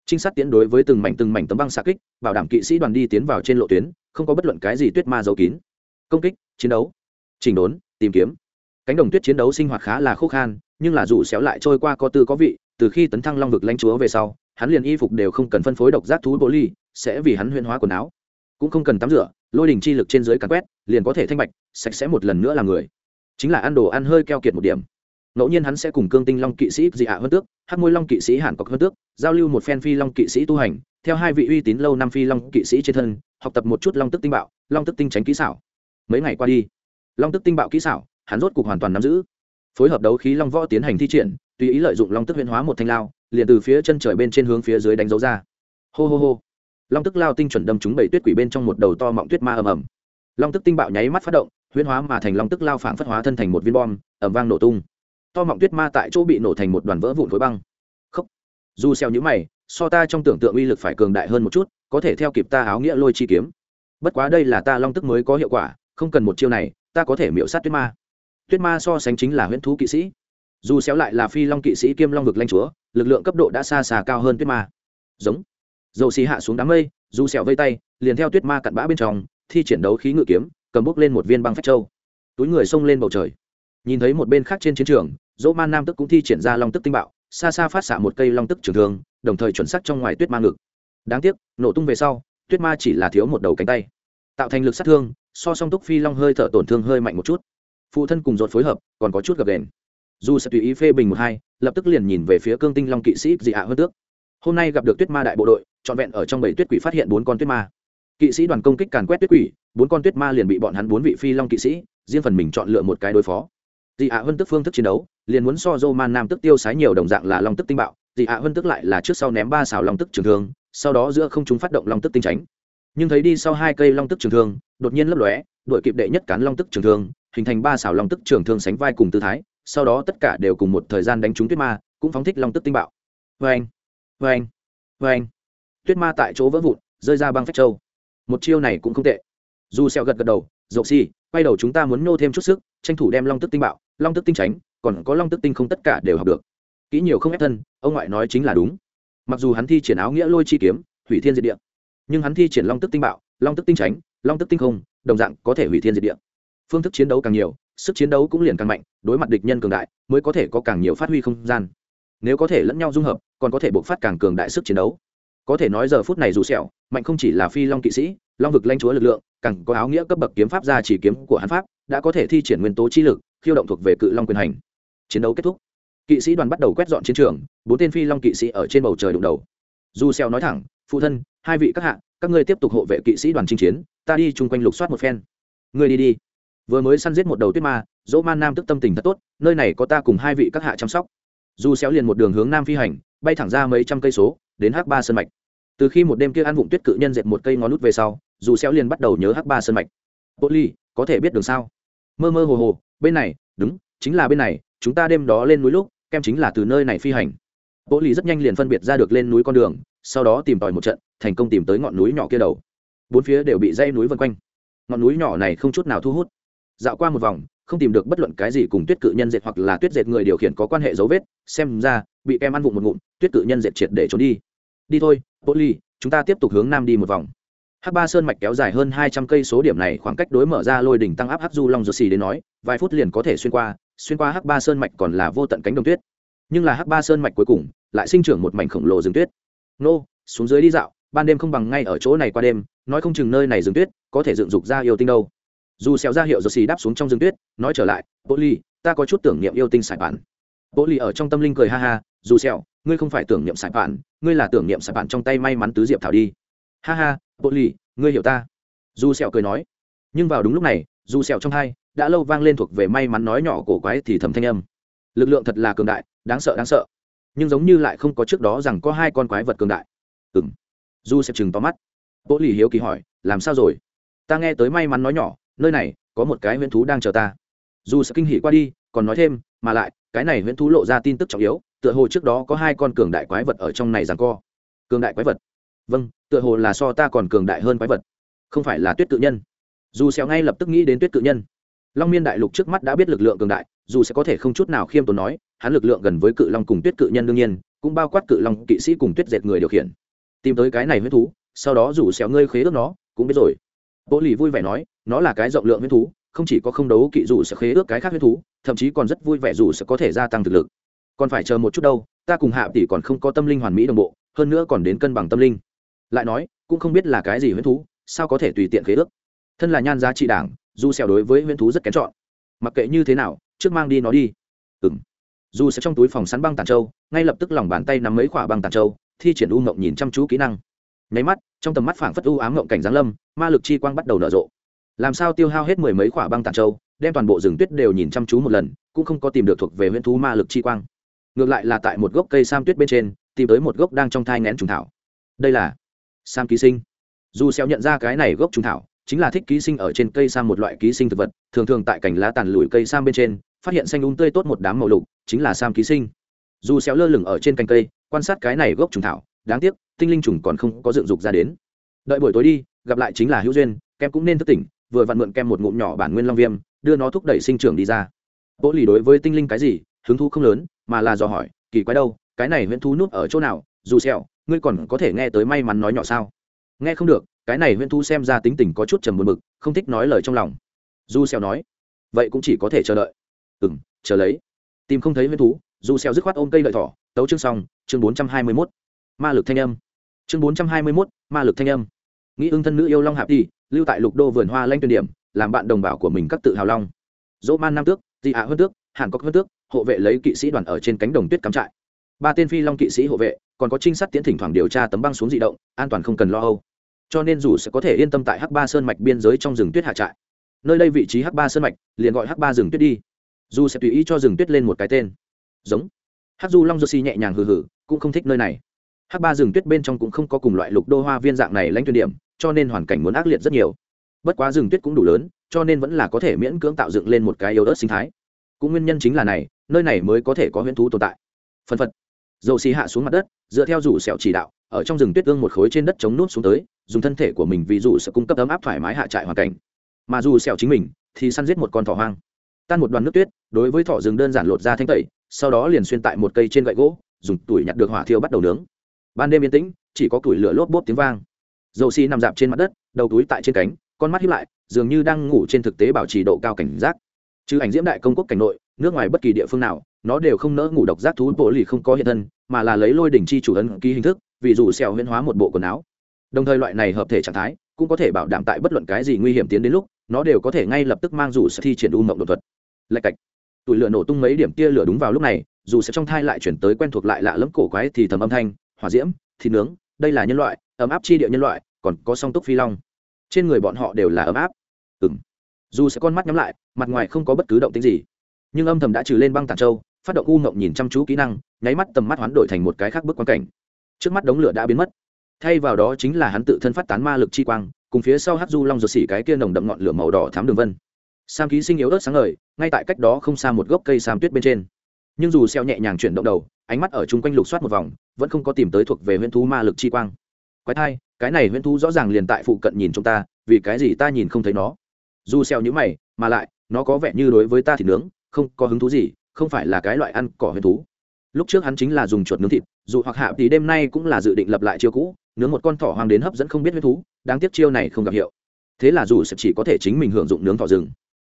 Trinh sát tiến đối với từng mảnh từng mảnh tấm băng xạ kích, bảo đảm kỵ sĩ đoàn đi tiến vào trên lộ tuyến, không có bất luận cái gì tuyết ma giấu kín. Công kích, chiến đấu. Trình đốn, tìm kiếm cánh đồng tuyết chiến đấu sinh hoạt khá là khúc khan, nhưng là dù xéo lại trôi qua có tư có vị, từ khi tấn thăng long vực lãnh chúa về sau, hắn liền y phục đều không cần phân phối độc giác thú bố ly, sẽ vì hắn huyên hóa quần áo. Cũng không cần tắm rửa, lôi đình chi lực trên dưới càn quét, liền có thể thanh bạch, sạch sẽ một lần nữa là người. Chính là ăn đồ ăn hơi keo kiệt một điểm. Ngẫu nhiên hắn sẽ cùng cương tinh long kỵ sĩ dị ạ hơn tước hát môi long kỵ sĩ hàn cọc hơn tước, giao lưu một phen phi long kỵ sĩ tu hành, theo hai vị uy tín lâu năm phi long kỵ sĩ trên thân, học tập một chút long tức tinh bạo, long tức tinh tránh kỹ xảo. Mấy ngày qua đi, long tức tinh bạo kỹ xảo hắn rốt cục hoàn toàn nắm giữ. Phối hợp đấu khí long võ tiến hành thi triển, tùy ý lợi dụng long tức huyễn hóa một thanh lao, liền từ phía chân trời bên trên hướng phía dưới đánh dấu ra. Hô hô hô. Long tức lao tinh chuẩn đâm trúng bảy tuyết quỷ bên trong một đầu to mọng tuyết ma ầm ầm. Long tức tinh bạo nháy mắt phát động, huyễn hóa mà thành long tức lao phảng phất hóa thân thành một viên bom, ầm vang nổ tung. To mọng tuyết ma tại chỗ bị nổ thành một đoàn vỡ vụn khối băng. Khốc. Dù xeo những mày, so ta trong tưởng tượng uy lực phải cường đại hơn một chút, có thể theo kịp ta áo nghĩa lôi chi kiếm. Bất quá đây là ta long tức mới có hiệu quả, không cần một chiêu này, ta có thể miễu sát tuyết ma tuyết ma so sánh chính là huyễn thú kỵ sĩ. Dù xéo lại là phi long kỵ sĩ kiêm long vực lanh chúa, lực lượng cấp độ đã xa xa cao hơn tuyết ma. Giống. Dầu xì hạ xuống đám mây, dù xẻo vây tay, liền theo tuyết ma cặn bã bên trong, thi triển đấu khí ngự kiếm, cầm bốc lên một viên băng phách châu. Túi người xông lên bầu trời. Nhìn thấy một bên khác trên chiến trường, dỗ man nam tức cũng thi triển ra long tức tinh bạo, xa xa phát xạ một cây long tức trường thương, đồng thời chuẩn xác trong ngoài tuyết ma ngực. Đáng tiếc, nổ tung về sau, tuyết ma chỉ là thiếu một đầu cánh tay. Tạo thành lực sát thương, so song túc phi long hơi thở tổn thương hơi mạnh một chút phụ thân cùng dột phối hợp, còn có chút gập đền. Dù sẽ tùy ý phê bình một hai, lập tức liền nhìn về phía cương tinh long kỵ sĩ dị hạ hơn tước. Hôm nay gặp được tuyết ma đại bộ đội, trọn vẹn ở trong bảy tuyết quỷ phát hiện bốn con tuyết ma. Kỵ sĩ đoàn công kích càn quét tuyết quỷ, bốn con tuyết ma liền bị bọn hắn bốn vị phi long kỵ sĩ, riêng phần mình chọn lựa một cái đối phó. Dị hạ hơn tức phương thức chiến đấu, liền muốn so dô man nam tức tiêu sái nhiều đồng dạng là long tức tinh bạo, dị hạ hơn tức lại là trước sau ném ba xào long tức trường thương, sau đó giữa không chúng phát động long tức tinh tránh. Nhưng thấy đi sau hai cây long tức trường thương, đột nhiên lấp lóe đội kịp đệ nhất cán long tức trường thương, hình thành ba xảo long tức trường thương sánh vai cùng tư thái, sau đó tất cả đều cùng một thời gian đánh trúng tuyết ma, cũng phóng thích long tức tinh bạo. Vê anh vê anh vê anh tuyết ma tại chỗ vỡ vụn, rơi ra băng phách châu. Một chiêu này cũng không tệ. Dù sẹo gật gật đầu dậu xi, quay đầu chúng ta muốn nô thêm chút sức, tranh thủ đem long tức tinh bạo, long tức tinh tránh, còn có long tức tinh không tất cả đều học được. Kỹ nhiều không ép thân, ông ngoại nói chính là đúng. Mặc dù hắn thi triển áo nghĩa lôi chi kiếm, hủy thiên diệt địa, nhưng hắn thi triển long tức tinh bạo, long tức tinh tránh long tức tinh không, đồng dạng có thể hủy thiên diệt địa. Phương thức chiến đấu càng nhiều, sức chiến đấu cũng liền càng mạnh, đối mặt địch nhân cường đại mới có thể có càng nhiều phát huy không gian. Nếu có thể lẫn nhau dung hợp, còn có thể bộc phát càng cường đại sức chiến đấu. Có thể nói giờ phút này dù sẹo, mạnh không chỉ là phi long kỵ sĩ, long vực lanh chúa lực lượng, càng có áo nghĩa cấp bậc kiếm pháp gia chỉ kiếm của hắn pháp, đã có thể thi triển nguyên tố chi lực, khiêu động thuộc về cự long quyền hành. Chiến đấu kết thúc. Kỵ sĩ đoàn bắt đầu quét dọn chiến trường, bốn tên phi long kỵ sĩ ở trên bầu trời đụng đầu. Dù sẹo nói thẳng, phụ thân, hai vị các hạ các ngươi tiếp tục hộ vệ kỵ sĩ đoàn chinh chiến, ta đi chung quanh lục soát một phen. Ngươi đi đi. Vừa mới săn giết một đầu tuyết ma, dỗ man nam tức tâm tình thật tốt, nơi này có ta cùng hai vị các hạ chăm sóc. Dù xéo liền một đường hướng nam phi hành, bay thẳng ra mấy trăm cây số, đến hắc ba sơn mạch. Từ khi một đêm kia ăn vụng tuyết cự nhân dệt một cây ngón nút về sau, dù xéo liền bắt đầu nhớ hắc ba sơn mạch. Bộ ly, có thể biết đường sao? Mơ mơ hồ hồ, bên này, đúng, chính là bên này, chúng ta đêm đó lên núi lúc, kem chính là từ nơi này phi hành. Bộ ly rất nhanh liền phân biệt ra được lên núi con đường, sau đó tìm tòi một trận thành công tìm tới ngọn núi nhỏ kia đầu. Bốn phía đều bị dây núi vân quanh. Ngọn núi nhỏ này không chút nào thu hút. Dạo qua một vòng, không tìm được bất luận cái gì cùng tuyết cự nhân dệt hoặc là tuyết dệt người điều khiển có quan hệ dấu vết, xem ra, bị kem ăn vụng một ngụm, tuyết cự nhân dệt triệt để trốn đi. Đi thôi bố ly chúng ta tiếp tục hướng nam đi một vòng. Hắc ba sơn mạch kéo dài hơn hai trăm cây số điểm này khoảng cách đối mở ra lôi đỉnh tăng áp hắc du long dô xì đến nói, vài phút liền có thể xuyên qua xuyên qua hắc ba sơn mạch còn là vô tận cánh đồng tuyết. Nhưng là hắc ba sơn mạch cuối cùng, lại sinh trưởng một mảnh khổng lồ rừng tuyết. Nô, xuống dưới đi dạo ban đêm không bằng ngay ở chỗ này qua đêm, nói không chừng nơi này rừng tuyết có thể dựng dục ra yêu tinh đâu. Dù xéo ra hiệu rồi xì đáp xuống trong rừng tuyết, nói trở lại bố ly ta có chút tưởng niệm yêu tinh sải bản. Bố ly ở trong tâm linh cười ha ha, dù xéo ngươi không phải tưởng niệm sải bản, ngươi là tưởng niệm sải bản trong tay may mắn tứ diệp thảo đi. Ha ha bố ly ngươi hiểu ta. Dù xéo cười nói. Nhưng vào đúng lúc này, dù xéo trong hai đã lâu vang lên thuộc về may mắn nói nhỏ cổ quái thì thầm thanh âm. Lực lượng thật là cường đại, đáng sợ đáng sợ. Nhưng giống như lại không có trước đó rằng có hai con quái vật cường đại. Ừm du sẽ chừng to mắt. Bộ lì hiếu kỳ hỏi, làm sao rồi? Ta nghe tới may mắn nói nhỏ, nơi này có một cái huyễn thú đang chờ ta. Dù sẽ kinh hỉ qua đi, còn nói thêm, mà lại, cái này huyễn thú lộ ra tin tức trọng yếu, tựa hồ trước đó có hai con cường đại quái vật ở trong này rằng co. Cường đại quái vật? Vâng tựa hồ là so ta còn cường đại hơn quái vật, không phải là tuyết cự nhân. Dù xéo ngay lập tức nghĩ đến tuyết cự nhân. Long miên đại lục trước mắt đã biết lực lượng cường đại, dù sẽ có thể không chút nào khiêm tốn nói, hắn lực lượng gần với cự long cùng tuyết cự nhân đương nhiên, cũng bao quát cự long kỵ sĩ cùng tuyết dệt người điều khiển tìm tới cái này huyết thú, sau đó rủ xéo ngươi khế ước nó, cũng biết rồi. Bộ lì vui vẻ nói, nó là cái rộng lượng huyết thú, không chỉ có không đấu kỵ rủ sẽ khế ước cái khác huyết thú, thậm chí còn rất vui vẻ rủ sẽ có thể gia tăng thực lực. Còn phải chờ một chút đâu, ta cùng hạ tỷ còn không có tâm linh hoàn mỹ đồng bộ, hơn nữa còn đến cân bằng tâm linh. Lại nói, cũng không biết là cái gì huyết thú, sao có thể tùy tiện khế ước. Thân là nhan giá trị đảng dù xèo đối với huyết thú rất kén chọn. Mặc kệ như thế nào, trước mang đi nó đi. Ừm. Dù sẽ trong túi phòng sắn băng tàn châu ngay lập tức lòng bàn tay nắm mấy quả băng tàn châu thi triển u ngộng nhìn chăm chú kỹ năng. Nháy mắt, trong tầm mắt phảng phất u ám ngộng cảnh giáng lâm, ma lực chi quang bắt đầu nở rộ. Làm sao tiêu hao hết mười mấy quả băng tàn châu, đem toàn bộ rừng tuyết đều nhìn chăm chú một lần, cũng không có tìm được thuộc về huyễn thú ma lực chi quang. Ngược lại là tại một gốc cây sam tuyết bên trên, tìm tới một gốc đang trong thai ngén trùng thảo. Đây là sam ký sinh. Dù xeo nhận ra cái này gốc trùng thảo, chính là thích ký sinh ở trên cây sam một loại ký sinh thực vật, thường thường tại cành lá tàn lùi cây sam bên trên, phát hiện xanh úng tươi tốt một đám màu lục, chính là sam ký sinh. Dù xéo lơ lửng ở trên cành cây quan sát cái này gốc trùng thảo, đáng tiếc, tinh linh trùng còn không có dựng dục ra đến. Đợi buổi tối đi, gặp lại chính là hữu duyên, kem cũng nên thức tỉnh, vừa vặn mượn kem một ngụm nhỏ bản nguyên long viêm, đưa nó thúc đẩy sinh trưởng đi ra. Bộ lì đối với tinh linh cái gì, hứng thú không lớn, mà là do hỏi, kỳ quái đâu, cái này huyễn thú núp ở chỗ nào, dù sẹo ngươi còn có thể nghe tới may mắn nói nhỏ sao? Nghe không được, cái này huyễn thú xem ra tính tình có chút trầm buồn bực, không thích nói lời trong lòng. Du sẹo nói, vậy cũng chỉ có thể chờ đợi. Ừm, chờ lấy. Tìm không thấy huyễn thú dù xẹo dứt khoát ôm cây lợi thỏ tấu chương xong chương bốn trăm hai mươi 421. ma lực thanh âm. Chương bốn trăm hai mươi 421, ma lực thanh âm. Nghĩ ưng thân nữ yêu long hạp đi lưu tại lục đô vườn hoa lanh tuyên điểm làm bạn đồng bào của mình các tự hào long. Dỗ man nam tước dị ạ hơn tước hàn cốc hơn tước hộ vệ lấy kỵ sĩ đoàn ở trên cánh đồng tuyết cắm trại. Ba tên phi long kỵ sĩ hộ vệ còn có trinh sát tiến thỉnh thoảng điều tra tấm băng xuống dị động an toàn không cần lo âu. Cho nên dù sẽ có thể yên tâm tại hắc ba sơn mạch biên giới trong rừng tuyết hạ trại. Nơi đây vị trí hắc ba sơn mạch liền gọi hắc ba rừng tuyết đi. Dù sẽ tùy ý cho rừng tuyết lên một cái tên giống. Hát du long jersey nhẹ nhàng hừ hừ, cũng không thích nơi này. Hát ba rừng tuyết bên trong cũng không có cùng loại lục đô hoa viên dạng này lãnh tuyên điểm, cho nên hoàn cảnh muốn ác liệt rất nhiều. Bất quá rừng tuyết cũng đủ lớn, cho nên vẫn là có thể miễn cưỡng tạo dựng lên một cái yếu ớt sinh thái. Cũng nguyên nhân chính là này, nơi này mới có thể có huyễn thú tồn tại. Phân phật. Dầu xì hạ xuống mặt đất, dựa theo rủ sẹo chỉ đạo, ở trong rừng tuyết ương một khối trên đất chống nút xuống tới, dùng thân thể của mình vì dù sẽ cung cấp ấm áp thoải mái hạ trại hoàn cảnh. Mà dù sẹo chính mình, thì săn giết một con thỏ hoang. Tan một đoàn nước tuyết, đối với thỏ rừng đơn giản lột ra thanh tẩy sau đó liền xuyên tại một cây trên gậy gỗ, dùng tuổi nhặt được hỏa thiêu bắt đầu nướng. Ban đêm yên tĩnh, chỉ có tuổi lửa lốp bốp tiếng vang. Dầu xi nằm dạp trên mặt đất, đầu túi tại trên cánh, con mắt hiếp lại, dường như đang ngủ trên thực tế bảo trì độ cao cảnh giác. Trừ ảnh diễm đại công quốc cảnh nội, nước ngoài bất kỳ địa phương nào, nó đều không nỡ ngủ độc giác thú bộ lì không có hiện thân, mà là lấy lôi đỉnh chi chủ ấn ký hình thức, vì dù xèo huyễn hóa một bộ quần áo. Đồng thời loại này hợp thể trạng thái, cũng có thể bảo đảm tại bất luận cái gì nguy hiểm tiến đến lúc, nó đều có thể ngay lập tức mang dù sẽ thi triển u mộng đột thuật. Lạch cạch tụi lửa nổ tung mấy điểm tia lửa đúng vào lúc này, dù sẽ trong thai lại chuyển tới quen thuộc lại lạ lẫm cổ quái thì thầm âm thanh, hỏa diễm, thịt nướng, đây là nhân loại, ấm áp chi địa nhân loại, còn có song túc phi long. Trên người bọn họ đều là ấm áp. Ừng dù sẽ con mắt nhắm lại, mặt ngoài không có bất cứ động tính gì. Nhưng âm thầm đã trừ lên băng tàn châu, phát động u ngộng nhìn chăm chú kỹ năng, nháy mắt tầm mắt hoán đổi thành một cái khác bức quan cảnh. Trước mắt đống lửa đã biến mất. Thay vào đó chính là hắn tự thân phát tán ma lực chi quang, cùng phía sau hát du long ruột xỉ cái kia nồng đậm ngọn lửa màu đỏ thám đường vân sam ký sinh yếu ớt sáng ngời, ngay tại cách đó không xa một gốc cây sam tuyết bên trên. Nhưng dù xeo nhẹ nhàng chuyển động đầu, ánh mắt ở chung quanh lục soát một vòng, vẫn không có tìm tới thuộc về huyễn thú ma lực chi quang. Quái thai, cái này huyễn thú rõ ràng liền tại phụ cận nhìn chúng ta, vì cái gì ta nhìn không thấy nó? Dù xeo nhíu mày, mà lại, nó có vẻ như đối với ta thì nướng, không có hứng thú gì, không phải là cái loại ăn cỏ huyễn thú. Lúc trước hắn chính là dùng chuột nướng thịt, dù hoặc hạ thì đêm nay cũng là dự định lập lại chiêu cũ, nướng một con thỏ hoang đến hấp dẫn không biết huyễn thú, đáng tiếc chiêu này không gặp hiệu. Thế là dù sẽ chỉ có thể chính mình hưởng dụng nướng thỏ rừng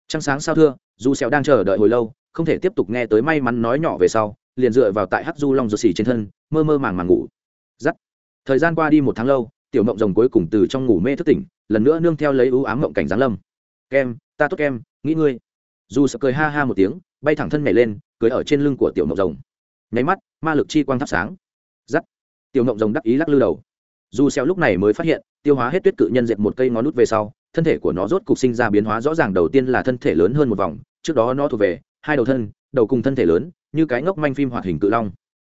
trăng sáng sao thưa, dù xeo đang chờ đợi hồi lâu, không thể tiếp tục nghe tới may mắn nói nhỏ về sau, liền dựa vào tại hắc du long ruột xỉ trên thân, mơ mơ màng màng ngủ. Giắt. Thời gian qua đi một tháng lâu, tiểu mộng rồng cuối cùng từ trong ngủ mê thức tỉnh, lần nữa nương theo lấy ưu ám mộng cảnh giáng lâm. Kem, ta tốt kem, nghĩ ngươi. Dù sợ cười ha ha một tiếng, bay thẳng thân nhảy lên, cưới ở trên lưng của tiểu mộng rồng. Nháy mắt, ma lực chi quang thắp sáng. Giắt. Tiểu mộng rồng đắc ý lắc lư đầu. Dù xeo lúc này mới phát hiện, tiêu hóa hết tuyết cự nhân diệt một cây ngón nút về sau thân thể của nó rốt cục sinh ra biến hóa rõ ràng, đầu tiên là thân thể lớn hơn một vòng, trước đó nó thuộc về hai đầu thân, đầu cùng thân thể lớn, như cái ngốc manh phim hoạt hình cự long.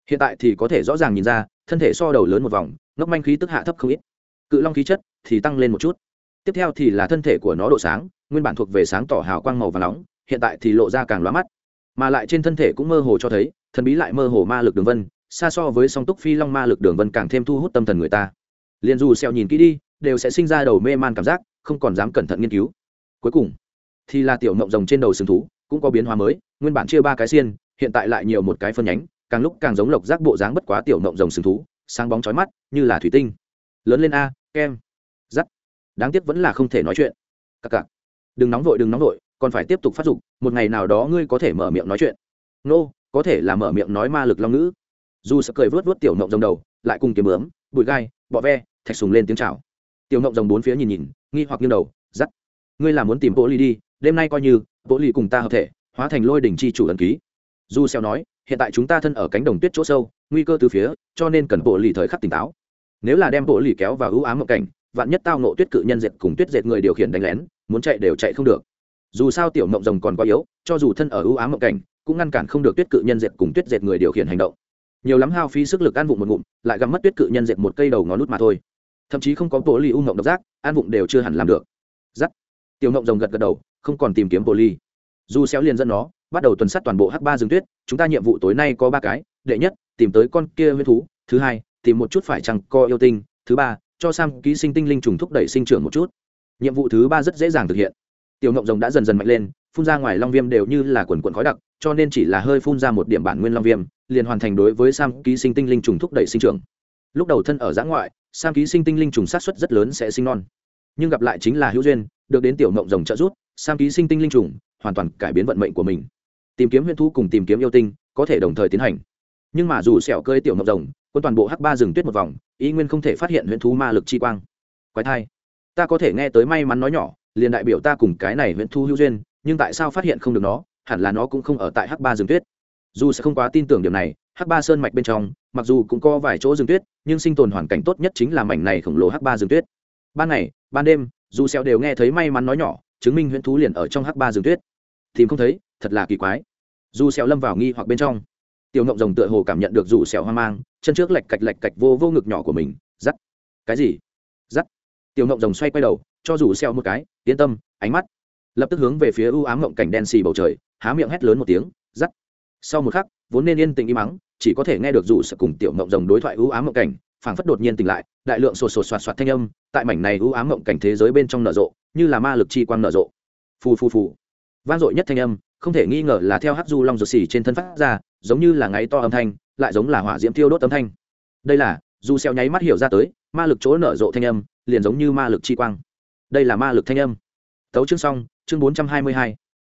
Hiện tại thì có thể rõ ràng nhìn ra, thân thể so đầu lớn một vòng, ngốc manh khí tức hạ thấp không ít. Cự long khí chất thì tăng lên một chút. Tiếp theo thì là thân thể của nó độ sáng, nguyên bản thuộc về sáng tỏ hào quang màu và nóng, hiện tại thì lộ ra càng lóa mắt. Mà lại trên thân thể cũng mơ hồ cho thấy, thần bí lại mơ hồ ma lực đường vân, xa so với song túc phi long ma lực đường vân càng thêm thu hút tâm thần người ta. Liền dù xeo nhìn kỹ đi, đều sẽ sinh ra đầu mê man cảm giác không còn dám cẩn thận nghiên cứu. Cuối cùng thì là tiểu mộng rồng trên đầu sừng thú cũng có biến hóa mới nguyên bản chia ba cái xiên hiện tại lại nhiều một cái phân nhánh càng lúc càng giống lộc giác bộ dáng bất quá tiểu mộng rồng sừng thú sáng bóng chói mắt như là thủy tinh. Lớn lên a kem. Dắt đáng tiếc vẫn là không thể nói chuyện. Cặc cặc. Đừng nóng vội đừng nóng vội còn phải tiếp tục phát dục một ngày nào đó ngươi có thể mở miệng nói chuyện. Nô、no, có thể là mở miệng nói ma lực long ngữ. Dù sợ cười vớt vớt tiểu mộng rồng đầu lại cùng kiếm bướm bụi gai bọ ve thạch sùng lên tiếng chào tiểu ngộng rồng bốn phía nhìn nhìn, nghi hoặc nghiêng đầu dắt ngươi là muốn tìm bộ ly đi, đêm nay coi như bộ ly cùng ta hợp thể, hóa thành lôi đỉnh chi chủ ẩn ký. Du xeo nói, hiện tại chúng ta thân ở cánh đồng tuyết chỗ sâu, nguy cơ từ phía, cho nên cần bộ ly thời khắc tỉnh táo. Nếu là đem bộ ly kéo vào ưu ám mộng cảnh, vạn nhất tao nộ tuyết cự nhân dệt cùng tuyết dệt người điều khiển đánh lén, muốn chạy đều chạy không được. Dù sao tiểu mộng rồng còn quá yếu, cho dù thân ở ưu ám mộng cảnh, cũng ngăn cản không được tuyết cự nhân dệt cùng tuyết dệt người điều khiển hành động. Nhiều lắm hao phí sức lực ăn vụng một ngụm, lại gắm mất tuyết cự nhân dệt một cây đầu ngón nút mà thôi thậm chí không có bộ ly u ngộng độc giác an vụng đều chưa hẳn làm được. Giắt tiểu ngộng rồng gật gật đầu, không còn tìm kiếm bộ ly. Dù xéo liền dẫn nó, bắt đầu tuần sát toàn bộ h ba rừng tuyết, chúng ta nhiệm vụ tối nay có ba cái, đệ nhất, tìm tới con kia huyết thú, thứ hai, tìm một chút phải chăng co yêu tinh, thứ ba, cho sam ký sinh tinh linh trùng thúc đẩy sinh trưởng một chút. Nhiệm vụ thứ ba rất dễ dàng thực hiện. Tiểu ngộng rồng đã dần dần mạnh lên, phun ra ngoài long viêm đều như là quần quần khói đặc, cho nên chỉ là hơi phun ra một điểm bản nguyên long viêm, liền hoàn thành đối với sam ký sinh tinh linh trùng thúc đẩy sinh trưởng. Lúc đầu thân ở giã ngoại sam ký sinh tinh linh trùng sát xuất rất lớn sẽ sinh non. Nhưng gặp lại chính là hữu duyên, được đến tiểu mộng rồng trợ giúp, sam ký sinh tinh linh trùng hoàn toàn cải biến vận mệnh của mình. Tìm kiếm huyễn thu cùng tìm kiếm yêu tinh có thể đồng thời tiến hành. Nhưng mà dù sẹo cơi tiểu mộng rồng, quân toàn bộ hắc ba rừng tuyết một vòng ý nguyên không thể phát hiện huyễn thú ma lực chi quang. Quái thai. Ta có thể nghe tới may mắn nói nhỏ, liền đại biểu ta cùng cái này huyễn thu hữu duyên, nhưng tại sao phát hiện không được nó, hẳn là nó cũng không ở tại hắc ba rừng tuyết dù sẽ không quá tin tưởng điểm này, hắc ba sơn mạch bên trong, mặc dù cũng có vài chỗ rừng tuyết, nhưng sinh tồn hoàn cảnh tốt nhất chính là mảnh này khổng lồ hắc ba rừng tuyết. Ban ngày, ban đêm, dù xeo đều nghe thấy may mắn nói nhỏ, chứng minh huyễn thú liền ở trong hắc ba rừng tuyết. Tìm không thấy, thật là kỳ quái. Dù xeo lâm vào nghi hoặc bên trong. Tiểu ngộng rồng tựa hồ cảm nhận được dù xeo hoang mang, chân trước lạch cạch lạch cạch vô vô ngực nhỏ của mình dắt cái gì? Dắt tiểu ngộng rồng xoay quay đầu, cho dù xeo một cái, yên tâm, ánh mắt lập tức hướng về phía u ám ngộng cảnh đen xì bầu trời, há miệng hét lớn một tiếng dắt sau một khắc, vốn nên yên tĩnh im mắng, chỉ có thể nghe được dù sợ cùng tiểu mộng rồng đối thoại u ám mộng cảnh, phảng phất đột nhiên tỉnh lại, đại lượng sột sột soạt soạt thanh âm, tại mảnh này u ám mộng cảnh thế giới bên trong nở rộ, như là ma lực chi quang nở rộ. Phù phù phù. Vang dội nhất thanh âm, không thể nghi ngờ là theo hát du long ruột xì trên thân phát ra, giống như là ngáy to âm thanh, lại giống là hỏa diễm tiêu đốt âm thanh. Đây là, dù xeo nháy mắt hiểu ra tới, ma lực chỗ nở rộ thanh âm, liền giống như ma lực chi quang. Đây là ma lực thanh âm. Tấu chương xong, chương bốn trăm hai mươi hai.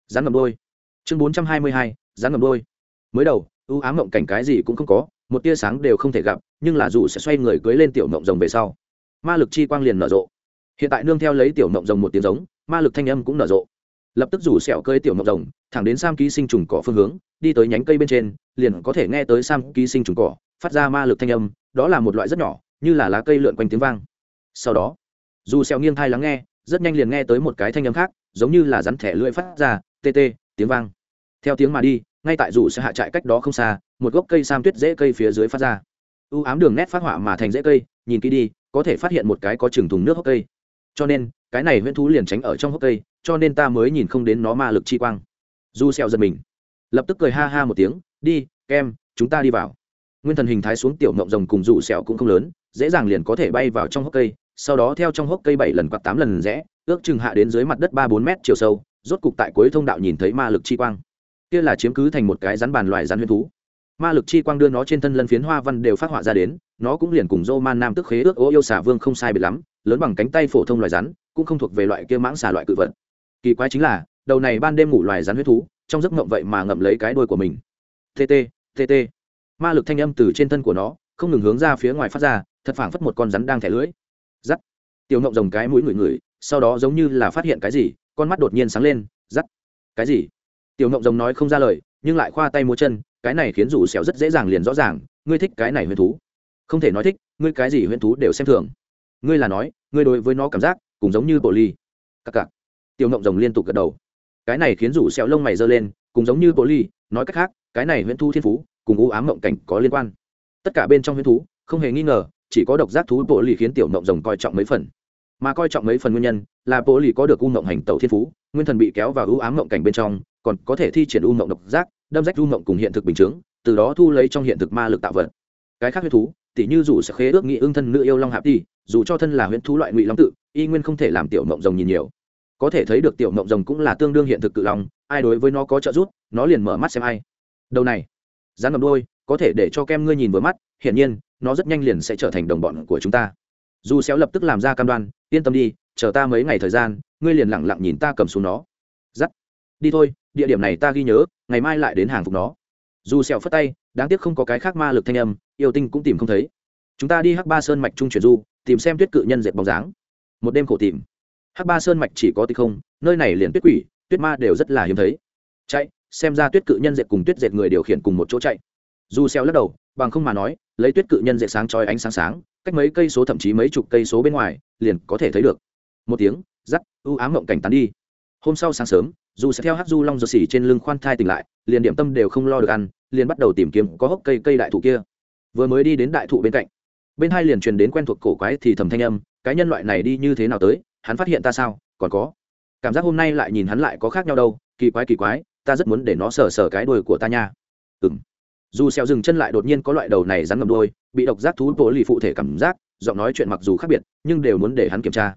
Rắn ngầm đôi chương bốn trăm hai mươi hai, rắn ngầm đôi mới đầu, ưu ám mộng cảnh cái gì cũng không có, một tia sáng đều không thể gặp, nhưng là dù sẽ xoay người cưới lên tiểu mộng rồng về sau, ma lực chi quang liền nở rộ. Hiện tại nương theo lấy tiểu mộng rồng một tiếng giống, ma lực thanh âm cũng nở rộ. Lập tức rủ sẹo cơi tiểu mộng rồng, thẳng đến sam ký sinh trùng cỏ phương hướng, đi tới nhánh cây bên trên, liền có thể nghe tới sam ký sinh trùng cỏ, phát ra ma lực thanh âm, đó là một loại rất nhỏ, như là lá cây lượn quanh tiếng vang. Sau đó, dù sẹo nghiêng thai lắng nghe, rất nhanh liền nghe tới một cái thanh âm khác, giống như là rắn thẻ lưỡi phát ra, tê tê, tiếng vang theo tiếng mà đi, ngay tại rủ sẽ hạ trại cách đó không xa, một gốc cây sam tuyết dễ cây phía dưới phát ra. U ám đường nét phát họa mà thành dễ cây, nhìn kỹ đi, có thể phát hiện một cái có chừng thùng nước hốc cây. Cho nên, cái này huyễn thú liền tránh ở trong hốc cây, cho nên ta mới nhìn không đến nó ma lực chi quang. Du xẹo giật mình. Lập tức cười ha ha một tiếng, đi, kem, chúng ta đi vào. Nguyên thần hình thái xuống tiểu mộng rồng cùng rủ sẹo cũng không lớn, dễ dàng liền có thể bay vào trong hốc cây, sau đó theo trong hốc cây bảy lần quạt tám lần rẽ, ước chừng hạ đến dưới mặt đất ba bốn mét chiều sâu, rốt cục tại cuối thông đạo nhìn thấy ma lực chi quang kia là chiếm cứ thành một cái rắn bàn loài rắn huyễn thú. Ma lực chi quang đưa nó trên thân lân phiến hoa văn đều phát họa ra đến, nó cũng liền cùng dô man nam tức khế ước ô yêu xà vương không sai biệt lắm, lớn bằng cánh tay phổ thông loài rắn, cũng không thuộc về loại kia mãng xà loại cự vật. Kỳ quái chính là, đầu này ban đêm ngủ loài rắn huyết thú, trong giấc mộng vậy mà ngậm lấy cái đuôi của mình. Tt tt ma lực thanh âm từ trên thân của nó, không ngừng hướng ra phía ngoài phát ra, thật phảng phất một con rắn đang thẻ lưỡi. Giắt tiểu ngộng rồng cái mũi ngửi ngửi, sau đó giống như là phát hiện cái gì, con mắt đột nhiên sáng lên giắt cái gì? Tiểu ngộng rồng nói không ra lời, nhưng lại khoa tay múa chân, cái này khiến rủ xẻo rất dễ dàng liền rõ ràng, ngươi thích cái này huyền thú. Không thể nói thích, ngươi cái gì huyền thú đều xem thường. Ngươi là nói, ngươi đối với nó cảm giác, cũng giống như bộ ly cặc cặc. Tiểu ngộng rồng liên tục gật đầu. Cái này khiến rủ xẻo lông mày giơ lên, cũng giống như bộ ly nói cách khác, cái này huyền thú thiên phú, cùng u ám mộng cảnh có liên quan. Tất cả bên trong huyền thú, không hề nghi ngờ, chỉ có độc giác thú bộ lì khiến tiểu ngộng rồng coi trọng mấy phần. Mà coi trọng mấy phần nguyên nhân, là bộ lì có được u mộng hành tẩu thiên phú, nguyên thần bị kéo vào u ám mộng cảnh bên trong còn có thể thi triển u mộng độc giác, đâm rách u mộng cùng hiện thực bình chứng từ đó thu lấy trong hiện thực ma lực tạo vật. Cái khác huyết thú, tỉ như dù sẽ khế ước nghị ương thân nữ yêu long hạp đi dù cho thân là huyễn thú loại ngụy long tự, y nguyên không thể làm tiểu mộng rồng nhìn nhiều. Có thể thấy được tiểu mộng rồng cũng là tương đương hiện thực cự long, ai đối với nó có trợ giúp, nó liền mở mắt xem ai. Đầu này, rắn ngầm đôi có thể để cho kem ngươi nhìn vừa mắt, hiển nhiên, nó rất nhanh liền sẽ trở thành đồng bọn của chúng ta. Dù xéo lập tức làm ra cam đoan, yên tâm đi, chờ ta mấy ngày thời gian, ngươi liền lặng lặng nhìn ta cầm xuống nó đi thôi, địa điểm này ta ghi nhớ, ngày mai lại đến hàng phục nó. Dù sẹo phất tay, đáng tiếc không có cái khác ma lực thanh âm, yêu tinh cũng tìm không thấy. Chúng ta đi hắc ba sơn mạch trung chuyển du, tìm xem tuyết cự nhân dệt bóng dáng. Một đêm khổ tìm. Hắc ba sơn mạch chỉ có tịch không, nơi này liền tuyết quỷ, tuyết ma đều rất là hiếm thấy. Chạy, xem ra tuyết cự nhân dệt cùng tuyết dệt người điều khiển cùng một chỗ chạy. Dù xeo lắc đầu, bằng không mà nói, lấy tuyết cự nhân dệt sáng chói ánh sáng sáng, cách mấy cây số thậm chí mấy chục cây số bên ngoài, liền có thể thấy được. Một tiếng, rắc ưu ám ngậm cảnh tán đi. Hôm sau sáng sớm dù sẽ theo hát du long giật xỉ trên lưng khoan thai tỉnh lại, liền điểm tâm đều không lo được ăn, liền bắt đầu tìm kiếm có hốc cây cây đại thụ kia. Vừa mới đi đến đại thụ bên cạnh, bên hai liền truyền đến quen thuộc cổ quái thì thầm thanh âm, cái nhân loại này đi như thế nào tới? Hắn phát hiện ta sao? Còn có? Cảm giác hôm nay lại nhìn hắn lại có khác nhau đâu, kỳ quái kỳ quái, ta rất muốn để nó sờ sờ cái đuôi của ta nha. Ừng dù xeo dừng chân lại đột nhiên có loại đầu này rắn ngầm đuôi, bị độc giác thú bộ lì phụ thể cảm giác, giọng nói chuyện mặc dù khác biệt, nhưng đều muốn để hắn kiểm tra.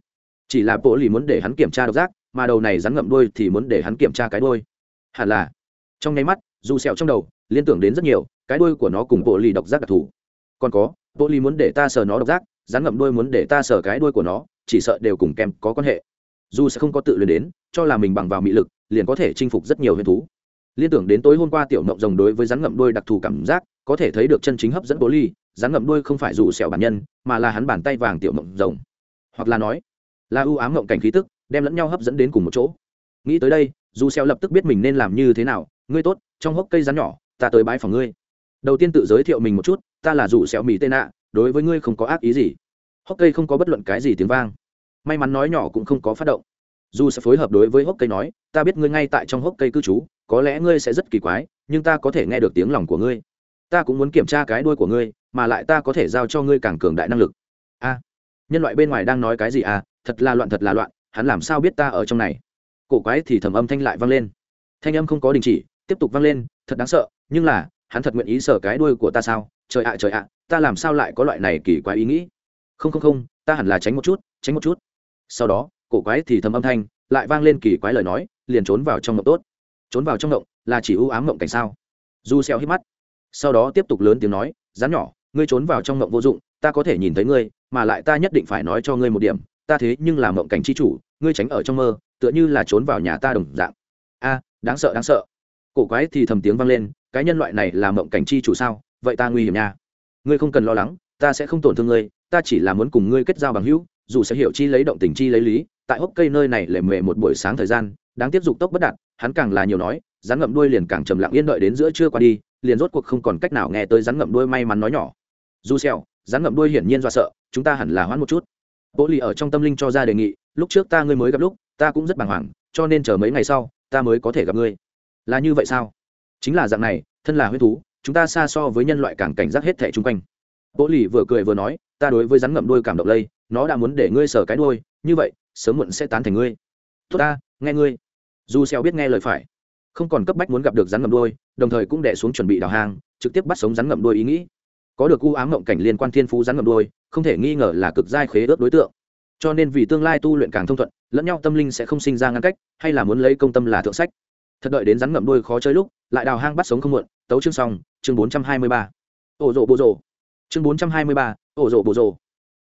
Chỉ là bộ lì muốn để hắn kiểm tra độc giác mà đầu này rắn ngậm đuôi thì muốn để hắn kiểm tra cái đuôi. Hẳn là. Trong nháy mắt, dù sẹo trong đầu, liên tưởng đến rất nhiều, cái đuôi của nó cùng bộ lì độc giác đặc thù. Còn có, bộ lì muốn để ta sờ nó độc giác, rắn ngậm đuôi muốn để ta sờ cái đuôi của nó, chỉ sợ đều cùng kem có quan hệ. Dù sẽ không có tự luyện đến, cho là mình bằng vào mị lực, liền có thể chinh phục rất nhiều huyền thú. Liên tưởng đến tối hôm qua tiểu mộng rồng đối với rắn ngậm đuôi đặc thù cảm giác, có thể thấy được chân chính hấp dẫn bố ly rắn ngậm đuôi không phải dù sẹo bản nhân, mà là hắn bàn tay vàng tiểu mộng rồng. Hoặc là nói, là ưu ám ngộng cảnh khí tức đem lẫn nhau hấp dẫn đến cùng một chỗ. Nghĩ tới đây dù xeo lập tức biết mình nên làm như thế nào. Ngươi tốt, trong hốc cây rắn nhỏ, ta tới bãi phòng ngươi. Đầu tiên tự giới thiệu mình một chút, ta là dù xeo mỹ tên ạ đối với ngươi không có ác ý gì. Hốc cây không có bất luận cái gì tiếng vang. May mắn nói nhỏ cũng không có phát động. Dù sẽ phối hợp đối với hốc cây nói, ta biết ngươi ngay tại trong hốc cây cư trú, có lẽ ngươi sẽ rất kỳ quái, nhưng ta có thể nghe được tiếng lòng của ngươi. Ta cũng muốn kiểm tra cái đuôi của ngươi, mà lại ta có thể giao cho ngươi càng cường đại năng lực. A, nhân loại bên ngoài đang nói cái gì à? Thật là loạn, thật là loạn hắn làm sao biết ta ở trong này? Cổ quái thì thầm âm thanh lại vang lên. Thanh âm không có đình chỉ, tiếp tục vang lên, thật đáng sợ, nhưng là, hắn thật nguyện ý sờ cái đuôi của ta sao? Trời ạ trời ạ, ta làm sao lại có loại này kỳ quái ý nghĩ? Không không không, ta hẳn là tránh một chút, tránh một chút. Sau đó, cổ quái thì thầm âm thanh lại vang lên kỳ quái lời nói, liền trốn vào trong mộng tốt. Trốn vào trong mộng là chỉ ưu ám mộng cảnh sao? Du xeo hít mắt. Sau đó tiếp tục lớn tiếng nói, rắn nhỏ, ngươi trốn vào trong mộng vô dụng, ta có thể nhìn thấy ngươi, mà lại ta nhất định phải nói cho ngươi một điểm, ta thế nhưng là mộng cảnh chi chủ ngươi tránh ở trong mơ, tựa như là trốn vào nhà ta đồng dạng. A, đáng sợ đáng sợ. Cổ quái thì thầm tiếng vang lên, cái nhân loại này là mộng cảnh chi chủ sao? Vậy ta nguy hiểm nha. Ngươi không cần lo lắng, ta sẽ không tổn thương ngươi, ta chỉ là muốn cùng ngươi kết giao bằng hữu, dù sẽ hiểu chi lấy động tình chi lấy lý, tại hốc cây nơi này lệ mề một buổi sáng thời gian, đáng tiếp dục tốc bất đạt, hắn càng là nhiều nói, rắn ngậm đuôi liền càng trầm lặng yên đợi đến giữa trưa qua đi, liền rốt cuộc không còn cách nào nghe tới rắn ngậm đuôi may mắn nói nhỏ. Du xèo, rắn ngậm đuôi hiển nhiên do sợ, chúng ta hẳn là hoãn một chút. Bố lì ở trong tâm linh cho ra đề nghị lúc trước ta ngươi mới gặp lúc, ta cũng rất bàng hoàng, cho nên chờ mấy ngày sau, ta mới có thể gặp ngươi. Là như vậy sao? Chính là dạng này, thân là huyết thú, chúng ta xa so với nhân loại càng cảnh giác hết thẻ chung quanh. Bố lì vừa cười vừa nói, ta đối với rắn ngậm đuôi cảm động lây, nó đã muốn để ngươi sờ cái đuôi, như vậy, sớm muộn sẽ tán thành ngươi. Tốt ta, nghe ngươi. Du xeo biết nghe lời phải, không còn cấp bách muốn gặp được rắn ngậm đuôi, đồng thời cũng đè xuống chuẩn bị đào hang, trực tiếp bắt sống rắn ngậm đuôi ý nghĩ. Có được u ám ngậm cảnh liên quan thiên phú rắn ngậm đuôi, không thể nghi ngờ là cực giai khế ước đối tượng cho nên vì tương lai tu luyện càng thông thuận, lẫn nhau tâm linh sẽ không sinh ra ngăn cách, hay là muốn lấy công tâm là thượng sách. Thật đợi đến rắn ngậm đuôi khó chơi lúc, lại đào hang bắt sống không muộn, tấu chương xong, chương bốn trăm hai mươi ba. Ổ rộ bộ rộ. Chương bốn trăm hai mươi ba, ổ rộ bộ rộ.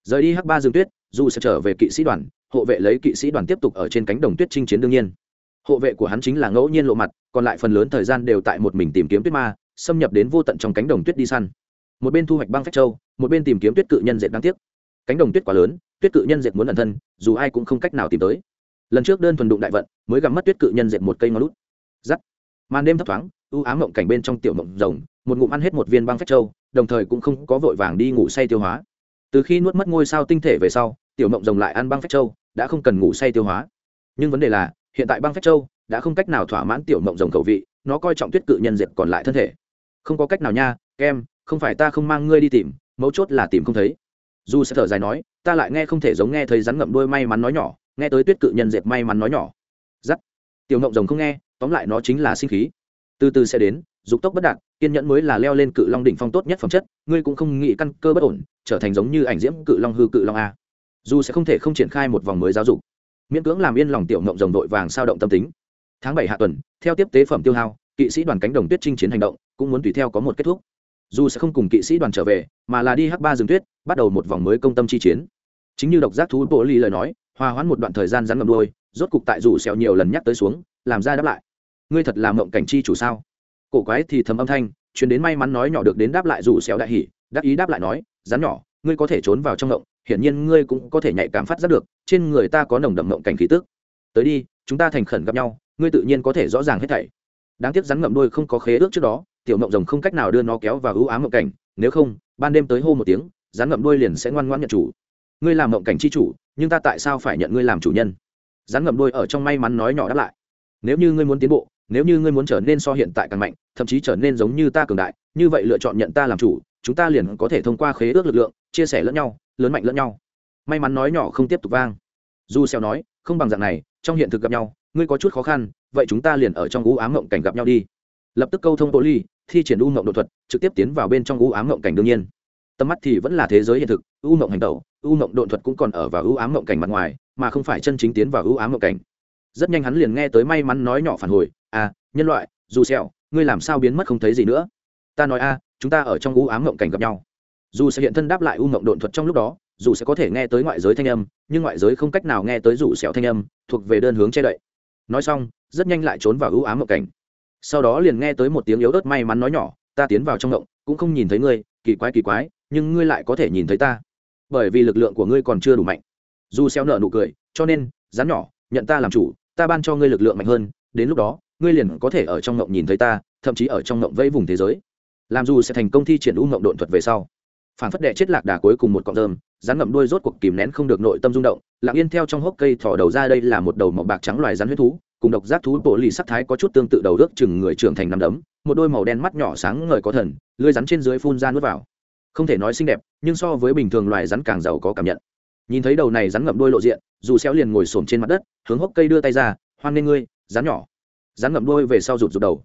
Rời đi hắc ba rừng tuyết, dù sẽ trở về kỵ sĩ đoàn, hộ vệ lấy kỵ sĩ đoàn tiếp tục ở trên cánh đồng tuyết chinh chiến đương nhiên. Hộ vệ của hắn chính là ngẫu nhiên lộ mặt, còn lại phần lớn thời gian đều tại một mình tìm kiếm tuyết ma, xâm nhập đến vô tận trong cánh đồng tuyết đi săn. Một bên thu hoạch băng phách châu, một bên tìm kiếm tuyết cự nhân dệt đáng tiếc. Cánh đồng tuyết quá lớn tuyết cự nhân dệt muốn ẩn thân, dù ai cũng không cách nào tìm tới. Lần trước đơn thuần đụng đại vận, mới gặp mất tuyết cự nhân dệt một cây ngón lút giắt. Màn đêm thấp thoáng ưu ám mộng cảnh bên trong tiểu mộng rồng, một ngụm ăn hết một viên băng phách châu đồng thời cũng không có vội vàng đi ngủ say tiêu hóa. Từ khi nuốt mất ngôi sao tinh thể về sau, tiểu mộng rồng lại ăn băng phách châu đã không cần ngủ say tiêu hóa. Nhưng vấn đề là, hiện tại băng phách châu đã không cách nào thỏa mãn tiểu mộng rồng khẩu vị, nó coi trọng tuyết cự nhân diệt còn lại thân thể. Không có cách nào nha, kem, không phải ta không mang ngươi đi tìm, mấu chốt là tìm không thấy. Dù sẽ thở dài nói ta lại nghe không thể giống nghe thấy rắn ngậm đôi may mắn nói nhỏ, nghe tới tuyết cự nhân dệt may mắn nói nhỏ. Giắt. Tiểu ngộng rồng không nghe, tóm lại nó chính là sinh khí. Từ từ sẽ đến, dục tốc bất đạt, kiên nhẫn mới là leo lên cự long đỉnh phong tốt nhất phẩm chất, ngươi cũng không nghĩ căn cơ bất ổn, trở thành giống như ảnh diễm cự long hư cự long a. Dù sẽ không thể không triển khai một vòng mới giáo dục. Miễn cưỡng làm yên lòng tiểu ngộng rồng đội vàng sao động tâm tính. Tháng bảy hạ tuần, theo tiếp tế phẩm tiêu hao, kỵ sĩ đoàn cánh đồng tuyết chinh chiến hành động, cũng muốn tùy theo có một kết thúc dù sẽ không cùng kỵ sĩ đoàn trở về, mà là đi h ba rừng tuyết, bắt đầu một vòng mới công tâm chi chiến. Chính như độc giác thú bộ ly lời nói, hòa hoãn một đoạn thời gian rắn ngầm đôi rốt cục tại rủ sẹo nhiều lần nhắc tới xuống, làm ra đáp lại. Ngươi thật là mộng cảnh chi chủ sao? Cổ quái thì thầm âm thanh chuyến đến may mắn nói nhỏ được đến đáp lại rủ sẹo đại hỉ, đáp ý đáp lại nói, rắn nhỏ, ngươi có thể trốn vào trong ngộng hiển nhiên ngươi cũng có thể nhạy cảm phát giác được, trên người ta có nồng đậm ngộng cảnh khí tức. Tới đi, chúng ta thành khẩn gặp nhau, ngươi tự nhiên có thể rõ ràng hết thảy. Đáng tiếc rắn ngậm đôi không có khế ước trước đó tiểu mộng rồng không cách nào đưa nó kéo vào ưu ám mộng cảnh, nếu không, ban đêm tới hô một tiếng, rắn ngậm đuôi liền sẽ ngoan ngoãn nhận chủ. Ngươi làm mộng cảnh chi chủ, nhưng ta tại sao phải nhận ngươi làm chủ nhân? Rắn ngậm đuôi ở trong may mắn nói nhỏ đáp lại. Nếu như ngươi muốn tiến bộ, nếu như ngươi muốn trở nên so hiện tại càng mạnh, thậm chí trở nên giống như ta cường đại, như vậy lựa chọn nhận ta làm chủ, chúng ta liền có thể thông qua khế ước lực lượng, chia sẻ lẫn nhau, lớn mạnh lẫn nhau. May mắn nói nhỏ không tiếp tục vang. Du xeo nói, không bằng dạng này, trong hiện thực gặp nhau, ngươi có chút khó khăn, vậy chúng ta liền ở trong u ám mộng cảnh gặp nhau đi. Lập tức câu thông bộ ly thi triển u ngộng đột thuật, trực tiếp tiến vào bên trong u ám ngộng cảnh đương nhiên. Tầm mắt thì vẫn là thế giới hiện thực, u ngộng hành tẩu, u ngộng đột thuật cũng còn ở vào u ám ngộng cảnh mặt ngoài, mà không phải chân chính tiến vào u ám ngộng cảnh. Rất nhanh hắn liền nghe tới may mắn nói nhỏ phản hồi à nhân loại, dù xẹo ngươi làm sao biến mất không thấy gì nữa? Ta nói, a, chúng ta ở trong u ám ngộng cảnh gặp nhau. Dù sẽ hiện thân đáp lại u ngộng đột thuật trong lúc đó, dù sẽ có thể nghe tới ngoại giới thanh âm, nhưng ngoại giới không cách nào nghe tới rủ sẹo thanh âm, thuộc về đơn hướng che đậy. Nói xong, rất nhanh lại trốn vào u ám ngộng cảnh sau đó liền nghe tới một tiếng yếu ớt may mắn nói nhỏ, ta tiến vào trong ngộng cũng không nhìn thấy ngươi, kỳ quái kỳ quái, nhưng ngươi lại có thể nhìn thấy ta. Bởi vì lực lượng của ngươi còn chưa đủ mạnh. Dù xeo nợ nụ cười, cho nên, rắn nhỏ, nhận ta làm chủ, ta ban cho ngươi lực lượng mạnh hơn, đến lúc đó, ngươi liền có thể ở trong ngộng nhìn thấy ta, thậm chí ở trong ngộng vây vùng thế giới. Làm dù sẽ thành công thi triển u ngộng độn thuật về sau, phản phất đệ chết lạc đà cuối cùng một cọng rơm, rắn ngậm đuôi rốt cuộc kìm nén không được nội tâm rung động, lặng yên theo trong hốc cây thỏ đầu ra đây là một đầu màu bạc trắng loài rắn huyết thú cùng độc giác thú bộ lì sắc thái có chút tương tự đầu ước chừng người trưởng thành nằm đấm, một đôi màu đen mắt nhỏ sáng ngời có thần, lưới rắn trên dưới phun ra nuốt vào. Không thể nói xinh đẹp, nhưng so với bình thường loài rắn càng giàu có cảm nhận. Nhìn thấy đầu này rắn ngậm đôi lộ diện, dù xéo liền ngồi xổm trên mặt đất, hướng hốc cây đưa tay ra, hoan lên ngươi, rắn nhỏ. Rắn ngậm đôi về sau rụt rụt đầu.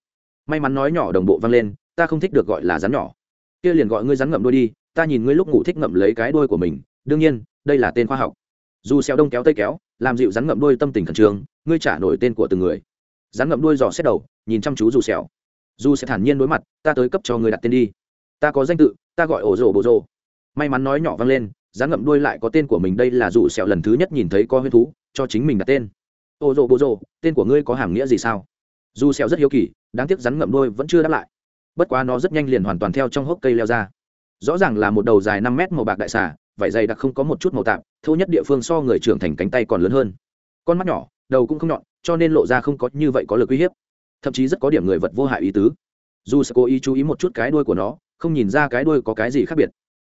May mắn nói nhỏ đồng bộ vang lên, ta không thích được gọi là rắn nhỏ. Kia liền gọi ngươi rắn ngậm đôi đi, ta nhìn ngươi lúc ngủ thích ngậm lấy cái đuôi của mình, đương nhiên, đây là tên khoa học. Dù xéo đông kéo tây kéo, làm dịu rắn ngậm đuôi tâm tình khẩn trương ngươi trả nổi tên của từng người. Rắn ngậm đuôi dò xét đầu, nhìn chăm chú dù xẻo dù sẽ thản nhiên đối mặt, ta tới cấp cho ngươi đặt tên đi. Ta có danh tự, ta gọi ổ rồ bộ rồ. May mắn nói nhỏ vang lên rắn ngậm đuôi lại có tên của mình, đây là dù xéo lần thứ nhất nhìn thấy có huyết thú, cho chính mình đặt tên. Ổ rồ bộ rồ, tên của ngươi có hàm nghĩa gì sao? Dù xéo rất hiếu kỳ, đáng tiếc rắn ngậm đuôi vẫn chưa đáp lại. Bất quá nó rất nhanh liền hoàn toàn theo trong hốc cây leo ra. Rõ ràng là một đầu dài năm mét màu bạc đại xà vảy dày đặc không có một chút màu tạp, thô nhất địa phương so người trưởng thành cánh tay còn lớn hơn. Con mắt nhỏ đầu cũng không nhọn, cho nên lộ ra không có như vậy có lực uy hiếp. Thậm chí rất có điểm người vật vô hại ý tứ. Dù sẽ cố ý chú ý một chút cái đuôi của nó, không nhìn ra cái đuôi có cái gì khác biệt.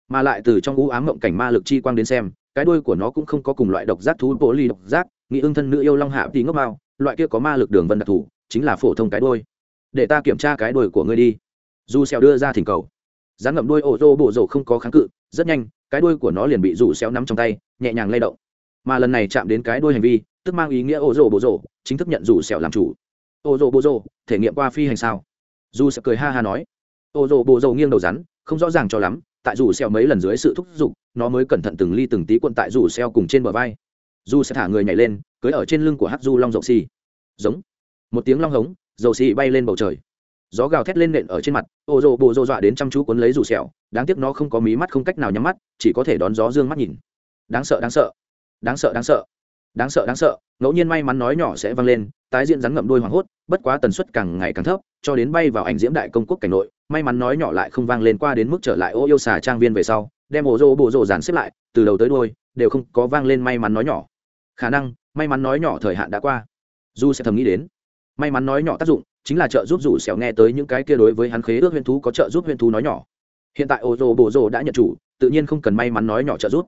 Mà lại từ trong u ám mộng cảnh ma lực chi quang đến xem, cái đuôi của nó cũng không có cùng loại độc giác thú bố ly độc giác nghĩ ưng thân nữ yêu long hạ thì ngốc bao loại kia có ma lực đường vân đặc thù, chính là phổ thông cái đuôi. Để ta kiểm tra cái đuôi của ngươi đi. Dù xèo đưa ra thỉnh cầu. Rắn ngậm đuôi ổ rô bộ rổ không có kháng cự, rất nhanh, cái đuôi của nó liền bị rủ xéo nắm trong tay, nhẹ nhàng lay động. Mà lần này chạm đến cái đuôi hành vi tức mang ý nghĩa ô rô bồ rồ chính thức nhận rủ sẹo làm chủ. Ô rô bồ rồ thể nghiệm qua phi hành sao? Dù sẽ cười ha ha nói. Ô rô bồ rồ nghiêng đầu rắn, không rõ ràng cho lắm, tại rủ sẹo mấy lần dưới sự thúc giục, nó mới cẩn thận từng ly từng tí quận tại rủ sẹo cùng trên bờ vai. Dù sẽ thả người nhảy lên, cưới ở trên lưng của hắc du long dậu xì. Giống. Một tiếng long hống, dầu xì bay lên bầu trời. Gió gào thét lên nện ở trên mặt, ô rô bộ rô dọa đến chăm chú cuốn lấy rủ sẹo, đáng tiếc nó không có mí mắt không cách nào nhắm mắt, chỉ có thể đón gió dương mắt nhìn. Đáng sợ đáng sợ. Đáng sợ đáng sợ đáng sợ đáng sợ. Ngẫu nhiên may mắn nói nhỏ sẽ vang lên, tái diễn rắn ngậm đôi hoảng hốt, bất quá tần suất càng ngày càng thấp, cho đến bay vào ảnh diễm đại công quốc cảnh nội, may mắn nói nhỏ lại không vang lên qua đến mức trở lại ô yêu xà trang viên về sau, đem ổ rô bộ rộ dàn xếp lại, từ đầu tới đôi đều không có vang lên may mắn nói nhỏ. Khả năng, may mắn nói nhỏ thời hạn đã qua. Du sẽ thầm nghĩ đến, may mắn nói nhỏ tác dụng chính là trợ giúp rủ xẻo nghe tới những cái kia đối với hắn khế ước huyên thú có trợ giúp huyên thú nói nhỏ. Hiện tại ô rồ bồ rồ đã nhận chủ, tự nhiên không cần may mắn nói nhỏ trợ giúp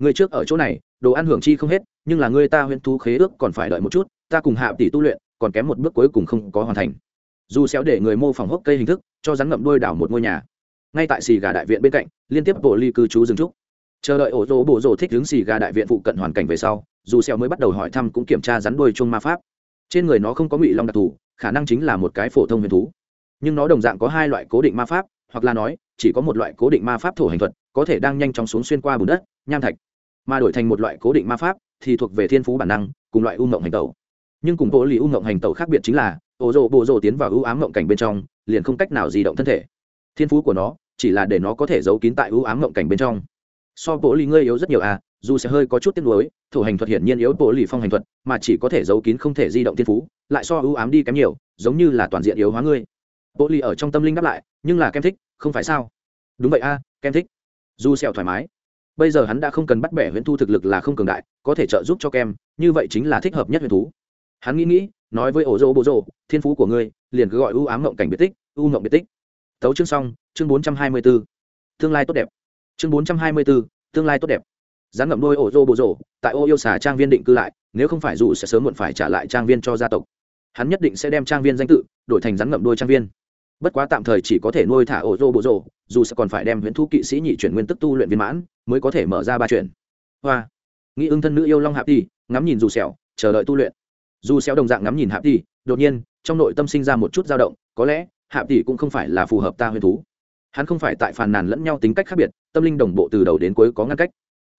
người trước ở chỗ này, đồ ăn hưởng chi không hết, nhưng là người ta huyễn thú khế ước còn phải đợi một chút, ta cùng hạ tỷ tu luyện, còn kém một bước cuối cùng không có hoàn thành. Dù xéo để người mô phỏng hốc cây hình thức, cho rắn ngậm đôi đảo một ngôi nhà. Ngay tại xì gà đại viện bên cạnh, liên tiếp bộ ly cư trú dừng trúc. Chờ đợi ổ rỗ bộ rỗ thích đứng xì gà đại viện phụ cận hoàn cảnh về sau, dù xéo mới bắt đầu hỏi thăm cũng kiểm tra rắn đuôi chuông ma pháp. Trên người nó không có ngụy long đặc thù, khả năng chính là một cái phổ thông huyền thú. Nhưng nó đồng dạng có hai loại cố định ma pháp, hoặc là nói, chỉ có một loại cố định ma pháp thổ hành thuật, có thể đang nhanh chóng xuống xuyên qua bùn đất, nham thạch mà đổi thành một loại cố định ma pháp thì thuộc về thiên phú bản năng cùng loại u mộng hành tẩu. Nhưng cùng bộ lì u mộng hành tẩu khác biệt chính là ổ rộ bộ rộ tiến vào ưu ám mộng cảnh bên trong liền không cách nào di động thân thể. Thiên phú của nó chỉ là để nó có thể giấu kín tại ưu ám mộng cảnh bên trong. So bộ lì ngươi yếu rất nhiều à dù sẽ hơi có chút tiếc nuối thủ hành thuật hiển nhiên yếu bộ lì phong hành thuật mà chỉ có thể giấu kín không thể di động thiên phú lại so ưu ám đi kém nhiều giống như là toàn diện yếu hóa ngươi. Bộ lì ở trong tâm linh đáp lại nhưng là kem thích không phải sao? Đúng vậy a à, kem thích. Dù sẹo thoải mái bây giờ hắn đã không cần bắt bẻ huyễn thu thực lực là không cường đại, có thể trợ giúp cho kem, như vậy chính là thích hợp nhất huyễn thú. Hắn nghĩ nghĩ, nói với ổ rô bộ rô thiên phú của ngươi, liền cứ gọi ưu ám mộng cảnh biệt tích, ưu mộng biệt tích. Tấu chương xong, chương bốn trăm hai mươi b ố tương lai tốt đẹp. Chương bốn trăm hai mươi b ố tương lai tốt đẹp. Rắn ngậm đôi ổ rô bộ rô tại ô yêu xà trang viên định cư lại, nếu không phải dù sẽ sớm muộn phải trả lại trang viên cho gia tộc. Hắn nhất định sẽ đem trang viên danh tự đổi thành rắn ngậm đôi trang viên. Bất quá tạm thời chỉ có thể nuôi thả ổ rô bộ rô dù sẽ còn phải đem huyễn thu kỵ sĩ nhị chuyển nguyên tức tu luyện viên mãn, mới có thể mở ra ba chuyển. Hoa. Nghĩ ưng thân nữ yêu long hạp đi ngắm nhìn dù sẹo, chờ đợi tu luyện. Dù xéo đồng dạng ngắm nhìn hạp tỷ đột nhiên, trong nội tâm sinh ra một chút dao động, có lẽ, hạp tỷ cũng không phải là phù hợp ta huyền thú. Hắn không phải tại phàn nàn lẫn nhau tính cách khác biệt, tâm linh đồng bộ từ đầu đến cuối có ngăn cách.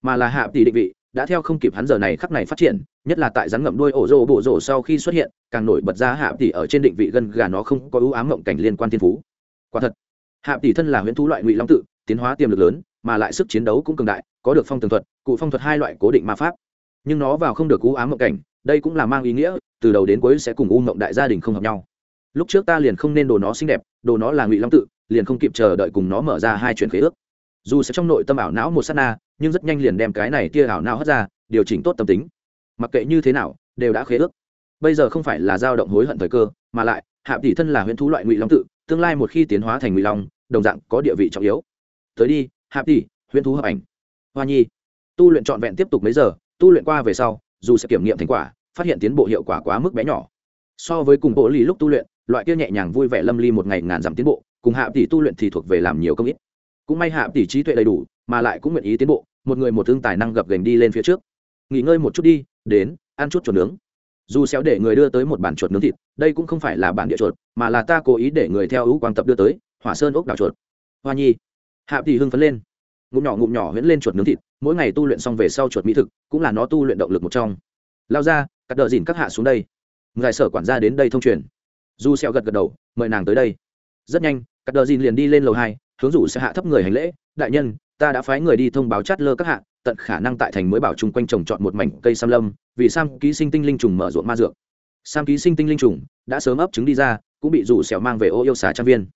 Mà là hạp tỷ định vị, đã theo không kịp hắn giờ này khắc này phát triển, nhất là tại rắn ngậm đuôi ổ rô bộ rổ sau khi xuất hiện, càng nổi bật ra hạp tỷ ở trên định vị gần gà nó không có ưu ám mộng cảnh liên quan thiên phú. Quả thật Hạ tỷ thân là huyễn thú loại ngụy long tự, tiến hóa tiềm lực lớn, mà lại sức chiến đấu cũng cường đại, có được phong tường thuật, cụ phong thuật hai loại cố định ma pháp. Nhưng nó vào không được cú ám mộng cảnh, đây cũng là mang ý nghĩa, từ đầu đến cuối sẽ cùng u mộng đại gia đình không hợp nhau. Lúc trước ta liền không nên đồ nó xinh đẹp, đồ nó là ngụy long tự, liền không kịp chờ đợi cùng nó mở ra hai chuyện khế ước. Dù sẽ trong nội tâm ảo não một s á t na, nhưng rất nhanh liền đem cái này tia ảo não hất ra, điều chỉnh tốt tâm tính. Mặc kệ như thế nào, đều đã khế ước. Bây giờ không phải là dao động hối hận thời cơ, mà lại hạ tỷ thân là huyễn thú loại ngụy long tự, tương lai một khi tiến hóa thành ngụy long, đồng dạng có địa vị trọng yếu. Tới đi, hạ tỷ, huyễn thú hợp ảnh. Hoa nhi. Tu luyện trọn vẹn tiếp tục mấy giờ, tu luyện qua về sau, dù sẽ kiểm nghiệm thành quả, phát hiện tiến bộ hiệu quả quá mức bé nhỏ. So với cùng bộ lì lúc tu luyện, loại kia nhẹ nhàng vui vẻ lâm ly một ngày ngàn dặm tiến bộ, cùng hạ tỷ tu luyện thì thuộc về làm nhiều công ít. Cũng may hạ tỷ trí tuệ đầy đủ, mà lại cũng nguyện ý tiến bộ, một người một thương tài năng gập gành đi lên phía trước. Nghỉ ngơi một chút đi, đến, ăn chút chuột nướng dù xéo để người đưa tới một bản chuột nướng thịt, đây cũng không phải là bản địa chuột, mà là ta cố ý để người theo ưu Quang tập đưa tới, hỏa sơn ốc đảo chuột. Hoa nhi. Hạ tỷ hưng phấn lên. Ngụm nhỏ ngụm nhỏ huyễn lên chuột nướng thịt, mỗi ngày tu luyện xong về sau chuột mỹ thực, cũng là nó tu luyện động lực một trong. Lao ra, cắt đờ dìn các hạ xuống đây. Ngài sở quản gia đến đây thông truyền. Du xeo gật gật đầu, mời nàng tới đây. Rất nhanh, cắt đờ dìn liền đi lên lầu hai, hướng rủ sẽ hạ thấp người hành lễ. Đại nhân, ta đã phái người đi thông báo chát lơ các hạ tận khả năng tại thành mới bảo chung quanh trồng chọn một mảnh cây sam lâm, vì sam ký sinh tinh linh trùng mở ruộng ma dược. Sam ký sinh tinh linh trùng đã sớm ấp trứng đi ra, cũng bị rủ xẻo mang về ô yêu xà trang viên.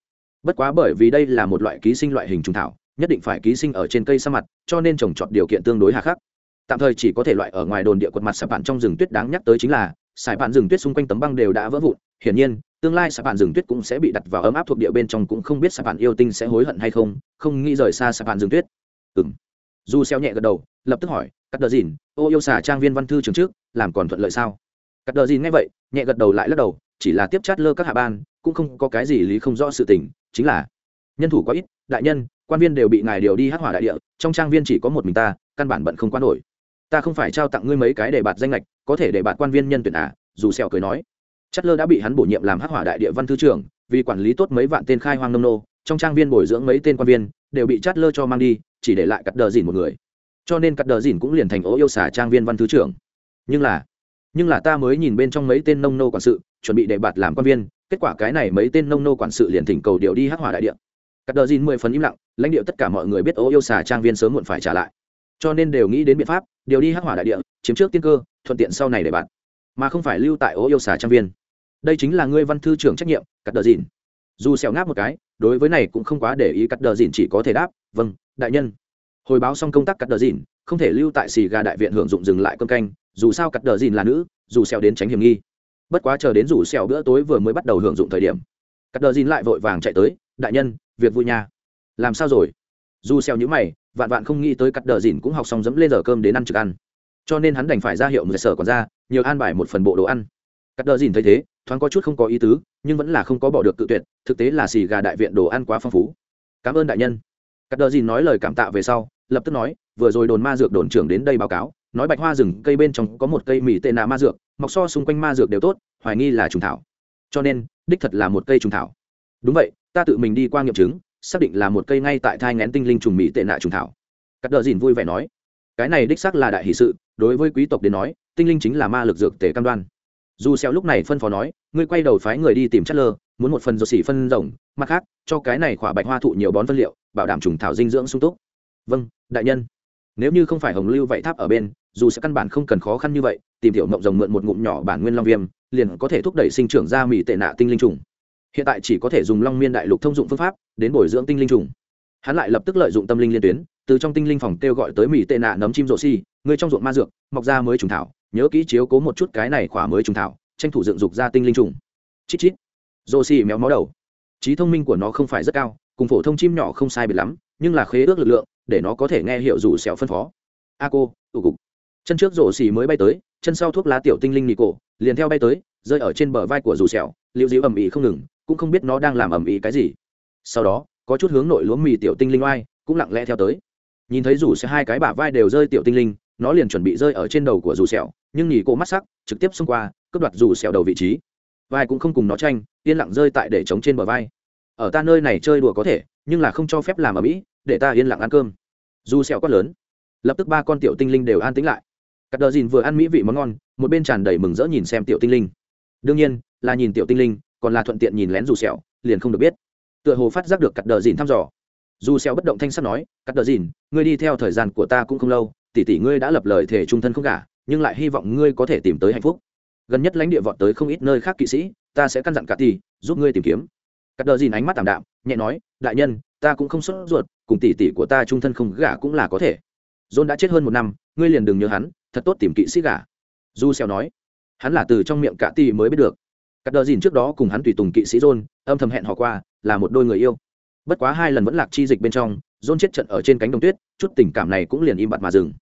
Bất quá bởi vì đây là một loại ký sinh loại hình trùng thảo, nhất định phải ký sinh ở trên cây sa mặt, cho nên trồng trọt điều kiện tương đối hà khắc. Tạm thời chỉ có thể loại ở ngoài đồn địa quật mặt sạp bạn trong rừng tuyết đáng nhắc tới chính là sải bạn rừng tuyết xung quanh tấm băng đều đã vỡ vụn, hiển nhiên, tương lai sạp bạn rừng tuyết cũng sẽ bị đặt vào ấm áp thuộc địa bên trong cũng không biết sạp bạn yêu tinh sẽ hối hận hay không không nghĩ rời xa sạp bạn rừng tuyết. Ừng du xeo nhẹ gật đầu, lập tức hỏi cắt đờ dìn ô yêu xả trang viên văn thư trường trước, làm còn thuận lợi sao? Cắt đờ dìn nghe vậy, nhẹ gật đầu lại lắc đầu, chỉ là tiếp chát lơ các hạ ban, cũng không có cái gì lý không rõ sự tình, chính là nhân thủ quá ít, đại nhân, quan viên đều bị ngài điều đi hắc hỏa đại địa, trong trang viên chỉ có một mình ta, căn bản bận không quan nổi. Ta không phải trao tặng ngươi mấy cái để bạt danh lệch có thể để bạt quan viên nhân tuyển à? Dù sẹo cười nói. Chất lơ đã bị hắn bổ nhiệm làm hắc hỏa đại địa văn thư trưởng, vì quản lý tốt mấy vạn tên khai hoang nông nô, trong trang viên bồi dưỡng mấy tên quan viên, đều bị chát lơ cho mang đi chỉ để lại cắt đờ dìn một người. Cho nên cắt đờ dìn cũng liền thành ố yêu xả trang viên văn thứ trưởng. Nhưng là nhưng là ta mới nhìn bên trong mấy tên nông nô quản sự, chuẩn bị để bạt làm quan viên, kết quả cái này mấy tên nông nô quản sự liền thỉnh cầu điều đi hắc hỏa đại địa. Cắt đờ dìn mười phần im lặng, lãnh địa tất cả mọi người biết ố yêu xả trang viên sớm muộn phải trả lại. Cho nên đều nghĩ đến biện pháp điều đi hắc hỏa đại địa, chiếm trước tiên cơ, thuận tiện sau này để bạn mà không phải lưu tại ố yêu xả trang viên. Đây chính là ngươi văn thư trưởng trách nhiệm, cắt đờ dìn dù xẻo ngáp một cái, đối với này cũng không quá để ý cắt đờ dìn chỉ có thể đáp vâng đại nhân. Hồi báo xong công tác cắt đờ dìn, không thể lưu tại xì gà đại viện hưởng dụng dừng lại cơm canh, dù sao cắt đờ dìn là nữ, dù xẻo đến tránh hiểm nghi. Bất quá chờ đến rủ xẻo bữa tối vừa mới bắt đầu hưởng dụng thời điểm, cắt đờ dìn lại vội vàng chạy tới, đại nhân, việc vui nha. Làm sao rồi? Dù xẻo nhíu mày, vạn vạn không nghĩ tới cắt đờ dìn cũng học xong dẫm lên giờ cơm đến ăn trực ăn. Cho nên hắn đành phải ra hiệu người sở còn ra nhiều an bài một phần bộ đồ ăn. Cắt đờ dìn thấy thế, thoáng có chút không có ý tứ nhưng vẫn là không có bỏ được tự tuyệt, thực tế là xì gà đại viện đồ ăn quá phong phú. Cảm ơn đại nhân. Cắt đờ dìn nói lời cảm tạ về sau, lập tức nói, vừa rồi đồn ma dược đồn trưởng đến đây báo cáo, nói bạch hoa rừng cây bên trong có một cây mỹ tệ nạ ma dược, mọc so xung quanh ma dược đều tốt, hoài nghi là trùng thảo. Cho nên, đích thật là một cây trùng thảo. Đúng vậy, ta tự mình đi qua nghiệm chứng, xác định là một cây ngay tại thai ngén tinh linh trùng mỹ tệ nạ trùng thảo. Cắt đờ dìn vui vẻ nói, cái này đích xác là đại hì sự, đối với quý tộc đến nói, tinh linh chính là ma lực dược tể cam đoan. Dù xeo lúc này phân phó nói ngươi quay đầu phái người đi tìm chất lơ muốn một phần ruột xỉ phân rồng, mặt khác, cho cái này khỏa bạch hoa thụ nhiều bón phân liệu, bảo đảm trùng thảo dinh dưỡng sung túc. Vâng đại nhân. Nếu như không phải hồng lưu vậy tháp ở bên, dù sẽ căn bản không cần khó khăn như vậy, tìm tiểu mộng rồng mượn một ngụm nhỏ bản nguyên long viêm, liền có thể thúc đẩy sinh trưởng ra mỹ tệ nạ tinh linh trùng. Hiện tại chỉ có thể dùng long miên đại lục thông dụng phương pháp, đến bồi dưỡng tinh linh trùng. Hắn lại lập tức lợi dụng tâm linh liên tuyến, từ trong tinh linh phòng kêu gọi tới mỹ tệ nạ nấm chim rộ si người trong ruộng ma dược, mọc ra mới trùng thảo, nhớ kỹ chiếu cố một chút cái này khỏa mới trùng thảo tranh thủ dựng dục ra tinh linh trùng. Chít chít. Rô xì méo mó đầu. Trí thông minh của nó không phải rất cao, cùng phổ thông chim nhỏ không sai biệt lắm, nhưng là khế ước lực lượng, để nó có thể nghe hiệu rủ xẻo phân phó. A cô tụ cục. Chân trước rổ xì mới bay tới, chân sau thuốc lá tiểu tinh linh nị cổ liền theo bay tới, rơi ở trên bờ vai của rủ xẻo liệu dịu ầm ĩ không ngừng, cũng không biết nó đang làm ầm ĩ cái gì. Sau đó, có chút hướng nội lúa mì tiểu tinh linh oai, cũng lặng lẽ theo tới. Nhìn thấy rủ sẽ hai cái bả vai đều rơi tiểu tinh linh, nó liền chuẩn bị rơi ở trên đầu của rủ sẹo, nhưng nhì cổ mắt sắc, trực tiếp xông qua cướp đoạt dù sẹo đầu vị trí. Vai cũng không cùng nó tranh, yên lặng rơi tại để chống trên bờ vai. Ở ta nơi này chơi đùa có thể, nhưng là không cho phép làm ở mỹ, để ta yên lặng ăn cơm. Dù sẹo quát lớn. Lập tức ba con tiểu tinh linh đều an tĩnh lại. Cắt đờ dìn vừa ăn mỹ vị món ngon, một bên tràn đầy mừng rỡ nhìn xem tiểu tinh linh. Đương nhiên, là nhìn tiểu tinh linh, còn là thuận tiện nhìn lén dù sẹo liền không được biết. Tựa hồ phát giác được cắt đờ dìn thăm dò. Dù sẹo bất động thanh sắc nói, cắt đờ dìn, ngươi đi theo thời gian của ta cũng không lâu, tỷ tỷ ngươi đã lập lời thể trung thân không cả nhưng lại hy vọng ngươi có thể tìm tới hạnh phúc gần nhất lãnh địa vọt tới không ít nơi khác kỵ sĩ, ta sẽ căn dặn cả tỷ, giúp ngươi tìm kiếm. Cắt đờ dìn ánh mắt tạm đạm, nhẹ nói, đại nhân, ta cũng không sốt ruột, cùng tỷ tỷ của ta trung thân không gả cũng là có thể. John đã chết hơn một năm, ngươi liền đừng nhớ hắn, thật tốt tìm kỵ sĩ gả. Du xeo nói, hắn là từ trong miệng cả tỷ mới biết được. Cắt đờ dìn trước đó cùng hắn tùy tùng kỵ sĩ john, âm thầm hẹn họ qua, là một đôi người yêu. Bất quá hai lần vẫn lạc chi dịch bên trong, john chết trận ở trên cánh đồng tuyết, chút tình cảm này cũng liền im bặt mà dừng.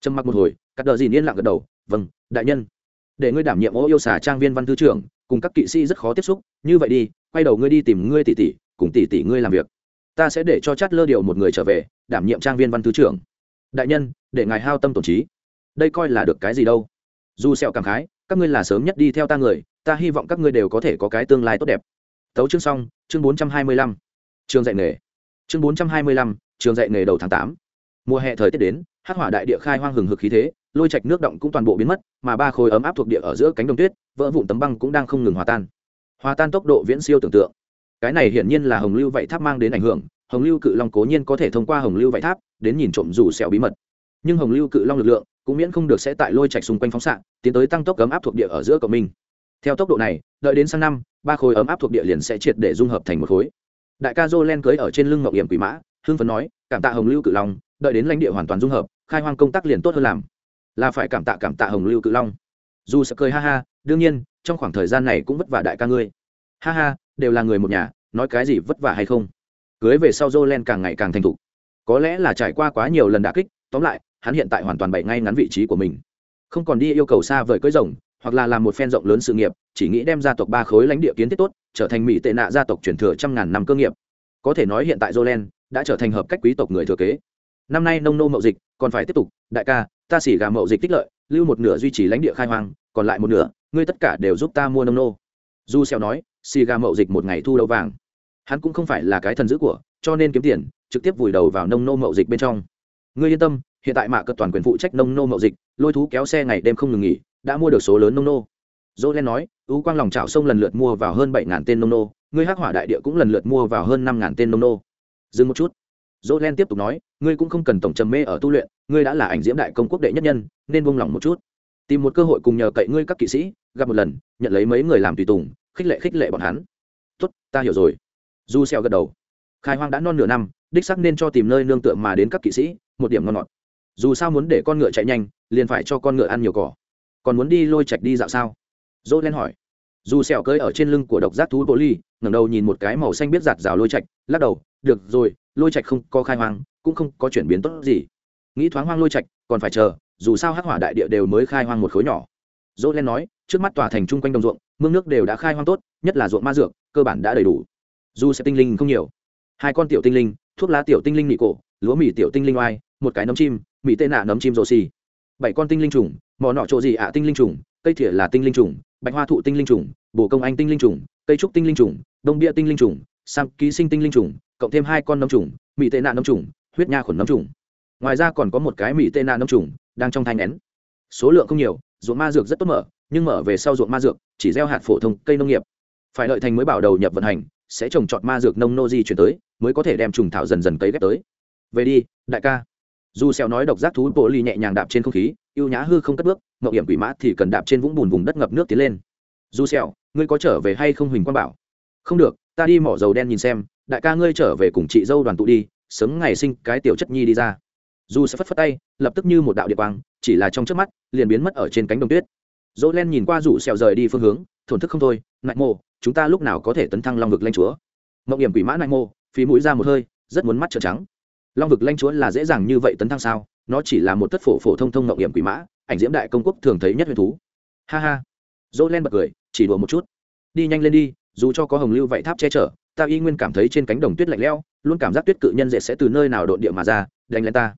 Trầm mặc một hồi, cắt đờ dìn yên lặng gật đầu vâng đại nhân để ngươi đảm nhiệm ô yêu xà trang viên văn thư trưởng, cùng các kỵ sĩ rất khó tiếp xúc, như vậy đi, quay đầu ngươi đi tìm ngươi tỷ tỷ, cùng tỷ tỷ ngươi làm việc. Ta sẽ để cho chát lơ điều một người trở về, đảm nhiệm trang viên văn thứ trưởng. Đại nhân, để ngài hao tâm tổn trí. Đây coi là được cái gì đâu. Dù sẹo cảm khái, các ngươi là sớm nhất đi theo ta người, ta hy vọng các ngươi đều có thể có cái tương lai tốt đẹp. Tấu chương xong, chương bốn trăm hai mươi lăm. Trường dạy nghề. Chương bốn trăm hai mươi lăm, trường dạy nghề đầu tháng tám. Mùa hè thời tiết đến, hắc hỏa đại địa khai hoang hừng hực khí thế lôi trạch nước động cũng toàn bộ biến mất, mà ba khối ấm áp thuộc địa ở giữa cánh đồng tuyết, vỡ vụn tấm băng cũng đang không ngừng hòa tan. Hòa tan tốc độ viễn siêu tưởng tượng. Cái này hiển nhiên là hồng lưu vậy tháp mang đến ảnh hưởng, hồng lưu cự long cố nhiên có thể thông qua hồng lưu vậy tháp đến nhìn trộm rủ xẻo bí mật. Nhưng hồng lưu cự long lực lượng cũng miễn không được sẽ tại lôi trạch xung quanh phóng xạ, tiến tới tăng tốc ấm áp thuộc địa ở giữa cộng minh. Theo tốc độ này, đợi đến sang năm, ba khối ấm áp thuộc địa liền sẽ triệt để dung hợp thành một khối. Đại ca dô len cưới ở trên lưng ngọc hiểm quỷ mã, hưng phấn nói, cảm tạ hồng lưu cự long, đợi đến lãnh địa hoàn toàn dung hợp, khai hoang công tác liền tốt hơn làm là phải cảm tạ cảm tạ hồng lưu cự long. Dù sợ cười ha ha, đương nhiên, trong khoảng thời gian này cũng vất vả đại ca ngươi. Ha ha, đều là người một nhà, nói cái gì vất vả hay không? Cưới về sau Jolene càng ngày càng thành thục. Có lẽ là trải qua quá nhiều lần đả kích, tóm lại, hắn hiện tại hoàn toàn bày ngay ngắn vị trí của mình. Không còn đi yêu cầu xa vời cưới rồng, hoặc là làm một phen rộng lớn sự nghiệp, chỉ nghĩ đem gia tộc ba khối lãnh địa kiến thiết tốt, trở thành mỹ tệ nạ gia tộc truyền thừa trăm ngàn năm cơ nghiệp. Có thể nói hiện tại Jolene đã trở thành hợp cách quý tộc người thừa kế năm nay nông nô mậu dịch, còn phải tiếp tục, đại ca, ta xỉ gà mậu dịch tích lợi, lưu một nửa duy trì lãnh địa khai hoang, còn lại một nửa, ngươi tất cả đều giúp ta mua nông nô. Du xeo nói xì gà mậu dịch một ngày thu đầu vàng. Hắn cũng không phải là cái thần dữ của, cho nên kiếm tiền, trực tiếp vùi đầu vào nông nô mậu dịch bên trong. Ngươi yên tâm, hiện tại mạ cật toàn quyền phụ trách nông nô mậu dịch, lôi thú kéo xe ngày đêm không ngừng nghỉ, đã mua được số lớn nông nô. Dỗ len nói, ú quang lòng trào sông lần lượt mua vào hơn bảy ngàn tên nông nô, ngươi hắc hỏa đại địa cũng lần lượt mua vào hơn năm ngàn tên nông nô. Dừng một chút dỗ len tiếp tục nói, ngươi cũng không cần tổng trầm mê ở tu luyện, ngươi đã là ảnh diễm đại công quốc đệ nhất nhân, nên buông lòng một chút. Tìm một cơ hội cùng nhờ cậy ngươi các kỵ sĩ, gặp một lần, nhận lấy mấy người làm tùy tùng, khích lệ khích lệ bọn hắn. Tốt, ta hiểu rồi. Du xeo gật đầu. Khai hoang đã non nửa năm, đích xác nên cho tìm nơi nương tựa mà đến các kỵ sĩ, một điểm ngon ngọt. Dù sao muốn để con ngựa chạy nhanh, liền phải cho con ngựa ăn nhiều cỏ. Còn muốn đi lôi chạch đi dạo sao? Dỗ len hỏi. Dù Xeo cơi ở trên lưng của độc giác thú bộ ly ngẩng đầu nhìn một cái màu xanh biết giạt rào lôi chạch lắc đầu, được rồi lôi trạch không có khai hoang cũng không có chuyển biến tốt gì nghĩ thoáng hoang lôi trạch còn phải chờ dù sao hắc hỏa đại địa đều mới khai hoang một khối nhỏ dỗ len nói trước mắt tòa thành chung quanh đồng ruộng mương nước đều đã khai hoang tốt nhất là ruộng ma dược cơ bản đã đầy đủ dù sẽ tinh linh không nhiều hai con tiểu tinh linh thuốc lá tiểu tinh linh nị cổ lúa mì tiểu tinh linh oai một cái nấm chim mì tê nạ nấm chim rồ xì bảy con tinh linh trùng mò nọ chỗ gì ạ tinh linh trùng cây thỉa là tinh linh trùng bạch hoa thụ tinh linh trùng bồ công anh tinh linh trùng cây trúc tinh linh trùng đông bia tinh linh trùng sang ký sinh tinh linh trùng cộng thêm hai con nấm trùng mỹ tệ nạn nấm trùng huyết nha khuẩn nấm trùng. Ngoài ra còn có một cái mỹ tệ nạn nấm trùng đang trong thai nén. Số lượng không nhiều ruộng ma dược rất tốt mở nhưng mở về sau ruộng ma dược chỉ gieo hạt phổ thông cây nông nghiệp. Phải đợi thành mới bảo đầu nhập vận hành sẽ trồng trọt ma dược nông nô di chuyển tới mới có thể đem trùng thảo dần dần cấy ghép tới. Về đi đại ca. Dù xeo nói độc giác thú bộ ly nhẹ nhàng đạp trên không khí yêu nhã hư không cất bước ngậu hiểm quỷ mã thì cần đạp trên vũng bùn vùng đất ngập nước tiến lên. Dù xeo, ngươi có trở về hay không huỳnh quan bảo? Không được, ta đi mỏ dầu đen nhìn xem, đại ca ngươi trở về cùng chị dâu đoàn tụ đi, sớm ngày sinh cái tiểu chất nhi đi ra. Dù sẽ phất phất tay, lập tức như một đạo địa quang, chỉ là trong trước mắt, liền biến mất ở trên cánh đồng tuyết. Dỗ len nhìn qua rủ xèo rời đi phương hướng, thổn thức không thôi, nại mô chúng ta lúc nào có thể tấn thăng long vực lanh chúa? Mộng hiểm quỷ mã nại mô phí mũi ra một hơi, rất muốn mắt trợn trắng. Long vực lanh chúa là dễ dàng như vậy tấn thăng sao? Nó chỉ là một tất phổ phổ thông thông mộng hiểm quỷ mã, ảnh diễm đại công quốc thường thấy nhất huyền thú. Ha ha. Dỗ len bật cười, chỉ đùa một chút. Đi nhanh lên đi dù cho có hồng lưu vậy tháp che chở, ta y nguyên cảm thấy trên cánh đồng tuyết lạnh lẽo, luôn cảm giác tuyết cự nhân dệt sẽ từ nơi nào độn địa mà ra, đánh lên ta.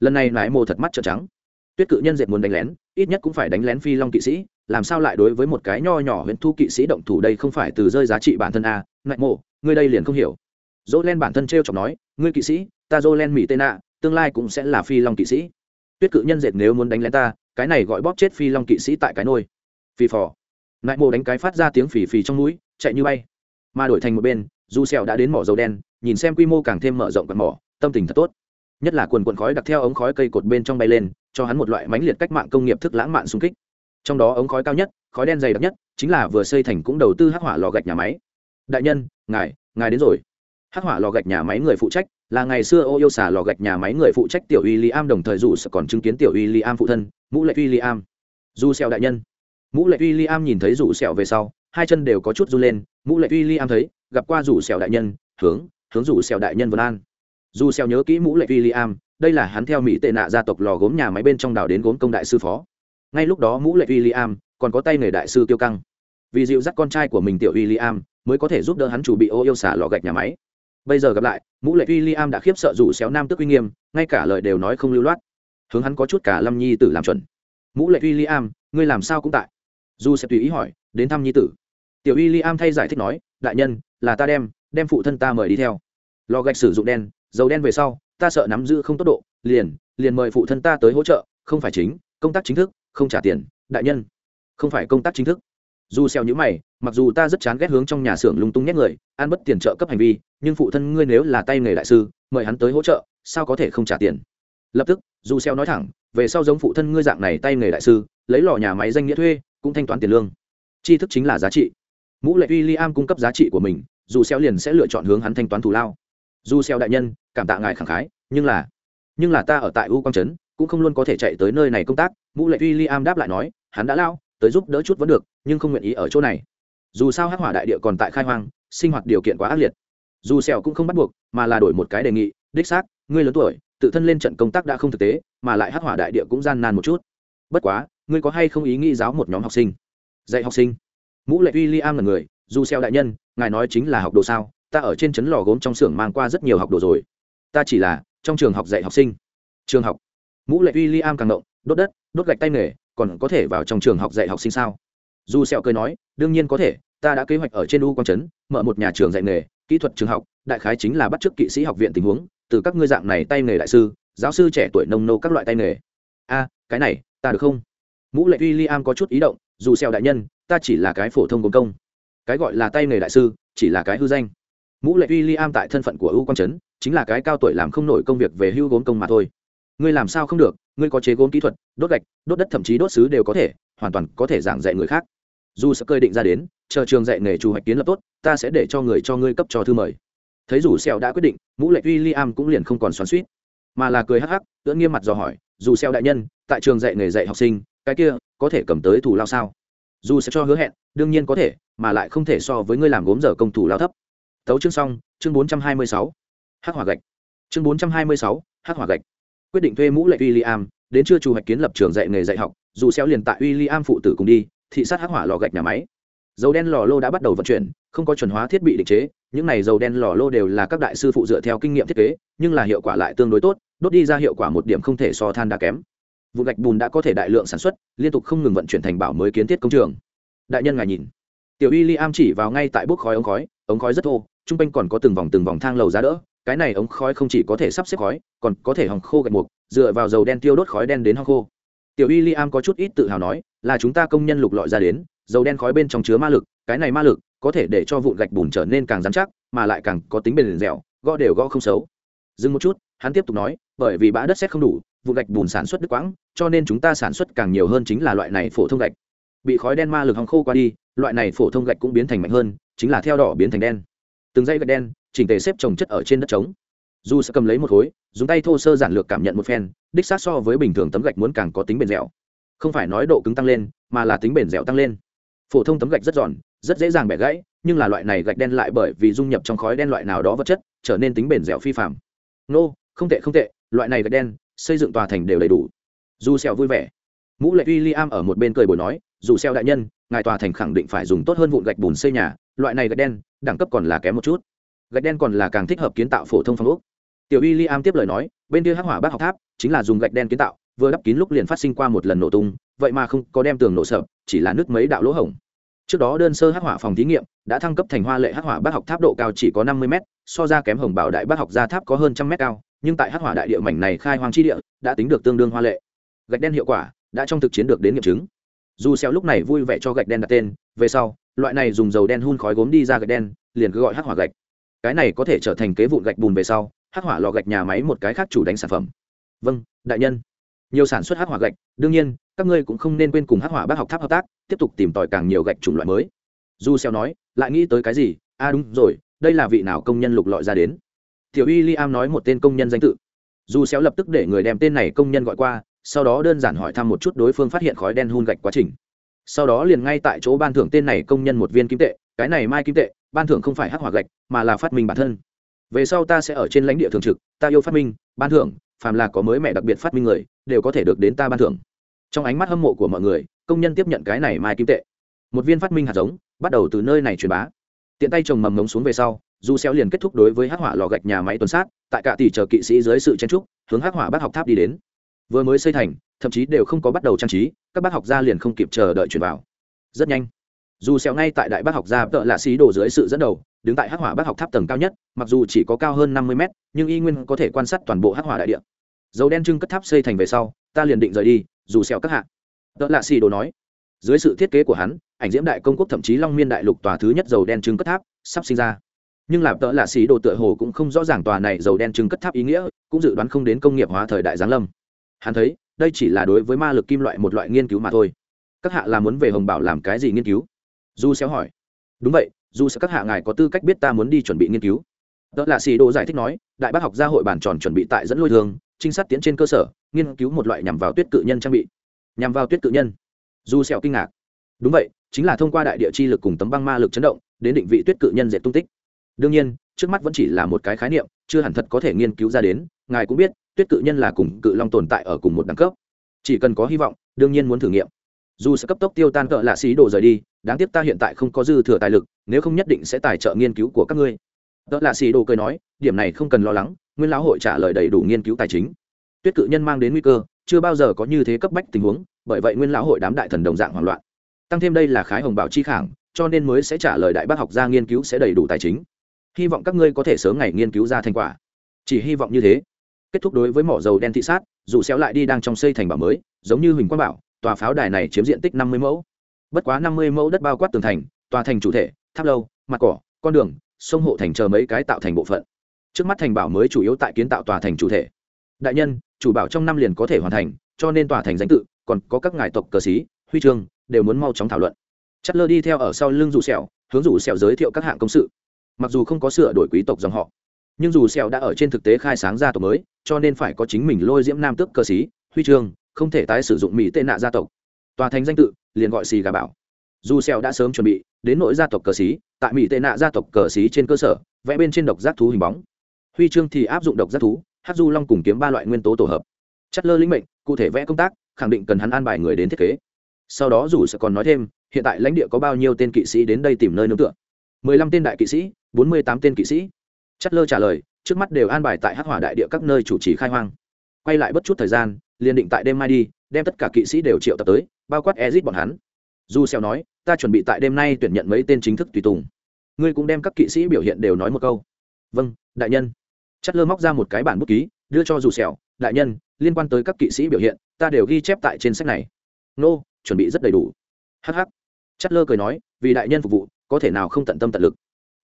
Lần này lại mồ thật mắt trợn trắng. Tuyết cự nhân dệt muốn đánh lén, ít nhất cũng phải đánh lén phi long kỵ sĩ, làm sao lại đối với một cái nho nhỏ huyện thu kỵ sĩ động thủ đây không phải từ rơi giá trị bản thân a ngại mộ, ngươi đây liền không hiểu. Dỗ len bản thân t r e o chọc nói, ngươi kỵ sĩ, ta dỗ len mỹ tên nạ tương lai cũng sẽ là phi long kỵ sĩ. Tuyết cự nhân dệt nếu muốn đánh lén ta, cái này gọi bóp chết phi long kỵ sĩ tại cái nôi. Phi phò nại mộ đánh cái phát ra tiếng phì phì trong núi, chạy như bay. Mà đổi thành một bên du xèo đã đến mỏ dầu đen, nhìn xem quy mô càng thêm mở rộng quần mỏ, tâm tình thật tốt. Nhất là quần quần khói đặc theo ống khói cây cột bên trong bay lên, cho hắn một loại mãnh liệt cách mạng công nghiệp thức lãng mạn xung kích. Trong đó ống khói cao nhất, khói đen dày đặc nhất, chính là vừa xây thành cũng đầu tư hắc hỏa lò gạch nhà máy. Đại nhân, ngài ngài đến rồi. Hắc hỏa lò gạch nhà máy người phụ trách, là ngày xưa ô yêu xả lò gạch nhà máy người phụ trách tiểu uy li am đồng thời dù còn chứng kiến tiểu uy li am phụ thân, mũ lệ uy li am. Du xeo đại nhân mũ lệ uy li am nhìn thấy rủ sẹo về sau hai chân đều có chút run lên mũ lệ uy li am thấy gặp qua rủ sẹo đại nhân hướng hướng rủ sẹo đại nhân vân an. Dù sẹo nhớ kỹ mũ lệ William, đây là hắn theo mỹ tệ nạ gia tộc lò gốm nhà máy bên trong đảo đến gốm công đại sư phó. Ngay lúc đó mũ lệ William còn có tay nghề đại sư tiêu căng. Vì dịu dắt con trai của mình tiểu William mới có thể giúp đỡ hắn chủ bị ô yêu xả lò gạch nhà máy. Bây giờ gặp lại mũ lệ William đã khiếp sợ rủ xéo nam tức uy nghiêm ngay cả lời đều nói không lưu loát. Hướng hắn có chút cả lâm nhi tử làm chuẩn. Mũ lệ William, ngươi làm sao cũng tại dù sẽ tùy ý hỏi, đến thăm nhi tử. Tiểu y William thay giải thích nói, đại nhân, là ta đem đem phụ thân ta mời đi theo. Lò gạch sử dụng đen, dầu đen về sau, ta sợ nắm giữ không tốt độ, liền liền mời phụ thân ta tới hỗ trợ, không phải chính, công tác chính thức, không trả tiền, đại nhân. Không phải công tác chính thức. Dù xeo nhữ mày, mặc dù ta rất chán ghét hướng trong nhà xưởng lung tung nhét người, ăn bất tiền trợ cấp hành vi, nhưng phụ thân ngươi nếu là tay nghề đại sư, mời hắn tới hỗ trợ, sao có thể không trả tiền? Lập tức, dù xeo nói thẳng, về sau giống phụ thân ngươi dạng này tay nghề đại sư, lấy lò nhà máy danh nghĩa thuê cũng thanh toán tiền lương. Tri thức chính là giá trị. Mũ lệ William cung cấp giá trị của mình, dù xeo liền sẽ lựa chọn hướng hắn thanh toán thù lao. Dù xeo đại nhân, cảm tạ ngài khẳng khái, nhưng là nhưng là ta ở tại u quang trấn, cũng không luôn có thể chạy tới nơi này công tác, mũ lệ William đáp lại nói, hắn đã lao, tới giúp đỡ chút vẫn được, nhưng không nguyện ý ở chỗ này. Dù sao hắc hỏa đại địa còn tại khai hoang, sinh hoạt điều kiện quá ác liệt. Dù xeo cũng không bắt buộc, mà là đổi một cái đề nghị, đích xác, ngươi lớn tuổi, tự thân lên trận công tác đã không thực tế, mà lại hắc hỏa đại địa cũng gian nan một chút. Bất quá ngươi có hay không ý nghĩ giáo một nhóm học sinh? Dạy học sinh. Mũ lệ William là người, dù Xeo đại nhân, ngài nói chính là học đồ sao, ta ở trên trấn lò gốm trong xưởng mang qua rất nhiều học đồ rồi. Ta chỉ là, trong trường học dạy học sinh. Trường học. Mũ lệ uy liam càng động, đốt đất, đốt gạch tay nghề, còn có thể vào trong trường học dạy học sinh sao? Dù sẹo cười nói, đương nhiên có thể, ta đã kế hoạch ở trên u quang trấn, mở một nhà trường dạy nghề, kỹ thuật trường học, đại khái chính là bắt chước kỵ sĩ học viện tình huống, từ các ngươi dạng này tay nghề đại sư, giáo sư trẻ tuổi nông nô các loại tay nghề. A, cái này, ta được không? Mũ lệ uy liam có chút ý động, dù sẹo đại nhân, ta chỉ là cái phổ thông công công. Cái gọi là tay nghề đại sư, chỉ là cái hư danh. Mũ lệ William tại thân phận của u quang trấn, chính là cái cao tuổi làm không nổi công việc về hưu gốm công mà thôi. Ngươi làm sao không được, ngươi có chế gốm kỹ thuật, đốt gạch, đốt đất thậm chí đốt xứ đều có thể, hoàn toàn có thể giảng dạy người khác. Dù sẽ cơi định ra đến, chờ trường dạy nghề chủ hoạch kiến lập tốt, ta sẽ để cho người cho ngươi cấp cho thư mời. Thấy dù xèo đã quyết định, mũ lệ William cũng liền không còn xoắn xuýt, mà là cười hắc hắc tựa nghiêm mặt dò hỏi, dù xèo đại nhân, tại trường dạy nghề dạy học sinh cái kia, có thể cầm tới thủ lao sao? Dù sẽ cho hứa hẹn, đương nhiên có thể, mà lại không thể so với ngươi làm gốm giờ công thủ lao thấp. Tấu chương xong, chương bốn trăm hai mươi sáu. Hắc hỏa gạch. Chương bốn trăm hai mươi sáu, hắc hỏa gạch. Quyết định thuê mũ lệ William, đến chưa chủ hoạch kiến lập trường dạy nghề dạy học, dù xéo liền tại William phụ tử cùng đi, thị sát hắc hỏa lò gạch nhà máy. Dầu đen lò lô đã bắt đầu vận chuyển, không có chuẩn hóa thiết bị định chế, những này dầu đen lò lô đều là các đại sư phụ dựa theo kinh nghiệm thiết kế, nhưng là hiệu quả lại tương đối tốt, đốt đi ra hiệu quả một điểm không thể so than đá kém vụ gạch bùn đã có thể đại lượng sản xuất, liên tục không ngừng vận chuyển thành bảo mới kiến thiết công trường. Đại nhân ngài nhìn. Tiểu y li am chỉ vào ngay tại bốc khói ống khói ống khói rất thô t r u n g quanh còn có từng vòng từng vòng thang lầu giá đỡ, cái này ống khói không chỉ có thể sắp xếp khói, còn có thể hòng khô gạch mục dựa vào dầu đen tiêu đốt khói đen đến hòng khô. Tiểu y li am có chút ít tự hào nói, là chúng ta công nhân lục lọi ra đến, dầu đen khói bên trong chứa ma lực, cái này ma lực có thể để cho vụn gạch bùn trở nên càng dán chắc, mà lại càng có tính bền dẻo, gõ đều gõ không xấu. Dừng một chút, hắn tiếp tục nói, bởi vì bã đất xét không đủ vụ gạch bùn sản xuất đứt quãng, cho nên chúng ta sản xuất càng nhiều hơn chính là loại này phổ thông gạch. Bị khói đen ma lực hòng khô qua đi, loại này phổ thông gạch cũng biến thành mạnh hơn, chính là theo đỏ biến thành đen. Từng dây gạch đen, chỉnh tề xếp trồng chất ở trên đất trống. Dù sẽ cầm lấy một khối, dùng tay thô sơ giản lược cảm nhận một phen, đích xác so với bình thường tấm gạch muốn càng có tính bền dẻo. Không phải nói độ cứng tăng lên, mà là tính bền dẻo tăng lên. Phổ thông tấm gạch rất giòn, rất dễ dàng bẻ gãy, nhưng là loại này gạch đen lại bởi vì dung nhập trong khói đen loại nào đó vật chất, trở nên tính bền dẻo phi phạm nô, không tệ không tệ, loại này gạch đen xây dựng tòa thành đều đầy đủ. Dù sẹo vui vẻ. Mũ lệ uy liam ở một bên cười bồi nói, dù sẹo đại nhân, ngài tòa thành khẳng định phải dùng tốt hơn vụn gạch bùn xây nhà, loại này gạch đen, đẳng cấp còn là kém một chút. Gạch đen còn là càng thích hợp kiến tạo phổ thông phong ốc. Tiểu uy liam tiếp lời nói, bên kia hắc hỏa bác học tháp chính là dùng gạch đen kiến tạo, vừa đắp kín lúc liền phát sinh qua một lần nổ tung, vậy mà không có đem tường nổ sập, chỉ là nứt mấy đạo lỗ hổng. Trước đó đơn sơ hắc hỏa phòng thí nghiệm đã thăng cấp thành hoa lệ hắc hỏa bác học tháp độ cao chỉ có năm mươi m so ra kém hồng bảo đại bác học gia tháp có hơn trăm mét cao nhưng tại hắc hỏa đại địa mảnh này khai hoang chi địa, đã tính được tương đương hoa lệ. Gạch đen hiệu quả đã trong thực chiến được đến nghiệm chứng. Dù xeo lúc này vui vẻ cho gạch đen đặt tên, về sau, loại này dùng dầu đen hun khói gốm đi ra gạch đen, liền cứ gọi hắc hỏa gạch. Cái này có thể trở thành kế vụn gạch bùn về sau, hắc hỏa lò gạch nhà máy một cái khác chủ đánh sản phẩm. Vâng đại nhân. Nhiều sản xuất hắc hỏa gạch, đương nhiên, các ngươi cũng không nên quên cùng hắc hỏa bác học tháp hợp tác, tiếp tục tìm tòi càng nhiều gạch chủng loại mới. Du xeo nói, lại nghĩ tới cái gì? A à đúng rồi, đây là vị nào công nhân lục lọi ra đến? Tiểu y liam nói một tên công nhân danh tự. Dù xéo lập tức để người đem tên này công nhân gọi qua, sau đó đơn giản hỏi thăm một chút đối phương phát hiện khói đen hun gạch quá trình. Sau đó liền ngay tại chỗ ban thưởng tên này công nhân một viên kim tệ, cái này mai kim tệ, ban thưởng không phải hắc hỏa gạch, mà là phát minh bản thân. Về sau ta sẽ ở trên lãnh địa thường trực, ta yêu phát minh, ban thưởng, phàm là có mới mẹ đặc biệt phát minh người, đều có thể được đến ta ban thưởng. Trong ánh mắt hâm mộ của mọi người, công nhân tiếp nhận cái này mai kim tệ. Một viên phát minh hạt giống, bắt đầu từ nơi này truyền bá. Tiện tay trồng mầm ngống xuống về sau du xéo liền kết thúc đối với hắc hỏa lò gạch nhà máy tuần sát, tại cả tỷ chờ kỵ sĩ dưới sự chen trúc hướng hắc hỏa bác học tháp đi đến. Vừa mới xây thành, thậm chí đều không có bắt đầu trang trí, các bác học gia liền không kịp chờ đợi chuyển vào. Rất nhanh, dù xéo ngay tại đại bác học gia tợ là xí đổ dưới sự dẫn đầu, đứng tại hắc hỏa bác học tháp tầng cao nhất, mặc dù chỉ có cao hơn 50 mét, nhưng y nguyên có thể quan sát toàn bộ hắc hỏa đại địa. Dầu đen trưng cất tháp xây thành về sau, ta liền định rời đi, dù xéo các hạ. Tợ là xí đổ nói. Dưới sự thiết kế của hắn, ảnh diễm đại công quốc thậm chí long miên đại lục tòa thứ nhất dầu đen trưng cất tháp sắp sinh ra nhưng lạp tợ lạ xì đồ tựa hồ cũng không rõ ràng tòa này dầu đen trưng cất tháp ý nghĩa, cũng dự đoán không đến công nghiệp hóa thời đại giáng lâm. Hắn thấy, đây chỉ là đối với ma lực kim loại một loại nghiên cứu mà thôi. Các hạ là muốn về hồng bảo làm cái gì nghiên cứu? Du xéo hỏi. Đúng vậy dù sẽ các hạ ngài có tư cách biết ta muốn đi chuẩn bị nghiên cứu. Tợ là xì đồ giải thích nói, đại bác học gia hội bản tròn chuẩn bị tại dẫn lôi thường, trinh sát tiến trên cơ sở, nghiên cứu một loại nhằm vào tuyết cự nhân trang bị. Nhằm vào tuyết cự nhân. Du xéo kinh ngạc. Đúng vậy, chính là thông qua đại địa chi lực cùng tấm băng ma lực chấn động, đến định vị tuyết cự nhân dệt tung tích đương nhiên, trước mắt vẫn chỉ là một cái khái niệm, chưa hẳn thật có thể nghiên cứu ra đến, ngài cũng biết, tuyết cự nhân là cùng cự long tồn tại ở cùng một đẳng cấp. Chỉ cần có hy vọng, đương nhiên muốn thử nghiệm. Dù sẽ cấp tốc tiêu tan cỡ lạ xí đồ rời đi, đáng tiếc ta hiện tại không có dư thừa tài lực, nếu không nhất định sẽ tài trợ nghiên cứu của các ngươi. Cỡ lạ xí đồ cười nói, điểm này không cần lo lắng, nguyên lão hội trả lời đầy đủ nghiên cứu tài chính. Tuyết cự nhân mang đến nguy cơ, chưa bao giờ có như thế cấp bách tình huống, bởi vậy nguyên lão hội đám đại thần đồng dạng hoảng loạn. Tăng thêm đây là khái hồng bảo chi khảng, cho nên mới sẽ trả lời đại bác học gia nghiên cứu sẽ đầy đủ tài chính hy vọng các ngươi có thể sớm ngày nghiên cứu ra thành quả. Chỉ hy vọng như thế. Kết thúc đối với mỏ dầu đen thị sát, dù xéo lại đi đang trong xây thành bảo mới, giống như huỳnh quang bảo, tòa pháo đài này chiếm diện tích năm mươi mẫu. Bất quá năm mươi mẫu đất bao quát tường thành, tòa thành chủ thể, tháp lâu, mặt cỏ, con đường, sông hộ thành chờ mấy cái tạo thành bộ phận. Trước mắt thành bảo mới chủ yếu tại kiến tạo tòa thành chủ thể. Đại nhân, chủ bảo trong năm liền có thể hoàn thành, cho nên tòa thành danh tự, còn có các ngài tộc cờ sĩ, huy chương, đều muốn mau chóng thảo luận. Chất lơ đi theo ở sau lưng rủ sẹo hướng rủ sẹo giới thiệu các hạng công sự mặc dù không có sửa đổi quý tộc dòng họ, nhưng dù sẹo đã ở trên thực tế khai sáng gia tộc mới, cho nên phải có chính mình lôi diễm nam tước cơ sĩ, huy chương, không thể tái sử dụng mỹ tên nạ gia tộc. Tòa thành danh tự, liền gọi xì gà bảo. Dù sẹo đã sớm chuẩn bị đến nội gia tộc cờ sĩ, tại mỹ tên nạ gia tộc cờ sĩ trên cơ sở, vẽ bên trên độc giác thú hình bóng. Huy chương thì áp dụng độc giác thú, hát du long cùng kiếm ba loại nguyên tố tổ hợp. Chất lơ linh mệnh, cụ thể vẽ công tác, khẳng định cần hắn an bài người đến thiết kế. Sau đó dù sẽ còn nói thêm, hiện tại lãnh địa có bao nhiêu tên kỵ sĩ đến đây tìm nơi nương tựa. Mười lăm tên đại kỵ sĩ bốn mươi tám tên kỵ sĩ. Chất lơ trả lời, trước mắt đều an bài tại hắc hỏa đại địa các nơi chủ trì khai hoang. Quay lại bất chút thời gian, liền định tại đêm mai đi, đem tất cả kỵ sĩ đều triệu tập tới, bao quát ezit bọn hắn. Du xeo nói, ta chuẩn bị tại đêm nay tuyển nhận mấy tên chính thức tùy tùng. Ngươi cũng đem các kỵ sĩ biểu hiện đều nói một câu. Vâng đại nhân. Chất lơ móc ra một cái bản bút ký, đưa cho dù xẻo đại nhân, liên quan tới các kỵ sĩ biểu hiện, ta đều ghi chép tại trên sách này. Nô, chuẩn bị rất đầy đủ. Hh chất lơ cười nói, vì đại nhân phục vụ, có thể nào không tận tâm tận lực?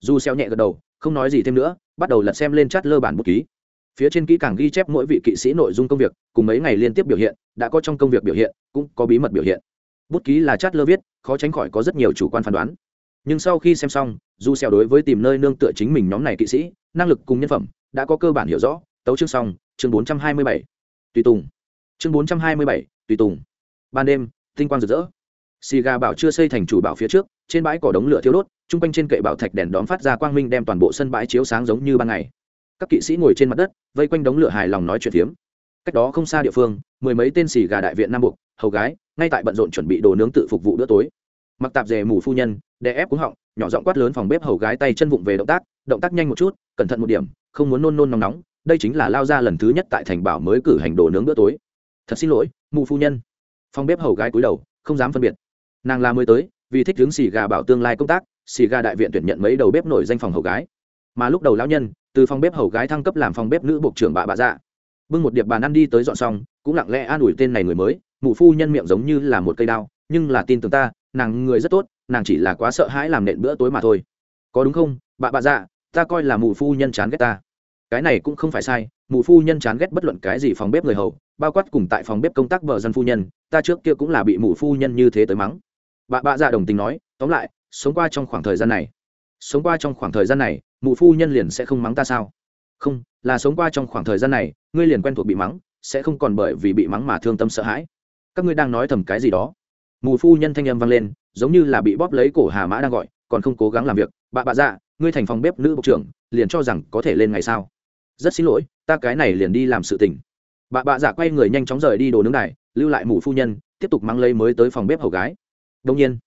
Dù xeo nhẹ gật đầu không nói gì thêm nữa bắt đầu lật xem lên chát lơ bản bút ký. Phía trên kỹ càng ghi chép mỗi vị kỵ sĩ nội dung công việc cùng mấy ngày liên tiếp biểu hiện đã có trong công việc biểu hiện cũng có bí mật biểu hiện. Bút ký là chát lơ viết khó tránh khỏi có rất nhiều chủ quan phán đoán. Nhưng sau khi xem xong dù xeo đối với tìm nơi nương tựa chính mình nhóm này kỵ sĩ năng lực cùng nhân phẩm đã có cơ bản hiểu rõ. Tấu chương xong chương 427. tùy tùng. Chương 427, tùy tùng. Ban đêm tinh quang rực rỡ xì gà bảo chưa xây thành chủ bảo phía trước, trên bãi cỏ đống lửa thiêu đốt, chung quanh trên kệ bảo thạch đèn đóm phát ra quang minh đem toàn bộ sân bãi chiếu sáng giống như ban ngày. Các kỵ sĩ ngồi trên mặt đất, vây quanh đống lửa hài lòng nói chuyện phiếm. Cách đó không xa địa phương, mười mấy tên xì gà đại viện nam buộc hầu gái, ngay tại bận rộn chuẩn bị đồ nướng tự phục vụ bữa tối. Mặc tạp dề mù phu nhân, đè ép cúng họng, nhỏ giọng quát lớn phòng bếp hầu gái tay chân vụng về động tác động tác nhanh một chút, cẩn thận một điểm, không muốn nôn nôn nóng nóng, đây chính là lao ra lần thứ nhất tại thành bảo mới cử hành đồ nướng bữa tối. Thật xin lỗi, mù phu nhân. Phòng bếp hầu gái cúi đầu, không dám phân biệt nàng là mới tới, vì thích hướng xì gà bảo tương lai công tác, xì gà đại viện tuyển nhận mấy đầu bếp nổi danh phòng hầu gái. Mà lúc đầu lão nhân, từ phòng bếp hầu gái thăng cấp làm phòng bếp nữ bộ trưởng bà bà dạ. Bưng một điệp bàn ăn đi tới dọn xong, cũng lặng lẽ an ủi tên này người mới, mụ phu nhân miệng giống như là một cây đao, nhưng là tin tưởng ta, nàng người rất tốt, nàng chỉ là quá sợ hãi làm nện bữa tối mà thôi. Có đúng không bà bà dạ ta coi là mụ phu nhân chán ghét ta. Cái này cũng không phải sai, mụ phu nhân chán ghét bất luận cái gì phòng bếp người hầu, bao quát cùng tại phòng bếp công tác vợ dân phu nhân, ta trước kia cũng là bị mụ phu nhân như thế tới mắng bà bà dạ đồng tình nói, tóm lại, sống qua trong khoảng thời gian này, sống qua trong khoảng thời gian này, mụ phu nhân liền sẽ không mắng ta sao? Không, là sống qua trong khoảng thời gian này, ngươi liền quen thuộc bị mắng, sẽ không còn bởi vì bị mắng mà thương tâm sợ hãi. Các ngươi đang nói thầm cái gì đó? Mù phu nhân thanh âm vang lên, giống như là bị bóp lấy cổ hà mã đang gọi, còn không cố gắng làm việc, bà bà dạ ngươi thành phòng bếp nữ bộ trưởng, liền cho rằng có thể lên ngày sao? Rất xin lỗi, ta cái này liền đi làm sự tình. Bà bà dạ quay người nhanh chóng rời đi đồ nướng này lưu lại mù phu nhân, tiếp tục mang lấy mới tới phòng bếp hầu gái đông nhiên,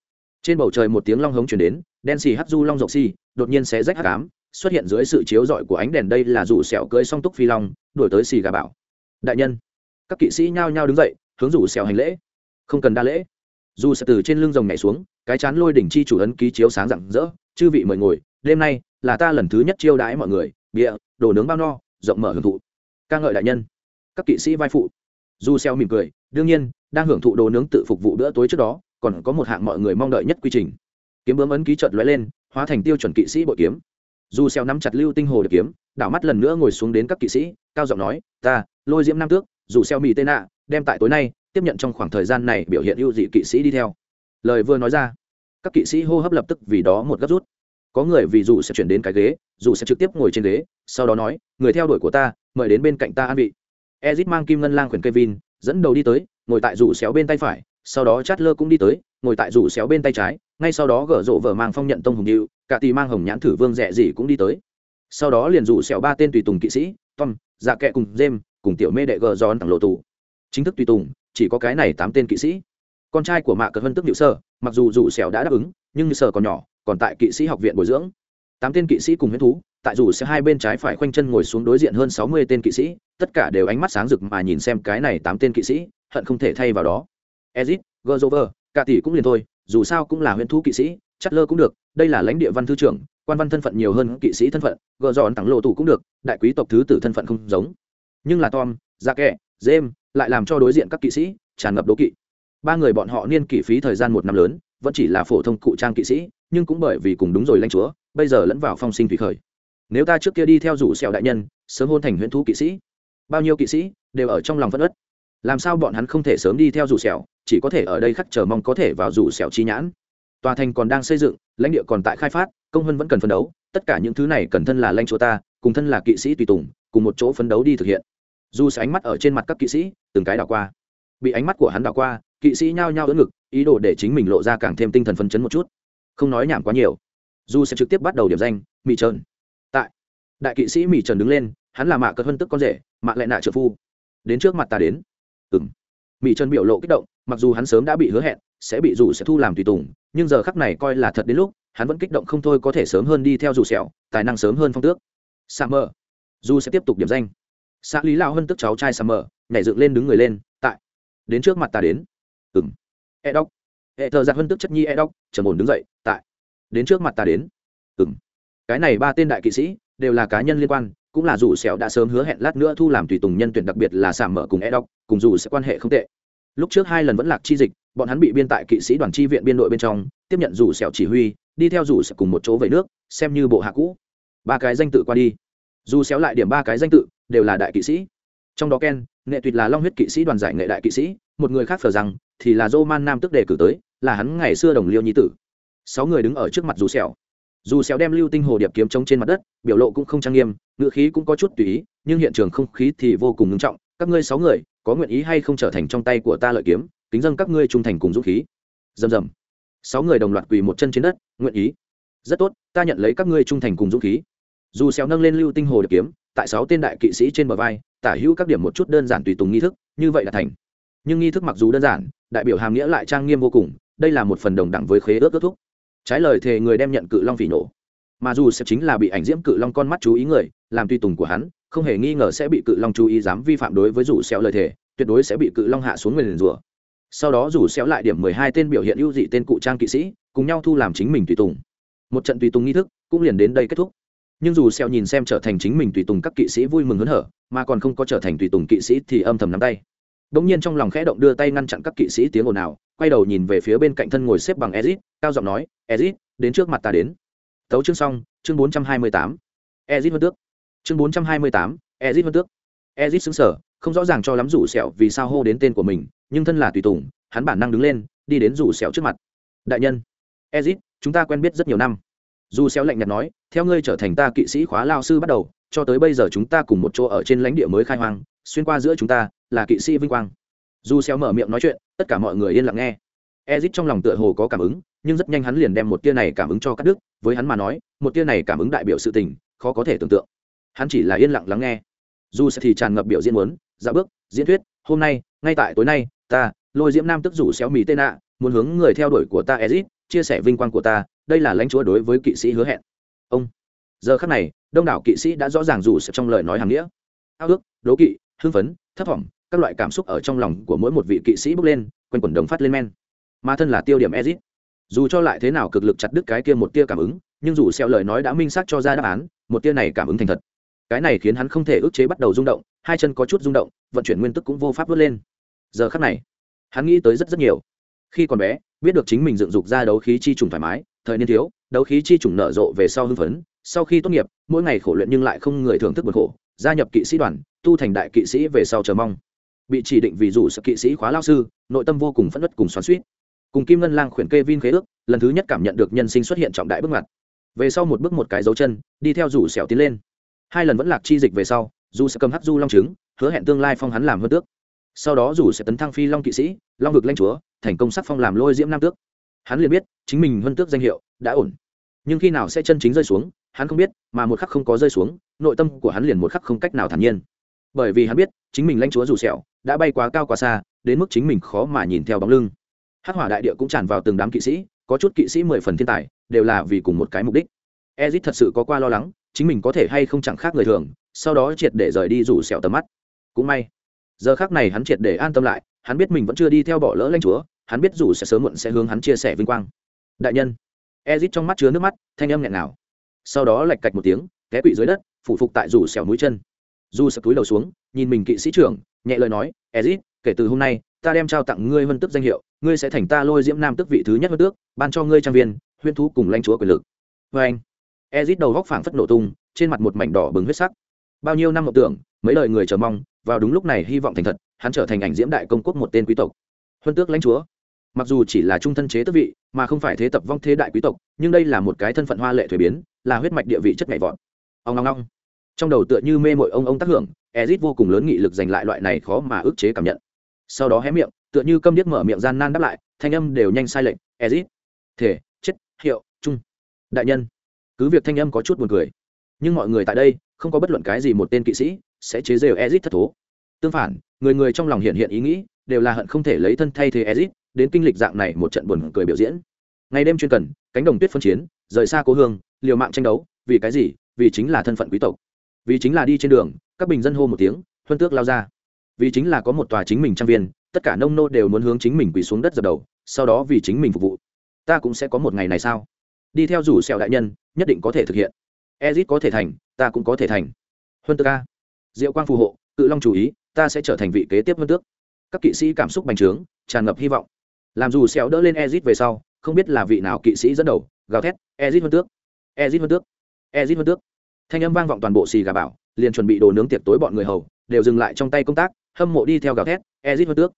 trên bầu trời một tiếng long hống chuyển đến, đen xì hắt du long rộng xì, đột nhiên sẽ rách hắc ám, xuất hiện dưới sự chiếu rọi của ánh đèn đây là rủ sẹo cưới song túc phi long, đuổi tới xì gà bảo. Đại nhân, các kỵ sĩ nhao nhao đứng dậy, hướng rủ sẹo hành lễ. Không cần đa lễ. Dù sẽ từ trên lưng rồng nhảy xuống, cái chán lôi đỉnh chi chủ ấn ký chiếu sáng rạng rỡ, chư vị mời ngồi, đêm nay là ta lần thứ nhất chiêu đãi mọi người, bịa, đồ nướng bao no, rộng mở hưởng thụ. Ca ngợi đại nhân. Các kỵ sĩ vai phụ. Du xeo mỉm cười, đương nhiên, đang hưởng thụ đồ nướng tự phục vụ bữa tối trước đó còn có một hạng mọi người mong đợi nhất quy trình. Kiếm bướm ấn ký trợt lóe lên, hóa thành tiêu chuẩn kỵ sĩ bội kiếm. Dù xeo nắm chặt lưu tinh hồ được kiếm, đảo mắt lần nữa ngồi xuống đến các kỵ sĩ, cao giọng nói, ta, lôi diễm nam tước, dù xeo mì tên nạ, đem tại tối nay, tiếp nhận trong khoảng thời gian này biểu hiện ưu dị kỵ sĩ đi theo. Lời vừa nói ra, các kỵ sĩ hô hấp lập tức vì đó một gấp rút. Có người vì dù sẽ chuyển đến cái ghế, dù sẽ trực tiếp ngồi trên ghế, sau đó nói, người theo đuổi của ta, mời đến bên cạnh ta an vị. Ezit mang kim ngân lang khuyển kevin, dẫn đầu đi tới, ngồi tại dù xéo bên tay phải sau đó chát lơ cũng đi tới, ngồi tại rủ xéo bên tay trái, ngay sau đó gở rộ vở mang phong nhận tông hùng điệu, cả tì mang hồng nhãn thử vương rẻ gì cũng đi tới. Sau đó liền rủ xẻo ba tên tùy tùng kỵ sĩ, tom dạ kệ cùng jem cùng tiểu mê đệ gờ giòn thẳng lộ tù. Chính thức tùy tùng, chỉ có cái này tám tên kỵ sĩ. Con trai của mạ cờ vân tức nhự sơ, mặc dù rủ xẻo đã đáp ứng, nhưng sơ còn nhỏ, còn tại kỵ sĩ học viện bồi dưỡng. Tám tên kỵ sĩ cùng huyết thú, tại rủ xẻo hai bên trái phải khoanh chân ngồi xuống đối diện hơn sáu mươi tên kỵ sĩ, tất cả đều ánh mắt sáng rực mà nhìn xem cái này tám tên kỵ sĩ, hận không thể thay vào đó ezit Gozover, cả tỷ cũng liền thôi dù sao cũng là huyền thú kỵ sĩ chất lơ cũng được đây là lãnh địa văn thư trưởng quan văn thân phận nhiều hơn kỵ sĩ thân phận gờ dọn tặng lộ tủ cũng được đại quý tộc thứ tử thân phận không giống. Nhưng là tom da kệ, jem lại làm cho đối diện các kỵ sĩ tràn ngập đố kỵ. Ba người bọn họ niên kỷ phí thời gian một năm lớn vẫn chỉ là phổ thông cụ trang kỵ sĩ nhưng cũng bởi vì cùng đúng rồi lãnh chúa bây giờ lẫn vào phong sinh thủy khởi. Nếu ta trước kia đi theo rủ sẹo đại nhân sớm hôn thành huyền thú kỵ sĩ bao nhiêu kỵ sĩ đều ở trong lòng phẫn ất làm sao bọn hắn không thể sớm đi theo rủ sẹo? Chỉ có thể ở đây khắc chờ mong có thể vào rủ sẹo chi nhãn. Tòa thành còn đang xây dựng, lãnh địa còn tại khai phát, công hơn vẫn cần phấn đấu, tất cả những thứ này cần thân là lãnh chúa ta, cùng thân là kỵ sĩ tùy tùng, cùng một chỗ phấn đấu đi thực hiện. Dù sẽ ánh mắt ở trên mặt các kỵ sĩ, từng cái đảo qua. Bị ánh mắt của hắn đảo qua, kỵ sĩ nhao nhao ưỡn ngực, ý đồ để chính mình lộ ra càng thêm tinh thần phấn chấn một chút. Không nói nhảm quá nhiều. Dù sẽ trực tiếp bắt đầu điểm danh mỹ trơn tại, đại kỵ sĩ mỹ trần đứng lên, hắn là mạ cất hơn tức con rể, mạ lại nạ trợ phu. Đến trước mặt ta đến. Ừ mỹ trần biểu lộ kích động, mặc dù hắn sớm đã bị hứa hẹn, sẽ bị rủ sẽ thu làm tùy tùng, nhưng giờ khắc này coi là thật đến lúc, hắn vẫn kích động không thôi có thể sớm hơn đi theo dù sẹo, tài năng sớm hơn phong tước. Sa mơ dù sẽ tiếp tục điểm danh. Xã lý lao hơn tức cháu trai sa mơ nhảy dựng lên đứng người lên, tại. Đến trước mặt ta đến. Ừng e đốc. E Hệ thờ giặc hơn tức chất nhi e đốc, trầm ổn đứng dậy, tại. Đến trước mặt ta đến. Ừng cái này ba tên đại kỵ sĩ đều là cá nhân liên quan cũng là dù sẹo đã sớm hứa hẹn lát nữa thu làm tùy tùng nhân tuyển, đặc biệt là sảm mở cùng e đọc cùng dù sẽ quan hệ không tệ. Lúc trước hai lần vẫn lạc chi dịch, bọn hắn bị biên tại kỵ sĩ đoàn chi viện biên đội bên trong, tiếp nhận dù sẹo chỉ huy, đi theo dù sẽ cùng một chỗ về nước, xem như bộ hạ cũ. Ba cái danh tự qua đi. Dù xéo lại điểm ba cái danh tự, đều là đại kỵ sĩ. Trong đó ken nghệ tuyệt là long huyết kỵ sĩ đoàn giải nghệ đại kỵ sĩ, một người khác phờ rằng, thì là dô man nam tức đề cử tới, là hắn ngày xưa đồng liêu nhi tử. Sáu người đứng ở trước mặt dù xéo dù xéo đem lưu tinh hồ điệp kiếm chống trên mặt đất, biểu lộ cũng không trang nghiêm ngựa khí cũng có chút tùy ý, nhưng hiện trường không khí thì vô cùng nghiêm trọng. Các ngươi sáu người, có nguyện ý hay không trở thành trong tay của ta lợi kiếm, kính dâng các ngươi trung thành cùng dũng khí. Dầm dầm sáu người đồng loạt quỳ một chân trên đất, nguyện ý. Rất tốt, ta nhận lấy các ngươi trung thành cùng dũng khí. Dù xéo nâng lên lưu tinh hồ điệp kiếm, tại sáu tên đại kỵ sĩ trên bờ vai, tả hữu các điểm một chút đơn giản tùy tùng nghi thức, như vậy là thành. Nhưng nghi thức mặc dù đơn giản, đại biểu hàm nghĩa lại trang nghiêm vô cùng, đây là một phần đồng đẳng với khế ước kết thúc trái lời thề người đem nhận cự long phỉ nổ. Mà dù sẽ chính là bị ảnh diễm cự long con mắt chú ý người, làm tùy tùng của hắn, không hề nghi ngờ sẽ bị cự long chú ý dám vi phạm đối với rủ xéo lời thề, tuyệt đối sẽ bị cự long hạ xuống nguyền rủa. Sau đó rủ xéo lại điểm mười hai tên biểu hiện ưu dị tên cụ trang kỵ sĩ, cùng nhau thu làm chính mình tùy tùng. Một trận tùy tùng nghi thức cũng liền đến đây kết thúc. Nhưng dù xéo nhìn xem trở thành chính mình tùy tùng các kỵ sĩ vui mừng hớn hở, mà còn không có trở thành tùy tùng kỵ sĩ thì âm thầm nắm tay. Đống nhiên trong lòng khẽ động đưa tay ngăn chặn các kỵ sĩ tiếng ồn ào quay đầu nhìn về phía bên cạnh thân ngồi xếp bằng ezit cao giọng nói ezit đến trước mặt ta đến. Tấu chương xong chương 428. ezit vân tước. Chương 428, ezit vân tước. Ezit sững sờ không rõ ràng cho lắm rủ sẹo vì sao hô đến tên của mình nhưng thân là tùy tùng hắn bản năng đứng lên đi đến rủ sẹo trước mặt. Đại nhân ezit chúng ta quen biết rất nhiều năm. Dù xéo lạnh nhạt nói theo ngươi trở thành ta kỵ sĩ khóa lao sư bắt đầu cho tới bây giờ chúng ta cùng một chỗ ở trên lãnh địa mới khai hoang xuyên qua giữa chúng ta là kỵ sĩ vinh quang dù xéo mở miệng nói chuyện, tất cả mọi người yên lặng nghe. Ezit trong lòng tựa hồ có cảm ứng, nhưng rất nhanh hắn liền đem một tia này cảm ứng cho các đức với hắn mà nói, một tia này cảm ứng đại biểu sự tình, khó có thể tưởng tượng. Hắn chỉ là yên lặng lắng nghe. Dù sẽ thì tràn ngập biểu diễn muốn dạ bước, diễn thuyết, hôm nay, ngay tại tối nay, ta, lôi diễm nam tức rủ xéo mì tên ạ, muốn hướng người theo đuổi của ta ezit, chia sẻ vinh quang của ta, đây là lãnh chúa đối với kỵ sĩ hứa hẹn. Ông, giờ khắc này, đông đảo kỵ sĩ đã rõ ràng dù trong lời nói hàng nghĩa. Ao ước, đố kỵ, hưng phấn thất vọng các loại cảm xúc ở trong lòng của mỗi một vị kỵ sĩ bước lên, quanh quần đồng phát lên men. Mà thân là tiêu điểm ezit dù cho lại thế nào cực lực chặt đứt cái kia một tia cảm ứng, nhưng dù xeo lời nói đã minh xác cho ra đáp án, một tia này cảm ứng thành thật. Cái này khiến hắn không thể ức chế bắt đầu rung động, hai chân có chút rung động, vận chuyển nguyên tức cũng vô pháp vớt lên. Giờ khắc này, hắn nghĩ tới rất rất nhiều. Khi còn bé, biết được chính mình dựng dục ra đấu khí chi trùng thoải mái, thời niên thiếu, đấu khí chi trùng nở rộ về sau hưng phấn, sau khi tốt nghiệp, mỗi ngày khổ luyện nhưng lại không người thưởng thức bực khổ, gia nhập kỵ sĩ đoàn, tu thành đại kỵ sĩ về sau chờ mong bị chỉ định vì dù sự kỵ sĩ khóa lao sư, nội tâm vô cùng phẫn nứt cùng xoắn suýt cùng kim ngân lang khuyển kê vin khế ước, lần thứ nhất cảm nhận được nhân sinh xuất hiện trọng đại bước ngoặt. Về sau một bước một cái dấu chân, đi theo rủ xẻo tiến lên. Hai lần vẫn lạc chi dịch về sau, dù sẽ cầm hắc du long trứng, hứa hẹn tương lai phong hắn làm hơn tước. Sau đó dù sẽ tấn thăng phi long kỵ sĩ, long vực lanh chúa, thành công sắc phong làm lôi diễm nam tước. Hắn liền biết, chính mình hơn tước danh hiệu đã ổn. Nhưng khi nào sẽ chân chính rơi xuống, hắn không biết, mà một khắc không có rơi xuống, nội tâm của hắn liền một khắc không cách nào thản nhiên bởi vì hắn biết, chính mình lãnh chúa dù sẹo, đã bay quá cao quá xa, đến mức chính mình khó mà nhìn theo bóng lưng. Hắc hỏa đại địa cũng tràn vào từng đám kỵ sĩ, có chút kỵ sĩ mười phần thiên tài, đều là vì cùng một cái mục đích. Ezit thật sự có qua lo lắng, chính mình có thể hay không chẳng khác người thường, sau đó triệt để rời đi rủ sẹo tầm mắt. Cũng may, giờ khác này hắn triệt để an tâm lại, hắn biết mình vẫn chưa đi theo bỏ lỡ lãnh chúa, hắn biết rủ sẽ sớm muộn sẽ hướng hắn chia sẻ vinh quang. Đại nhân, ezit trong mắt chứa nước mắt, thanh âm nghẹn nào sau đó lạch cạch một tiếng, té quỵ dưới đất, phủ phục tại rủ sẹo mũi chân dù sập túi đầu xuống, nhìn mình kỵ sĩ trưởng, nhẹ lời nói, ezit, kể từ hôm nay, ta đem trao tặng ngươi vân tước danh hiệu, ngươi sẽ thành ta lôi diễm nam tước vị thứ nhất vân tước, ban cho ngươi trang viên huyên thú cùng lãnh chúa quyền lực. Vê anh, ezit đầu góc phảng phất nổ tung, trên mặt một mảnh đỏ bừng huyết sắc. Bao nhiêu năm mộng tưởng, mấy lời người chờ mong, vào đúng lúc này hy vọng thành thật, hắn trở thành ảnh diễm đại công quốc một tên quý tộc. Huân tước lãnh chúa. Mặc dù chỉ là trung thân chế tước vị, mà không phải thế tập vong thế đại quý tộc, nhưng đây là một cái thân phận hoa lệ thuế biến, là huyết mạch địa vị chất nhảy vọt. Ông long long trong đầu tựa như mê mội ông ông tác hưởng ezit vô cùng lớn nghị lực giành lại loại này khó mà ức chế cảm nhận. Sau đó hé miệng, tựa như câm điếc mở miệng gian nan đáp lại, thanh âm đều nhanh sai lệch ezit thể chết, hiệu trung đại nhân. Cứ việc thanh âm có chút buồn cười, nhưng mọi người tại đây không có bất luận cái gì một tên kỵ sĩ sẽ chế rêu ezit thất thố. Tương phản, người người trong lòng hiện hiện ý nghĩ, đều là hận không thể lấy thân thay thế ezit đến kinh lịch dạng này một trận buồn cười biểu diễn. Ngày đêm chuyên cần, cánh đồng tuyết phân chiến, rời xa cố hương, liều mạng tranh đấu, vì cái gì? Vì chính là thân phận quý tộc vì chính là đi trên đường, các bình dân hô một tiếng, huân tước lao ra. Vì chính là có một tòa chính mình trang viên, tất cả nông nô đều muốn hướng chính mình quỳ xuống đất dập đầu, sau đó vì chính mình phục vụ. Ta cũng sẽ có một ngày này sao? Đi theo rủ sẹo đại nhân, nhất định có thể thực hiện. Ezit có thể thành, ta cũng có thể thành. Huân tước a. Diệu quang phù hộ, cự long chú ý, ta sẽ trở thành vị kế tiếp huân tước. Các kỵ sĩ cảm xúc bành trướng, tràn ngập hy vọng. Làm dù sẹo đỡ lên ezit về sau, không biết là vị nào kỵ sĩ dẫn đầu, gào thét, ezit huân tước! Ezit huân tước! Ezit huân tước! Thanh âm vang vọng toàn bộ xì gà bảo liền chuẩn bị đồ nướng tiệc tối bọn người hầu đều dừng lại trong tay công tác hâm mộ đi theo gào thét ezit hơi tước.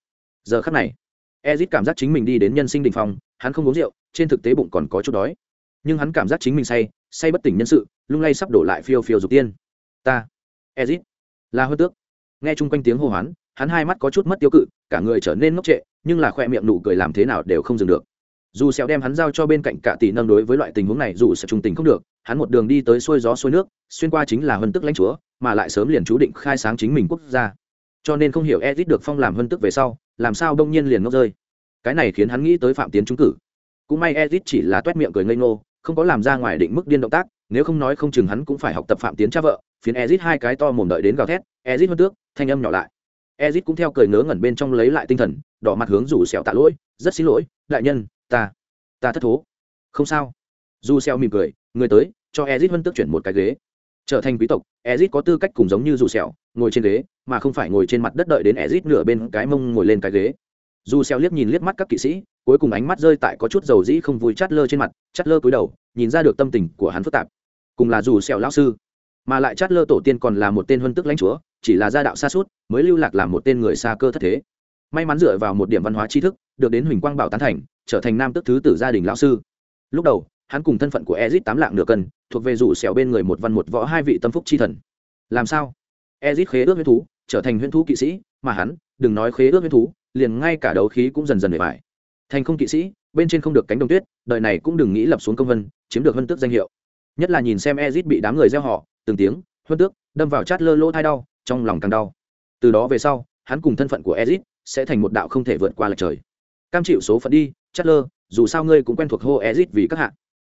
Giờ khắc này ezit cảm giác chính mình đi đến nhân sinh đình phòng, hắn không uống rượu trên thực tế bụng còn có chút đói. Nhưng hắn cảm giác chính mình say say bất tỉnh nhân sự lung lay sắp đổ lại phiêu phiêu dục tiên. Ta ezit là hơi tước. Nghe chung quanh tiếng hô hoán hắn hai mắt có chút mất tiêu cự cả người trở nên ngốc trệ nhưng là khoe miệng nụ cười làm thế nào đều không dừng được dù sẹo đem hắn giao cho bên cạnh cả tỷ nâng đối với loại tình huống này, dù sẹo trung tình không được, hắn một đường đi tới xuôi gió xuôi nước, xuyên qua chính là huân tức lãnh chúa, mà lại sớm liền chú định khai sáng chính mình quốc gia. Cho nên không hiểu edit được phong làm huân tức về sau, làm sao đông nhiên liền ngốc rơi. Cái này khiến hắn nghĩ tới phạm tiến trúng cử. Cũng may edit chỉ là toét miệng cười ngây ngô, không có làm ra ngoài định mức điên động tác, nếu không nói không chừng hắn cũng phải học tập phạm tiến cha vợ phiến edit hai cái to mồm đợi đến gào thét edit huân tước, thanh âm nhỏ lại. Edit cũng theo cười ngớ ngẩn bên trong lấy lại tinh thần, đỏ mặt hướng rủ sẹo tạ lỗi, rất xin lỗi, đại nhân ta ta thất thố. Không sao. Du xeo mỉm cười, người tới, cho ezit vân tước chuyển một cái ghế. Trở thành quý tộc, ezit có tư cách cùng giống như dù sẹo ngồi trên ghế, mà không phải ngồi trên mặt đất đợi đến ezit nửa bên cái mông ngồi lên cái ghế. Dù xeo liếc nhìn liếc mắt các kỵ sĩ, cuối cùng ánh mắt rơi tại có chút dầu dĩ không vui chát lơ trên mặt, chát lơ cúi đầu, nhìn ra được tâm tình của hắn phức tạp. Cùng là dù xeo lão sư, mà lại chát lơ tổ tiên còn là một tên huân tức lãnh chúa, chỉ là gia đạo xa suốt, mới lưu lạc làm một tên người xa cơ thất thế. May mắn dựa vào một điểm văn hóa tri thức, được đến huỳnh quang bảo tán thành trở thành nam tức thứ tử gia đình lão sư. Lúc đầu, hắn cùng thân phận của ezit tám lạng nửa cân, thuộc về rủ xẻo bên người một văn một võ hai vị tâm phúc chi thần. Làm sao? Ezit khế ước huyết thú, trở thành huyết thú kỵ sĩ, mà hắn, đừng nói khế ước huyết thú, liền ngay cả đấu khí cũng dần dần bề bài thành không kỵ sĩ, bên trên không được cánh đồng tuyết, đời này cũng đừng nghĩ lập xuống công vân, chiếm được huân tước danh hiệu. Nhất là nhìn xem ezit bị đám người gieo họ, từng tiếng, huân tước, đâm vào chát lơ lỗ thai đau, trong lòng càng đau. Từ đó về sau, hắn cùng thân phận của ezit sẽ thành một đạo không thể vượt qua lệch trời. Cam chịu số phận đi chất lơ dù sao ngươi cũng quen thuộc hô ezit vì các hạ.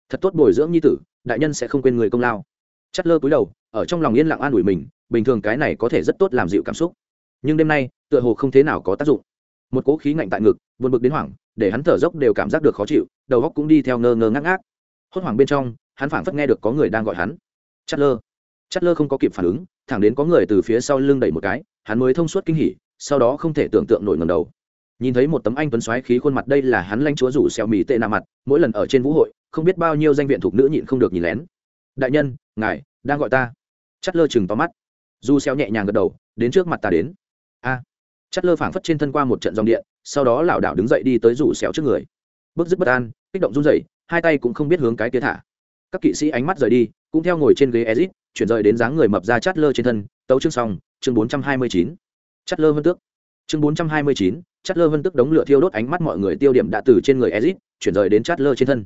Thật tốt bồi dưỡng nhi tử, đại nhân sẽ không quên người công lao. Chất lơ cúi đầu, ở trong lòng yên lặng an ủi mình, bình thường cái này có thể rất tốt làm dịu cảm xúc. Nhưng đêm nay, tựa hồ không thế nào có tác dụng. Một cỗ khí ngạnh tại ngực, buồn bực đến hoảng, để hắn thở dốc đều cảm giác được khó chịu, đầu óc cũng đi theo ngơ ngơ ngác ngác. Hốt hoảng bên trong, hắn phảng phất nghe được có người đang gọi hắn. Chất lơ chất lơ không có kịp phản ứng, thẳng đến có người từ phía sau lưng đẩy một cái, hắn mới thông suốt kinh hỉ, sau đó không thể tưởng tượng nổi ngầm đầu nhìn thấy một tấm anh tuấn xoáy khí khuôn mặt đây là hắn lanh chúa rủ xeo mì tệ nạ mặt mỗi lần ở trên vũ hội không biết bao nhiêu danh viện thuộc nữ nhịn không được nhìn lén. Đại nhân ngài đang gọi ta. Chắt lơ chừng tóm mắt. Du xeo nhẹ nhàng gật đầu đến trước mặt ta đến. A. À. chắt lơ phảng phất trên thân qua một trận dòng điện sau đó lảo đảo đứng dậy đi tới rủ xeo trước người. Bước dứt bất an kích động run rẩy hai tay cũng không biết hướng cái kia thả. Các kỵ sĩ ánh mắt rời đi cũng theo ngồi trên ghế exit chuyển rời đến dáng người mập ra chát lơ trên thân tấu chương xong chương bốn trăm hai mươi chín. Chát lơ vân tước. Chương 429, chát lơ vân tức đống lửa thiêu đốt ánh mắt mọi người tiêu điểm đã từ trên người ezit, chuyển rời đến chát lơ trên thân.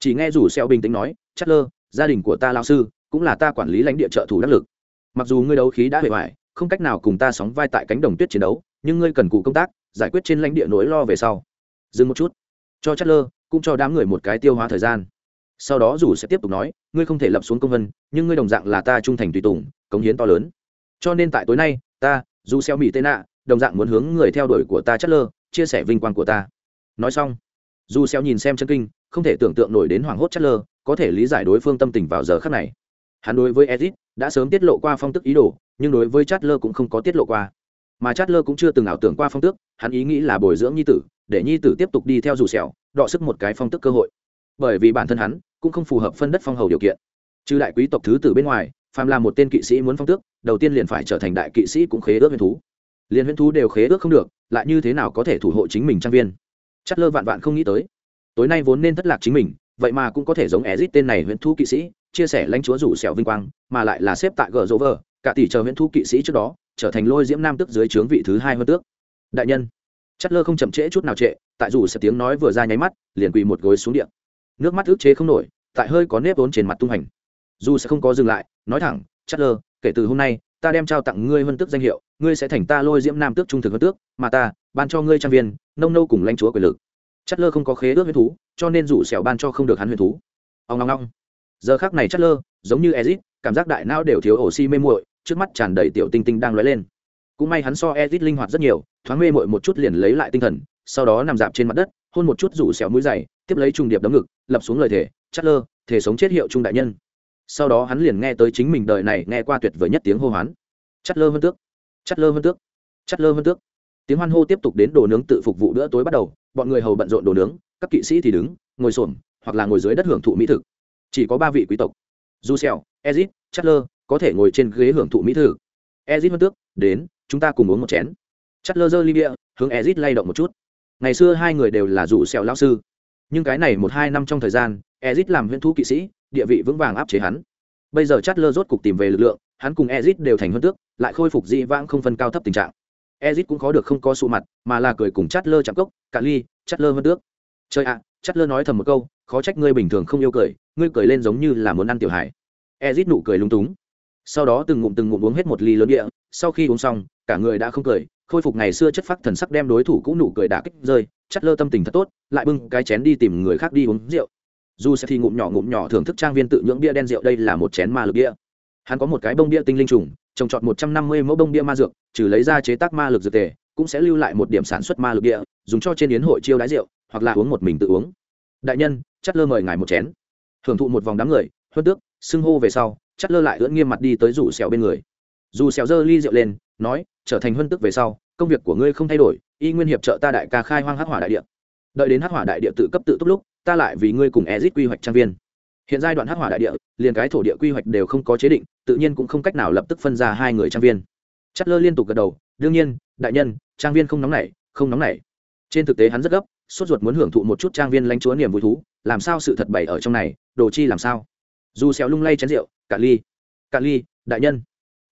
Chỉ nghe rủ xeo bình tĩnh nói chát lơ gia đình của ta lao sư, cũng là ta quản lý lãnh địa trợ thủ đắc lực. Mặc dù ngươi đấu khí đã hề hoại, không cách nào cùng ta sóng vai tại cánh đồng tuyết chiến đấu, nhưng ngươi cần cụ công tác, giải quyết trên lãnh địa nỗi lo về sau. Dừng một chút. Cho chát lơ cũng cho đám người một cái tiêu hóa thời gian. Sau đó dù sẽ tiếp tục nói, ngươi không thể lập xuống công vân nhưng ngươi đồng dạng là ta trung thành tùy tùng, cống hiến to lớn. Cho nên tại tối nay, ta, dù xeo mỹ tên nạ đồng dạng muốn hướng người theo đuổi của ta chất lơ, chia sẻ vinh quang của ta. Nói xong, dù xeo nhìn xem chân kinh, không thể tưởng tượng nổi đến hoàng hốt chất lơ, có thể lý giải đối phương tâm tình vào giờ khắc này. Hắn đối với edit đã sớm tiết lộ qua phong tức ý đồ, nhưng đối với chát lơ cũng không có tiết lộ qua. Mà chát lơ cũng chưa từng ảo tưởng qua phong tước hắn ý nghĩ là bồi dưỡng nhi tử, để nhi tử tiếp tục đi theo dù sẹo đọ sức một cái phong tức cơ hội. Bởi vì bản thân hắn cũng không phù hợp phân đất phong hầu điều kiện. Trừ đại quý tộc thứ tử bên ngoài, phàm là một tên kỵ sĩ muốn phong tước, đầu tiên liền phải trở thành đại kỵ sĩ cũng khế ước huyền thú liền huyễn thú đều khế ước không được, lại như thế nào có thể thủ hộ chính mình trang viên? Chất lơ vạn vạn không nghĩ tới. Tối nay vốn nên thất lạc chính mình, vậy mà cũng có thể giống ezit tên này huyễn thú kỵ sĩ, chia sẻ lãnh chúa rủ sẹo vinh quang, mà lại là xếp tại gờ dỗ vờ cả tỷ chờ huyễn thú kỵ sĩ trước đó, trở thành lôi diễm nam tức dưới trướng vị thứ hai hơn tước. Đại nhân chất lơ không chậm trễ chút nào trệ tại dù sẽ tiếng nói vừa ra nháy mắt, liền quỳ một gối xuống điện. Nước mắt ức chế không nổi, tại hơi có nếp vốn trên mặt tung hành. Dù sẽ không có dừng lại, nói thẳng chất lơ, kể từ hôm nay ta đem trao tặng ngươi vân tước danh hiệu, ngươi sẽ thành ta lôi diễm nam tước trung thực vân tước, mà ta, ban cho ngươi trang viên, nông nâu cùng lãnh chúa quyền lực. Chất lơ không có khế ước huyết thú, cho nên rủ xẻo ban cho không được hắn huyết thú. Ông ngong ngong giờ khác này chất lơ, giống như ezit, cảm giác đại não đều thiếu oxy mê muội, trước mắt tràn đầy tiểu tinh tinh đang lóe lên. Cũng may hắn so ezit linh hoạt rất nhiều, thoáng mê muội một chút liền lấy lại tinh thần, sau đó nằm dạp trên mặt đất, hôn một chút rủ xẻo mũi dày, tiếp lấy trùng điệp đấm ngực, lập xuống lời thể chất lơ thể sống chết hiệu trung đại nhân sau đó hắn liền nghe tới chính mình đời này nghe qua tuyệt vời nhất tiếng hô hoán. Chất lơ hơn tước chất lơ hơn tước chất lơ hơn tước. Tiếng hoan hô tiếp tục đến đồ nướng tự phục vụ bữa tối bắt đầu, bọn người hầu bận rộn đồ nướng, các kỵ sĩ thì đứng, ngồi xổm, hoặc là ngồi dưới đất hưởng thụ mỹ thực. Chỉ có ba vị quý tộc. Du xèo, ezit chatler có thể ngồi trên ghế hưởng thụ mỹ thực. Ezit hơn tước, đến, chúng ta cùng uống một chén. Chatler giơ ly bia, hướng ezit lay động một chút. Ngày xưa hai người đều là rủ xèo lão sư. Nhưng cái này một hai năm trong thời gian ezit làm huyễn thú kỵ sĩ địa vị vững vàng áp chế hắn. Bây giờ chatler rốt cục tìm về lực lượng hắn cùng ezit đều thành hơn tước lại khôi phục dị vãng không phân cao thấp tình trạng. Ezit cũng khó được không có sụ mặt mà là cười cùng chát lơ chạm cốc cả ly chát lơ hơn tước. Chơi ạ à, chát lơ nói thầm một câu khó trách ngươi bình thường không yêu cười ngươi cười lên giống như là muốn ăn tiểu hải ezit nụ cười lung túng. Sau đó từng ngụm từng ngụm uống hết một ly lớn địa sau khi uống xong cả người đã không cười khôi phục ngày xưa chất phát thần sắc đem đối thủ cũng nụ cười đả kích rơi chát lơ tâm tình thật tốt lại bưng cái chén đi tìm người khác đi uống rượu dù sẽ thì ngụm nhỏ ngụm nhỏ thưởng thức trang viên tự nhưỡng bia đen rượu, đây là một chén ma lực bia. Hắn có một cái bông bia tinh linh trùng, trồng trọt một trăm năm mươi mẫu bông bia ma dược, trừ lấy ra chế tác ma lực dược tề, cũng sẽ lưu lại một điểm sản xuất ma lực địa dùng cho trên yến hội chiêu đái rượu, hoặc là uống một mình tự uống. Đại nhân chất lơ mời ngài một chén. Hưởng thụ một vòng đám người, huân tước, xưng hô về sau chất lơ lại ưỡn nghiêm mặt đi tới rủ xèo bên người. Dù xèo dơ ly rượu lên, nói, trở thành huân tước về sau, công việc của ngươi không thay đổi, y nguyên hiệp trợ ta đại ca khai hoang hắc hỏa đại địa. Đợi đến hắc hỏa đại địa tự cấp tự túc lúc ta lại vì ngươi cùng ezit quy hoạch trang viên. Hiện giai đoạn hắc hỏa đại địa, liền cái thổ địa quy hoạch đều không có chế định, tự nhiên cũng không cách nào lập tức phân ra hai người trang viên. Chất lơ liên tục gật đầu, đương nhiên, đại nhân, trang viên không nóng nảy, không nóng nảy. Trên thực tế hắn rất gấp, sốt ruột muốn hưởng thụ một chút trang viên lãnh chúa niềm vui thú, làm sao sự thật bày ở trong này, đồ chi làm sao? Dù xéo lung lay chén rượu, cạn ly cạn ly, đại nhân.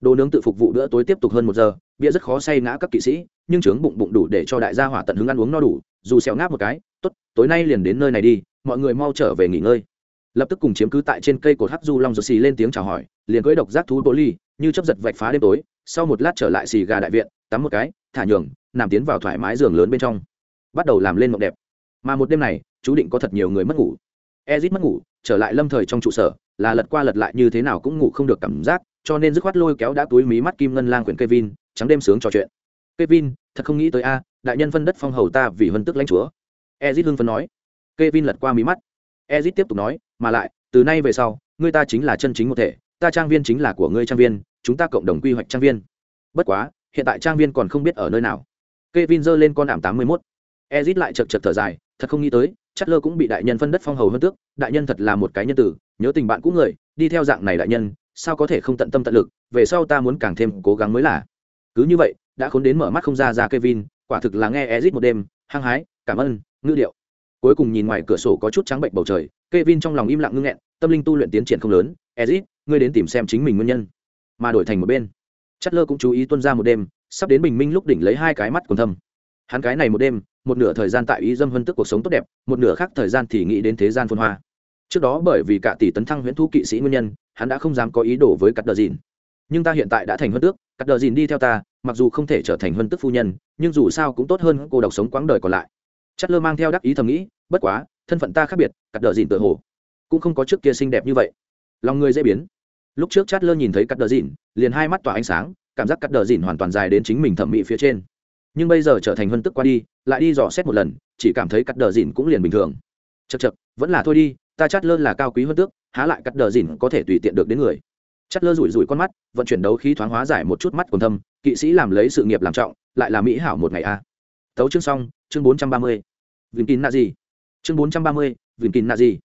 Đồ nướng tự phục vụ bữa tối tiếp tục hơn một giờ, bia rất khó say ngã các kỵ sĩ, nhưng trướng bụng bụng đủ để cho đại gia hỏa tận hứng ăn uống no đủ, dù xéo ngáp một cái, tốt tối nay liền đến nơi này đi, mọi người mau trở về nghỉ ngơi. Lập tức cùng chiếm cứ tại trên cây cột hắc du long rồi xì lên tiếng chào hỏi, liền cưỡi độc giác thú bố ly, như chấp giật vạch phá đêm tối, sau một lát trở lại xì gà đại viện, tắm một cái, thả nhường, nằm tiến vào thoải mái giường lớn bên trong. Bắt đầu làm lên mộng đẹp. Mà một đêm này, chú định có thật nhiều người mất ngủ. Ezit mất ngủ, trở lại lâm thời trong trụ sở, là lật qua lật lại như thế nào cũng ngủ không được cảm giác, cho nên dứt khoát lôi kéo đã túi mí mắt kim ngân lang quyển kevin, trắng đêm sướng trò chuyện. Kevin, thật không nghĩ tới a, đại nhân phân đất phong hầu ta vì hân tức lãnh chúa ezit hưng phấn nói. Kevin lật qua mí mắt. Ezit tiếp tục nói mà lại từ nay về sau ngươi ta chính là chân chính một thể ta trang viên chính là của ngươi trang viên chúng ta cộng đồng quy hoạch trang viên. Bất quá hiện tại trang viên còn không biết ở nơi nào. Kevin giơ lên con ảm 81. Ezit lại chật chật thở dài, thật không nghĩ tới, Chatler cũng bị đại nhân phân đất phong hầu hơn tước, đại nhân thật là một cái nhân tử, nhớ tình bạn cũ người, đi theo dạng này đại nhân, sao có thể không tận tâm tận lực, về sau ta muốn càng thêm cố gắng mới là. Cứ như vậy, đã khốn đến mở mắt không ra ra Kevin, quả thực là nghe Ezit một đêm, hăng hái, cảm ơn, ngữ điệu. Cuối cùng nhìn ngoài cửa sổ có chút trắng bệnh bầu trời, Kevin trong lòng im lặng ngưng nghẹn, tâm linh tu luyện tiến triển không lớn, Ezit, ngươi đến tìm xem chính mình nguyên nhân. Mà đổi thành một bên. Chatler cũng chú ý tuân ra một đêm, sắp đến bình minh lúc đỉnh lấy hai cái mắt còn thâm hắn cái này một đêm một nửa thời gian tại ý dâm hân tức cuộc sống tốt đẹp một nửa khác thời gian thì nghĩ đến thế gian phôn hoa trước đó bởi vì cả tỷ tấn thăng huyễn thu kỵ sĩ nguyên nhân hắn đã không dám có ý đồ với cắt đờ dìn nhưng ta hiện tại đã thành huân tước cắt đờ dìn đi theo ta mặc dù không thể trở thành huân tức phu nhân nhưng dù sao cũng tốt hơn cô độc sống quãng đời còn lại chất lơ mang theo đắc ý thầm nghĩ, bất quá, thân phận ta khác biệt, cắt đờ dìn tự hồ cũng không có trước kia xinh đẹp như vậy. Lòng người dễ biến. Lúc trước chát lơ nhìn thấy cắt đờ dìn liền hai mắt tỏa ánh sáng, cảm giác cắt đờ dìn hoàn toàn dài đến chính mình thẩm mỹ phía trên. Nhưng bây giờ trở thành hân tức qua đi, lại đi dò xét một lần, chỉ cảm thấy cắt đờ dìn cũng liền bình thường. Chật chật vẫn là thôi đi, ta chát lơ là cao quý hơn tước, há lại cắt đờ dìn có thể tùy tiện được đến người. Chát lơ rủi rủi con mắt, vận chuyển đấu khí thoáng hóa giải một chút mắt còn thâm, kỵ sĩ làm lấy sự nghiệp làm trọng, lại là mỹ hảo một ngày a. À. tấu chương xong chương bốn trăm ba mươi vinh kín nạ gì. Chương bốn trăm ba mươi vinh kín nạ gì.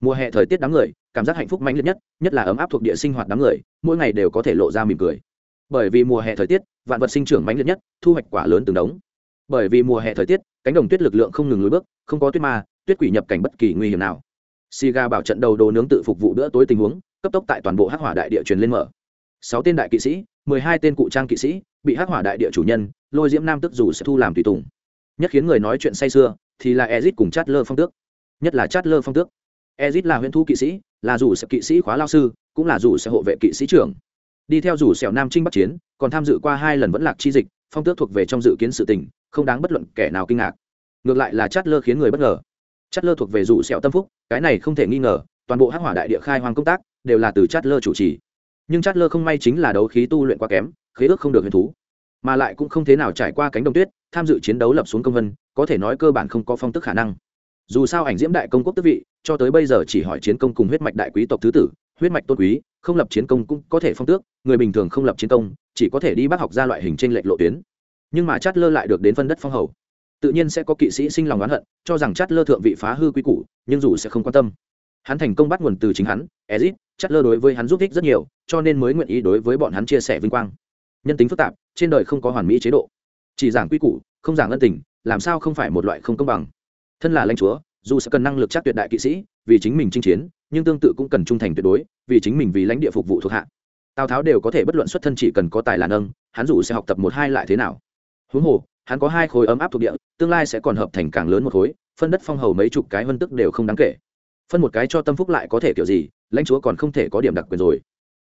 Mùa hè thời tiết đám người, cảm giác hạnh phúc mãnh liệt nhất nhất là ấm áp thuộc địa sinh hoạt đám người, mỗi ngày đều có thể lộ ra mỉm cười. Bởi vì mùa hè thời tiết, vạn vật sinh trưởng mãnh liệt nhất, thu hoạch quả lớn từng đống. Bởi vì mùa hè thời tiết, cánh đồng tuyết lực lượng không ngừng lùi bước, không có tuyết ma, tuyết quỷ nhập cảnh bất kỳ nguy hiểm nào. Siga bảo trận đầu đồ nướng tự phục vụ bữa tối tình huống, cấp tốc tại toàn bộ hắc hỏa đại địa truyền lên mở. Sáu tên đại kỵ sĩ, mười hai tên cụ trang kỵ sĩ, bị hắc hỏa đại địa chủ nhân, lôi diễm nam tức dù sẽ thu làm tùy tùng nhất khiến người nói chuyện say sưa, thì là ezit cùng chát lơ phong tước. Nhất là chát lơ phong tước. Ezit là huyện thu kỵ sĩ, là dù sẽ kỵ sĩ khóa lao sư, cũng là dù sẽ hộ vệ kỵ sĩ trưởng. Đi theo rủ sẹo nam trinh bắc chiến, còn tham dự qua hai lần vẫn lạc chi dịch, phong tước thuộc về trong dự kiến sự tình, không đáng bất luận kẻ nào kinh ngạc. Ngược lại là chát lơ khiến người bất ngờ. Chát lơ thuộc về rủ sẹo tâm phúc, cái này không thể nghi ngờ, toàn bộ hắc hỏa đại địa khai hoang công tác đều là từ chát lơ chủ trì. Nhưng chát lơ không may chính là đấu khí tu luyện quá kém, khế ước không được huyền thú mà lại cũng không thế nào trải qua cánh đồng tuyết, tham dự chiến đấu lập xuống công vân, có thể nói cơ bản không có phong tức khả năng. Dù sao ảnh diễm đại công quốc tước vị, cho tới bây giờ chỉ hỏi chiến công cùng huyết mạch đại quý tộc thứ tử, huyết mạch tôn quý, không lập chiến công cũng có thể phong tước, người bình thường không lập chiến công, chỉ có thể đi bác học ra loại hình trên lệch lộ tuyến. Nhưng mà chát lơ lại được đến phân đất phong hầu. Tự nhiên sẽ có kỵ sĩ sinh lòng oán hận, cho rằng chát lơ thượng vị phá hư quy củ, nhưng dù sẽ không quan tâm. Hắn thành công bắt nguồn từ chính hắn, ezit chát lơ đối với hắn giúp ích rất nhiều, cho nên mới nguyện ý đối với bọn hắn chia sẻ vinh quang nhân tính phức tạp, trên đời không có hoàn mỹ chế độ. Chỉ giảng quy củ, không giảng ân tình, làm sao không phải một loại không công bằng? Thân là lãnh chúa, dù sẽ cần năng lực chắc tuyệt đại kỵ sĩ, vì chính mình chinh chiến, nhưng tương tự cũng cần trung thành tuyệt đối, vì chính mình vì lãnh địa phục vụ thuộc hạ. Tào tháo đều có thể bất luận xuất thân chỉ cần có tài là nâng, hắn dù sẽ học tập một hai lại thế nào. Huống hồ, hắn có hai khối ấm áp thuộc địa, tương lai sẽ còn hợp thành càng lớn một khối, phân đất phong hầu mấy chục cái vân tức đều không đáng kể. Phân một cái cho tâm phúc lại có thể kiểu gì, lãnh chúa còn không thể có điểm đặc quyền rồi.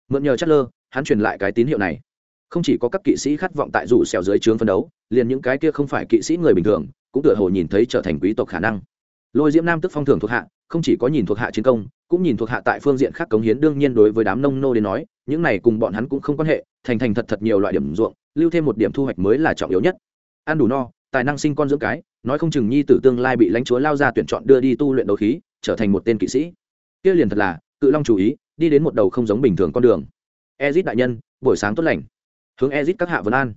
Mượn nhờ chất lơ hắn truyền lại cái tín hiệu này không chỉ có các kỵ sĩ khát vọng tại rủ xèo dưới trướng phân đấu, liền những cái kia không phải kỵ sĩ người bình thường, cũng tựa hồ nhìn thấy trở thành quý tộc khả năng. Lôi diễm nam tức phong thưởng thuộc hạ, không chỉ có nhìn thuộc hạ chiến công, cũng nhìn thuộc hạ tại phương diện khác cống hiến, đương nhiên đối với đám nông nô đến nói, những này cùng bọn hắn cũng không quan hệ, thành thành thật thật nhiều loại điểm ruộng, lưu thêm một điểm thu hoạch mới là trọng yếu nhất. Ăn đủ no, tài năng sinh con dưỡng cái, nói không chừng nhi tử tương lai bị lãnh chúa lao ra tuyển chọn đưa đi tu luyện đấu khí, trở thành một tên kỵ sĩ. Kia liền thật là, cự long chú ý, đi đến một đầu không giống bình thường con đường. Ezit đại nhân, buổi sáng tốt lành hướng ezit các hạ vân an.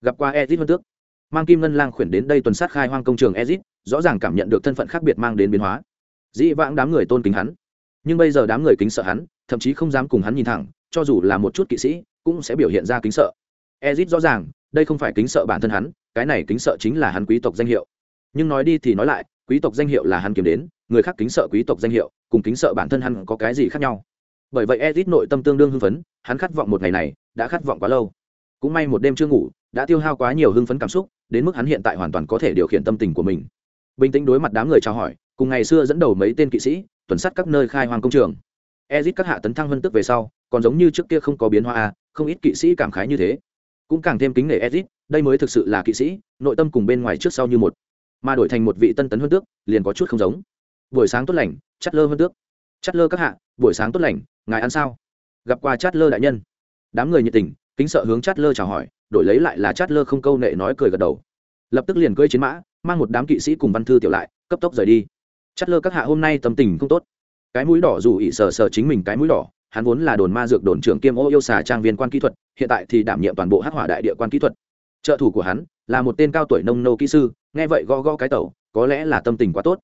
Gặp qua ezit vân tước, mang kim ngân lang khuyển đến đây tuần sát khai hoang công trường ezit, rõ ràng cảm nhận được thân phận khác biệt mang đến biến hóa. Dĩ vãng đám người tôn kính hắn, nhưng bây giờ đám người kính sợ hắn, thậm chí không dám cùng hắn nhìn thẳng, cho dù là một chút kỵ sĩ, cũng sẽ biểu hiện ra kính sợ. Ezit rõ ràng, đây không phải kính sợ bản thân hắn, cái này kính sợ chính là hắn quý tộc danh hiệu. Nhưng nói đi thì nói lại, quý tộc danh hiệu là hắn kiếm đến, người khác kính sợ quý tộc danh hiệu, cùng kính sợ bản thân hắn có cái gì khác nhau? Bởi vậy ezit nội tâm tương đương hưng phấn, hắn khát vọng một ngày này đã khát vọng quá lâu cũng may một đêm chưa ngủ, đã tiêu hao quá nhiều hưng phấn cảm xúc, đến mức hắn hiện tại hoàn toàn có thể điều khiển tâm tình của mình. Bình tĩnh đối mặt đám người chào hỏi, cùng ngày xưa dẫn đầu mấy tên kỵ sĩ, tuần sát các nơi khai hoang công trường. Ezit các hạ tấn thăng vân tức về sau, còn giống như trước kia không có biến hóa a không ít kỵ sĩ cảm khái như thế. Cũng càng thêm kính nể ezit, đây mới thực sự là kỵ sĩ, nội tâm cùng bên ngoài trước sau như một. Mà đổi thành một vị tân tấn hơn tước, liền có chút không giống. Buổi sáng tốt lành chắt lơ hơn tước. Chắt lơ các hạ, buổi sáng tốt lành, ngài ăn sao? Gặp qua chát lơ đại nhân. Đám người nhiệt tình kính sợ hướng chát lơ chào hỏi, đổi lấy lại là chát lơ không câu nệ nói cười gật đầu. Lập tức liền cưỡi chiến mã, mang một đám kỵ sĩ cùng văn thư tiểu lại, cấp tốc rời đi. Chát lơ các hạ hôm nay tâm tình không tốt. Cái mũi đỏ dù ỉ sờ sờ chính mình cái mũi đỏ, hắn vốn là đồn ma dược đồn trưởng kiêm ô yêu xà trang viên quan kỹ thuật, hiện tại thì đảm nhiệm toàn bộ hắc hỏa đại địa quan kỹ thuật. Trợ thủ của hắn là một tên cao tuổi nông nô kỹ sư, nghe vậy gõ gõ cái tẩu, có lẽ là tâm tình quá tốt.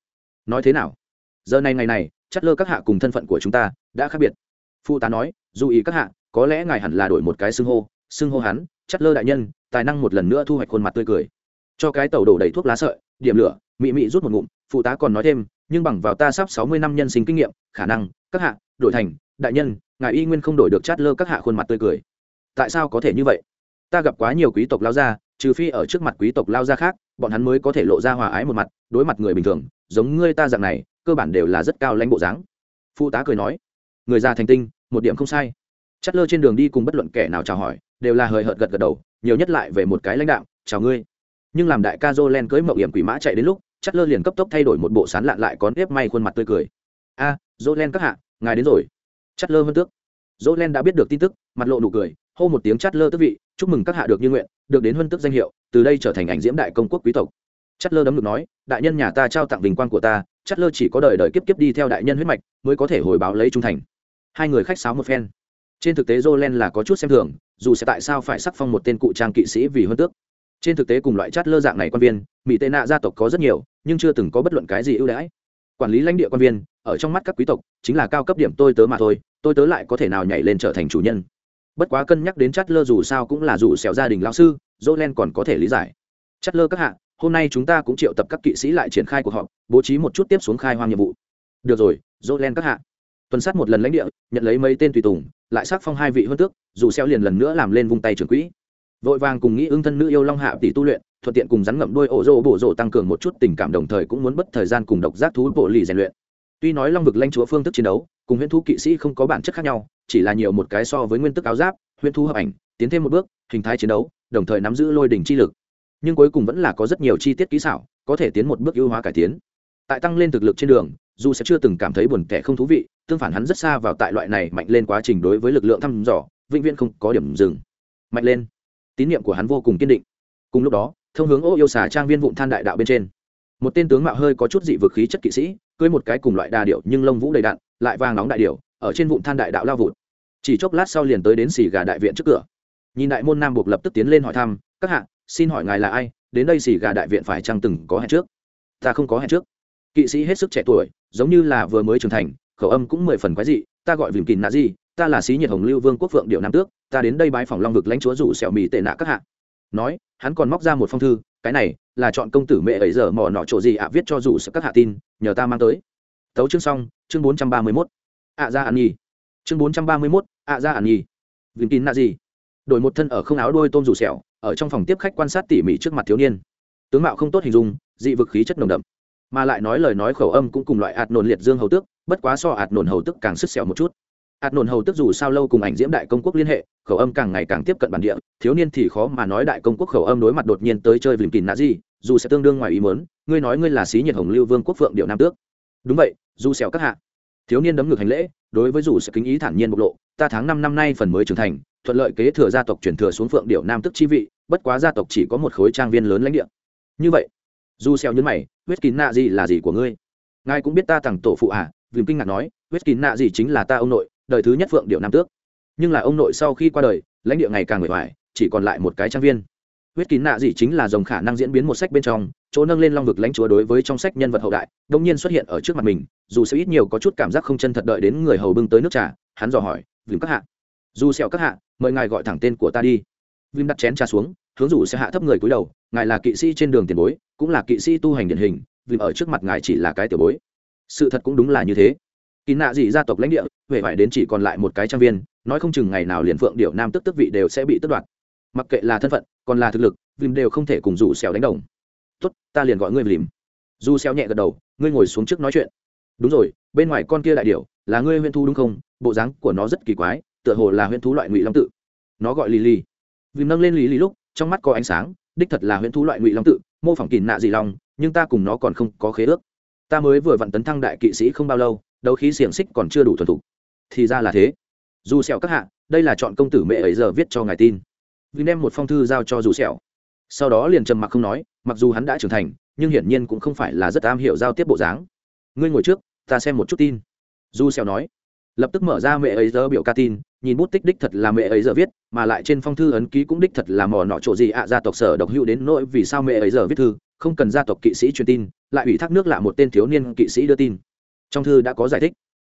Nói thế nào? Giờ này ngày này chất lơ các hạ cùng thân phận của chúng ta đã khác biệt. Phụ tá nói, dù ý các hạ có lẽ ngài hẳn là đổi một cái xưng hô xưng hô hắn chắt lơ đại nhân, tài năng một lần nữa thu hoạch khuôn mặt tươi cười. Cho cái tàu đổ đầy thuốc lá sợi, điểm lửa, mị mị rút một ngụm, phụ tá còn nói thêm, nhưng bằng vào ta sắp sáu mươi năm nhân sinh kinh nghiệm, khả năng, các hạ, đổi thành, đại nhân, ngài y nguyên không đổi được chát lơ các hạ khuôn mặt tươi cười. Tại sao có thể như vậy? Ta gặp quá nhiều quý tộc lao gia, trừ phi ở trước mặt quý tộc lao gia khác, bọn hắn mới có thể lộ ra hòa ái một mặt, đối mặt người bình thường, giống ngươi ta dạng này, cơ bản đều là rất cao lãnh bộ dáng. Phụ tá cười nói, người già thành tinh, một điểm không sai chất lơ trên đường đi cùng bất luận kẻ nào chào hỏi đều là hời hợt gật gật đầu nhiều nhất lại về một cái lãnh đạo chào ngươi. Nhưng làm đại ca dô len cưới mậu hiểm quỷ mã chạy đến lúc chất lơ liền cấp tốc thay đổi một bộ sán lạn lại có nếp may khuôn mặt tươi cười. A à, dô len các hạ ngài đến rồi. Chất lơ hơn tước. Dô len đã biết được tin tức mặt lộ nụ cười hô một tiếng chất lơ tức vị chúc mừng các hạ được như nguyện được đến huân tức danh hiệu từ đây trở thành ảnh diễm đại công quốc quý tộc. Chất lơ đấm ngực nói đại nhân nhà ta trao tặng bình quan của ta chất lơ chỉ có đời đời kiếp kiếp đi theo đại nhân huyết mạch mới có thể hồi báo lấy trung thành. Hai người khách sáo một phen trên thực tế jolen là có chút xem thường, dù sẽ tại sao phải sắc phong một tên cụ trang kỵ sĩ vì hơn tước. Trên thực tế cùng loại chát lơ dạng này quan viên, mỹ tệ nạ gia tộc có rất nhiều, nhưng chưa từng có bất luận cái gì ưu đãi. Quản lý lãnh địa quan viên, ở trong mắt các quý tộc, chính là cao cấp điểm tôi tớ mà thôi, tôi tớ lại có thể nào nhảy lên trở thành chủ nhân. Bất quá cân nhắc đến chát lơ dù sao cũng là dù xẻo gia đình lao sư jolen còn có thể lý giải. Chát lơ các hạ, hôm nay chúng ta cũng triệu tập các kỵ sĩ lại triển khai cuộc họp, bố trí một chút tiếp xuống khai hoang nhiệm vụ. Được rồi jolen các hạ tuần sát một lần lãnh địa, nhận lấy mấy tên tùy tùng, lại xác phong hai vị hơn tước, dù xeo liền lần nữa làm lên vung tay trưởng quỹ. Vội vàng cùng nghĩ ưng thân nữ yêu long hạ tỷ tu luyện, thuận tiện cùng rắn ngậm đuôi ổ rô bổ rộ tăng cường một chút tình cảm đồng thời cũng muốn bất thời gian cùng độc giác thú bộ lì rèn luyện. Tuy nói long vực lãnh chúa phương thức chiến đấu, cùng huyễn thú kỵ sĩ không có bản chất khác nhau, chỉ là nhiều một cái so với nguyên tức áo giáp, huyễn thú hợp ảnh, tiến thêm một bước, hình thái chiến đấu, đồng thời nắm giữ lôi đỉnh chi lực. Nhưng cuối cùng vẫn là có rất nhiều chi tiết kỹ xảo, có thể tiến một bước ưu hóa cải tiến. Tại tăng lên thực lực trên đường, dù sẽ chưa từng cảm thấy buồn tẻ không thú vị tương phản hắn rất xa vào tại loại này mạnh lên quá trình đối với lực lượng thăm dò, vĩnh viễn không có điểm dừng. Mạnh lên. Tín nhiệm của hắn vô cùng kiên định. Cùng lúc đó, thông hướng ô yêu xà trang viên vụn than đại đạo bên trên. Một tên tướng mạo hơi có chút dị vực khí chất kỵ sĩ, cưới một cái cùng loại đà điệu nhưng lông vũ đầy đạn lại vàng nóng đại điệu ở trên vụn than đại đạo lao vụt. Chỉ chốc lát sau liền tới đến xì gà đại viện trước cửa. Nhìn đại môn nam buộc lập tức tiến lên hỏi thăm, các hạ, xin hỏi ngài là ai? Đến đây xì gà đại viện phải chăng từng có hẹn trước? Ta không có hẹn trước. Kỵ sĩ hết sức trẻ tuổi, giống như là vừa mới trưởng thành khẩu âm cũng mười phần quái dị, ta gọi vìm kín nạ gì ta là sĩ nhiệt hồng lưu vương quốc phượng điệu nam tước, ta đến đây bái phòng long vực lãnh chúa rủ xẻo mì tệ nạ các hạ. Nói, hắn còn móc ra một phong thư, cái này là chọn công tử mẹ ấy giờ mò nọ chỗ gì ạ, viết cho rủ sợ các hạ tin, nhờ ta mang tới. Tấu chương xong, chương bốn trăm ba mươi mốt. Ạ ra ạn nhi. Chương bốn trăm ba mươi mốt, ạ ra ạn nhi. Vìm kín nạ gì đổi một thân ở không áo đôi tôm rủ sẹo, ở trong phòng tiếp khách quan sát tỉ mỉ trước mặt thiếu niên. Tướng mạo không tốt hình dung, dị vực khí chất nồng đậm mà lại nói lời nói khẩu âm cũng cùng loại ạt nổn liệt dương hầu tước, bất quá so ạt nổn hầu tức càng sứt sẹo một chút. Ạt nổn hầu tức dù sao lâu cùng ảnh diễm đại công quốc liên hệ, khẩu âm càng ngày càng tiếp cận bản địa, thiếu niên thì khó mà nói đại công quốc khẩu âm đối mặt đột nhiên tới chơi vìm kín nạ gì, dù sẽ tương đương ngoài ý mớn ngươi nói ngươi là sĩ nhiệt hồng lưu vương quốc phượng điệu nam tước. Đúng vậy, dù sẹo các hạ. Thiếu niên đấm ngược hành lễ, đối với dù sẽ kính ý thản nhiên bộc lộ, ta tháng năm năm nay phần mới trưởng thành, thuận lợi kế thừa gia tộc chuyển thừa xuống phượng điệu nam tức chi vị, bất quá gia tộc chỉ có một khối trang viên lớn lãnh địa. Như vậy dù xeo nhấn mày, huyết kín nạ gì là gì của ngươi? Ngài cũng biết ta thằng tổ phụ à? Vìm kinh ngạc nói, huyết kín nạ gì chính là ta ông nội, đời thứ nhất phượng điệu nam tước. Nhưng là ông nội sau khi qua đời, lãnh địa ngày càng nguy hoài chỉ còn lại một cái trang viên. Huyết kín nạ gì chính là dòng khả năng diễn biến một sách bên trong, chỗ nâng lên long vực lãnh chúa đối với trong sách nhân vật hậu đại đông nhiên xuất hiện ở trước mặt mình, dù sẽ ít nhiều có chút cảm giác không chân thật đợi đến người hầu bưng tới nước trà, hắn dò hỏi vìm các hạ? Dù sẹo các hạ, mời ngài gọi thẳng tên của ta đi vim đặt chén trà xuống, hướng rủ sẽ hạ thấp người cúi đầu, ngài là kỵ sĩ trên đường tiền bối, cũng là kỵ sĩ tu hành điển hình, vim ở trước mặt ngài chỉ là cái tiểu bối. Sự thật cũng đúng là như thế. Kỳ nạ gì gia tộc lãnh địa, huệ phải đến chỉ còn lại một cái trang viên, nói không chừng ngày nào liền phượng điệu nam tức tức vị đều sẽ bị tước đoạt. Mặc kệ là thân phận, còn là thực lực, vim đều không thể cùng rủ xèo đánh đồng. Tốt, ta liền gọi ngươi vìm du xèo nhẹ gật đầu, ngươi ngồi xuống trước nói chuyện. Đúng rồi, bên ngoài con kia đại điểu, là ngươi huyễn thú đúng không? Bộ dáng của nó rất kỳ quái, tựa hồ là huyễn thú loại ngụy long tự. Nó gọi lily vì nâng lên lý lý lúc, trong mắt có ánh sáng, đích thật là huyễn thú loại ngụy long tự, mô phỏng kỳ nạ dị long, nhưng ta cùng nó còn không có khế ước. Ta mới vừa vặn tấn thăng đại kỵ sĩ không bao lâu, đấu khí xiềng xích còn chưa đủ thuần thục. Thì ra là thế. Dù sẹo các hạ, đây là chọn công tử mẹ ấy giờ viết cho ngài tin. Vì đem một phong thư giao cho dù sẹo. Sau đó liền trầm mặc không nói, mặc dù hắn đã trưởng thành, nhưng hiển nhiên cũng không phải là rất am hiểu giao tiếp bộ dáng. Ngươi ngồi trước, ta xem một chút tin. Du sẹo nói lập tức mở ra mẹ ấy giờ biểu ca tin, nhìn bút tích đích thật là mẹ ấy giờ viết, mà lại trên phong thư ấn ký cũng đích thật là mò nọ chỗ gì ạ, gia tộc sở độc hữu đến nỗi vì sao mẹ ấy giờ viết thư, không cần gia tộc kỵ sĩ truyền tin, lại ủy thác nước lạ một tên thiếu niên kỵ sĩ đưa tin. Trong thư đã có giải thích.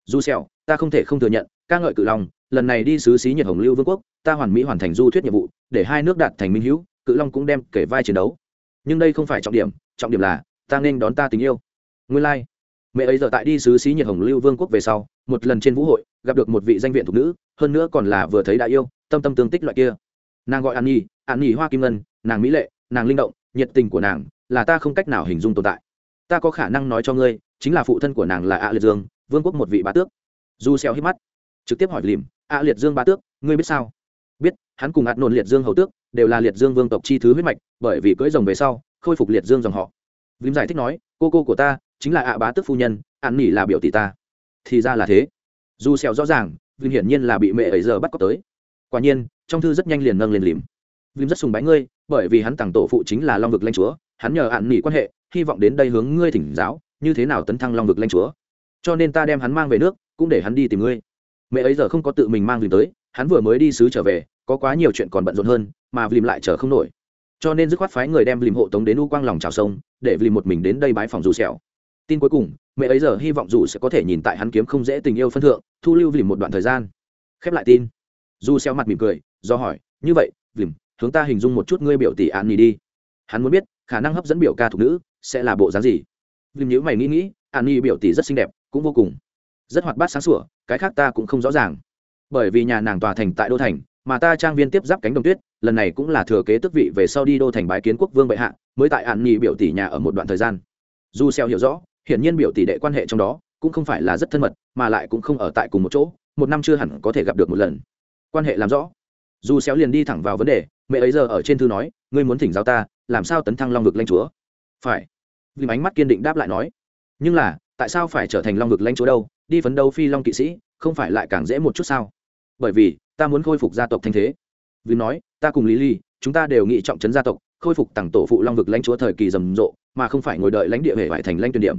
Du xẻo, ta không thể không thừa nhận, ca ngợi cự long, lần này đi sứ xí nhiệt hồng lưu vương quốc, ta hoàn mỹ hoàn thành du thuyết nhiệm vụ, để hai nước đạt thành minh hữu, cự long cũng đem kể vai chiến đấu. Nhưng đây không phải trọng điểm trọng điểm là, ta nên đón ta tình yêu. Nguyên lai like. mẹ ấy giờ tại đi sứ xí nhiệt hồng lưu vương quốc về sau một lần trên vũ hội, gặp được một vị danh viện thuộc nữ, hơn nữa còn là vừa thấy đã yêu, tâm tâm tương tích loại kia. Nàng gọi an nhi an nhi hoa kim ngân, nàng mỹ lệ, nàng linh động, nhiệt tình của nàng là ta không cách nào hình dung tồn tại. Ta có khả năng nói cho ngươi, chính là phụ thân của nàng là a liệt dương, vương quốc một vị bá tước. Du xeo hít mắt, trực tiếp hỏi lìm a liệt dương bá tước, ngươi biết sao? Biết, hắn cùng ạt nôn liệt dương hầu tước, đều là liệt dương vương tộc chi thứ huyết mạch, bởi vì cưỡi rồng về sau, khôi phục liệt dương dòng họ. Vím giải thích nói, cô cô của ta chính là ạ bá tước phu nhân ạn nỉ là biểu tỷ ta thì ra là thế. Dù sẹo rõ ràng vinh hiển nhiên là bị mẹ ấy giờ bắt cóc tới. Quả nhiên, trong thư rất nhanh liền nâng lên lìm. Vinh rất sùng bái ngươi, bởi vì hắn tặng tổ phụ chính là long vực lãnh chúa, hắn nhờ ạn nghỉ quan hệ, hy vọng đến đây hướng ngươi thỉnh giáo, như thế nào tấn thăng long vực lãnh chúa. Cho nên ta đem hắn mang về nước, cũng để hắn đi tìm ngươi. Mẹ ấy giờ không có tự mình mang vinh tới, hắn vừa mới đi sứ trở về, có quá nhiều chuyện còn bận rộn hơn, mà vinh lại chờ không nổi. Cho nên dứt khoát phái người đem vinh hộ tống đến u quang lòng trào sông, để vinh một mình đến đây bái phòng dù sẹo tin cuối cùng, mẹ ấy giờ hy vọng dù sẽ có thể nhìn tại hắn kiếm không dễ tình yêu phân thượng, thu lưu vìm một đoạn thời gian. Khép lại tin. Du xeo mặt mỉm cười, do hỏi, như vậy vìm hướng ta hình dung một chút ngươi biểu tỷ an nhì đi. Hắn muốn biết, khả năng hấp dẫn biểu ca thuộc nữ sẽ là bộ dáng gì. Vìm nhíu mày nghĩ nghĩ an nhì biểu tỷ rất xinh đẹp, cũng vô cùng. Rất hoạt bát sáng sủa, cái khác ta cũng không rõ ràng. Bởi vì nhà nàng tòa thành tại đô thành, mà ta trang viên tiếp giáp cánh đồng tuyết, lần này cũng là thừa kế tước vị về sau đi đô thành bái kiến quốc vương bệ hạ, mới tại an nhì biểu tỷ nhà ở một đoạn thời gian. Du xeo hiểu rõ hiển nhiên biểu tỷ đệ quan hệ trong đó cũng không phải là rất thân mật, mà lại cũng không ở tại cùng một chỗ, một năm chưa hẳn có thể gặp được một lần. Quan hệ làm rõ. Dù xéo liền đi thẳng vào vấn đề, mẹ ấy giờ ở trên thư nói, ngươi muốn thỉnh giáo ta, làm sao tấn thăng long vực lãnh chúa? Phải. Vì ánh mắt kiên định đáp lại nói, nhưng là, tại sao phải trở thành long vực lãnh chúa đâu? Đi phấn đấu phi long kỵ sĩ, không phải lại càng dễ một chút sao? Bởi vì, ta muốn khôi phục gia tộc thanh thế. Vì nói, ta cùng lý ly, chúng ta đều nghị trọng trấn gia tộc, khôi phục tặng tổ phụ long vực lãnh chúa thời kỳ rầm rộ, mà không phải ngồi đợi lãnh địa hệ vải thành lãnh tuyển điểm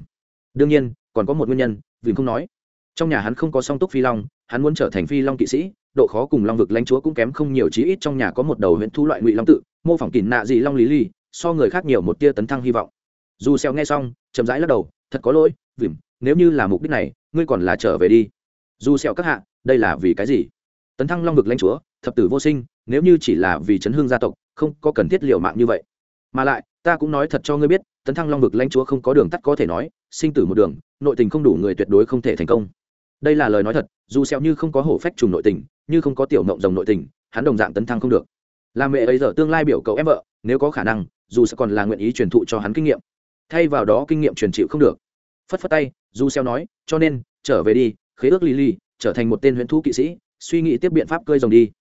đương nhiên, còn có một nguyên nhân vì không nói. Trong nhà hắn không có song túc phi long, hắn muốn trở thành phi long kỵ sĩ, độ khó cùng long vực lãnh chúa cũng kém không nhiều, chí ít trong nhà có một đầu huyện thu loại ngụy long tự, mô phỏng kỷ nạ dị long lý ly so người khác nhiều một tia tấn thăng hy vọng. Dù xeo nghe xong, chậm rãi lắc đầu, thật có lỗi vỉm nếu như là mục đích này, ngươi còn là trở về đi. Dù xeo các hạ, đây là vì cái gì? Tấn thăng long vực lãnh chúa, thập tử vô sinh, nếu như chỉ là vì chấn hương gia tộc, không có cần thiết liều mạng như vậy. Mà lại ta cũng nói thật cho ngươi biết, tấn thăng long vực lãnh chúa không có đường tắt có thể nói, sinh tử một đường, nội tình không đủ người tuyệt đối không thể thành công. Đây là lời nói thật, dù xẹo như không có hổ phách trùng nội tình, như không có tiểu mộng rồng nội tình, hắn đồng dạng tấn thăng không được. Là mẹ ấy giờ tương lai biểu cậu em vợ, nếu có khả năng, dù sẽ còn là nguyện ý truyền thụ cho hắn kinh nghiệm. Thay vào đó kinh nghiệm truyền chịu không được. Phất phất tay, dù xeo nói, cho nên, trở về đi, khế ước lily, trở thành một tên huyễn thú kỵ sĩ, suy nghĩ tiếp biện pháp cơi rồng đi.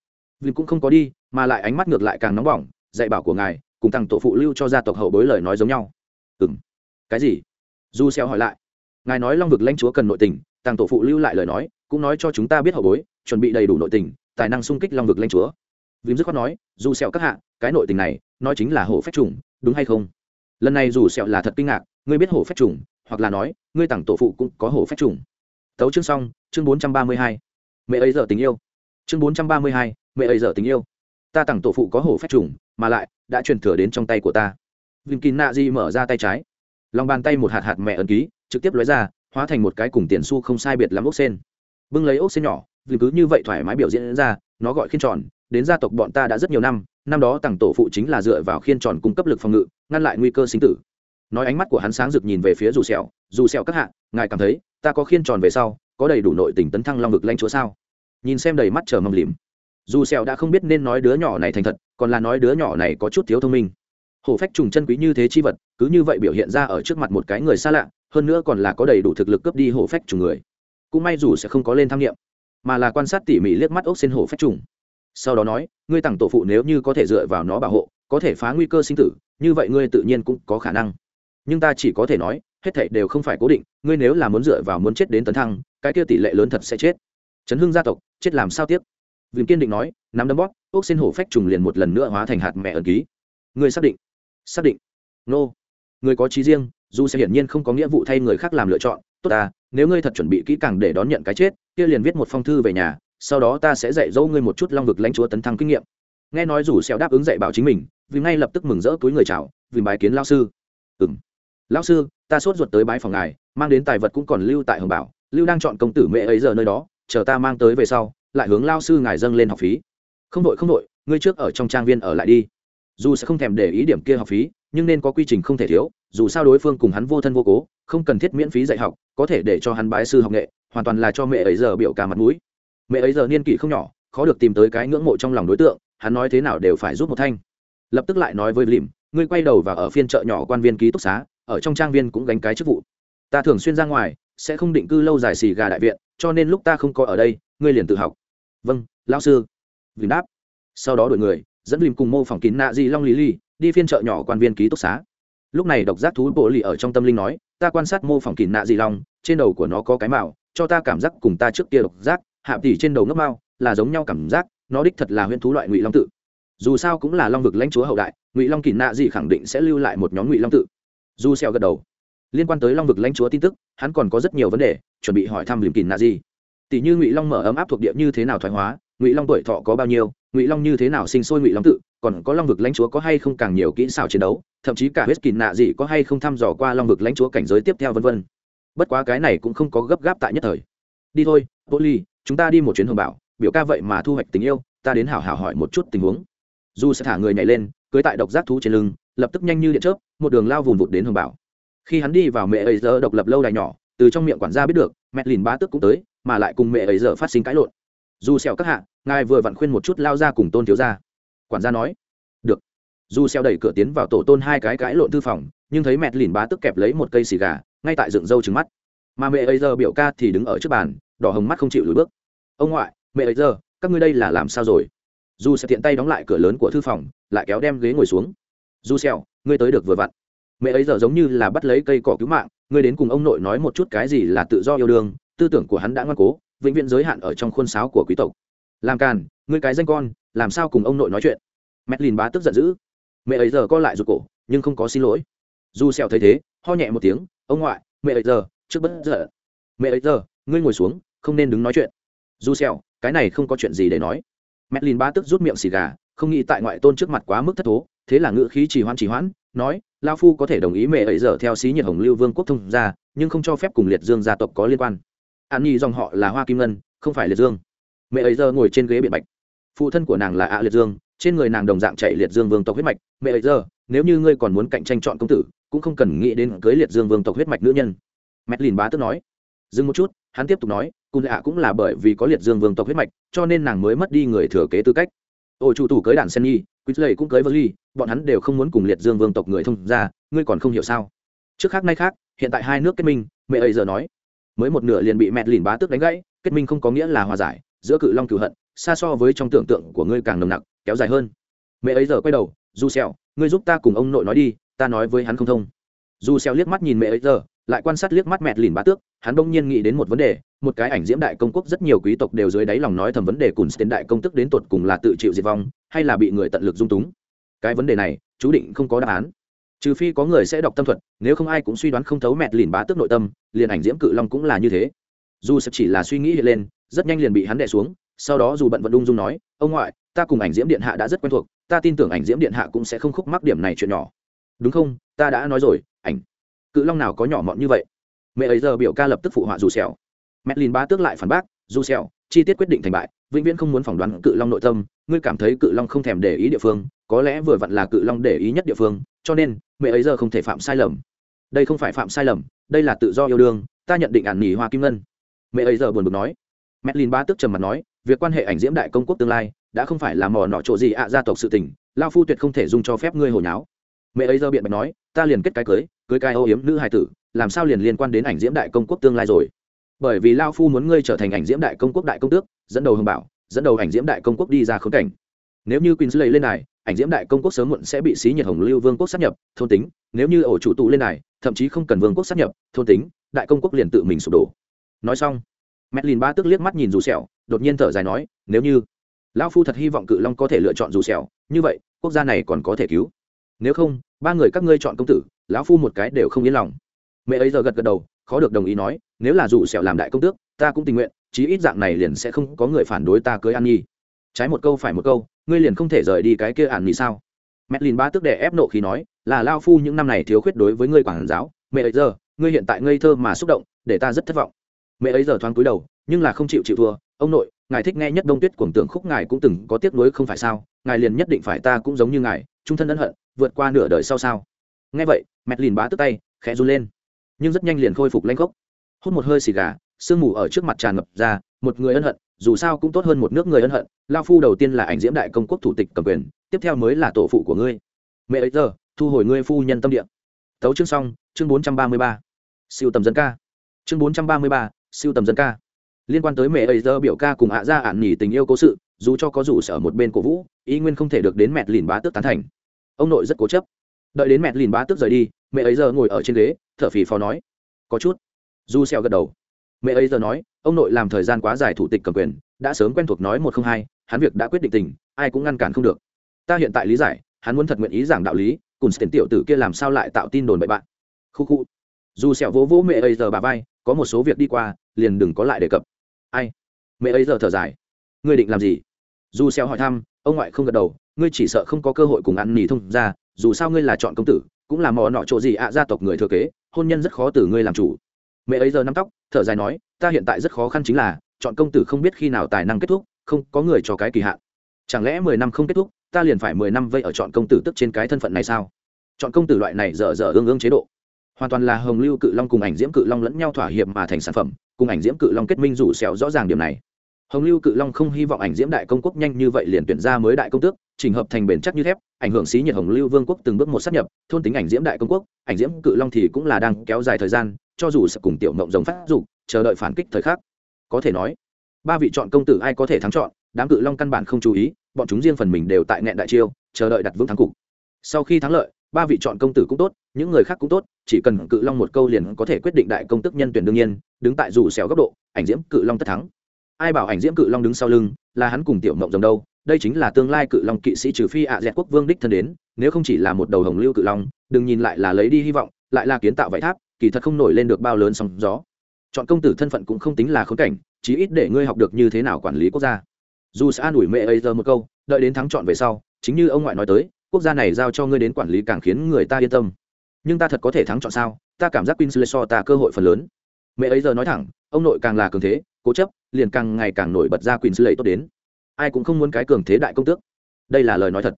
Vì cũng không có đi, mà lại ánh mắt ngược lại càng nóng bỏng, dạy bảo của ngài cùng tặng tổ phụ lưu cho gia tộc hậu bối lời nói giống nhau. Ừm. Cái gì? Du xeo hỏi lại. Ngài nói long vực lãnh chúa cần nội tình tăng tổ phụ lưu lại lời nói, cũng nói cho chúng ta biết hậu bối, chuẩn bị đầy đủ nội tình, tài năng sung kích long vực lãnh chúa. Vím dứt khoát nói, dù sẹo các hạ, cái nội tình này, nói chính là hổ phách trùng, đúng hay không? Lần này dù sẹo là thật kinh ngạc, ngươi biết hổ phách trùng, hoặc là nói, ngươi tặng tổ phụ cũng có hổ phách trùng. Tấu chương xong, chương bốn trăm ba mươi hai. Mẹ ấy giờ tình yêu. Chương bốn trăm ba mươi hai, mẹ ấy giờ tình yêu ta tặng tổ phụ có hổ phách trùng, mà lại đã truyền thừa đến trong tay của ta. Vim kín nạ di mở ra tay trái. Lòng bàn tay một hạt hạt mẹ ấn ký, trực tiếp lóe ra, hóa thành một cái cùng tiền su không sai biệt lắm ốc sen. Bưng lấy ốc sen nhỏ vì cứ như vậy thoải mái biểu diễn ra, nó gọi khiên tròn, đến gia tộc bọn ta đã rất nhiều năm năm đó tặng tổ phụ chính là dựa vào khiên tròn cung cấp lực phòng ngự, ngăn lại nguy cơ sinh tử. Nói ánh mắt của hắn sáng rực nhìn về phía dù sẹo dù sẹo các hạ, ngài cảm thấy ta có khiên tròn về sau có đầy đủ nội tình tấn thăng long vực lãnh chúa sao? Nhìn xem đầy mắt chờ mầm lìm dù sẹo đã không biết nên nói đứa nhỏ này thành thật, còn là nói đứa nhỏ này có chút thiếu thông minh. Hổ phách trùng chân quý như thế chi vật, cứ như vậy biểu hiện ra ở trước mặt một cái người xa lạ, hơn nữa còn là có đầy đủ thực lực cướp đi hổ phách trùng người. Cũng may dù sẽ không có lên tham nghiệm, mà là quan sát tỉ mỉ liếc mắt ốc xin hổ phách trùng. Sau đó nói, ngươi tặng tổ phụ nếu như có thể dựa vào nó bảo hộ, có thể phá nguy cơ sinh tử, như vậy ngươi tự nhiên cũng có khả năng. Nhưng ta chỉ có thể nói, hết thảy đều không phải cố định, ngươi nếu là muốn dựa vào muốn chết đến tấn thăng, cái kia tỷ lệ lớn thật sẽ chết. Chấn hưng gia tộc, chết làm sao tiếp Viêm kiên định nói, nắm đấm bóp, ốc xin hổ phách trùng liền một lần nữa hóa thành hạt mẹ ẩn ký. Ngươi xác định? Xác định. Nô. Người có trí riêng, dù sẽ hiển nhiên không có nghĩa vụ thay người khác làm lựa chọn. Tốt ta, nếu ngươi thật chuẩn bị kỹ càng để đón nhận cái chết, kia liền viết một phong thư về nhà, sau đó ta sẽ dạy dỗ ngươi một chút long vực lãnh chúa tấn thăng kinh nghiệm. Nghe nói rủ xẻo đáp ứng dạy bảo chính mình, vì ngay lập tức mừng rỡ túi người chào, vì bài kiến lao sư. Ừng lão sư, ta sốt ruột tới bái phòng ngài, mang đến tài vật cũng còn lưu tại hồng bảo, lưu đang chọn công tử mẹ ấy giờ nơi đó, chờ ta mang tới về sau lại hướng lao sư ngài dâng lên học phí. Không đội không đội, ngươi trước ở trong trang viên ở lại đi. Dù sẽ không thèm để ý điểm kia học phí, nhưng nên có quy trình không thể thiếu, dù sao đối phương cùng hắn vô thân vô cố, không cần thiết miễn phí dạy học, có thể để cho hắn bái sư học nghệ, hoàn toàn là cho mẹ ấy giờ biểu cả mặt mũi. Mẹ ấy giờ niên kỷ không nhỏ, khó được tìm tới cái ngưỡng mộ trong lòng đối tượng, hắn nói thế nào đều phải giúp một thanh. Lập tức lại nói với lìm ngươi quay đầu và ở phiên chợ nhỏ quan viên ký túc xá, ở trong trang viên cũng gánh cái chức vụ. Ta thường xuyên ra ngoài sẽ không định cư lâu dài xì gà đại viện, cho nên lúc ta không có ở đây, ngươi liền tự học. Vâng lão sư. Lìm đáp. Sau đó đổi người, dẫn lìm cùng mô phỏng kín nạ di long lý ly đi phiên chợ nhỏ quan viên ký túc xá. Lúc này độc giác thú bộ lì ở trong tâm linh nói, ta quan sát mô phỏng kín nạ di long, trên đầu của nó có cái mạo, cho ta cảm giác cùng ta trước kia độc giác, hạ tỷ trên đầu ngấp mao, là giống nhau cảm giác, nó đích thật là huyễn thú loại ngụy long tự. Dù sao cũng là long vực lãnh chúa hậu đại, ngụy long kỳ nạ gì khẳng định sẽ lưu lại một nhóm ngụy long tự. Du xeo gật đầu. Liên quan tới long vực lãnh chúa tin tức hắn còn có rất nhiều vấn đề, chuẩn bị hỏi thăm liềm kỳ nạ gì tỷ như ngụy long mở ấm áp thuộc địa như thế nào thoái hóa, ngụy long tuổi thọ có bao nhiêu, ngụy long như thế nào sinh sôi ngụy long tự, còn có long vực lãnh chúa có hay không càng nhiều kỹ xảo chiến đấu, thậm chí cả huyết kỳ nạ gì có hay không thăm dò qua long vực lãnh chúa cảnh giới tiếp theo vân vân. Bất quá cái này cũng không có gấp gáp tại nhất thời. Đi thôi poly chúng ta đi một chuyến hồng bảo, biểu ca vậy mà thu hoạch tình yêu, ta đến hảo hảo hỏi một chút tình huống. Dù sẽ thả người nhảy lên, cưới tại độc giác thú trên lưng, lập tức nhanh như điện chớp, một đường lao vùn vụt đến hồng bảo khi hắn đi vào mẹ ấy giờ độc lập lâu đài nhỏ, từ trong miệng quản gia biết được, mẹ lìn bá tước cũng tới, mà lại cùng mẹ ấy giờ phát sinh cãi lộn. Dù xẻo các hạ, ngài vừa vặn khuyên một chút lao ra cùng tôn thiếu gia. Quản gia nói, được. Dù xẻo đẩy cửa tiến vào tổ tôn hai cái cãi lộn thư phòng, nhưng thấy mẹ lìn bá tước kẹp lấy một cây xì gà, ngay tại dựng râu trừng mắt. Mà mẹ ấy giờ biểu ca thì đứng ở trước bàn, đỏ hồng mắt không chịu lùi bước. Ông ngoại, mẹ ấy giờ, các ngươi đây là làm sao rồi? Dù sẽ tiện tay đóng lại cửa lớn của thư phòng, lại kéo đem ghế ngồi xuống. Dù xẻo ngươi tới được vừa vặn mẹ ấy giờ giống như là bắt lấy cây cỏ cứu mạng, ngươi đến cùng ông nội nói một chút cái gì là tự do yêu đương, tư tưởng của hắn đã ngoan cố, vĩnh viễn giới hạn ở trong khuôn sáo của quý tộc. Làm càn, ngươi cái danh con, làm sao cùng ông nội nói chuyện? Mẹ lìn bá tức giận dữ. Mẹ ấy giờ co lại rụt cổ, nhưng không có xin lỗi. Du sẹo thấy thế, ho nhẹ một tiếng, ông ngoại, mẹ ấy giờ, trước bất giờ. Mẹ ấy giờ, ngươi ngồi xuống, không nên đứng nói chuyện. Du sẹo, cái này không có chuyện gì để nói. Mẹ lìn bá tức rút miệng xì gà, không nghĩ tại ngoại tôn trước mặt quá mức thất thố, thế là ngựa khí trì hoãn trì hoãn, nói lao phu có thể đồng ý mẹ ấy giờ theo xí nhiệt hồng lưu vương quốc thông ra nhưng không cho phép cùng liệt dương gia tộc có liên quan. An nhi dòng họ là hoa kim ngân, không phải liệt dương. Mẹ ấy giờ ngồi trên ghế biện bạch phụ thân của nàng là ạ liệt dương, trên người nàng đồng dạng chạy liệt dương vương tộc huyết mạch. Mẹ ấy giờ, nếu như ngươi còn muốn cạnh tranh chọn công tử, cũng không cần nghĩ đến cưới liệt dương vương tộc huyết mạch nữ nhân. Mét lìn bá tức nói. Dừng một chút, hắn tiếp tục nói cùng ạ cũng là bởi vì có liệt dương vương tộc huyết mạch, cho nên nàng mới mất đi người thừa kế tư cách. Ôi chủ thủ cưới đàn sen nhi, quýt lầy cũng cưới vơ ly bọn hắn đều không muốn cùng liệt dương vương tộc người thông ra ngươi còn không hiểu sao? Trước khác nay khác, hiện tại hai nước kết minh, mẹ ấy giờ nói, mới một nửa liền bị mẹ lìn bá tước đánh gãy, kết minh không có nghĩa là hòa giải, giữa cự long cửu hận, xa so với trong tưởng tượng của ngươi càng nồng nặc, kéo dài hơn. Mẹ ấy giờ quay đầu, du xèo ngươi giúp ta cùng ông nội nói đi, ta nói với hắn không thông. Du xèo liếc mắt nhìn mẹ ấy giờ, lại quan sát liếc mắt mẹ lìn bá tước, hắn bỗng nhiên nghĩ đến một vấn đề, một cái ảnh diễm đại công quốc rất nhiều quý tộc đều dưới đáy lòng nói thầm vấn đề cùng tiến đại công tức đến tột cùng là tự chịu diệt vong, hay là bị người tận lực dung túng cái vấn đề này, chú định không có đáp án. Trừ phi có người sẽ đọc tâm thuật, nếu không ai cũng suy đoán không thấu mẹt lìn bá tước nội tâm, liền ảnh diễm cự long cũng là như thế. Dù sẽ chỉ là suy nghĩ hiện lên, rất nhanh liền bị hắn đè xuống, sau đó dù bận vận ung dung nói, ông ngoại, ta cùng ảnh diễm điện hạ đã rất quen thuộc, ta tin tưởng ảnh diễm điện hạ cũng sẽ không khúc mắc điểm này chuyện nhỏ. Đúng không? Ta đã nói rồi, ảnh. Cự long nào có nhỏ mọn như vậy? Mẹ ấy giờ biểu ca lập tức phụ họa dù xèo mẹ lìn bá tước lại phản bác, dù xèo chi tiết quyết định thành bại, vĩnh viễn không muốn phỏng đoán cự long nội tâm, ngươi cảm thấy cự long không thèm để ý địa phương có lẽ vừa vặn là cự long để ý nhất địa phương, cho nên, mẹ ấy giờ không thể phạm sai lầm. Đây không phải phạm sai lầm, đây là tự do yêu đương, ta nhận định ản nỉ hoa kim ngân. Mẹ ấy giờ buồn bực nói. Mẹ lìn ba tức trầm mặt nói, việc quan hệ ảnh diễm đại công quốc tương lai, đã không phải là mò nọ chỗ gì ạ gia tộc sự tình lao phu tuyệt không thể dung cho phép ngươi hồi nháo. Mẹ ấy giờ biện bạch nói, ta liền kết cái cưới cưới cái âu yếm nữ hài tử, làm sao liền liên quan đến ảnh diễm đại công quốc tương lai rồi? Bởi vì lao phu muốn ngươi trở thành ảnh diễm đại công quốc đại công tước, dẫn đầu hồng bảo, dẫn đầu ảnh diễm đại công quốc đi ra khốn cảnh. Nếu như quỳnh lấy lên này ảnh diễm đại công quốc sớm muộn sẽ bị xí nhiệt hồng lưu vương quốc sát nhập thôn tính nếu như ổ chủ tụ lên này thậm chí không cần vương quốc sát nhập thôn tính đại công quốc liền tự mình sụp đổ nói xong Medlin ba tức liếc mắt nhìn dù sẹo, đột nhiên thở dài nói, nếu như lão phu thật hy vọng cự long có thể lựa chọn dù sẹo, như vậy quốc gia này còn có thể cứu. Nếu không, ba người các ngươi chọn công tử, lão phu một cái đều không yên lòng. Mẹ ấy giờ gật gật đầu, khó được đồng ý nói, nếu là dù sẹo làm đại công tước, ta cũng tình nguyện, chí ít dạng này liền sẽ không có người phản đối ta cưới An Nhi. Trái một câu phải một câu, ngươi liền không thể rời đi cái kia ản Nhi sao? mẹ lìn ba tức đẻ ép nộ khí nói, là lao phu những năm này thiếu khuyết đối với ngươi quản giáo, mẹ ấy giờ, ngươi hiện tại ngây thơ mà xúc động, để ta rất thất vọng. Mẹ ấy giờ thoáng cúi đầu nhưng là không chịu chịu thua. Ông nội ngài thích nghe nhất đông tuyết cuồng tưởng khúc ngài cũng từng có tiếc nuối không phải sao? Ngài liền nhất định phải ta cũng giống như ngài trung thân ân hận vượt qua nửa đời sau sao? Nghe vậy mẹ lìn bá tức tay khẽ run lên. Nhưng rất nhanh liền khôi phục lanh gốc hút một hơi xì gà sương mù ở trước mặt tràn ngập ra một người ân hận dù sao cũng tốt hơn một nước người ân hận, lao phu đầu tiên là ảnh diễm đại công quốc thủ tịch cầm quyền, tiếp theo mới là tổ phụ của ngươi. Mẹ ấy giờ, thu hồi ngươi phu nhân tâm địa. Tấu chương xong, chương bốn trăm ba mươi ba. Siêu tầm dân ca. Chương bốn trăm ba mươi ba, siêu tầm dân ca. Liên quan tới mẹ ấy giờ biểu ca cùng hạ gia ạn nhỉ tình yêu cố sự, dù cho có rủ sở một bên cổ vũ, ý nguyên không thể được đến mẹ lìn bá tước tán thành. Ông nội rất cố chấp. Đợi đến mẹ lìn bá tước rời đi, mẹ ấy giờ ngồi ở trên ghế, thở phì phò nói, có chút. Du xeo gật đầu mẹ ấy giờ nói, ông nội làm thời gian quá dài thủ tịch cầm quyền, đã sớm quen thuộc nói một không hai, hắn việc đã quyết định tình, ai cũng ngăn cản không được. Ta hiện tại lý giải, hắn muốn thật nguyện ý giảng đạo lý, cùng tiền tiểu tử kia làm sao lại tạo tin đồn bậy bạn. Khu khu. Dù sẹo vỗ vỗ mẹ ấy giờ bà vai, có một số việc đi qua, liền đừng có lại đề cập. Ai? Mẹ ấy giờ thở dài. Ngươi định làm gì? Dù sẹo hỏi thăm, ông ngoại không gật đầu, ngươi chỉ sợ không có cơ hội cùng ăn nỉ thông ra dù sao ngươi là chọn công tử, cũng là mò nọ chỗ gì ạ, gia tộc người thừa kế, hôn nhân rất khó từ ngươi làm chủ. Mẹ ấy giờ nắm tóc thở dài nói, ta hiện tại rất khó khăn chính là, chọn công tử không biết khi nào tài năng kết thúc, không có người cho cái kỳ hạn. Chẳng lẽ mười năm không kết thúc, ta liền phải mười năm vây ở chọn công tử tức trên cái thân phận này sao? Chọn công tử loại này dở dở ương ương chế độ. Hoàn toàn là hồng lưu cự long cùng ảnh diễm cự long lẫn nhau thỏa hiệp mà thành sản phẩm, cùng ảnh diễm cự long kết minh rủ xẻo rõ ràng điểm này. Hồng lưu cự long không hy vọng ảnh diễm đại công quốc nhanh như vậy liền tuyển ra mới đại công tước, trình hợp thành bền chắc như thép, ảnh hưởng xí nhiệt hồng lưu vương quốc từng bước một sát nhập, thôn tính ảnh diễm đại công quốc, ảnh diễm cự long thì cũng là đang kéo dài thời gian cho dù sẽ cùng tiểu mộng giống phát dục, chờ đợi phản kích thời khắc. Có thể nói, ba vị chọn công tử ai có thể thắng chọn, đám cự long căn bản không chú ý, bọn chúng riêng phần mình đều tại nghẹn đại chiêu, chờ đợi đặt vững thắng cục. Sau khi thắng lợi, ba vị chọn công tử cũng tốt, những người khác cũng tốt, chỉ cần cự long một câu liền có thể quyết định đại công tức nhân tuyển đương nhiên, đứng tại dù xẻo góc độ, ảnh diễm cự long tất thắng. Ai bảo ảnh diễm cự long đứng sau lưng, là hắn cùng tiểu mộng rồng đâu, đây chính là tương lai cự long kỵ sĩ trừ phi ạ dẹt quốc vương đích thân đến, nếu không chỉ là một đầu hồng lưu cự long, đừng nhìn lại là lấy đi hy vọng, lại là kiến tạo vải tháp kỳ thật không nổi lên được bao lớn sóng gió. Chọn công tử thân phận cũng không tính là khốn cảnh, chí ít để ngươi học được như thế nào quản lý quốc gia. Dù sẽ an ủi mẹ ấy giờ một câu, đợi đến thắng chọn về sau, chính như ông ngoại nói tới, quốc gia này giao cho ngươi đến quản lý càng khiến người ta yên tâm. Nhưng ta thật có thể thắng chọn sao? Ta cảm giác queen so ta cơ hội phần lớn. Mẹ ấy giờ nói thẳng, ông nội càng là cường thế, cố chấp, liền càng ngày càng nổi bật ra queen lệ tốt đến. Ai cũng không muốn cái cường thế đại công tước. Đây là lời nói thật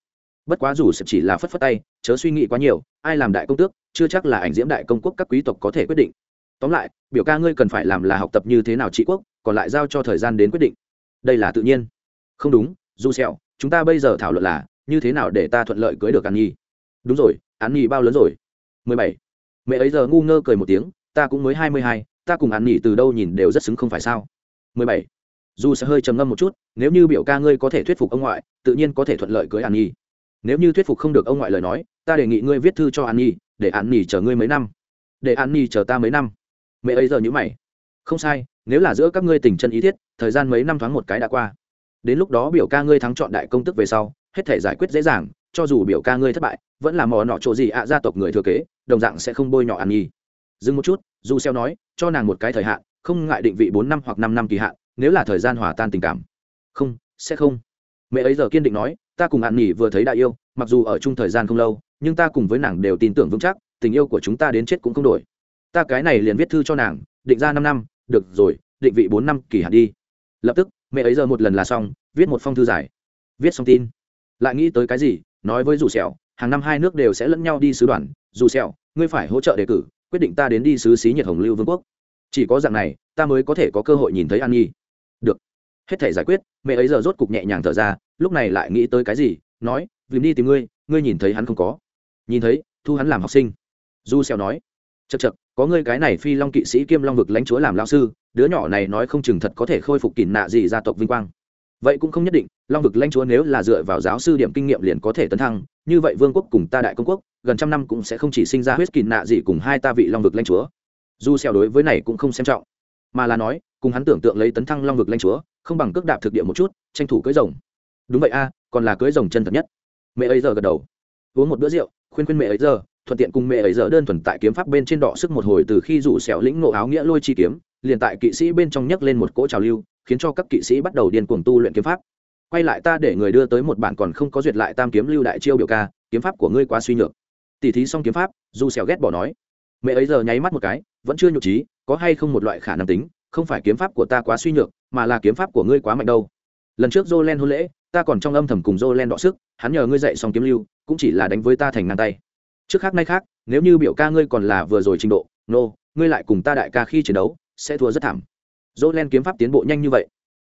bất quá dù sẽ chỉ là phất phất tay, chớ suy nghĩ quá nhiều, ai làm đại công tước, chưa chắc là ảnh diễm đại công quốc các quý tộc có thể quyết định. Tóm lại, biểu ca ngươi cần phải làm là học tập như thế nào trị quốc, còn lại giao cho thời gian đến quyết định. Đây là tự nhiên. Không đúng dù sẹo, chúng ta bây giờ thảo luận là, như thế nào để ta thuận lợi cưới được an nhi? Đúng rồi, an nhi bao lớn rồi? Mười bảy. Mẹ ấy giờ ngu ngơ cười một tiếng, ta cũng mới hai mươi hai, ta cùng an nhi từ đâu nhìn đều rất xứng không phải sao? Mười bảy. Dù sẽ hơi trầm ngâm một chút, nếu như biểu ca ngươi có thể thuyết phục ông ngoại, tự nhiên có thể thuận lợi cưới an nhi nếu như thuyết phục không được ông ngoại lời nói, ta đề nghị ngươi viết thư cho an nhi để an nhi chờ ngươi mấy năm. Để an nhi chờ ta mấy năm. Mẹ ấy giờ nhữ mày. Không sai, nếu là giữa các ngươi tình chân ý thiết, thời gian mấy năm thoáng một cái đã qua. Đến lúc đó biểu ca ngươi thắng chọn đại công tức về sau, hết thể giải quyết dễ dàng, cho dù biểu ca ngươi thất bại, vẫn là mò nọ chỗ gì ạ, gia tộc người thừa kế, đồng dạng sẽ không bôi nhọ an nhi dừng một chút, dù xeo nói, cho nàng một cái thời hạn, không ngại định vị bốn năm hoặc năm năm kỳ hạn, nếu là thời gian hòa tan tình cảm. Không, sẽ không. Mẹ ấy giờ kiên định nói ta cùng hạn nghỉ vừa thấy đại yêu, mặc dù ở chung thời gian không lâu, nhưng ta cùng với nàng đều tin tưởng vững chắc, tình yêu của chúng ta đến chết cũng không đổi. Ta cái này liền viết thư cho nàng, định ra năm năm, được rồi, định vị bốn năm kỳ hạn đi. Lập tức, mẹ ấy giờ một lần là xong, viết một phong thư dài. Viết xong tin. Lại nghĩ tới cái gì, nói với dù sẹo, hàng năm hai nước đều sẽ lẫn nhau đi sứ đoàn. Dù sẹo, ngươi phải hỗ trợ đề cử, quyết định ta đến đi sứ xí nhiệt hồng lưu vương quốc. Chỉ có dạng này, ta mới có thể có cơ hội nhìn thấy an nhi. Được. Hết thể giải quyết, mẹ ấy giờ rốt cục nhẹ nhàng thở ra lúc này lại nghĩ tới cái gì, nói vìm đi tìm ngươi ngươi nhìn thấy hắn không có. Nhìn thấy, thu hắn làm học sinh. Du xeo nói chật chật có ngươi cái này phi long kỵ sĩ kiêm long vực lãnh chúa làm lao sư, đứa nhỏ này nói không chừng thật có thể khôi phục kỳ nạ gì gia tộc vinh quang. Vậy cũng không nhất định, long vực lãnh chúa nếu là dựa vào giáo sư điểm kinh nghiệm liền có thể tấn thăng, như vậy vương quốc cùng ta đại công quốc, gần trăm năm cũng sẽ không chỉ sinh ra huyết kỳ nạ gì cùng hai ta vị long vực lãnh chúa. Du xeo đối với này cũng không xem trọng, mà là nói, cùng hắn tưởng tượng lấy tấn thăng long vực lãnh chúa, không bằng cước đạp thực địa một chút, tranh thủ cưỡi rồng đúng vậy a, còn là cưới rồng chân thật nhất. Mẹ ấy giờ gật đầu. Uống một bữa rượu, khuyên khuyên mẹ ấy giờ, thuận tiện cùng mẹ ấy giờ đơn thuần tại kiếm pháp bên trên đọ sức một hồi từ khi rủ xẻo lĩnh ngộ áo nghĩa lôi chi kiếm, liền tại kỵ sĩ bên trong nhấc lên một cỗ trào lưu, khiến cho các kỵ sĩ bắt đầu điên cuồng tu luyện kiếm pháp. Quay lại ta để người đưa tới một bản còn không có duyệt lại tam kiếm lưu đại chiêu biểu ca, kiếm pháp của ngươi quá suy nhược. Tỉ thí xong kiếm pháp, dù xẻo ghét bỏ nói. Mẹ ấy giờ nháy mắt một cái, vẫn chưa nhục trí, có hay không một loại khả năng tính, không phải kiếm pháp của ta quá suy nhược, mà là kiếm pháp của ngươi quá mạnh đâu lần trước Jolen hôn lễ ta còn trong âm thầm cùng Jolen đọ sức hắn nhờ ngươi dạy xong kiếm lưu cũng chỉ là đánh với ta thành ngang tay. Trước khác nay khác nếu như biểu ca ngươi còn là vừa rồi trình độ nô、no, ngươi lại cùng ta đại ca khi chiến đấu sẽ thua rất thảm. Jolen len kiếm pháp tiến bộ nhanh như vậy.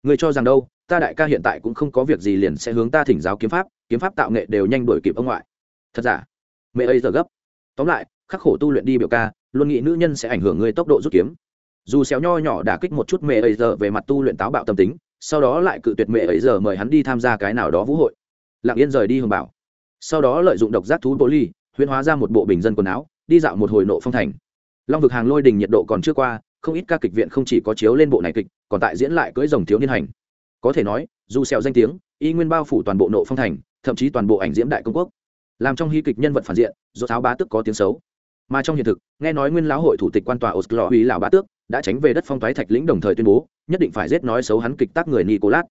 Ngươi cho rằng đâu ta đại ca hiện tại cũng không có việc gì liền sẽ hướng ta thỉnh giáo kiếm pháp kiếm pháp tạo nghệ đều nhanh đuổi kịp ông ngoại. Thật giả? Mẹ ấy giờ gấp. Tóm lại khắc khổ tu luyện đi biểu ca luôn nghĩ nữ nhân sẽ ảnh hưởng ngươi tốc độ rút kiếm. Dù xéo nho nhỏ đả kích một chút mẹ ấy giờ về mặt tu luyện táo bạo tâm tính sau đó lại cự tuyệt mẹ ấy giờ mời hắn đi tham gia cái nào đó vũ hội. Lặng yên rời đi hồng bảo. Sau đó lợi dụng độc giác thú bố ly huyễn hóa ra một bộ bình dân quần áo, đi dạo một hồi nộ phong thành. Long vực hàng lôi đình nhiệt độ còn chưa qua, không ít ca kịch viện không chỉ có chiếu lên bộ này kịch, còn tại diễn lại cưỡi rồng thiếu niên hành. Có thể nói, dù sẹo danh tiếng, y nguyên bao phủ toàn bộ nộ phong thành, thậm chí toàn bộ ảnh diễm đại công quốc. Làm trong hy kịch nhân vật phản diện, do tháo bá tước có tiếng xấu. Mà trong hiện thực, nghe nói nguyên lão hội thủ tịch quan tòa oslo huy lão bá tước đã tránh về đất phong toái thạch lĩnh đồng thời tuyên bố, nhất định phải giết nói xấu hắn kịch tác người nicolas.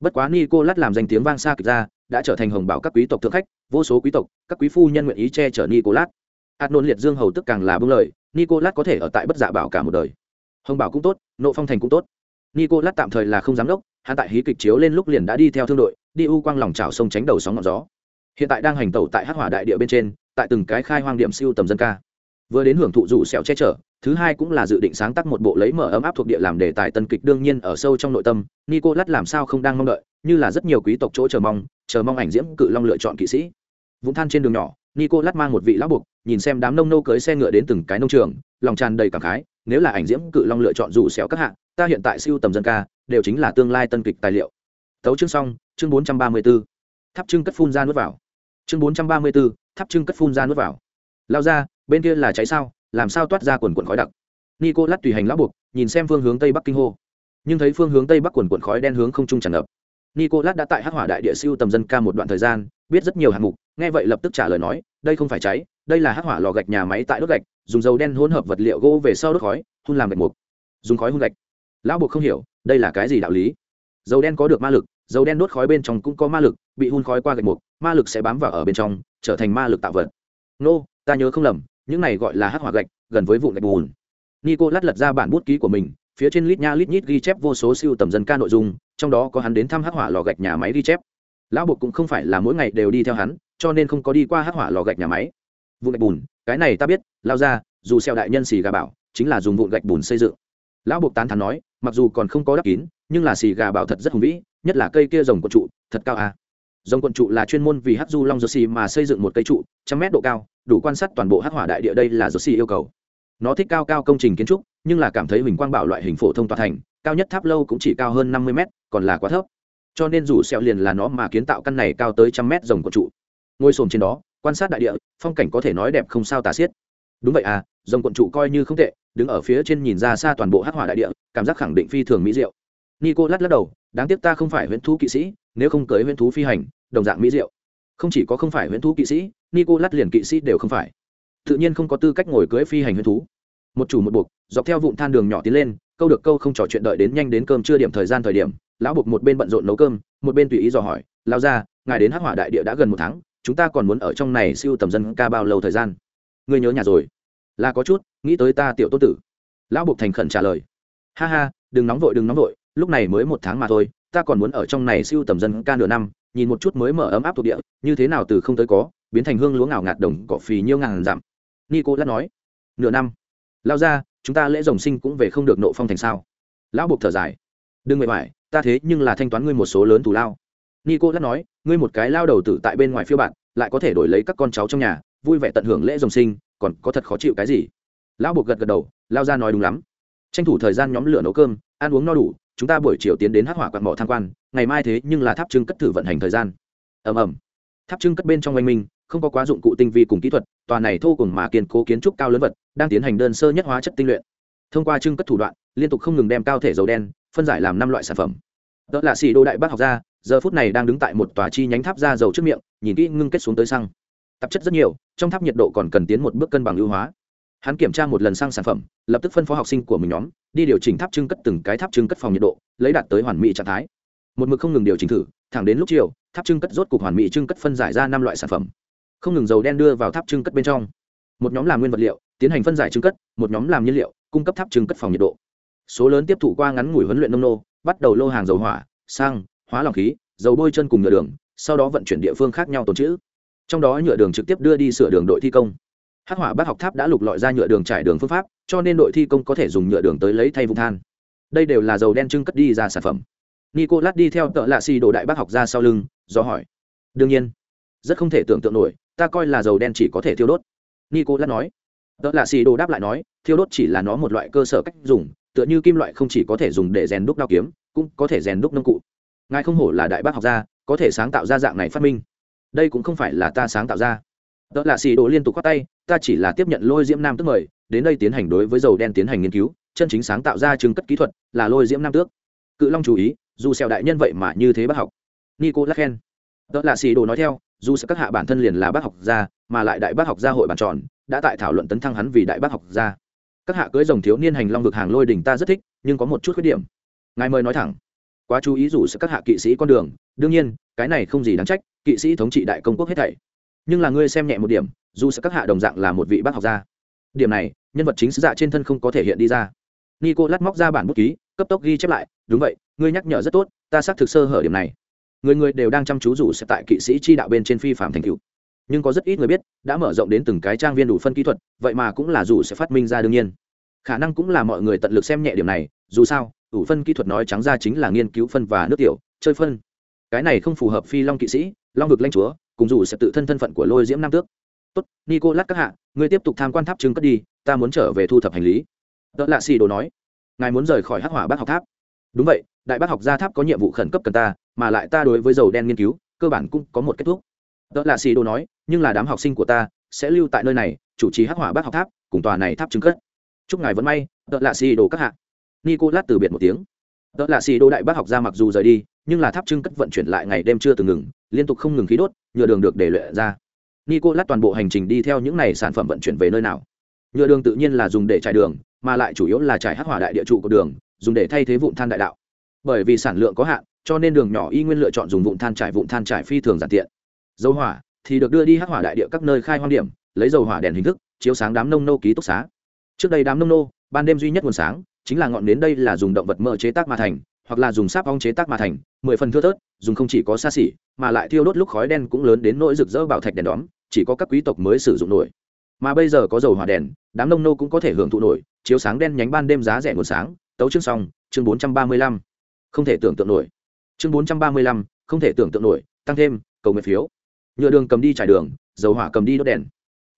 Bất quá nicolas làm danh tiếng vang xa kịch ra, đã trở thành hồng bảo các quý tộc thượng khách, vô số quý tộc, các quý phu nhân nguyện ý che chở nicolas. Adnon liệt dương hầu tức càng là bưng lời, nicolas có thể ở tại bất dạ bảo cả một đời. Hồng bảo cũng tốt, nộ phong thành cũng tốt. Nicolas tạm thời là không giám đốc, hắn tại hí kịch chiếu lên lúc liền đã đi theo thương đội, đi u quang lòng trào sông tránh đầu sóng ngọn gió. Hiện tại đang hành tẩu tại hắc hỏa đại địa bên trên, tại từng cái khai hoang điểm siêu tầm dân ca vừa đến hưởng thụ rủ sẹo che chở, thứ hai cũng là dự định sáng tác một bộ lấy mở ấm áp thuộc địa làm đề tài tân kịch đương nhiên ở sâu trong nội tâm, nicolas làm sao không đang mong đợi, như là rất nhiều quý tộc chỗ chờ mong chờ mong ảnh diễm cự long lựa chọn kỵ sĩ. Vũng than trên đường nhỏ nico lát mang một vị lão buộc, nhìn xem đám nông nô cưới xe ngựa đến từng cái nông trường, lòng tràn đầy cảm khái, nếu là ảnh diễm cự long lựa chọn rủ sẹo các hạng ta hiện tại siêu tầm dân ca, đều chính là tương lai tân kịch tài liệu. Tấu chương xong, chương bốn trăm ba mươi 434. tháp trưng cất phun ra nuốt vào. Chương bốn trăm ba mươi b ố tháp trưng cất phun ra nuốt vào. Lao ra bên kia là cháy sao, làm sao toát ra quần quần khói đặc? Nico lát tùy hành lão buộc, nhìn xem phương hướng tây bắc kinh hô. Nhưng thấy phương hướng tây bắc quần quần khói đen hướng không trung tràn ngập. Nico lát đã tại hắc hỏa đại địa siêu tầm dân ca một đoạn thời gian, biết rất nhiều hạng mục, nghe vậy lập tức trả lời nói, đây không phải cháy, đây là hắc hỏa lò gạch nhà máy tại đốt gạch, dùng dầu đen hỗn hợp vật liệu gỗ về sau đốt khói, hun làm gạch mục. Dùng khói hun gạch? Lão buộc không hiểu, đây là cái gì đạo lý? Dầu đen có được ma lực, dầu đen đốt khói bên trong cũng có ma lực, bị hun khói qua gạch mục, ma lực sẽ bám vào ở bên trong, trở thành ma lực tạo vật. Nô, ta nhớ không lầm những này gọi là hắc hỏa gạch, gần với vụ gạch bùn. Nico lát lật ra bản bút ký của mình, phía trên lít nha lít nhít ghi chép vô số siêu tầm dân ca nội dung, trong đó có hắn đến thăm hắc hỏa lò gạch nhà máy ghi chép. Lão buộc cũng không phải là mỗi ngày đều đi theo hắn, cho nên không có đi qua hắc hỏa lò gạch nhà máy. Vụ gạch bùn, cái này ta biết, lao ra, dù xeo đại nhân xì gà bảo, chính là dùng vụ gạch bùn xây dựng. Lão buộc tán thán nói, mặc dù còn không có đắp kín, nhưng là xì gà bảo thật rất hùng vĩ, nhất là cây kia rồng của trụ, thật cao à rồng quận trụ là chuyên môn vì hát du long joshi mà xây dựng một cây trụ, trăm mét độ cao, đủ quan sát toàn bộ hát hỏa đại địa đây là joshi yêu cầu. Nó thích cao cao công trình kiến trúc, nhưng là cảm thấy huỳnh quang bảo loại hình phổ thông tòa thành, cao nhất tháp lâu cũng chỉ cao hơn năm mươi mét, còn là quá thấp. Cho nên dù xẹo liền là nó mà kiến tạo căn này cao tới trăm mét rồng quận trụ. Ngôi sồn trên đó, quan sát đại địa, phong cảnh có thể nói đẹp không sao tả xiết. Đúng vậy à rồng quận trụ coi như không tệ, đứng ở phía trên nhìn ra xa toàn bộ hát hỏa đại địa, cảm giác khẳng định phi thường mỹ diệu nico lắc lắc đầu, đáng tiếc ta không phải huyễn thú kỵ sĩ, nếu không cưới huyễn thú phi hành, đồng dạng mỹ diệu. Không chỉ có không phải huyễn thú kỵ sĩ, nico lắc liền kỵ sĩ đều không phải. Tự nhiên không có tư cách ngồi cưới phi hành huyễn thú. Một chủ một buộc, dọc theo vụn than đường nhỏ tiến lên, câu được câu không trò chuyện đợi đến nhanh đến cơm chưa điểm thời gian thời điểm, lão buộc một bên bận rộn nấu cơm, một bên tùy ý dò hỏi lao ra ngài đến hắc hỏa đại địa đã gần một tháng, chúng ta còn muốn ở trong này siêu tầm dân ca bao lâu thời gian? Ngươi nhớ nhà rồi. Là có chút, nghĩ tới ta tiểu tốt tử. Lão buộc thành khẩn trả lời. Ha ha, đừng nóng vội, đừng nóng vội lúc này mới một tháng mà thôi, ta còn muốn ở trong này siêu tầm dân ca nửa năm, nhìn một chút mới mở ấm áp thuộc địa, như thế nào từ không tới có, biến thành hương lúa ngào ngạt đồng cỏ phì nhiêu ngàn dặm. Nico lát nói, nửa năm. Lao ra, chúng ta lễ rồng sinh cũng về không được nộ phong thành sao? Lão buộc thở dài. Đừng mệt mỏi, ta thế nhưng là thanh toán ngươi một số lớn thù lao. Nico lát nói, ngươi một cái lao đầu tử tại bên ngoài phiêu bạn lại có thể đổi lấy các con cháu trong nhà, vui vẻ tận hưởng lễ rồng sinh, còn có thật khó chịu cái gì? Lão buộc gật gật đầu, lao ra nói đúng lắm. Tranh thủ thời gian nhóm lửa nấu cơm, ăn uống no đủ chúng ta buổi chiều tiến đến hắc hỏa quạt mỏ tham quan, ngày mai thế nhưng là tháp trưng cất thử vận hành thời gian. Ầm ầm. Tháp trưng cất bên trong oanh minh, không có quá dụng cụ tinh vi cùng kỹ thuật, tòa này thô cùng mà kiên cố kiến trúc cao lớn vật, đang tiến hành đơn sơ nhất hóa chất tinh luyện. Thông qua trưng cất thủ đoạn, liên tục không ngừng đem cao thể dầu đen, phân giải làm năm loại sản phẩm. Đó là xì đô đại bác học gia, giờ phút này đang đứng tại một tòa chi nhánh tháp ra dầu trước miệng, nhìn kỹ ngưng kết xuống tới xăng. Tạp chất rất nhiều, trong tháp nhiệt độ còn cần tiến một bước cân bằng ưu hóa hắn kiểm tra một lần sang sản phẩm, lập tức phân phó học sinh của mình nhóm, đi điều chỉnh tháp trưng cất từng cái tháp trưng cất phòng nhiệt độ, lấy đạt tới hoàn mỹ trạng thái. Một mực không ngừng điều chỉnh thử, thẳng đến lúc chiều, tháp trưng cất rốt cục hoàn mỹ trưng cất phân giải ra năm loại sản phẩm. Không ngừng dầu đen đưa vào tháp trưng cất bên trong. Một nhóm làm nguyên vật liệu, tiến hành phân giải trưng cất, một nhóm làm nhiên liệu, cung cấp tháp trưng cất phòng nhiệt độ. Số lớn tiếp thụ qua ngắn ngủi huấn luyện nông nô, bắt đầu lô hàng dầu hỏa, xăng, hóa lỏng khí, dầu bôi chân cùng nhựa đường, sau đó vận chuyển địa phương khác nhau tồn trữ. Trong đó nhựa đường trực tiếp đưa đi sửa đường đội thi công hắc hỏa bác học tháp đã lục lọi ra nhựa đường trải đường phương pháp, cho nên đội thi công có thể dùng nhựa đường tới lấy thay vùng than. Đây đều là dầu đen trưng cất đi ra sản phẩm. Nico lát đi theo tợ lạ xì đồ đại bác học ra sau lưng, do hỏi. Đương nhiên, rất không thể tưởng tượng nổi, ta coi là dầu đen chỉ có thể thiêu đốt. Nico lát nói. Tợ lạ xì đồ đáp lại nói, thiêu đốt chỉ là nó một loại cơ sở cách dùng, tựa như kim loại không chỉ có thể dùng để rèn đúc đao kiếm, cũng có thể rèn đúc nông cụ. Ngài không hổ là đại bác học gia, có thể sáng tạo ra dạng này phát minh. Đây cũng không phải là ta sáng tạo ra đó là xì đồ liên tục khoát tay, ta chỉ là tiếp nhận lôi diễm nam tước mời, đến đây tiến hành đối với dầu đen tiến hành nghiên cứu, chân chính sáng tạo ra chứng cất kỹ thuật là lôi diễm nam tước. Cự long chú ý, dù xèo đại nhân vậy mà như thế bác học. Nico lắc khen đó là xì đồ nói theo, dù sẽ các hạ bản thân liền là bác học gia, mà lại đại bác học gia hội bàn tròn, đã tại thảo luận tấn thăng hắn vì đại bác học gia. Các hạ cưới dòng thiếu niên hành long vực hàng lôi đỉnh ta rất thích, nhưng có một chút khuyết điểm. Ngài mời nói thẳng. Quá chú ý dù sẽ các hạ kỵ sĩ con đường, đương nhiên, cái này không gì đáng trách, kỵ sĩ thống trị đại công quốc hết thảy nhưng là ngươi xem nhẹ một điểm, dù sẽ các hạ đồng dạng là một vị bác học gia. Điểm này, nhân vật chính sứ dạ trên thân không có thể hiện đi ra. Nico lát móc ra bản bút ký, cấp tốc ghi chép lại, đúng vậy, ngươi nhắc nhở rất tốt, ta xác thực sơ hở điểm này. Người người đều đang chăm chú rủ sẽ tại kỵ sĩ chi đạo bên trên phi phạm thành cựu nhưng có rất ít người biết, đã mở rộng đến từng cái trang viên đủ phân kỹ thuật, vậy mà cũng là dù sẽ phát minh ra đương nhiên. Khả năng cũng là mọi người tận lực xem nhẹ điểm này, dù sao đủ phân kỹ thuật nói trắng ra chính là nghiên cứu phân và nước tiểu, chơi phân. Cái này không phù hợp phi long kỵ sĩ, long vực lanh chúa cùng dù sẽ tự thân thân phận của lôi diễm nam tước. Tốt nico lát các hạ, ngươi tiếp tục tham quan tháp trưng cất đi, ta muốn trở về thu thập hành lý. Đỡ lạ xì đồ nói, ngài muốn rời khỏi hắc hỏa bác học tháp. Đúng vậy, đại bác học gia tháp có nhiệm vụ khẩn cấp cần ta, mà lại ta đối với dầu đen nghiên cứu, cơ bản cũng có một kết thúc. Đó là xì đồ nói, nhưng là đám học sinh của ta sẽ lưu tại nơi này, chủ trì hắc hỏa bác học tháp, cùng tòa này tháp chứng cất. Chúc ngài vẫn may đó là xì đồ các hạ. Nicolas từ biệt một tiếng. Đó là xì đồ đại bác học gia mặc dù rời đi nhưng là tháp trưng cất vận chuyển lại ngày đêm chưa từng ngừng, liên tục không ngừng khí đốt, nhựa đường được để luyện ra. Nicolas toàn bộ hành trình đi theo những này sản phẩm vận chuyển về nơi nào? Nhựa đường tự nhiên là dùng để trải đường, mà lại chủ yếu là trải hắc hỏa đại địa trụ của đường, dùng để thay thế vụn than đại đạo. Bởi vì sản lượng có hạn, cho nên đường nhỏ y nguyên lựa chọn dùng vụn than trải vụn than trải phi thường giản tiện. Dầu hỏa thì được đưa đi hắc hỏa đại địa các nơi khai hoang điểm, lấy dầu hỏa đèn hình thức, chiếu sáng đám nông nô ký túc xá. Trước đây đám nông nô, ban đêm duy nhất nguồn sáng, chính là ngọn đến đây là dùng động vật mỡ chế tác mà thành hoặc là dùng sáp ong chế tác mà thành, mười phần thưa thớt, dùng không chỉ có xa xỉ, mà lại thiêu đốt lúc khói đen cũng lớn đến nỗi rực rỡ bảo thạch đèn đóm, chỉ có các quý tộc mới sử dụng nổi. Mà bây giờ có dầu hỏa đèn, đám nông nô cũng có thể hưởng thụ nổi, chiếu sáng đen nhánh ban đêm giá rẻ nguồn sáng, tấu chương xong, chương bốn trăm ba mươi lăm. Không thể tưởng tượng nổi. Chương bốn trăm ba mươi lăm, không thể tưởng tượng nổi, tăng thêm, cầu nguyện phiếu. Nhựa đường cầm đi trải đường, dầu hỏa cầm đi đốt đèn.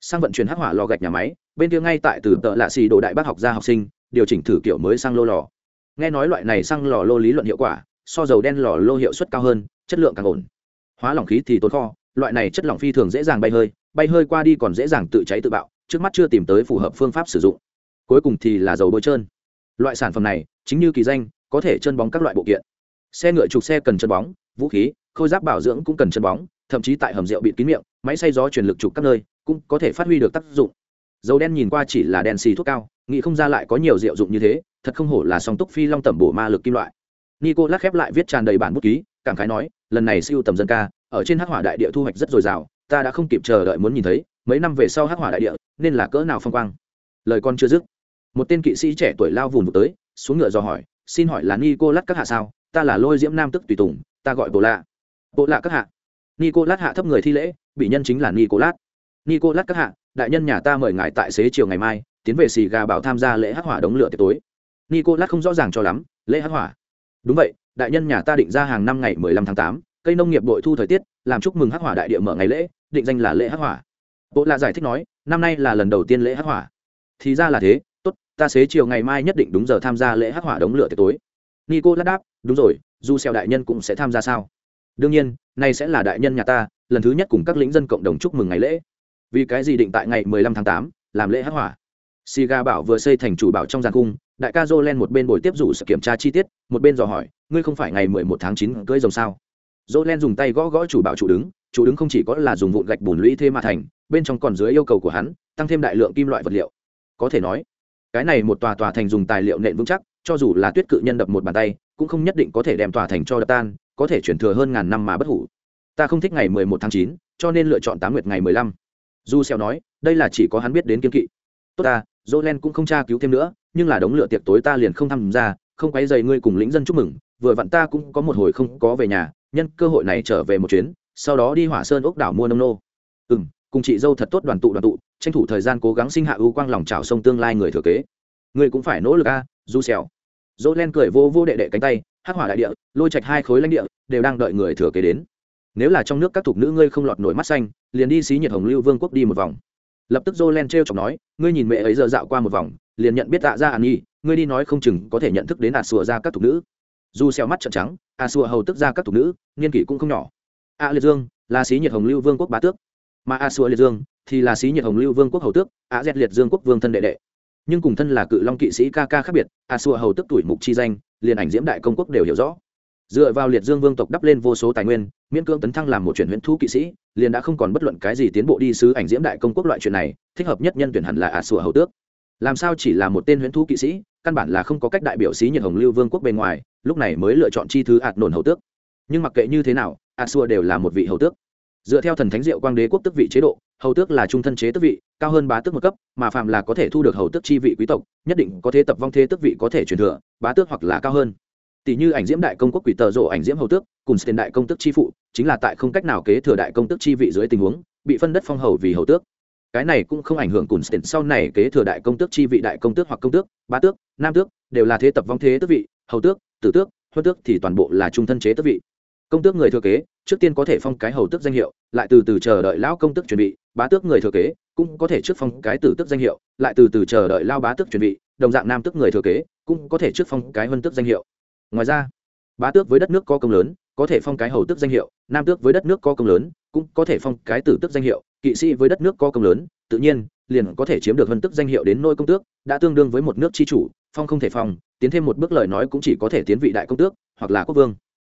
Sang vận chuyển hắc hỏa lò gạch nhà máy, bên kia ngay tại từ tợ lạ xì đồ đại bác học ra học sinh, điều chỉnh thử kiểu mới sang lô lò nghe nói loại này xăng lò lô lý luận hiệu quả, so dầu đen lò lô hiệu suất cao hơn, chất lượng càng ổn. Hóa lỏng khí thì tốn kho, loại này chất lỏng phi thường dễ dàng bay hơi bay hơi qua đi còn dễ dàng tự cháy tự bạo, trước mắt chưa tìm tới phù hợp phương pháp sử dụng. Cuối cùng thì là dầu bôi trơn. Loại sản phẩm này, chính như kỳ danh, có thể chân bóng các loại bộ kiện. Xe ngựa trục xe cần chân bóng, vũ khí, khôi giáp bảo dưỡng cũng cần chân bóng, thậm chí tại hầm rượu bị kín miệng, máy xay gió truyền lực trục các nơi cũng có thể phát huy được tác dụng. Dầu đen nhìn qua chỉ là đèn xì thuốc cao, nghĩ không ra lại có nhiều diệu dụng như thế thật không hổ là song túc phi long tẩm bổ ma lực kim loại. Nico lắc khép lại viết tràn đầy bản bút ký, cảm khái nói, lần này siêu tầm dân ca, ở trên hắc hỏa đại địa thu hoạch rất dồi dào, ta đã không kịp chờ đợi muốn nhìn thấy, mấy năm về sau hắc hỏa đại địa, nên là cỡ nào phong quang. Lời con chưa dứt, một tên kỵ sĩ trẻ tuổi lao vùng vụt tới, xuống ngựa dò hỏi, xin hỏi là nico lắc các hạ sao? Ta là lôi diễm nam tức tùy tùng, ta gọi bộ lạ. Bộ lạ các hạ. Nico lát hạ thấp người thi lễ, bị nhân chính là nico lát nico lát các hạ, đại nhân nhà ta mời ngài tại xế chiều ngày mai, tiến về xì gà bảo tham gia lễ hắc hỏa đống lửa tiệc tối nico lát không rõ ràng cho lắm lễ hắc hỏa. Đúng vậy đại nhân nhà ta định ra hàng năm ngày mười lăm tháng 8, cây nông nghiệp bội thu thời tiết làm chúc mừng hắc hỏa đại địa mở ngày lễ định danh là lễ hắc hỏa. Bộ lạ giải thích nói năm nay là lần đầu tiên lễ hắc hỏa. Thì ra là thế tốt ta xế chiều ngày mai nhất định đúng giờ tham gia lễ hắc hỏa đống lửa tiệc tối. Nico lát đáp đúng rồi du xeo đại nhân cũng sẽ tham gia sao? Đương nhiên nay sẽ là đại nhân nhà ta lần thứ nhất cùng các lĩnh dân cộng đồng chúc mừng ngày lễ. Vì cái gì định tại ngày 15 tháng 8, làm lễ hắc hỏa? Siga bảo vừa xây thành chủ bảo trong giàn cung, đại ca Jolen một bên bồi tiếp rủ sự kiểm tra chi tiết, một bên dò hỏi, ngươi không phải ngày 11 tháng 9 cưới rồng sao? Jolen dùng tay gõ gõ chủ bảo chủ đứng, chủ đứng không chỉ có là dùng vụn gạch bùn lũy thêm mà thành, bên trong còn dưới yêu cầu của hắn, tăng thêm đại lượng kim loại vật liệu. Có thể nói, cái này một tòa tòa thành dùng tài liệu nện vững chắc, cho dù là tuyết cự nhân đập một bàn tay, cũng không nhất định có thể đem tòa thành cho đập tan, có thể chuyển thừa hơn ngàn năm mà bất hủ. Ta không thích ngày 11 tháng 9, cho nên lựa chọn tám nguyệt ngày 15. Du Xeo nói, đây là chỉ có hắn biết đến kiên kỵ. Tốt ta, Jolen cũng không tra cứu thêm nữa, nhưng là đống lửa tiệc tối ta liền không tham gia, không quấy rầy ngươi cùng lĩnh dân chúc mừng, vừa vặn ta cũng có một hồi không có về nhà, nhân cơ hội này trở về một chuyến, sau đó đi Hỏa Sơn ốc đảo mua nông nô. Ừm, cùng chị dâu thật tốt đoàn tụ đoàn tụ, tranh thủ thời gian cố gắng sinh hạ ưu quang lòng trào sông tương lai người thừa kế. Ngươi cũng phải nỗ lực a, Du Xeo. Jolen cười vô vô đệ đệ cánh tay, hắc hỏa đại địa, lôi trạch hai khối lãnh địa, đều đang đợi người thừa kế đến. Nếu là trong nước các thuộc nữ ngươi không lọt nổi mắt xanh, liền đi xí nhiệt hồng lưu vương quốc đi một vòng lập tức jolen t r chọc nói, ngươi nhìn mẹ ấy giờ dạo qua một vòng, liền nhận biết tạ ra an nhi ngươi đi nói không chừng có thể nhận thức đến a sùa ra các thục nữ. Dù xeo mắt trợn trắng a sùa hầu tức ra các thục nữ, niên kỷ cũng không nhỏ. A liệt dương, là sĩ nhiệt hồng lưu vương quốc bá tước. Mà a sùa liệt dương thì là sĩ nhiệt hồng lưu vương quốc hầu tước a dẹt liệt dương quốc vương thân đệ đệ. Nhưng cùng thân là cự long kỵ sĩ ca ca khác biệt a sùa hầu tức tuổi mục chi danh, liền ảnh diễm đại công quốc đều hiểu rõ. Dựa vào liệt dương vương tộc đắp lên vô số tài nguyên miễn cưỡng tấn thăng làm một chuyện huyễn thú kỵ sĩ, liền đã không còn bất luận cái gì tiến bộ đi sứ ảnh diễm đại công quốc loại chuyện này, thích hợp nhất nhân tuyển hẳn là ả sủa hầu tước. Làm sao chỉ là một tên huyễn thú kỵ sĩ, căn bản là không có cách đại biểu sĩ nhật hồng lưu vương quốc bên ngoài, lúc này mới lựa chọn chi thứ ạt nổn hầu tước. Nhưng mặc kệ như thế nào, ả sủa đều là một vị hầu tước. Dựa theo thần thánh diệu quang đế quốc tước vị chế độ, hầu tước là trung thân chế tước vị, cao hơn bá tước một cấp, mà phạm là có thể thu được hầu tước chi vị quý tộc, nhất định có thế tập vong thế tước vị có thể truyền thừa, bá tước hoặc là cao hơn tỷ như ảnh diễm đại công quốc quỷ tờ rộ ảnh diễm hầu tước, cùng tiền đại công tước chi phụ, chính là tại không cách nào kế thừa đại công tước chi vị dưới tình huống, bị phân đất phong hầu vì hầu tước. Cái này cũng không ảnh hưởng cùng tiền sau này kế thừa đại công tước chi vị đại công tước hoặc công tước ba tước, nam tước, đều là thế tập vong thế tước vị, hầu tước, tử tước, huân tước thì toàn bộ là trung thân chế tước vị. Công tước người thừa kế, trước tiên có thể phong cái hầu tước danh hiệu, lại từ từ chờ đợi lão công tước chuẩn bị, bá tước người thừa kế, cũng có thể trước phong cái tử tước danh hiệu, lại từ từ chờ đợi lao bá tước chuẩn bị, đồng dạng nam tước người thừa kế, cũng có thể trước phong cái huân tước danh hiệu ngoài ra, bá tước với đất nước có công lớn, có thể phong cái hầu tước danh hiệu, nam tước với đất nước có công lớn, cũng có thể phong cái tử tước danh hiệu, kỵ sĩ với đất nước có công lớn, tự nhiên, liền có thể chiếm được vân tước danh hiệu đến nôi công tước, đã tương đương với một nước tri chủ, phong không thể phong, tiến thêm một bước lời nói cũng chỉ có thể tiến vị đại công tước, hoặc là quốc vương.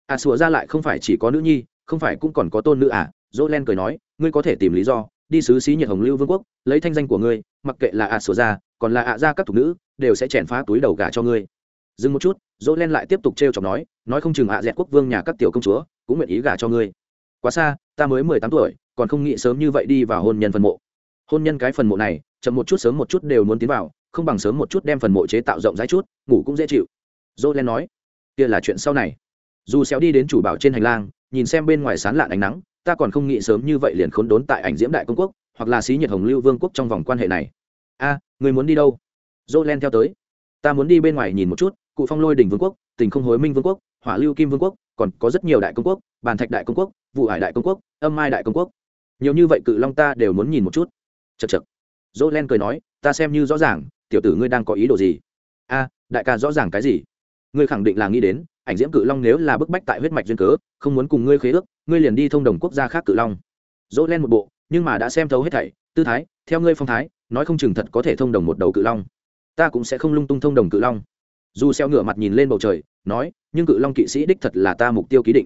À sủa ra lại không phải chỉ có nữ nhi, không phải cũng còn có tôn nữ à? Dỗ len cười nói, ngươi có thể tìm lý do, đi sứ xí nhiệt hồng lưu vương quốc, lấy thanh danh của ngươi, mặc kệ là à sủa ra, còn là à, ạ ra các thục nữ, đều sẽ chèn phá túi đầu gà cho ngươi dừng một chút dỗ len lại tiếp tục t r e o chọc nói nói không chừng ạ dẹt quốc vương nhà các tiểu công chúa cũng nguyện ý gả cho ngươi. Quá xa, ta mới mười tám tuổi, còn không nghĩ sớm như vậy đi vào hôn nhân phần mộ. Hôn nhân cái phần mộ này, chậm một chút sớm một chút đều muốn tiến vào, không bằng sớm một chút đem phần mộ chế tạo rộng rãi chút, ngủ cũng dễ chịu. Dỗ len nói, kia là chuyện sau này. Dù xéo đi đến chủ bảo trên hành lang, nhìn xem bên ngoài sán lạn ánh nắng, ta còn không nghĩ sớm như vậy liền khốn đốn tại ảnh diễm đại công quốc, hoặc là xí nhiệt hồng lưu vương quốc trong vòng quan hệ này. A, người muốn đi đâu? Dỗ len theo tới. Ta muốn đi bên ngoài nhìn một chút cụ phong lôi đỉnh vương quốc, tình không hối minh vương quốc, hỏa lưu kim vương quốc, còn có rất nhiều đại công quốc, bàn thạch đại công quốc, vụ hải đại công quốc, âm mai đại công quốc. Nhiều như vậy cự long ta đều muốn nhìn một chút. Chật chật dỗ len cười nói, ta xem như rõ ràng, tiểu tử ngươi đang có ý đồ gì? A, đại ca rõ ràng cái gì? Ngươi khẳng định là nghĩ đến, ảnh diễm cự long nếu là bức bách tại huyết mạch duyên cớ, không muốn cùng ngươi khế ước, ngươi liền đi thông đồng quốc gia khác cự long. Dỗ len một bộ, nhưng mà đã xem thấu hết thảy, tư thái, theo ngươi phong thái, nói không chừng thật có thể thông đồng một đầu cự long. Ta cũng sẽ không lung tung thông đồng cự long dù xeo ngửa mặt nhìn lên bầu trời, nói, nhưng cự long kỵ sĩ đích thật là ta mục tiêu ký định.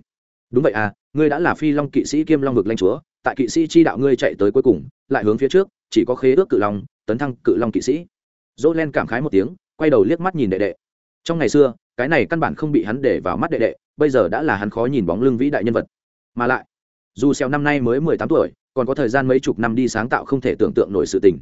Đúng vậy à ngươi đã là phi long kỵ sĩ kiêm long vực lãnh chúa, tại kỵ sĩ chi đạo ngươi chạy tới cuối cùng, lại hướng phía trước, chỉ có khế ước cự long, tấn thăng cự long kỵ sĩ. Dỗ len cảm khái một tiếng, quay đầu liếc mắt nhìn đệ đệ. Trong ngày xưa, cái này căn bản không bị hắn để vào mắt đệ đệ, bây giờ đã là hắn khó nhìn bóng lưng vĩ đại nhân vật. Mà lại, dù xeo năm nay mới mười tám tuổi, còn có thời gian mấy chục năm đi sáng tạo không thể tưởng tượng nổi sự tình.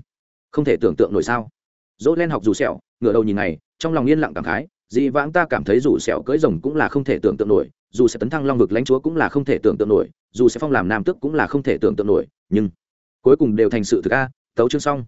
Không thể tưởng tượng nổi sao? Dỗ len học dù sẹo ngửa đầu nhìn này trong lòng yên lặng cảm khái dị vãng ta cảm thấy dù sẹo cưỡi rồng cũng là không thể tưởng tượng nổi, dù sẽ tấn thăng long vực lãnh chúa cũng là không thể tưởng tượng nổi, dù sẽ phong làm nam tước cũng là không thể tưởng tượng nổi, nhưng cuối cùng đều thành sự thực a, tấu chương xong.